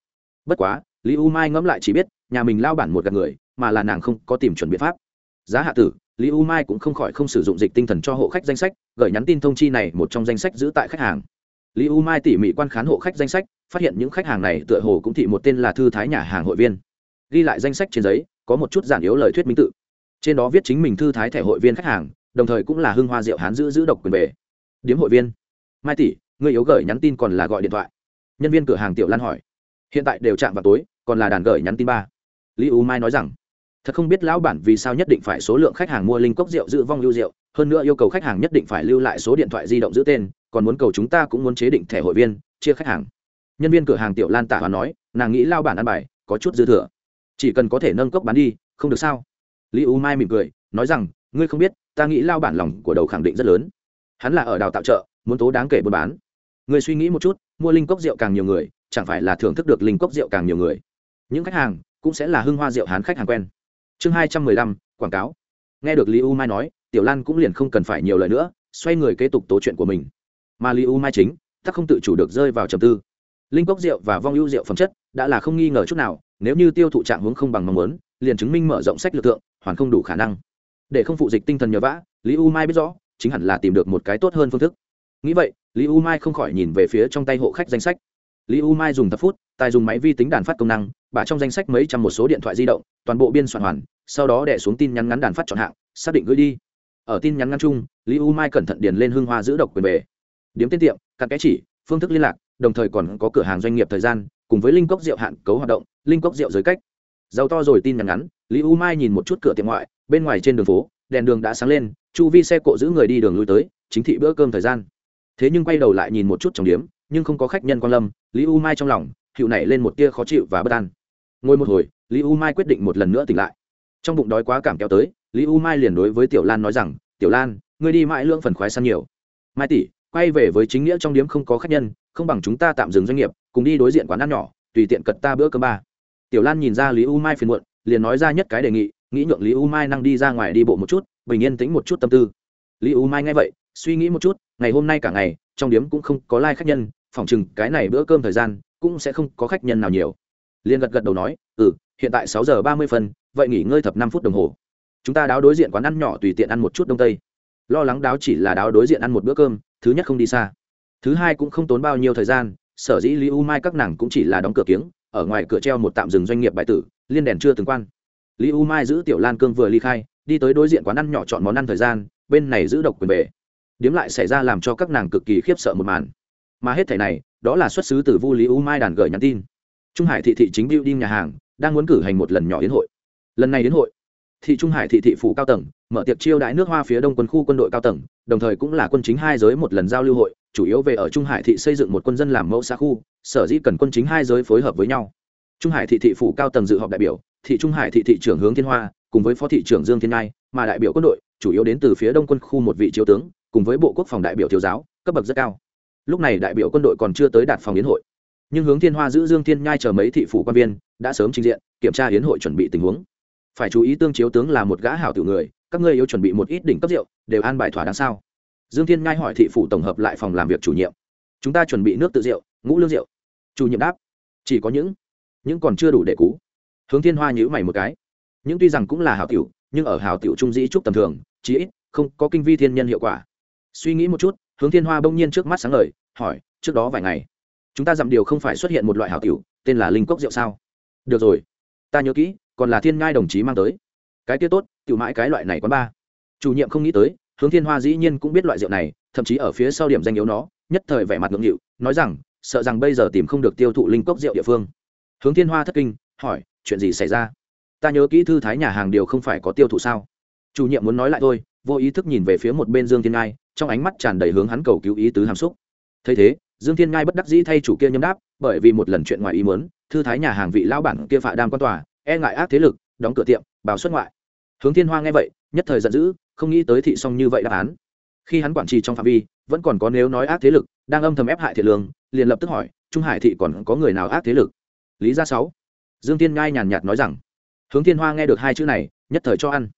Bất quá lý u mai ngẫm lại chỉ biết, nhà mình lao bản một gạt người, mà là nàng không có tìm chuẩn biện pháp. Giá hạ tử, lý u mai cũng không khỏi không sử dụng dịch tinh thần cho hộ khách danh sách, gửi nhắn tin thông chi này một trong danh sách giữ tại khách hàng. Lý u mai tỉ mỉ quan khán hộ khách danh sách, phát hiện những khách hàng này tựa hồ cũng thị một tên là thư thái nhà hàng hội viên. Ghi lại danh sách trên giấy, có một chút giản yếu lời thuyết minh tự. Trên đó viết chính mình thư thái thẻ hội viên khách hàng, đồng thời cũng là hưng hoa rượu hán giữ giữ độc quyền về. Điếm hội viên. Mai tỷ, người yếu gửi nhắn tin còn là gọi điện thoại. Nhân viên cửa hàng tiểu lan hỏi. Hiện tại đều chạm vào tối còn là đàn gửi nhắn tin ba. Lý u mai nói rằng, thật không biết lão bản vì sao nhất định phải số lượng khách hàng mua linh cốc rượu giữ vong lưu rượu, hơn nữa yêu cầu khách hàng nhất định phải lưu lại số điện thoại di động giữ tên, còn muốn cầu chúng ta cũng muốn chế định thẻ hội viên, chia khách hàng. Nhân viên cửa hàng tiểu lan tả hoàn nói, nàng nghĩ lao bản ăn bài, có chút dư thừa. Chỉ cần có thể nâng cốc bán đi, không được sao? Lý u mai mỉm cười, nói rằng, ngươi không biết, ta nghĩ lao bản lòng của đầu khẳng định rất lớn. Hắn là ở đào tạo chợ, muốn tố đáng kể buôn bán. Ngươi suy nghĩ một chút, mua linh cốc rượu càng nhiều người, chẳng phải là thưởng thức được linh cốc rượu càng nhiều người? Những khách hàng cũng sẽ là hưng hoa rượu hán khách hàng quen. Chương hai trăm mười lăm, quảng cáo. Nghe được lý u mai nói, tiểu lan cũng liền không cần phải nhiều lời nữa, xoay người kế tục tố chuyện của mình. Mà lý u mai chính tắc không tự chủ được rơi vào trầm tư. Linh cốc rượu và vong ưu rượu phẩm chất đã là không nghi ngờ chút nào, nếu như tiêu thụ trạng hướng không bằng mong muốn, liền chứng minh mở rộng sách lực lượng hoàn không đủ khả năng. Để không phụ dịch tinh thần nhờ vã, lý u mai biết rõ, chính hẳn là tìm được một cái tốt hơn phương thức. Nghĩ vậy, lý u mai không khỏi nhìn về phía trong tay hộ khách danh sách. Lý u mai dùng thập phút, tài dùng máy vi tính đàn phát công năng bà trong danh sách mấy trăm một số điện thoại di động, toàn bộ biên soạn hoàn, sau đó đẻ xuống tin nhắn ngắn đàn phát chọn hạng, xác định gửi đi. Ở tin nhắn ngắn chung, lý u mai cẩn thận điền lên hương hoa giữ độc quyền về. Điếm tên tiệm các cái chỉ, phương thức liên lạc, đồng thời còn có cửa hàng doanh nghiệp thời gian, cùng với linh cốc rượu hạn cấu hoạt động, linh cốc rượu giới cách. Giàu to rồi tin nhắn ngắn, lý u mai nhìn một chút cửa tiệm ngoại, bên ngoài trên đường phố, đèn đường đã sáng lên, chu vi xe cộ giữ người đi đường lui tới, chính thị bữa cơm thời gian. Thế nhưng quay đầu lại nhìn một chút trong điếm, nhưng không có khách nhân quan lâm, lý u mai trong lòng hiệu nảy lên một tia khó chịu và bất an ngồi một hồi, lý u mai quyết định một lần nữa tỉnh lại. Trong bụng đói quá cảm kéo tới, lý u mai liền đối với tiểu lan nói rằng, tiểu lan, ngươi đi mãi lưỡng phần khoái săn nhiều. Mai tỷ, quay về với chính nghĩa trong điếm không có khách nhân, không bằng chúng ta tạm dừng doanh nghiệp, cùng đi đối diện quán ăn nhỏ, tùy tiện cật ta bữa cơm ba. Tiểu lan nhìn ra lý u mai phiền muộn, liền nói ra nhất cái đề nghị, nghĩ nhượng lý u mai năng đi ra ngoài đi bộ một chút, bình yên tĩnh một chút tâm tư. Lý u mai nghe vậy, suy nghĩ một chút, ngày hôm nay cả ngày, trong điếm cũng không có lai khách nhân phỏng chừng cái này bữa cơm thời gian, cũng sẽ không có khách nhân nào nhiều liền gật gật đầu nói ừ hiện tại sáu giờ ba mươi phân, vậy nghỉ ngơi thập năm phút đồng hồ. Chúng ta đáo đối diện quán ăn nhỏ tùy tiện ăn một chút đông tây. Lo lắng đáo chỉ là đáo đối diện ăn một bữa cơm, thứ nhất không đi xa. Thứ hai cũng không tốn bao nhiêu thời gian, sở dĩ lý u mai các nàng cũng chỉ là đóng cửa kiếng, ở ngoài cửa treo một tạm dừng doanh nghiệp bài tử, liên đèn chưa từng quan. Lý u mai giữ tiểu lan cương vừa ly khai, đi tới đối diện quán ăn nhỏ chọn món ăn thời gian, bên này giữ độc quyền về điếm lại xảy ra làm cho các nàng cực kỳ khiếp sợ một màn. Mà hết thẻ này, đó là xuất xứ từ vu lý u mai đàn gửi nhắn tin trung hải thị thị chính biêu đi nhà hàng đang muốn cử hành một lần nhỏ yến hội. Lần này đến hội thị trung hải thị thị phủ cao tầng mở tiệc chiêu đãi nước hoa phía đông quân khu quân đội cao tầng đồng thời cũng là quân chính hai giới một lần giao lưu hội chủ yếu về ở trung hải thị xây dựng một quân dân làm mẫu xã khu sở dĩ cần quân chính hai giới phối hợp với nhau. Trung hải thị thị phủ cao tầng dự họp đại biểu thị trung hải thị thị trưởng hướng thiên hoa cùng với phó thị trưởng dương thiên Nai, mà đại biểu quân đội chủ yếu đến từ phía đông quân khu một vị chiếu tướng cùng với bộ quốc phòng đại biểu thiếu giáo cấp bậc rất cao. Lúc này đại biểu quân đội còn chưa tới đạt phòng yến hội nhưng hướng thiên hoa giữ dương thiên nhai chờ mấy thị phủ quan viên đã sớm trình diện, kiểm tra yến hội chuẩn bị tình huống. Phải chú ý tương chiếu tướng là một gã hảo tiểu người, các ngươi yếu chuẩn bị một ít đỉnh cấp rượu, đều an bài thỏa đáng sao? Dương thiên nhai hỏi thị phủ tổng hợp lại phòng làm việc chủ nhiệm. Chúng ta chuẩn bị nước tự rượu, ngũ lương rượu. Chủ nhiệm đáp, chỉ có những những còn chưa đủ để cú. Hướng thiên hoa nhữ mày một cái. Những tuy rằng cũng là hảo tiểu, nhưng ở hảo tiểu trung dĩ trúc tầm thường, chí ít không có kinh vi thiên nhân hiệu quả. Suy nghĩ một chút, hướng thiên hoa bỗng nhiên trước mắt sáng lời hỏi, trước đó vài ngày chúng ta dặm điều không phải xuất hiện một loại hảo tiểu, tên là linh cốc rượu sao? Được rồi. Ta nhớ kỹ, còn là thiên ngai đồng chí mang tới. Cái kia tốt, tiểu mãi cái loại này quán ba. Chủ nhiệm không nghĩ tới, hướng thiên hoa dĩ nhiên cũng biết loại rượu này, thậm chí ở phía sau điểm danh yếu nó, nhất thời vẻ mặt ngưỡng nghịu, nói rằng, sợ rằng bây giờ tìm không được tiêu thụ linh cốc rượu địa phương. Hướng thiên hoa thất kinh, hỏi, chuyện gì xảy ra? Ta nhớ kỹ thư thái nhà hàng điều không phải có tiêu thụ sao? Chủ nhiệm muốn nói lại thôi, vô ý thức nhìn về phía một bên dương thiên ngai trong ánh mắt tràn đầy hướng hắn cầu cứu ý tứ hàm xúc. Thấy thế dương thiên ngai bất đắc dĩ thay chủ kia nhấm đáp, bởi vì một lần chuyện ngoài ý muốn, thư thái nhà hàng vị lão bản kia phạ đam quan tòa e ngại ác thế lực, đóng cửa tiệm, bào xuất ngoại. Hướng thiên hoa nghe vậy, nhất thời giận dữ, không nghĩ tới thị song như vậy đáp án. Khi hắn quản trì trong phạm vi, vẫn còn có nếu nói ác thế lực, đang âm thầm ép hại thiệt lương, liền lập tức hỏi, trung hải thị còn có người nào ác thế lực? Lý gia sáu. Dương Thiên ngai nhàn nhạt nói rằng, hướng thiên hoa nghe được hai chữ này, nhất thời cho ăn.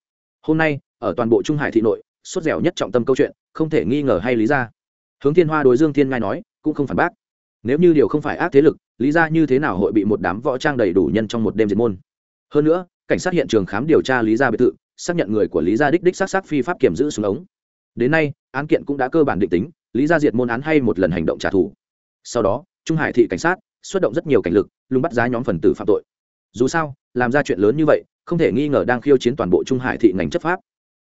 Hôm nay, ở toàn bộ trung hải thị nội suốt dẻo nhất trọng tâm câu chuyện, không thể nghi ngờ hay lý ra hướng thiên hoa đối dương thiên ngai nói cũng không phản bác. Nếu như điều không phải ác thế lực, lý ra như thế nào hội bị một đám võ trang đầy đủ nhân trong một đêm diệt môn? Hơn nữa, cảnh sát hiện trường khám điều tra lý gia biệt thự, xác nhận người của lý gia đích đích xác xác phi pháp kiểm giữ xuống ống. Đến nay, án kiện cũng đã cơ bản định tính, lý gia diệt môn án hay một lần hành động trả thù. Sau đó, trung hải thị cảnh sát xuất động rất nhiều cảnh lực, lùng bắt giá nhóm phần tử phạm tội. Dù sao, làm ra chuyện lớn như vậy, không thể nghi ngờ đang khiêu chiến toàn bộ trung hải thị ngành chấp pháp.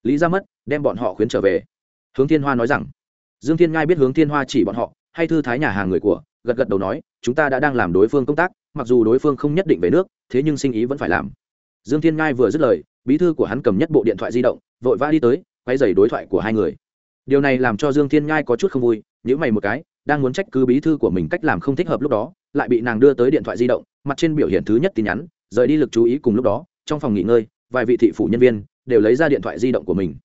Lý ra mất, đem bọn họ khuyến trở về. Hướng thiên hoa nói rằng, dương thiên ngai biết hướng thiên hoa chỉ bọn họ hay thư thái nhà hàng người của, gật gật đầu nói, chúng ta đã đang làm đối phương công tác, mặc dù đối phương không nhất định về nước, thế nhưng sinh ý vẫn phải làm. Dương thiên ngai vừa dứt lời, bí thư của hắn cầm nhất bộ điện thoại di động, vội vã đi tới quay dày đối thoại của hai người. Điều này làm cho dương thiên ngai có chút không vui nhữ mày một cái, đang muốn trách cứ bí thư của mình cách làm không thích hợp lúc đó, lại bị nàng đưa tới điện thoại di động, mặt trên biểu hiện thứ nhất tin nhắn, rời đi lực chú ý cùng lúc đó, trong phòng nghỉ ngơi, vài vị thị phủ nhân viên đều lấy ra điện thoại di động của mình.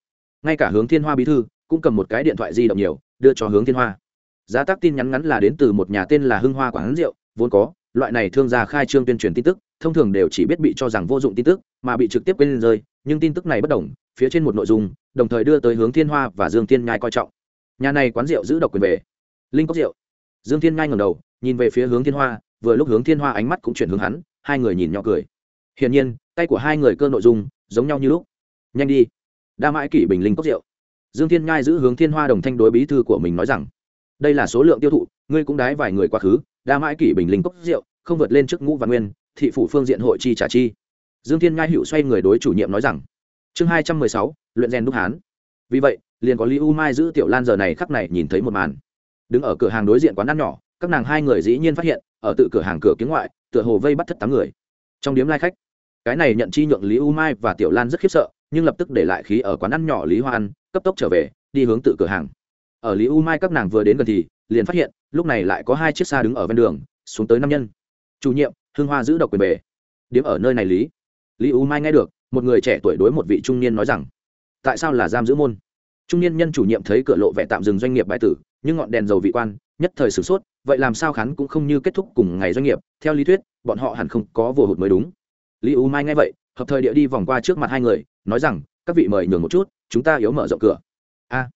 Ngay cả hướng thiên hoa bí thư cũng cầm một cái điện thoại di động nhiều, đưa cho hướng thiên hoa giá tác tin nhắn ngắn là đến từ một nhà tên là hưng hoa quán rượu, vốn có, loại này thương gia khai trương tuyên truyền tin tức, thông thường đều chỉ biết bị cho rằng vô dụng tin tức, mà bị trực tiếp quên rơi, nhưng tin tức này bất đồng, phía trên một nội dung, đồng thời đưa tới hướng thiên hoa và dương thiên nhai coi trọng. Nhà này quán rượu giữ độc quyền về. Linh cốc rượu. Dương thiên nhai ngầm đầu, nhìn về phía hướng thiên hoa, vừa lúc hướng thiên hoa ánh mắt cũng chuyển hướng hắn, hai người nhìn nhỏ cười. Hiển nhiên, tay của hai người cơ nội dung, giống nhau như lúc. Nhanh đi. Đa mãi kỷ bình linh cốc rượu. Dương thiên nhai giữ hướng thiên hoa đồng thanh đối bí thư của mình nói rằng đây là số lượng tiêu thụ, ngươi cũng đái vài người quá khứ, đa mãi kỷ bình linh cốc rượu, không vượt lên trước ngũ và nguyên, thị phủ phương diện hội chi trả chi. Dương thiên ngai hữu xoay người đối chủ nhiệm nói rằng, chương hai trăm mười sáu, luyện rèn đúc hán. Vì vậy, liền có lý u mai giữ tiểu lan giờ này khắc này nhìn thấy một màn. Đứng ở cửa hàng đối diện quán ăn nhỏ, các nàng hai người dĩ nhiên phát hiện, ở tự cửa hàng cửa kiếm ngoại, tựa hồ vây bắt thất tám người. Trong điếm lai khách, cái này nhận chi nhượng lý u mai và tiểu lan rất khiếp sợ, nhưng lập tức để lại khí ở quán ăn nhỏ lý hoa ăn cấp tốc trở về, đi hướng tự cửa hàng ở lý u mai các nàng vừa đến gần thì, liền phát hiện, lúc này lại có hai chiếc xa đứng ở ven đường, xuống tới năm nhân. Chủ nhiệm, hương hoa giữ độc quyền bề. Điếm ở nơi này lý. Lý u mai nghe được, một người trẻ tuổi đối một vị trung niên nói rằng, tại sao là giam giữ môn? Trung niên nhân chủ nhiệm thấy cửa lộ vẻ tạm dừng doanh nghiệp bãi tử, nhưng ngọn đèn dầu vị quan, nhất thời sửng sốt, vậy làm sao khán cũng không như kết thúc cùng ngày doanh nghiệp? Theo lý thuyết, bọn họ hẳn không có vừa hụt mới đúng. Lý u mai nghe vậy, hợp thời địa đi vòng qua trước mặt hai người, nói rằng, các vị mời nhường một chút, chúng ta yếu mở rộng cửa. A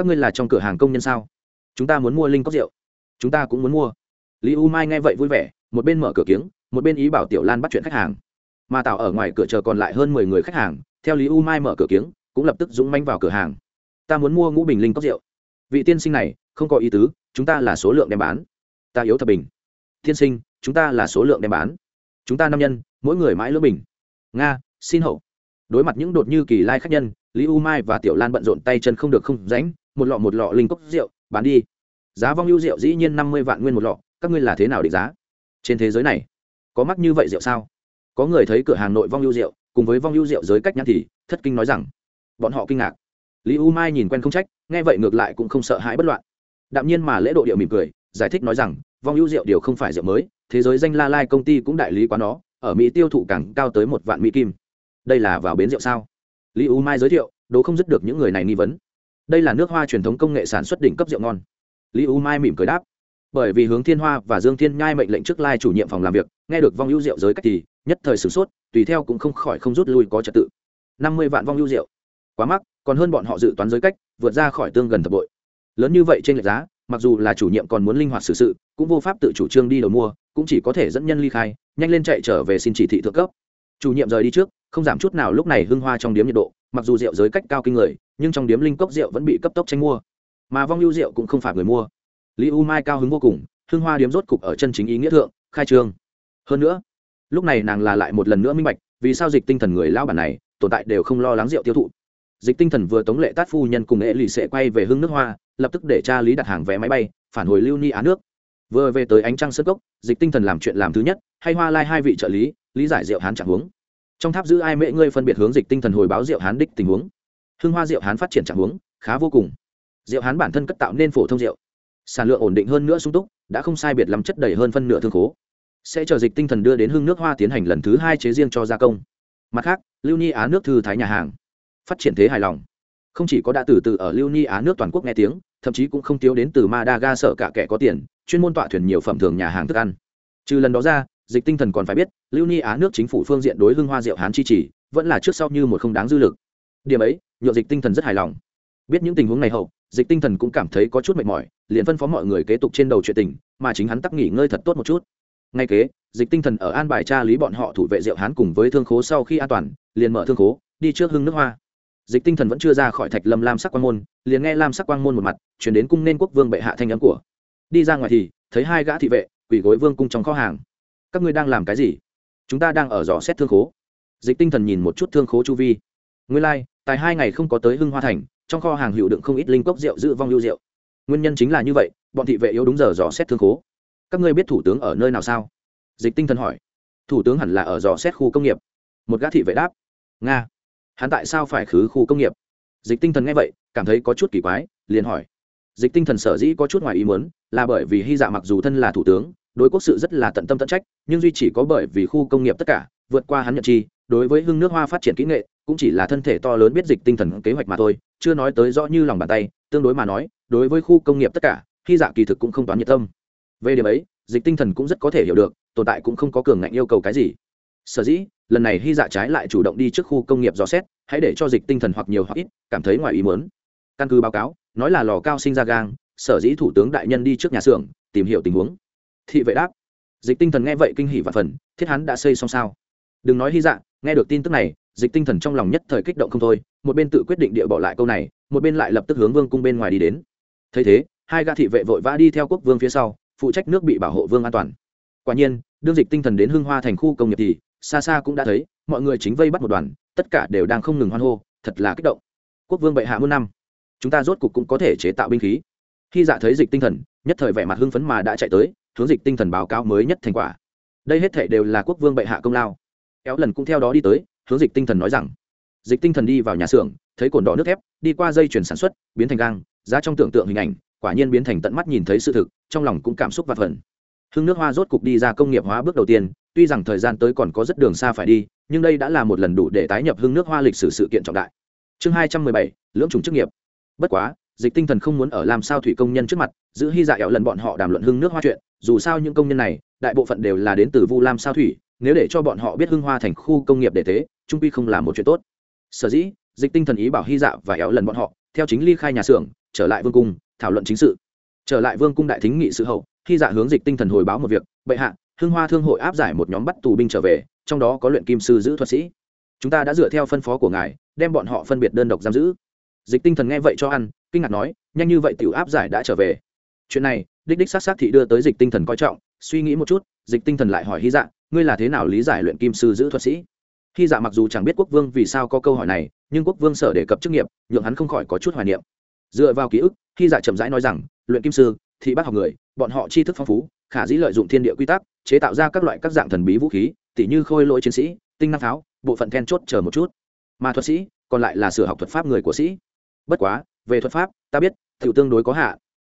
các ngươi là trong cửa hàng công nhân sao? Chúng ta muốn mua linh cốc rượu. Chúng ta cũng muốn mua. Lý u mai nghe vậy vui vẻ, một bên mở cửa kiếng, một bên ý bảo tiểu lan bắt chuyện khách hàng. Mà tạo ở ngoài cửa chờ còn lại hơn mười người khách hàng, theo lý u mai mở cửa kiếng, cũng lập tức dũng manh vào cửa hàng. Ta muốn mua ngũ bình linh cốc rượu. Vị tiên sinh này, không có ý tứ, chúng ta là số lượng đem bán. Ta yếu thập bình. Tiên sinh, chúng ta là số lượng đem bán. Chúng ta năm nhân, mỗi người mãi lưỡng bình. Nga, xin hậu. Đối mặt những đột như kỳ lai khách nhân, lý u mai và tiểu lan bận rộn tay chân không được không ránh một lọ một lọ linh cốc rượu, bán đi. Giá vong ưu rượu dĩ nhiên năm mươi vạn nguyên một lọ, các ngươi là thế nào định giá? Trên thế giới này, có mắc như vậy rượu sao? Có người thấy cửa hàng nội vong ưu rượu, cùng với vong ưu rượu giới cách nhãn thì thất kinh nói rằng, bọn họ kinh ngạc. Lý u mai nhìn quen không trách, nghe vậy ngược lại cũng không sợ hãi bất loạn. Đạm nhiên mà lễ độ điệu mỉm cười, giải thích nói rằng, vong ưu rượu điều không phải rượu mới, thế giới danh la lai công ty cũng đại lý quá nó, ở mỹ tiêu thụ càng cao tới một vạn mỹ kim. Đây là vào bến rượu sao? Lý u mai giới thiệu đố không dứt được những người này nghi vấn đây là nước hoa truyền thống công nghệ sản xuất đỉnh cấp rượu ngon. Lý u mai mỉm cười đáp. Bởi vì hướng thiên hoa và dương thiên nhai mệnh lệnh trước lai chủ nhiệm phòng làm việc, nghe được vong ưu rượu giới cách thì nhất thời sửng sốt, tùy theo cũng không khỏi không rút lui có trật tự. Năm mươi vạn vong ưu rượu. Quá mắc, còn hơn bọn họ dự toán giới cách, vượt ra khỏi tương gần thập bội. Lớn như vậy trên lệch giá, mặc dù là chủ nhiệm còn muốn linh hoạt xử sự, cũng vô pháp tự chủ trương đi đầu mua, cũng chỉ có thể dẫn nhân ly khai, nhanh lên chạy trở về xin chỉ thị thượng cấp. Chủ nhiệm rời đi trước, không giảm chút nào lúc này hưng hoa trong điếm nhiệt độ mặc dù rượu giới cách cao kinh người, nhưng trong điếm linh cốc rượu vẫn bị cấp tốc tranh mua. Mà vong lưu rượu cũng không phải người mua. Lý u mai cao hứng vô cùng, hương hoa điếm rốt cục ở chân chính ý nghĩa thượng, khai trương. Hơn nữa, lúc này nàng là lại một lần nữa minh bạch, vì sao dịch tinh thần người lao bản này, tồn tại đều không lo lắng rượu tiêu thụ. Dịch tinh thần vừa tống lệ tát phu nhân cùng nghệ lì sẽ quay về hương nước hoa, lập tức để cha lý đặt hàng vé máy bay, phản hồi lưu ni á nước. Vừa về tới ánh trăng sơ cốc, dịch tinh thần làm chuyện làm thứ nhất, hay hoa lai hai vị trợ lý lý giải rượu hán chẳng huống trong tháp giữ ai mễ ngươi phân biệt hướng dịch tinh thần hồi báo rượu hán đích tình huống. Hương hoa rượu hán phát triển trạng huống, khá vô cùng. Rượu hán bản thân cất tạo nên phổ thông rượu. Sản lượng ổn định hơn nữa sung túc, đã không sai biệt lắm chất đầy hơn phân nửa thương khố. Sẽ chờ dịch tinh thần đưa đến hương nước hoa tiến hành lần thứ hai chế riêng cho gia công. Mặt khác, lưu ni á nước thư thái nhà hàng. Phát triển thế hài lòng. Không chỉ có đã từ từ ở lưu ni á nước toàn quốc nghe tiếng, thậm chí cũng không thiếu đến từ madaga sợ cả kẻ có tiền, chuyên môn tọa thuyền nhiều phẩm thường nhà hàng thức ăn. Trừ lần đó ra dịch tinh thần còn phải biết, lưu ni á nước chính phủ phương diện đối hưng hoa diệu hán chi trì, vẫn là trước sau như một không đáng dư lực. Điểm ấy nhộn dịch tinh thần rất hài lòng. Biết những tình huống này hậu, dịch tinh thần cũng cảm thấy có chút mệt mỏi, liền phân phó mọi người kế tục trên đầu chuyện tình, mà chính hắn tắc nghỉ ngơi thật tốt một chút. Ngay kế, dịch tinh thần ở an bài tra lý bọn họ thủ vệ diệu hán cùng với thương khố sau khi an toàn, liền mở thương khố, đi trước hưng nước hoa. Dịch tinh thần vẫn chưa ra khỏi thạch lâm lam sắc quang môn, liền nghe lam sắc quang môn một mặt, chuyển đến cung nên quốc vương bệ hạ thanh nhắm của. Đi ra ngoài thì, thấy hai gã thị vệ quỷ gối vương cung trong kho hàng các ngươi đang làm cái gì? Chúng ta đang ở dò xét thương khố. Dịch tinh thần nhìn một chút thương khố chu vi. Nguyên lai、like, tài hai ngày không có tới hưng hoa thành trong kho hàng hiệu đựng không ít linh cốc rượu giữ vong lưu rượu. Nguyên nhân chính là như vậy bọn thị vệ yếu đúng giờ dò xét thương khố. Các ngươi biết thủ tướng ở nơi nào sao? Dịch tinh thần hỏi. Thủ tướng hẳn là ở dò xét khu công nghiệp. Một gã thị vệ đáp. Nga. Hắn tại sao phải khứ khu công nghiệp? Dịch tinh thần nghe vậy cảm thấy có chút kỳ quái liền hỏi. Dịch tinh thần sở dĩ có chút ngoài ý muốn là bởi vì hy dạ mặc dù thân là thủ tướng đối quốc sự rất là tận tâm tận trách, nhưng duy chỉ có bởi vì khu công nghiệp tất cả, vượt qua hắn nhận chi, đối với hưng nước hoa phát triển kỹ nghệ, cũng chỉ là thân thể to lớn biết dịch tinh thần kế hoạch mà thôi, chưa nói tới rõ như lòng bàn tay, tương đối mà nói, đối với khu công nghiệp tất cả khi dạ kỳ thực cũng không toán nhiệt tâm. Về điểm ấy, dịch tinh thần cũng rất có thể hiểu được, tồn tại cũng không có cường ngạnh yêu cầu cái gì. Sở dĩ, lần này hy dạ trái lại chủ động đi trước khu công nghiệp dò xét, hãy để cho dịch tinh thần hoặc nhiều hoặc ít cảm thấy ngoài ý muốn. Căn cứ báo cáo, nói là lò cao sinh ra gang, sở dĩ thủ tướng đại nhân đi trước nhà xưởng, tìm hiểu tình huống thị vệ đáp. Dịch tinh thần nghe vậy kinh hỉ và phần, thiết hắn đã xây xong sao? Đừng nói hy dạ nghe được tin tức này, dịch tinh thần trong lòng nhất thời kích động không thôi, một bên tự quyết định địa bỏ lại câu này, một bên lại lập tức hướng vương cung bên ngoài đi đến. Thấy thế, hai gã thị vệ vội vã đi theo quốc vương phía sau, phụ trách nước bị bảo hộ vương an toàn. Quả nhiên, đương dịch tinh thần đến hưng hoa thành khu công nghiệp thì, xa xa cũng đã thấy, mọi người chính vây bắt một đoàn, tất cả đều đang không ngừng hoan hô, thật là kích động. Quốc vương bệ hạ muôn năm, chúng ta rốt cục cũng có thể chế tạo binh khí. Khi dạ thấy dịch tinh thần, nhất thời vẻ mặt hưng phấn mà đã chạy tới hướng dịch tinh thần báo cáo mới nhất thành quả. Đây hết thể đều là quốc vương bệ hạ công lao. Éo lần cũng theo đó đi tới, hướng dịch tinh thần nói rằng, dịch tinh thần đi vào nhà xưởng, thấy cồn đỏ nước thép, đi qua dây chuyển sản xuất, biến thành gang, giá trong tưởng tượng hình ảnh, quả nhiên biến thành tận mắt nhìn thấy sự thực, trong lòng cũng cảm xúc và phần hưng nước hoa rốt cục đi ra công nghiệp hóa bước đầu tiên, tuy rằng thời gian tới còn có rất đường xa phải đi, nhưng đây đã là một lần đủ để tái nhập hưng nước hoa lịch sử sự kiện trọng đại. Chương hai trăm mười bảy, lưỡng chủng chức nghiệp. Bất quá dịch tinh thần không muốn ở làm sao thủy công nhân trước mặt, giữ hy dạ ẹo lần bọn họ đàm luận hưng nước hoa chuyện, dù sao những công nhân này, đại bộ phận đều là đến từ vu lam sao thủy, nếu để cho bọn họ biết hưng hoa thành khu công nghiệp để thế, trung quy không là một chuyện tốt. Sở dĩ, dịch tinh thần ý bảo hy dạ và éo lần bọn họ, theo chính ly khai nhà xưởng, trở lại vương cung, thảo luận chính sự. Trở lại vương cung đại thính nghị sự hậu, hy dạ hướng dịch tinh thần hồi báo một việc, bệ hạ, hưng hoa thương hội áp giải một nhóm bắt tù binh trở về, trong đó có luyện kim sư giữ thuật sĩ. Chúng ta đã dựa theo phân phó của ngài, đem bọn họ phân biệt đơn độc giam giữ. Dịch tinh thần nghe vậy cho ăn kinh ngạc nói, nhanh như vậy tiểu áp giải đã trở về. Chuyện này, đích đích xác xác thị đưa tới dịch tinh thần coi trọng, suy nghĩ một chút, dịch tinh thần lại hỏi hy dạ ngươi là thế nào lý giải luyện kim sư giữ thuật sĩ? Hy dạ mặc dù chẳng biết quốc vương vì sao có câu hỏi này, nhưng quốc vương sở đề cập chức nghiệp, nhượng hắn không khỏi có chút hoài niệm. Dựa vào ký ức, hy dạ chậm rãi nói rằng, luyện kim sư thì bác học người, bọn họ tri thức phong phú, khả dĩ lợi dụng thiên địa quy tắc, chế tạo ra các loại các dạng thần bí vũ khí, tỉ như khôi lỗi chiến sĩ, tinh năng pháo, bộ phận then chốt chờ một chút. Mà thuật sĩ, còn lại là sửa học thuật pháp người của sĩ. Bất quá về thuật pháp, ta biết, tiểu tương đối có hạ.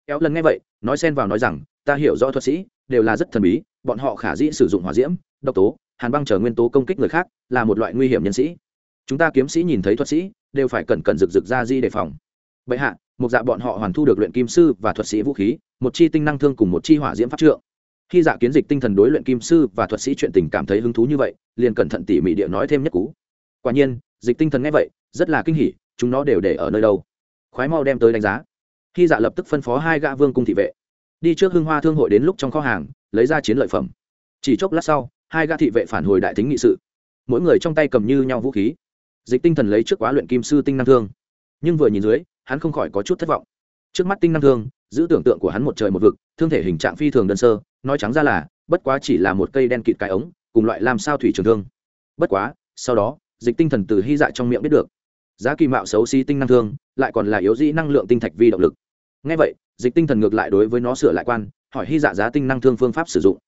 Kéo lần nghe vậy, nói xen vào nói rằng, ta hiểu rõ thuật sĩ, đều là rất thần bí, bọn họ khả dĩ sử dụng hỏa diễm, độc tố, hàn băng chờ nguyên tố công kích người khác, là một loại nguy hiểm nhân sĩ. Chúng ta kiếm sĩ nhìn thấy thuật sĩ, đều phải cẩn cẩn rực rực ra di đề phòng. Bệ hạ, một dạ bọn họ hoàn thu được luyện kim sư và thuật sĩ vũ khí, một chi tinh năng thương cùng một chi hỏa diễm pháp trượng. Khi dạ kiến dịch tinh thần đối luyện kim sư và thuật sĩ chuyện tình cảm thấy hứng thú như vậy, liền cẩn thận tỉ mỉ địa nói thêm nhất cú. Quả nhiên, dịch tinh thần nghe vậy, rất là kinh hỉ, chúng nó đều để ở nơi đâu khoái mau đem tới đánh giá. Khi dạ lập tức phân phó hai gã vương cung thị vệ, đi trước hưng hoa thương hội đến lúc trong kho hàng, lấy ra chiến lợi phẩm. Chỉ chốc lát sau, hai gã thị vệ phản hồi đại thính nghị sự. Mỗi người trong tay cầm như nhau vũ khí. Dịch tinh thần lấy trước quá luyện kim sư tinh năng thương. Nhưng vừa nhìn dưới, hắn không khỏi có chút thất vọng. Trước mắt tinh năng thương, giữ tưởng tượng của hắn một trời một vực, thương thể hình trạng phi thường đơn sơ, nói trắng ra là, bất quá chỉ là một cây đen kịt cái ống, cùng loại làm sao thủy trường thương. Bất quá, sau đó, dịch tinh thần từ hy dạ trong miệng biết được. Giá kỳ mạo xấu xí tinh năng thương lại còn là yếu dĩ năng lượng tinh thạch vi động lực. Ngay vậy, dịch tinh thần ngược lại đối với nó sửa lại quan, hỏi hy dạ giá tinh năng thương phương pháp sử dụng.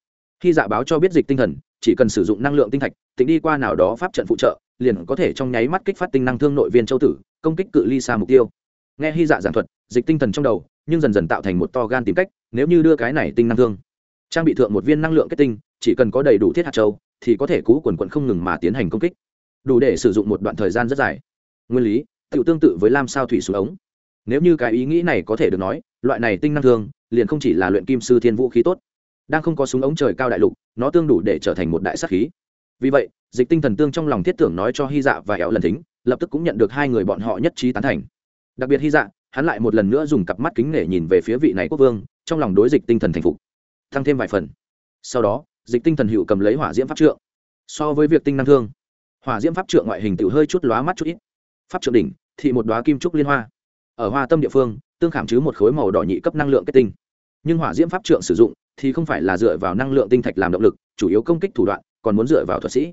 Hy dạ báo cho biết dịch tinh thần, chỉ cần sử dụng năng lượng tinh thạch, tính đi qua nào đó pháp trận phụ trợ, liền có thể trong nháy mắt kích phát tinh năng thương nội viên châu tử, công kích cự ly xa mục tiêu. Nghe hy dạ giảng thuật, dịch tinh thần trong đầu, nhưng dần dần tạo thành một to gan tìm cách, nếu như đưa cái này tinh năng thương, trang bị thượng một viên năng lượng kết tinh, chỉ cần có đầy đủ thiết hạt châu, thì có thể cú quần quận không ngừng mà tiến hành công kích. Đủ để sử dụng một đoạn thời gian rất dài. Nguyên lý tự tương tự với lam sao thủy xuống ống. Nếu như cái ý nghĩ này có thể được nói, loại này tinh năng thương liền không chỉ là luyện kim sư thiên vũ khí tốt. Đang không có súng ống trời cao đại lục, nó tương đủ để trở thành một đại sắc khí. Vì vậy, dịch tinh thần tương trong lòng thiết tưởng nói cho hy dạ và éo lần thính, lập tức cũng nhận được hai người bọn họ nhất trí tán thành. Đặc biệt hy dạ hắn lại một lần nữa dùng cặp mắt kính nể nhìn về phía vị này quốc vương, trong lòng đối dịch tinh thần thành phục. Tăng thêm vài phần. Sau đó, dịch tinh thần hiệu cầm lấy hỏa diễm pháp trượng. So với việc tinh năng thương, hỏa diễm pháp trượng ngoại hình tự hơi chút lóa mắt chút ít. Pháp trượng đỉnh thị một đoá kim trúc liên hoa. Ở hoa tâm địa phương, tương khảm chứ một khối màu đỏ nhị cấp năng lượng kết tinh. Nhưng hỏa diễm pháp trượng sử dụng thì không phải là dựa vào năng lượng tinh thạch làm động lực, chủ yếu công kích thủ đoạn, còn muốn dựa vào thuật sĩ.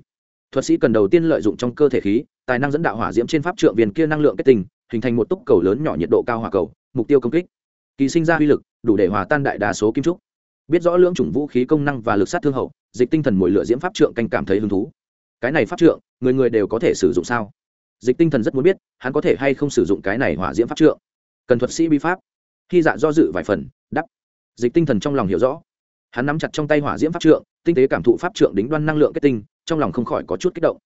Thuật sĩ cần đầu tiên lợi dụng trong cơ thể khí, tài năng dẫn đạo hỏa diễm trên pháp trượng viên kia năng lượng kết tinh, hình thành một túc cầu lớn nhỏ nhiệt độ cao hỏa cầu, mục tiêu công kích. Kỳ sinh ra uy lực, đủ để hòa tan đại đa số kim trúc. Biết rõ lưỡng chủng vũ khí công năng và lực sát thương hậu, dịch tinh thần mùi lửa diễm pháp trượng canh cảm thấy hứng thú. Cái này pháp trượng, người người đều có thể sử dụng sao? Dịch tinh thần rất muốn biết, hắn có thể hay không sử dụng cái này hỏa diễm pháp trượng. Cần thuật sĩ bi pháp. Khi dạ do dự vài phần đắp dịch tinh thần trong lòng hiểu rõ. Hắn nắm chặt trong tay hỏa diễm pháp trượng, tinh tế cảm thụ pháp trượng đính đoan năng lượng kết tinh, trong lòng không khỏi có chút kích động.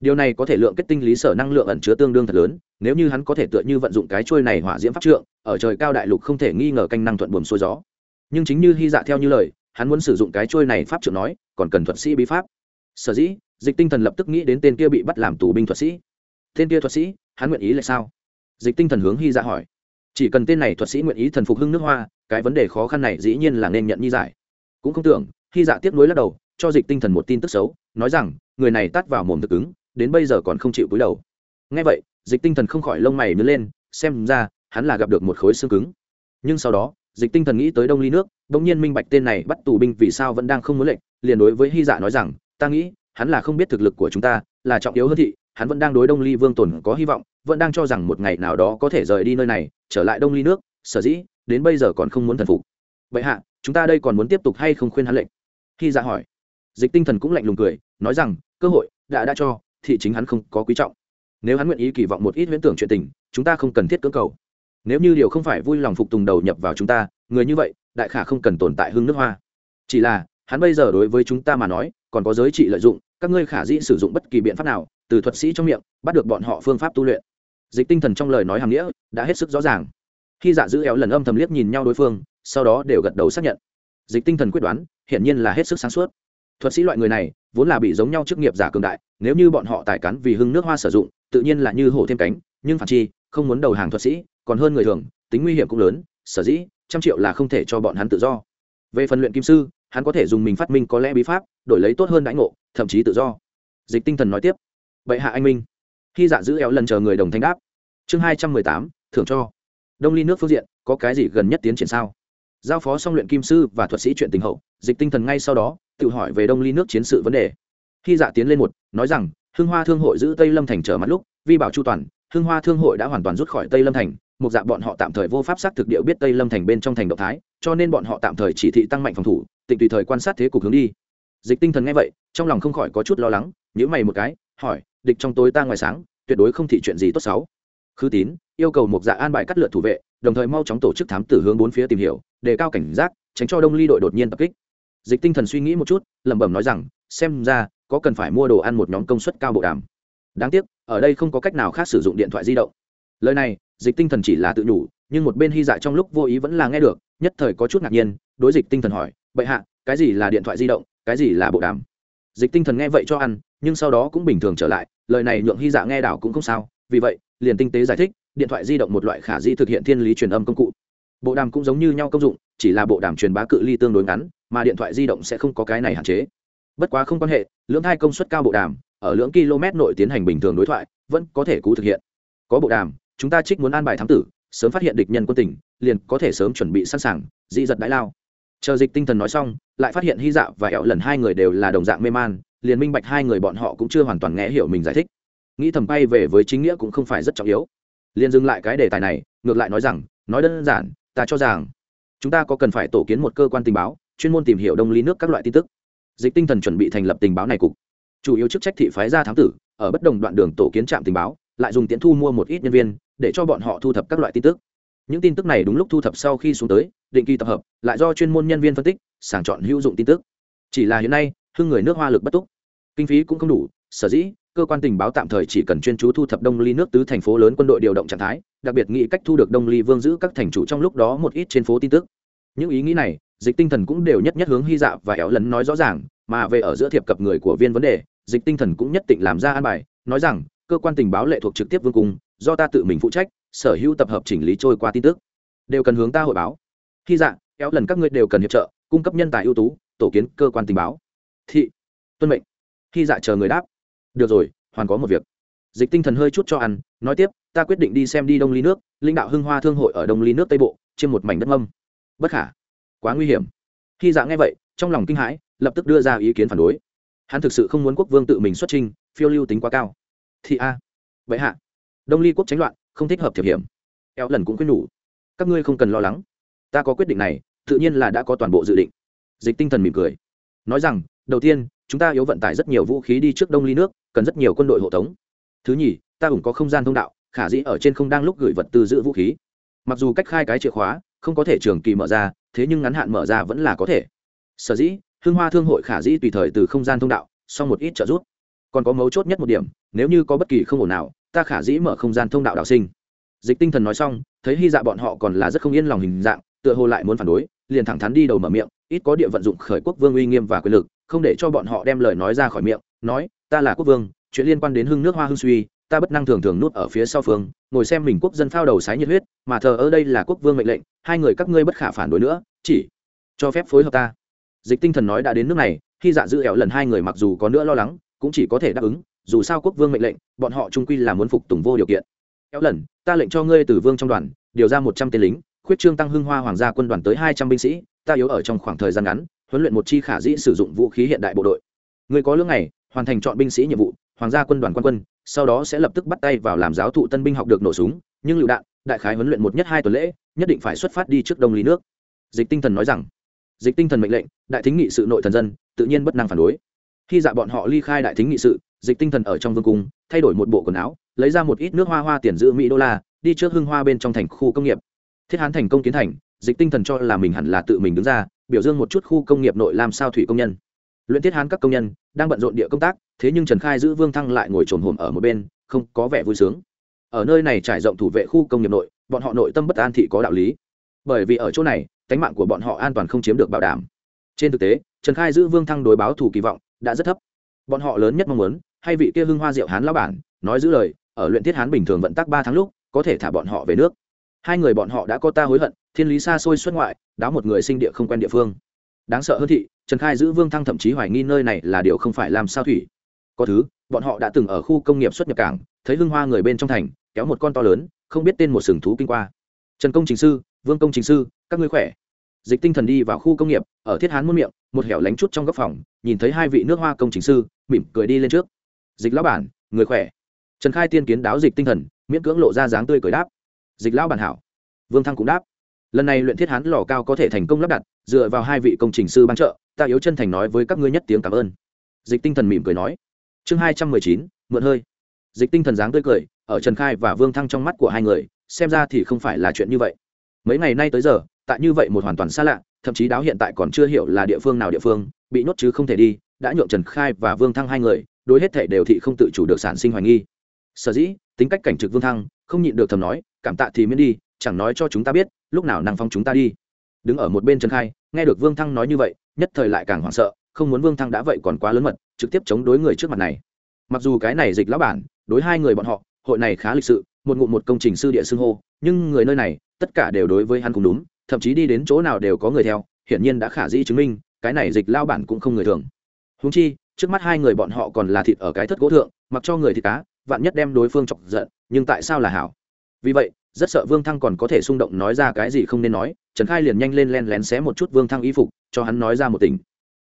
Điều này có thể lượng kết tinh lý sở năng lượng ẩn chứa tương đương thật lớn, nếu như hắn có thể tựa như vận dụng cái trôi này hỏa diễm pháp trượng, ở trời cao đại lục không thể nghi ngờ canh năng thuận buồm xuôi gió. Nhưng chính như hy dạ theo như lời, hắn muốn sử dụng cái trôi này pháp trượng nói, còn cần thuật sĩ bí pháp. Sở dĩ, dịch tinh thần lập tức nghĩ đến tên kia bị bắt làm tù binh thuật sĩ tên kia thuật sĩ, hắn nguyện ý là sao? Dịch tinh thần hướng hy dạ hỏi. Chỉ cần tên này thuật sĩ nguyện ý thần phục hưng nước hoa, cái vấn đề khó khăn này dĩ nhiên là nên nhận nhi giải. Cũng không tưởng, hy dạ tiếp nối lắc đầu, cho dịch tinh thần một tin tức xấu, nói rằng, người này tắt vào mồm thực ứng, đến bây giờ còn không chịu cúi đầu. Ngay vậy, dịch tinh thần không khỏi lông mày nứt lên, xem ra, hắn là gặp được một khối xương cứng. Nhưng sau đó, dịch tinh thần nghĩ tới đông ly nước đ ỗ n g nhiên minh bạch tên này bắt tù binh vì sao vẫn đang không muốn lệnh, liền đối với hy dạ nói rằng, ta nghĩ, hắn là không biết thực lực của chúng ta, là trọng yếu hơn thị hắn vẫn đang đối đông ly vương tồn có hy vọng, vẫn đang cho rằng một ngày nào đó có thể rời đi nơi này, trở lại đông ly nước, sở dĩ, đến bây giờ còn không muốn thần phục. Vậy hạ, chúng ta đây còn muốn tiếp tục hay không khuyên hắn lệnh? Khi ra hỏi, dịch tinh thần cũng lạnh lùng cười, nói rằng, cơ hội đã đã cho, thì chính hắn không có quý trọng. Nếu hắn nguyện ý kỳ vọng một ít huyễn tưởng chuyện tình, chúng ta không cần thiết cưỡng cầu. Nếu như điều không phải vui lòng phục tùng đầu nhập vào chúng ta, người như vậy, đại khả không cần tồn tại hưng nước hoa. Chỉ là, hắn bây giờ đối với chúng ta mà nói, còn có giới trị lợi dụng các ngươi khả dĩ sử dụng bất kỳ biện pháp nào, từ thuật sĩ trong miệng, bắt được bọn họ phương pháp tu luyện. Dịch tinh thần trong lời nói hàm nghĩa, đã hết sức rõ ràng. Khi dạ dữ éo lần âm thầm liếc nhìn nhau đối phương, sau đó đều gật đầu xác nhận. Dịch tinh thần quyết đoán, hiển nhiên là hết sức sáng suốt. Thuật sĩ loại người này, vốn là bị giống nhau chức nghiệp giả cường đại, nếu như bọn họ tài cán vì hưng nước hoa sử dụng, tự nhiên là như hổ thêm cánh, nhưng phản chi, không muốn đầu hàng thuật sĩ, còn hơn người thường, tính nguy hiểm cũng lớn, sở dĩ, trăm triệu là không thể cho bọn hắn tự do. Về phần luyện kim sư hắn có thể dùng mình phát minh có lẽ bí pháp, đổi lấy tốt hơn đãi ngộ, thậm chí tự do. Dịch tinh thần nói tiếp. Bệ hạ anh minh. Khi dạ giữ éo lần chờ người đồng thanh đáp. Chương hai trăm mười tám, thưởng cho. Đông ly nước phương diện, có cái gì gần nhất tiến triển sao? Giao phó xong luyện kim sư và thuật sĩ chuyện tình hậu, dịch tinh thần ngay sau đó, tự hỏi về đông ly nước chiến sự vấn đề. Khi dạ tiến lên một, nói rằng, hưng hoa thương hội giữ tây lâm thành trở mặt lúc, vi bảo chu toàn, hưng hoa thương hội đã hoàn toàn rút khỏi tây lâm thành một dạ bọn họ tạm thời vô pháp xác thực địa biết tây lâm thành bên trong thành động thái, cho nên bọn họ tạm thời chỉ thị tăng mạnh phòng thủ, tịnh tùy thời quan sát thế cục hướng đi. Dịch tinh thần nghe vậy, trong lòng không khỏi có chút lo lắng nhữ mày một cái, hỏi, địch trong tối ta ngoài sáng, tuyệt đối không thị chuyện gì tốt xấu. Khứ tín, yêu cầu một dạ an bài cắt lượt thủ vệ, đồng thời mau chóng tổ chức thám tử hướng bốn phía tìm hiểu, đề cao cảnh giác, tránh cho đông ly đội đột nhiên tập kích. Dịch tinh thần suy nghĩ một chút, lẩm bẩm nói rằng, xem ra, có cần phải mua đồ ăn một nhóm công suất cao bộ đàm. Đáng tiếc, ở đây không có cách nào khác sử dụng điện thoại di động. Lời này dịch tinh thần chỉ là tự nhủ, nhưng một bên hy dạ trong lúc vô ý vẫn là nghe được, nhất thời có chút ngạc nhiên, đối dịch tinh thần hỏi, bệ hạ, cái gì là điện thoại di động, cái gì là bộ đàm? Dịch tinh thần nghe vậy cho ăn, nhưng sau đó cũng bình thường trở lại, lời này nhượng hy dạ nghe đảo cũng không sao, vì vậy, liền tinh tế giải thích, điện thoại di động một loại khả di thực hiện thiên lý truyền âm công cụ. Bộ đàm cũng giống như nhau công dụng, chỉ là bộ đàm truyền bá cự ly tương đối ngắn, mà điện thoại di động sẽ không có cái này hạn chế. Bất quá không quan hệ, lưỡng hai công suất cao bộ đàm, ở lưỡng km nội tiến hành bình thường đối thoại, vẫn có thể cú thực hiện. Có bộ đàm chúng ta trích muốn an bài thám tử, sớm phát hiện địch nhân quân tỉnh liền có thể sớm chuẩn bị sẵn sàng, dị giật đãi lao. Chờ dịch tinh thần nói xong, lại phát hiện hy dạ và ẹo lần hai người đều là đồng dạng mê man, liền minh bạch hai người bọn họ cũng chưa hoàn toàn nghe hiểu mình giải thích. Nghĩ thầm bay về với chính nghĩa cũng không phải rất trọng yếu. Liền dừng lại cái đề tài này, ngược lại nói rằng, nói đơn giản, ta cho rằng, chúng ta có cần phải tổ kiến một cơ quan tình báo, chuyên môn tìm hiểu đông ly nước các loại tin tức. Dịch tinh thần chuẩn bị thành lập tình báo này cục. Chủ yếu chức trách thị phái ra thám tử, ở bất đồng đoạn đường tổ kiến trạm tình báo lại dùng tiến thu mua một ít nhân viên để cho bọn họ thu thập các loại tin tức. Những tin tức này đúng lúc thu thập sau khi xuống tới, định kỳ tập hợp, lại do chuyên môn nhân viên phân tích, sàng chọn hữu dụng tin tức. Chỉ là hiện nay, hưng người nước hoa lực bất túc. Kinh phí cũng không đủ, sở dĩ, cơ quan tình báo tạm thời chỉ cần chuyên chú thu thập đông ly nước tứ thành phố lớn quân đội điều động trạng thái, đặc biệt nghĩ cách thu được đông ly vương giữ các thành chủ trong lúc đó một ít trên phố tin tức. Những ý nghĩ này, dịch tinh thần cũng đều nhất nhất hướng hy dạ và éo lấn nói rõ ràng, mà về ở giữa thiệp cập người của viên vấn đề, dịch tinh thần cũng nhất định làm ra an bài, nói rằng cơ quan tình báo lệ thuộc trực tiếp vương cung, do ta tự mình phụ trách, sở hữu tập hợp chỉnh lý trôi qua tin tức. Đều cần hướng ta hội báo. Khi dạ kéo lần các ngươi đều cần hiệp trợ, cung cấp nhân tài ưu tú, tổ kiến cơ quan tình báo. Thị, tuân mệnh. Khi dạ chờ người đáp. Được rồi, hoàn có một việc. Dịch tinh thần hơi chút cho ăn, nói tiếp, ta quyết định đi xem đi đông ly nước lãnh đạo hưng hoa thương hội ở đông ly nước tây bộ trên một mảnh đất ngâm. Bất khả. Quá nguy hiểm. Khi dạ nghe vậy, trong lòng kinh hãi, lập tức đưa ra ý kiến phản đối. Hắn thực sự không muốn quốc vương tự mình xuất trình phiêu lưu tính quá cao thị a. Vậy hạ. Đông ly quốc tránh loạn, không thích hợp thiệp hiểm. Eo lần cũng quyết nhủ. Các ngươi không cần lo lắng. Ta có quyết định này, tự nhiên là đã có toàn bộ dự định. Dịch tinh thần mỉm cười. Nói rằng, đầu tiên, chúng ta yếu vận tải rất nhiều vũ khí đi trước đông ly nước, cần rất nhiều quân đội hộ tống. Thứ nhì, ta cũng có không gian thông đạo, khả dĩ ở trên không đang lúc gửi vật tư giữ vũ khí. Mặc dù cách khai cái chìa khóa, không có thể trường kỳ mở ra, thế nhưng ngắn hạn mở ra vẫn là có thể. Sở dĩ, hương hoa thương hội khả dĩ tùy thời từ không gian thông đạo sau một ít trợ giúp còn có mấu chốt nhất một điểm, nếu như có bất kỳ không ổn nào, ta khả dĩ mở không gian thông đạo đạo sinh. Dịch tinh thần nói xong, thấy hy dạ bọn họ còn là rất không yên lòng hình dạng, tựa hồ lại muốn phản đối, liền thẳng thắn đi đầu mở miệng, ít có địa vận dụng khởi quốc vương uy nghiêm và quyền lực, không để cho bọn họ đem lời nói ra khỏi miệng, nói, ta là quốc vương, chuyện liên quan đến hưng nước hoa hưng suy, ta bất năng thường thường nút ở phía sau phương, ngồi xem mình quốc dân phao đầu sái nhiệt huyết, mà thờ ở đây là quốc vương mệnh lệnh, hai người các ngươi bất khả phản đối nữa, chỉ cho phép phối hợp ta. Dịch tinh thần nói đã đến nước này khi dạ dự ẻo lần hai người mặc dù có nữa lo lắng cũng chỉ có thể đáp ứng, dù sao quốc vương mệnh lệnh, bọn họ trung quy là muốn phục tùng vô điều kiện. Kéo lần, ta lệnh cho ngươi từ vương trong đoàn, điều ra một trăm tên lính, khuyết trương tăng hưng hoa hoàng gia quân đoàn tới hai trăm binh sĩ, ta yếu ở trong khoảng thời gian ngắn, huấn luyện một chi khả dĩ sử dụng vũ khí hiện đại bộ đội. Người có lương này hoàn thành chọn binh sĩ nhiệm vụ, hoàng gia quân đoàn quan quân, sau đó sẽ lập tức bắt tay vào làm giáo thụ tân binh học được nổ súng, nhưng lựu đạn, đại khái huấn luyện một nhất hai tuần lễ, nhất định phải xuất phát đi trước đông lý nước. Dịch tinh thần nói rằng, dịch tinh thần mệnh lệnh, đại thính nghị sự nội thần dân, tự nhiên bất năng phản đối khi dạ bọn họ ly khai đại thính nghị sự, dịch tinh thần ở trong vương cung, thay đổi một bộ quần áo, lấy ra một ít nước hoa hoa tiền giữ mỹ đô la, đi trước hưng hoa bên trong thành khu công nghiệp. Thiết hán thành công kiến thành, dịch tinh thần cho là mình hẳn là tự mình đứng ra, biểu dương một chút khu công nghiệp nội làm sao thủy công nhân. Luyện thiết hán các công nhân đang bận rộn địa công tác, thế nhưng trần khai giữ vương thăng lại ngồi trồn hồm ở một bên, không có vẻ vui sướng. Ở nơi này trải rộng thủ vệ khu công nghiệp nội, bọn họ nội tâm bất an thị có đạo lý. Bởi vì ở chỗ này, tánh mạng của bọn họ an toàn không chiếm được bảo đảm. Trên thực tế, trần khai giữ vương thăng đối báo thủ kỳ vọng đã rất thấp. Bọn họ lớn nhất mong muốn, hay vị kia hưng hoa diệu hán lao bản, nói giữ lời, ở luyện thiết hán bình thường vận tắc ba tháng lúc, có thể thả bọn họ về nước. Hai người bọn họ đã có ta hối hận, thiên lý xa xôi xuất ngoại, đáo một người sinh địa không quen địa phương. Đáng sợ hơn thị, trần khai giữ vương thăng thậm chí hoài nghi nơi này là điều không phải làm sao thủy. Có thứ, bọn họ đã từng ở khu công nghiệp xuất nhập cảng, thấy hưng hoa người bên trong thành, kéo một con to lớn, không biết tên một sừng thú kinh qua. Trần công chính sư, vương công chính sư, các ngươi khỏe? Dịch tinh thần đi vào khu công nghiệp, ở thiết hán muôn miệng, một hẻo lánh chút trong góc phòng, nhìn thấy hai vị nước hoa công trình sư, mỉm cười đi lên trước. Dịch lão bản, người khỏe? Trần khai tiên kiến đáo dịch tinh thần, miễn cưỡng lộ ra dáng tươi cười đáp. Dịch lão bản hảo. Vương thăng cũng đáp. Lần này luyện thiết hán lò cao có thể thành công lắp đặt, dựa vào hai vị công trình sư ban trợ, ta yếu chân thành nói với các ngươi nhất tiếng cảm ơn. Dịch tinh thần mỉm cười nói. Chương hai trăm mười chín, mượn hơi. Dịch tinh thần dáng tươi cười, ở trần khai và vương thăng trong mắt của hai người, xem ra thì không phải là chuyện như vậy. Mấy ngày nay tới giờ tại như vậy một hoàn toàn xa lạ, thậm chí đáo hiện tại còn chưa hiểu là địa phương nào địa phương, bị nhốt chứ không thể đi, đã nhượng trần khai và vương thăng hai người, đối hết thể đều thị không tự chủ được sản sinh hoài nghi. Sở dĩ, tính cách cảnh trực vương thăng, không nhịn được thầm nói, cảm tạ thì miễn đi, chẳng nói cho chúng ta biết, lúc nào năng phong chúng ta đi. Đứng ở một bên trần khai, nghe được vương thăng nói như vậy, nhất thời lại càng hoảng sợ, không muốn vương thăng đã vậy còn quá lớn mật, trực tiếp chống đối người trước mặt này. Mặc dù cái này dịch lão bản, đối hai người bọn họ, hội này khá lịch sự, một ngụ một công trình sư địa xưng hô, nhưng người nơi này, tất cả đều đối với hắn cũng đúng thậm chí đi đến chỗ nào đều có người theo, hiển nhiên đã khả dĩ chứng minh, cái này dịch lao bản cũng không người thường. Húng chi, trước mắt hai người bọn họ còn là thịt ở cái thất gỗ thượng, mặc cho người thịt cá, vạn nhất đem đối phương chọc giận, nhưng tại sao là hảo? Vì vậy, rất sợ vương thăng còn có thể xung động nói ra cái gì không nên nói, trần khai liền nhanh lên len lén xé một chút vương thăng y phục, cho hắn nói ra một tình.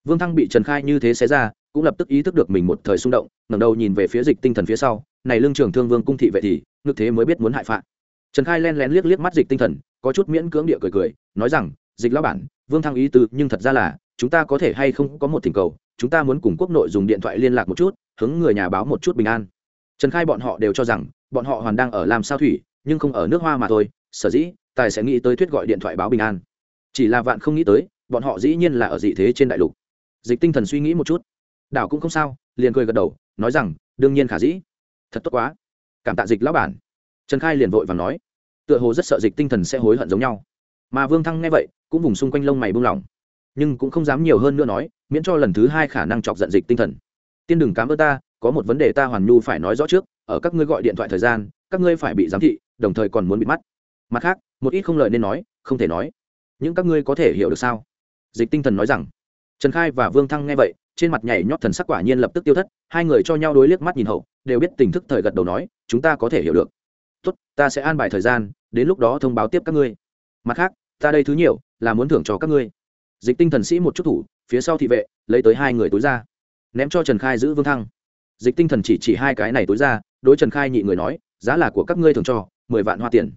Vương thăng bị trần khai như thế xé ra, cũng lập tức ý thức được mình một thời xung động, ngẩng đầu nhìn về phía dịch tinh thần phía sau, này lương trường thương vương cung thị vệ thì, ngực thế mới biết muốn hại phạm. trần khai len lén liếc liếc mắt dịch tinh thần có chút miễn cưỡng địa cười cười, nói rằng, dịch lão bản, vương thăng ý tứ nhưng thật ra là, chúng ta có thể hay không có một thỉnh cầu, chúng ta muốn cùng quốc nội dùng điện thoại liên lạc một chút, hướng người nhà báo một chút bình an. Trần khai bọn họ đều cho rằng, bọn họ hoàn đang ở làm sao thủy, nhưng không ở nước hoa mà thôi, sở dĩ, tài sẽ nghĩ tới thuyết gọi điện thoại báo bình an. Chỉ là vạn không nghĩ tới, bọn họ dĩ nhiên là ở dị thế trên đại lục. Dịch tinh thần suy nghĩ một chút. Đảo cũng không sao, liền cười gật đầu, nói rằng, đương nhiên khả dĩ. Thật tốt quá. Cảm tạ dịch lão bản. Trần khai liền vội và nói tựa hồ rất sợ dịch tinh thần sẽ hối hận giống nhau. Mà vương thăng nghe vậy, cũng vùng xung quanh lông mày buông lỏng. Nhưng cũng không dám nhiều hơn nữa nói, miễn cho lần thứ hai khả năng chọc giận dịch tinh thần. Tiên đừng cám ơn ta, có một vấn đề ta hoàn nhu phải nói rõ trước, ở các ngươi gọi điện thoại thời gian, các ngươi phải bị giám thị, đồng thời còn muốn bị mắt. Mặt khác, một ít không lời nên nói, không thể nói. Những các ngươi có thể hiểu được sao? Dịch tinh thần nói rằng. Trần khai và vương thăng nghe vậy, trên mặt nhảy nhót thần sắc quả nhiên lập tức tiêu thất, hai người cho nhau đối liếc mắt nhìn hậu, đều biết tình thức thời gật đầu nói, chúng ta có thể hiểu được tốt, ta sẽ an bài thời gian, đến lúc đó thông báo tiếp các ngươi. Mặt khác, ta đây thứ nhiều, là muốn thưởng cho các ngươi. Dịch tinh thần sĩ một chút thủ, phía sau thị vệ, lấy tới hai người tối ra. Ném cho trần khai giữ vương thăng. Dịch tinh thần chỉ chỉ hai cái này tối ra, đối trần khai nhị người nói, giá là của các ngươi thường cho, mười vạn hoa tiền.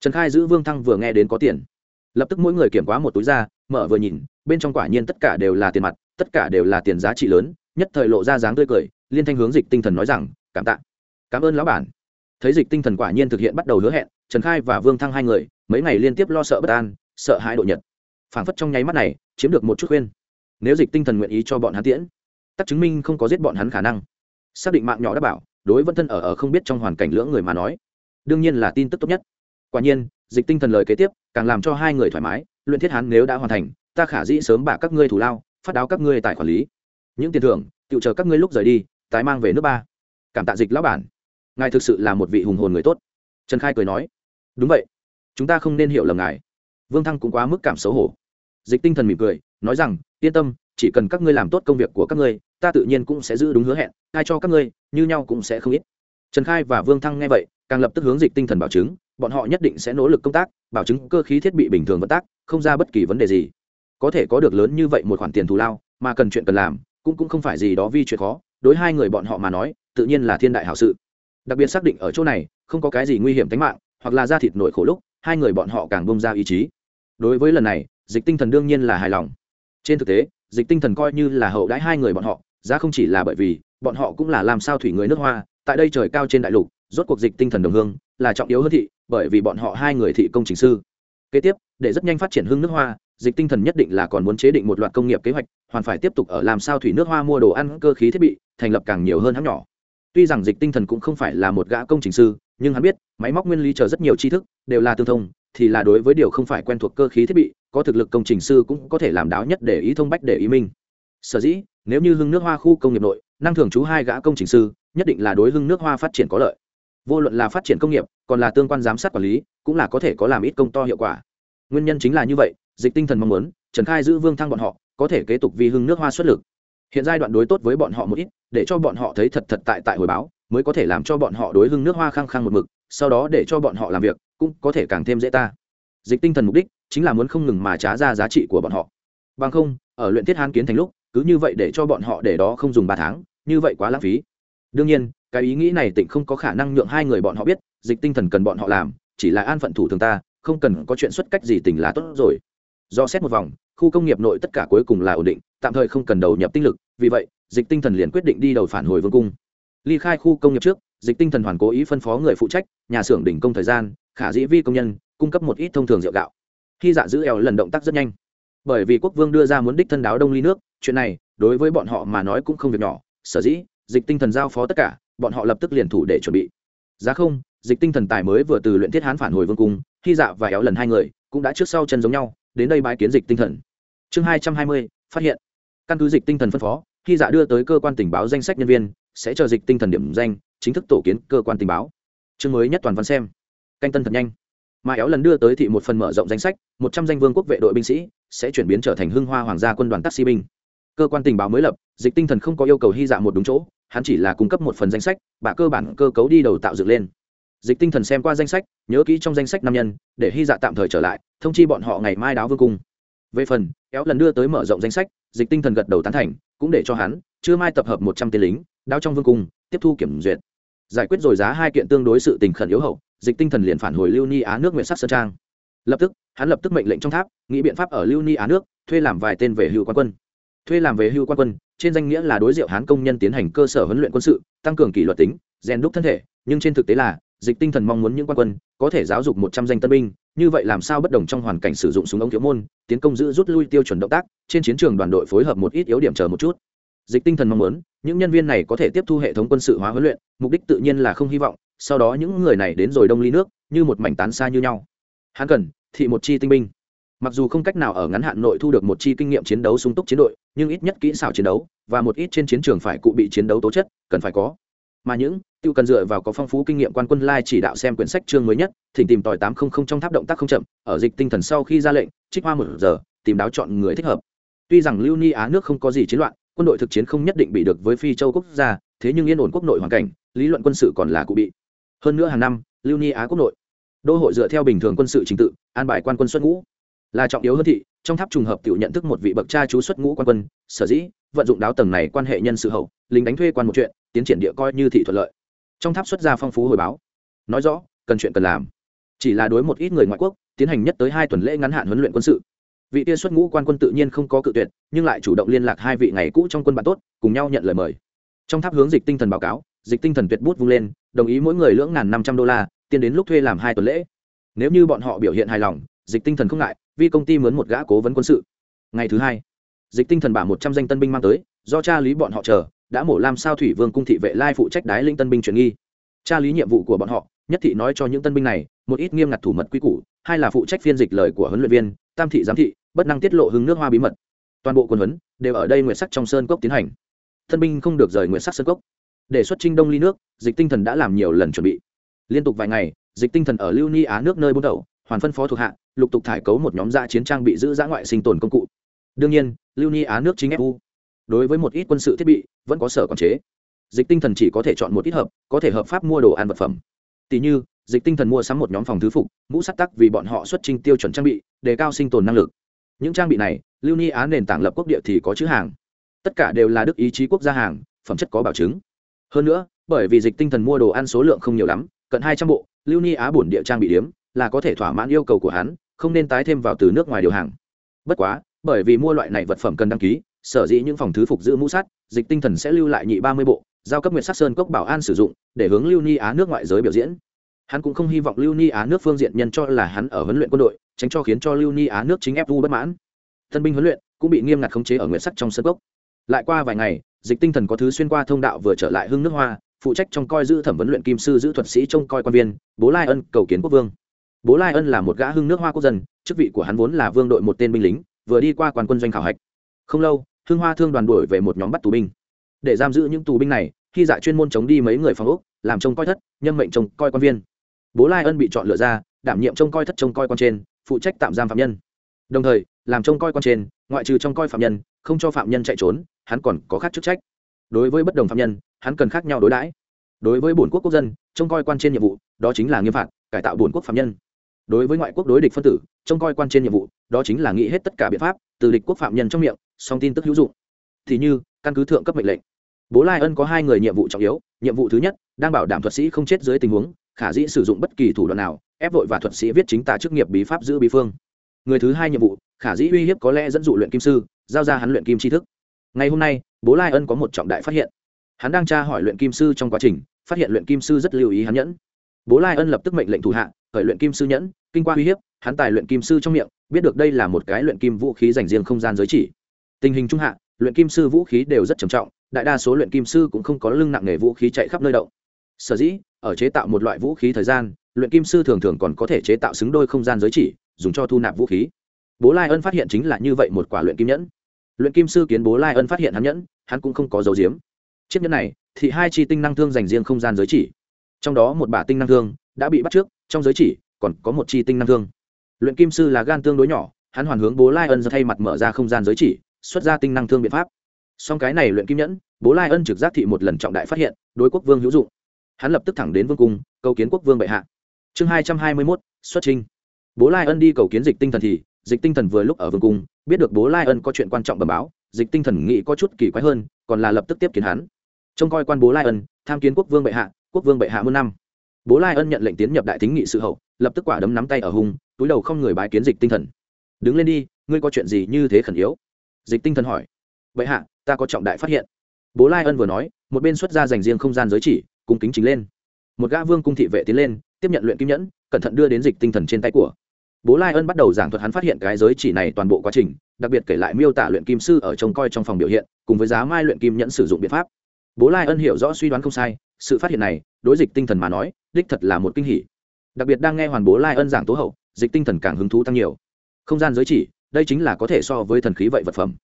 Trần khai giữ vương thăng vừa nghe đến có tiền. Lập tức mỗi người kiểm quá một túi ra, mở vừa nhìn, bên trong quả nhiên tất cả đều là tiền mặt, tất cả đều là tiền giá trị lớn, nhất thời lộ ra dáng tươi cười, liên thanh hướng dịch tinh thần nói rằng, cảm tạ. Cảm ơn lão bản thấy dịch tinh thần quả nhiên thực hiện bắt đầu hứa hẹn, trần khai và vương thăng hai người, mấy ngày liên tiếp lo sợ bất an, sợ hãi độ nhật. Phảng phất trong nháy mắt này, chiếm được một chút khuyên. Nếu dịch tinh thần nguyện ý cho bọn hắn tiễn, tắc chứng minh không có giết bọn hắn khả năng. Xác định mạng nhỏ đã bảo, đối vẫn thân ở ở không biết trong hoàn cảnh lưỡng người mà nói, đương nhiên là tin tức tốt nhất. Quả nhiên, dịch tinh thần lời kế tiếp, càng làm cho hai người thoải mái, luyện thiết hắn nếu đã hoàn thành, ta khả dĩ sớm bả các ngươi thủ lao, phát đáo các ngươi tại quản lý. Những tiền thưởng, tự chờ các ngươi lúc rời đi, tái mang về nước ba. Cảm tạ dịch lão bản ngài thực sự là một vị hùng hồn người tốt. Trần khai cười nói, đúng vậy, chúng ta không nên hiểu lầm ngài. Vương thăng cũng quá mức cảm xấu hổ. Dịch tinh thần mỉm cười, nói rằng, yên tâm, chỉ cần các ngươi làm tốt công việc của các ngươi, ta tự nhiên cũng sẽ giữ đúng hứa hẹn, ai cho các ngươi, như nhau cũng sẽ không ít. Trần khai và vương thăng nghe vậy, càng lập tức hướng dịch tinh thần bảo chứng, bọn họ nhất định sẽ nỗ lực công tác, bảo chứng cơ khí thiết bị bình thường vận tác, không ra bất kỳ vấn đề gì. Có thể có được lớn như vậy một khoản tiền thù lao, mà cần chuyện cần làm, cũng cũng không phải gì đó vi chuyện khó, đối hai người bọn họ mà nói, tự nhiên là thiên đại hảo sự đặc biệt xác định ở chỗ này không có cái gì nguy hiểm tính mạng hoặc là da thịt nổi khổ lúc hai người bọn họ càng bông ra ý chí đối với lần này dịch tinh thần đương nhiên là hài lòng trên thực tế dịch tinh thần coi như là hậu đãi hai người bọn họ giá không chỉ là bởi vì bọn họ cũng là làm sao thủy người nước hoa tại đây trời cao trên đại lục rốt cuộc dịch tinh thần đồng hương là trọng yếu hơn thị bởi vì bọn họ hai người thị công trình sư kế tiếp để rất nhanh phát triển hương nước hoa dịch tinh thần nhất định là còn muốn chế định một loạt công nghiệp kế hoạch hoàn phải tiếp tục ở làm sao thủy nước hoa mua đồ ăn cơ khí thiết bị thành lập càng nhiều hơn hãng nhỏ tuy rằng dịch tinh thần cũng không phải là một gã công trình sư, nhưng hắn biết, máy móc nguyên lý chờ rất nhiều tri thức đều là tương thông, thì là đối với điều không phải quen thuộc cơ khí thiết bị, có thực lực công trình sư cũng có thể làm đáo nhất để ý thông bách để ý minh. Sở dĩ, nếu như hưng nước hoa khu công nghiệp nội, năng thường trú hai gã công trình sư, nhất định là đối hưng nước hoa phát triển có lợi. Vô luận là phát triển công nghiệp, còn là tương quan giám sát quản lý, cũng là có thể có làm ít công to hiệu quả. Nguyên nhân chính là như vậy, dịch tinh thần mong muốn trần khai giữ vương thăng bọn họ, có thể kế tục vì hưng nước hoa xuất lực hiện giai đoạn đối tốt với bọn họ một ít, để cho bọn họ thấy thật thật tại tại hồi báo, mới có thể làm cho bọn họ đối hưng nước hoa khăng khăng một mực, sau đó để cho bọn họ làm việc, cũng có thể càng thêm dễ ta. Dịch tinh thần mục đích, chính là muốn không ngừng mà trá ra giá trị của bọn họ. Bằng không, ở luyện thiết hán kiến thành lúc, cứ như vậy để cho bọn họ để đó không dùng ba tháng, như vậy quá lãng phí. Đương nhiên, cái ý nghĩ này tỉnh không có khả năng nhượng hai người bọn họ biết, dịch tinh thần cần bọn họ làm, chỉ là an phận thủ thường ta, không cần có chuyện xuất cách gì tỉnh là tốt rồi. Do xét một vòng, khu công nghiệp nội tất cả cuối cùng là ổn định tạm thời không cần đầu nhập tinh lực, vì vậy, dịch tinh thần liền quyết định đi đầu phản hồi vương cung. Ly khai khu công nghiệp trước, dịch tinh thần hoàn cố ý phân phó người phụ trách, nhà xưởng đỉnh công thời gian, khả dĩ vi công nhân, cung cấp một ít thông thường rượu gạo. Khi dạ giữ eo lần động tác rất nhanh. Bởi vì quốc vương đưa ra muốn đích thân đáo đông ly nước, chuyện này, đối với bọn họ mà nói cũng không việc nhỏ. Sở dĩ, dịch tinh thần giao phó tất cả, bọn họ lập tức liền thủ để chuẩn bị. Giá không, dịch tinh thần tài mới vừa từ luyện thiết hán phản hồi vương cung, khi dạ và éo lần hai người, cũng đã trước sau chân giống nhau, đến đây bãi kiến dịch tinh thần. Chương hai trăm hai mươi, phát hiện căn cứ dịch tinh thần phân phó, khi dạ đưa tới cơ quan tình báo danh sách nhân viên, sẽ chờ dịch tinh thần điểm danh, chính thức tổ kiến cơ quan tình báo. Chương mới nhất toàn văn xem. Canh tân thật nhanh. Mà éo lần đưa tới thị một phần mở rộng danh sách, một trăm danh vương quốc vệ đội binh sĩ sẽ chuyển biến trở thành hưng hoa hoàng gia quân đoàn taxi binh. Cơ quan tình báo mới lập, dịch tinh thần không có yêu cầu hy dạ một đúng chỗ, hắn chỉ là cung cấp một phần danh sách, bà cơ bản cơ cấu đi đầu tạo dựng lên. Dịch tinh thần xem qua danh sách, nhớ kỹ trong danh sách nam nhân, để hy dạ tạm thời trở lại, thông chi bọn họ ngày mai đáo vương cung. Về phần, éo lần đưa tới mở rộng danh sách dịch tinh thần gật đầu tán thành, cũng để cho hắn chưa mai tập hợp một trăm tên lính, đao trong vương cung, tiếp thu kiểm duyệt. Giải quyết rồi giá hai kiện tương đối sự tình khẩn yếu hậu, dịch tinh thần liền phản hồi lưu ni á nước nguyện sắc sơn trang. Lập tức, hắn lập tức mệnh lệnh trong tháp, nghĩ biện pháp ở lưu ni á nước, thuê làm vài tên về hưu quan quân. Thuê làm về hưu quan quân, trên danh nghĩa là đối diệu hán công nhân tiến hành cơ sở huấn luyện quân sự, tăng cường kỷ luật tính, rèn đúc thân thể, nhưng trên thực tế là, dịch tinh thần mong muốn những quan quân, có thể giáo dục một trăm danh tân binh như vậy làm sao bất đồng trong hoàn cảnh sử dụng súng ống thiếu môn, tiến công giữ rút lui tiêu chuẩn động tác, trên chiến trường đoàn đội phối hợp một ít yếu điểm chờ một chút. Dịch tinh thần mong muốn, những nhân viên này có thể tiếp thu hệ thống quân sự hóa huấn luyện, mục đích tự nhiên là không hy vọng, sau đó những người này đến rồi đông ly nước, như một mảnh tán xa như nhau. Hắn cần, thị một chi tinh binh. Mặc dù không cách nào ở ngắn hạn nội thu được một chi kinh nghiệm chiến đấu sung túc chiến đội, nhưng ít nhất kỹ xảo chiến đấu, và một ít trên chiến trường phải cụ bị chiến đấu tố chất, cần phải có. Mà những tiêu cần dựa vào có phong phú kinh nghiệm quan quân lai chỉ đạo xem quyển sách chương mới nhất, thỉnh tìm tòi tám không không trong tháp động tác không chậm, ở dịch tinh thần sau khi ra lệnh, trích hoa một giờ, tìm đáo chọn người thích hợp. Tuy rằng lưu ni á nước không có gì chiến loạn, quân đội thực chiến không nhất định bị được với phi châu quốc gia, thế nhưng yên ổn quốc nội hoàn cảnh, lý luận quân sự còn là cụ bị. Hơn nữa hàng năm, lưu ni á quốc nội, đô hội dựa theo bình thường quân sự trình tự, an bài quan quân xuất ngũ. Là trọng yếu hơn thị, trong tháp trùng hợp tự nhận thức một vị bậc cha chú xuất ngũ quan quân, sở dĩ vận dụng đáo tầng này quan hệ nhân sự hậu, lính đánh thuê quan một chuyện, tiến triển địa coi như thị thuận lợi trong tháp xuất ra phong phú hồi báo. Nói rõ, cần chuyện cần làm. Chỉ là đối một ít người ngoại quốc, tiến hành nhất tới hai tuần lễ ngắn hạn huấn luyện quân sự. Vị tiên xuất ngũ quan quân tự nhiên không có cự tuyệt, nhưng lại chủ động liên lạc hai vị ngày cũ trong quân bạn tốt, cùng nhau nhận lời mời. Trong tháp hướng dịch tinh thần báo cáo, dịch tinh thần tuyệt bút vung lên, đồng ý mỗi người lưỡng ngàn năm trăm đô la, tiến đến lúc thuê làm hai tuần lễ. Nếu như bọn họ biểu hiện hài lòng, dịch tinh thần không ngại, vì công ty mướn một gã cố vấn quân sự. Ngày thứ hai, dịch tinh thần bả một trăm danh tân binh mang tới, do cha lý bọn họ chờ đã mổ làm sao thủy vương cung thị vệ lai phụ trách đái linh tân binh truyền nghi. Cha lý nhiệm vụ của bọn họ, nhất thị nói cho những tân binh này, một ít nghiêm ngặt thủ mật quy củ, hai là phụ trách phiên dịch lời của huấn luyện viên, tam thị giám thị, bất năng tiết lộ hứng nước hoa bí mật. Toàn bộ quân huấn đều ở đây nguyệt sắc trong sơn cốc tiến hành. Thân binh không được rời nguyệt sắc sơn cốc. Để xuất trinh đông ly nước, dịch tinh thần đã làm nhiều lần chuẩn bị. Liên tục vài ngày, dịch tinh thần ở lưu ni á nước nơi bút đầu hoàn phân phó thuộc hạ, lục tục thải cấu một nhóm dã chiến trang bị giữ giã ngoại sinh tồn công cụ. Đương nhiên, lưu ni á nước chính fu đối với một ít quân sự thiết bị, vẫn có sở quản chế. Dịch tinh thần chỉ có thể chọn một ít hợp, có thể hợp pháp mua đồ ăn vật phẩm. Tỷ như, dịch tinh thần mua sắm một nhóm phòng thứ phục, mũ sắt tắc vì bọn họ xuất trình tiêu chuẩn trang bị đề cao sinh tồn năng lực. Những trang bị này, lưu ni á nền tảng lập quốc địa thì có chữ hàng. Tất cả đều là đức ý chí quốc gia hàng, phẩm chất có bảo chứng. Hơn nữa, bởi vì dịch tinh thần mua đồ ăn số lượng không nhiều lắm, cận hai trăm bộ, lưu ni á bổn địa trang bị điếm, là có thể thỏa mãn yêu cầu của hắn, không nên tái thêm vào từ nước ngoài điều hàng. Bất quá, bởi vì mua loại này vật phẩm cần đăng ký sở dĩ những phòng thứ phục giữ mũ sắt, dịch tinh thần sẽ lưu lại nhị ba mươi bộ, giao cấp nguyệt sắc sơn cốc bảo an sử dụng, để hướng lưu ni á nước ngoại giới biểu diễn. Hắn cũng không hy vọng lưu ni á nước phương diện nhân cho là hắn ở huấn luyện quân đội, tránh cho khiến cho lưu ni á nước chính fu bất mãn. Tân binh huấn luyện cũng bị nghiêm ngặt khống chế ở nguyện sắc trong sân cốc. lại qua vài ngày, dịch tinh thần có thứ xuyên qua thông đạo vừa trở lại hưng nước hoa, phụ trách trong coi giữ thẩm vấn luyện kim sư giữ thuật sĩ trông coi quan viên, bố lai ân cầu kiến quốc vương. Bố lai ân là một gã hưng nước hoa quốc dân, chức vị của hắn vốn là vương đội một tên binh lính, vừa đi qua quan quân doanh khảo hạch. Không lâu Hương hoa thương đoàn đuổi về một nhóm bắt tù binh. Để giam giữ những tù binh này, khi dạ chuyên môn chống đi mấy người phòng úc làm trông coi thất nhân mệnh trông coi quan viên. Bố lai ân bị chọn lựa ra, đảm nhiệm trông coi thất trông coi quan trên, phụ trách tạm giam phạm nhân. Đồng thời, làm trông coi quan trên, ngoại trừ trông coi phạm nhân, không cho phạm nhân chạy trốn, hắn còn có khác chức trách. Đối với bất đồng phạm nhân, hắn cần khác nhau đối đãi. Đối với bổn quốc quốc dân, trông coi quan trên nhiệm vụ, đó chính là nghiêm phạt, cải tạo bổn quốc phạm nhân. Đối với ngoại quốc đối địch phân tử, trông coi quan trên nhiệm vụ, đó chính là nghĩ hết tất cả biện pháp, từ địch quốc phạm nhân trong miệng song tin tức hữu dụng. Thì như, căn cứ thượng cấp mệnh lệnh, bố lai ân có hai người nhiệm vụ trọng yếu, nhiệm vụ thứ nhất, đang bảo đảm thuật sĩ không chết dưới tình huống, khả dĩ sử dụng bất kỳ thủ đoạn nào, ép vội và thuật sĩ viết chính tả chức nghiệp bí pháp giữ bí phương. Người thứ hai nhiệm vụ, khả dĩ uy hiếp có lẽ dẫn dụ luyện kim sư, giao ra hắn luyện kim tri thức. Ngày hôm nay, bố lai ân có một trọng đại phát hiện. Hắn đang tra hỏi luyện kim sư trong quá trình, phát hiện luyện kim sư rất lưu ý hắn nhẫn. Bố lai ân lập tức mệnh lệnh thủ hạ, khởi luyện kim sư nhẫn, kinh qua uy hiếp, hắn tài luyện kim sư trong miệng, biết được đây là một cái luyện kim vũ khí dành riêng không gian giới chỉ tình hình trung hạ, luyện kim sư vũ khí đều rất trầm trọng, đại đa số luyện kim sư cũng không có lưng nặng nghề vũ khí chạy khắp nơi động. Sở dĩ, ở chế tạo một loại vũ khí thời gian, luyện kim sư thường thường còn có thể chế tạo xứng đôi không gian giới chỉ, dùng cho thu nạp vũ khí. Bố lai ân phát hiện chính là như vậy một quả luyện kim nhẫn. Luyện kim sư kiến bố lai ân phát hiện hắn nhẫn, hắn cũng không có dấu diếm chiếc nhẫn này, thì hai chi tinh năng thương dành riêng không gian giới chỉ. Trong đó một bả tinh năng thương đã bị bắt trước, trong giới chỉ còn có một chi tinh năng thương. Luyện kim sư là gan tương đối nhỏ, hắn hoàn hướng bố lai ân ra thay mặt mở ra không gian giới chỉ xuất ra tinh năng thương biện pháp. Song cái này luyện kim nhẫn, bố lai ân trực giác thị một lần trọng đại phát hiện, đối quốc vương hữu dụng. Hắn lập tức thẳng đến vương cung, cầu kiến quốc vương bệ hạ. Chương hai trăm hai mươi mốt, xuất trinh bố lai ân đi cầu kiến dịch tinh thần thì, dịch tinh thần vừa lúc ở vương cung, biết được bố lai ân có chuyện quan trọng bẩm báo, dịch tinh thần nghĩ có chút kỳ quái hơn, còn là lập tức tiếp kiến hắn. Trông coi quan bố lai ân, tham kiến quốc vương bệ hạ, quốc vương bệ hạ muôn năm. Bố lai ân nhận lệnh tiến nhập đại thính nghị sự hậu, lập tức quả đấm nắm tay ở hùng túi đầu không người bái kiến dịch tinh thần. Đứng lên đi, ngươi có chuyện gì như thế khẩn yếu? Dịch tinh thần hỏi. Vậy hạ, ta có trọng đại phát hiện. Bố lai ân vừa nói, một bên xuất ra dành riêng không gian giới chỉ, cùng kính chính lên. Một gã vương cung thị vệ tiến lên, tiếp nhận luyện kim nhẫn, cẩn thận đưa đến dịch tinh thần trên tay của. Bố lai ân bắt đầu giảng thuật hắn phát hiện cái giới chỉ này toàn bộ quá trình, đặc biệt kể lại miêu tả luyện kim sư ở trông coi trong phòng biểu hiện, cùng với giá mai luyện kim nhẫn sử dụng biện pháp. Bố lai ân hiểu rõ suy đoán không sai, sự phát hiện này, đối dịch tinh thần mà nói, đích thật là một kinh hỉ. Đặc biệt đang nghe hoàn bố lai ân giảng tố hậu, dịch tinh thần càng hứng thú tăng nhiều. Không gian giới chỉ đây chính là có thể so với thần khí vậy vật phẩm.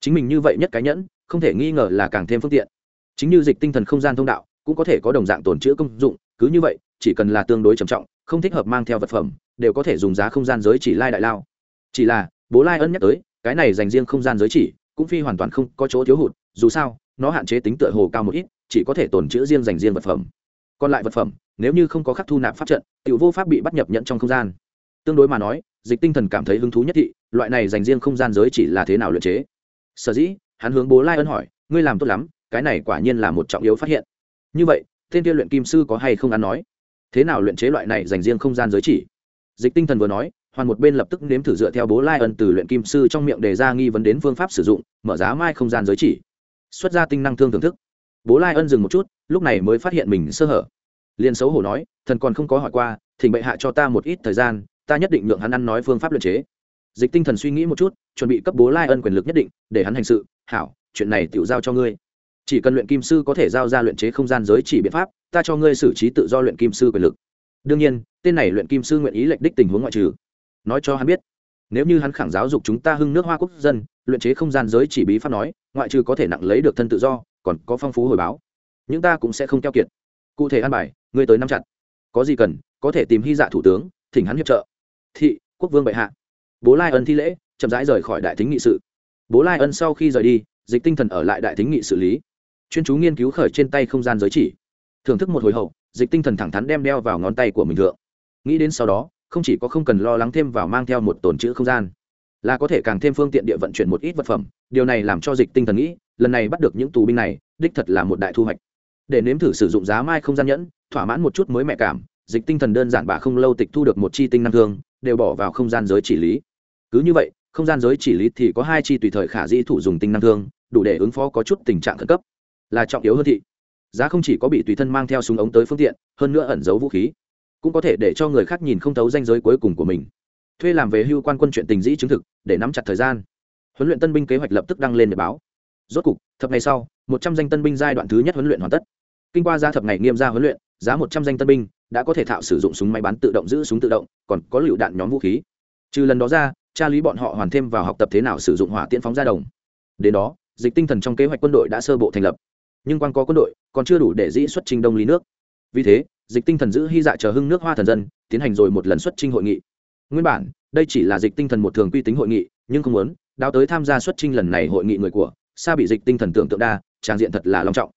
Chính mình như vậy nhất cái nhẫn, không thể nghi ngờ là càng thêm phương tiện. Chính như dịch tinh thần không gian thông đạo, cũng có thể có đồng dạng tồn chữ công dụng, cứ như vậy, chỉ cần là tương đối trầm trọng, không thích hợp mang theo vật phẩm, đều có thể dùng giá không gian giới chỉ lai đại lao. Chỉ là, bố lai ân nhắc tới, cái này dành riêng không gian giới chỉ, cũng phi hoàn toàn không có chỗ thiếu hụt, dù sao, nó hạn chế tính tựa hồ cao một ít, chỉ có thể tồn chữ riêng dành riêng vật phẩm. Còn lại vật phẩm, nếu như không có khắc thu nạp pháp trận tự vô pháp bị bắt nhập nhận trong không gian. Tương đối mà nói dịch tinh thần cảm thấy hứng thú nhất thị, loại này dành riêng không gian giới chỉ là thế nào luyện chế? Sở dĩ, hắn hướng bố lai ân hỏi, ngươi làm tốt lắm, cái này quả nhiên là một trọng yếu phát hiện. Như vậy, tên tiên luyện kim sư có hay không ăn nói? Thế nào luyện chế loại này dành riêng không gian giới chỉ? Dịch tinh thần vừa nói, hoàn một bên lập tức nếm thử dựa theo bố lai ân từ luyện kim sư trong miệng đề ra nghi vấn đến phương pháp sử dụng, mở giá mai không gian giới chỉ. Xuất ra tinh năng thương thưởng thức. Bố lai ân dừng một chút, lúc này mới phát hiện mình sơ hở. Liền xấu hổ nói, thần còn không có hỏi qua, thỉnh bệ hạ cho ta một ít thời gian ta nhất định nhượng hắn ăn nói phương pháp luyện chế. Dịch tinh thần suy nghĩ một chút, chuẩn bị cấp bố lai ân quyền lực nhất định, để hắn hành sự. Hảo, chuyện này tự giao cho ngươi. Chỉ cần luyện kim sư có thể giao ra luyện chế không gian giới chỉ biện pháp, ta cho ngươi xử trí tự do luyện kim sư quyền lực. Đương nhiên, tên này luyện kim sư nguyện ý lệnh đích tình huống ngoại trừ. Nói cho hắn biết, nếu như hắn khẳng giáo dục chúng ta hưng nước hoa quốc dân, luyện chế không gian giới chỉ bí pháp nói, ngoại trừ có thể nặng lấy được thân tự do, còn có phong phú hồi báo. Nhưng ta cũng sẽ không keo kiệt. Cụ thể an bài, ngươi tới năm chặt. Có gì cần, có thể tìm hy dạ thủ tướng, thỉnh hắn hiệp trợ thị, quốc vương bệ hạ. Bố lai ân thi lễ, chậm rãi rời khỏi đại thính nghị sự. Bố lai ân sau khi rời đi, dịch tinh thần ở lại đại thính nghị xử lý. Chuyên chú nghiên cứu khởi trên tay không gian giới chỉ. Thưởng thức một hồi hậu, dịch tinh thần thẳng thắn đem đeo vào ngón tay của mình thượng. Nghĩ đến sau đó, không chỉ có không cần lo lắng thêm vào mang theo một tồn chữ không gian, là có thể càng thêm phương tiện địa vận chuyển một ít vật phẩm. Điều này làm cho dịch tinh thần nghĩ, lần này bắt được những tù binh này, đích thật là một đại thu hoạch. Để nếm thử sử dụng giá mai không gian nhẫn, thỏa mãn một chút mới mẹ cảm, dịch tinh thần đơn giản bà không lâu tịch thu được một chi tinh năng thương đều bỏ vào không gian giới chỉ lý. Cứ như vậy, không gian giới chỉ lý thì có hai chi tùy thời khả dĩ thủ dùng tinh năng thương, đủ để ứng phó có chút tình trạng khẩn cấp. Là trọng yếu hơn thị. Giá không chỉ có bị tùy thân mang theo súng ống tới phương tiện, hơn nữa ẩn giấu vũ khí, cũng có thể để cho người khác nhìn không thấu danh giới cuối cùng của mình. Thuê làm về hưu quan quân chuyện tình dĩ chứng thực, để nắm chặt thời gian. Huấn luyện tân binh kế hoạch lập tức đăng lên để báo. Rốt cục, thập ngày sau, một trăm danh tân binh giai đoạn thứ nhất huấn luyện hoàn tất. Kinh qua gia thập ngày nghiêm gia huấn luyện, giá một trăm danh tân binh đã có thể thạo sử dụng súng máy bắn tự động giữ súng tự động, còn có lựu đạn nhóm vũ khí. Trừ lần đó ra tra lý bọn họ hoàn thêm vào học tập thế nào sử dụng hỏa tiễn phóng ra đồng. Đến đó, dịch tinh thần trong kế hoạch quân đội đã sơ bộ thành lập. Nhưng quan có quân đội, còn chưa đủ để dĩ xuất trình đông lý nước. Vì thế, dịch tinh thần giữ hy dạ chờ hưng nước hoa thần dân, tiến hành rồi một lần xuất trình hội nghị. Nguyên bản, đây chỉ là dịch tinh thần một thường quy tính hội nghị, nhưng không muốn đào tới tham gia xuất trình lần này hội nghị người của, xa bị dịch tinh thần tưởng tượng đa trang diện thật là long trọng.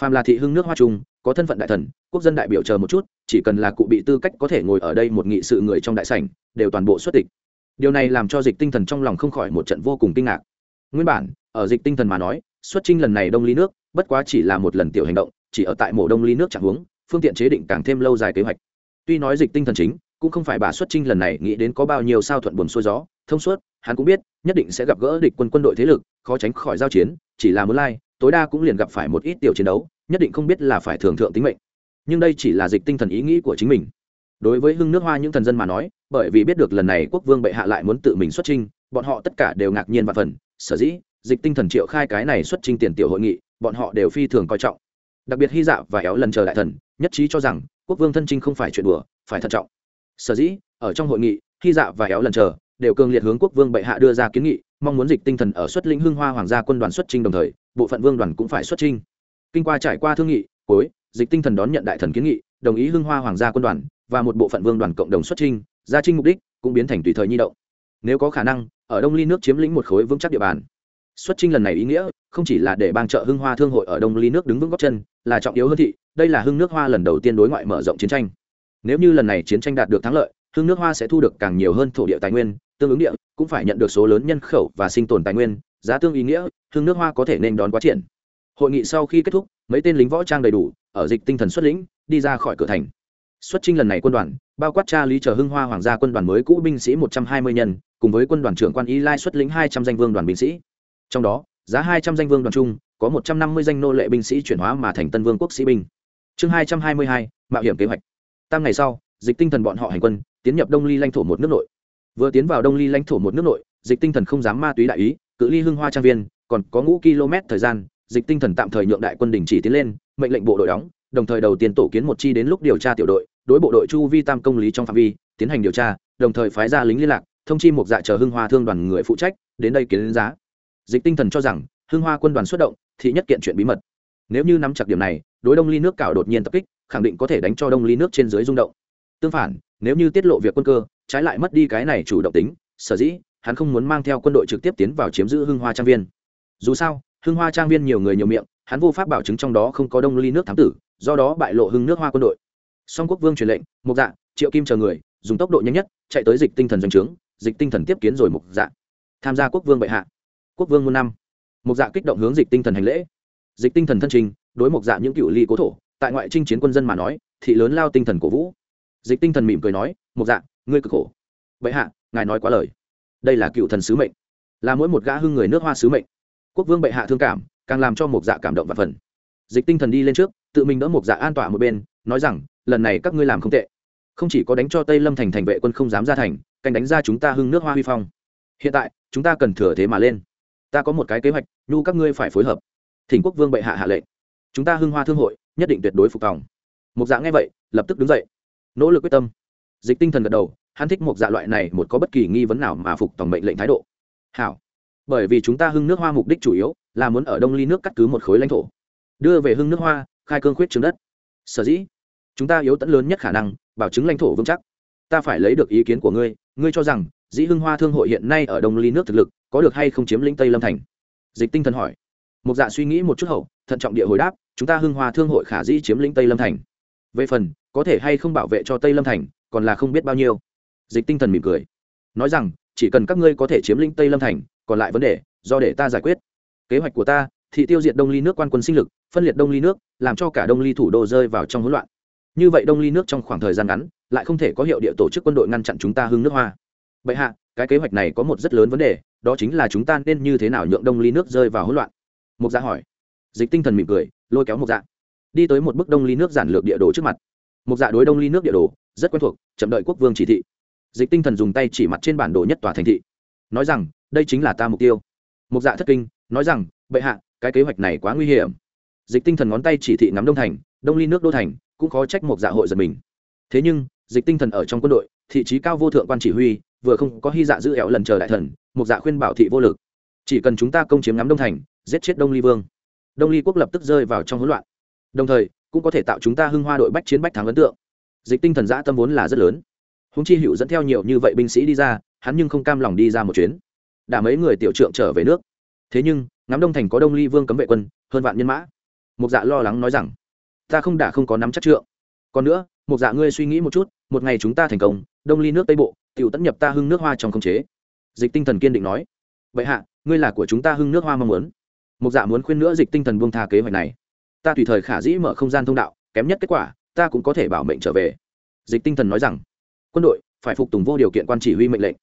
Phàm là thị hưng nước hoa trung, có thân phận đại thần, quốc dân đại biểu chờ một chút chỉ cần là cụ bị tư cách có thể ngồi ở đây một nghị sự người trong đại sảnh, đều toàn bộ xuất tịch. Điều này làm cho dịch tinh thần trong lòng không khỏi một trận vô cùng kinh ngạc. Nguyên bản, ở dịch tinh thần mà nói, xuất trinh lần này đông ly nước, bất quá chỉ là một lần tiểu hành động, chỉ ở tại mổ đông ly nước chẳng hướng, phương tiện chế định càng thêm lâu dài kế hoạch. Tuy nói dịch tinh thần chính, cũng không phải bà xuất trinh lần này nghĩ đến có bao nhiêu sao thuận buồn xuôi gió, thông suốt, hắn cũng biết, nhất định sẽ gặp gỡ địch quân quân đội thế lực, khó tránh khỏi giao chiến, chỉ là muốn lai, tối đa cũng liền gặp phải một ít tiểu chiến đấu, nhất định không biết là phải thường thượng tính mệnh nhưng đây chỉ là dịch tinh thần ý nghĩ của chính mình. Đối với hưng nước hoa những thần dân mà nói, bởi vì biết được lần này quốc vương bệ hạ lại muốn tự mình xuất trinh bọn họ tất cả đều ngạc nhiên và phần, sở dĩ, dịch tinh thần triệu khai cái này xuất trinh tiền tiểu hội nghị, bọn họ đều phi thường coi trọng. Đặc biệt hy dạ và éo lần chờ đại thần, nhất trí cho rằng, quốc vương thân trinh không phải chuyện đùa, phải thận trọng. Sở dĩ, ở trong hội nghị, hy dạ và éo lần chờ, đều cường liệt hướng quốc vương bệ hạ đưa ra kiến nghị, mong muốn dịch tinh thần ở xuất lĩnh hưng hoa hoàng gia quân đoàn xuất trinh đồng thời, bộ phận vương đoàn cũng phải xuất trinh kinh qua trải qua thương nghị, cuối dịch tinh thần đón nhận đại thần kiến nghị, đồng ý hưng hoa hoàng gia quân đoàn và một bộ phận vương đoàn cộng đồng xuất trinh gia trinh mục đích cũng biến thành tùy thời nhi động. Nếu có khả năng, ở đông ly nước chiếm lĩnh một khối vững chắc địa bàn. Xuất trinh lần này ý nghĩa không chỉ là để bang trợ hưng hoa thương hội ở đông ly nước đứng vững góc chân, là trọng yếu hơn thị, đây là hưng nước hoa lần đầu tiên đối ngoại mở rộng chiến tranh. Nếu như lần này chiến tranh đạt được thắng lợi, hưng nước hoa sẽ thu được càng nhiều hơn thổ địa tài nguyên, tương ứng địa cũng phải nhận được số lớn nhân khẩu và sinh tồn tài nguyên, giá tương ý nghĩa, hưng nước hoa có thể nên đón quá triển hội nghị sau khi kết thúc, mấy tên lính võ trang đầy đủ, ở dịch tinh thần xuất lĩnh, đi ra khỏi cửa thành. Xuất trinh lần này quân đoàn, bao quát cha lý chờ hưng hoa hoàng gia quân đoàn mới cũ binh sĩ một trăm hai mươi nhân, cùng với quân đoàn trưởng quan y lai xuất lĩnh hai trăm danh vương đoàn binh sĩ. Trong đó, giá hai trăm danh vương đoàn chung, có một trăm năm mươi danh nô lệ binh sĩ chuyển hóa mà thành tân vương quốc sĩ binh. Chương hai trăm hai mươi hai, mạo hiểm kế hoạch. Tam ngày sau, dịch tinh thần bọn họ hành quân, tiến nhập đông ly lãnh thổ một nước nội. Vừa tiến vào đông ly lãnh thổ một nước nội, dịch tinh thần không dám ma túy đại ý, cự ly hưng hoa trang viên, còn có ngũ km thời gian dịch tinh thần tạm thời nhượng đại quân đình chỉ tiến lên, mệnh lệnh bộ đội đóng, đồng thời đầu tiên tổ kiến một chi đến lúc điều tra tiểu đội, đối bộ đội chu vi tam công lý trong phạm vi tiến hành điều tra, đồng thời phái ra lính liên lạc, thông chi một dạ chờ hưng hoa thương đoàn người phụ trách, đến đây kiến giá. Dịch tinh thần cho rằng, hưng hoa quân đoàn xuất động thì nhất kiện chuyện bí mật. Nếu như nắm chặt điểm này, đối đông ly nước cảo đột nhiên tập kích, khẳng định có thể đánh cho đông ly nước trên dưới rung động. Tương phản, nếu như tiết lộ việc quân cơ, trái lại mất đi cái này chủ động tính, sở dĩ hắn không muốn mang theo quân đội trực tiếp tiến vào chiếm giữ hưng hoa trang viên. Dù sao hưng hoa trang viên nhiều người nhiều miệng, hắn vô pháp bảo chứng trong đó không có đông ly nước thám tử, do đó bại lộ hưng nước hoa quân đội. Song quốc vương truyền lệnh, mục dạ triệu kim chờ người, dùng tốc độ nhanh nhất, chạy tới dịch tinh thần doanh trướng, dịch tinh thần tiếp kiến rồi mục dạ. Tham gia quốc vương bệ hạ. Quốc vương muôn năm. Mục dạ kích động hướng dịch tinh thần hành lễ. Dịch tinh thần thân trình, đối mục dạ những cựu ly cố thổ, tại ngoại trinh chiến quân dân mà nói, thị lớn lao tinh thần cổ vũ. Dịch tinh thần mỉm cười nói, mục dạ ngươi cực khổ. Bệ hạ, ngài nói quá lời. Đây là cựu thần sứ mệnh. Là mỗi một gã hưng người nước hoa sứ mệnh quốc vương bệ hạ thương cảm, càng làm cho mục dạ cảm động và phần. Dịch tinh thần đi lên trước, tự mình đỡ mục dạ an tỏa một bên, nói rằng, lần này các ngươi làm không tệ. Không chỉ có đánh cho tây lâm thành thành vệ quân không dám ra thành, canh đánh ra chúng ta hưng nước hoa huy phong. Hiện tại, chúng ta cần thừa thế mà lên. Ta có một cái kế hoạch, nhu các ngươi phải phối hợp. Thỉnh quốc vương bệ hạ hạ lệnh. Chúng ta hưng hoa thương hội, nhất định tuyệt đối phục tòng. Mục dạ nghe vậy, lập tức đứng dậy. Nỗ lực quyết tâm. Dịch tinh thần gật đầu, hắn thích một dạ loại này một có bất kỳ nghi vấn nào mà phục tòng mệnh lệnh thái độ. Hảo bởi vì chúng ta hưng nước hoa mục đích chủ yếu là muốn ở đông ly nước cắt cứ một khối lãnh thổ. Đưa về hưng nước hoa, khai cương khuyết trứng đất. Sở dĩ, chúng ta yếu tẫn lớn nhất khả năng, bảo chứng lãnh thổ vững chắc. Ta phải lấy được ý kiến của ngươi ngươi cho rằng, dĩ hưng hoa thương hội hiện nay ở đông ly nước thực lực, có được hay không chiếm lĩnh tây lâm thành? Dịch tinh thần hỏi. Một dạ suy nghĩ một chút hậu, thận trọng địa hồi đáp, chúng ta hưng hoa thương hội khả dĩ chiếm lĩnh tây lâm thành. Về phần, có thể hay không bảo vệ cho tây lâm thành, còn là không biết bao nhiêu. Dịch tinh thần mỉm cười. Nói rằng, chỉ cần các ngươi có thể chiếm lĩnh tây lâm thành còn lại vấn đề, do để ta giải quyết. Kế hoạch của ta thì tiêu diệt đông ly nước quan quân sinh lực, phân liệt đông ly nước, làm cho cả đông ly thủ đô rơi vào trong hỗn loạn. Như vậy đông ly nước trong khoảng thời gian ngắn, lại không thể có hiệu địa tổ chức quân đội ngăn chặn chúng ta hưng nước hoa. Bệ hạ, cái kế hoạch này có một rất lớn vấn đề, đó chính là chúng ta nên như thế nào nhượng đông ly nước rơi vào hỗn loạn? Mục dạ hỏi. Dịch tinh thần mỉm cười, lôi kéo mục dạ. Đi tới một bức đông ly nước giản lược địa đồ trước mặt. Mục dạ đối đông ly nước địa đồ, rất quen thuộc, chậm đợi quốc vương chỉ thị. Dịch tinh thần dùng tay chỉ mặt trên bản đồ nhất tòa thành thị. Nói rằng đây chính là ta mục tiêu. Mục dạ thất kinh, nói rằng, bệ hạ, cái kế hoạch này quá nguy hiểm. Dịch tinh thần ngón tay chỉ thị ngắm đông thành, đông ly nước đô thành, cũng khó trách mục dạ hội giật mình. Thế nhưng, dịch tinh thần ở trong quân đội, thị trí cao vô thượng quan chỉ huy, vừa không có hy dạ giữ ẻo lần chờ đại thần, mục dạ khuyên bảo thị vô lực. Chỉ cần chúng ta công chiếm ngắm đông thành, giết chết đông ly vương, đông ly quốc lập tức rơi vào trong hỗn loạn. Đồng thời, cũng có thể tạo chúng ta hưng hoa đội bách chiến bách thắng ấn tượng. Dịch tinh thần giã tâm vốn là rất lớn. Húng chi hữu dẫn theo nhiều như vậy binh sĩ đi ra, hắn nhưng không cam lòng đi ra một chuyến đã mấy người tiểu trượng trở về nước. Thế nhưng, ngắm đông thành có đông ly vương cấm vệ quân, hơn vạn nhân mã. Một dạ lo lắng nói rằng, ta không đã không có nắm chắc trượng. Còn nữa một dạ ngươi suy nghĩ một chút, một ngày chúng ta thành công, đông ly nước tây bộ, tiểu tấn nhập ta hưng nước hoa trong khống chế. Dịch tinh thần kiên định nói, vậy hạ, ngươi là của chúng ta hưng nước hoa mong muốn. Một dạ muốn khuyên nữa dịch tinh thần buông tha kế hoạch này. Ta tùy thời khả dĩ mở không gian thông đạo, kém nhất kết quả, ta cũng có thể bảo mệnh trở về. Dịch tinh thần nói rằng, quân đội phải phục tùng vô điều kiện quan chỉ huy mệnh lệnh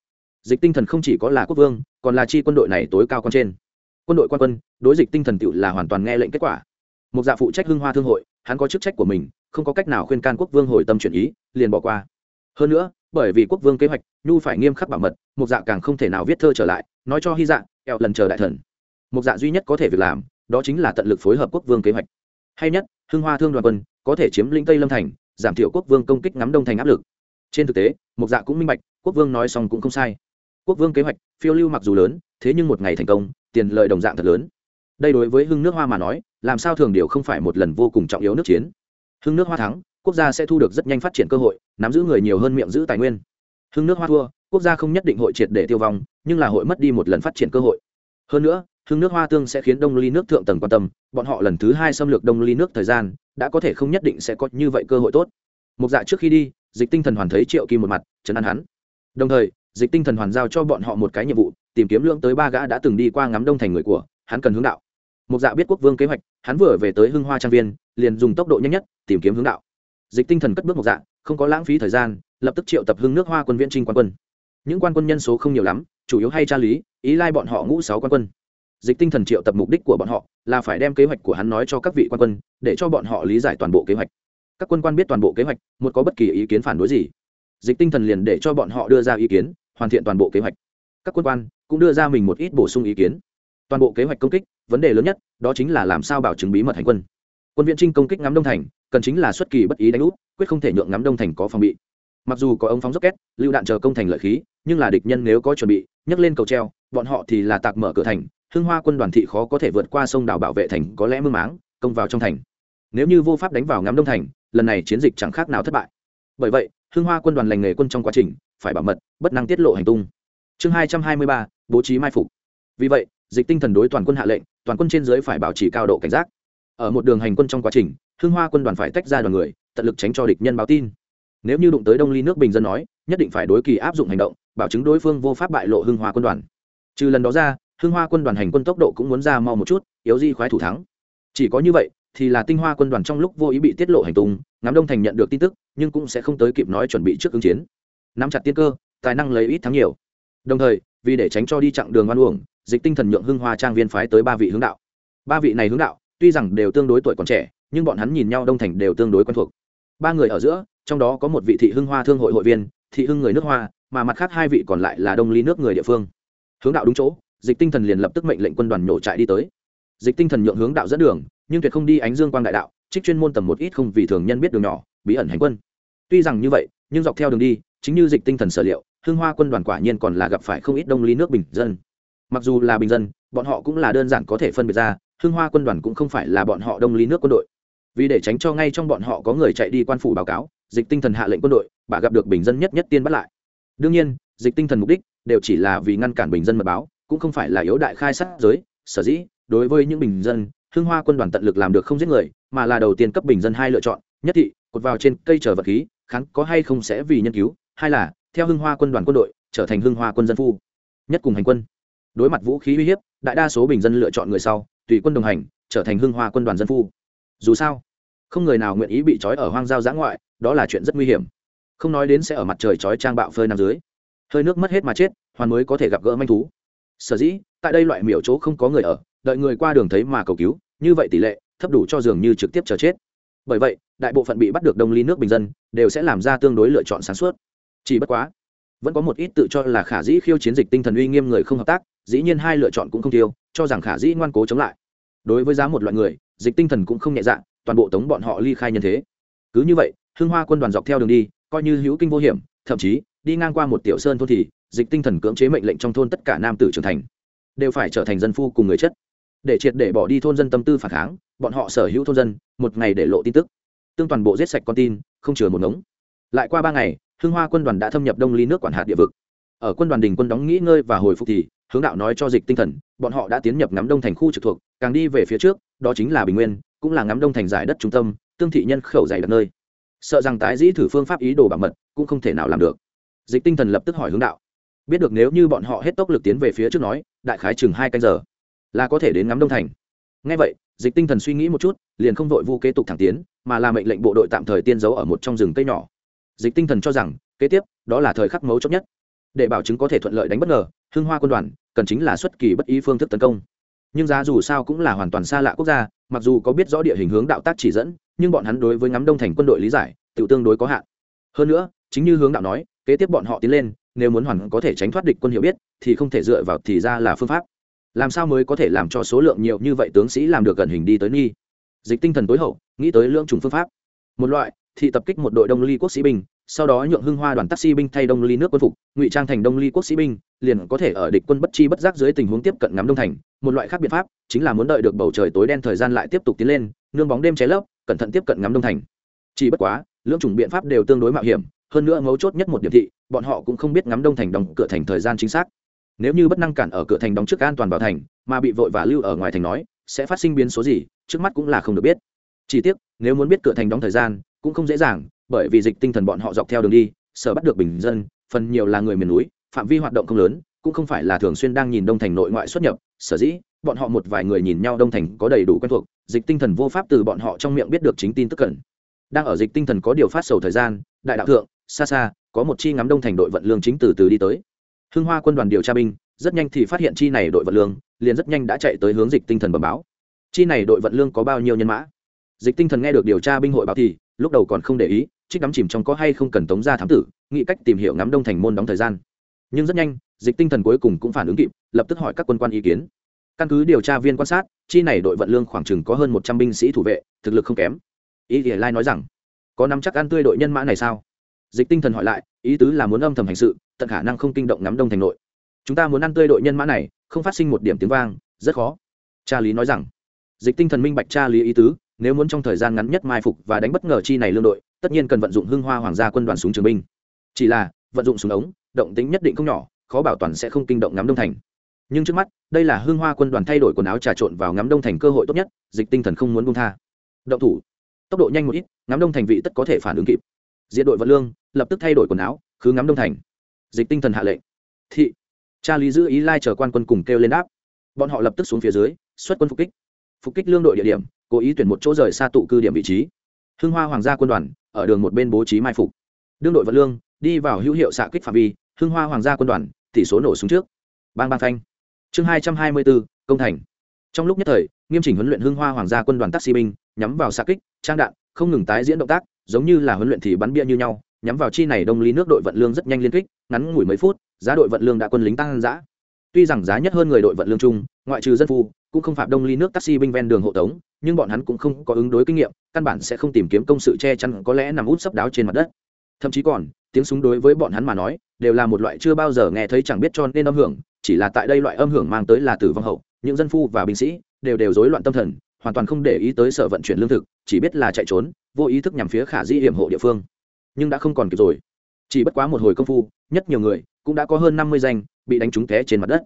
dịch tinh thần không chỉ có là quốc vương, còn là chi quân đội này tối cao con trên. Quân đội quan quân, đối dịch tinh thần tựu là hoàn toàn nghe lệnh kết quả. Một dạ phụ trách hưng hoa thương hội, hắn có chức trách của mình, không có cách nào khuyên can quốc vương hồi tâm chuyển ý, liền bỏ qua. Hơn nữa, bởi vì quốc vương kế hoạch, nhu phải nghiêm khắc bảo mật, một dạ càng không thể nào viết thơ trở lại, nói cho hy dạ kẹo lần chờ đại thần. Một dạ duy nhất có thể việc làm, đó chính là tận lực phối hợp quốc vương kế hoạch. Hay nhất, hưng hoa thương đoàn quân, có thể chiếm lĩnh tây lâm thành, giảm thiểu quốc vương công kích ngắm đông thành áp lực. Trên thực tế, một dạ cũng minh bạch, quốc vương nói xong cũng không sai quốc vương kế hoạch, phiêu lưu mặc dù lớn, thế nhưng một ngày thành công, tiền lợi đồng dạng thật lớn. Đây đối với hưng nước hoa mà nói, làm sao thường điều không phải một lần vô cùng trọng yếu nước chiến. Hưng nước hoa thắng, quốc gia sẽ thu được rất nhanh phát triển cơ hội, nắm giữ người nhiều hơn miệng giữ tài nguyên. Hưng nước hoa thua, quốc gia không nhất định hội triệt để tiêu vong, nhưng là hội mất đi một lần phát triển cơ hội. Hơn nữa, hưng nước hoa tương sẽ khiến đông ly nước thượng tầng quan tâm, bọn họ lần thứ hai xâm lược đông ly nước thời gian, đã có thể không nhất định sẽ có như vậy cơ hội tốt. Một dạ trước khi đi, dịch tinh thần hoàn thấy triệu kim một mặt, chấn an hắn. Đồng thời dịch tinh thần hoàn giao cho bọn họ một cái nhiệm vụ, tìm kiếm lượng tới ba gã đã từng đi qua ngắm đông thành người của, hắn cần hướng đạo. Một dạ biết quốc vương kế hoạch, hắn vừa về tới hưng hoa trang viên, liền dùng tốc độ nhanh nhất tìm kiếm hướng đạo. Dịch tinh thần cất bước một dạ không có lãng phí thời gian, lập tức triệu tập hưng nước hoa quân viễn trinh quan quân. Những quan quân nhân số không nhiều lắm, chủ yếu hay tra lý, ý lai bọn họ ngũ sáu quan quân. Dịch tinh thần triệu tập mục đích của bọn họ là phải đem kế hoạch của hắn nói cho các vị quan quân, để cho bọn họ lý giải toàn bộ kế hoạch. Các quân quan biết toàn bộ kế hoạch, một có bất kỳ ý kiến phản đối gì. Dịch tinh thần liền để cho bọn họ đưa ra ý kiến hoàn thiện toàn bộ kế hoạch. Các quân quan cũng đưa ra mình một ít bổ sung ý kiến. Toàn bộ kế hoạch công kích, vấn đề lớn nhất, đó chính là làm sao bảo chứng bí mật hành quân. Quân viện trinh công kích ngắm đông thành, cần chính là xuất kỳ bất ý đánh úp, quyết không thể nhượng ngắm đông thành có phòng bị. Mặc dù có ống phóng rocket lưu đạn chờ công thành lợi khí, nhưng là địch nhân nếu có chuẩn bị, nhấc lên cầu treo, bọn họ thì là tạc mở cửa thành, hưng hoa quân đoàn thị khó có thể vượt qua sông đảo bảo vệ thành, có lẽ mương máng, công vào trong thành. Nếu như vô pháp đánh vào ngắm đông thành, lần này chiến dịch chẳng khác nào thất bại. Bởi vậy, hưng hoa quân đoàn lành nghề quân trong quá trình phải bảo mật, bất năng tiết lộ hành tung. Chương hai trăm hai mươi ba, bố trí mai phục. Vì vậy, dịch tinh thần đối toàn quân hạ lệnh, toàn quân trên dưới phải bảo trì cao độ cảnh giác. Ở một đường hành quân trong quá trình, hưng hoa quân đoàn phải tách ra đoàn người, tận lực tránh cho địch nhân báo tin. Nếu như đụng tới đông ly nước bình dân nói, nhất định phải đối kỳ áp dụng hành động, bảo chứng đối phương vô pháp bại lộ hưng hoa quân đoàn. Trừ lần đó ra, hưng hoa quân đoàn hành quân tốc độ cũng muốn ra mau một chút, yếu di khoái thủ thắng. Chỉ có như vậy, thì là tinh hoa quân đoàn trong lúc vô ý bị tiết lộ hành tung, ngắm đông thành nhận được tin tức, nhưng cũng sẽ không tới kịp nói chuẩn bị trước ứng chiến nắm chặt tiên cơ, tài năng lấy ít thắng nhiều. Đồng thời, vì để tránh cho đi chặng đường oan uổng, dịch tinh thần nhượng hưng hoa trang viên phái tới ba vị hướng đạo. Ba vị này hướng đạo, tuy rằng đều tương đối tuổi còn trẻ, nhưng bọn hắn nhìn nhau đông thành đều tương đối quen thuộc. Ba người ở giữa, trong đó có một vị thị hưng hoa thương hội hội viên, thị hưng người nước hoa, mà mặt khác hai vị còn lại là đông ly nước người địa phương. Hướng đạo đúng chỗ, dịch tinh thần liền lập tức mệnh lệnh quân đoàn nhổ trại đi tới. Dịch tinh thần nhượng hướng đạo dẫn đường, nhưng tuyệt không đi ánh dương quang đại đạo, trích chuyên môn tầm một ít không vì thường nhân biết đường nhỏ, bí ẩn hành quân. Tuy rằng như vậy, nhưng dọc theo đường đi chính như dịch tinh thần sở liệu, hưng hoa quân đoàn quả nhiên còn là gặp phải không ít đông ly nước bình dân. Mặc dù là bình dân, bọn họ cũng là đơn giản có thể phân biệt ra, hưng hoa quân đoàn cũng không phải là bọn họ đông ly nước quân đội. Vì để tránh cho ngay trong bọn họ có người chạy đi quan phủ báo cáo, dịch tinh thần hạ lệnh quân đội, bà gặp được bình dân nhất nhất tiên bắt lại. Đương nhiên, dịch tinh thần mục đích đều chỉ là vì ngăn cản bình dân mật báo, cũng không phải là yếu đại khai sát giới, sở dĩ, đối với những bình dân, hưng hoa quân đoàn tận lực làm được không giết người, mà là đầu tiên cấp bình dân hai lựa chọn, nhất thị, cột vào trên cây chờ vật khí kháng có hay không sẽ vì nhân cứu, hai là, theo hưng hoa quân đoàn quân đội, trở thành hưng hoa quân dân phu. Nhất cùng hành quân. Đối mặt vũ khí uy hiếp, đại đa số bình dân lựa chọn người sau, tùy quân đồng hành, trở thành hưng hoa quân đoàn dân phu. Dù sao, không người nào nguyện ý bị trói ở hoang giao giã ngoại, đó là chuyện rất nguy hiểm. Không nói đến sẽ ở mặt trời trói trang bạo phơi nằm dưới. Hơi nước mất hết mà chết, hoàn mới có thể gặp gỡ manh thú. Sở dĩ, tại đây loại miểu chỗ không có người ở, đợi người qua đường thấy mà cầu cứu, như vậy tỷ lệ, thấp đủ cho dường như trực tiếp chờ chết. Bởi vậy đại bộ phận bị bắt được đông ly nước bình dân, đều sẽ làm ra tương đối lựa chọn sáng suốt. Chỉ bất quá, vẫn có một ít tự cho là khả dĩ khiêu chiến dịch tinh thần uy nghiêm người không hợp tác, dĩ nhiên hai lựa chọn cũng không tiêu, cho rằng khả dĩ ngoan cố chống lại. Đối với giá một loại người, dịch tinh thần cũng không nhẹ dạ toàn bộ tống bọn họ ly khai nhân thế. Cứ như vậy, hưng hoa quân đoàn dọc theo đường đi, coi như hữu kinh vô hiểm, thậm chí, đi ngang qua một tiểu sơn thôn thì, dịch tinh thần cưỡng chế mệnh lệnh trong thôn tất cả nam tử trưởng thành, đều phải trở thành dân phu cùng người chất. Để triệt để bỏ đi thôn dân tâm tư phản kháng, bọn họ sở hữu thôn dân, một ngày để lộ tin tức tương toàn bộ giết sạch con tin, không chừa một ngống. Lại qua ba ngày, hưng hoa quân đoàn đã thâm nhập đông ly nước quản hạt địa vực. Ở quân đoàn đình quân đóng nghỉ ngơi và hồi phục thì, hướng đạo nói cho dịch tinh thần, bọn họ đã tiến nhập ngắm đông thành khu trực thuộc, càng đi về phía trước, đó chính là bình nguyên, cũng là ngắm đông thành giải đất trung tâm, tương thị nhân khẩu dày đặc nơi. Sợ rằng tái dĩ thử phương pháp ý đồ bảo mật, cũng không thể nào làm được. Dịch tinh thần lập tức hỏi hướng đạo. Biết được nếu như bọn họ hết tốc lực tiến về phía trước nói, đại khái chừng hai canh giờ, là có thể đến ngắm đông thành. Ngay vậy, dịch tinh thần suy nghĩ một chút, liền không vội vu kế tục thẳng tiến mà là mệnh lệnh bộ đội tạm thời tiên giấu ở một trong rừng cây nhỏ. Dịch tinh thần cho rằng, kế tiếp, đó là thời khắc mấu chốt nhất. Để bảo chứng có thể thuận lợi đánh bất ngờ, hưng hoa quân đoàn cần chính là xuất kỳ bất ý phương thức tấn công. Nhưng giá dù sao cũng là hoàn toàn xa lạ quốc gia, mặc dù có biết rõ địa hình hướng đạo tác chỉ dẫn, nhưng bọn hắn đối với ngắm đông thành quân đội lý giải tự tương đối có hạn. Hơn nữa, chính như hướng đạo nói, kế tiếp bọn họ tiến lên, nếu muốn hoàn có thể tránh thoát địch quân hiểu biết, thì không thể dựa vào thì ra là phương pháp. Làm sao mới có thể làm cho số lượng nhiều như vậy tướng sĩ làm được gần hình đi tới nghi? Dịch tinh thần tối hậu, nghĩ tới lưỡng trùng phương pháp. Một loại thị tập kích một đội đông ly quốc sĩ binh, sau đó nhượng hưng hoa đoàn taxi binh thay đông ly nước quân phục, ngụy trang thành đông ly quốc sĩ binh, liền có thể ở địch quân bất chi bất giác dưới tình huống tiếp cận ngắm đông thành. Một loại khác biện pháp, chính là muốn đợi được bầu trời tối đen thời gian lại tiếp tục tiến lên, nương bóng đêm cháy lấp, cẩn thận tiếp cận ngắm đông thành. Chỉ bất quá, lưỡng chủng biện pháp đều tương đối mạo hiểm, hơn nữa mấu chốt nhất một điểm thị, bọn họ cũng không biết ngắm đông thành đóng cửa thành thời gian chính xác. Nếu như bất năng cản ở cửa thành đóng trước an toàn vào thành, mà bị vội và lưu ở ngoài thành nói, sẽ phát sinh biến số gì trước mắt cũng là không được biết. Chỉ tiếc, nếu muốn biết cửa thành đóng thời gian, cũng không dễ dàng, bởi vì dịch tinh thần bọn họ dọc theo đường đi, sở bắt được bình dân, phần nhiều là người miền núi, phạm vi hoạt động không lớn, cũng không phải là thường xuyên đang nhìn đông thành nội ngoại xuất nhập, sở dĩ, bọn họ một vài người nhìn nhau đông thành có đầy đủ quen thuộc, dịch tinh thần vô pháp từ bọn họ trong miệng biết được chính tin tức cần. Đang ở dịch tinh thần có điều phát sầu thời gian, đại đạo thượng, xa xa, có một chi ngắm đông thành đội vận lương chính từ từ đi tới. Hưng hoa quân đoàn điều tra binh, rất nhanh thì phát hiện chi này đội vận lương, liền rất nhanh đã chạy tới hướng dịch tinh thần bẩm báo chi này đội vận lương có bao nhiêu nhân mã? Dịch tinh thần nghe được điều tra binh hội báo thì, lúc đầu còn không để ý, trích đắm chìm trong có hay không cần tống ra thám tử, nghĩ cách tìm hiểu ngắm đông thành môn đóng thời gian. Nhưng rất nhanh, dịch tinh thần cuối cùng cũng phản ứng kịp, lập tức hỏi các quân quan ý kiến. Căn cứ điều tra viên quan sát, chi này đội vận lương khoảng chừng có hơn một trăm binh sĩ thủ vệ, thực lực không kém. Ý thì lai nói rằng, có nắm chắc ăn tươi đội nhân mã này sao? Dịch tinh thần hỏi lại, ý tứ là muốn âm thầm hành sự, tận khả năng không kinh động ngắm đông thành nội. Chúng ta muốn ăn tươi đội nhân mã này, không phát sinh một điểm tiếng vang, rất khó. Cha lý nói rằng dịch tinh thần minh bạch tra lý ý tứ, nếu muốn trong thời gian ngắn nhất mai phục và đánh bất ngờ chi này lương đội, tất nhiên cần vận dụng hưng hoa hoàng gia quân đoàn súng trường binh. Chỉ là, vận dụng súng ống, động tính nhất định không nhỏ, khó bảo toàn sẽ không kinh động ngắm đông thành. Nhưng trước mắt, đây là hưng hoa quân đoàn thay đổi quần áo trà trộn vào ngắm đông thành cơ hội tốt nhất, dịch tinh thần không muốn buông tha. Động thủ. Tốc độ nhanh một ít, ngắm đông thành vị tất có thể phản ứng kịp. Diện đội vận lương, lập tức thay đổi quần áo, khứ ngắm đông thành. Dịch tinh thần hạ lệnh. Thị. Cha lý giữ ý lai chờ quan quân cùng kêu lên đáp. Bọn họ lập tức xuống phía dưới, xuất quân phục kích phục kích lương đội địa điểm, cố ý tuyển một chỗ rời xa tụ cư điểm vị trí. Hưng hoa hoàng gia quân đoàn, ở đường một bên bố trí mai phục. Đương đội vận lương, đi vào hữu hiệu xạ kích phạm vi, hưng hoa hoàng gia quân đoàn, tỷ số nổ súng trước. Bang bang phanh. Chương hai trăm hai mươi bốn công thành. Trong lúc nhất thời, nghiêm chỉnh huấn luyện hưng hoa hoàng gia quân đoàn taxi binh, nhắm vào xạ kích, trang đạn, không ngừng tái diễn động tác, giống như là huấn luyện thì bắn bia như nhau, nhắm vào chi này đông ly nước đội vận lương rất nhanh liên kích, ngắn ngủi mấy phút, giá đội vận lương đã quân lính tăng giã tuy rằng giá nhất hơn người đội vận lương chung, ngoại trừ dân phu cũng không phạm đông ly nước taxi binh ven đường hộ tống, nhưng bọn hắn cũng không có ứng đối kinh nghiệm, căn bản sẽ không tìm kiếm công sự che chắn có lẽ nằm út sấp đáo trên mặt đất. Thậm chí còn, tiếng súng đối với bọn hắn mà nói, đều là một loại chưa bao giờ nghe thấy chẳng biết cho nên âm hưởng, chỉ là tại đây loại âm hưởng mang tới là tử vong hậu, những dân phu và binh sĩ đều đều rối loạn tâm thần, hoàn toàn không để ý tới sở vận chuyển lương thực, chỉ biết là chạy trốn, vô ý thức nhằm phía khả dĩ hiểm hộ địa phương. Nhưng đã không còn kịp rồi. Chỉ bất quá một hồi công phu, nhất nhiều người cũng đã có hơn năm mươi danh bị đánh trúng té trên mặt đất.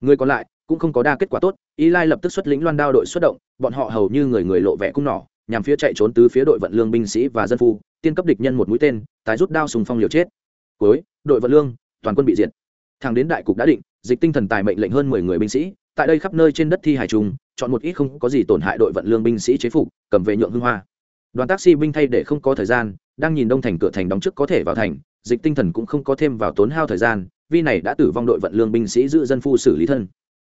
Người còn lại cũng không có đa kết quả tốt, y lai lập tức xuất lĩnh loan đao đội xuất động, bọn họ hầu như người người lộ vẻ cung nỏ, nhằm phía chạy trốn từ phía đội vận lương binh sĩ và dân phu, tiên cấp địch nhân một mũi tên, tái rút đao sùng phong liều chết. Cuối, đội vận lương, toàn quân bị diệt. Thằng đến đại cục đã định, dịch tinh thần tài mệnh lệnh hơn mười người binh sĩ, tại đây khắp nơi trên đất thi hải trùng, chọn một ít không có gì tổn hại đội vận lương binh sĩ chế phục, cầm về nhượng hương hoa. Đoàn taxi binh thay để không có thời gian, đang nhìn đông thành cửa thành đóng trước có thể vào thành, dịch tinh thần cũng không có thêm vào tốn hao thời gian, vì này đã tử vong đội vận lương binh sĩ giữ dân phu xử lý thân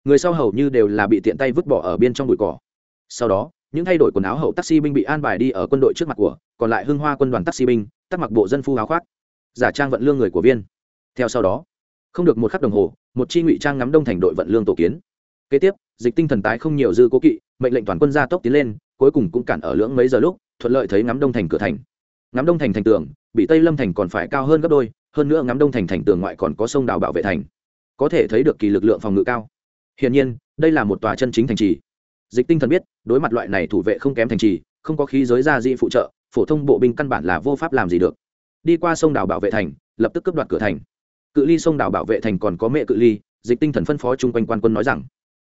người sau hầu như đều là bị tiện tay vứt bỏ ở bên trong bụi cỏ. Sau đó, những thay đổi quần áo hậu taxi binh bị an bài đi ở quân đội trước mặt của, còn lại hưng hoa quân đoàn taxi binh, tắc mặc bộ dân phu áo khoác, giả trang vận lương người của viên. Theo sau đó, không được một khắc đồng hồ, một chi ngụy trang ngắm đông thành đội vận lương tổ kiến. Kế tiếp, dịch tinh thần tái không nhiều dư cố kỵ, mệnh lệnh toàn quân ra tốc tiến lên, cuối cùng cũng cản ở lưỡng mấy giờ lúc, thuận lợi thấy ngắm đông thành cửa thành. Ngắm đông thành thành tường, bị tây lâm thành còn phải cao hơn gấp đôi, hơn nữa ngắm đông thành thành tường ngoại còn có sông đào bảo vệ thành. Có thể thấy được kỳ lực lượng phòng ngự cao hiển nhiên, đây là một tòa chân chính thành trì. Dịch tinh thần biết, đối mặt loại này thủ vệ không kém thành trì, không có khí giới gia di phụ trợ, phổ thông bộ binh căn bản là vô pháp làm gì được. Đi qua sông đảo bảo vệ thành, lập tức cướp đoạt cửa thành. Cự ly sông đảo bảo vệ thành còn có mẹ cự ly, dịch tinh thần phân phó chung quanh quan quân nói rằng,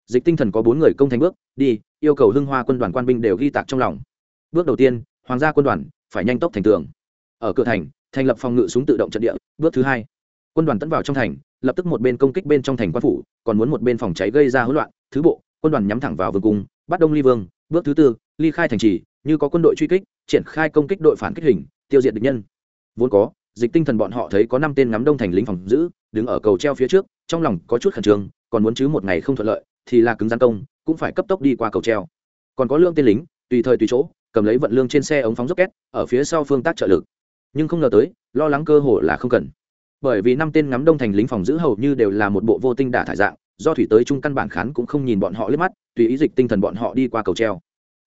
dịch tinh thần có bốn người công thành bước, đi, yêu cầu hưng hoa quân đoàn quan binh đều ghi tạc trong lòng. Bước đầu tiên, hoàng gia quân đoàn phải nhanh tốc thành tường. Ở cửa thành thành lập phòng ngự súng tự động trận địa, bước thứ hai, quân đoàn tấn vào trong thành lập tức một bên công kích bên trong thành quan phủ, còn muốn một bên phòng cháy gây ra hỗn loạn, thứ bộ, quân đoàn nhắm thẳng vào vương cung, bắt đông ly vương, bước thứ tư, ly khai thành trì, như có quân đội truy kích, triển khai công kích đội phản kích hình, tiêu diệt địch nhân. Vốn có, dịch tinh thần bọn họ thấy có năm tên ngắm đông thành lính phòng giữ, đứng ở cầu treo phía trước, trong lòng có chút khẩn trương, còn muốn chứ một ngày không thuận lợi, thì là cứng gian công, cũng phải cấp tốc đi qua cầu treo. Còn có lương tên lính, tùy thời tùy chỗ, cầm lấy vận lương trên xe ống phóng rocket, ở phía sau phương tác trợ lực. Nhưng không ngờ tới, lo lắng cơ hội là không cần bởi vì năm tên ngắm đông thành lính phòng giữ hầu như đều là một bộ vô tinh đả thải dạng, do thủy tới trung căn bản khán cũng không nhìn bọn họ liếc mắt, tùy ý dịch tinh thần bọn họ đi qua cầu treo.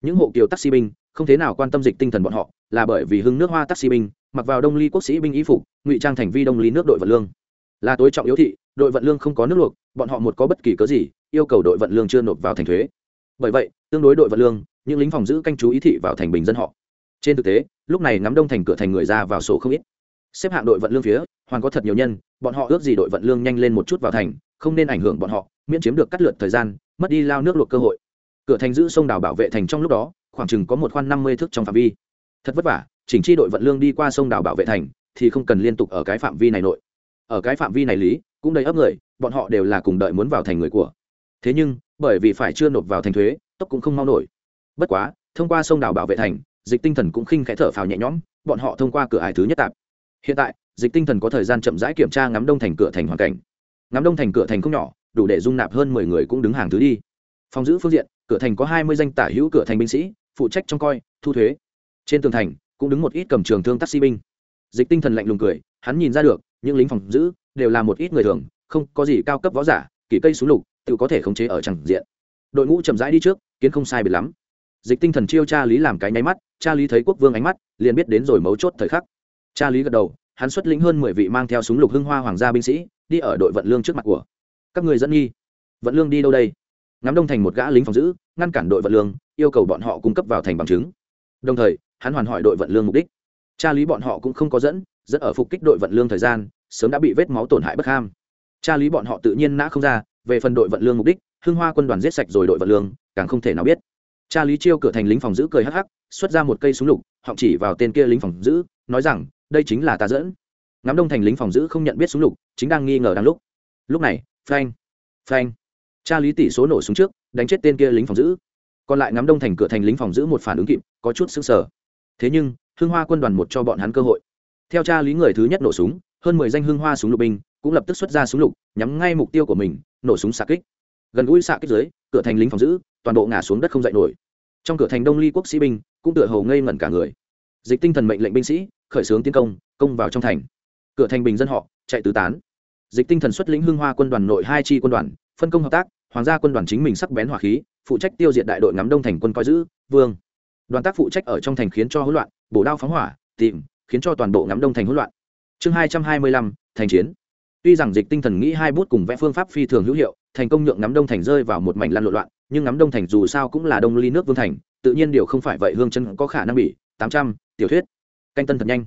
Những hộ kiều taxi binh, không thế nào quan tâm dịch tinh thần bọn họ, là bởi vì hưng nước hoa taxi binh, mặc vào đông ly quốc sĩ binh ý phục, ngụy trang thành vi đông ly nước đội vận lương. Là tối trọng yếu thị, đội vận lương không có nước luộc, bọn họ một có bất kỳ cớ gì, yêu cầu đội vận lương chưa nộp vào thành thuế. Bởi vậy, tương đối đội vận lương, những lính phòng giữ canh chú ý thị vào thành bình dân họ. Trên thực tế, lúc này ngắm đông thành cửa thành người ra vào sổ không ít xếp hạng đội vận lương phía, hoàn có thật nhiều nhân, bọn họ ước gì đội vận lương nhanh lên một chút vào thành, không nên ảnh hưởng bọn họ, miễn chiếm được cắt lượt thời gian, mất đi lao nước luộc cơ hội. Cửa thành giữ sông đào bảo vệ thành trong lúc đó, khoảng chừng có một khoan năm mươi thước trong phạm vi. Thật vất vả, chỉnh chi đội vận lương đi qua sông đào bảo vệ thành, thì không cần liên tục ở cái phạm vi này nội. Ở cái phạm vi này lý, cũng đầy ấp người, bọn họ đều là cùng đợi muốn vào thành người của. Thế nhưng, bởi vì phải chưa nộp vào thành thuế, tốc cũng không mau nổi. Bất quá, thông qua sông đào bảo vệ thành, dịch tinh thần cũng khinh khẽ thở phào nhẹ nhõm, bọn họ thông qua cửa ải thứ nhất tạp hiện tại, dịch tinh thần có thời gian chậm rãi kiểm tra ngắm đông thành cửa thành hoàn cảnh. Ngắm đông thành cửa thành không nhỏ, đủ để dung nạp hơn mười người cũng đứng hàng thứ đi. Phòng giữ phương diện, cửa thành có hai mươi danh tả hữu cửa thành binh sĩ, phụ trách trông coi, thu thuế. Trên tường thành, cũng đứng một ít cầm trường thương taxi binh. Dịch tinh thần lạnh lùng cười, hắn nhìn ra được, những lính phòng giữ đều là một ít người thường, không có gì cao cấp võ giả kỷ cây xuống lục, tự có thể khống chế ở chẳng diện. Đội ngũ chậm rãi đi trước, kiến không sai biệt lắm. Dịch tinh thần chiêu cha lý làm cái nháy mắt cha lý thấy quốc vương ánh mắt, liền biết đến rồi mấu chốt thời khắc cha lý gật đầu, hắn xuất lĩnh hơn mười vị mang theo súng lục hưng hoa hoàng gia binh sĩ, đi ở đội vận lương trước mặt của. Các người dẫn nghi. Vận lương đi đâu đây? Ngắm đông thành một gã lính phòng giữ, ngăn cản đội vận lương, yêu cầu bọn họ cung cấp vào thành bằng chứng. Đồng thời, hắn hoàn hỏi đội vận lương mục đích. Cha lý bọn họ cũng không có dẫn dẫn ở phục kích đội vận lương thời gian, sớm đã bị vết máu tổn hại bất ham. Cha lý bọn họ tự nhiên nã không ra, về phần đội vận lương mục đích, hưng hoa quân đoàn giết sạch rồi đội vận lương, càng không thể nào biết. Cha lý chiêu cửa thành lính phòng giữ cười hắc hắc, xuất ra một cây súng lục, họng chỉ vào tên kia lính phòng giữ, nói rằng đây chính là ta dẫn. Ngắm đông thành lính phòng giữ không nhận biết súng lục, chính đang nghi ngờ đang lúc. Lúc này, phanh phanh. Cha lý tỷ số nổ súng trước, đánh chết tên kia lính phòng giữ. Còn lại ngắm đông thành cửa thành lính phòng giữ một phản ứng kịp, có chút xứng sở thế nhưng, hưng hoa quân đoàn một cho bọn hắn cơ hội. Theo cha lý người thứ nhất nổ súng, hơn mười danh hưng hoa súng lục binh cũng lập tức xuất ra súng lục, nhắm ngay mục tiêu của mình, nổ súng xạ kích. Gần gũi xạ kích dưới, cửa thành lính phòng giữ, toàn bộ ngã xuống đất không dậy nổi. Trong cửa thành đông ly quốc sĩ binh cũng tựa hồ ngây ngẩn cả người. Dịch tinh thần mệnh lệnh binh sĩ khởi xướng tiến công công vào trong thành. Cửa thành bình dân họ, chạy tứ tán. Dịch tinh thần xuất lĩnh hưng hoa quân đoàn nội hai chi quân đoàn, phân công hợp tác, hoàng gia quân đoàn chính mình sắc bén hỏa khí, phụ trách tiêu diệt đại đội ngắm đông thành quân coi giữ, vương. Đoàn tác phụ trách ở trong thành khiến cho hỗn loạn, bổ đao phóng hỏa, tìm, khiến cho toàn bộ ngắm đông thành hỗn loạn. Chương hai trăm hai mươi lăm, thành chiến. Tuy rằng dịch tinh thần nghĩ hai bút cùng vẽ phương pháp phi thường hữu hiệu, thành công nhượng ngắm đông thành rơi vào một mảnh lăn lộn loạn, nhưng ngắm đông thành dù sao cũng là đông ly nước vương thành, tự nhiên điều không phải vậy, hương chân có khả năng bị tám trăm, tiểu thuyết canh tân thật nhanh.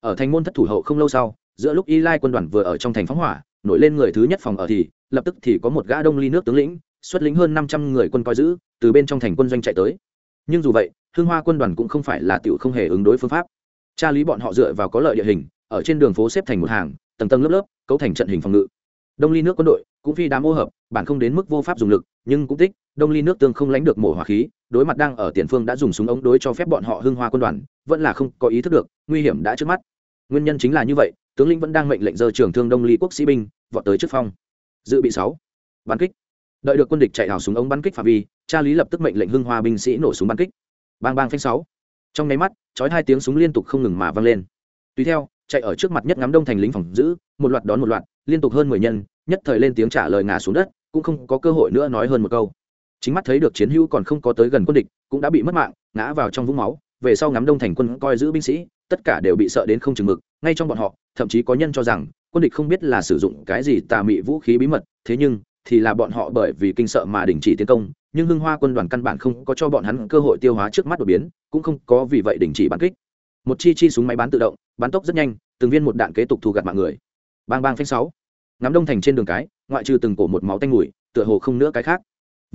Ở thành môn thất thủ hậu không lâu sau, giữa lúc y lai quân đoàn vừa ở trong thành phóng hỏa, nổi lên người thứ nhất phòng ở thì, lập tức thì có một gã đông ly nước tướng lĩnh, xuất lĩnh hơn năm trăm người quân coi giữ, từ bên trong thành quân doanh chạy tới. Nhưng dù vậy hương hoa quân đoàn cũng không phải là tiểu không hề ứng đối phương pháp. Tra lý bọn họ dựa vào có lợi địa hình, ở trên đường phố xếp thành một hàng, tầng tầng lớp lớp, cấu thành trận hình phòng ngự. Đông ly nước quân đội cũng phi đám ô hợp, bản không đến mức vô pháp dùng lực, nhưng cũng tích đông ly nước tương không lánh được mổ hỏa khí đối mặt đang ở tiền phương đã dùng súng ống đối cho phép bọn họ hưng hoa quân đoàn, vẫn là không có ý thức được, nguy hiểm đã trước mắt. Nguyên nhân chính là như vậy, tướng lĩnh vẫn đang mệnh lệnh giờ trưởng thương đông ly quốc sĩ binh, vọt tới trước phong. Dự bị sáu. Bắn kích. Đợi được quân địch chạy hào súng ống bắn kích phạm vi, cha lý lập tức mệnh lệnh hưng hoa binh sĩ nổ súng bắn kích. Bang bang phanh sáu. Trong nháy mắt, chói hai tiếng súng liên tục không ngừng mà vang lên. Tùy theo, chạy ở trước mặt nhất ngắm đông thành lính phòng giữ, một loạt đón một loạt, liên tục hơn mười nhân, nhất thời lên tiếng trả lời ngã xuống đất, cũng không có cơ hội nữa nói hơn một câu chính mắt thấy được chiến hữu còn không có tới gần quân địch, cũng đã bị mất mạng, ngã vào trong vũng máu, về sau ngắm đông thành quân coi giữ binh sĩ, tất cả đều bị sợ đến không chừng mực, ngay trong bọn họ, thậm chí có nhân cho rằng, quân địch không biết là sử dụng cái gì tà mị vũ khí bí mật, thế nhưng, thì là bọn họ bởi vì kinh sợ mà đình chỉ tiến công, nhưng hưng hoa quân đoàn căn bản không có cho bọn hắn cơ hội tiêu hóa trước mắt đột biến, cũng không có vì vậy đình chỉ bắn kích. Một chi chi súng máy bán tự động, bắn tốc rất nhanh, từng viên một đạn kế tục thu gặt mạng người. Bang bang phanh sáu. Ngắm đông thành trên đường cái, ngoại trừ từng cổ một máu tanh mùi, tựa hồ không nữa cái khác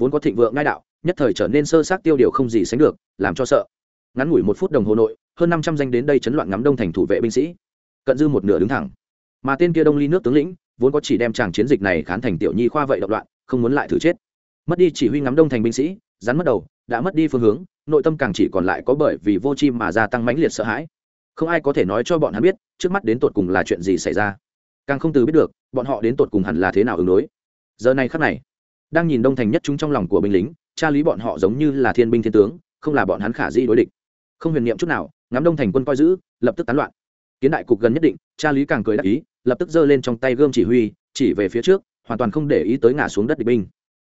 vốn có thịnh vượng ngai đạo, nhất thời trở nên sơ sát tiêu điều không gì sánh được, làm cho sợ. Ngắn ngủi một phút đồng hồ nội, hơn năm trăm danh đến đây chấn loạn ngắm đông thành thủ vệ binh sĩ. Cận dư một nửa đứng thẳng. Mà tên kia đông ly nước tướng lĩnh, vốn có chỉ đem chàng chiến dịch này khán thành tiểu nhi khoa vậy động loạn, không muốn lại thử chết. Mất đi chỉ huy ngắm đông thành binh sĩ, rắn mất đầu, đã mất đi phương hướng, nội tâm càng chỉ còn lại có bởi vì vô chi mà gia tăng mãnh liệt sợ hãi. Không ai có thể nói cho bọn hắn biết, trước mắt đến tột cùng là chuyện gì xảy ra. Càng không từ biết được, bọn họ đến tột cùng hẳn là thế nào ứng đối. Giờ này khắc này đang nhìn đông thành nhất chúng trong lòng của binh lính cha lý bọn họ giống như là thiên binh thiên tướng, không là bọn hắn khả di đối địch. Không huyền niệm chút nào, ngắm đông thành quân coi giữ, lập tức tán loạn. Kiến đại cục gần nhất định cha lý càng cười đại ý, lập tức giơ lên trong tay gươm chỉ huy, chỉ về phía trước, hoàn toàn không để ý tới ngã xuống đất địch binh.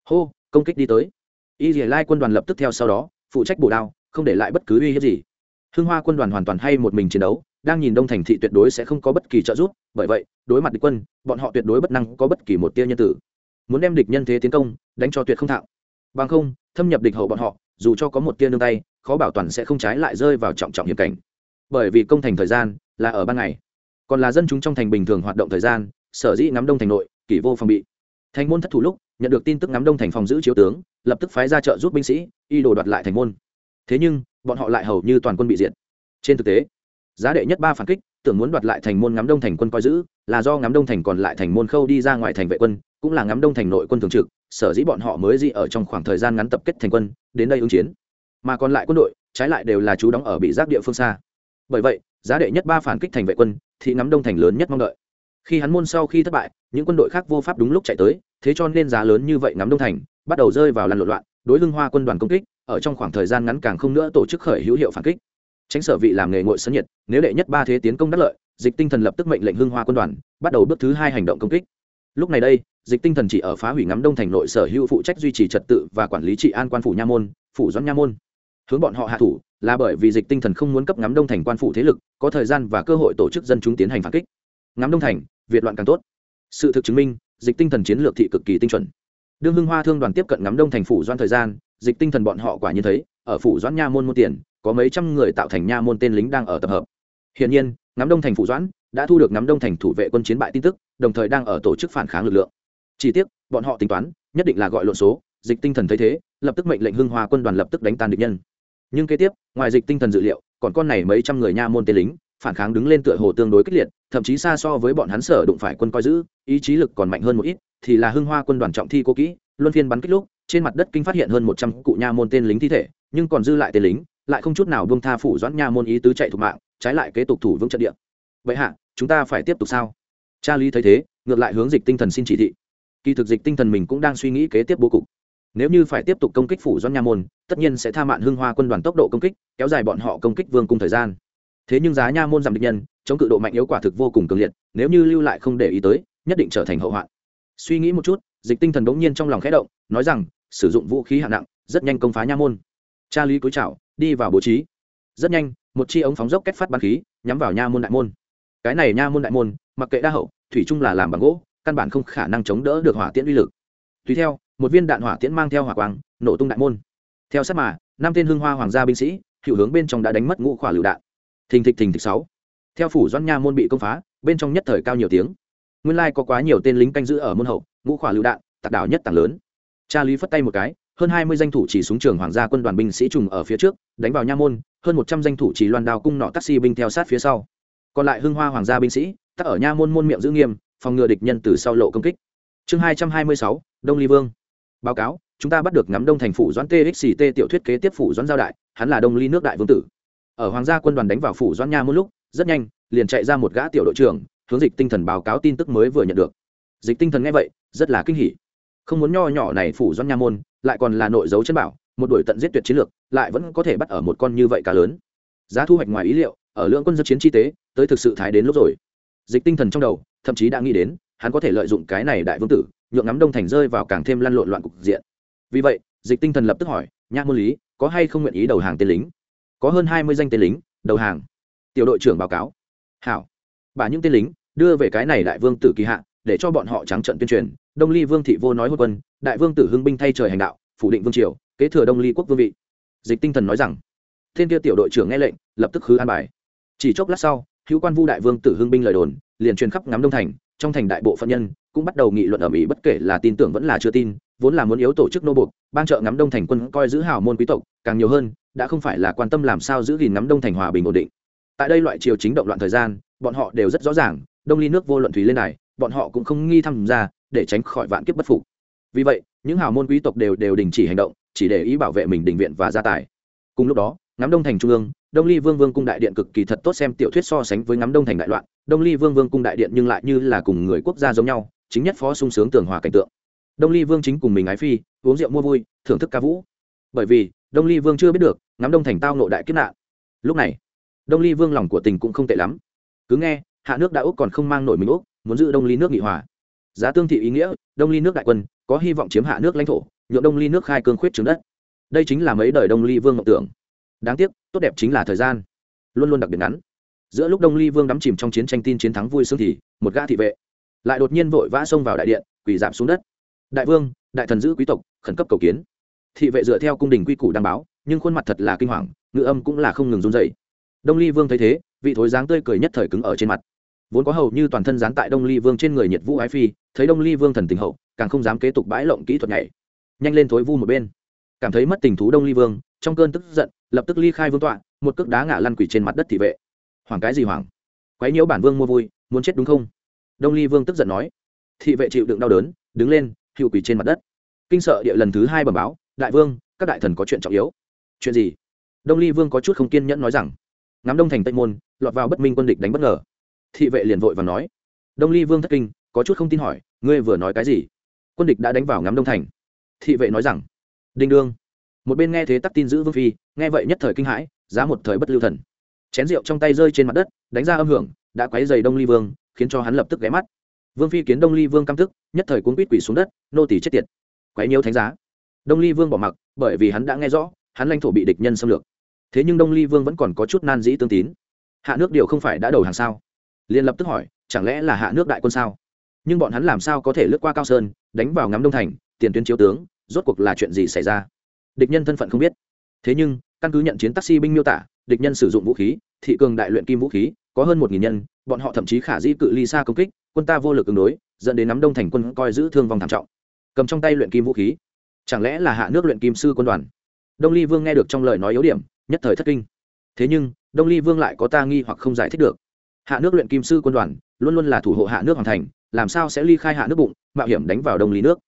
Hô, công kích đi tới. Y dì lai quân đoàn lập tức theo sau đó, phụ trách bổ đao, không để lại bất cứ uy hiếp gì. Hưng hoa quân đoàn hoàn toàn hay một mình chiến đấu, đang nhìn đông thành thị tuyệt đối sẽ không có bất kỳ trợ giúp, bởi vậy, đối mặt địch quân, bọn họ tuyệt đối bất năng có bất kỳ một tia nhân tử muốn đem địch nhân thế tiến công, đánh cho tuyệt không thạo. Bằng không, thâm nhập địch hậu bọn họ, dù cho có một tia nương tay, khó bảo toàn sẽ không trái lại rơi vào trọng trọng hiểm cảnh. Bởi vì công thành thời gian là ở ban ngày. Còn là dân chúng trong thành bình thường hoạt động thời gian, sở dĩ ngắm đông thành nội kỷ vô phòng bị. Thành môn thất thủ lúc, nhận được tin tức ngắm đông thành phòng giữ chiếu tướng, lập tức phái ra trợ giúp binh sĩ, y đồ đoạt lại thành môn. Thế nhưng, bọn họ lại hầu như toàn quân bị diệt. Trên thực tế, giá đệ nhất ba phản kích, tưởng muốn đoạt lại thành môn ngắm đông thành quân coi giữ, là do ngắm đông thành còn lại thành môn khâu đi ra ngoài thành vệ quân cũng là ngắm đông thành nội quân thường trực, sở dĩ bọn họ mới di ở trong khoảng thời gian ngắn tập kết thành quân, đến đây ứng chiến. Mà còn lại quân đội, trái lại đều là chú đóng ở bị giác địa phương xa. Bởi vậy, giá đệ nhất ba phản kích thành vệ quân, thì ngắm đông thành lớn nhất mong đợi. Khi hắn môn sau khi thất bại, những quân đội khác vô pháp đúng lúc chạy tới, thế cho nên giá lớn như vậy ngắm đông thành, bắt đầu rơi vào làn lộn loạn, đối lưng hoa quân đoàn công kích, ở trong khoảng thời gian ngắn càng không nữa tổ chức khởi hữu hiệu phản kích. Tránh sở vị làm nghề ngội sân nhiệt, nếu đệ nhất ba thế tiến công đắc lợi, dịch tinh thần lập tức mệnh lệnh hưng hoa quân đoàn, bắt đầu bước thứ hai hành động công kích lúc này đây, dịch tinh thần chỉ ở phá hủy ngắm đông thành nội sở hữu phụ trách duy trì trật tự và quản lý trị an quan phủ nha môn, phủ doãn nha môn. Hướng bọn họ hạ thủ là bởi vì dịch tinh thần không muốn cấp ngắm đông thành quan phủ thế lực, có thời gian và cơ hội tổ chức dân chúng tiến hành phản kích. Ngắm đông thành, việt loạn càng tốt. Sự thực chứng minh, dịch tinh thần chiến lược thị cực kỳ tinh chuẩn. Đương hưng hoa thương đoàn tiếp cận ngắm đông thành phủ doan thời gian, dịch tinh thần bọn họ quả nhiên thấy, ở phủ doãn nha môn môn tiền, có mấy trăm người tạo thành nha môn tên lính đang ở tập hợp. Hiện nhiên, ngắm đông thành phủ doãn đã thu được ngắm đông thành thủ vệ quân chiến bại tin tức đồng thời đang ở tổ chức phản kháng lực lượng. Chỉ tiếc, bọn họ tính toán, nhất định là gọi lộn số, dịch tinh thần thấy thế, lập tức mệnh lệnh hưng hoa quân đoàn lập tức đánh tan địch nhân. Nhưng kế tiếp, ngoài dịch tinh thần dự liệu, còn con này mấy trăm người nha môn tên lính, phản kháng đứng lên tựa hồ tương đối kích liệt, thậm chí xa so với bọn hắn sở đụng phải quân coi giữ, ý chí lực còn mạnh hơn một ít, thì là hưng hoa quân đoàn trọng thi cố kỹ, luân phiên bắn kích lúc, trên mặt đất kinh phát hiện hơn một trăm cụ nha môn tên lính thi thể, nhưng còn dư lại tên lính, lại không chút nào buông tha phủ doãn nha môn ý tứ chạy thủ mạng, trái lại kế tục thủ vững trận địa. Vậy hạ, chúng ta phải tiếp tục sao? Cha lý thấy thế, ngược lại hướng dịch tinh thần xin chỉ thị. Kỳ thực dịch tinh thần mình cũng đang suy nghĩ kế tiếp bố cục. Nếu như phải tiếp tục công kích phủ doan nha môn, tất nhiên sẽ tha mạn hưng hoa quân đoàn tốc độ công kích, kéo dài bọn họ công kích vương cung thời gian. Thế nhưng giá nha môn giảm địch nhân, chống cự độ mạnh yếu quả thực vô cùng cường liệt, nếu như lưu lại không để ý tới, nhất định trở thành hậu hoạn. Suy nghĩ một chút, dịch tinh thần bỗng nhiên trong lòng khẽ động, nói rằng, sử dụng vũ khí hạng nặng, rất nhanh công phá nha môn. Cha lý cúi chào, đi vào bố trí. Rất nhanh, một chi ống phóng dốc kết phát bắn khí, nhắm vào nha môn đại môn. Cái này nha môn đại môn mặc kệ đa hậu, thủy chung là làm bằng gỗ, căn bản không khả năng chống đỡ được hỏa tiễn uy lực. Tùy theo, một viên đạn hỏa tiễn mang theo hỏa quang, nổ tung đại môn. Theo sát mà, năm tên hương hoa hoàng gia binh sĩ hiệu hướng bên trong đã đánh mất ngũ khỏa lựu đạn. Thình thịch thình thịch sáu. Theo phủ doãn nha môn bị công phá, bên trong nhất thời cao nhiều tiếng. Nguyên lai có quá nhiều tên lính canh giữ ở môn hậu, ngũ khỏa lựu đạn, tạc đảo nhất tảng lớn. Cha lý phất tay một cái, hơn hai mươi danh thủ chỉ súng trường hoàng gia quân đoàn binh sĩ trùng ở phía trước, đánh vào nha môn, hơn một trăm danh thủ chỉ loan đao cung nọ taxi binh theo sát phía sau. Còn lại hưng hoa hoàng gia binh sĩ tắc ở nha môn môn miệng giữ nghiêm, phòng ngừa địch nhân từ sau lộ công kích. Chương hai trăm hai mươi sáu, đông ly vương. Báo cáo, chúng ta bắt được ngắm đông thành phủ doãn txt tiểu thuyết kế tiếp phủ doãn giao đại, hắn là đông ly nước đại vương tử. Ở hoàng gia quân đoàn đánh vào phủ doãn nha một lúc, rất nhanh, liền chạy ra một gã tiểu đội trưởng, hướng dịch tinh thần báo cáo tin tức mới vừa nhận được. Dịch tinh thần nghe vậy, rất là kinh hỉ. Không muốn nho nhỏ này phủ doãn nha môn, lại còn là nội dấu chân bảo, một đội tận giết tuyệt chiến lược, lại vẫn có thể bắt ở một con như vậy cá lớn. Giá thu hoạch ngoài ý liệu, ở lượng quân dân chiến chi tế, tới thực sự thái đến lúc rồi dịch tinh thần trong đầu, thậm chí đã nghĩ đến, hắn có thể lợi dụng cái này đại vương tử, nhượng ngắm đông thành rơi vào càng thêm lăn lộn loạn cục diện. Vì vậy, dịch tinh thần lập tức hỏi, nhã môn lý, có hay không nguyện ý đầu hàng tên lính? Có hơn hai mươi danh tên lính, đầu hàng. Tiểu đội trưởng báo cáo. Hảo. Bà những tên lính, đưa về cái này đại vương tử kỳ hạ, để cho bọn họ trắng trận tuyên truyền. Đông ly vương thị vô nói hốt quân, đại vương tử hưng binh thay trời hành đạo, phủ định vương triều, kế thừa đông ly quốc vương vị. Dịch tinh thần nói rằng. Thiên kia tiểu đội trưởng nghe lệnh, lập tức khứ an bài. Chỉ chốc lát sau hữu quan vu đại vương tử hưng binh lời đồn, liền truyền khắp ngắm đông thành, trong thành đại bộ phận nhân cũng bắt đầu nghị luận ở mỹ, bất kể là tin tưởng vẫn là chưa tin, vốn là muốn yếu tổ chức nô buộc ban trợ ngắm đông thành quân coi giữ hào môn quý tộc, càng nhiều hơn, đã không phải là quan tâm làm sao giữ gìn ngắm đông thành hòa bình ổn định. Tại đây loại triều chính động loạn thời gian, bọn họ đều rất rõ ràng, đông ly nước vô luận thủy lên này, bọn họ cũng không nghi tham gia, để tránh khỏi vạn kiếp bất phục. Vì vậy, những hào môn quý tộc đều đều đình chỉ hành động, chỉ để ý bảo vệ mình đình viện và gia tài. Cùng lúc đó, ngắm đông thành trung ương đông ly vương vương cung đại điện cực kỳ thật tốt xem tiểu thuyết so sánh với ngắm đông thành đại loạn, đông ly vương vương cung đại điện nhưng lại như là cùng người quốc gia giống nhau, chính nhất phó sung sướng tường hòa cảnh tượng. Đông ly vương chính cùng mình ái phi, uống rượu mua vui, thưởng thức ca vũ. Bởi vì, đông ly vương chưa biết được, ngắm đông thành tao nộ đại kiếp nạn. Lúc này, đông ly vương lòng của tình cũng không tệ lắm. Cứ nghe, hạ nước đã úc còn không mang nổi mình úc, muốn giữ đông ly nước nghị hòa. Giá tương thị ý nghĩa, đông ly nước đại quân, có hy vọng chiếm hạ nước lãnh thổ, nhượng đông ly nước khai cương khuyết trứng đất. Đây chính là mấy đời đông ly vương ngọc tưởng đáng tiếc, tốt đẹp chính là thời gian. Luôn luôn đặc biệt ngắn. Giữa lúc đông ly vương đắm chìm trong chiến tranh tin chiến thắng vui sướng thì, một gã thị vệ lại đột nhiên vội vã xông vào đại điện, quỳ giảm xuống đất. Đại vương, đại thần giữ quý tộc, khẩn cấp cầu kiến. Thị vệ dựa theo cung đình quy củ đăng báo, nhưng khuôn mặt thật là kinh hoàng, ngữ âm cũng là không ngừng run dậy đông ly vương thấy thế, vị thối dáng tươi cười nhất thời cứng ở trên mặt. Vốn có hầu như toàn thân dán tại đông ly vương trên người nhiệt vũ ái phi, thấy đông ly vương thần tình hậu, càng không dám kế tục bãi lộng kỹ thuật nhảy. Nhanh lên thối vu một bên cảm thấy mất tình thú đông ly vương, trong cơn tức giận, lập tức ly khai vương tọa, một cước đá ngã lăn quỷ trên mặt đất thị vệ. Hoàng cái gì hoàng quấy nhiễu bản vương mua vui, muốn chết đúng không? Đông ly vương tức giận nói. Thị vệ chịu đựng đau đớn, đứng lên hiệu quỷ trên mặt đất. Kinh sợ địa lần thứ hai bẩm báo, đại vương, các đại thần có chuyện trọng yếu. Chuyện gì? Đông ly vương có chút không kiên nhẫn nói rằng. Ngắm đông thành tây môn, lọt vào bất minh quân địch đánh bất ngờ. Thị vệ liền vội và nói. Đông ly vương thất kinh, có chút không tin hỏi, ngươi vừa nói cái gì? Quân địch đã đánh vào ngắm đông thành. Thị vệ nói rằng đinh đương. Một bên nghe thế tắc tin giữ vương phi, nghe vậy nhất thời kinh hãi, giá một thời bất lưu thần. Chén rượu trong tay rơi trên mặt đất, đánh ra âm hưởng, đã quấy dày đông ly vương, khiến cho hắn lập tức ghé mắt. Vương phi kiến đông ly vương căm tức, nhất thời cuốn quýt quỷ xuống đất, nô tỷ chết tiệt. Quấy nhiều thánh giá. Đông ly vương bỏ mặc, bởi vì hắn đã nghe rõ, hắn lãnh thổ bị địch nhân xâm lược. Thế nhưng đông ly vương vẫn còn có chút nan dĩ tương tín. Hạ nước điều không phải đã đầu hàng sao? Liền lập tức hỏi, chẳng lẽ là hạ nước đại quân sao? Nhưng bọn hắn làm sao có thể lướt qua cao sơn, đánh vào ngắm đông thành, tiền tuyến chiếu tướng rốt cuộc là chuyện gì xảy ra? Địch nhân thân phận không biết. Thế nhưng, căn cứ nhận chiến taxi binh miêu tả, địch nhân sử dụng vũ khí, thị cường đại luyện kim vũ khí, có hơn một nghìn nhân, bọn họ thậm chí khả dĩ cự ly xa công kích, quân ta vô lực ứng đối, dẫn đến nắm đông thành quân coi giữ thương vong thảm trọng. Cầm trong tay luyện kim vũ khí. Chẳng lẽ là hạ nước luyện kim sư quân đoàn? Đông ly vương nghe được trong lời nói yếu điểm, nhất thời thất kinh. Thế nhưng, đông ly vương lại có ta nghi hoặc không giải thích được. Hạ nước luyện kim sư quân đoàn luôn luôn là thủ hộ hạ nước hoàn thành, làm sao sẽ ly khai hạ nước bụng, mạo hiểm đánh vào đông ly nước?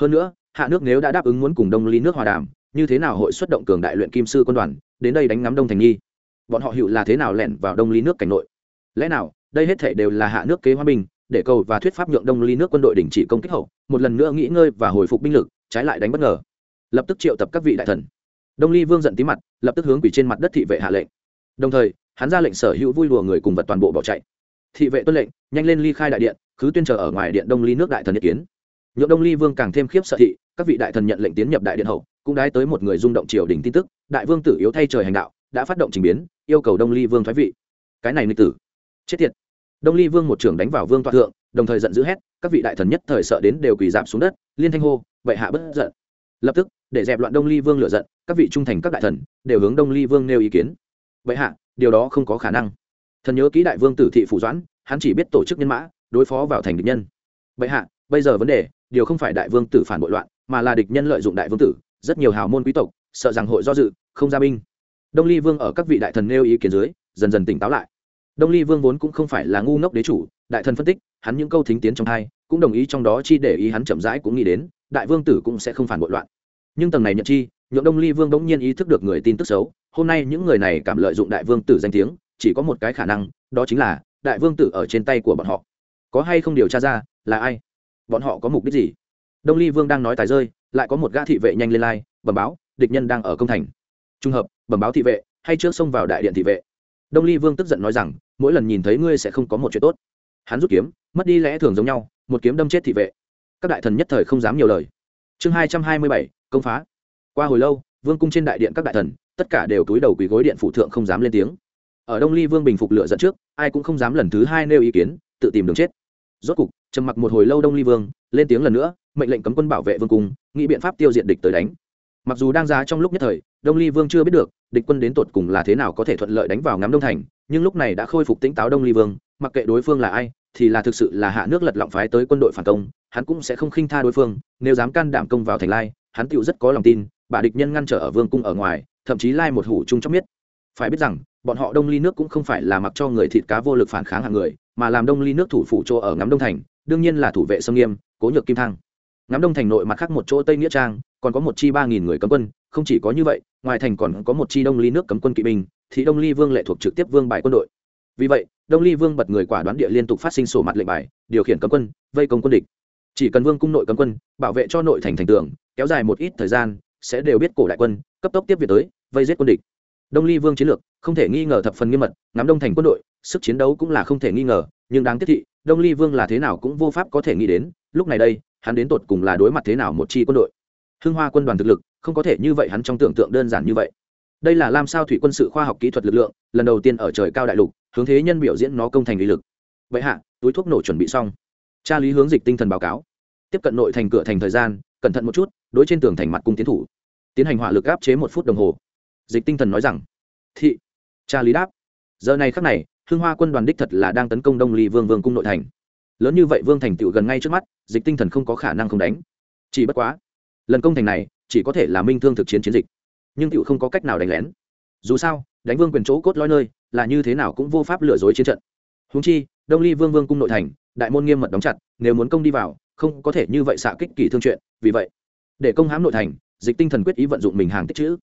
Hơn nữa hạ nước nếu đã đáp ứng muốn cùng đông ly nước hòa đàm, như thế nào hội xuất động cường đại luyện kim sư quân đoàn, đến đây đánh ngắm đông thành nhi? Bọn họ hiệu là thế nào lẻn vào đông ly nước cảnh nội? Lẽ nào, đây hết thể đều là hạ nước kế hòa bình để cầu và thuyết pháp nhượng đông ly nước quân đội đình chỉ công kích hậu, một lần nữa nghỉ ngơi và hồi phục binh lực, trái lại đánh bất ngờ. Lập tức triệu tập các vị đại thần. Đông ly vương giận tí mặt, lập tức hướng quỷ trên mặt đất thị vệ hạ lệnh. Đồng thời, hắn ra lệnh sở hữu vui lùa người cùng vật toàn bộ bỏ chạy. Thị vệ tuân lệnh, nhanh lên ly khai đại điện cứ tuyên chờ ở ngoài điện đông ly nước đại thần ý kiến nhượng đông ly vương càng thêm khiếp sợ thị, các vị đại thần nhận lệnh tiến nhập đại điện hậu, cũng đái tới một người rung động triều đình tin tức, đại vương tử yếu thay trời hành đạo, đã phát động trình biến, yêu cầu đông ly vương thoái vị. Cái này nghịch tử. Chết tiệt. Đông ly vương một trưởng đánh vào vương toa thượng, đồng thời giận dữ hét, các vị đại thần nhất thời sợ đến đều quỳ giảm xuống đất, liên thanh hô vậy hạ bất giận. Lập tức, để dẹp loạn đông ly vương lựa giận, các vị trung thành các đại thần đều hướng đông ly vương nêu ý kiến. Vậy hạ, điều đó không có khả năng. Thần nhớ ký đại vương tử thị phủ doãn, hắn chỉ biết tổ chức nhân mã, đối phó vào thành địch nhân. Vậy hạ, bây giờ vấn đề điều không phải đại vương tử phản bội loạn, mà là địch nhân lợi dụng đại vương tử, rất nhiều hào môn quý tộc, sợ rằng hội do dự, không ra binh. Đông ly vương ở các vị đại thần nêu ý kiến dưới, dần dần tỉnh táo lại. Đông ly vương vốn cũng không phải là ngu ngốc đế chủ, đại thần phân tích, hắn những câu thính tiến trong hai, cũng đồng ý trong đó chi để ý hắn chậm rãi cũng nghĩ đến, đại vương tử cũng sẽ không phản bội loạn. Nhưng tầng này nhận chi, nhượng đông ly vương đống nhiên ý thức được người tin tức xấu, hôm nay những người này cảm lợi dụng đại vương tử danh tiếng, chỉ có một cái khả năng, đó chính là, đại vương tử ở trên tay của bọn họ. Có hay không điều tra ra, là ai? Bọn họ có mục đích gì? Đông ly vương đang nói tài rơi, lại có một gã thị vệ nhanh lên lai, bẩm báo, địch nhân đang ở công thành. Trung hợp, bẩm báo thị vệ, hay trước xông vào đại điện thị vệ. Đông ly vương tức giận nói rằng, mỗi lần nhìn thấy ngươi sẽ không có một chuyện tốt. Hắn rút kiếm, mất đi lẽ thường giống nhau, một kiếm đâm chết thị vệ. Các đại thần nhất thời không dám nhiều lời. Chương hai trăm hai mươi bảy, công phá. Qua hồi lâu, vương cung trên đại điện các đại thần, tất cả đều túi đầu quỳ gối điện phụ thượng không dám lên tiếng. Ở đông ly vương bình phục lựa dẫn trước, ai cũng không dám lần thứ hai nêu ý kiến, tự tìm đường chết. Rốt cục trầm mặc một hồi lâu đông ly vương, lên tiếng lần nữa, mệnh lệnh cấm quân bảo vệ vương cung, nghĩ biện pháp tiêu diệt địch tới đánh. Mặc dù đang ra trong lúc nhất thời, đông ly vương chưa biết được, địch quân đến tột cùng là thế nào có thể thuận lợi đánh vào ngắm đông thành, nhưng lúc này đã khôi phục tỉnh táo đông ly vương, mặc kệ đối phương là ai, thì là thực sự là hạ nước lật lọng phái tới quân đội phản công, hắn cũng sẽ không khinh tha đối phương, nếu dám can đảm công vào thành lai, hắn tựu rất có lòng tin, bà địch nhân ngăn trở ở vương cung ở ngoài, thậm chí lai một hủ chung chóc miết. Phải biết rằng, bọn họ đông ly nước cũng không phải là mặc cho người thịt cá vô lực phản kháng hàng người, mà làm đông ly nước thủ phủ chỗ ở ngắm đông thành đương nhiên là thủ vệ sông nghiêm, cố nhược kim thăng ngắm đông thành nội mặt khác một chỗ tây nghĩa trang, còn có một chi ba nghìn người cấm quân, không chỉ có như vậy, ngoài thành còn có một chi đông ly nước cấm quân kỵ binh, thì đông ly vương lệ thuộc trực tiếp vương bài quân đội. Vì vậy, đông ly vương bật người quả đoán địa liên tục phát sinh sổ mặt lệnh bài, điều khiển cấm quân, vây công quân địch. Chỉ cần vương cung nội cấm quân, bảo vệ cho nội thành thành tường, kéo dài một ít thời gian, sẽ đều biết cổ đại quân, cấp tốc tiếp việc tới, vây giết quân địch. Đông ly vương chiến lược, không thể nghi ngờ thập phần nghiêm mật, ngắm đông thành quân đội sức chiến đấu cũng là không thể nghi ngờ, nhưng đáng tiếc thị, đông ly vương là thế nào cũng vô pháp có thể nghĩ đến, lúc này đây, hắn đến tột cùng là đối mặt thế nào một chi quân đội. Hưng hoa quân đoàn thực lực, không có thể như vậy hắn trong tưởng tượng đơn giản như vậy. Đây là làm sao thủy quân sự khoa học kỹ thuật lực lượng, lần đầu tiên ở trời cao đại lục, hướng thế nhân biểu diễn nó công thành lý lực. Vậy hạ, túi thuốc nổ chuẩn bị xong. Cha lý hướng dịch tinh thần báo cáo. Tiếp cận nội thành cửa thành thời gian, cẩn thận một chút, đối trên tường thành mặt cung tiến thủ. Tiến hành hỏa lực áp chế một phút đồng hồ. Dịch tinh thần nói rằng, thị. Cha lý đáp, giờ này khắc này hưng hoa quân đoàn đích thật là đang tấn công đông ly vương vương cung nội thành. Lớn như vậy vương thành tựu gần ngay trước mắt, dịch tinh thần không có khả năng không đánh. Chỉ bất quá, lần công thành này chỉ có thể là minh thương thực chiến chiến dịch, nhưng tựu không có cách nào đánh lén. Dù sao, đánh vương quyền chỗ cốt lõi nơi là như thế nào cũng vô pháp lừa dối chiến trận. Húng chi, đông ly vương vương cung nội thành, đại môn nghiêm mật đóng chặt, nếu muốn công đi vào, không có thể như vậy xạ kích kỳ thương chuyện, vì vậy, để công hãm nội thành, dịch tinh thần quyết ý vận dụng mình hàng tích chữ.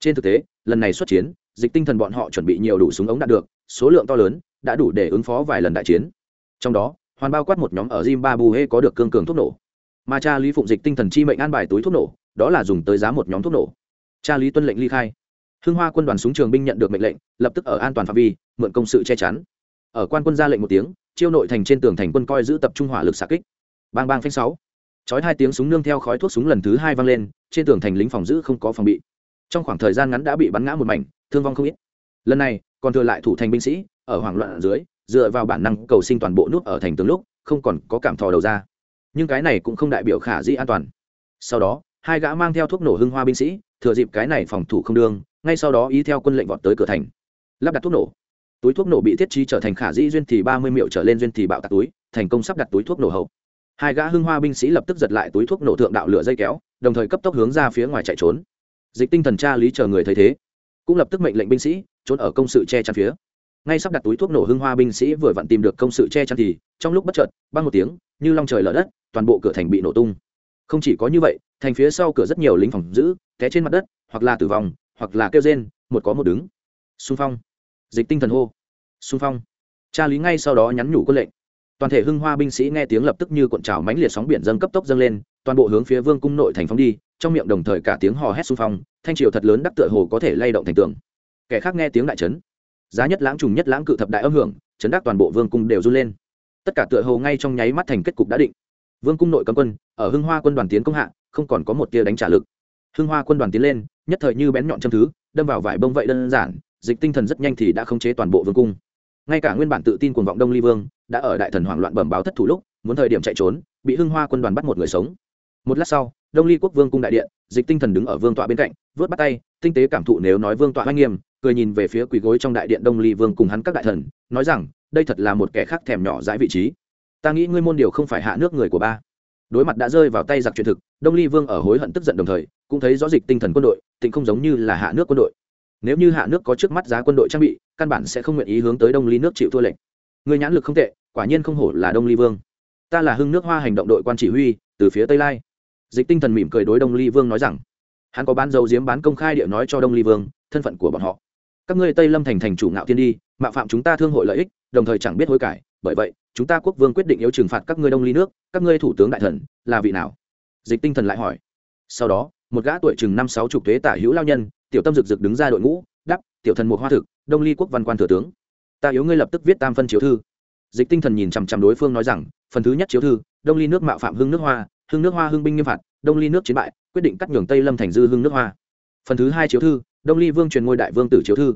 Trên thực tế, lần này xuất chiến dịch tinh thần bọn họ chuẩn bị nhiều đủ súng ống đạn được, số lượng to lớn, đã đủ để ứng phó vài lần đại chiến. Trong đó, hoàn bao quát một nhóm ở zimbabwe có được cương cường thuốc nổ. Mà cha lý phụng dịch tinh thần chi mệnh an bài túi thuốc nổ, đó là dùng tới giá một nhóm thuốc nổ. Cha lý tuân lệnh ly khai. Hưng hoa quân đoàn súng trường binh nhận được mệnh lệnh, lập tức ở an toàn phạm vi, mượn công sự che chắn. Ở quan quân ra lệnh một tiếng, chiêu nội thành trên tường thành quân coi giữ tập trung hỏa lực xạ kích. Bang bang phanh sáu. Chói hai tiếng súng nương theo khói thuốc súng lần thứ hai vang lên, trên tường thành lính phòng giữ không có phòng bị. Trong khoảng thời gian ngắn đã bị bắn ngã một mảnh thương vong không ít. Lần này, còn thừa lại thủ thành binh sĩ, ở hoảng loạn ở dưới, dựa vào bản năng cầu sinh toàn bộ nút ở thành tướng lúc, không còn có cảm thò đầu ra. Nhưng cái này cũng không đại biểu khả dĩ an toàn. Sau đó, hai gã mang theo thuốc nổ hưng hoa binh sĩ, thừa dịp cái này phòng thủ không đương, ngay sau đó ý theo quân lệnh vọt tới cửa thành. Lắp đặt thuốc nổ. Túi thuốc nổ bị thiết trí trở thành khả dĩ duyên thì ba mươi miệu trở lên duyên thì bạo tạc túi, thành công sắp đặt túi thuốc nổ hậu. Hai gã hưng hoa binh sĩ lập tức giật lại túi thuốc nổ thượng đạo lửa dây kéo, đồng thời cấp tốc hướng ra phía ngoài chạy trốn. Dịch tinh thần tra lý chờ người thấy thế cũng lập tức mệnh lệnh binh sĩ, trốn ở công sự che chắn phía. Ngay sắp đặt túi thuốc nổ hưng hoa binh sĩ vừa vặn tìm được công sự che chắn thì, trong lúc bất chợt băng một tiếng, như long trời lở đất, toàn bộ cửa thành bị nổ tung. Không chỉ có như vậy, thành phía sau cửa rất nhiều lính phòng giữ, té trên mặt đất, hoặc là tử vong, hoặc là kêu rên, một có một đứng. Xung phong. Dịch tinh thần hô. Xung phong. Cha lý ngay sau đó nhắn nhủ quân lệnh toàn thể hưng hoa binh sĩ nghe tiếng lập tức như cuộn trào mãnh liệt sóng biển dâng cấp tốc dâng lên, toàn bộ hướng phía vương cung nội thành phóng đi, trong miệng đồng thời cả tiếng hò hét xung phong, thanh triều thật lớn đắc tựa hồ có thể lay động thành tường. Kẻ khác nghe tiếng đại trấn giá nhất lãng trùng nhất lãng cự thập đại âm hưởng, chấn đắc toàn bộ vương cung đều run lên. Tất cả tựa hồ ngay trong nháy mắt thành kết cục đã định. Vương cung nội cấm quân, ở hưng hoa quân đoàn tiến công hạ, không còn có một tia đánh trả lực. Hưng hoa quân đoàn tiến lên, nhất thời như bén nhọn châm thứ, đâm vào vải bông vậy đơn giản, dịch tinh thần rất nhanh thì đã khống chế toàn bộ vương cung ngay cả nguyên bản tự tin cuồng vọng đông ly vương, đã ở đại thần hoảng loạn bẩm báo thất thủ lúc, muốn thời điểm chạy trốn, bị hưng hoa quân đoàn bắt một người sống. Một lát sau, đông ly quốc vương cung đại điện, dịch tinh thần đứng ở vương tọa bên cạnh, vớt bắt tay, tinh tế cảm thụ nếu nói vương tọa oanh nghiêm, cười nhìn về phía quỳ gối trong đại điện đông ly vương cùng hắn các đại thần, nói rằng, đây thật là một kẻ khác thèm nhỏ dãi vị trí. Ta nghĩ ngươi môn điều không phải hạ nước người của ba. Đối mặt đã rơi vào tay giặc truyền thực, đông ly vương ở hối hận tức giận đồng thời, cũng thấy rõ dịch tinh thần quân đội, tịnh không giống như là hạ nước quân đội nếu như hạ nước có trước mắt giá quân đội trang bị, căn bản sẽ không nguyện ý hướng tới đông ly nước chịu thua lệnh. Người nhãn lực không tệ, quả nhiên không hổ là đông ly vương. Ta là hưng nước hoa hành động đội quan chỉ huy, từ phía tây lai. Dịch tinh thần mỉm cười đối đông ly vương nói rằng, hắn có bán dầu diếm bán công khai địa nói cho đông ly vương, thân phận của bọn họ. Các ngươi tây lâm thành thành chủ ngạo thiên đi, mạo phạm chúng ta thương hội lợi ích, đồng thời chẳng biết hối cải, bởi vậy, chúng ta quốc vương quyết định yếu trừng phạt các ngươi đông ly nước, các ngươi thủ tướng đại thần, là vị nào? Dịch tinh thần lại hỏi. Sau đó, một gã tuổi chừng năm sáu chục thuế tả hữu lao nhân tiểu tâm rực rực đứng ra đội ngũ đắp tiểu thần một hoa thực, đông ly quốc văn quan thừa tướng. Ta yếu ngươi lập tức viết tam phân chiếu thư. Dịch tinh thần nhìn chằm chằm đối phương nói rằng, phần thứ nhất chiếu thư, đông ly nước mạo phạm hưng nước hoa, hưng nước hoa hưng binh nghiêm phạt, đông ly nước chiến bại, quyết định cắt nhường tây lâm thành dư hưng nước hoa. Phần thứ hai chiếu thư, đông ly vương truyền ngôi đại vương tử chiếu thư.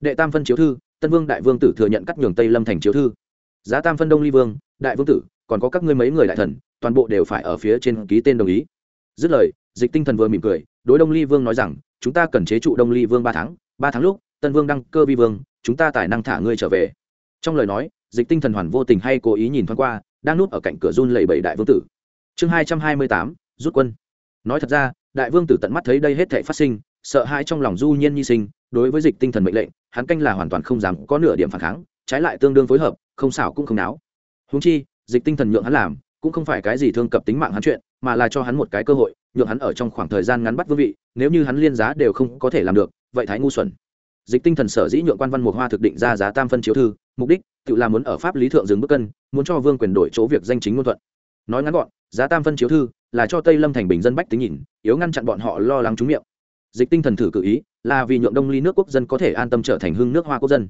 Đệ tam phân chiếu thư, tân vương đại vương tử thừa nhận cắt nhường tây lâm thành chiếu thư. Giá tam phân đông ly vương, đại vương tử, còn có các ngươi mấy người đại thần, toàn bộ đều phải ở phía trên ký tên đồng ý. Dứt lời, dịch tinh thần vừa mỉm cười đối đông ly vương nói rằng, chúng ta cần chế trụ đông ly vương ba tháng ba tháng lúc, tân vương đăng cơ vi vương, chúng ta tài năng thả ngươi trở về. Trong lời nói, dịch tinh thần hoàn vô tình hay cố ý nhìn thoáng qua, đang núp ở cạnh cửa run lẩy bẩy đại vương tử. Chương hai trăm hai mươi tám, rút quân. Nói thật ra, đại vương tử tận mắt thấy đây hết thể phát sinh, sợ hãi trong lòng du nhiên nhi sinh, đối với dịch tinh thần mệnh lệnh, hắn canh là hoàn toàn không dám có nửa điểm phản kháng, trái lại tương đương phối hợp, không xảo cũng không náo. Húng chi, dịch tinh thần nhượng hắn làm, cũng không phải cái gì thương cập tính mạng hắn chuyện mà là cho hắn một cái cơ hội nhượng hắn ở trong khoảng thời gian ngắn bắt vương vị nếu như hắn liên giá đều không có thể làm được vậy thái ngu xuẩn. Dịch tinh thần sở dĩ nhượng quan văn mục hoa thực định ra giá tam phân chiếu thư mục đích tự làm muốn ở pháp lý thượng dừng bước cân muốn cho vương quyền đổi chỗ việc danh chính ngôn thuận. Nói ngắn gọn giá tam phân chiếu thư là cho tây lâm thành bình dân bách tính nhìn yếu ngăn chặn bọn họ lo lắng trúng miệng. Dịch tinh thần thử cự ý là vì nhượng đông ly nước quốc dân có thể an tâm trở thành hưng nước hoa quốc dân.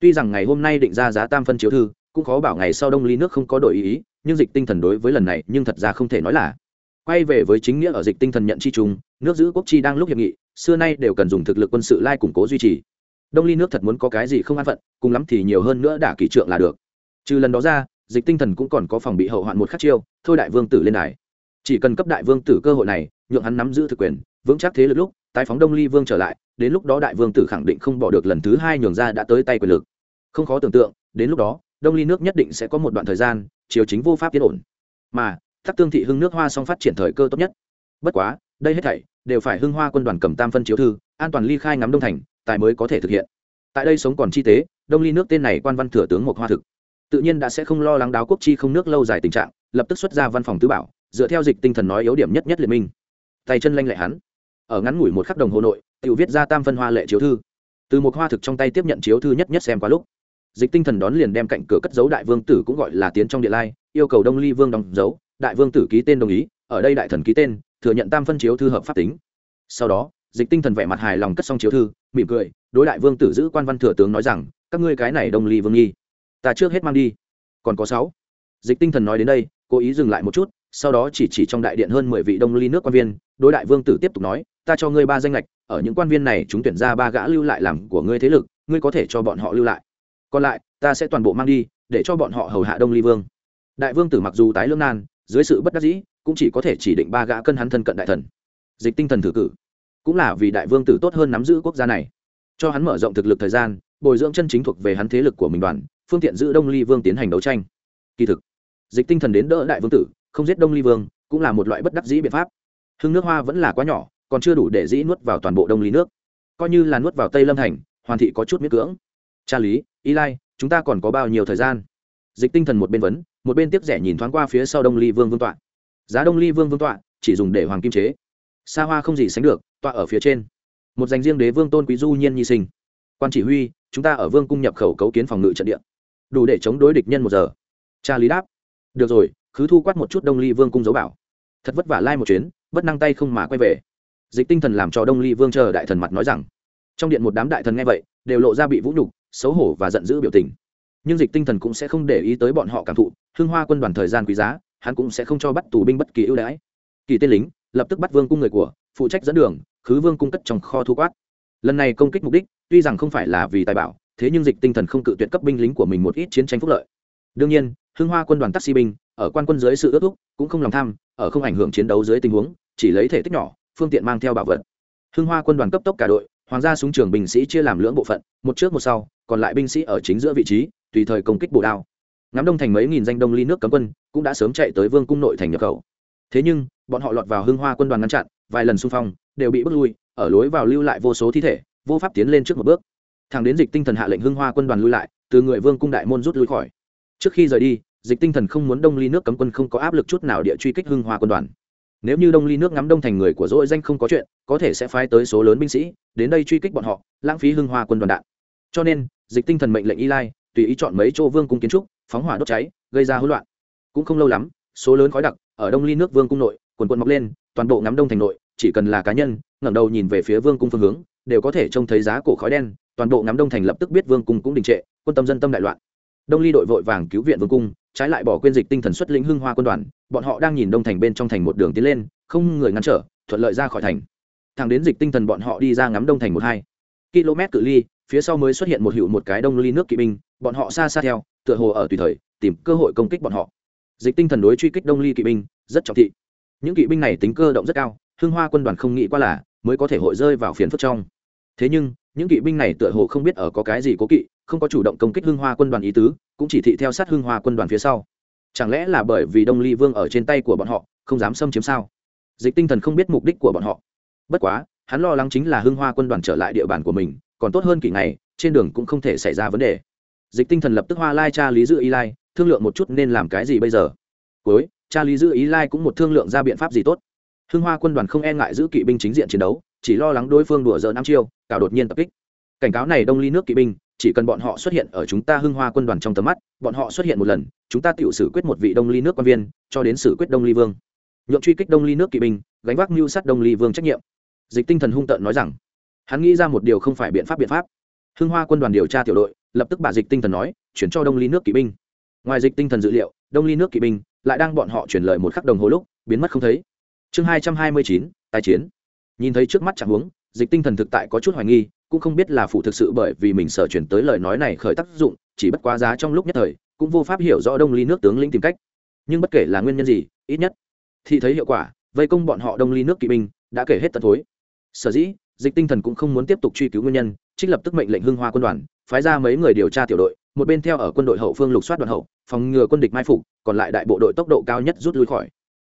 Tuy rằng ngày hôm nay định ra giá tam phân chiếu thư cũng khó bảo ngày sau đông ly nước không có đổi ý, ý nhưng dịch tinh thần đối với lần này nhưng thật ra không thể nói là quay về với chính nghĩa ở dịch tinh thần nhận chi trùng nước giữ quốc chi đang lúc hiệp nghị, xưa nay đều cần dùng thực lực quân sự lai củng cố duy trì. Đông ly nước thật muốn có cái gì không an phận, cùng lắm thì nhiều hơn nữa đả kỷ trượng là được. Trừ lần đó ra, dịch tinh thần cũng còn có phòng bị hậu hoạn một khắc chiêu, thôi đại vương tử lên đài. Chỉ cần cấp đại vương tử cơ hội này, nhượng hắn nắm giữ thực quyền, vững chắc thế lực lúc, tái phóng đông ly vương trở lại, đến lúc đó đại vương tử khẳng định không bỏ được lần thứ hai nhường ra đã tới tay quyền lực. Không khó tưởng tượng, đến lúc đó, đông ly nước nhất định sẽ có một đoạn thời gian, triều chính vô pháp tiến ổn. Mà thắc tương thị hưng nước hoa song phát triển thời cơ tốt nhất. Bất quá, đây hết thảy đều phải hưng hoa quân đoàn cầm tam phân chiếu thư, an toàn ly khai ngắm đông thành, tài mới có thể thực hiện. Tại đây sống còn chi tế, đông ly nước tên này quan văn thừa tướng một hoa thực. Tự nhiên đã sẽ không lo lắng đáo quốc chi không nước lâu dài tình trạng, lập tức xuất ra văn phòng tứ bảo, dựa theo dịch tinh thần nói yếu điểm nhất nhất liệt minh. Tay chân lanh lệ hắn. Ở ngắn ngủi một khắc đồng hồ nội, tự viết ra tam phân hoa lệ chiếu thư. Từ một hoa thực trong tay tiếp nhận chiếu thư nhất nhất xem qua lúc. Dịch tinh thần đón liền đem cạnh cửa cất dấu đại vương tử cũng gọi là tiến trong địa lai, yêu cầu đông ly vương đóng dấu đại vương tử ký tên đồng ý, ở đây đại thần ký tên, thừa nhận tam phân chiếu thư hợp pháp tính. Sau đó, dịch tinh thần vẻ mặt hài lòng cất xong chiếu thư, mỉm cười, đối đại vương tử giữ quan văn thừa tướng nói rằng, các ngươi cái này đông ly vương nghi, ta trước hết mang đi. Còn có sáu. Dịch tinh thần nói đến đây, cố ý dừng lại một chút, sau đó chỉ chỉ trong đại điện hơn mười vị đông ly nước quan viên, đối đại vương tử tiếp tục nói, ta cho ngươi ba danh lệch ở những quan viên này chúng tuyển ra ba gã lưu lại làm của ngươi thế lực, ngươi có thể cho bọn họ lưu lại. Còn lại, ta sẽ toàn bộ mang đi, để cho bọn họ hầu hạ đông ly vương. Đại vương tử mặc dù tái lương nan dưới sự bất đắc dĩ, cũng chỉ có thể chỉ định ba gã cân hắn thân cận đại thần. Dịch tinh thần thử cử, cũng là vì đại vương tử tốt hơn nắm giữ quốc gia này. Cho hắn mở rộng thực lực thời gian, bồi dưỡng chân chính thuộc về hắn thế lực của mình đoàn, phương tiện giữ đông ly vương tiến hành đấu tranh. Kỳ thực, dịch tinh thần đến đỡ đại vương tử, không giết đông ly vương, cũng là một loại bất đắc dĩ biện pháp. Hưng nước hoa vẫn là quá nhỏ, còn chưa đủ để dĩ nuốt vào toàn bộ đông ly nước. Coi như là nuốt vào tây lâm thành, hoàn thị có chút miễn cưỡng. Cha lý y lai, chúng ta còn có bao nhiêu thời gian? Dịch tinh thần một bên vấn một bên tiếp rẻ nhìn thoáng qua phía sau đông ly vương vương tọa. Giá đông ly vương vương tọa chỉ dùng để hoàng kim chế. Xa hoa không gì sánh được, tọa ở phía trên. Một dành riêng đế vương tôn quý du nhiên nhi sinh. Quan chỉ huy, chúng ta ở vương cung nhập khẩu cấu kiến phòng ngự trận địa. Đủ để chống đối địch nhân một giờ. Cha lý đáp. Được rồi cứ thu quát một chút đông ly vương cung dấu bảo. Thật vất vả lai một chuyến, bất năng tay không mà quay về. Dịch tinh thần làm cho đông ly vương chờ đại thần mặt nói rằng. Trong điện một đám đại thần nghe vậy, đều lộ ra bị vũ nhục, xấu hổ và giận dữ biểu tình nhưng dịch tinh thần cũng sẽ không để ý tới bọn họ cảm thụ hương hoa quân đoàn thời gian quý giá, hắn cũng sẽ không cho bắt tù binh bất kỳ ưu đãi. Kỳ tên lính, lập tức bắt vương cung người của, phụ trách dẫn đường, khứ vương cung cất trong kho thu quát. Lần này công kích mục đích, tuy rằng không phải là vì tài bảo, thế nhưng dịch tinh thần không cự tuyệt cấp binh lính của mình một ít chiến tranh phúc lợi. Đương nhiên hương hoa quân đoàn taxi binh, ở quan quân dưới sự ước thúc, cũng không lòng tham, ở không ảnh hưởng chiến đấu dưới tình huống, chỉ lấy thể tích nhỏ, phương tiện mang theo bảo vật. Hương hoa quân đoàn cấp tốc cả đội, hoàng gia súng trường binh sĩ chia làm lưỡng bộ phận, một trước một sau, còn lại binh sĩ ở chính giữa vị trí tùy thời công kích bổ đao. Ngắm đông thành mấy nghìn danh đông ly nước cấm quân cũng đã sớm chạy tới vương cung nội thành nhập khẩu. Thế nhưng, bọn họ lọt vào hưng hoa quân đoàn ngăn chặn, vài lần xung phong, đều bị bước lui, ở lối vào lưu lại vô số thi thể, vô pháp tiến lên trước một bước. Thằng đến dịch tinh thần hạ lệnh hưng hoa quân đoàn lui lại, từ người vương cung đại môn rút lui khỏi. Trước khi rời đi, dịch tinh thần không muốn đông ly nước cấm quân không có áp lực chút nào địa truy kích hưng hoa quân đoàn. Nếu như đông ly nước ngắm đông thành người của dỗi danh không có chuyện, có thể sẽ phái tới số lớn binh sĩ, đến đây truy kích bọn họ, lãng phí hưng hoa quân đoàn đạn. Cho nên, dịch tinh thần mệnh lệnh y lai tùy ý chọn mấy chỗ vương cung kiến trúc, phóng hỏa đốt cháy, gây ra hỗn loạn. Cũng không lâu lắm, số lớn khói đặc ở đông ly nước vương cung nội, quần quần mọc lên, toàn bộ ngắm đông thành nội, chỉ cần là cá nhân, ngẩng đầu nhìn về phía vương cung phương hướng, đều có thể trông thấy giá cổ khói đen, toàn bộ ngắm đông thành lập tức biết vương cung cũng đình trệ, quân tâm dân tâm đại loạn. Đông ly đội vội vàng cứu viện vương cung, trái lại bỏ quên dịch tinh thần xuất lĩnh hưng hoa quân đoàn, bọn họ đang nhìn đông thành bên trong thành một đường tiến lên, không người ngăn trở, thuận lợi ra khỏi thành. Thẳng đến dịch tinh thần bọn họ đi ra ngắm đông thành một hai km cự ly, phía sau mới xuất hiện một hiệu một cái đông ly nước kỵ binh, bọn họ xa xa theo, tựa hồ ở tùy thời, tìm cơ hội công kích bọn họ. Dịch tinh thần đối truy kích đông ly kỵ binh, rất trọng thị. Những kỵ binh này tính cơ động rất cao hương hoa quân đoàn không nghĩ qua là, mới có thể hội rơi vào phiền phức trong. Thế nhưng, những kỵ binh này tựa hồ không biết ở có cái gì cố kỵ, không có chủ động công kích hương hoa quân đoàn ý tứ, cũng chỉ thị theo sát hương hoa quân đoàn phía sau. Chẳng lẽ là bởi vì đông ly vương ở trên tay của bọn họ, không dám xâm chiếm sao? Dịch tinh thần không biết mục đích của bọn họ. Bất quá hắn lo lắng chính là hưng hoa quân đoàn trở lại địa bàn của mình, còn tốt hơn kỳ ngày, trên đường cũng không thể xảy ra vấn đề. Dịch tinh thần lập tức hoa lai cha lý giữ y lai, thương lượng một chút nên làm cái gì bây giờ. Cuối, cha lý giữ ý lai cũng một thương lượng ra biện pháp gì tốt. Hưng hoa quân đoàn không e ngại giữ kỵ binh chính diện chiến đấu, chỉ lo lắng đối phương đùa dỡ năm chiêu cả đột nhiên tập kích. Cảnh cáo này đông ly nước kỵ binh, chỉ cần bọn họ xuất hiện ở chúng ta hưng hoa quân đoàn trong tầm mắt, bọn họ xuất hiện một lần, chúng ta tự xử quyết một vị đông ly nước quan viên, cho đến xử quyết đông ly vương. Nhượng truy kích đông ly nước kỵ binh, gánh vác mưu sát đông ly vương trách nhiệm dịch tinh thần hung tợn nói rằng, hắn nghĩ ra một điều không phải biện pháp biện pháp. Hưng hoa quân đoàn điều tra tiểu đội, lập tức bà dịch tinh thần nói, chuyển cho đông ly nước kỵ binh. Ngoài dịch tinh thần dữ liệu, đông ly nước kỵ binh lại đang bọn họ chuyển lời một khắc đồng hồ lúc, biến mất không thấy. Chương hai trăm hai mươi chín tài chiến. Nhìn thấy trước mắt chẳng huống, dịch tinh thần thực tại có chút hoài nghi, cũng không biết là phụ thực sự bởi vì mình sở chuyển tới lời nói này khởi tác dụng, chỉ bất quá giá trong lúc nhất thời, cũng vô pháp hiểu rõ đông ly nước tướng lĩnh tìm cách. Nhưng bất kể là nguyên nhân gì, ít nhất, thì thấy hiệu quả, vây công bọn họ đông ly nước kỵ binh đã kể hết tận thối sở dĩ, dịch tinh thần cũng không muốn tiếp tục truy cứu nguyên nhân, trích lập tức mệnh lệnh hưng hoa quân đoàn, phái ra mấy người điều tra tiểu đội, một bên theo ở quân đội hậu phương lục soát đoàn hậu, phòng ngừa quân địch mai phục, còn lại đại bộ đội tốc độ cao nhất rút lui khỏi.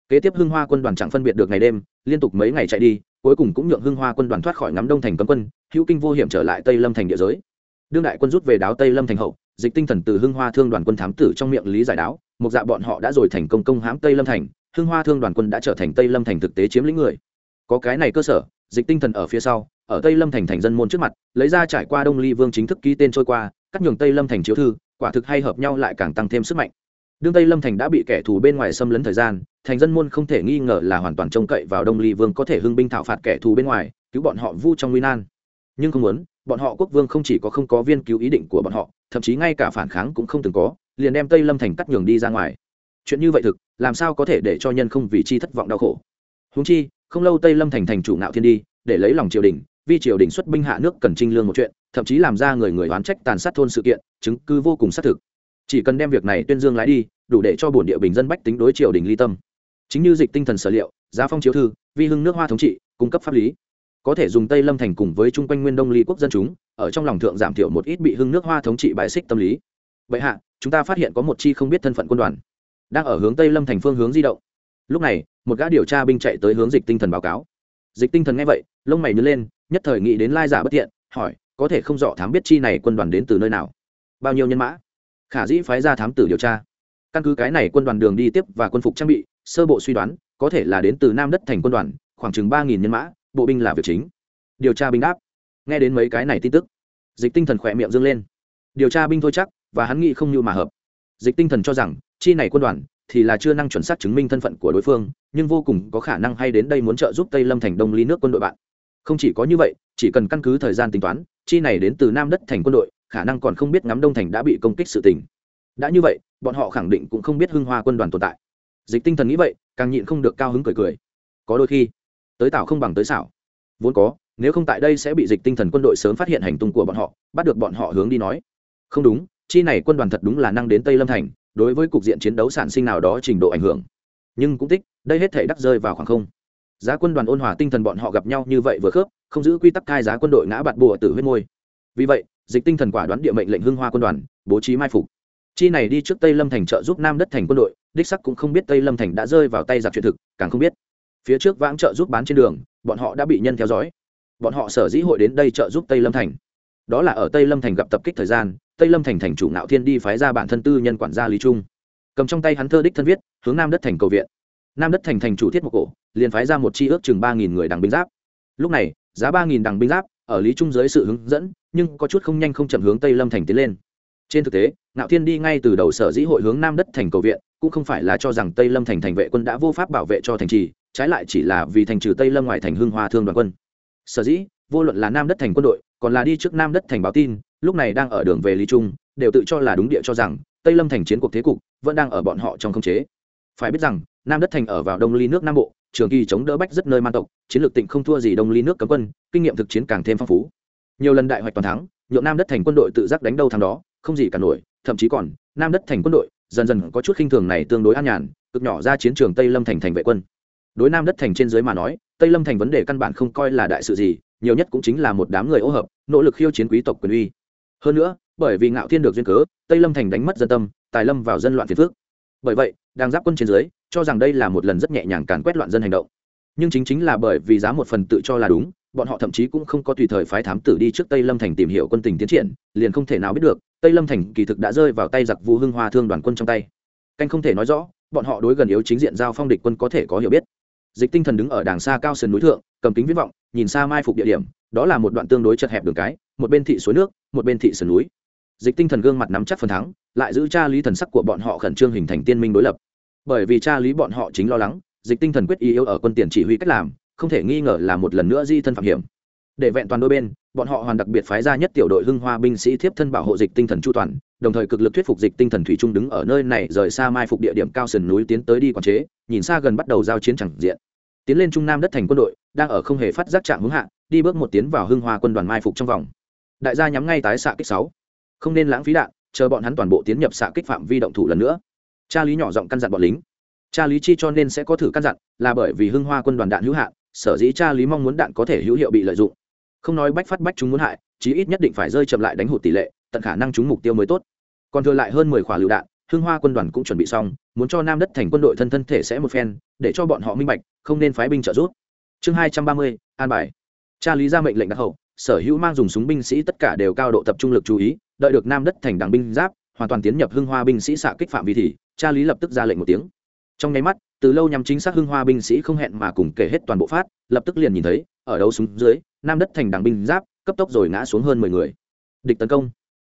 Kế tiếp hưng hoa quân đoàn chẳng phân biệt được ngày đêm, liên tục mấy ngày chạy đi, cuối cùng cũng nhượng hưng hoa quân đoàn thoát khỏi ngắm đông thành cấm quân, hữu kinh vô hiểm trở lại tây lâm thành địa giới. Đương đại quân rút về đáo tây lâm thành hậu, dịch tinh thần từ hưng hoa thương đoàn quân thám tử trong miệng lý giải đáo một dạ bọn họ đã rồi thành công công hãm tây lâm thành, hưng hoa thương đoàn quân đã trở thành tây lâm thành thực tế chiếm lĩnh người. Có cái này cơ sở dịch tinh thần ở phía sau, ở tây lâm thành thành dân môn trước mặt, lấy ra trải qua đông ly vương chính thức ký tên trôi qua, cắt nhường tây lâm thành chiếu thư, quả thực hay hợp nhau lại càng tăng thêm sức mạnh. Đương tây lâm thành đã bị kẻ thù bên ngoài xâm lấn thời gian, thành dân môn không thể nghi ngờ là hoàn toàn trông cậy vào đông ly vương có thể hưng binh thảo phạt kẻ thù bên ngoài, cứu bọn họ vu trong nguy nan. Nhưng không muốn, bọn họ quốc vương không chỉ có không có viên cứu ý định của bọn họ, thậm chí ngay cả phản kháng cũng không từng có, liền đem tây lâm thành cắt nhường đi ra ngoài. Chuyện như vậy thực, làm sao có thể để cho nhân không vì chi thất vọng đau khổ? Húng chi không lâu tây lâm thành thành chủ nạo thiên đi, để lấy lòng triều đình, vì triều đình xuất binh hạ nước cần trinh lương một chuyện, thậm chí làm ra người người oán trách tàn sát thôn sự kiện, chứng cứ vô cùng xác thực. Chỉ cần đem việc này tuyên dương lái đi, đủ để cho bổn địa bình dân bách tính đối triều đình ly tâm. Chính như dịch tinh thần sở liệu, giá phong chiếu thư, vi hưng nước hoa thống trị, cung cấp pháp lý. Có thể dùng tây lâm thành cùng với chung quanh nguyên đông ly quốc dân chúng, ở trong lòng thượng giảm thiểu một ít bị hưng nước hoa thống trị bài xích tâm lý. Vậy hạ, chúng ta phát hiện có một chi không biết thân phận quân đoàn, đang ở hướng tây lâm thành phương hướng di động lúc này, một gã điều tra binh chạy tới hướng dịch tinh thần báo cáo. Dịch tinh thần nghe vậy, lông mày nhớ lên, nhất thời nghĩ đến lai giả bất thiện, hỏi, có thể không rõ thám biết chi này quân đoàn đến từ nơi nào? Bao nhiêu nhân mã? Khả dĩ phái ra thám tử điều tra. Căn cứ cái này quân đoàn đường đi tiếp và quân phục trang bị, sơ bộ suy đoán, có thể là đến từ nam đất thành quân đoàn, khoảng chừng ba nghìn nhân mã, bộ binh là việc chính. Điều tra binh đáp. Nghe đến mấy cái này tin tức, dịch tinh thần khỏe miệng dâng lên. Điều tra binh thôi chắc, và hắn nghĩ không như mà hợp. Dịch tinh thần cho rằng, chi này quân đoàn thì là chưa năng chuẩn xác chứng minh thân phận của đối phương, nhưng vô cùng có khả năng hay đến đây muốn trợ giúp tây lâm thành đông ly nước quân đội bạn. Không chỉ có như vậy, chỉ cần căn cứ thời gian tính toán, chi này đến từ nam đất thành quân đội, khả năng còn không biết ngắm đông thành đã bị công kích sự tình. Đã như vậy, bọn họ khẳng định cũng không biết hưng hoa quân đoàn tồn tại. Dịch tinh thần nghĩ vậy, càng nhịn không được cao hứng cười cười. Có đôi khi, tới tảo không bằng tới xảo vốn có, nếu không tại đây sẽ bị dịch tinh thần quân đội sớm phát hiện hành tung của bọn họ, bắt được bọn họ hướng đi nói. Không đúng, chi này quân đoàn thật đúng là năng đến tây lâm thành đối với cục diện chiến đấu sản sinh nào đó trình độ ảnh hưởng. Nhưng cũng tích đây hết thể đắc rơi vào khoảng không. Giá quân đoàn ôn hòa tinh thần bọn họ gặp nhau như vậy vừa khớp, không giữ quy tắc cai giá quân đội ngã bạt bùa tử huyết môi. Vì vậy, dịch tinh thần quả đoán địa mệnh lệnh hưng hoa quân đoàn, bố trí mai phục. Chi này đi trước tây lâm thành trợ giúp nam đất thành quân đội, đích sắc cũng không biết tây lâm thành đã rơi vào tay giặc chuyện thực, càng không biết. Phía trước vãng trợ giúp bán trên đường, bọn họ đã bị nhân theo dõi. Bọn họ sở dĩ hội đến đây trợ giúp tây lâm thành. Đó là ở tây lâm thành gặp tập kích thời gian tây lâm thành thành chủ ngạo thiên đi phái ra bản thân tư nhân quản gia lý trung. Cầm trong tay hắn thơ đích thân viết, hướng nam đất thành cầu viện. Nam đất thành thành chủ thiết một cổ, liền phái ra một chi ước chừng ba nghìn người đằng binh giáp. Lúc này, giá ba nghìn đằng binh giáp ở lý trung dưới sự hướng dẫn, nhưng có chút không nhanh không chậm hướng tây lâm thành tiến lên. Trên thực tế, ngạo thiên đi ngay từ đầu sở dĩ hội hướng nam đất thành cầu viện, cũng không phải là cho rằng tây lâm thành thành vệ quân đã vô pháp bảo vệ cho thành trì, trái lại chỉ là vì thành trừ tây lâm ngoài thành hưng hoa thương đoàn quân. Sở dĩ, vô luận là nam đất thành quân đội, còn là đi trước nam đất thành báo tin lúc này đang ở đường về lý trung, đều tự cho là đúng địa cho rằng, tây lâm thành chiến cuộc thế cục vẫn đang ở bọn họ trong khống chế. Phải biết rằng, nam đất thành ở vào đông ly nước nam bộ, trường kỳ chống đỡ bách rất nơi man tộc, chiến lược tịnh không thua gì đông ly nước cấm quân, kinh nghiệm thực chiến càng thêm phong phú. Nhiều lần đại hoạch toàn thắng, nhượng nam đất thành quân đội tự giác đánh đâu thắng đó, không gì cả nổi, thậm chí còn, nam đất thành quân đội dần dần có chút khinh thường này tương đối an nhàn, cực nhỏ ra chiến trường tây lâm thành thành vệ quân. Đối nam đất thành trên dưới mà nói, tây lâm thành vấn đề căn bản không coi là đại sự gì, nhiều nhất cũng chính là một đám người ô hợp, nỗ lực khiêu chiến quý tộc quyền uy hơn nữa, bởi vì ngạo thiên được duyên cớ, tây lâm thành đánh mất dân tâm, tài lâm vào dân loạn phiền phước bởi vậy, đang giáp quân trên dưới, cho rằng đây là một lần rất nhẹ nhàng càn quét loạn dân hành động. Nhưng chính chính là bởi vì giá một phần tự cho là đúng, bọn họ thậm chí cũng không có tùy thời phái thám tử đi trước tây lâm thành tìm hiểu quân tình tiến triển, liền không thể nào biết được, tây lâm thành kỳ thực đã rơi vào tay giặc vũ hưng hoa thương đoàn quân trong tay. Canh không thể nói rõ, bọn họ đối gần yếu chính diện giao phong địch quân có thể có hiểu biết. Dịch tinh thần đứng ở đàng xa cao sườn núi thượng, cầm kính viễn vọng, nhìn xa mai phục địa điểm, đó là một đoạn tương đối chật hẹp đường cái một bên thị suối nước, một bên thị sườn núi. Dịch tinh thần gương mặt nắm chắc phần thắng, lại giữ cha lý thần sắc của bọn họ khẩn trương hình thành tiên minh đối lập. Bởi vì cha lý bọn họ chính lo lắng, dịch tinh thần quyết ý yếu ở quân tiền chỉ huy cách làm, không thể nghi ngờ là một lần nữa di thân phạm hiểm. Để vẹn toàn đôi bên, bọn họ hoàn đặc biệt phái ra nhất tiểu đội hưng hoa binh sĩ thiếp thân bảo hộ dịch tinh thần chu toàn, đồng thời cực lực thuyết phục dịch tinh thần thủy trung đứng ở nơi này rời xa mai phục địa điểm cao sườn núi tiến tới đi quản chế, nhìn xa gần bắt đầu giao chiến chẳng diện. Tiến lên trung nam đất thành quân đội, đang ở không hề phát giác trạng hướng hạ, đi bước một tiến vào hưng hoa quân đoàn mai phục trong vòng đại gia nhắm ngay tái xạ kích sáu. Không nên lãng phí đạn, chờ bọn hắn toàn bộ tiến nhập xạ kích phạm vi động thủ lần nữa. Cha lý nhỏ giọng căn dặn bọn lính. Cha lý chi cho nên sẽ có thử căn dặn, là bởi vì hưng hoa quân đoàn đạn hữu hạn, sở dĩ cha lý mong muốn đạn có thể hữu hiệu bị lợi dụng. Không nói bách phát bách chúng muốn hại, chí ít nhất định phải rơi chậm lại đánh hụt tỷ lệ, tận khả năng chúng mục tiêu mới tốt. Còn thừa lại hơn mười quả lựu đạn, hưng hoa quân đoàn cũng chuẩn bị xong, muốn cho nam đất thành quân đội thân thân thể sẽ một phen, để cho bọn họ minh bạch, không nên phái binh trợ giúp. Chương hai trăm ba mươi, an bài. Cha lý ra mệnh lệnh đặc hậu sở hữu mang dùng súng binh sĩ tất cả đều cao độ tập trung lực chú ý, đợi được nam đất thành đảng binh giáp, hoàn toàn tiến nhập hưng hoa binh sĩ xạ kích phạm vi thì, cha lý lập tức ra lệnh một tiếng. Trong nháy mắt, từ lâu nhằm chính xác hưng hoa binh sĩ không hẹn mà cùng kể hết toàn bộ phát, lập tức liền nhìn thấy, ở đâu súng dưới, nam đất thành đảng binh giáp, cấp tốc rồi ngã xuống hơn mười người. Địch tấn công.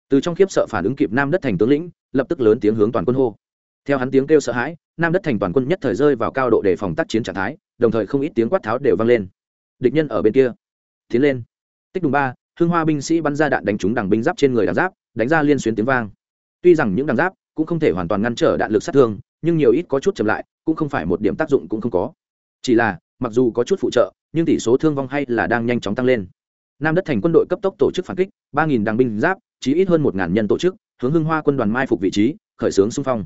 Từ trong khiếp sợ phản ứng kịp nam đất thành tướng lĩnh, lập tức lớn tiếng hướng toàn quân hô. Theo hắn tiếng kêu sợ hãi, nam đất thành toàn quân nhất thời rơi vào cao độ đề phòng tác chiến trạng thái, đồng thời không ít tiếng quát tháo đều vang lên. Địch nhân ở bên kia. Tiến lên tích đùng ba, hương hoa binh sĩ bắn ra đạn đánh trúng đằng binh giáp trên người đằng giáp, đánh ra liên xuyến tiếng vang. Tuy rằng những đằng giáp cũng không thể hoàn toàn ngăn trở đạn lực sát thương, nhưng nhiều ít có chút chậm lại, cũng không phải một điểm tác dụng cũng không có. Chỉ là, mặc dù có chút phụ trợ, nhưng tỷ số thương vong hay là đang nhanh chóng tăng lên. Nam đất thành quân đội cấp tốc tổ chức phản kích, ba nghìn đằng binh giáp, chí ít hơn một ngàn nhân tổ chức, hướng hưng hoa quân đoàn mai phục vị trí, khởi xướng xung phong.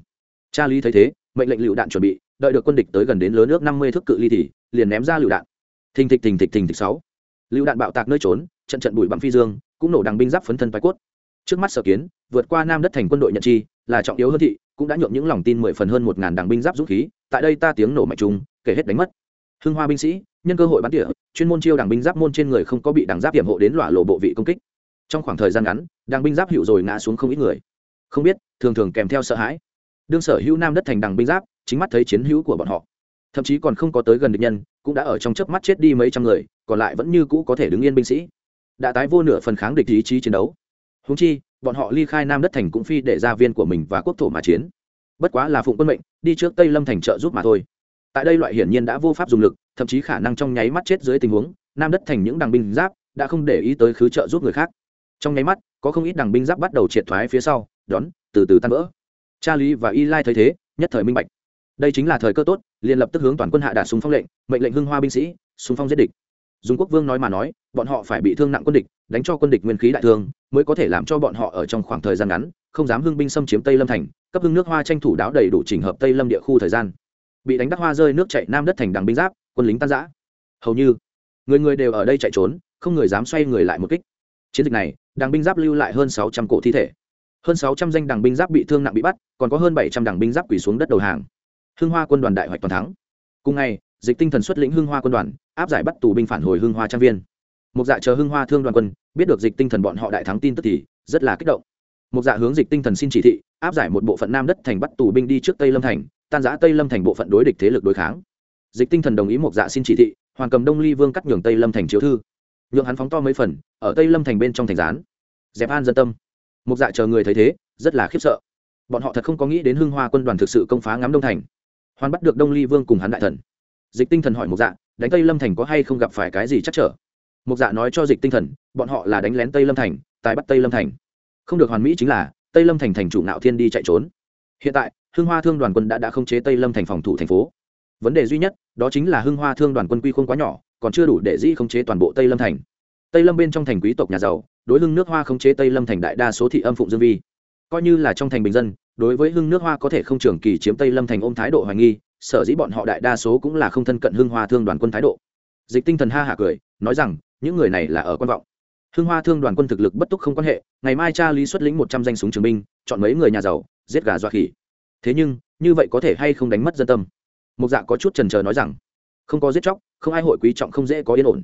Cha lý thấy thế, mệnh lệnh lựu đạn chuẩn bị, đợi được quân địch tới gần đến lớn nước năm mươi thước cự ly thì, liền ném ra lựu đạn. Thình thịch thình thịch thình thịch sáu lựu đạn bạo tạc nơi trốn, trận trận bụi bặm phi dương, cũng nổ đằng binh giáp phấn thân vai cốt. Trước mắt sở kiến, vượt qua nam đất thành quân đội nhận chi, là trọng yếu hơn thị, cũng đã nhượng những lòng tin mười phần hơn một ngàn đằng binh giáp dũng khí, tại đây ta tiếng nổ mạnh trung kể hết đánh mất. Hưng hoa binh sĩ, nhân cơ hội bắn tỉa, chuyên môn chiêu đằng binh giáp môn trên người không có bị đằng giáp hiểm hộ đến lọa lộ bộ vị công kích. Trong khoảng thời gian ngắn, đằng binh giáp hiệu rồi ngã xuống không ít người. Không biết, thường thường kèm theo sợ hãi. Đương sở hữu nam đất thành đằng binh giáp, chính mắt thấy chiến hữu của bọn họ. Thậm chí còn không có tới gần địch nhân cũng đã ở trong chớp mắt chết đi mấy trăm người, còn lại vẫn như cũ có thể đứng yên binh sĩ. Đã tái vô nửa phần kháng địch ý chí chiến đấu. Húng chi, bọn họ ly khai nam đất thành cũng phi để ra viên của mình và quốc thổ mà chiến. Bất quá là phụng quân mệnh, đi trước tây lâm thành trợ giúp mà thôi. Tại đây loại hiển nhiên đã vô pháp dùng lực, thậm chí khả năng trong nháy mắt chết dưới tình huống, nam đất thành những đằng binh giáp đã không để ý tới khứ trợ giúp người khác. Trong nháy mắt, có không ít đằng binh giáp bắt đầu triệt thoái phía sau, đón, từ từ tan vỡ. Cha lý và y lai thấy thế, nhất thời minh bạch đây chính là thời cơ tốt, liền lập tức hướng toàn quân hạ đạt súng phong lệnh, mệnh lệnh hưng hoa binh sĩ, súng phong giết địch. Dùng quốc vương nói mà nói, bọn họ phải bị thương nặng quân địch, đánh cho quân địch nguyên khí đại thương, mới có thể làm cho bọn họ ở trong khoảng thời gian ngắn, không dám hưng binh xâm chiếm tây lâm thành, cấp hưng nước hoa tranh thủ đáo đầy đủ trình hợp tây lâm địa khu thời gian. Bị đánh đắc hoa rơi nước chạy nam đất thành đằng binh giáp, quân lính tan giã hầu như, người người đều ở đây chạy trốn, không người dám xoay người lại một kích. Chiến dịch này, đằng binh giáp lưu lại hơn sáu trăm cổ thi thể. Hơn sáu trăm danh đằng binh giáp bị thương nặng bị bắt, còn có hơn bảy trăm đằng binh giáp quỳ xuống đất đầu hàng hưng hoa quân đoàn đại hoạch toàn thắng. Cùng ngày, dịch tinh thần xuất lĩnh hưng hoa quân đoàn, áp giải bắt tù binh phản hồi hưng hoa trang viên. Một dạ chờ hưng hoa thương đoàn quân, biết được dịch tinh thần bọn họ đại thắng tin tức thì, rất là kích động. Một dạ hướng dịch tinh thần xin chỉ thị, áp giải một bộ phận nam đất thành bắt tù binh đi trước tây lâm thành, tan giã tây lâm thành bộ phận đối địch thế lực đối kháng. Dịch tinh thần đồng ý một dạ xin chỉ thị, hoàn cầm đông ly vương cắt nhường tây lâm thành chiếu thư. Nhượng hắn phóng to mấy phần, ở tây lâm thành bên trong thành gián. Dẹp an dân tâm. Một dạ chờ người thấy thế, rất là khiếp sợ. Bọn họ thật không có nghĩ đến hưng hoa quân đoàn thực sự công phá ngắm đông thành hoàn bắt được đông ly vương cùng hắn đại thần. Dịch tinh thần hỏi Mục dạ đánh tây lâm thành có hay không gặp phải cái gì chắc trở? Mục dạ nói cho dịch tinh thần, bọn họ là đánh lén tây lâm thành tại bắt tây lâm thành. Không được hoàn mỹ chính là, tây lâm thành thành chủ nạo thiên đi chạy trốn. Hiện tại, hưng hoa thương đoàn quân đã đã không chế tây lâm thành phòng thủ thành phố. Vấn đề duy nhất, đó chính là hưng hoa thương đoàn quân quy không quá nhỏ, còn chưa đủ để di không chế toàn bộ tây lâm thành. Tây lâm bên trong thành quý tộc nhà giàu, đối lưng nước hoa không chế tây lâm thành đại đa số thị âm phụng dương vi coi như là trong thành bình dân, đối với hưng nước hoa có thể không trường kỳ chiếm tây lâm thành ôm thái độ hoài nghi, sở dĩ bọn họ đại đa số cũng là không thân cận hưng hoa thương đoàn quân thái độ. Dịch tinh thần ha hạ cười, nói rằng, những người này là ở quan vọng. Hưng hoa thương đoàn quân thực lực bất túc không quan hệ, ngày mai cha lý xuất lĩnh một trăm danh súng trường binh, chọn mấy người nhà giàu, giết gà dọa khỉ. Thế nhưng, như vậy có thể hay không đánh mất dân tâm? Một dạ có chút trần trờ nói rằng, không có giết chóc, không ai hội quý trọng không dễ có yên ổn.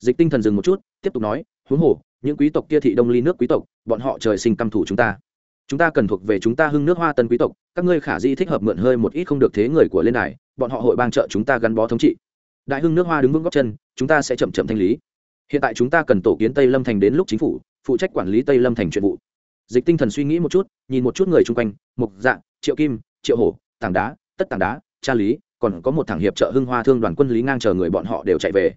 Dịch tinh thần dừng một chút, tiếp tục nói, huống hồ, những quý tộc kia thị đông ly nước quý tộc, bọn họ trời sinh căm thủ chúng ta chúng ta cần thuộc về chúng ta hưng nước hoa tân quý tộc, các ngươi khả di thích hợp mượn hơi một ít không được thế người của lên này bọn họ hội bang trợ chúng ta gắn bó thống trị. Đại hưng nước hoa đứng vững góc chân, chúng ta sẽ chậm chậm thanh lý. Hiện tại chúng ta cần tổ kiến tây lâm thành đến lúc chính phủ, phụ trách quản lý tây lâm thành chuyện vụ. Dịch tinh thần suy nghĩ một chút, nhìn một chút người chung quanh, mục dạ triệu kim, triệu hổ, tảng đá, tất tảng đá, cha lý, còn có một thằng hiệp trợ hưng hoa thương đoàn quân lý ngang chờ người bọn họ đều chạy về.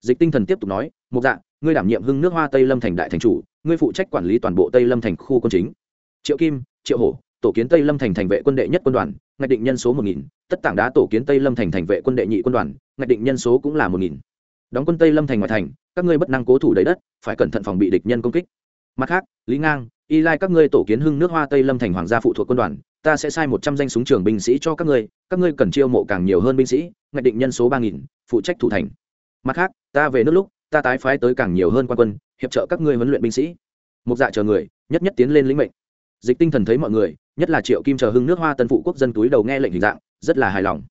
Dịch tinh thần tiếp tục nói, mục dạ ngươi đảm nhiệm hưng nước hoa tây lâm thành đại thành chủ, ngươi phụ trách quản lý toàn bộ tây lâm thành khu quân chính triệu kim, triệu hổ, tổ kiến tây lâm thành thành vệ quân đệ nhất quân đoàn, ngạch định nhân số một nghìn. Tất tảng đá tổ kiến tây lâm thành thành vệ quân đệ nhị quân đoàn, ngạch định nhân số cũng là một nghìn. Đóng quân tây lâm thành ngoài thành, các ngươi bất năng cố thủ đầy đất, phải cẩn thận phòng bị địch nhân công kích. Mặt khác, lý ngang, y lai các ngươi tổ kiến hưng nước hoa tây lâm thành hoàng gia phụ thuộc quân đoàn, ta sẽ sai một trăm danh súng trường binh sĩ cho các ngươi các ngươi cần chiêu mộ càng nhiều hơn binh sĩ, ngạch định nhân số ba nghìn, phụ trách thủ thành. Mặt khác, ta về nước lúc, ta tái phái tới càng nhiều hơn quan quân, hiệp trợ các ngươi huấn luyện binh sĩ. Một dạ chờ người, nhất nhất tiến lên lĩnh mệnh dịch tinh thần thấy mọi người, nhất là triệu kim chờ hưng nước hoa tân phụ quốc dân túi đầu nghe lệnh hình dạng, rất là hài lòng.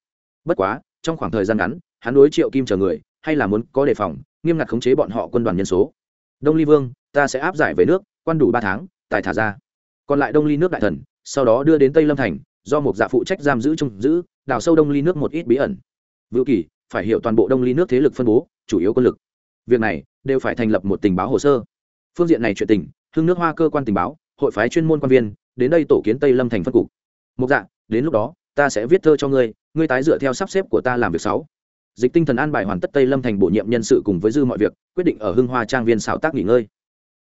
Bất quá, trong khoảng thời gian ngắn, hắn đối triệu kim chờ người, hay là muốn có đề phòng, nghiêm ngặt khống chế bọn họ quân đoàn nhân số. Đông ly vương, ta sẽ áp giải về nước, quan đủ ba tháng, tài thả ra. Còn lại đông ly nước đại thần, sau đó đưa đến tây lâm thành, do một dạ phụ trách giam giữ trông giữ, đào sâu đông ly nước một ít bí ẩn. Vự kỳ, phải hiểu toàn bộ đông ly nước thế lực phân bố, chủ yếu quân lực. Việc này, đều phải thành lập một tình báo hồ sơ. Phương diện này chuyện tình, hưng nước hoa cơ quan tình báo hội phái chuyên môn quan viên, đến đây tổ kiến tây lâm thành phân cục. Mục dạ đến lúc đó, ta sẽ viết thơ cho ngươi ngươi tái dựa theo sắp xếp của ta làm việc sáu. Dịch tinh thần an bài hoàn tất tây lâm thành bổ nhiệm nhân sự cùng với dư mọi việc, quyết định ở hưng hoa trang viên xảo tác nghỉ ngơi.